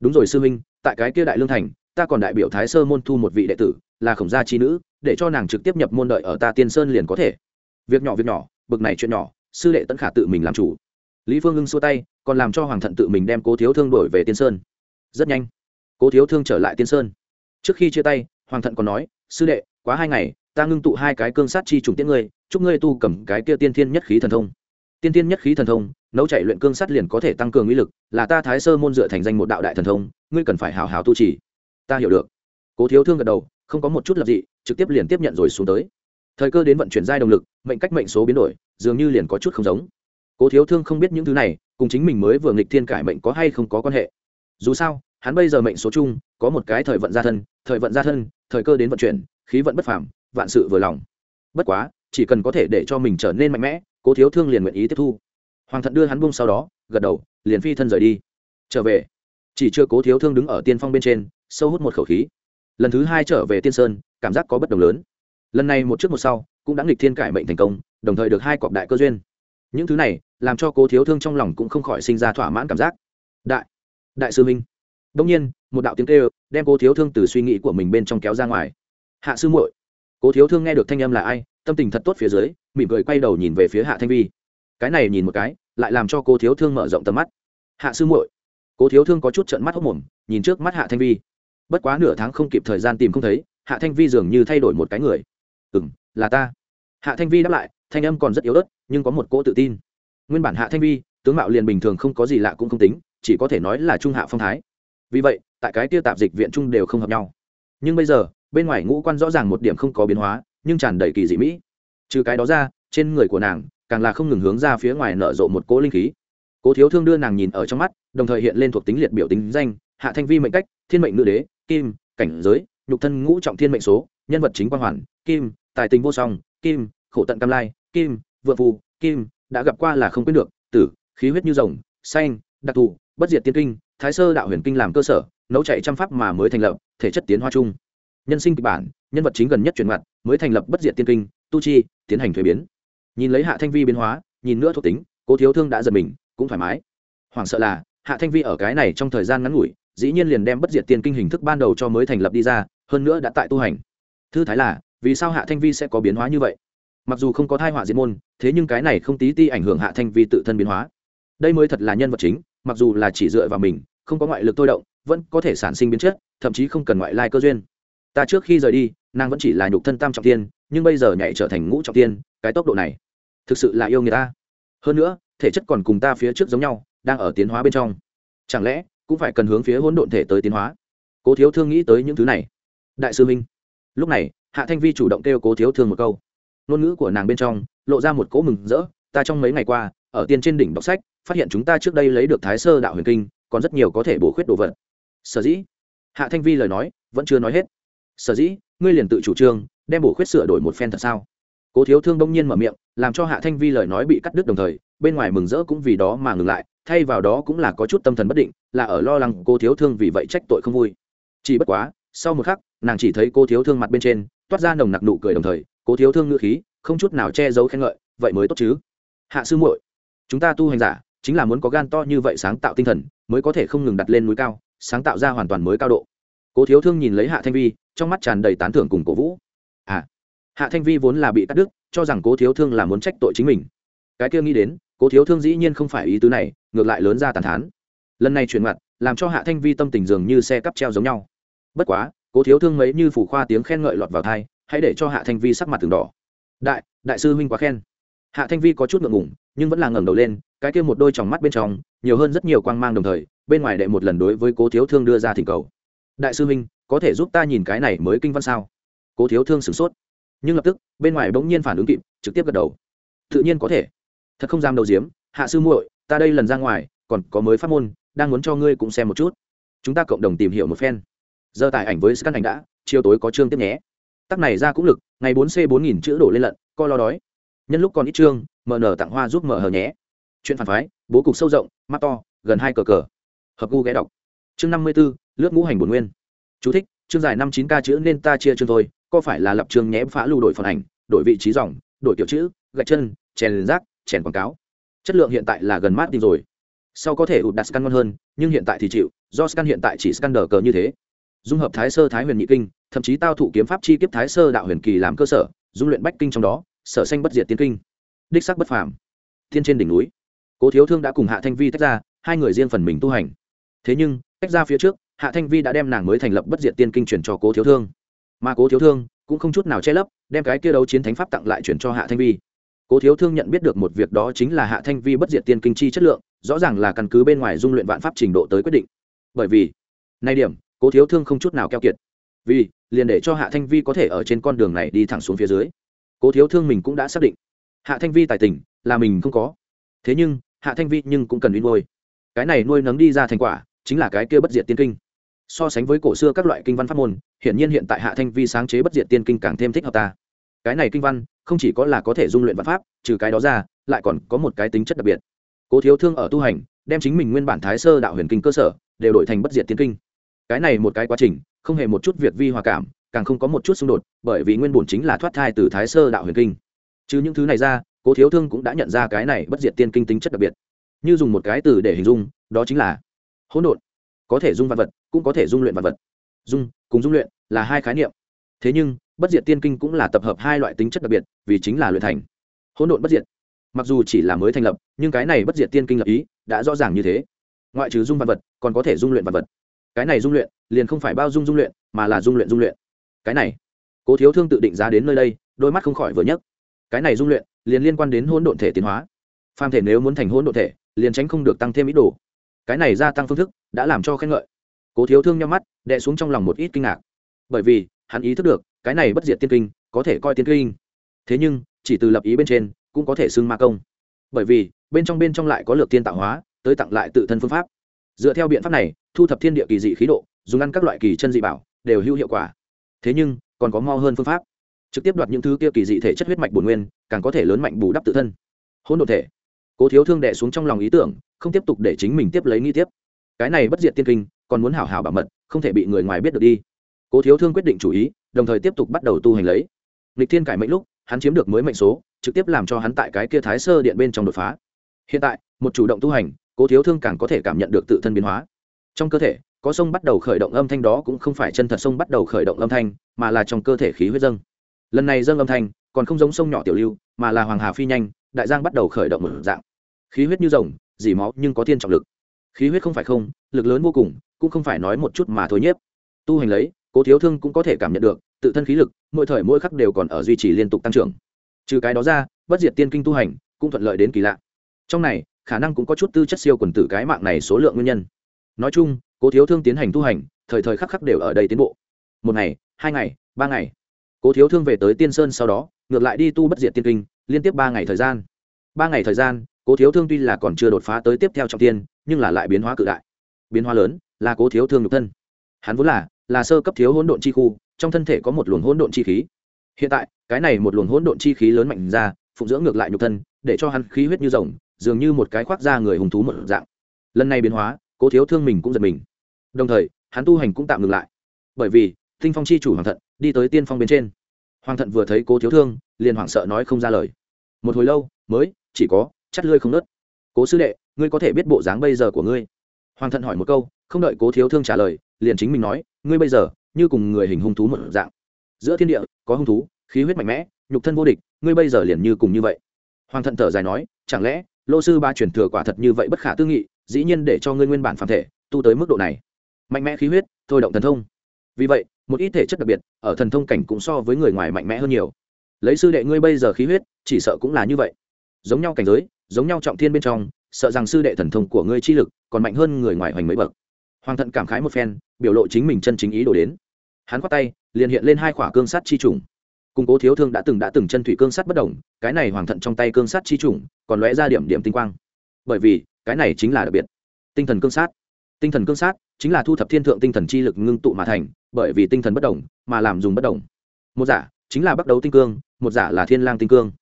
Đúng rồi sư huynh, tại cái kia đại lương thành, ta còn đại biểu thái sơ môn thu một vị đệ tử, là khổng gia chi nữ, để cho nàng trực tiếp nhập môn đợi ở ta tiên sơn liền có thể. Việc nhỏ việc nhỏ, bực này chuyện nhỏ, sư đệ tẫn khả tự mình làm chủ. Lý phương ưng xua tay, còn làm cho hoàng thận tự mình đem cố thiếu thương đổi về tiên sơn. Rất nhanh, cố thiếu thương trở lại tiên sơn. Trước khi chia tay, hoàng thận còn nói, sư đệ, quá hai ngày ta ngưng tụ hai cái cương sát chi trùng tiễn ngươi, chúc ngươi tu cầm cái kia tiên thiên nhất khí thần thông. Tiên thiên nhất khí thần thông, nấu chạy luyện cương sát liền có thể tăng cường uy lực, là ta thái sơ môn dựa thành danh một đạo đại thần thông, ngươi cần phải hào hào tu trì. Ta hiểu được. Cố thiếu thương gật đầu, không có một chút lập dị, trực tiếp liền tiếp nhận rồi xuống tới. Thời cơ đến vận chuyển giai động lực, mệnh cách mệnh số biến đổi, dường như liền có chút không giống. Cố thiếu thương không biết những thứ này, cùng chính mình mới vừa nghịch thiên cải mệnh có hay không có quan hệ. Dù sao, hắn bây giờ mệnh số chung, có một cái thời vận gia thân, thời vận gia thân, thời cơ đến vận chuyển, khí vận bất phàm vạn sự vừa lòng. Bất quá, chỉ cần có thể để cho mình trở nên mạnh mẽ, cố thiếu thương liền nguyện ý tiếp thu. Hoàng thận đưa hắn bung sau đó, gật đầu, liền phi thân rời đi. Trở về. Chỉ chưa cố thiếu thương đứng ở tiên phong bên trên, sâu hút một khẩu khí. Lần thứ hai trở về tiên sơn, cảm giác có bất đồng lớn. Lần này một trước một sau, cũng đã nghịch thiên cải mệnh thành công, đồng thời được hai cọc đại cơ duyên. Những thứ này, làm cho cố thiếu thương trong lòng cũng không khỏi sinh ra thỏa mãn cảm giác. Đại đại sư minh. Đông nhiên, một đạo tiếng kêu, đem cố thiếu thương từ suy nghĩ của mình bên trong kéo ra ngoài. Hạ sư muội cố thiếu thương nghe được thanh âm là ai, tâm tình thật tốt phía dưới, mỉm cười quay đầu nhìn về phía hạ thanh vi. Cái này nhìn một cái, lại làm cho cố thiếu thương mở rộng tầm mắt. Hạ sư muội. Cố thiếu thương có chút trận mắt hốc mồm, nhìn trước mắt hạ thanh vi. Bất quá nửa tháng không kịp thời gian tìm không thấy, hạ thanh vi dường như thay đổi một cái người. Ừ m là ta. Hạ thanh vi đáp lại, thanh âm còn rất yếu ớt, nhưng có một cỗ tự tin. Nguyên bản hạ thanh vi, tướng mạo liền bình thường không có gì lạ cũng không tính, chỉ có thể nói là trung hạ phong thái. Vì vậy, tại cái tiêu tạp dịch viện trung đều không hợp nhau. Nhưng bây giờ bên ngoài ngũ quan rõ ràng một điểm không có biến hóa, nhưng tràn đầy kỳ dị mỹ. Trừ cái đó ra, trên người của nàng càng là không ngừng hướng ra phía ngoài nở rộ một cỗ linh khí. Cố thiếu thương đưa nàng nhìn ở trong mắt, đồng thời hiện lên thuộc tính liệt biểu tính danh, hạ thanh vi mệnh cách, thiên mệnh nữ đế, kim, cảnh giới, nhục thân ngũ trọng thiên mệnh số, nhân vật chính quang hoàn, kim, tài tình vô song, kim, khổ tận cam lai, kim vợ phù, kim, đã gặp qua là không quyết được, tử, khí huyết như rồng, xanh, đặc thù, bất diệt tiên kinh, thái sơ đạo huyền kinh làm cơ sở, nấu chạy trăm pháp mà mới thành lập, thể chất tiến hoa chung nhân sinh kịch bản, nhân vật chính gần nhất chuyển mặt mới thành lập bất diệt tiên kinh, tu chi, tiến hành thuế biến. Nhìn lấy hạ thanh vi biến hóa, nhìn nữa thuộc tính, cố thiếu thương đã giật mình, cũng thoải mái. Hoảng sợ là, hạ thanh vi ở cái này trong thời gian ngắn ngủi, dĩ nhiên liền đem bất diệt tiên kinh hình thức ban đầu cho mới thành lập đi ra, hơn nữa đã tại tu hành. Thư thái là, vì sao hạ thanh vi sẽ có biến hóa như vậy? Mặc dù không có thai họa diệt môn, thế nhưng cái này không tí ti ảnh hưởng hạ thanh vi tự thân biến hóa. Đây mới thật là nhân vật chính, mặc dù là chỉ dựa vào mình, không có ngoại lực thôi động, vẫn có thể sản sinh biến chất, thậm chí không cần ngoại lai cơ duyên ta trước khi rời đi, nàng vẫn chỉ là nhục thân tam trọng tiên nhưng bây giờ nhảy trở thành ngũ trọng tiên cái tốc độ này, thực sự là yêu người ta. Hơn nữa, thể chất còn cùng ta phía trước giống nhau, đang ở tiến hóa bên trong. Chẳng lẽ, cũng phải cần hướng phía hỗn độn thể tới tiến hóa? Cố thiếu thương nghĩ tới những thứ này. Đại sư minh, lúc này, hạ thanh vi chủ động kêu cố thiếu thương một câu. Ngôn ngữ của nàng bên trong, lộ ra một cỗ mừng rỡ, ta trong mấy ngày qua, ở tiên trên đỉnh đọc sách, phát hiện chúng ta trước đây lấy được thái sơ đạo huyền kinh, còn rất nhiều có thể bổ khuyết đồ vật. Sở dĩ, hạ thanh vi lời nói, vẫn chưa nói hết sở dĩ, ngươi liền tự chủ trương, đem bổ khuyết sửa đổi một phen thật sao? Cố thiếu thương đông nhiên mở miệng, làm cho hạ thanh vi lời nói bị cắt đứt đồng thời, bên ngoài mừng rỡ cũng vì đó mà ngừng lại, thay vào đó cũng là có chút tâm thần bất định, là ở lo lắng cô thiếu thương vì vậy trách tội không vui. Chỉ bất quá, sau một khắc, nàng chỉ thấy cô thiếu thương mặt bên trên, toát ra nồng nặc nụ cười đồng thời cô thiếu thương ngữ khí, không chút nào che giấu khen ngợi, vậy mới tốt chứ? Hạ sư muội, chúng ta tu hành giả, chính là muốn có gan to như vậy sáng tạo tinh thần, mới có thể không ngừng đặt lên núi cao, sáng tạo ra hoàn toàn mới cao độ. Cố thiếu thương nhìn lấy hạ thanh vi trong mắt tràn đầy tán thưởng cùng cổ vũ. À hạ thanh vi vốn là bị cắt đứt, cho rằng cố thiếu thương là muốn trách tội chính mình. Cái kia nghĩ đến, cố thiếu thương dĩ nhiên không phải ý tứ này, ngược lại lớn ra tàn thán. Lần này chuyển mặt, làm cho hạ thanh vi tâm tình dường như xe cắp treo giống nhau. Bất quá, cố thiếu thương mấy như phủ khoa tiếng khen ngợi lọt vào thai hãy để cho hạ thanh vi sắc mặt từng đỏ. Đại đại sư huynh quá khen. Hạ thanh vi có chút ngượng ngủng nhưng vẫn là ngẩng đầu lên, cái kia một đôi tròng mắt bên trong, nhiều hơn rất nhiều quang mang đồng thời, bên ngoài đệ một lần đối với cố thiếu thương đưa ra thỉnh cầu. Đại sư huynh có thể giúp ta nhìn cái này mới kinh văn sao? Cố thiếu thương sửng sốt. Nhưng lập tức, bên ngoài bỗng nhiên phản ứng kịp, trực tiếp gật đầu. Tự nhiên có thể. Thật không dám đầu diếm hạ sư muội, ta đây lần ra ngoài, còn có mới phát môn, đang muốn cho ngươi cũng xem một chút. Chúng ta cộng đồng tìm hiểu một phen. Giờ tải ảnh với scan ảnh đã, chiều tối có chương tiếp nhé. Tắc này ra cũng lực, ngày bốn c bốn nghìn chữ đổ lên lận, co lo đói. Nhân lúc còn ít chương, mở nở tặng hoa giúp mở hờ nhé. Chuyện phản phái, bố cục sâu rộng, mắt to, gần hai cờ cờ. Hợp gu ghé đọc. Chương năm mươi b ố lướt ngũ hành bổn nguyên chú thích, chương dài năm chín ca chữ nên ta chia chương thôi, có phải là lập trường nhé phá lưu đổi phần ảnh, đổi vị trí dòng, đổi kiểu chữ, gạch chân, chèn rác, chèn quảng cáo. Chất lượng hiện tại là gần mát đi rồi. Sau có thể ụt đặt scan ngon hơn, nhưng hiện tại thì chịu, do scan hiện tại chỉ scan đờ cờ như thế. Dung hợp thái sơ, thái huyền nhị kinh, thậm chí tao thụ kiếm pháp chi kiếp thái sơ đạo huyền kỳ làm cơ sở, dung luyện bách kinh trong đó, sở sanh bất diệt tiên kinh. Đích sắc bất phàm. Thiên trên đỉnh núi. Cố thiếu thương đã cùng hạ thanh vi tách ra, hai người riêng phần mình tu hành. Thế nhưng, tách ra phía trước hạ thanh vi đã đem nàng mới thành lập bất diệt tiên kinh truyền cho cố thiếu thương. Mà cố thiếu thương cũng không chút nào che lấp, đem cái kia đấu chiến thánh pháp tặng lại chuyển cho hạ thanh vi. Cố thiếu thương nhận biết được một việc đó chính là hạ thanh vi bất diệt tiên kinh chi chất lượng, rõ ràng là căn cứ bên ngoài dung luyện vạn pháp trình độ tới quyết định. Bởi vì, nay điểm, cố thiếu thương không chút nào keo kiệt. Vì, liền để cho hạ thanh vi có thể ở trên con đường này đi thẳng xuống phía dưới. Cố thiếu thương mình cũng đã xác định. Hạ thanh vi tài tình, là mình không có. Thế nhưng, hạ thanh vi nhưng cũng cần đi nuôi. Cái này nuôi nấng đi ra thành quả, chính là cái kia bất diệt tiên kinh so sánh với cổ xưa các loại kinh văn pháp môn, hiển nhiên hiện tại hạ thanh vi sáng chế bất diệt tiên kinh càng thêm thích hợp ta. Cái này kinh văn, không chỉ có là có thể dung luyện văn pháp, trừ cái đó ra, lại còn có một cái tính chất đặc biệt. Cố thiếu thương ở tu hành, đem chính mình nguyên bản thái sơ đạo huyền kinh cơ sở, đều đổi thành bất diệt tiên kinh. Cái này một cái quá trình, không hề một chút việc vi hòa cảm, càng không có một chút xung đột, bởi vì nguyên bổn chính là thoát thai từ thái sơ đạo huyền kinh. Chứ những thứ này ra, cố thiếu thương cũng đã nhận ra cái này bất diệt tiên kinh tính chất đặc biệt. Như dùng một cái từ để hình dung, đó chính là hỗn độn. Có thể dung vật vật cũng có thể dung luyện vật vật. Dung, cùng dung luyện là hai khái niệm. Thế nhưng, bất diệt tiên kinh cũng là tập hợp hai loại tính chất đặc biệt, vì chính là luyện thành. Hỗn độn bất diệt. Mặc dù chỉ là mới thành lập, nhưng cái này bất diệt tiên kinh lập ý đã rõ ràng như thế. Ngoại trừ dung vật vật, còn có thể dung luyện vật vật. Cái này dung luyện, liền không phải bao dung dung luyện, mà là dung luyện dung luyện. Cái này, cố thiếu thương tự định giá đến nơi đây, đôi mắt không khỏi vừa nhấc. Cái này dung luyện, liền liên quan đến hỗn độn thể tiến hóa. Phàm thể nếu muốn thành hỗn độn thể, liền tránh không được tăng thêm ít đồ. Cái này gia tăng phương thức đã làm cho khen ngợi cố thiếu thương nhau mắt, đè xuống trong lòng một ít kinh ngạc. Bởi vì, hắn ý thức được, cái này bất diệt tiên kinh, có thể coi tiên kinh. Thế nhưng, chỉ từ lập ý bên trên, cũng có thể xưng ma công. Bởi vì, bên trong bên trong lại có lược tiên tạo hóa, tới tặng lại tự thân phương pháp. Dựa theo biện pháp này, thu thập thiên địa kỳ dị khí độ, dùng ăn các loại kỳ chân dị bảo, đều hữu hiệu quả. Thế nhưng, còn có mau hơn phương pháp. Trực tiếp đoạt những thứ kia kỳ dị thể chất huyết mạch bổn nguyên, càng có thể lớn mạnh bù đắp tự thân. Hỗn độ thể. Cố thiếu thương đệ xuống trong lòng ý tưởng, không tiếp tục để chính mình tiếp lấy nghi tiếp. Cái này bất diệt tiên kinh còn muốn hảo hảo bảo mật, không thể bị người ngoài biết được đi. Cố thiếu thương quyết định chủ ý, đồng thời tiếp tục bắt đầu tu hành lấy. Lịch thiên cải mệnh lúc, hắn chiếm được mới mệnh số, trực tiếp làm cho hắn tại cái kia thái sơ điện bên trong đột phá. Hiện tại, một chủ động tu hành, cố thiếu thương càng có thể cảm nhận được tự thân biến hóa. Trong cơ thể, có sông bắt đầu khởi động âm thanh đó cũng không phải chân thật sông bắt đầu khởi động âm thanh, mà là trong cơ thể khí huyết dâng. Lần này dâng âm thanh, còn không giống sông nhỏ tiểu lưu, mà là hoàng hà phi nhanh, đại giang bắt đầu khởi động một dạng. Khí huyết như rồng, dỉ máu nhưng có thiên trọng lực. Khí huyết không phải không, lực lớn vô cùng cũng không phải nói một chút mà thôi nhiếp. Tu hành lấy, cố thiếu thương cũng có thể cảm nhận được, tự thân khí lực, mỗi thời mỗi khắc đều còn ở duy trì liên tục tăng trưởng. Trừ cái đó ra, bất diệt tiên kinh tu hành, cũng thuận lợi đến kỳ lạ. Trong này, khả năng cũng có chút tư chất siêu quần tử cái mạng này số lượng nguyên nhân. Nói chung, cố thiếu thương tiến hành tu hành, thời thời khắc khắc đều ở đây tiến bộ. Một ngày, hai ngày, ba ngày. Cố thiếu thương về tới tiên sơn sau đó, ngược lại đi tu bất diệt tiên kinh, liên tiếp ba ngày thời gian. Ba ngày thời gian, cố thiếu thương tuy là còn chưa đột phá tới tiếp theo trọng tiên, nhưng là lại biến hóa cự đại. Biến hóa lớn là cố thiếu thương nhục thân. Hắn vốn là là sơ cấp thiếu hỗn độn chi khu, trong thân thể có một luồng hỗn độn chi khí. Hiện tại, cái này một luồng hỗn độn chi khí lớn mạnh ra, phụng dưỡng ngược lại nhục thân, để cho hắn khí huyết như rồng, dường như một cái khoác da người hùng thú một dạng. Lần này biến hóa, cố thiếu thương mình cũng giật mình. Đồng thời, hắn tu hành cũng tạm ngừng lại. Bởi vì, tinh phong chi chủ hoàng thận, đi tới tiên phong bên trên. Hoàng thận vừa thấy cố thiếu thương, liền hoảng sợ nói không ra lời. Một hồi lâu, mới, chỉ có, chắt lươi không nớt cố sư đệ, ngươi có thể biết bộ dáng bây giờ của ngươi? Hoàng thận hỏi một câu không đợi cố thiếu thương trả lời, liền chính mình nói, ngươi bây giờ, như cùng người hình hung thú một dạng. Giữa thiên địa, có hung thú, khí huyết mạnh mẽ, nhục thân vô địch, ngươi bây giờ liền như cùng như vậy. Hoàng thận thở dài nói, chẳng lẽ, lô sư ba truyền thừa quả thật như vậy bất khả tư nghị, dĩ nhiên để cho ngươi nguyên bản phản thể, tu tới mức độ này. Mạnh mẽ khí huyết, thôi động thần thông. Vì vậy, một ít thể chất đặc biệt, ở thần thông cảnh cũng so với người ngoài mạnh mẽ hơn nhiều. Lấy sư đệ ngươi bây giờ khí huyết, chỉ sợ cũng là như vậy. Giống nhau cảnh giới, giống nhau trọng thiên bên trong, sợ rằng sư đệ thần thông của ngươi chi lực còn mạnh hơn người ngoài hoành mấy bậc hoàng thận cảm khái một phen, biểu lộ chính mình chân chính ý đồ đến. Hắn khoát tay, liền hiện lên hai khỏa cương sắt chi trùng. Cùng cố thiếu thương đã từng đã từng chân thủy cương sắt bất đồng cái này hoàng thận trong tay cương sắt chi trùng, còn lóe ra điểm điểm tinh quang. Bởi vì, cái này chính là đặc biệt. Tinh thần cương sát tinh thần cương sát chính là thu thập thiên thượng tinh thần chi lực ngưng tụ mà thành, bởi vì tinh thần bất đồng mà làm dùng bất đồng một giả chính là bắt đầu tinh cương, một giả là thiên lang tinh cương.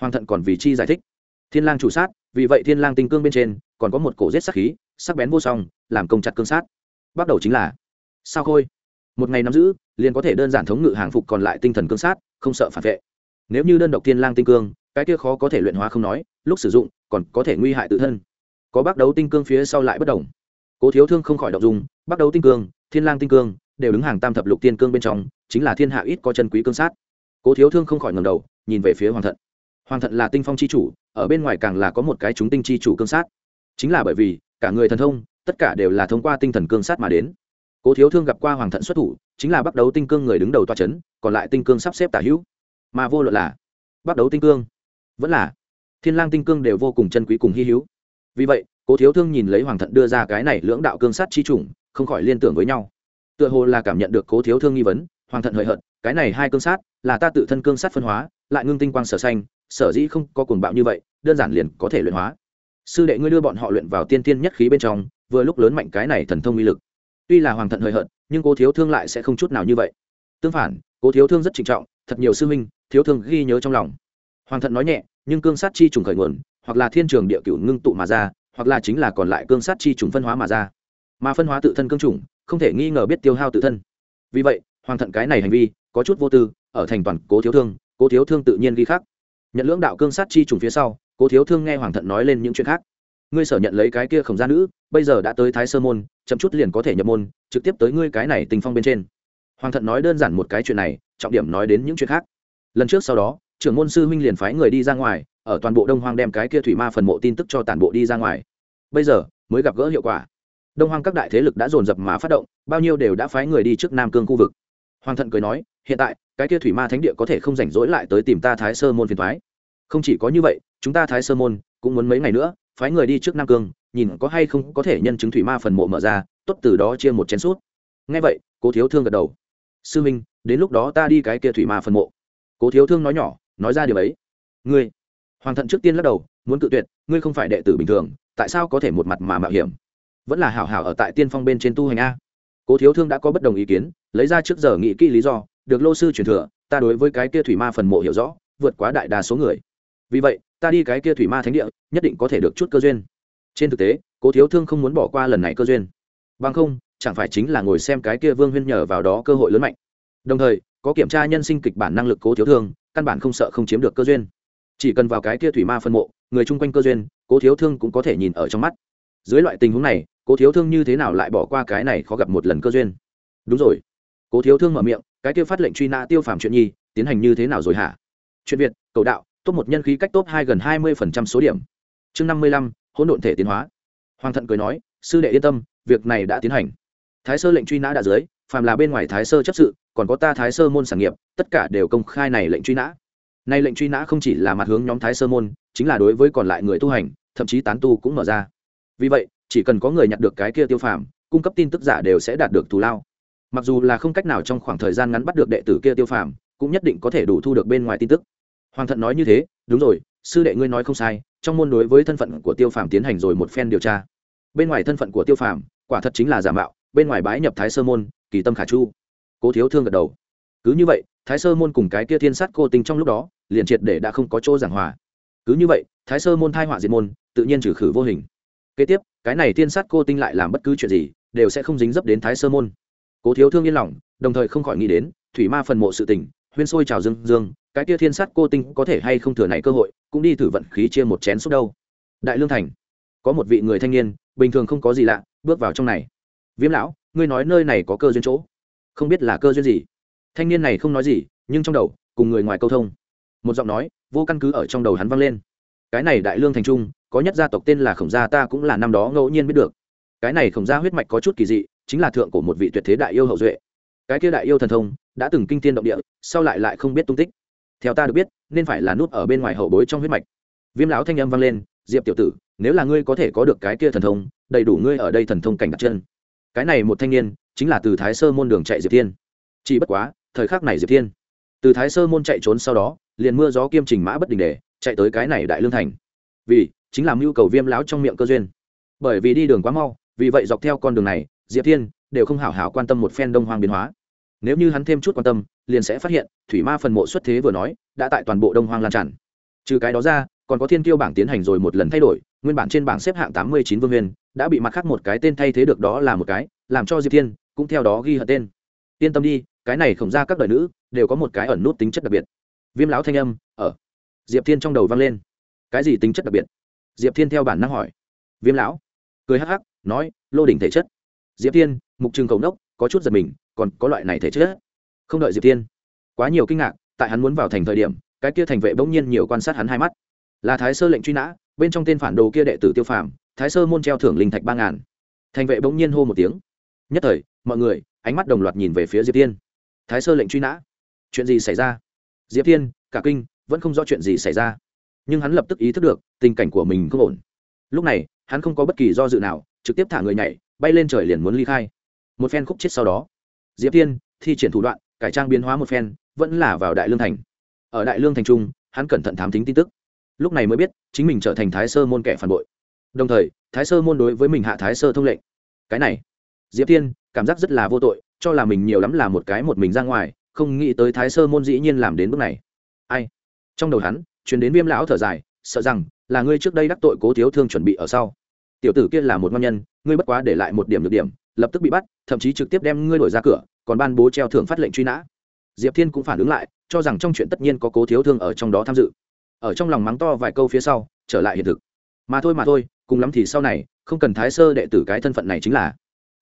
Hoàng thận còn vì chi giải thích. Thiên lang chủ sát, vì vậy thiên lang tinh cương bên trên còn có một cổ giết sát khí sắc bén vô song, làm công chặt cương sát. Bắt đầu chính là, sao khôi? Một ngày nắm giữ, liền có thể đơn giản thống ngự hàng phục còn lại tinh thần cương sát, không sợ phản vệ. Nếu như đơn độc thiên lang tinh cương, cái kia khó có thể luyện hóa không nói, lúc sử dụng, còn có thể nguy hại tự thân. Có bắt đấu tinh cương phía sau lại bất đồng. Cố thiếu thương không khỏi động dung bắt đấu tinh cương, thiên lang tinh cương, đều đứng hàng tam thập lục tiên cương bên trong, chính là thiên hạ ít có chân quý cương sát. Cố thiếu thương không khỏi ngầm đầu, nhìn về phía hoàng thận. Hoàng thận là tinh phong c h i chủ, ở bên ngoài càng là có một cái chúng tinh c h i chủ cương sát. Chính là bởi vì cả người thần thông, tất cả đều là thông qua tinh thần cương sát mà đến. Cố thiếu thương gặp qua hoàng thận xuất thủ, chính là bắt đầu tinh cương người đứng đầu toa c h ấ n còn lại tinh cương sắp xếp tả hữu. Mà vô luận là bắt đầu tinh cương, vẫn là thiên lang tinh cương đều vô cùng chân quý cùng hy hữu. Vì vậy, cố thiếu thương nhìn lấy hoàng thận đưa ra cái này lưỡng đạo cương sát chi chủng, không khỏi liên tưởng với nhau. Tựa hồ là cảm nhận được cố thiếu thương nghi vấn, hoàng thận hời hợt, cái này hai cương sát là ta tự thân cương sát phân hóa, lại ngưng tinh quang sở xanh, sở dĩ không có cuồng bạo như vậy, đơn giản liền có thể luyện hóa sư đệ ngươi đưa bọn họ luyện vào tiên tiên nhất khí bên trong, vừa lúc lớn mạnh cái này thần thông uy lực. Tuy là hoàng thận hời hợt, nhưng cố thiếu thương lại sẽ không chút nào như vậy. Tương phản, cố thiếu thương rất trịnh trọng, thật nhiều sư minh thiếu thương ghi nhớ trong lòng. Hoàng thận nói nhẹ, nhưng cương sát chi trùng khởi nguồn, hoặc là thiên trường địa cửu ngưng tụ mà ra, hoặc là chính là còn lại cương sát chi trùng phân hóa mà ra. Mà phân hóa tự thân cương trùng, không thể nghi ngờ biết tiêu hao tự thân. Vì vậy, hoàng thận cái này hành vi, có chút vô tư, ở thành toàn cố thiếu thương, cố thiếu thương tự nhiên ghi khác nhận lưỡng đạo cương sát chi trùng phía sau cố thiếu thương nghe hoàng thận nói lên những chuyện khác. Ngươi sở nhận lấy cái kia khổng gia nữ, bây giờ đã tới thái sơ môn, chậm chút liền có thể nhập môn, trực tiếp tới ngươi cái này tình phong bên trên. Hoàng thận nói đơn giản một cái chuyện này, trọng điểm nói đến những chuyện khác. Lần trước sau đó, trưởng môn sư huynh liền phái người đi ra ngoài, ở toàn bộ đông hoang đem cái kia thủy ma phần mộ tin tức cho tản bộ đi ra ngoài. Bây giờ, mới gặp gỡ hiệu quả. Đông hoang các đại thế lực đã dồn dập mà phát động, bao nhiêu đều đã phái người đi trước nam cương khu vực. Hoàng thận cười nói, hiện tại, cái kia thủy ma thánh địa có thể không rảnh rỗi lại tới tìm ta thái sơ môn phiền thoái. Không chỉ có như vậy chúng ta thái sơ môn cũng muốn mấy ngày nữa, phái người đi trước nam cương, nhìn có hay không có thể nhân chứng thủy ma phần mộ mở ra, tốt từ đó chia một chén suốt ngay vậy, cố thiếu thương gật đầu. Sư minh, đến lúc đó ta đi cái kia thủy ma phần mộ. Cố thiếu thương nói nhỏ, nói ra điều ấy. Ngươi, hoàng thận trước tiên lắc đầu, muốn cự tuyệt, ngươi không phải đệ tử bình thường, tại sao có thể một mặt mà mạo hiểm? Vẫn là hảo hảo ở tại tiên phong bên trên tu hành a. Cố thiếu thương đã có bất đồng ý kiến, lấy ra trước giờ nghĩ kỹ lý do, được lô sư truyền thừa, ta đối với cái kia thủy ma phần mộ hiểu rõ, vượt quá đại đa số người. Vì vậy ta đi cái kia thủy ma thánh địa, nhất định có thể được chút cơ duyên. Trên thực tế, cố thiếu thương không muốn bỏ qua lần này cơ duyên. Bằng không, chẳng phải chính là ngồi xem cái kia vương huyên nhờ vào đó cơ hội lớn mạnh. Đồng thời, có kiểm tra nhân sinh kịch bản năng lực cố thiếu thương, căn bản không sợ không chiếm được cơ duyên. Chỉ cần vào cái kia thủy ma phân mộ, người chung quanh cơ duyên, cố thiếu thương cũng có thể nhìn ở trong mắt. Dưới loại tình huống này, cố thiếu thương như thế nào lại bỏ qua cái này khó gặp một lần cơ duyên? Đúng rồi. Cố thiếu thương mở miệng, cái kia phát lệnh truy nã tiêu phàm chuyện nhi, tiến hành như thế nào rồi hả? Chuyện việt, cầu đạo top một nhân khí cách top hai gần hai mươi phần trăm số điểm. Chương năm mươi lăm, hỗn độn thể tiến hóa. Hoàng thận cười nói, sư đệ yên tâm, việc này đã tiến hành. Thái sơ lệnh truy nã đã dưới, phàm là bên ngoài thái sơ chấp sự, còn có ta thái sơ môn sản nghiệp, tất cả đều công khai này lệnh truy nã. Nay lệnh truy nã không chỉ là mặt hướng nhóm thái sơ môn, chính là đối với còn lại người tu hành, thậm chí tán tu cũng mở ra. Vì vậy, chỉ cần có người nhặt được cái kia tiêu phàm, cung cấp tin tức giả đều sẽ đạt được thù lao. Mặc dù là không cách nào trong khoảng thời gian ngắn bắt được đệ tử kia tiêu phàm, cũng nhất định có thể đủ thu được bên ngoài tin tức hoàng thận nói như thế, đúng rồi, sư đệ ngươi nói không sai, trong môn đối với thân phận của tiêu phàm tiến hành rồi một phen điều tra. Bên ngoài thân phận của tiêu phàm, quả thật chính là giả mạo, bên ngoài bái nhập thái sơ môn, kỳ tâm khả chu. Cố thiếu thương gật đầu. Cứ như vậy, thái sơ môn cùng cái kia thiên sát cô tinh trong lúc đó, liền triệt để đã không có chỗ giảng hòa. Cứ như vậy, thái sơ môn thai họa diệt môn, tự nhiên trừ khử vô hình. Kế tiếp, cái này thiên sát cô tinh lại làm bất cứ chuyện gì, đều sẽ không dính dấp đến thái sơ môn. Cố thiếu thương yên lòng, đồng thời không khỏi nghĩ đến, thủy ma phần mộ sự tình, huyên sôi trào dương dương cái kia thiên sát cô tinh có thể hay không thừa này cơ hội, cũng đi thử vận khí chia một chén xúc đâu. Đại lương thành, có một vị người thanh niên, bình thường không có gì lạ, bước vào trong này. Viêm lão, ngươi nói nơi này có cơ duyên chỗ. Không biết là cơ duyên gì. Thanh niên này không nói gì, nhưng trong đầu, cùng người ngoài câu thông. Một giọng nói, vô căn cứ ở trong đầu hắn vang lên. Cái này đại lương thành trung, có nhất gia tộc tên là khổng gia, ta cũng là năm đó ngẫu nhiên biết được. Cái này khổng gia huyết mạch có chút kỳ dị, chính là thượng của một vị tuyệt thế đại yêu hậu duệ. Cái kia đại yêu thần thông, đã từng kinh tiên động địa, sau lại lại không biết tung tích theo ta được biết, nên phải là nút ở bên ngoài hậu bối trong huyết mạch. Viêm lão thanh âm vang lên, diệp tiểu tử, nếu là ngươi có thể có được cái kia thần thông, đầy đủ ngươi ở đây thần thông cảnh đặt chân. Cái này một thanh niên, chính là từ thái sơ môn đường chạy diệp thiên. Chỉ bất quá, thời khắc này diệp thiên, từ thái sơ môn chạy trốn sau đó, liền mưa gió kiêm trình mã bất đình để, chạy tới cái này đại lương thành. Vì, chính là mưu cầu viêm lão trong miệng cơ duyên. Bởi vì đi đường quá mau, vì vậy dọc theo con đường này, diệp thiên đều không hảo hảo quan tâm một phen đông hoang biến hóa nếu như hắn thêm chút quan tâm, liền sẽ phát hiện, thủy ma phần mộ xuất thế vừa nói, đã tại toàn bộ đông hoang lan tràn. Trừ cái đó ra, còn có thiên tiêu bảng tiến hành rồi một lần thay đổi, nguyên bản trên bảng xếp hạng tám mươi chín vương huyền, đã bị mặt khác một cái tên thay thế được đó là một cái, làm cho diệp thiên cũng theo đó ghi hận tên. Yên tâm đi, cái này không ra các đời nữ, đều có một cái ẩn nút tính chất đặc biệt. Viêm lão thanh âm, ở. Diệp thiên trong đầu vang lên. Cái gì tính chất đặc biệt? Diệp thiên theo bản năng hỏi. Viêm lão. Cười hắc hắc, nói, lô đỉnh thể chất. Diệp thiên, mục trừng cầu nốc, có chút giật mình còn có loại này thể chất. Không đợi diệp thiên. Quá nhiều kinh ngạc, tại hắn muốn vào thành thời điểm, cái kia thành vệ bỗng nhiên nhiều quan sát hắn hai mắt. Là thái sơ lệnh truy nã, bên trong tên phản đồ kia đệ tử tiêu phàm, thái sơ môn treo thưởng linh thạch ba ngàn. Thành vệ bỗng nhiên hô một tiếng. Nhất thời, mọi người, ánh mắt đồng loạt nhìn về phía diệp thiên. Thái sơ lệnh truy nã. Chuyện gì xảy ra? Diệp thiên, cả kinh, vẫn không rõ chuyện gì xảy ra. Nhưng hắn lập tức ý thức được, tình cảnh của mình không ổn. Lúc này, hắn không có bất kỳ do dự nào, trực tiếp thả người nhảy, bay lên trời liền muốn ly khai. Một phen khúc chết sau đó diệp thiên, thi triển thủ đoạn, cải trang biến hóa một phen, vẫn là vào đại lương thành. Ở đại lương thành trung, hắn cẩn thận thám tính tin tức. Lúc này mới biết, chính mình trở thành thái sơ môn kẻ phản bội. Đồng thời, thái sơ môn đối với mình hạ thái sơ thông lệnh. Cái này, diệp thiên, cảm giác rất là vô tội, cho là mình nhiều lắm là một cái một mình ra ngoài, không nghĩ tới thái sơ môn dĩ nhiên làm đến bước này. Ai? Trong đầu hắn chuyển đến viêm lão thở dài, sợ rằng là ngươi trước đây đắc tội cố thiếu thương chuẩn bị ở sau. Tiểu tử kia là một ngon nhân, ngươi bất quá để lại một điểm được điểm lập tức bị bắt, thậm chí trực tiếp đem ngươi đổi ra cửa, còn ban bố treo thưởng phát lệnh truy nã. Diệp thiên cũng phản ứng lại, cho rằng trong chuyện tất nhiên có cố thiếu thương ở trong đó tham dự. Ở trong lòng mắng to vài câu phía sau, trở lại hiện thực. Mà thôi mà thôi, cùng lắm thì sau này, không cần thái sơ đệ tử cái thân phận này chính là.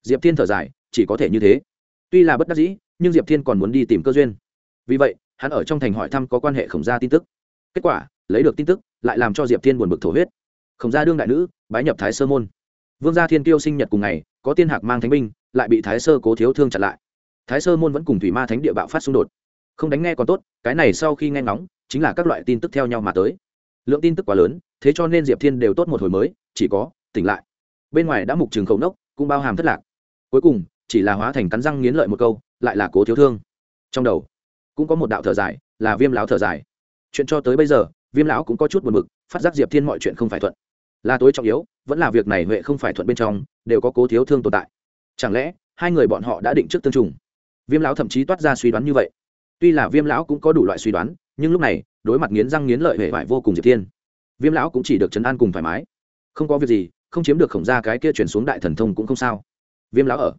Diệp thiên thở dài, chỉ có thể như thế. Tuy là bất đắc dĩ, nhưng diệp thiên còn muốn đi tìm cơ duyên. Vì vậy, hắn ở trong thành hỏi thăm có quan hệ khổng gia tin tức. Kết quả, lấy được tin tức, lại làm cho diệp thiên buồn bực thổ huyết. Khổng gia đương đại nữ, bái nhập thái sơ môn vương gia thiên tiêu sinh nhật cùng ngày, có tiên hạc mang thánh binh, lại bị thái sơ cố thiếu thương chặn lại. Thái sơ môn vẫn cùng thủy ma thánh địa bạo phát xung đột. Không đánh nghe còn tốt, cái này sau khi nghe ngóng, chính là các loại tin tức theo nhau mà tới. Lượng tin tức quá lớn, thế cho nên diệp thiên đều tốt một hồi mới, chỉ có, tỉnh lại. Bên ngoài đã mục trường khẩu nốc, cũng bao hàm thất lạc. Cuối cùng, chỉ là hóa thành cắn răng nghiến lợi một câu, lại là cố thiếu thương. Trong đầu, cũng có một đạo thở dài, là viêm lão thở dài. Chuyện cho tới bây giờ, viêm lão cũng có chút buồn mực phát giác diệp thiên mọi chuyện không phải thuận là tối trọng yếu, vẫn là việc này huệ không phải thuận bên trong, đều có cố thiếu thương tồn tại. Chẳng lẽ, hai người bọn họ đã định trước tương trùng? Viêm lão thậm chí toát ra suy đoán như vậy. Tuy là viêm lão cũng có đủ loại suy đoán, nhưng lúc này, đối mặt nghiến răng nghiến lợi hệ vải vô cùng diệp thiên. Viêm lão cũng chỉ được chấn an cùng thoải mái. Không có việc gì, không chiếm được khổng ra cái kia chuyển xuống đại thần thông cũng không sao. Viêm lão ở.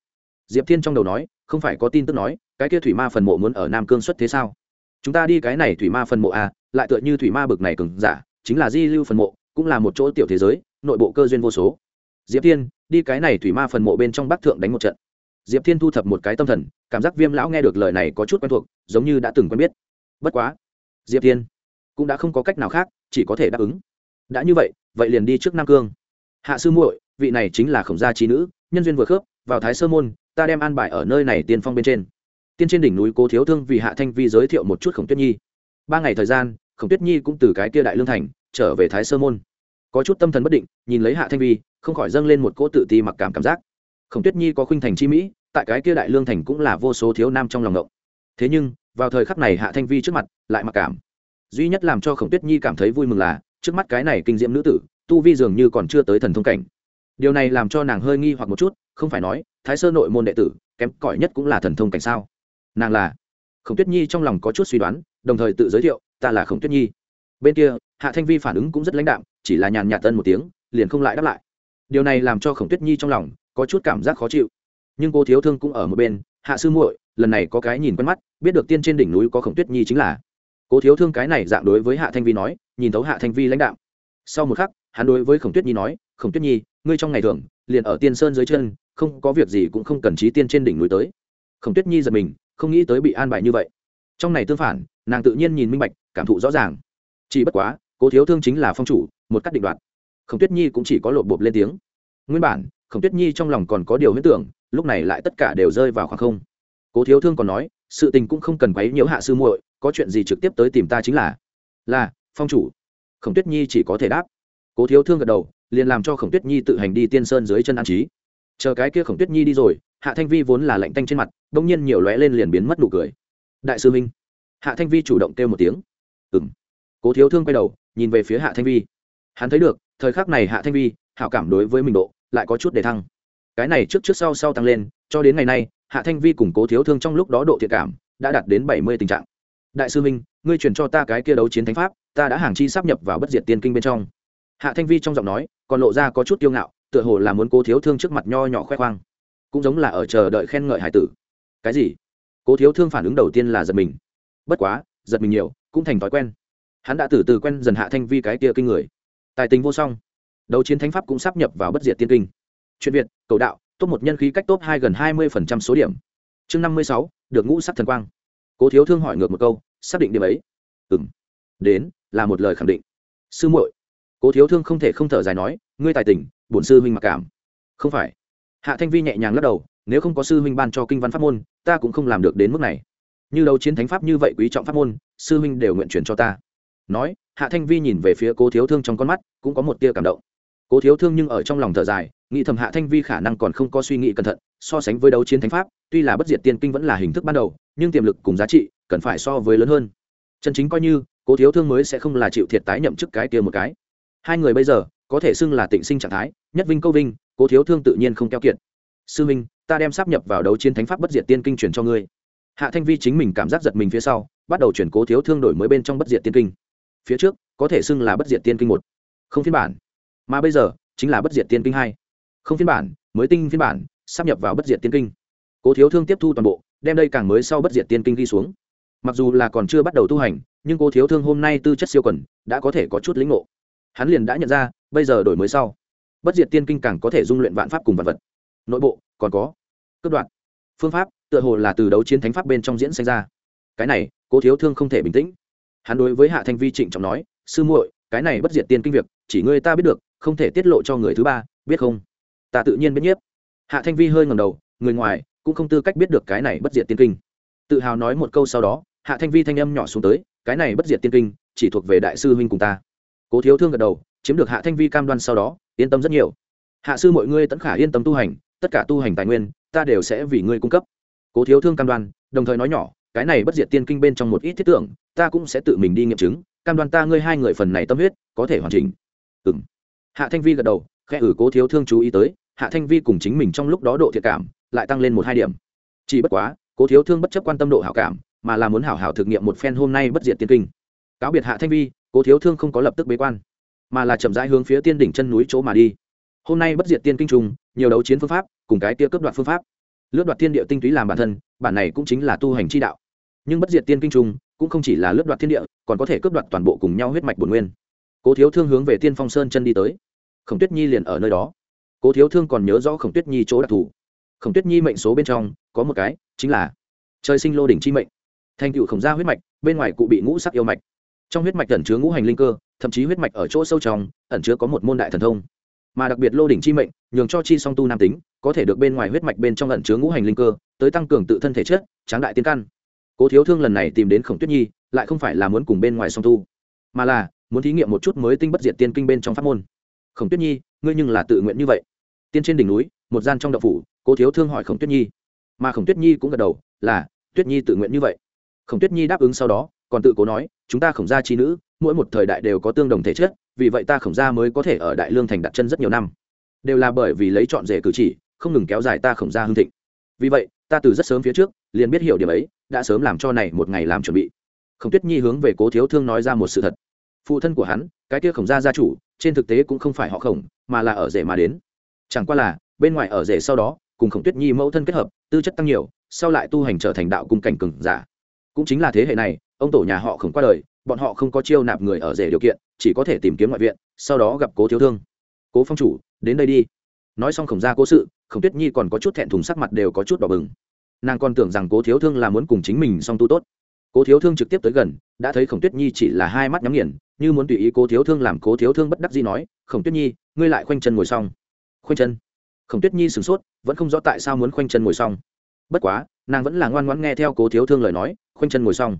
Diệp thiên trong đầu nói, không phải có tin tức nói, cái kia thủy ma phần mộ muốn ở nam cương xuất thế sao? Chúng ta đi cái này thủy ma phần mộ à lại tựa như thủy ma bực này cừng giả, chính là di lưu phần mộ cũng là một chỗ tiểu thế giới, nội bộ cơ duyên vô số. Diệp thiên, đi cái này thủy ma phần mộ bên trong bắc thượng đánh một trận. Diệp thiên thu thập một cái tâm thần, cảm giác viêm lão nghe được lời này có chút quen thuộc, giống như đã từng quen biết. Bất quá, diệp thiên cũng đã không có cách nào khác, chỉ có thể đáp ứng. Đã như vậy vậy liền đi trước nam cương. Hạ sư muội, vị này chính là khổng gia trí nữ, nhân duyên vừa khớp, vào thái sơ môn, ta đem an bài ở nơi này tiên phong bên trên. Tiên trên đỉnh núi cố thiếu thương vì hạ thanh vi giới thiệu một chút khổng tuyết nhi. Ba ngày thời gian, khổng tuyết nhi cũng từ cái kia đại lương thành trở về thái sơ môn có chút tâm thần bất định, nhìn lấy hạ thanh vi, không khỏi dâng lên một cỗ tự ti mặc cảm cảm giác. Khổng tuyết nhi có khuynh thành chi mỹ, tại cái kia đại lương thành cũng là vô số thiếu nam trong lòng ngộng. Thế nhưng, vào thời khắc này hạ thanh vi trước mặt lại mặc cảm. Duy nhất làm cho khổng tuyết nhi cảm thấy vui mừng là, trước mắt cái này kinh diễm nữ tử, tu vi dường như còn chưa tới thần thông cảnh. Điều này làm cho nàng hơi nghi hoặc một chút, không phải nói, thái sơ nội môn đệ tử, kém cỏi nhất cũng là thần thông cảnh sao? Nàng là? Khổng tuyết nhi trong lòng có chút suy đoán, đồng thời tự giới thiệu, ta là khổng tuyết nhi. Bên kia, hạ thanh vi phản ứng cũng rất lãnh đạm chỉ là nhàn nhạt tân một tiếng, liền không lại đáp lại. Điều này làm cho khổng tuyết nhi trong lòng có chút cảm giác khó chịu. Nhưng cô thiếu thương cũng ở một bên, hạ sư muội, lần này có cái nhìn quen mắt, biết được tiên trên đỉnh núi có khổng tuyết nhi chính là. Cố thiếu thương cái này dạng đối với hạ thanh vi nói, nhìn thấu hạ thanh vi lãnh đạo. Sau một khắc, hắn đối với khổng tuyết nhi nói, khổng tuyết nhi, ngươi trong ngày thường, liền ở tiên sơn dưới chân, không có việc gì cũng không cần trí tiên trên đỉnh núi tới. Khổng tuyết nhi giật mình, không nghĩ tới bị an bài như vậy. Trong này tương phản, nàng tự nhiên nhìn minh bạch, cảm thụ rõ ràng. Chỉ bất quá cố thiếu thương chính là phong chủ, một cách định đoạt. Khổng tuyết nhi cũng chỉ có lộp bộp lên tiếng. Nguyên bản, khổng tuyết nhi trong lòng còn có điều huyết tưởng, lúc này lại tất cả đều rơi vào khoảng không. Cố thiếu thương còn nói, sự tình cũng không cần quấy nhiễu hạ sư muội, có chuyện gì trực tiếp tới tìm ta chính là. Là, phong chủ. Khổng tuyết nhi chỉ có thể đáp. Cố thiếu thương gật đầu, liền làm cho khổng tuyết nhi tự hành đi tiên sơn dưới chân an trí. Chờ cái kia khổng tuyết nhi đi rồi, hạ thanh vi vốn là lạnh tanh trên mặt, bỗng nhiên nhiều lóe lên liền biến mất nụ cười. Đại sư minh. Hạ thanh vi chủ động kêu một tiếng. Ừ m cố thiếu thương quay đầu nhìn về phía hạ thanh vi. Hắn thấy được, thời khắc này hạ thanh vi, hảo cảm đối với mình độ, lại có chút để thăng. Cái này trước trước sau sau tăng lên, cho đến ngày nay, hạ thanh vi cùng cố thiếu thương trong lúc đó độ thiện cảm, đã đạt đến bảy mươi tình trạng. Đại sư minh, ngươi chuyển cho ta cái kia đấu chiến thánh pháp, ta đã hàng chi sắp nhập vào bất diệt tiên kinh bên trong. Hạ thanh vi trong giọng nói, còn lộ ra có chút kiêu ngạo, tựa hồ là muốn cố thiếu thương trước mặt nho nhỏ khoe khoang. Cũng giống là ở chờ đợi khen ngợi hải tử. Cái gì? Cố thiếu thương phản ứng đầu tiên là giật mình. Bất quá, giật mình nhiều, cũng thành thói quen hắn đã từ từ quen dần hạ thanh vi cái kia kinh người. Tài tình vô song. Đấu chiến thánh pháp cũng sắp nhập vào bất diệt tiên kinh. Chuyện việt, cầu đạo, top một nhân khí cách top hai gần hai mươi phần trăm số điểm. Chương năm mươi sáu, được ngũ sắc thần quang. Cố thiếu thương hỏi ngược một câu, xác định điểm ấy. Ừ đến, là một lời khẳng định. Sư muội. Cố thiếu thương không thể không thở dài nói, ngươi tài tình, bổn sư huynh mặc cảm. Không phải. Hạ thanh vi nhẹ nhàng lắc đầu, nếu không có sư huynh ban cho kinh văn pháp môn, ta cũng không làm được đến mức này. Như đấu chiến thánh pháp như vậy quý trọng pháp môn, sư huynh đều nguyện chuyển cho ta nói, hạ thanh vi nhìn về phía cố thiếu thương trong con mắt, cũng có một tia cảm động. Cố thiếu thương nhưng ở trong lòng thở dài, nghĩ thầm hạ thanh vi khả năng còn không có suy nghĩ cẩn thận, so sánh với đấu chiến thánh pháp, tuy là bất diệt tiên kinh vẫn là hình thức ban đầu, nhưng tiềm lực cùng giá trị, cần phải so với lớn hơn. Chân chính coi như, cố thiếu thương mới sẽ không là chịu thiệt tái nhậm chức cái kia một cái. Hai người bây giờ, có thể xưng là tịnh sinh trạng thái, nhất vinh câu vinh, cố thiếu thương tự nhiên không keo kiệt. Sư minh, ta đem sắp nhập vào đấu chiến thánh pháp bất diệt tiên kinh truyền cho ngươi. Hạ thanh vi chính mình cảm giác giật mình phía sau, bắt đầu chuyển cố thiếu thương đổi mới bên trong bất diệt tiên kinh phía trước có thể xưng là bất diệt tiên kinh một, không phiên bản. Mà bây giờ chính là bất diệt tiên kinh hai, không phiên bản, mới tinh phiên bản sắp nhập vào bất diệt tiên kinh. Cố thiếu thương tiếp thu toàn bộ, đem đây càng mới sau bất diệt tiên kinh ghi xuống. Mặc dù là còn chưa bắt đầu tu hành, nhưng cố thiếu thương hôm nay tư chất siêu quần, đã có thể có chút lĩnh ngộ. Hắn liền đã nhận ra, bây giờ đổi mới sau, bất diệt tiên kinh càng có thể dung luyện vạn pháp cùng vật vật. Nội bộ, còn có cấp đoạn phương pháp, tựa hồ là từ đấu chiến thánh pháp bên trong diễn sinh ra. Cái này, cố thiếu thương không thể bình tĩnh hắn đối với hạ thanh vi trịnh trọng nói, sư muội, cái này bất diệt tiên kinh việc, chỉ ngươi ta biết được, không thể tiết lộ cho người thứ ba, biết không? Ta tự nhiên biết nhiếp. Hạ thanh vi hơi ngầm đầu, người ngoài cũng không tư cách biết được cái này bất diệt tiên kinh. Tự hào nói một câu sau đó, hạ thanh vi thanh âm nhỏ xuống tới, cái này bất diệt tiên kinh chỉ thuộc về đại sư huynh cùng ta. Cố thiếu thương gật đầu, chiếm được hạ thanh vi cam đoan sau đó, yên tâm rất nhiều. Hạ sư mọi ngươi tẫn khả yên tâm tu hành, tất cả tu hành tài nguyên, ta đều sẽ vì ngươi cung cấp. Cố thiếu thương cam đoan, đồng thời nói nhỏ, cái này bất diệt tiên kinh bên trong một ít thiết tưởng ta cũng sẽ tự mình đi nghiệm chứng, cam đoan ta ngươi hai người phần này tâm huyết, có thể hoàn chỉnh. Ừ m hạ thanh vi gật đầu, khẽ ử cố thiếu thương chú ý tới, hạ thanh vi cùng chính mình trong lúc đó độ thiệt cảm, lại tăng lên một hai điểm. Chỉ bất quá, cố thiếu thương bất chấp quan tâm độ hảo cảm, mà là muốn hảo hảo thực nghiệm một phen hôm nay bất diệt tiên kinh. Cáo biệt hạ thanh vi, cố thiếu thương không có lập tức bế quan, mà là chậm rãi hướng phía tiên đỉnh chân núi chỗ mà đi. Hôm nay bất diệt tiên kinh trùng, nhiều đấu chiến phương pháp, cùng cái tia cấp đoạt phương pháp. Lướt đoạt tiên địa tinh túy làm bản thân, bản này cũng chính là tu hành chi đạo. Nhưng bất diệt tiên kinh trùng cũng không chỉ là lướt đoạt thiên địa, còn có thể cướp đoạt toàn bộ cùng nhau huyết mạch bổn nguyên. Cố thiếu thương hướng về tiên phong sơn chân đi tới. Khổng tuyết nhi liền ở nơi đó. Cố thiếu thương còn nhớ rõ khổng tuyết nhi chỗ đặc thù. Khổng tuyết nhi mệnh số bên trong, có một cái, chính là trời sinh lô đỉnh chi mệnh. Thành cựu khổng gia huyết mạch, bên ngoài cụ bị ngũ sắc yêu mạch. Trong huyết mạch ẩn chứa ngũ hành linh cơ, thậm chí huyết mạch ở chỗ sâu trong, ẩn chứa có một môn đại thần thông. Mà đặc biệt lô đỉnh chi mệnh, nhường cho chi song tu nam tính, có thể được bên ngoài huyết mạch bên trong ẩn chứa ngũ hành linh cơ, tới tăng cường tự thân thể chất, tráng đại tiên căn cố thiếu thương lần này tìm đến khổng tuyết nhi, lại không phải là muốn cùng bên ngoài song tu, mà là muốn thí nghiệm một chút mới tinh bất diệt tiên kinh bên trong pháp môn. Khổng tuyết nhi, ngươi nhưng là tự nguyện như vậy. Tiên trên đỉnh núi, một gian trong đậu phủ, cố thiếu thương hỏi khổng tuyết nhi. Mà khổng tuyết nhi cũng gật đầu, là, tuyết nhi tự nguyện như vậy. Khổng tuyết nhi đáp ứng sau đó, còn tự cố nói, chúng ta khổng gia chi nữ, mỗi một thời đại đều có tương đồng thể chất, vì vậy ta khổng gia mới có thể ở đại lương thành đặt chân rất nhiều năm. Đều là bởi vì lấy chọn rể cử chỉ, không ngừng kéo dài ta khổng gia hương thịnh. Vì vậy, ta từ rất sớm phía trước liền biết hiểu điểm ấy, đã sớm làm cho này một ngày làm chuẩn bị. Khổng tuyết nhi hướng về cố thiếu thương nói ra một sự thật. Phụ thân của hắn, cái kia khổng gia gia chủ, trên thực tế cũng không phải họ khổng, mà là ở rể mà đến. Chẳng qua là, bên ngoài ở rể sau đó, cùng khổng tuyết nhi mẫu thân kết hợp, tư chất tăng nhiều, sau lại tu hành trở thành đạo cung cảnh cừng giả. Cũng chính là thế hệ này, ông tổ nhà họ khổng qua đời, bọn họ không có chiêu nạp người ở rể điều kiện, chỉ có thể tìm kiếm ngoại viện, sau đó gặp cố thiếu thương. Cố phong chủ, đến đây đi. Nói xong khổng gia cố sự, khổng tuyết nhi còn có chút thẹn thùng, sắc mặt đều có chút đỏ bừng nàng còn tưởng rằng cố thiếu thương là muốn cùng chính mình song tu tốt. Cố thiếu thương trực tiếp tới gần, đã thấy khổng tuyết nhi chỉ là hai mắt nhắm nghiền, như muốn tùy ý cố thiếu thương làm cố thiếu thương bất đắc gì nói, khổng tuyết nhi, ngươi lại khoanh chân ngồi xong. Khoanh chân? Khổng tuyết nhi sửng sốt, vẫn không rõ tại sao muốn khoanh chân ngồi xong. Bất quá, nàng vẫn là ngoan ngoãn nghe theo cố thiếu thương lời nói, khoanh chân ngồi xong.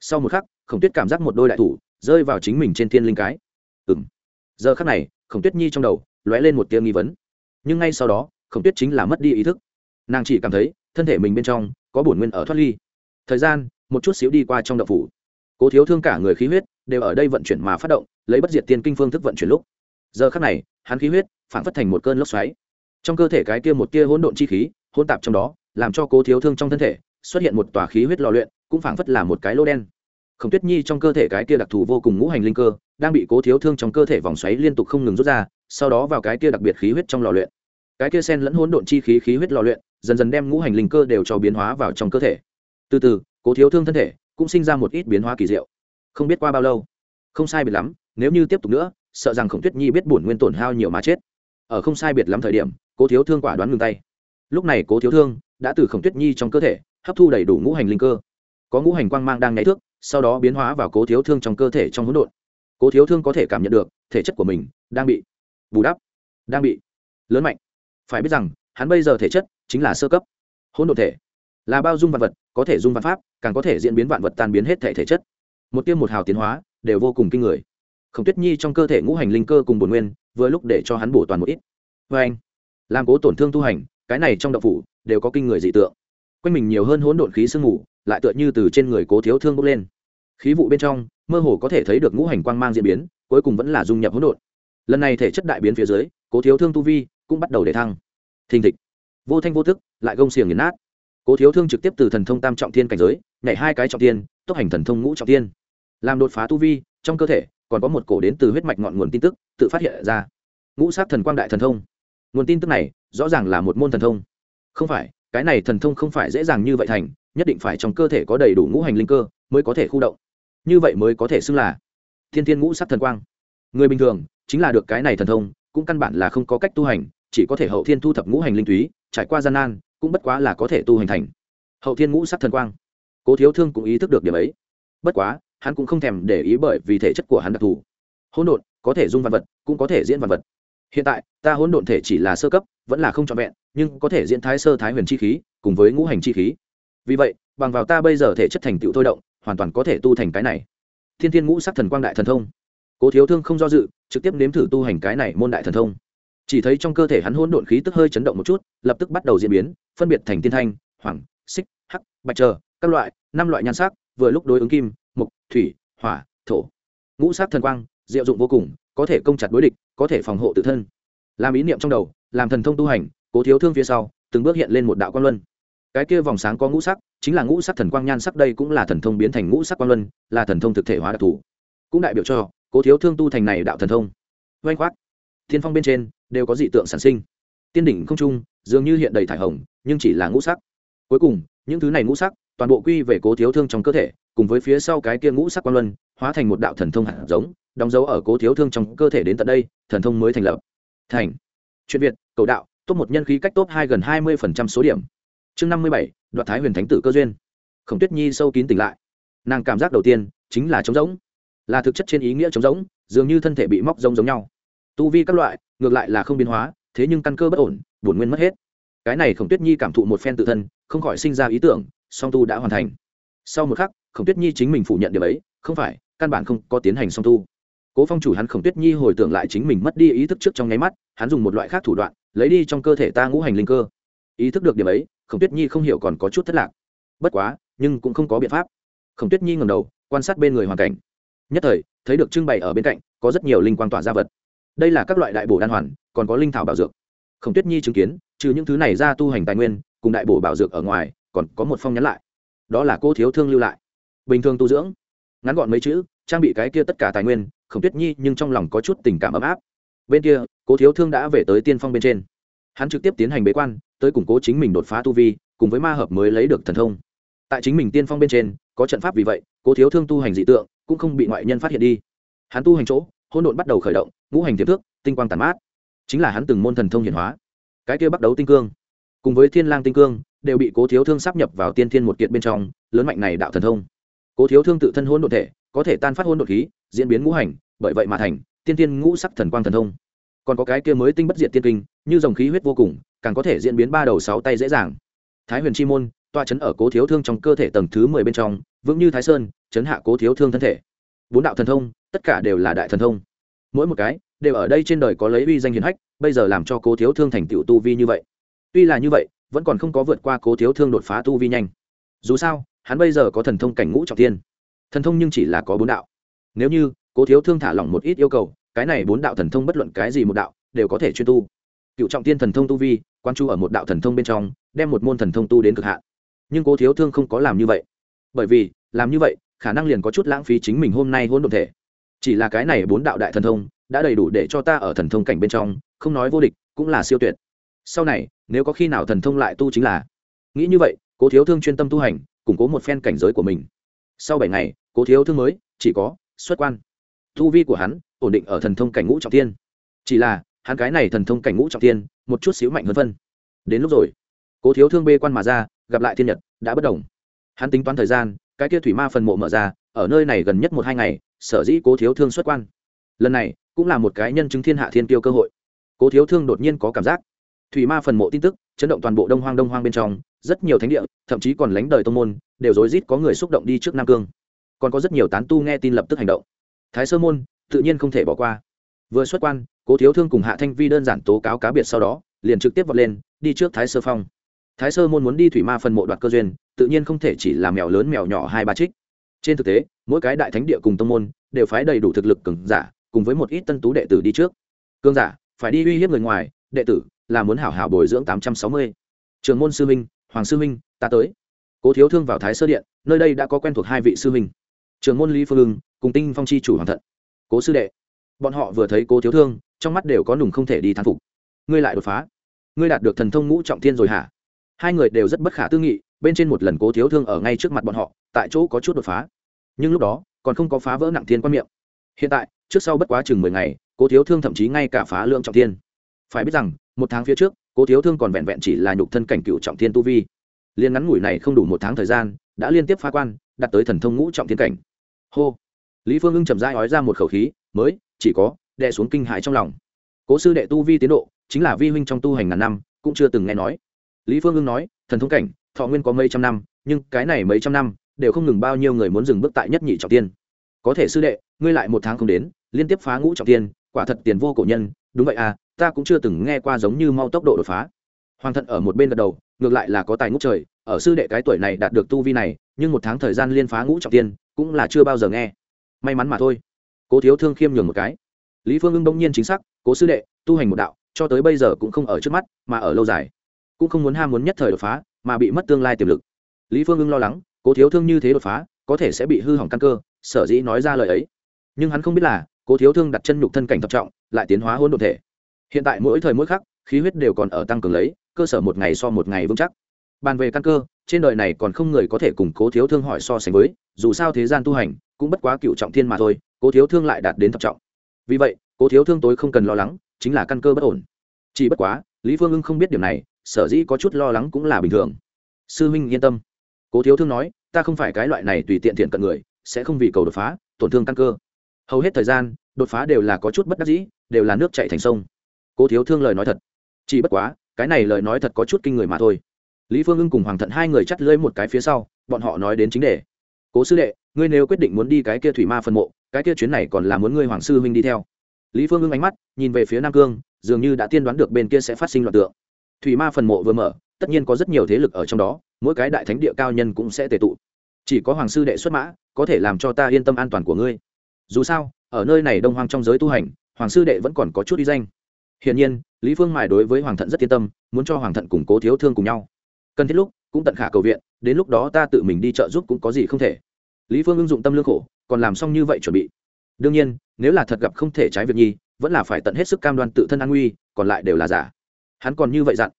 Sau một khắc, khổng tuyết cảm giác một đôi đại thủ rơi vào chính mình trên thiên linh cái. Ừng giờ khắc này, khổng tuyết nhi trong đầu lóe lên một tiếng nghi vấn. Nhưng ngay sau đó, khổng tuyết chính là mất đi ý thức. Nàng chỉ cảm thấy thân thể mình bên trong có bổn nguyên ở thoát ly. Thời gian, một chút xíu đi qua trong đậu phủ. Cố thiếu thương cả người khí huyết đều ở đây vận chuyển mà phát động, lấy bất diệt tiên kinh phương thức vận chuyển lúc. Giờ khắc này, hắn khí huyết phản phất thành một cơn lốc xoáy. Trong cơ thể cái kia một tia hỗn độn chi khí, hỗn tạp trong đó, làm cho cố thiếu thương trong thân thể xuất hiện một tòa khí huyết lò luyện, cũng phảng phất là một cái lô đen. Khổng tuyết nhi trong cơ thể cái kia đặc thù vô cùng ngũ hành linh cơ, đang bị cố thiếu thương trong cơ thể vòng xoáy liên tục không ngừng rút ra, sau đó vào cái kia đặc biệt khí huyết trong lò luyện cái kia sen lẫn hỗn độn chi khí khí huyết lò luyện, dần dần đem ngũ hành linh cơ đều cho biến hóa vào trong cơ thể. Từ từ, cố thiếu thương thân thể cũng sinh ra một ít biến hóa kỳ diệu. Không biết qua bao lâu, không sai biệt lắm, nếu như tiếp tục nữa, sợ rằng khổng tuyết nhi biết bổn nguyên tổn hao nhiều mà chết. Ở không sai biệt lắm thời điểm, cố thiếu thương quả đoán ngừng tay. Lúc này cố thiếu thương đã từ khổng tuyết nhi trong cơ thể hấp thu đầy đủ ngũ hành linh cơ. Có ngũ hành quang mang đang nháy thước, sau đó biến hóa vào cố thiếu thương trong cơ thể trong hỗn độn. Cố thiếu thương có thể cảm nhận được thể chất của mình đang bị bù đắp, đang bị lớn mạnh phải biết rằng, hắn bây giờ thể chất chính là sơ cấp. Hỗn độn thể là bao dung vạn vật, có thể dung vạn pháp, càng có thể diễn biến vạn vật tan biến hết thể thể chất. Một tiêm một hào tiến hóa, đều vô cùng kinh người. Khổng tuyết nhi trong cơ thể ngũ hành linh cơ cùng bồn nguyên, vừa lúc để cho hắn bổ toàn một ít. Vê anh, làm cố tổn thương tu hành, cái này trong đậu phủ đều có kinh người dị tượng. Quanh mình nhiều hơn hỗn độn khí sương mù, lại tựa như từ trên người cố thiếu thương bốc lên. Khí vụ bên trong, mơ hồ có thể thấy được ngũ hành quang mang diễn biến, cuối cùng vẫn là dung nhập hỗn độn. Lần này thể chất đại biến phía dưới, cố thiếu thương tu vi cũng bắt đầu để thăng. Thình thịch. Vô thanh vô thức lại gông xiềng nghiền nát. Cố thiếu thương trực tiếp từ thần thông tam trọng thiên cảnh giới, nhảy hai cái trọng thiên, tốc hành thần thông ngũ trọng thiên. Làm đột phá tu vi, trong cơ thể, còn có một cổ đến từ huyết mạch ngọn nguồn tin tức, tự phát hiện ra. Ngũ sát thần quang đại thần thông. Nguồn tin tức này, rõ ràng là một môn thần thông. Không phải, cái này thần thông không phải dễ dàng như vậy thành, nhất định phải trong cơ thể có đầy đủ ngũ hành linh cơ, mới có thể khu động. Như vậy mới có thể xưng là thiên thiên ngũ sát thần quang. Người bình thường, chính là được cái này thần thông, cũng căn bản là không có cách tu hành chỉ có thể hậu thiên thu thập ngũ hành linh túy, trải qua gian nan, cũng bất quá là có thể tu hành thành. Hậu thiên ngũ sắc thần quang. Cố thiếu thương cũng ý thức được điểm ấy. Bất quá, hắn cũng không thèm để ý bởi vì thể chất của hắn đặc thù. Hỗn độn, có thể dung văn vật, cũng có thể diễn văn vật. Hiện tại, ta hỗn độn thể chỉ là sơ cấp, vẫn là không trọn vẹn, nhưng có thể diễn thái sơ thái huyền chi khí, cùng với ngũ hành chi khí. Vì vậy, bằng vào ta bây giờ thể chất thành tựu thôi động, hoàn toàn có thể tu thành cái này. Thiên thiên ngũ sắc thần quang đại thần thông. Cố thiếu thương không do dự, trực tiếp nếm thử tu hành cái này môn đại thần thông chỉ thấy trong cơ thể hắn hỗn độn khí tức hơi chấn động một chút, lập tức bắt đầu diễn biến, phân biệt thành tiên thanh hoàng xích, hắc, bạch trờ các loại, năm loại nhan sắc, vừa lúc đối ứng kim mục thủy, hỏa, thổ. Ngũ sắc thần quang, diệu dụng vô cùng, có thể công chặt đối địch, có thể phòng hộ tự thân. Làm ý niệm trong đầu, làm thần thông tu hành, cố thiếu thương phía sau, từng bước hiện lên một đạo quang luân. Cái kia vòng sáng có ngũ sắc, chính là ngũ sắc thần quang nhan sắc đây cũng là thần thông biến thành ngũ sắc quang luân, là thần thông thực thể hóa đặc thù. Cũng đại biểu cho, cố thiếu thương tu thành này đạo thần thông. Oanh khoác thiên phong bên trên đều có dị tượng sản sinh. Tiên đỉnh không trung, dường như hiện đầy thải hồng, nhưng chỉ là ngũ sắc. Cuối cùng, những thứ này ngũ sắc, toàn bộ quy về cố thiếu thương trong cơ thể, cùng với phía sau cái kia ngũ sắc quan luân, hóa thành một đạo thần thông hạt giống, đóng dấu ở cố thiếu thương trong cơ thể đến tận đây, thần thông mới thành lập. Thành. Chuyện việt, cầu đạo, top một nhân khí cách top hai gần hai mươi phần trăm số điểm. Chương năm mươi bảy đoạn thái huyền thánh tử cơ duyên. Khổng tuyết nhi sâu kín tỉnh lại. Nàng cảm giác đầu tiên chính là trống rỗng. Là thực chất trên ý nghĩa trống rỗng, dường như thân thể bị móc rông giống nhau tu vi các loại, ngược lại là không biến hóa, thế nhưng căn cơ bất ổn, bổn nguyên mất hết. Cái này khổng tuyết nhi cảm thụ một phen tự thân, không khỏi sinh ra ý tưởng, song tu đã hoàn thành. Sau một khắc, khổng tuyết nhi chính mình phủ nhận điều ấy, không phải, căn bản không có tiến hành song tu. Cố phong chủ hắn khổng tuyết nhi hồi tưởng lại chính mình mất đi ý thức trước trong nháy mắt, hắn dùng một loại khác thủ đoạn, lấy đi trong cơ thể ta ngũ hành linh cơ. Ý thức được điểm ấy, khổng tuyết nhi không hiểu còn có chút thất lạc. Bất quá, nhưng cũng không có biện pháp. Khổng tuyết nhi ngầm đầu, quan sát bên người hoàn cảnh. Nhất thời, thấy được trưng bày ở bên cạnh, có rất nhiều linh quang tỏa ra vật đây là các loại đại bổ đan hoàn, còn có linh thảo bảo dược. Khổng tuyết nhi chứng kiến, trừ những thứ này ra tu hành tài nguyên, cùng đại bổ bảo dược ở ngoài, còn có một phong nhắn lại. Đó là cô thiếu thương lưu lại. Bình thường tu dưỡng, ngắn gọn mấy chữ, trang bị cái kia tất cả tài nguyên, khổng tuyết nhi nhưng trong lòng có chút tình cảm ấm áp. Bên kia cố thiếu thương đã về tới tiên phong bên trên. Hắn trực tiếp tiến hành bế quan, tới củng cố chính mình đột phá tu vi, cùng với ma hợp mới lấy được thần thông. Tại chính mình tiên phong bên trên, có trận pháp vì vậy cố thiếu thương tu hành dị tượng, cũng không bị ngoại nhân phát hiện đi. Hắn tu hành chỗ, hỗn độn bắt đầu khởi động ngũ hành tiềm thước, tinh quang tàn mát. Chính là hắn từng môn thần thông hiển hóa. Cái kia bắt đầu tinh cương, cùng với thiên lang tinh cương, đều bị cố thiếu thương sắp nhập vào tiên thiên một kiện bên trong, lớn mạnh này đạo thần thông. Cố thiếu thương tự thân hôn đột thể, có thể tan phát hôn đột khí, diễn biến ngũ hành, bởi vậy mà thành tiên thiên ngũ sắc thần quang thần thông. Còn có cái kia mới tinh bất diệt tiên kinh, như dòng khí huyết vô cùng, càng có thể diễn biến ba đầu sáu tay dễ dàng. Thái huyền chi môn toa chấn ở cố thiếu thương trong cơ thể tầng thứ mười bên trong, vững như thái sơn, chấn hạ cố thiếu thương thân thể. Bốn đạo thần thông, tất cả đều là đại thần thông mỗi một cái đều ở đây trên đời có lấy uy danh hiền hách, bây giờ làm cho cố thiếu thương thành tựu tu vi như vậy. Tuy là như vậy, vẫn còn không có vượt qua cố thiếu thương đột phá tu vi nhanh. Dù sao, hắn bây giờ có thần thông cảnh ngũ trọng tiên thần thông nhưng chỉ là có bốn đạo. Nếu như cố thiếu thương thả lỏng một ít yêu cầu, cái này bốn đạo thần thông bất luận cái gì một đạo đều có thể chuyên tu. Cựu trọng tiên thần thông tu vi, quan chu ở một đạo thần thông bên trong, đem một môn thần thông tu đến cực hạn. Nhưng cố thiếu thương không có làm như vậy. Bởi vì, làm như vậy, khả năng liền có chút lãng phí chính mình hôm nay hôn đồn thể chỉ là cái này bốn đạo đại thần thông, đã đầy đủ để cho ta ở thần thông cảnh bên trong, không nói vô địch, cũng là siêu tuyệt. Sau này, nếu có khi nào thần thông lại tu chính là, nghĩ như vậy, cố thiếu thương chuyên tâm tu hành, củng cố một phen cảnh giới của mình. Sau bảy ngày, cố thiếu thương mới, chỉ có, xuất quan. Tu vi của hắn, ổn định ở thần thông cảnh ngũ trọng tiên chỉ là, hắn cái này thần thông cảnh ngũ trọng tiên một chút xíu mạnh hơn phân. Đến lúc rồi, cố thiếu thương bê quan mà ra, gặp lại thiên nhật, đã bất đồng hắn tính toán thời gian, cái kia thủy ma phần mộ mở ra ở nơi này gần nhất một hai ngày, sở dĩ cố thiếu thương xuất quan. Lần này, cũng là một cái nhân chứng thiên hạ thiên tiêu cơ hội. Cố thiếu thương đột nhiên có cảm giác. Thủy ma phần mộ tin tức, chấn động toàn bộ đông hoang đông hoang bên trong, rất nhiều thánh địa, thậm chí còn lánh đời tô môn, đều rối rít có người xúc động đi trước nam cương. Còn có rất nhiều tán tu nghe tin lập tức hành động. Thái sơ môn, tự nhiên không thể bỏ qua. Vừa xuất quan, cố thiếu thương cùng hạ thanh vi đơn giản tố cáo cá biệt sau đó, liền trực tiếp vọt lên, đi trước thái sơ phong. Thái sơ môn muốn đi thủy ma phần mộ đoạt cơ duyên, tự nhiên không thể chỉ là mèo lớn mèo nhỏ hai ba trích trên thực tế, mỗi cái đại thánh địa cùng tông môn đều phái đầy đủ thực lực cường giả, cùng với một ít tân tú đệ tử đi trước. Cường giả, phải đi uy hiếp người ngoài, đệ tử là muốn hảo hảo bồi dưỡng tám trăm sáu mươi. Trường môn sư minh hoàng sư minh ta tới. Cố thiếu thương vào thái sơ điện, nơi đây đã có quen thuộc hai vị sư minh trường môn lý phương ưng cùng tinh phong chi chủ hoàng thận. Cố sư đệ, bọn họ vừa thấy cố thiếu thương, trong mắt đều có nùng không thể đi thán phục. Ngươi lại đột phá. Ngươi đạt được thần thông ngũ trọng thiên rồi hả? Hai người đều rất bất khả tư nghị bên trên một lần cố thiếu thương ở ngay trước mặt bọn họ, tại chỗ có chút đột phá. Nhưng lúc đó, còn không có phá vỡ nặng thiên quan miệng. Hiện tại, trước sau bất quá chừng mười ngày, cố thiếu thương thậm chí ngay cả phá lượng trọng thiên. Phải biết rằng, một tháng phía trước, cố thiếu thương còn vẹn vẹn chỉ là nhục thân cảnh cựu trọng thiên tu vi. Liên ngắn ngủi này không đủ một tháng thời gian, đã liên tiếp phá quan đặt tới thần thông ngũ trọng thiên cảnh. Hô! Lý phương ưng chầm dai ói ra một khẩu khí, mới, chỉ có, đè xuống kinh hại trong lòng. Cố sư đệ tu vi tiến độ, chính là vi huynh trong tu hành ngàn năm, cũng chưa từng nghe nói. Lý phương ưng nói, thần thông cảnh thọ nguyên có mấy trăm năm, nhưng cái này mấy trăm năm đều không ngừng bao nhiêu người muốn dừng bước tại nhất nhị trọng tiên. Có thể sư đệ, ngươi lại một tháng không đến, liên tiếp phá ngũ trọng tiên, quả thật tiền vô cổ nhân, đúng vậy à ta cũng chưa từng nghe qua giống như mau tốc độ đột phá. Hoàng thận ở một bên gật đầu, ngược lại là có tài ngũ trời, ở sư đệ cái tuổi này đạt được tu vi này, nhưng một tháng thời gian liên phá ngũ trọng tiên, cũng là chưa bao giờ nghe. May mắn mà thôi. Cố thiếu thương khiêm nhường một cái. Lý phương ưng bỗng nhiên chính xác, cố sư đệ, tu hành một đạo, cho tới bây giờ cũng không ở trước mắt, mà ở lâu dài. Cũng không muốn ham muốn nhất thời đột phá mà bị mất tương lai tiềm lực. Lý phương ưng lo lắng, cố thiếu thương như thế đột phá, có thể sẽ bị hư hỏng căn cơ, sở dĩ nói ra lời ấy. Nhưng hắn không biết là, cố thiếu thương đặt chân nhục thân cảnh thập trọng, lại tiến hóa hôn đột thể. Hiện tại mỗi thời mỗi khắc, khí huyết đều còn ở tăng cường lấy, cơ sở một ngày so một ngày vững chắc. Bàn về căn cơ, trên đời này còn không người có thể cùng cố thiếu thương hỏi so sánh với, dù sao thế gian tu hành cũng bất quá cựu trọng thiên mà thôi, cố thiếu thương lại đạt đến thập trọng. Vì vậy, cố thiếu thương tối không cần lo lắng, chính là căn cơ bất ổn. Chỉ bất quá, lý phương ưng không biết điểm này sở dĩ có chút lo lắng cũng là bình thường. Sư huynh yên tâm. Cố thiếu thương nói, ta không phải cái loại này tùy tiện thiện cận người, sẽ không vì cầu đột phá, tổn thương căn cơ. Hầu hết thời gian, đột phá đều là có chút bất đắc dĩ, đều là nước chạy thành sông. Cố thiếu thương lời nói thật. Chỉ bất quá, cái này lời nói thật có chút kinh người mà thôi. Lý phương ưng cùng hoàng thận hai người chắt lưỡi một cái phía sau, bọn họ nói đến chính đề. Cố sư đệ, ngươi nếu quyết định muốn đi cái kia thủy ma phân mộ, cái kia chuyến này còn là muốn ngươi hoàng sư huynh đi theo. Lý phương ưng ánh mắt, nhìn về phía nam cương, dường như đã tiên đoán được bên kia sẽ phát sinh loạt tượng thủy ma phần mộ vừa mở, tất nhiên có rất nhiều thế lực ở trong đó, mỗi cái đại thánh địa cao nhân cũng sẽ tề tụ. Chỉ có hoàng sư đệ xuất mã, có thể làm cho ta yên tâm an toàn của ngươi. Dù sao, ở nơi này đông hoang trong giới tu hành, hoàng sư đệ vẫn còn có chút đi danh. Hiển nhiên, lý phương mài đối với hoàng thận rất yên tâm, muốn cho hoàng thận củng cố thiếu thương cùng nhau. Cần thiết lúc, cũng tận khả cầu viện, đến lúc đó ta tự mình đi trợ giúp cũng có gì không thể. Lý phương ưng dụng tâm lương khổ, còn làm xong như vậy chuẩn bị. Đương nhiên, nếu là thật gặp không thể trái việc nhi, vẫn là phải tận hết sức cam đoan tự thân an nguy, còn lại đều là giả hắn còn như vậy dặn.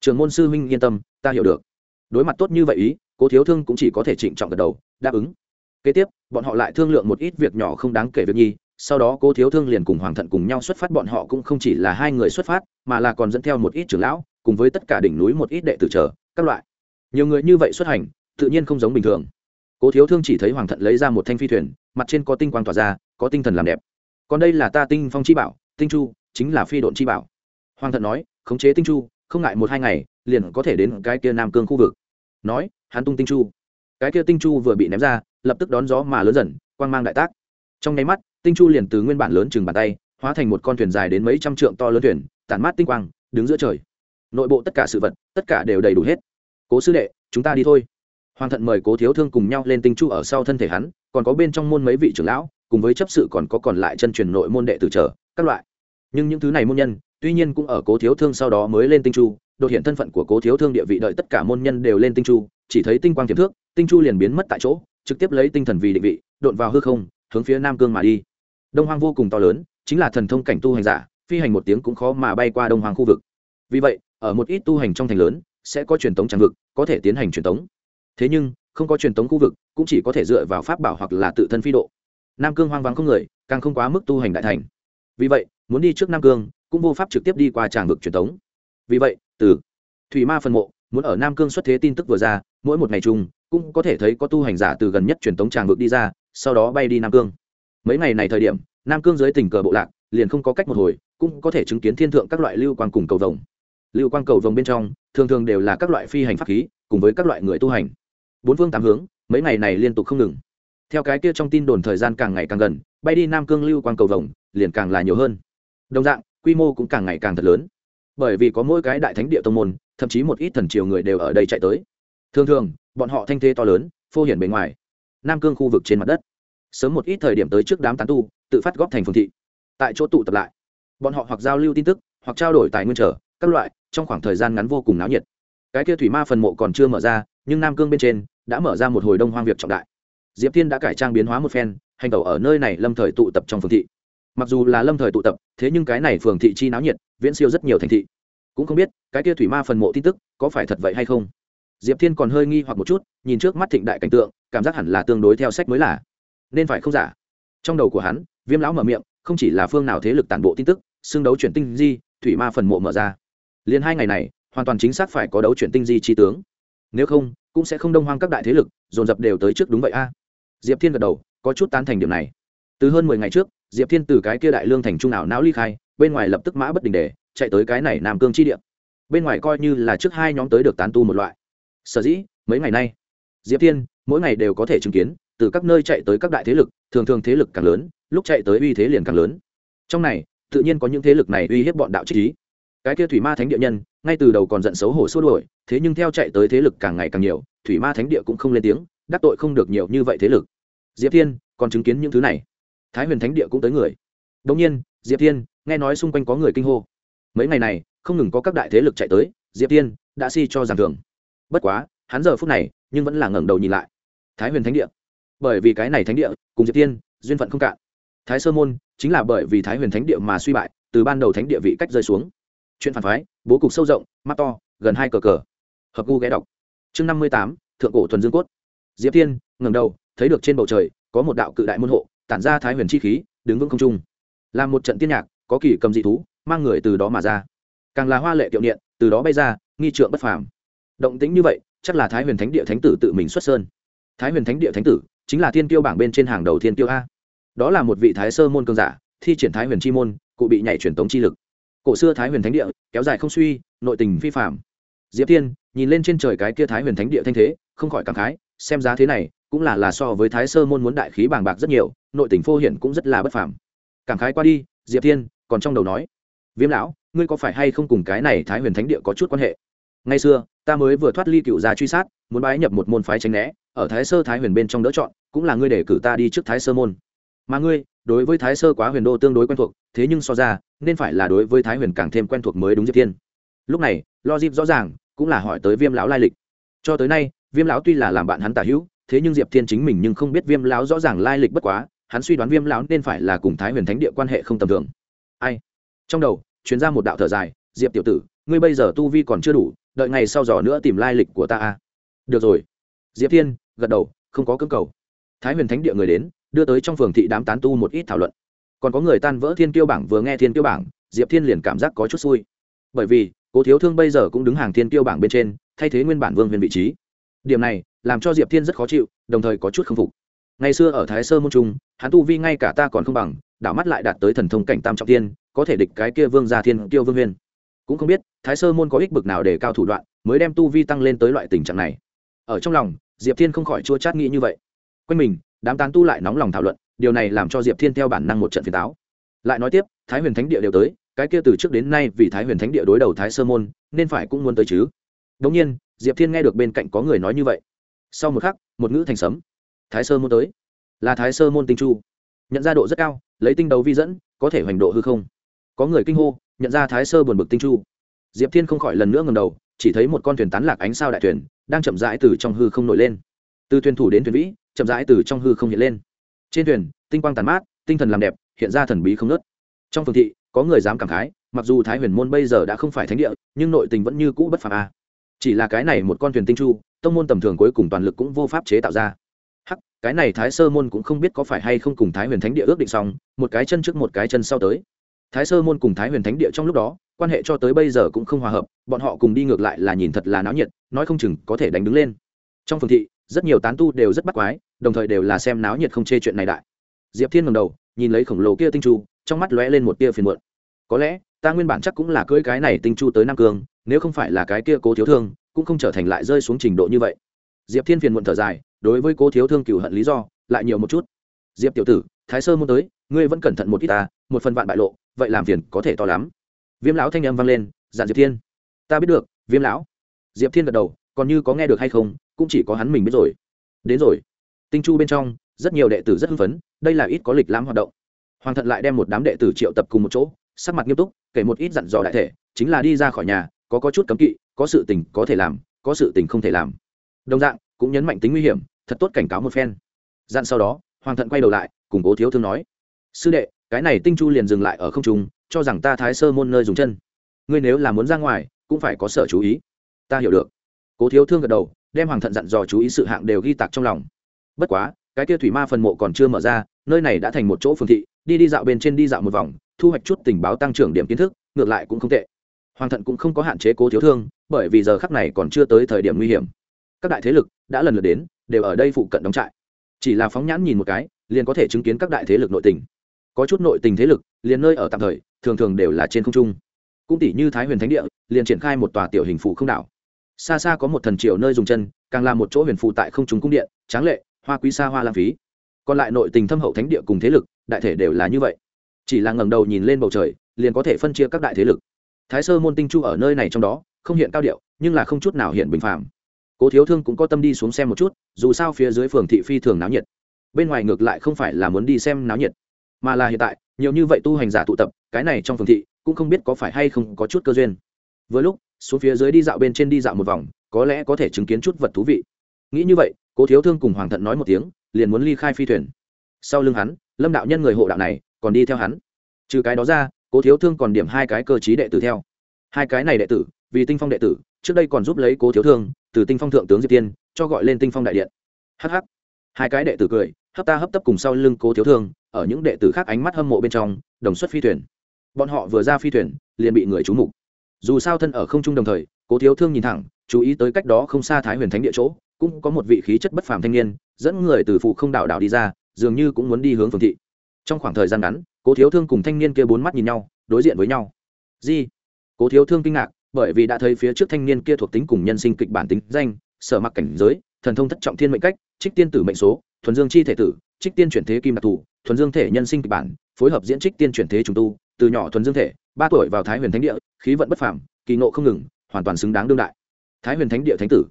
Trường môn sư huynh yên tâm, ta hiểu được. Đối mặt tốt như vậy ý, cố thiếu thương cũng chỉ có thể trịnh trọng gật đầu, đáp ứng. Kế tiếp, bọn họ lại thương lượng một ít việc nhỏ không đáng kể việc nhi, sau đó cố thiếu thương liền cùng hoàng thận cùng nhau xuất phát, bọn họ cũng không chỉ là hai người xuất phát, mà là còn dẫn theo một ít trưởng lão, cùng với tất cả đỉnh núi một ít đệ tử trở các loại. Nhiều người như vậy xuất hành, tự nhiên không giống bình thường. Cố thiếu thương chỉ thấy hoàng thận lấy ra một thanh phi thuyền, mặt trên có tinh quang tỏa ra, có tinh thần làm đẹp. Còn đây là ta tinh phong chi bảo, tinh chu, chính là phi độn chi bảo. Hoàng thận nói khống chế tinh chu, không ngại một hai ngày, liền có thể đến cái kia nam cương khu vực. Nói, hắn tung tinh chu. Cái kia tinh chu vừa bị ném ra, lập tức đón gió mà lớn dần, quang mang đại tác. Trong nháy mắt, tinh chu liền từ nguyên bản lớn chừng bàn tay, hóa thành một con thuyền dài đến mấy trăm trượng to lớn thuyền, tản mát tinh quang, đứng giữa trời. Nội bộ tất cả sự vật, tất cả đều đầy đủ hết. Cố sư đệ, chúng ta đi thôi. Hoàng thận mời cố thiếu thương cùng nhau lên tinh chu ở sau thân thể hắn, còn có bên trong môn mấy vị trưởng lão, cùng với chấp sự còn có còn lại chân truyền nội môn đệ tử trở các loại. Nhưng những thứ này môn nhân tuy nhiên cũng ở cố thiếu thương sau đó mới lên tinh chu, đột hiện thân phận của cố thiếu thương địa vị đợi tất cả môn nhân đều lên tinh chu, chỉ thấy tinh quang tiềm thước, tinh chu liền biến mất tại chỗ, trực tiếp lấy tinh thần vì định vị đột vào hư không, hướng phía nam cương mà đi. Đông hoang vô cùng to lớn, chính là thần thông cảnh tu hành giả, phi hành một tiếng cũng khó mà bay qua đông hoang khu vực. Vì vậy, ở một ít tu hành trong thành lớn, sẽ có truyền tống tràng vực, có thể tiến hành truyền tống. Thế nhưng, không có truyền tống khu vực, cũng chỉ có thể dựa vào pháp bảo hoặc là tự thân phi độ. Nam cương hoang vắng không người, càng không quá mức tu hành đại thành vì vậy, muốn đi trước nam cương, cũng vô pháp trực tiếp đi qua tràng vực truyền tống vì vậy, từ thủy ma phân mộ, muốn ở nam cương xuất thế tin tức vừa ra, mỗi một ngày chung, cũng có thể thấy có tu hành giả từ gần nhất truyền tống tràng vực đi ra, sau đó bay đi nam cương. Mấy ngày này thời điểm, nam cương dưới tình cờ bộ lạc, liền không có cách một hồi, cũng có thể chứng kiến thiên thượng các loại lưu quang cùng cầu vồng. Lưu quang cầu vồng bên trong, thường thường đều là các loại phi hành pháp khí, cùng với các loại người tu hành. Bốn phương tám hướng, mấy ngày này liên tục không ngừng. Theo cái kia trong tin đồn thời gian càng ngày càng gần, bay đi nam cương lưu quang cầu vồng liền càng là nhiều hơn. Đồng dạng, quy mô cũng càng ngày càng thật lớn. Bởi vì có mỗi cái đại thánh địa tông môn, thậm chí một ít thần triều người đều ở đây chạy tới. Thường thường, bọn họ thanh thế to lớn, phô hiển bề ngoài. Nam cương khu vực trên mặt đất. Sớm một ít thời điểm tới trước đám tán tu, tự phát góp thành phương thị. Tại chỗ tụ tập lại. Bọn họ hoặc giao lưu tin tức, hoặc trao đổi tài nguyên trở, các loại, trong khoảng thời gian ngắn vô cùng náo nhiệt. Cái kia thủy ma phần mộ còn chưa mở ra, nhưng nam cương bên trên đã mở ra một hồi đông hoang việc trọng đại. Diệp thiên đã cải trang biến hóa một phen, hành tẩu ở nơi này lâm thời tụ tập trong phường thị mặc dù là lâm thời tụ tập, thế nhưng cái này phường thị chi náo nhiệt, viễn siêu rất nhiều thành thị. Cũng không biết, cái kia thủy ma phần mộ tin tức, có phải thật vậy hay không? Diệp thiên còn hơi nghi hoặc một chút, nhìn trước mắt thịnh đại cảnh tượng, cảm giác hẳn là tương đối theo sách mới là. Nên phải không giả? Trong đầu của hắn, viêm lão mở miệng, không chỉ là phương nào thế lực tản bộ tin tức, xương đấu chuyển tinh di, thủy ma phần mộ mở ra. Liền hai ngày này, hoàn toàn chính xác phải có đấu chuyển tinh di chi tướng. Nếu không, cũng sẽ không đông hoang các đại thế lực, dồn dập đều tới trước đúng vậy a. Diệp thiên gật đầu, có chút tán thành điểm này. Từ hơn mười ngày trước diệp thiên từ cái kia đại lương thành trung ảo não ly khai, bên ngoài lập tức mã bất đình để chạy tới cái này nam cương chi địa. Bên ngoài coi như là trước hai nhóm tới được tán tu một loại. Sở dĩ, mấy ngày nay, diệp thiên, mỗi ngày đều có thể chứng kiến, từ các nơi chạy tới các đại thế lực, thường thường thế lực càng lớn, lúc chạy tới uy thế liền càng lớn. Trong này, tự nhiên có những thế lực này uy hiếp bọn đạo trích ý. Cái kia thủy ma thánh địa nhân, ngay từ đầu còn giận xấu hổ xua đuổi, thế nhưng theo chạy tới thế lực càng ngày càng nhiều, thủy ma thánh địa cũng không lên tiếng, đắc tội không được nhiều như vậy thế lực. Diệp thiên, còn chứng kiến những thứ này thái huyền thánh địa cũng tới người. Đông nhiên, diệp thiên, nghe nói xung quanh có người kinh hô. Mấy ngày này, không ngừng có các đại thế lực chạy tới, diệp thiên đã si cho giảng thường bất quá, hắn giờ phút này nhưng vẫn là ngẩng đầu nhìn lại. Thái huyền thánh địa. Bởi vì cái này thánh địa, cùng diệp thiên, duyên phận không cạn. Thái sơ môn chính là bởi vì thái huyền thánh địa mà suy bại, từ ban đầu thánh địa vị cách rơi xuống. Chuyện phản phái, bố cục sâu rộng, mắt to, gần hai cờ cờ. Hợp gu ghé đọc. Chương năm mươi tám, thượng cổ thuần dương cốt. Diệp thiên ngầm đầu, thấy được trên bầu trời có một đạo cự đại môn hộ tản ra thái huyền chi khí, đứng vững không trung. Làm một trận tiên nhạc, có kỳ cầm dị thú, mang người từ đó mà ra. Càng là hoa lệ kiệu điện từ đó bay ra, nghi trượng bất phàm. Động tĩnh như vậy, chắc là thái huyền thánh địa thánh tử tự mình xuất sơn. Thái huyền thánh địa thánh tử chính là thiên tiêu bảng bên trên hàng đầu thiên tiêu a. Đó là một vị thái sơ môn cường giả, thi triển thái huyền chi môn, cụ bị nhảy truyền tống chi lực. Cổ xưa thái huyền thánh địa, kéo dài không suy, nội tình vi phạm diệp tiên nhìn lên trên trời cái kia thái huyền thánh địa thanh thế, không khỏi cảm khái, xem giá thế này cũng là là so với thái sơ môn muốn đại khí bàng bạc rất nhiều, nội tình phô hiển cũng rất là bất phàm. Cảm khái qua đi, diệp thiên, còn trong đầu nói, viêm lão, ngươi có phải hay không cùng cái này thái huyền thánh địa có chút quan hệ? Ngay xưa, ta mới vừa thoát ly cựu gia truy sát, muốn bái nhập một môn phái tránh né, ở thái sơ thái huyền bên trong đỡ chọn, cũng là ngươi để cử ta đi trước thái sơ môn. Mà ngươi, đối với thái sơ quá huyền đô tương đối quen thuộc, thế nhưng so ra, nên phải là đối với thái huyền càng thêm quen thuộc mới đúng diệp thiên. Lúc này, lo dịp rõ ràng, cũng là hỏi tới viêm lão lai lịch. Cho tới nay, viêm lão tuy là làm bạn hắn tả hữu thế nhưng diệp thiên chính mình nhưng không biết viêm lão rõ ràng lai lịch bất quá, hắn suy đoán viêm lão nên phải là cùng thái huyền thánh địa quan hệ không tầm thường. Ai? Trong đầu chuyến ra một đạo thở dài, diệp tiểu tử, ngươi bây giờ tu vi còn chưa đủ, đợi ngày sau giỏ nữa tìm lai lịch của ta a. Được rồi. Diệp thiên gật đầu, không có cưỡng cầu. Thái huyền thánh địa người đến, đưa tới trong phường thị đám tán tu một ít thảo luận. Còn có người tan vỡ thiên tiêu bảng vừa nghe thiên tiêu bảng, diệp thiên liền cảm giác có chút xui. Bởi vì, cố thiếu thương bây giờ cũng đứng hàng thiên tiêu bảng bên trên, thay thế nguyên bản vương huyền vị trí điểm này làm cho diệp thiên rất khó chịu, đồng thời có chút k phục. Ngày xưa ở thái sơ môn trung, hắn tu vi ngay cả ta còn không bằng, đảo mắt lại đạt tới thần thông cảnh tam trọng tiên có thể địch cái kia vương gia thiên tiêu vương huyên cũng không biết, thái sơ môn có ích bực nào để cao thủ đoạn mới đem tu vi tăng lên tới loại tình trạng này. Ở trong lòng, diệp thiên không khỏi chua chát nghĩ như vậy. Quanh mình, đám tán tu lại nóng lòng thảo luận, điều này làm cho diệp thiên theo bản năng một trận phiền táo. Lại nói tiếp, thái huyền thánh địa đều tới, cái kia từ trước đến nay vì thái huyền thánh địa đối đầu thái sơ môn, nên phải cũng muốn tới chứ. Đống nhiên diệp thiên nghe được bên cạnh có người nói như vậy. Sau một khắc, một ngữ thành sấm. Thái sơ môn tới. Là thái sơ môn tinh chu. Nhận ra độ rất cao, lấy tinh đấu vi dẫn, có thể hoành độ hư không. Có người kinh hô, nhận ra thái sơ buồn bực tinh chu. Diệp thiên không khỏi lần nữa ngầm đầu, chỉ thấy một con thuyền tán lạc ánh sao đại thuyền, đang chậm rãi từ trong hư không nổi lên. Từ thuyền thủ đến thuyền vĩ, chậm rãi từ trong hư không hiện lên. Trên thuyền, tinh quang tàn mát, tinh thần làm đẹp, hiện ra thần bí không nớt trong phường thị, có người dám cảm khái, mặc dù thái huyền môn bây giờ đã không phải thánh địa, nhưng nội tình vẫn như cũ bất phàm a chỉ là cái này một con thuyền tinh chu, tông môn tầm thường cuối cùng toàn lực cũng vô pháp chế tạo ra. Hắc, cái này thái sơ môn cũng không biết có phải hay không cùng thái huyền thánh địa ước định xong, một cái chân trước một cái chân sau tới. Thái sơ môn cùng thái huyền thánh địa trong lúc đó, quan hệ cho tới bây giờ cũng không hòa hợp, bọn họ cùng đi ngược lại là nhìn thật là náo nhiệt, nói không chừng có thể đánh đứng lên. Trong phường thị, rất nhiều tán tu đều rất bắt quái, đồng thời đều là xem náo nhiệt không chê chuyện này đại. Diệp thiên ngầm đầu, nhìn lấy khổng lồ kia tinh chu, trong mắt lóe lên một tia phiền muộn. Có lẽ ta nguyên bản chắc cũng là cưỡi cái này tinh chu tới nam cương, nếu không phải là cái kia cố thiếu thương, cũng không trở thành lại rơi xuống trình độ như vậy. Diệp thiên phiền muộn thở dài, đối với cố thiếu thương cựu hận lý do, lại nhiều một chút. Diệp tiểu tử, thái sơ muốn tới, ngươi vẫn cẩn thận một ít ta, một phần vạn bại lộ, vậy làm phiền có thể to lắm. Viêm lão thanh âm vang lên dặn diệp thiên. Ta biết được, viêm lão. Diệp thiên gật đầu, còn như có nghe được hay không, cũng chỉ có hắn mình biết rồi. Đến rồi. Tinh chu bên trong, rất nhiều đệ tử rất hưng phấn, đây là ít có lịch lãm hoạt động. Hoàng thận lại đem một đám đệ tử triệu tập cùng một chỗ sắc mặt nghiêm túc, kể một ít dặn dò đại thể, chính là đi ra khỏi nhà, có có chút cấm kỵ, có sự tình có thể làm, có sự tình không thể làm. Đồng dạng, cũng nhấn mạnh tính nguy hiểm, thật tốt cảnh cáo một phen. Dặn sau đó, hoàng thận quay đầu lại, cùng cố thiếu thương nói, sư đệ, cái này tinh chu liền dừng lại ở không trung, cho rằng ta thái sơ môn nơi dùng chân. Ngươi nếu là muốn ra ngoài, cũng phải có sở chú ý. Ta hiểu được. Cố thiếu thương gật đầu, đem hoàng thận dặn dò chú ý sự hạng đều ghi tạc trong lòng. Bất quá, cái kia thủy ma phần mộ còn chưa mở ra, nơi này đã thành một chỗ phương thị, đi đi dạo bên trên đi dạo một vòng thu hoạch chút tình báo tăng trưởng điểm kiến thức, ngược lại cũng không tệ. Hoàng thận cũng không có hạn chế cố thiếu thương, bởi vì giờ khắc này còn chưa tới thời điểm nguy hiểm. Các đại thế lực đã lần lượt đến, đều ở đây phụ cận đóng trại. Chỉ là phóng nhãn nhìn một cái, liền có thể chứng kiến các đại thế lực nội tình. Có chút nội tình thế lực, liền nơi ở tạm thời, thường thường đều là trên không trung. Cũng tỷ như thái huyền thánh địa, liền triển khai một tòa tiểu hình phụ không đảo. Xa xa có một thần triều nơi dùng chân, càng là một chỗ huyền phụ tại không trung cung điện, tráng lệ, hoa quý xa hoa lãng phí. Còn lại nội tình thâm hậu thánh địa cùng thế lực, đại thể đều là như vậy chỉ là ngẩng đầu nhìn lên bầu trời, liền có thể phân chia các đại thế lực. Thái sơ môn tinh chu ở nơi này trong đó, không hiện cao điệu, nhưng là không chút nào hiện bình phạm cố thiếu thương cũng có tâm đi xuống xem một chút, dù sao phía dưới phường thị phi thường náo nhiệt. Bên ngoài ngược lại không phải là muốn đi xem náo nhiệt, mà là hiện tại, nhiều như vậy tu hành giả tụ tập, cái này trong phường thị, cũng không biết có phải hay không có chút cơ duyên. Với lúc, xuống phía dưới đi dạo bên trên đi dạo một vòng, có lẽ có thể chứng kiến chút vật thú vị. Nghĩ như vậy, cố thiếu thương cùng hoàng thận nói một tiếng, liền muốn ly khai phi thuyền. Sau lưng hắn, lâm đạo nhân người hộ đạo này còn đi theo hắn. Trừ cái đó ra, cố thiếu thương còn điểm hai cái cơ chí đệ tử theo. Hai cái này đệ tử, vì tinh phong đệ tử, trước đây còn giúp lấy cố thiếu thương, từ tinh phong thượng tướng diệp tiên, cho gọi lên tinh phong đại điện. Hh hai cái đệ tử cười, hấp ta hấp tấp cùng sau lưng cố thiếu thương, ở những đệ tử khác ánh mắt hâm mộ bên trong, đồng xuất phi thuyền. Bọn họ vừa ra phi thuyền, liền bị người trú mục. Dù sao thân ở không trung đồng thời, cố thiếu thương nhìn thẳng, chú ý tới cách đó không xa thái huyền thánh địa chỗ, cũng có một vị khí chất bất phàm thanh niên, dẫn người từ phụ không đảo đảo đi ra, dường như cũng muốn đi hướng phường thị trong khoảng thời gian ngắn, cố thiếu thương cùng thanh niên kia bốn mắt nhìn nhau, đối diện với nhau. Di, cố thiếu thương kinh ngạc, bởi vì đã thấy phía trước thanh niên kia thuộc tính cùng nhân sinh kịch bản tính danh, sở mặc cảnh giới, thần thông thất trọng thiên mệnh cách, trích tiên tử mệnh số, thuần dương chi thể tử, trích tiên chuyển thế kim đặc thù thuần dương thể nhân sinh kịch bản, phối hợp diễn trích tiên chuyển thế trùng tu, từ nhỏ thuần dương thể, ba tuổi vào thái huyền thánh địa, khí vận bất phàm, kỳ ngộ không ngừng, hoàn toàn xứng đáng đương đại. Thái huyền thánh địa thánh tử,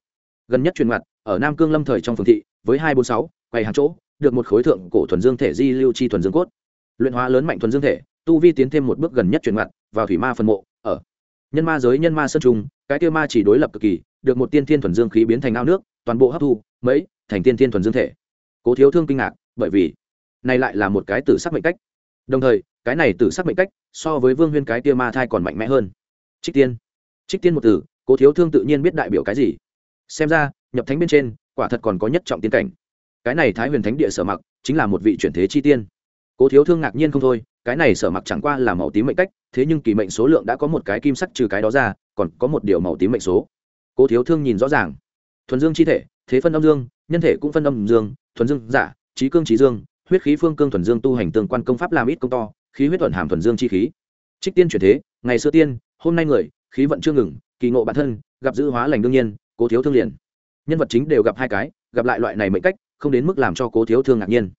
gần nhất truyền mặt ở nam cương lâm thời trong phường thị, với hai bốn sáu quầy hàng chỗ được một khối thượng cổ thuần dương thể di lưu chi thuần dương cốt. Luyện hóa lớn mạnh thuần dương thể, tu vi tiến thêm một bước gần nhất chuyển mặt vào thủy ma phân mộ, ở nhân ma giới nhân ma sơn trung, cái tiêu ma chỉ đối lập cực kỳ, được một tiên thiên thuần dương khí biến thành ao nước, toàn bộ hấp thu, mấy, thành tiên thiên thuần dương thể. Cố thiếu thương kinh ngạc, bởi vì này lại là một cái tử sắc mệnh cách. Đồng thời, cái này tử sắc mệnh cách so với vương huyên cái tia ma thai còn mạnh mẽ hơn. Trích tiên. Trích tiên một từ cố thiếu thương tự nhiên biết đại biểu cái gì. Xem ra, nhập thánh bên trên, quả thật còn có nhất trọng tiên cảnh cái này thái huyền thánh địa sở mặc chính là một vị chuyển thế chi tiên. Cố thiếu thương ngạc nhiên không thôi, cái này sở mặc chẳng qua là màu tím mệnh cách, thế nhưng kỳ mệnh số lượng đã có một cái kim sắc trừ cái đó ra, còn có một điều màu tím mệnh số. Cố thiếu thương nhìn rõ ràng. Thuần dương chi thể, thế phân âm dương, nhân thể cũng phân âm dương, thuần dương giả, trí cương trí dương, huyết khí phương cương thuần dương tu hành tương quan công pháp làm ít công to, khí huyết thuần hàm thuần dương chi khí. Trích tiên chuyển thế, ngày xưa tiên, hôm nay người, khí vận chưa ngừng, kỳ ngộ bản thân, gặp dữ hóa lành đương nhiên, cố thiếu thương liền. Nhân vật chính đều gặp hai cái, gặp lại loại này mệnh cách không đến mức làm cho cố thiếu thương ngạc nhiên.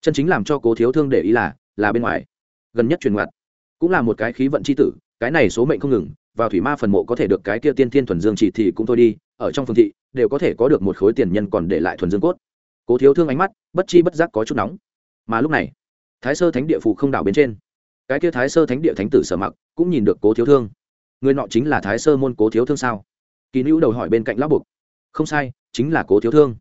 Chân chính làm cho cố thiếu thương để ý là là bên ngoài. Gần nhất truyền ngoặt, cũng là một cái khí vận c h i tử, cái này số mệnh không ngừng, vào thủy ma phần mộ có thể được cái kia tiên thiên thuần dương chỉ thì cũng thôi đi, ở trong phương thị, đều có thể có được một khối tiền nhân còn để lại thuần dương cốt. Cố thiếu thương ánh mắt, bất chi bất giác có chút nóng. Mà lúc này, thái sơ thánh địa phù không đảo bên trên, cái kia thái sơ thánh địa thánh tử sở mặc cũng nhìn được cố thiếu thương. Người nọ chính là thái sơ môn cố thiếu thương sao? Kỳ nữ đầu hỏi bên cạnh lão bục. Không sai, chính là cố thiếu thương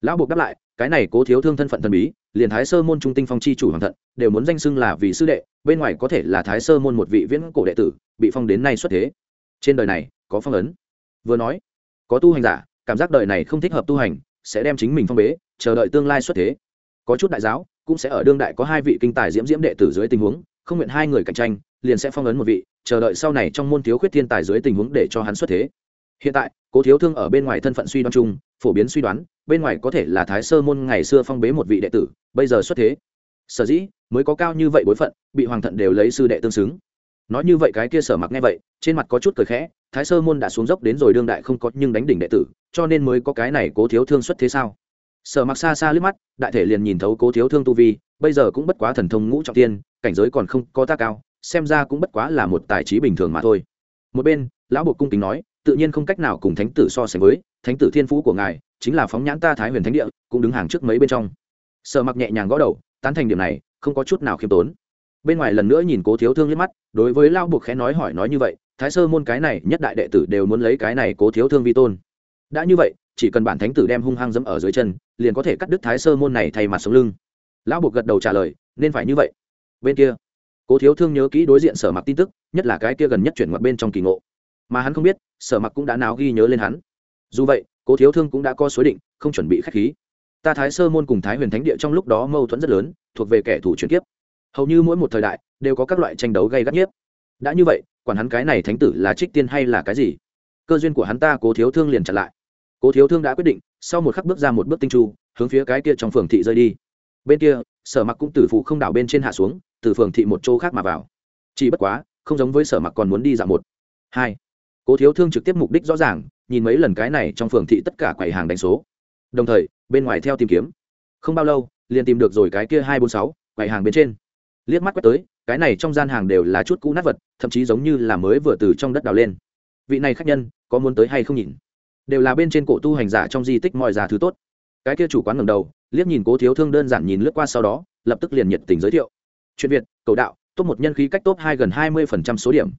lão buộc đáp lại, cái này cố thiếu thương thân phận thần bí, liền thái sơ môn trung tinh phong chi chủ hoàng thận, đều muốn danh xưng là vì sư đệ, bên ngoài có thể là thái sơ môn một vị viễn cổ đệ tử, bị phong đến nay xuất thế. Trên đời này, có phong ấn. Vừa nói, có tu hành giả, cảm giác đời này không thích hợp tu hành, sẽ đem chính mình phong bế, chờ đợi tương lai xuất thế. Có chút đại giáo, cũng sẽ ở đương đại có hai vị kinh tài diễm diễm đệ tử dưới tình huống, không nguyện hai người cạnh tranh, liền sẽ phong ấn một vị, chờ đợi sau này trong môn thiếu khuyết thiên tài dưới tình huống để cho hắn xuất thế. Hiện tại, cố thiếu thương ở bên ngoài thân phận suy đoán chung, phổ biến suy đoán bên ngoài có thể là thái sơ môn ngày xưa phong bế một vị đệ tử, bây giờ xuất thế. Sở dĩ, mới có cao như vậy bối phận, bị hoàng thận đều lấy sư đệ tương xứng. Nói như vậy cái kia sở mặc nghe vậy, trên mặt có chút cười khẽ, thái sơ môn đã xuống dốc đến rồi đương đại không có nhưng đánh đỉnh đệ tử, cho nên mới có cái này cố thiếu thương xuất thế sao? Sở mặc xa xa liếc mắt, đại thể liền nhìn thấu cố thiếu thương tu vi, bây giờ cũng bất quá thần thông ngũ trọng tiên, cảnh giới còn không có ta cao, xem ra cũng bất quá là một tài trí bình thường mà thôi. Một bên, lão bộ cung kính nói, tự nhiên không cách nào cùng thánh tử so sánh với, thánh tử thiên phú của ngài chính là phóng nhãn ta thái huyền thánh địa, cũng đứng hàng trước mấy bên trong. Sở mặc nhẹ nhàng gõ đầu, tán thành điểm này, không có chút nào khiêm tốn. Bên ngoài lần nữa nhìn cố thiếu thương liếc mắt, đối với lao buộc khẽ nói hỏi nói như vậy, thái sơ môn cái này nhất đại đệ tử đều muốn lấy cái này cố thiếu thương vi tôn. Đã như vậy, chỉ cần bản thánh tử đem hung hăng dẫm ở dưới chân, liền có thể cắt đứt thái sơ môn này thay mặt sống lưng. Lão buộc gật đầu trả lời, nên phải như vậy. Bên kia, cố thiếu thương nhớ kỹ đối diện sở mặc tin tức, nhất là cái kia gần nhất chuyển ngoặt bên trong kỳ ngộ. Mà hắn không biết, sở mặc cũng đã náo ghi nhớ lên hắn. Dù vậy cố thiếu thương cũng đã có số định, không chuẩn bị k h á c h khí. Ta thái sơ môn cùng thái huyền thánh địa trong lúc đó mâu thuẫn rất lớn, thuộc về kẻ thủ chuyển kiếp. Hầu như mỗi một thời đại, đều có các loại tranh đấu gây gắt nhiếp đã như vậy, quản hắn cái này thánh tử là trích tiên hay là cái gì? Cơ duyên của hắn ta cố thiếu thương liền chặn lại. Cố thiếu thương đã quyết định, sau một khắc bước ra một bước tinh tru hướng phía cái kia trong phường thị rơi đi. Bên kia, sở mặc cũng từ phụ không đảo bên trên hạ xuống, từ phường thị một chỗ khác mà vào. Chỉ bất quá, không giống với sở mặc còn muốn đi dạo một, hai. Cố thiếu thương trực tiếp mục đích rõ ràng nhìn mấy lần cái này trong phường thị tất cả quầy hàng đánh số. Đồng thời, bên ngoài theo tìm kiếm. Không bao lâu, liền tìm được rồi cái kia hai bốn sáu, quầy hàng bên trên. Liếc mắt quét tới, cái này trong gian hàng đều là chút cũ nát vật, thậm chí giống như là mới vừa từ trong đất đào lên. Vị này khách nhân, có muốn tới hay không nhìn? Đều là bên trên cổ tu hành giả trong di tích mọi giả thứ tốt. Cái kia chủ quán ngầm đầu, liếc nhìn cố thiếu thương đơn giản nhìn lướt qua sau đó, lập tức liền nhiệt tình giới thiệu. Chuyện việt, cầu đạo, top một nhân khí cách top hai gần hai mươi phần trăm số điểm.